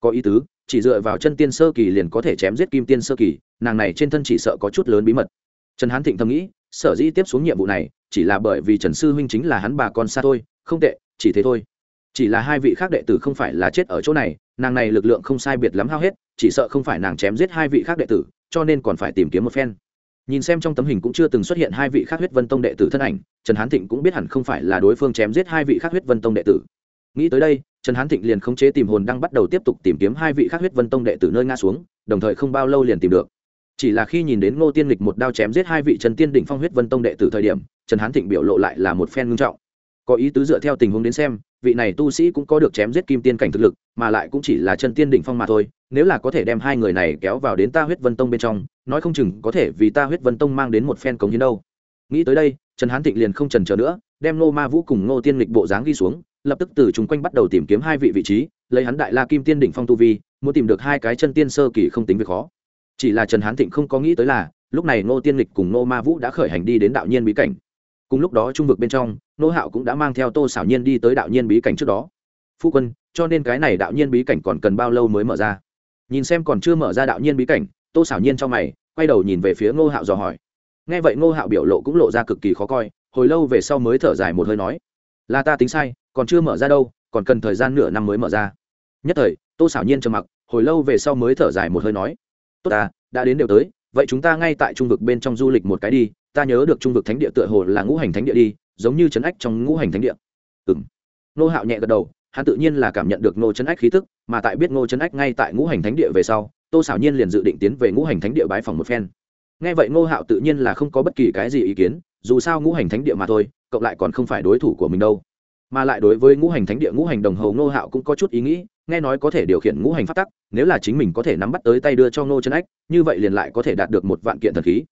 Có ý tứ, chỉ dựa vào chân tiên sơ kỳ liền có thể chém giết kim tiên sơ kỳ, nàng này trên thân chỉ sợ có chút lớn bí mật. Trần hán thịnh thầm nghĩ, sở dĩ tiếp xuống nhiệm vụ này, chỉ là bởi vì trần sư huynh chính là hắn bà con xa thôi, không tệ, chỉ thế thôi chỉ là hai vị khác đệ tử không phải là chết ở chỗ này, nàng này lực lượng không sai biệt lắm hao hết, chỉ sợ không phải nàng chém giết hai vị khác đệ tử, cho nên còn phải tìm kiếm một phen. Nhìn xem trong tấm hình cũng chưa từng xuất hiện hai vị khác huyết vân tông đệ tử thân ảnh, trần hán thịnh cũng biết hẳn không phải là đối phương chém giết hai vị khác huyết vân tông đệ tử. Nghĩ tới đây, trần hán thịnh liền khống chế tìm hồn đang bắt đầu tiếp tục tìm kiếm hai vị khác huyết vân tông đệ tử nơi ngã xuống, đồng thời không bao lâu liền tìm được. Chỉ là khi nhìn đến ngô tiên lịch một đao chém giết hai vị trần tiên đỉnh phong huyết vân tông đệ tử thời điểm, trần hán thịnh biểu lộ lại là một phen ngưng trọng có ý tứ dựa theo tình huống đến xem, vị này tu sĩ cũng có được chém giết kim tiên cảnh thực lực, mà lại cũng chỉ là chân tiên đỉnh phong mà thôi, nếu là có thể đem hai người này kéo vào đến ta huyết vân tông bên trong, nói không chừng có thể vì ta huyết vân tông mang đến một phen cống hiến đâu. Nghĩ tới đây, trần hán thịnh liền không trần chờ nữa, đem nô ma vũ cùng ngô tiên lịch bộ dáng ghi xuống, lập tức từ chung quanh bắt đầu tìm kiếm hai vị vị trí, lấy hắn đại la kim tiên đỉnh phong tu vi, muốn tìm được hai cái chân tiên sơ kỳ không tính việc khó. Chỉ là trần hán thịnh không có nghĩ tới là, lúc này ngô tiên lịch cùng nô ma vũ đã khởi hành đi đến đạo nhiên bí cảnh. Cùng lúc đó trung vực bên trong nô hạo cũng đã mang theo tô xảo nhiên đi tới đạo nhiên bí cảnh trước đó. Phu quân, cho nên cái này đạo nhiên bí cảnh còn cần bao lâu mới mở ra? Nhìn xem còn chưa mở ra đạo nhiên bí cảnh, tô xảo nhiên cho mày, quay đầu nhìn về phía ngô hạo dò hỏi. Nghe vậy ngô hạo biểu lộ cũng lộ ra cực kỳ khó coi, hồi lâu về sau mới thở dài một hơi nói. Là ta tính sai, còn chưa mở ra đâu, còn cần thời gian nửa năm mới mở ra. Nhất thời, tô xảo nhiên trầm mặc, hồi lâu về sau mới thở dài một hơi nói. Tốt ta, đã đến đều tới, vậy chúng ta ngay tại trung vực bên trong du lịch một cái đi, ta nhớ được trung vực thánh địa tựa hồ là ngũ hành thánh địa đi giống như chấn ách trong ngũ hành thánh địa. Ừm, nô hạo nhẹ gật đầu hắn tự nhiên là cảm nhận được ngô Chấn ách khí tức mà tại biết ngô Chấn ách ngay tại ngũ hành thánh địa về sau tô xảo nhiên liền dự định tiến về ngũ hành thánh địa bái phòng một phen. Nghe vậy ngô hạo tự nhiên là không có bất kỳ cái gì ý kiến dù sao ngũ hành thánh địa mà thôi cộng lại còn không phải đối thủ của mình đâu. Mà lại đối với ngũ hành thánh địa ngũ hành đồng hầu ngô hạo cũng có chút ý nghĩ nghe nói có thể điều khiển ngũ hành phát tắc nếu là chính mình có thể nắm bắt tới tay đưa cho ngô Chấn ách như vậy liền lại có thể đạt được một vạn kiện thần khí.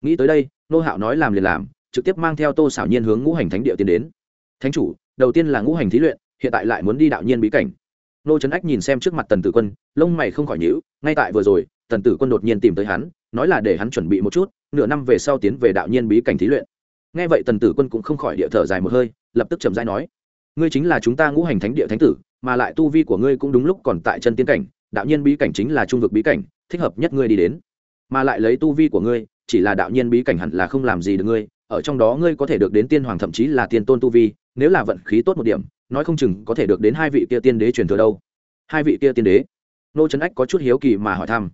Nghĩ tới đây ngô hạo nói làm liền làm trực tiếp mang theo tô xảo nhiên hướng ngũ hành thánh địa tiến đến. Thánh chủ, đầu tiên là ngũ hành thí luyện, hiện tại lại muốn đi đạo nhiên bí cảnh. Nô trấn ách nhìn xem trước mặt tần tử quân, lông mày không khỏi nhữ ngay tại vừa rồi, tần tử quân đột nhiên tìm tới hắn, nói là để hắn chuẩn bị một chút, nửa năm về sau tiến về đạo nhiên bí cảnh thí luyện. Nghe vậy tần tử quân cũng không khỏi địa thở dài một hơi, lập tức trầm dai nói, ngươi chính là chúng ta ngũ hành thánh địa thánh tử, mà lại tu vi của ngươi cũng đúng lúc còn tại chân tiên cảnh, đạo nhiên bí cảnh chính là trung vực bí cảnh, thích hợp nhất ngươi đi đến. Mà lại lấy tu vi của ngươi, chỉ là đạo nhiên bí cảnh hẳn là không làm gì được ngươi ở trong đó ngươi có thể được đến tiên hoàng thậm chí là tiên tôn tu vi, nếu là vận khí tốt một điểm, nói không chừng có thể được đến hai vị kia tiên đế truyền thừa đâu. Hai vị kia tiên đế? Nô trấn ách có chút hiếu kỳ mà hỏi thăm.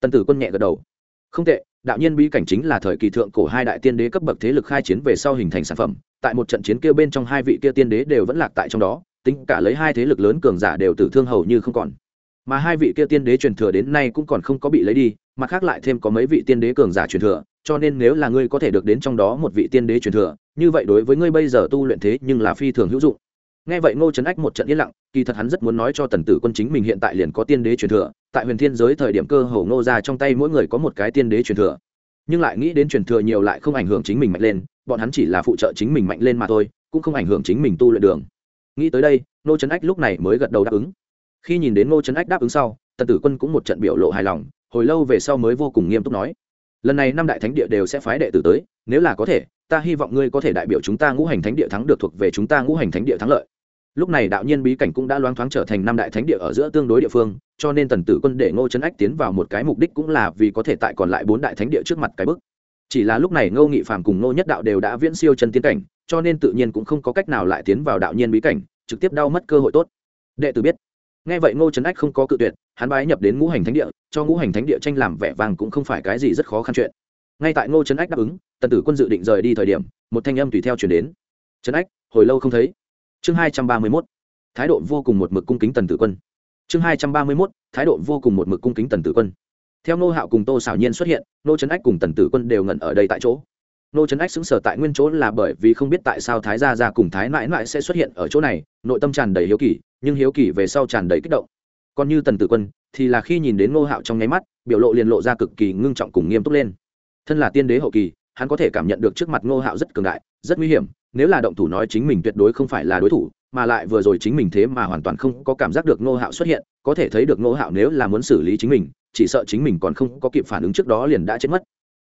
Tần tử quân nhẹ gật đầu. Không tệ, đạo nhiên bí cảnh chính là thời kỳ thượng cổ hai đại tiên đế cấp bậc thế lực khai chiến về sau hình thành sản phẩm, tại một trận chiến kia bên trong hai vị kia tiên đế đều vẫn lạc tại trong đó, tính cả lấy hai thế lực lớn cường giả đều tử thương hầu như không còn. Mà hai vị kia tiên đế truyền thừa đến nay cũng còn không có bị lấy đi mặt khác lại thêm có mấy vị tiên đế cường giả truyền thừa, cho nên nếu là ngươi có thể được đến trong đó một vị tiên đế truyền thừa, như vậy đối với ngươi bây giờ tu luyện thế nhưng là phi thường hữu dụng. Nghe vậy ngô trấn ách một trận yên lặng, kỳ thật hắn rất muốn nói cho tần tử quân chính mình hiện tại liền có tiên đế truyền thừa, tại huyền thiên giới thời điểm cơ hồ ngô ra trong tay mỗi người có một cái tiên đế truyền thừa. Nhưng lại nghĩ đến truyền thừa nhiều lại không ảnh hưởng chính mình mạnh lên, bọn hắn chỉ là phụ trợ chính mình mạnh lên mà thôi, cũng không ảnh hưởng chính mình tu luyện đường. Nghĩ tới đây, ngô trấn ách lúc này mới gật đầu đáp ứng. Khi nhìn đến ngô trấn ách đáp ứng sau, tần tử quân cũng một trận biểu lộ hài lòng hồi lâu về sau mới vô cùng nghiêm túc nói, lần này năm đại thánh địa đều sẽ phái đệ tử tới, nếu là có thể, ta hy vọng ngươi có thể đại biểu chúng ta ngũ hành thánh địa thắng được thuộc về chúng ta ngũ hành thánh địa thắng lợi. Lúc này đạo nhiên bí cảnh cũng đã loáng thoáng trở thành năm đại thánh địa ở giữa tương đối địa phương, cho nên tần tử quân để ngô trấn ách tiến vào một cái mục đích cũng là vì có thể tại còn lại bốn đại thánh địa trước mặt cái bức chỉ là lúc này ngô nghị phàm cùng ngô nhất đạo đều đã viễn siêu chân tiến cảnh, cho nên tự nhiên cũng không có cách nào lại tiến vào đạo nhiên bí cảnh, trực tiếp đau mất cơ hội tốt. Đệ tử biết nghe vậy ngô trấn ách không có cự tuyệt, hắn bái nhập đến ngũ hành thánh địa, cho ngũ hành thánh địa tranh làm vẻ vàng cũng không phải cái gì rất khó khăn chuyện. Ngay tại ngô trấn ách đáp ứng, tần tử quân dự định rời đi thời điểm, một thanh âm tùy theo chuyển đến. Trấn ách, hồi lâu không thấy. Chương hai trăm ba mươi mốt, thái độ vô cùng một mực cung kính tần tử quân. Chương hai trăm ba mươi mốt, thái độ vô cùng một mực cung kính tần tử quân. Theo Ngô hạo cùng tô xảo nhiên xuất hiện, Ngô trấn ách cùng tần tử quân đều ngẩn ở đây tại chỗ nô trấn ách xứng sở tại nguyên chỗ là bởi vì không biết tại sao thái gia gia cùng thái mãi mãi sẽ xuất hiện ở chỗ này, nội tâm tràn đầy hiếu kỳ, nhưng hiếu kỳ về sau tràn đầy kích động. Còn như tần tử quân, thì là khi nhìn đến Ngô hạo trong nháy mắt, biểu lộ liền lộ ra cực kỳ ngưng trọng cùng nghiêm túc lên. Thân là tiên đế hậu kỳ, hắn có thể cảm nhận được trước mặt Ngô hạo rất cường đại, rất nguy hiểm, nếu là động thủ nói chính mình tuyệt đối không phải là đối thủ, mà lại vừa rồi chính mình thế mà hoàn toàn không có cảm giác được Ngô hạo xuất hiện, có thể thấy được Ngô hạo nếu là muốn xử lý chính mình, chỉ sợ chính mình còn không có kịp phản ứng trước đó liền đã chết mất.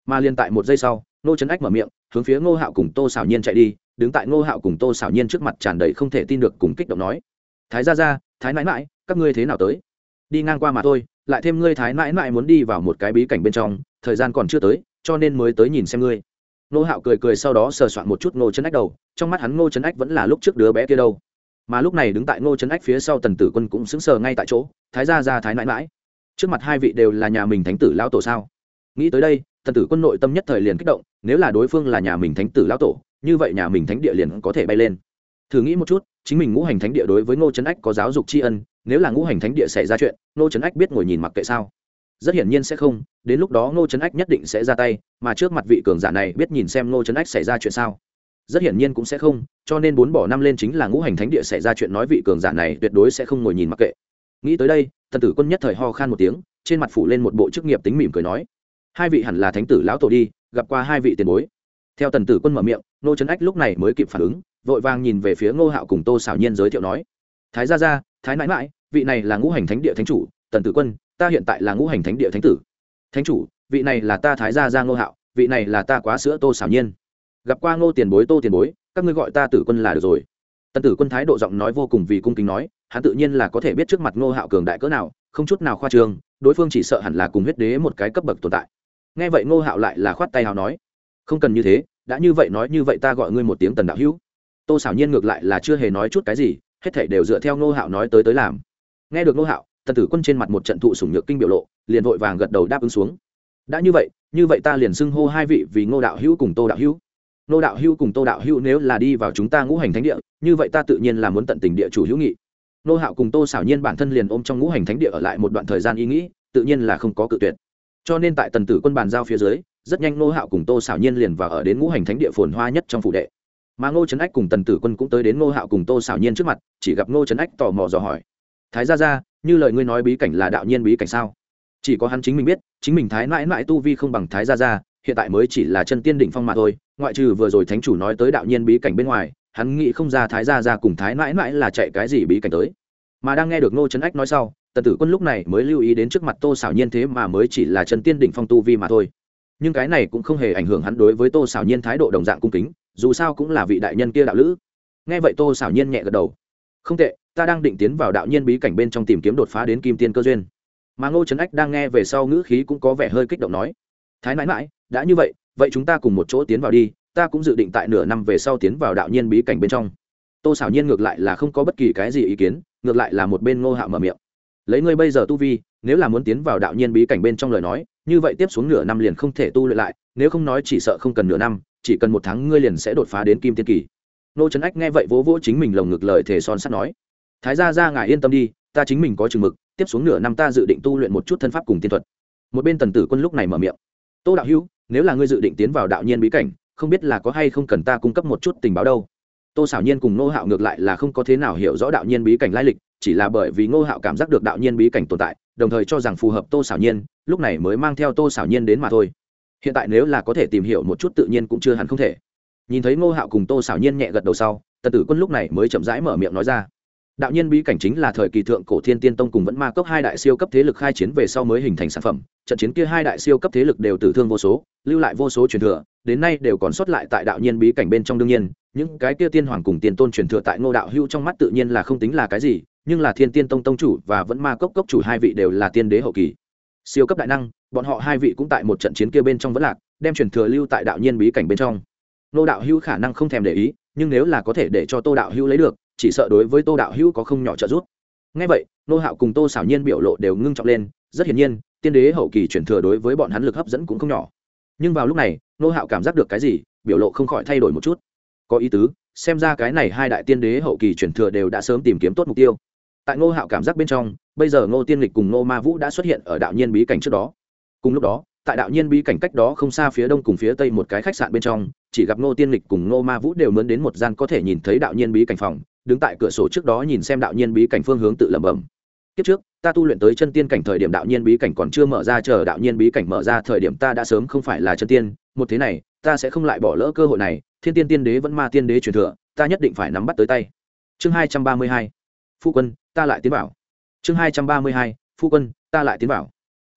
Mà liền tại một giây sau nô trấn ách mở miệng, hướng phía ngô hạo cùng tô xảo nhiên chạy đi, đứng tại ngô hạo cùng tô xảo nhiên trước mặt tràn đầy không thể tin được cùng kích động nói, thái ra ra thái mãi mãi, các ngươi thế nào tới? Đi ngang qua mà thôi, lại thêm ngươi thái mãi mãi muốn đi vào một cái bí cảnh bên trong, thời gian còn chưa tới, cho nên mới tới nhìn xem ngươi. Nô hạo cười cười sau đó sờ soạn một chút ngô trấn ách đầu, trong mắt hắn ngô trấn ách vẫn là lúc trước đứa bé kia đâu. Mà lúc này đứng tại ngô trấn ách phía sau tần tử quân cũng sững sờ ngay tại chỗ, thái ra ra thái mãi mãi, trước mặt hai vị đều là nhà mình thánh tử lão tổ sao? Nghĩ tới đây thần tử quân nội tâm nhất thời liền kích động, nếu là đối phương là nhà mình thánh tử lão tổ, như vậy nhà mình thánh địa liền có thể bay lên. Thử nghĩ một chút, chính mình ngũ hành thánh địa đối với ngô trấn ách có giáo dục tri ân, nếu là ngũ hành thánh địa xảy ra chuyện, ngô trấn ách biết ngồi nhìn mặc kệ sao? Rất hiển nhiên sẽ không, đến lúc đó ngô trấn ách nhất định sẽ ra tay, mà trước mặt vị cường giả này biết nhìn xem ngô trấn ách xảy ra chuyện sao? Rất hiển nhiên cũng sẽ không, cho nên bốn bỏ năm lên chính là ngũ hành thánh địa xảy ra chuyện nói vị cường giả này tuyệt đối sẽ không ngồi nhìn mặc kệ. Nghĩ tới đây, thần tử quân nhất thời ho khan một tiếng, trên mặt phủ lên một bộ chức nghiệp tính mỉm cười nói hai vị hẳn là thánh tử lão tổ đi, gặp qua hai vị tiền bối. Theo tần tử quân mở miệng nô trấn ách lúc này mới kịp phản ứng, vội vàng nhìn về phía ngô hạo cùng tô xảo nhiên giới thiệu nói, thái gia gia, thái mãi mãi vị này là ngũ hành thánh địa thánh chủ, tần tử quân, ta hiện tại là ngũ hành thánh địa thánh tử. Thánh chủ, vị này là ta thái gia gia ngô hạo, vị này là ta quá sữa tô xảo nhiên. Gặp qua ngô tiền bối, tô tiền bối, các ngươi gọi ta tử quân là được rồi. Tần tử quân thái độ giọng nói vô cùng vì cung kính nói, hắn tự nhiên là có thể biết trước mặt ngô hạo cường đại cỡ nào, không chút nào khoa trương, đối phương chỉ sợ hẳn là cùng huyết đế một cái cấp bậc tồn tại nghe vậy ngô hạo lại là khoát tay hào nói, không cần như thế, đã như vậy nói như vậy ta gọi ngươi một tiếng tần đạo hữu. Tô xảo nhiên ngược lại là chưa hề nói chút cái gì, hết thể đều dựa theo ngô hạo nói tới tới làm. Nghe được ngô hạo, tần tử quân trên mặt một trận thụ sủng nhược kinh biểu lộ, liền vội vàng gật đầu đáp ứng xuống. Đã như vậy như vậy ta liền xưng hô hai vị vì ngô đạo hữu cùng tô đạo hữu. Ngô đạo hữu cùng tô đạo hữu nếu là đi vào chúng ta ngũ hành thánh địa, như vậy ta tự nhiên là muốn tận tình địa chủ hữu nghị. Ngô hạo cùng tô xảo nhiên bản thân liền ôm trong ngũ hành thánh địa ở lại một đoạn thời gian ý nghĩ, tự nhiên là không có cự tuyệt cho nên tại tần tử quân bàn giao phía dưới, rất nhanh ngô hạo cùng tô xảo nhiên liền vào ở đến ngũ hành thánh địa phồn hoa nhất trong phủ đệ. Mà ngô trấn ách cùng tần tử quân cũng tới đến ngô hạo cùng tô xảo nhiên trước mặt, chỉ gặp ngô trấn ách tò mò dò hỏi. Thái ra ra như lời ngươi nói bí cảnh là đạo nhiên bí cảnh sao? Chỉ có hắn chính mình biết, chính mình thái mãi mãi tu vi không bằng thái ra ra hiện tại mới chỉ là chân tiên đỉnh phong mà thôi, ngoại trừ vừa rồi thánh chủ nói tới đạo nhiên bí cảnh bên ngoài, hắn nghĩ không ra thái ra ra cùng thái mãi mãi là chạy cái gì bí cảnh tới. Mà đang nghe được ngô trấn ách nói sau tần tử quân lúc này mới lưu ý đến trước mặt tô xảo nhiên thế mà mới chỉ là chân tiên đỉnh phong tu vi mà thôi. Nhưng cái này cũng không hề ảnh hưởng hắn đối với tô xảo nhiên thái độ đồng dạng cung kính, dù sao cũng là vị đại nhân kia đạo lữ. Nghe vậy tô xảo nhiên nhẹ gật đầu. Không tệ, ta đang định tiến vào đạo nhiên bí cảnh bên trong tìm kiếm đột phá đến kim tiên cơ duyên. Mà ngô trấn ách đang nghe về sau ngữ khí cũng có vẻ hơi kích động nói. Thái mãi mãi đã như vậy vậy chúng ta cùng một chỗ tiến vào đi, ta cũng dự định tại nửa năm về sau tiến vào đạo nhiên bí cảnh bên trong. Tô xảo nhiên ngược lại là không có bất kỳ cái gì ý kiến, ngược lại là một bên ngô hạo mở miệng lấy ngươi bây giờ tu vi, nếu là muốn tiến vào đạo nhiên bí cảnh bên trong lời nói, như vậy tiếp xuống nửa năm liền không thể tu luyện lại, nếu không nói chỉ sợ không cần nửa năm, chỉ cần một tháng ngươi liền sẽ đột phá đến kim tiên kỳ. Nô trấn ách nghe vậy vỗ vỗ chính mình lồng ngực lời thể son sắt nói, thái gia ra ngài yên tâm đi, ta chính mình có chừng mực, tiếp xuống nửa năm ta dự định tu luyện một chút thân pháp cùng tiên thuật. Một bên tần tử quân lúc này mở miệng, tô đạo hữu, nếu là ngươi dự định tiến vào đạo nhiên bí cảnh, không biết là có hay không cần ta cung cấp một chút tình báo đâu? Tô xảo nhiên cùng Ngô hạo ngược lại là không có thế nào hiểu rõ đạo nhiên bí cảnh lai lịch, chỉ là bởi vì ngô hạo cảm giác được đạo nhiên bí cảnh tồn tại, đồng thời cho rằng phù hợp tô xảo nhiên, lúc này mới mang theo tô xảo nhiên đến mà thôi. Hiện tại nếu là có thể tìm hiểu một chút tự nhiên cũng chưa hẳn không thể. Nhìn thấy ngô hạo cùng tô xảo nhiên nhẹ gật đầu sau, tần tử quân lúc này mới chậm rãi mở miệng nói ra đạo nhiên bí cảnh chính là thời kỳ thượng cổ thiên tiên tông cùng vẫn ma cấp hai đại siêu cấp thế lực khai chiến về sau mới hình thành sản phẩm. Trận chiến kia hai đại siêu cấp thế lực đều tử thương vô số, lưu lại vô số truyền thừa, đến nay đều còn sót lại tại đạo nhiên bí cảnh bên trong đương nhiên. Những cái kia tiên hoàng cùng tiền tôn truyền thừa tại ngô đạo hưu trong mắt tự nhiên là không tính là cái gì, nhưng là thiên tiên tông tông chủ và vẫn ma cốc cốc chủ hai vị đều là tiên đế hậu kỳ. Siêu cấp đại năng, bọn họ hai vị cũng tại một trận chiến kia bên trong vẫn lạc, đem truyền thừa lưu tại đạo nhiên bí cảnh bên trong. Ngô đạo Hưu khả năng không thèm để ý, nhưng nếu là có thể để cho tô đạo Hưu lấy được chỉ sợ đối với tô đạo hữu có không nhỏ trợ giúp. Ngay vậy, nô hạo cùng tô xảo nhiên biểu lộ đều ngưng trọng lên, rất hiển nhiên, tiên đế hậu kỳ chuyển thừa đối với bọn hắn lực hấp dẫn cũng không nhỏ. Nhưng vào lúc này, nô hạo cảm giác được cái gì, biểu lộ không khỏi thay đổi một chút. Có ý tứ, xem ra cái này hai đại tiên đế hậu kỳ chuyển thừa đều đã sớm tìm kiếm tốt mục tiêu. Tại ngô hạo cảm giác bên trong, bây giờ ngô tiên lịch cùng ngô ma vũ đã xuất hiện ở đạo nhiên bí cảnh trước đó. Cùng lúc đó, tại đạo nhiên bí cảnh cách đó không xa phía đông cùng phía tây một cái khách sạn bên trong, chỉ gặp ngô tiên lịch cùng ngô ma vũ đều mướn đến một gian có thể nhìn thấy đạo nhiên bí cảnh phòng đứng tại cửa sổ trước đó nhìn xem đạo nhiên bí cảnh phương hướng tự lẩm bẩm. Kiếp trước, ta tu luyện tới chân tiên cảnh thời điểm đạo nhiên bí cảnh còn chưa mở ra, chờ đạo nhiên bí cảnh mở ra thời điểm ta đã sớm không phải là chân tiên. Một thế này, ta sẽ không lại bỏ lỡ cơ hội này. Thiên tiên tiên đế vẫn ma tiên đế truyền thừa, ta nhất định phải nắm bắt tới tay. Chương hai trăm ba mươi hai. Phu quân, ta lại tiến vào. Chương hai trăm ba mươi hai. Phu quân, ta lại tiến vào.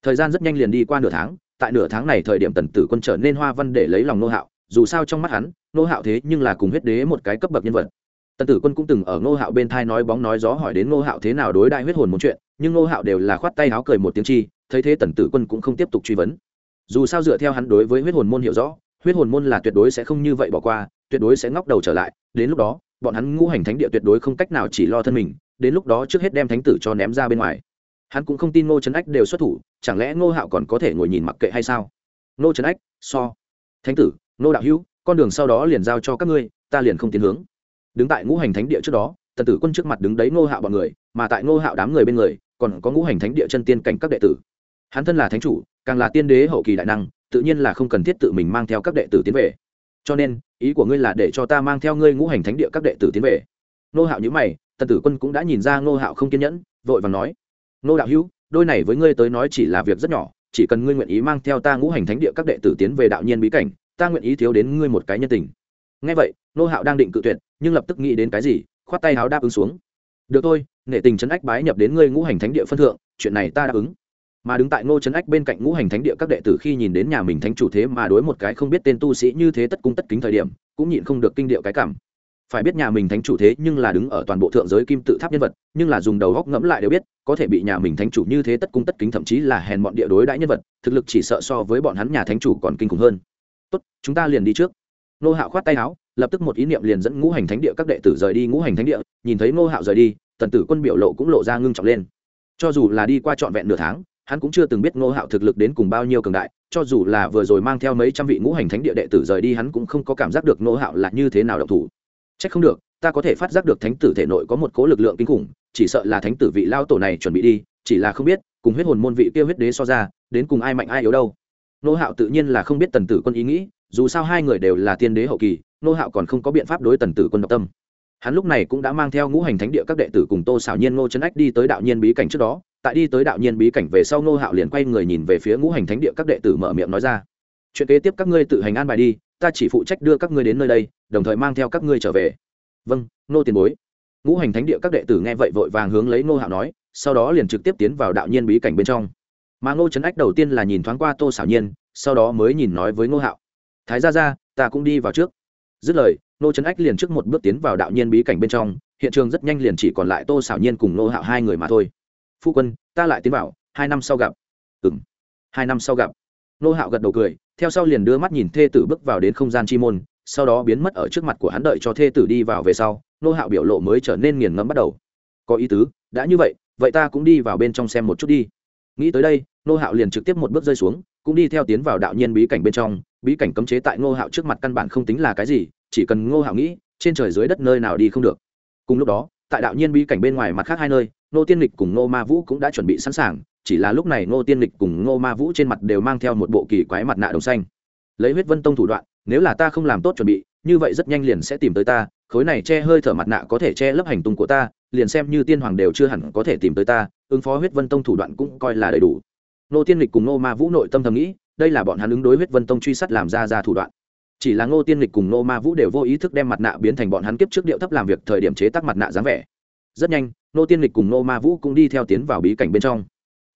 Thời gian rất nhanh liền đi qua nửa tháng, tại nửa tháng này thời điểm tần tử quân trở nên hoa văn để lấy lòng nô hạo. Dù sao trong mắt hắn, nô hạo thế nhưng là cùng huyết đế một cái cấp bậc nhân vật tần tử quân cũng từng ở Ngô hạo bên thai nói bóng nói gió hỏi đến Ngô hạo thế nào đối đại huyết hồn một chuyện, nhưng ngô hạo đều là khoát tay áo cười một tiếng chi, thấy thế tần tử quân cũng không tiếp tục truy vấn. Dù sao dựa theo hắn đối với huyết hồn môn hiểu rõ, huyết hồn môn là tuyệt đối sẽ không như vậy bỏ qua, tuyệt đối sẽ ngóc đầu trở lại, đến lúc đó, bọn hắn ngũ hành thánh địa tuyệt đối không cách nào chỉ lo thân mình, đến lúc đó trước hết đem thánh tử cho ném ra bên ngoài. Hắn cũng không tin ngô trấn ách đều xuất thủ, chẳng lẽ ngô hạo còn có thể ngồi nhìn mặc kệ hay sao? Ngô trấn ách, so. Thánh tử, ngô đạo hữu, con đường sau đó liền giao cho các ngươi, ta liền không tiến hướng đứng tại ngũ hành thánh địa trước đó, tần tử quân trước mặt đứng đấy ngô hạo bọn người, mà tại ngô hạo đám người bên người, còn có ngũ hành thánh địa chân tiên cảnh các đệ tử. Hắn thân là thánh chủ, càng là tiên đế hậu kỳ đại năng, tự nhiên là không cần thiết tự mình mang theo các đệ tử tiến về. Cho nên, ý của ngươi là để cho ta mang theo ngươi ngũ hành thánh địa các đệ tử tiến về. Ngô hạo nhữ mày, tần tử quân cũng đã nhìn ra ngô hạo không kiên nhẫn, vội và nói. Ngô đạo hữu, đôi này với ngươi tới nói chỉ là việc rất nhỏ, chỉ cần ngươi nguyện ý mang theo ta ngũ hành thánh địa các đệ tử tiến về đạo nhiên bí cảnh, ta nguyện ý thiếu đến ngươi một cái nhân tình. Ngay vậy nô hạo đang định cự tuyệt nhưng lập tức nghĩ đến cái gì, khoát tay háo đáp ứng xuống. Được thôi, nghệ tình trấn ách bái nhập đến ngươi ngũ hành thánh địa phân thượng, chuyện này ta đáp ứng. Mà đứng tại ngô trấn ách bên cạnh ngũ hành thánh địa các đệ tử khi nhìn đến nhà mình thánh chủ thế mà đối một cái không biết tên tu sĩ như thế tất cung tất kính thời điểm, cũng nhịn không được kinh điệu cái cảm. Phải biết nhà mình thánh chủ thế nhưng là đứng ở toàn bộ thượng giới kim tự tháp nhân vật, nhưng là dùng đầu góc ngẫm lại đều biết, có thể bị nhà mình thánh chủ như thế tất cung tất kính thậm chí là hèn bọn địa đối đãi nhân vật, thực lực chỉ sợ so với bọn hắn nhà thánh chủ còn kinh khủng hơn. Tốt, chúng ta liền đi trước. Nô hạo khoát tay áo lập tức một ý niệm liền dẫn ngũ hành thánh địa các đệ tử rời đi ngũ hành thánh địa nhìn thấy Ngô hạo rời đi tần tử quân biểu lộ cũng lộ ra ngưng trọng lên cho dù là đi qua trọn vẹn nửa tháng hắn cũng chưa từng biết Ngô hạo thực lực đến cùng bao nhiêu cường đại cho dù là vừa rồi mang theo mấy trăm vị ngũ hành thánh địa đệ tử rời đi hắn cũng không có cảm giác được Ngô hạo là như thế nào động thủ Chắc không được, ta có thể phát giác được thánh tử thể nội có một cố lực lượng kinh khủng, chỉ sợ là thánh tử vị lao tổ này chuẩn bị đi, chỉ là không biết, cùng huyết hồn môn vị kia huyết đế so ra, đến cùng ai mạnh ai yếu đâu. Ngô Hạo tự nhiên là không biết Tần Tử Quân ý nghĩ, dù sao hai người đều là tiên đế hậu kỳ, Nô Hạo còn không có biện pháp đối Tần Tử Quân độc tâm. Hắn lúc này cũng đã mang theo ngũ hành thánh địa các đệ tử cùng Tô xảo Nhiên Ngô Trấn Ách đi tới đạo nhiên bí cảnh trước đó, tại đi tới đạo nhiên bí cảnh về sau Nô Hạo liền quay người nhìn về phía ngũ hành thánh địa các đệ tử mở miệng nói ra: "Chuyện kế tiếp các ngươi tự hành an bài đi, ta chỉ phụ trách đưa các ngươi đến nơi đây, đồng thời mang theo các ngươi trở về." vâng nô tiền bối. Ngũ hành thánh địa các đệ tử nghe vậy vội vàng hướng lấy ngô hạo nói sau đó liền trực tiếp tiến vào đạo nhiên bí cảnh bên trong. Mà ngô trấn ách đầu tiên là nhìn thoáng qua tô xảo nhiên sau đó mới nhìn nói với ngô hạo thái ra ra ta cũng đi vào trước dứt lời nô trấn ách liền trước một bước tiến vào đạo nhiên bí cảnh bên trong, hiện trường rất nhanh liền chỉ còn lại tô xảo nhiên cùng nô hạo hai người mà thôi. Phu quân, ta lại tiến vào, hai năm sau gặp. Ừ m hai năm sau gặp. Nô hạo gật đầu cười, theo sau liền đưa mắt nhìn thê tử bước vào đến không gian chi môn, sau đó biến mất ở trước mặt của hắn đợi cho thê tử đi vào về sau nô hạo biểu lộ mới trở nên nghiền ngẫm bắt đầu. Có ý tứ, đã như vậy vậy ta cũng đi vào bên trong xem một chút đi. Nghĩ tới đây nô hạo liền trực tiếp một bước rơi xuống, cũng đi theo tiến vào đạo nhiên bí cảnh bên trong bí cảnh cấm chế tại ngô hạo trước mặt căn bản không tính là cái gì, chỉ cần ngô hạo nghĩ, trên trời dưới đất nơi nào đi không được. Cùng lúc đó, tại đạo nhiên bí cảnh bên ngoài mặt khác hai nơi, Ngô tiên lịch cùng ngô ma vũ cũng đã chuẩn bị sẵn sàng, chỉ là lúc này ngô tiên lịch cùng ngô ma vũ trên mặt đều mang theo một bộ kỳ quái mặt nạ đồng xanh. Lấy huyết vân tông thủ đoạn, nếu là ta không làm tốt chuẩn bị, như vậy rất nhanh liền sẽ tìm tới ta, khối này che hơi thở mặt nạ có thể che lấp hành tung của ta, liền xem như tiên hoàng đều chưa hẳn có thể tìm tới ta, ứng phó huyết vân tông thủ đoạn cũng coi là đầy đủ. Nô tiên lịch cùng nô ma vũ nội tâm thầm nghĩ đây là bọn hắn ứng đối huyết vân tông truy sát làm ra ra thủ đoạn. Chỉ là ngô tiên lịch cùng nô ma vũ đều vô ý thức đem mặt nạ biến thành bọn hắn kiếp trước điệu thấp làm việc thời điểm chế tác mặt nạ dáng vẻ. Rất nhanh nô tiên lịch cùng nô ma vũ cũng đi theo tiến vào bí cảnh bên trong.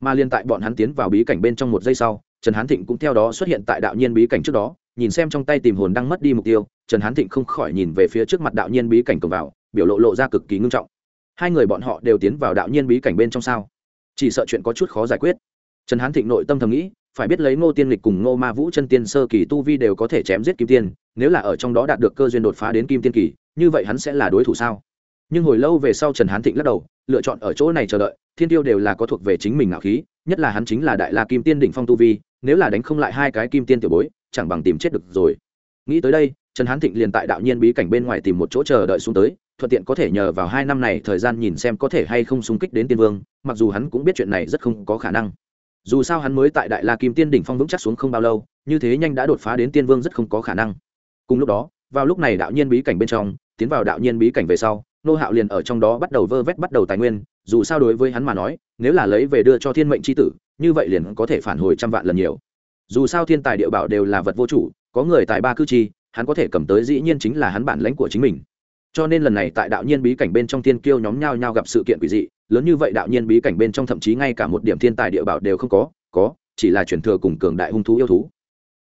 Mà liên tại bọn hắn tiến vào bí cảnh bên trong một giây sau, trần hán thịnh cũng theo đó xuất hiện tại đạo nhiên bí cảnh trước đó, nhìn xem trong tay tìm hồn đang mất đi mục tiêu, trần hán thịnh không khỏi nhìn về phía trước mặt đạo nhiên bí cảnh cổng vào, biểu lộ lộ ra cực kỳ ngưng trọng. Hai người bọn họ đều tiến vào đạo nhiên bí cảnh bên trong sao? Chỉ sợ chuyện có chút khó giải quyết. Trần hán thịnh nội tâm thầm nghĩ phải biết lấy ngô tiên lịch cùng ngô ma vũ chân tiên sơ kỳ tu vi đều có thể chém giết kim tiên, nếu là ở trong đó đạt được cơ duyên đột phá đến kim tiên kỳ, như vậy hắn sẽ là đối thủ sao? Nhưng hồi lâu về sau trần hán thịnh lắc đầu, lựa chọn ở chỗ này chờ đợi, thiên tiêu đều là có thuộc về chính mình ngạo khí, nhất là hắn chính là đại la kim tiên đỉnh phong tu vi, nếu là đánh không lại hai cái kim tiên tiểu bối, chẳng bằng tìm chết được rồi. Nghĩ tới đây, trần hán thịnh liền tại đạo nhiên bí cảnh bên ngoài tìm một chỗ chờ đợi xuống tới, thuận tiện có thể nhờ vào hai năm này thời gian nhìn xem có thể hay không xung kích đến tiên vương, mặc dù hắn cũng biết chuyện này rất không có khả năng dù sao hắn mới tại đại la kim tiên đỉnh phong vững chắc xuống không bao lâu, như thế nhanh đã đột phá đến tiên vương rất không có khả năng. Cùng lúc đó, vào lúc này đạo nhiên bí cảnh bên trong, tiến vào đạo nhiên bí cảnh về sau, nô hạo liền ở trong đó bắt đầu vơ vét bắt đầu tài nguyên, dù sao đối với hắn mà nói, nếu là lấy về đưa cho thiên mệnh c h i tử, như vậy liền có thể phản hồi trăm vạn lần nhiều. Dù sao thiên tài địa bảo đều là vật vô chủ, có người tại ba cư chi, hắn có thể cầm tới dĩ nhiên chính là hắn bản lãnh của chính mình. Cho nên lần này tại đạo nhiên bí cảnh bên trong thiên kiêu nhóm nhau nhau gặp sự kiện quỷ dị lớn như vậy đạo nhiên bí cảnh bên trong thậm chí ngay cả một điểm thiên tài địa bảo đều không có có, chỉ là truyền thừa cùng cường đại hung thú yêu thú.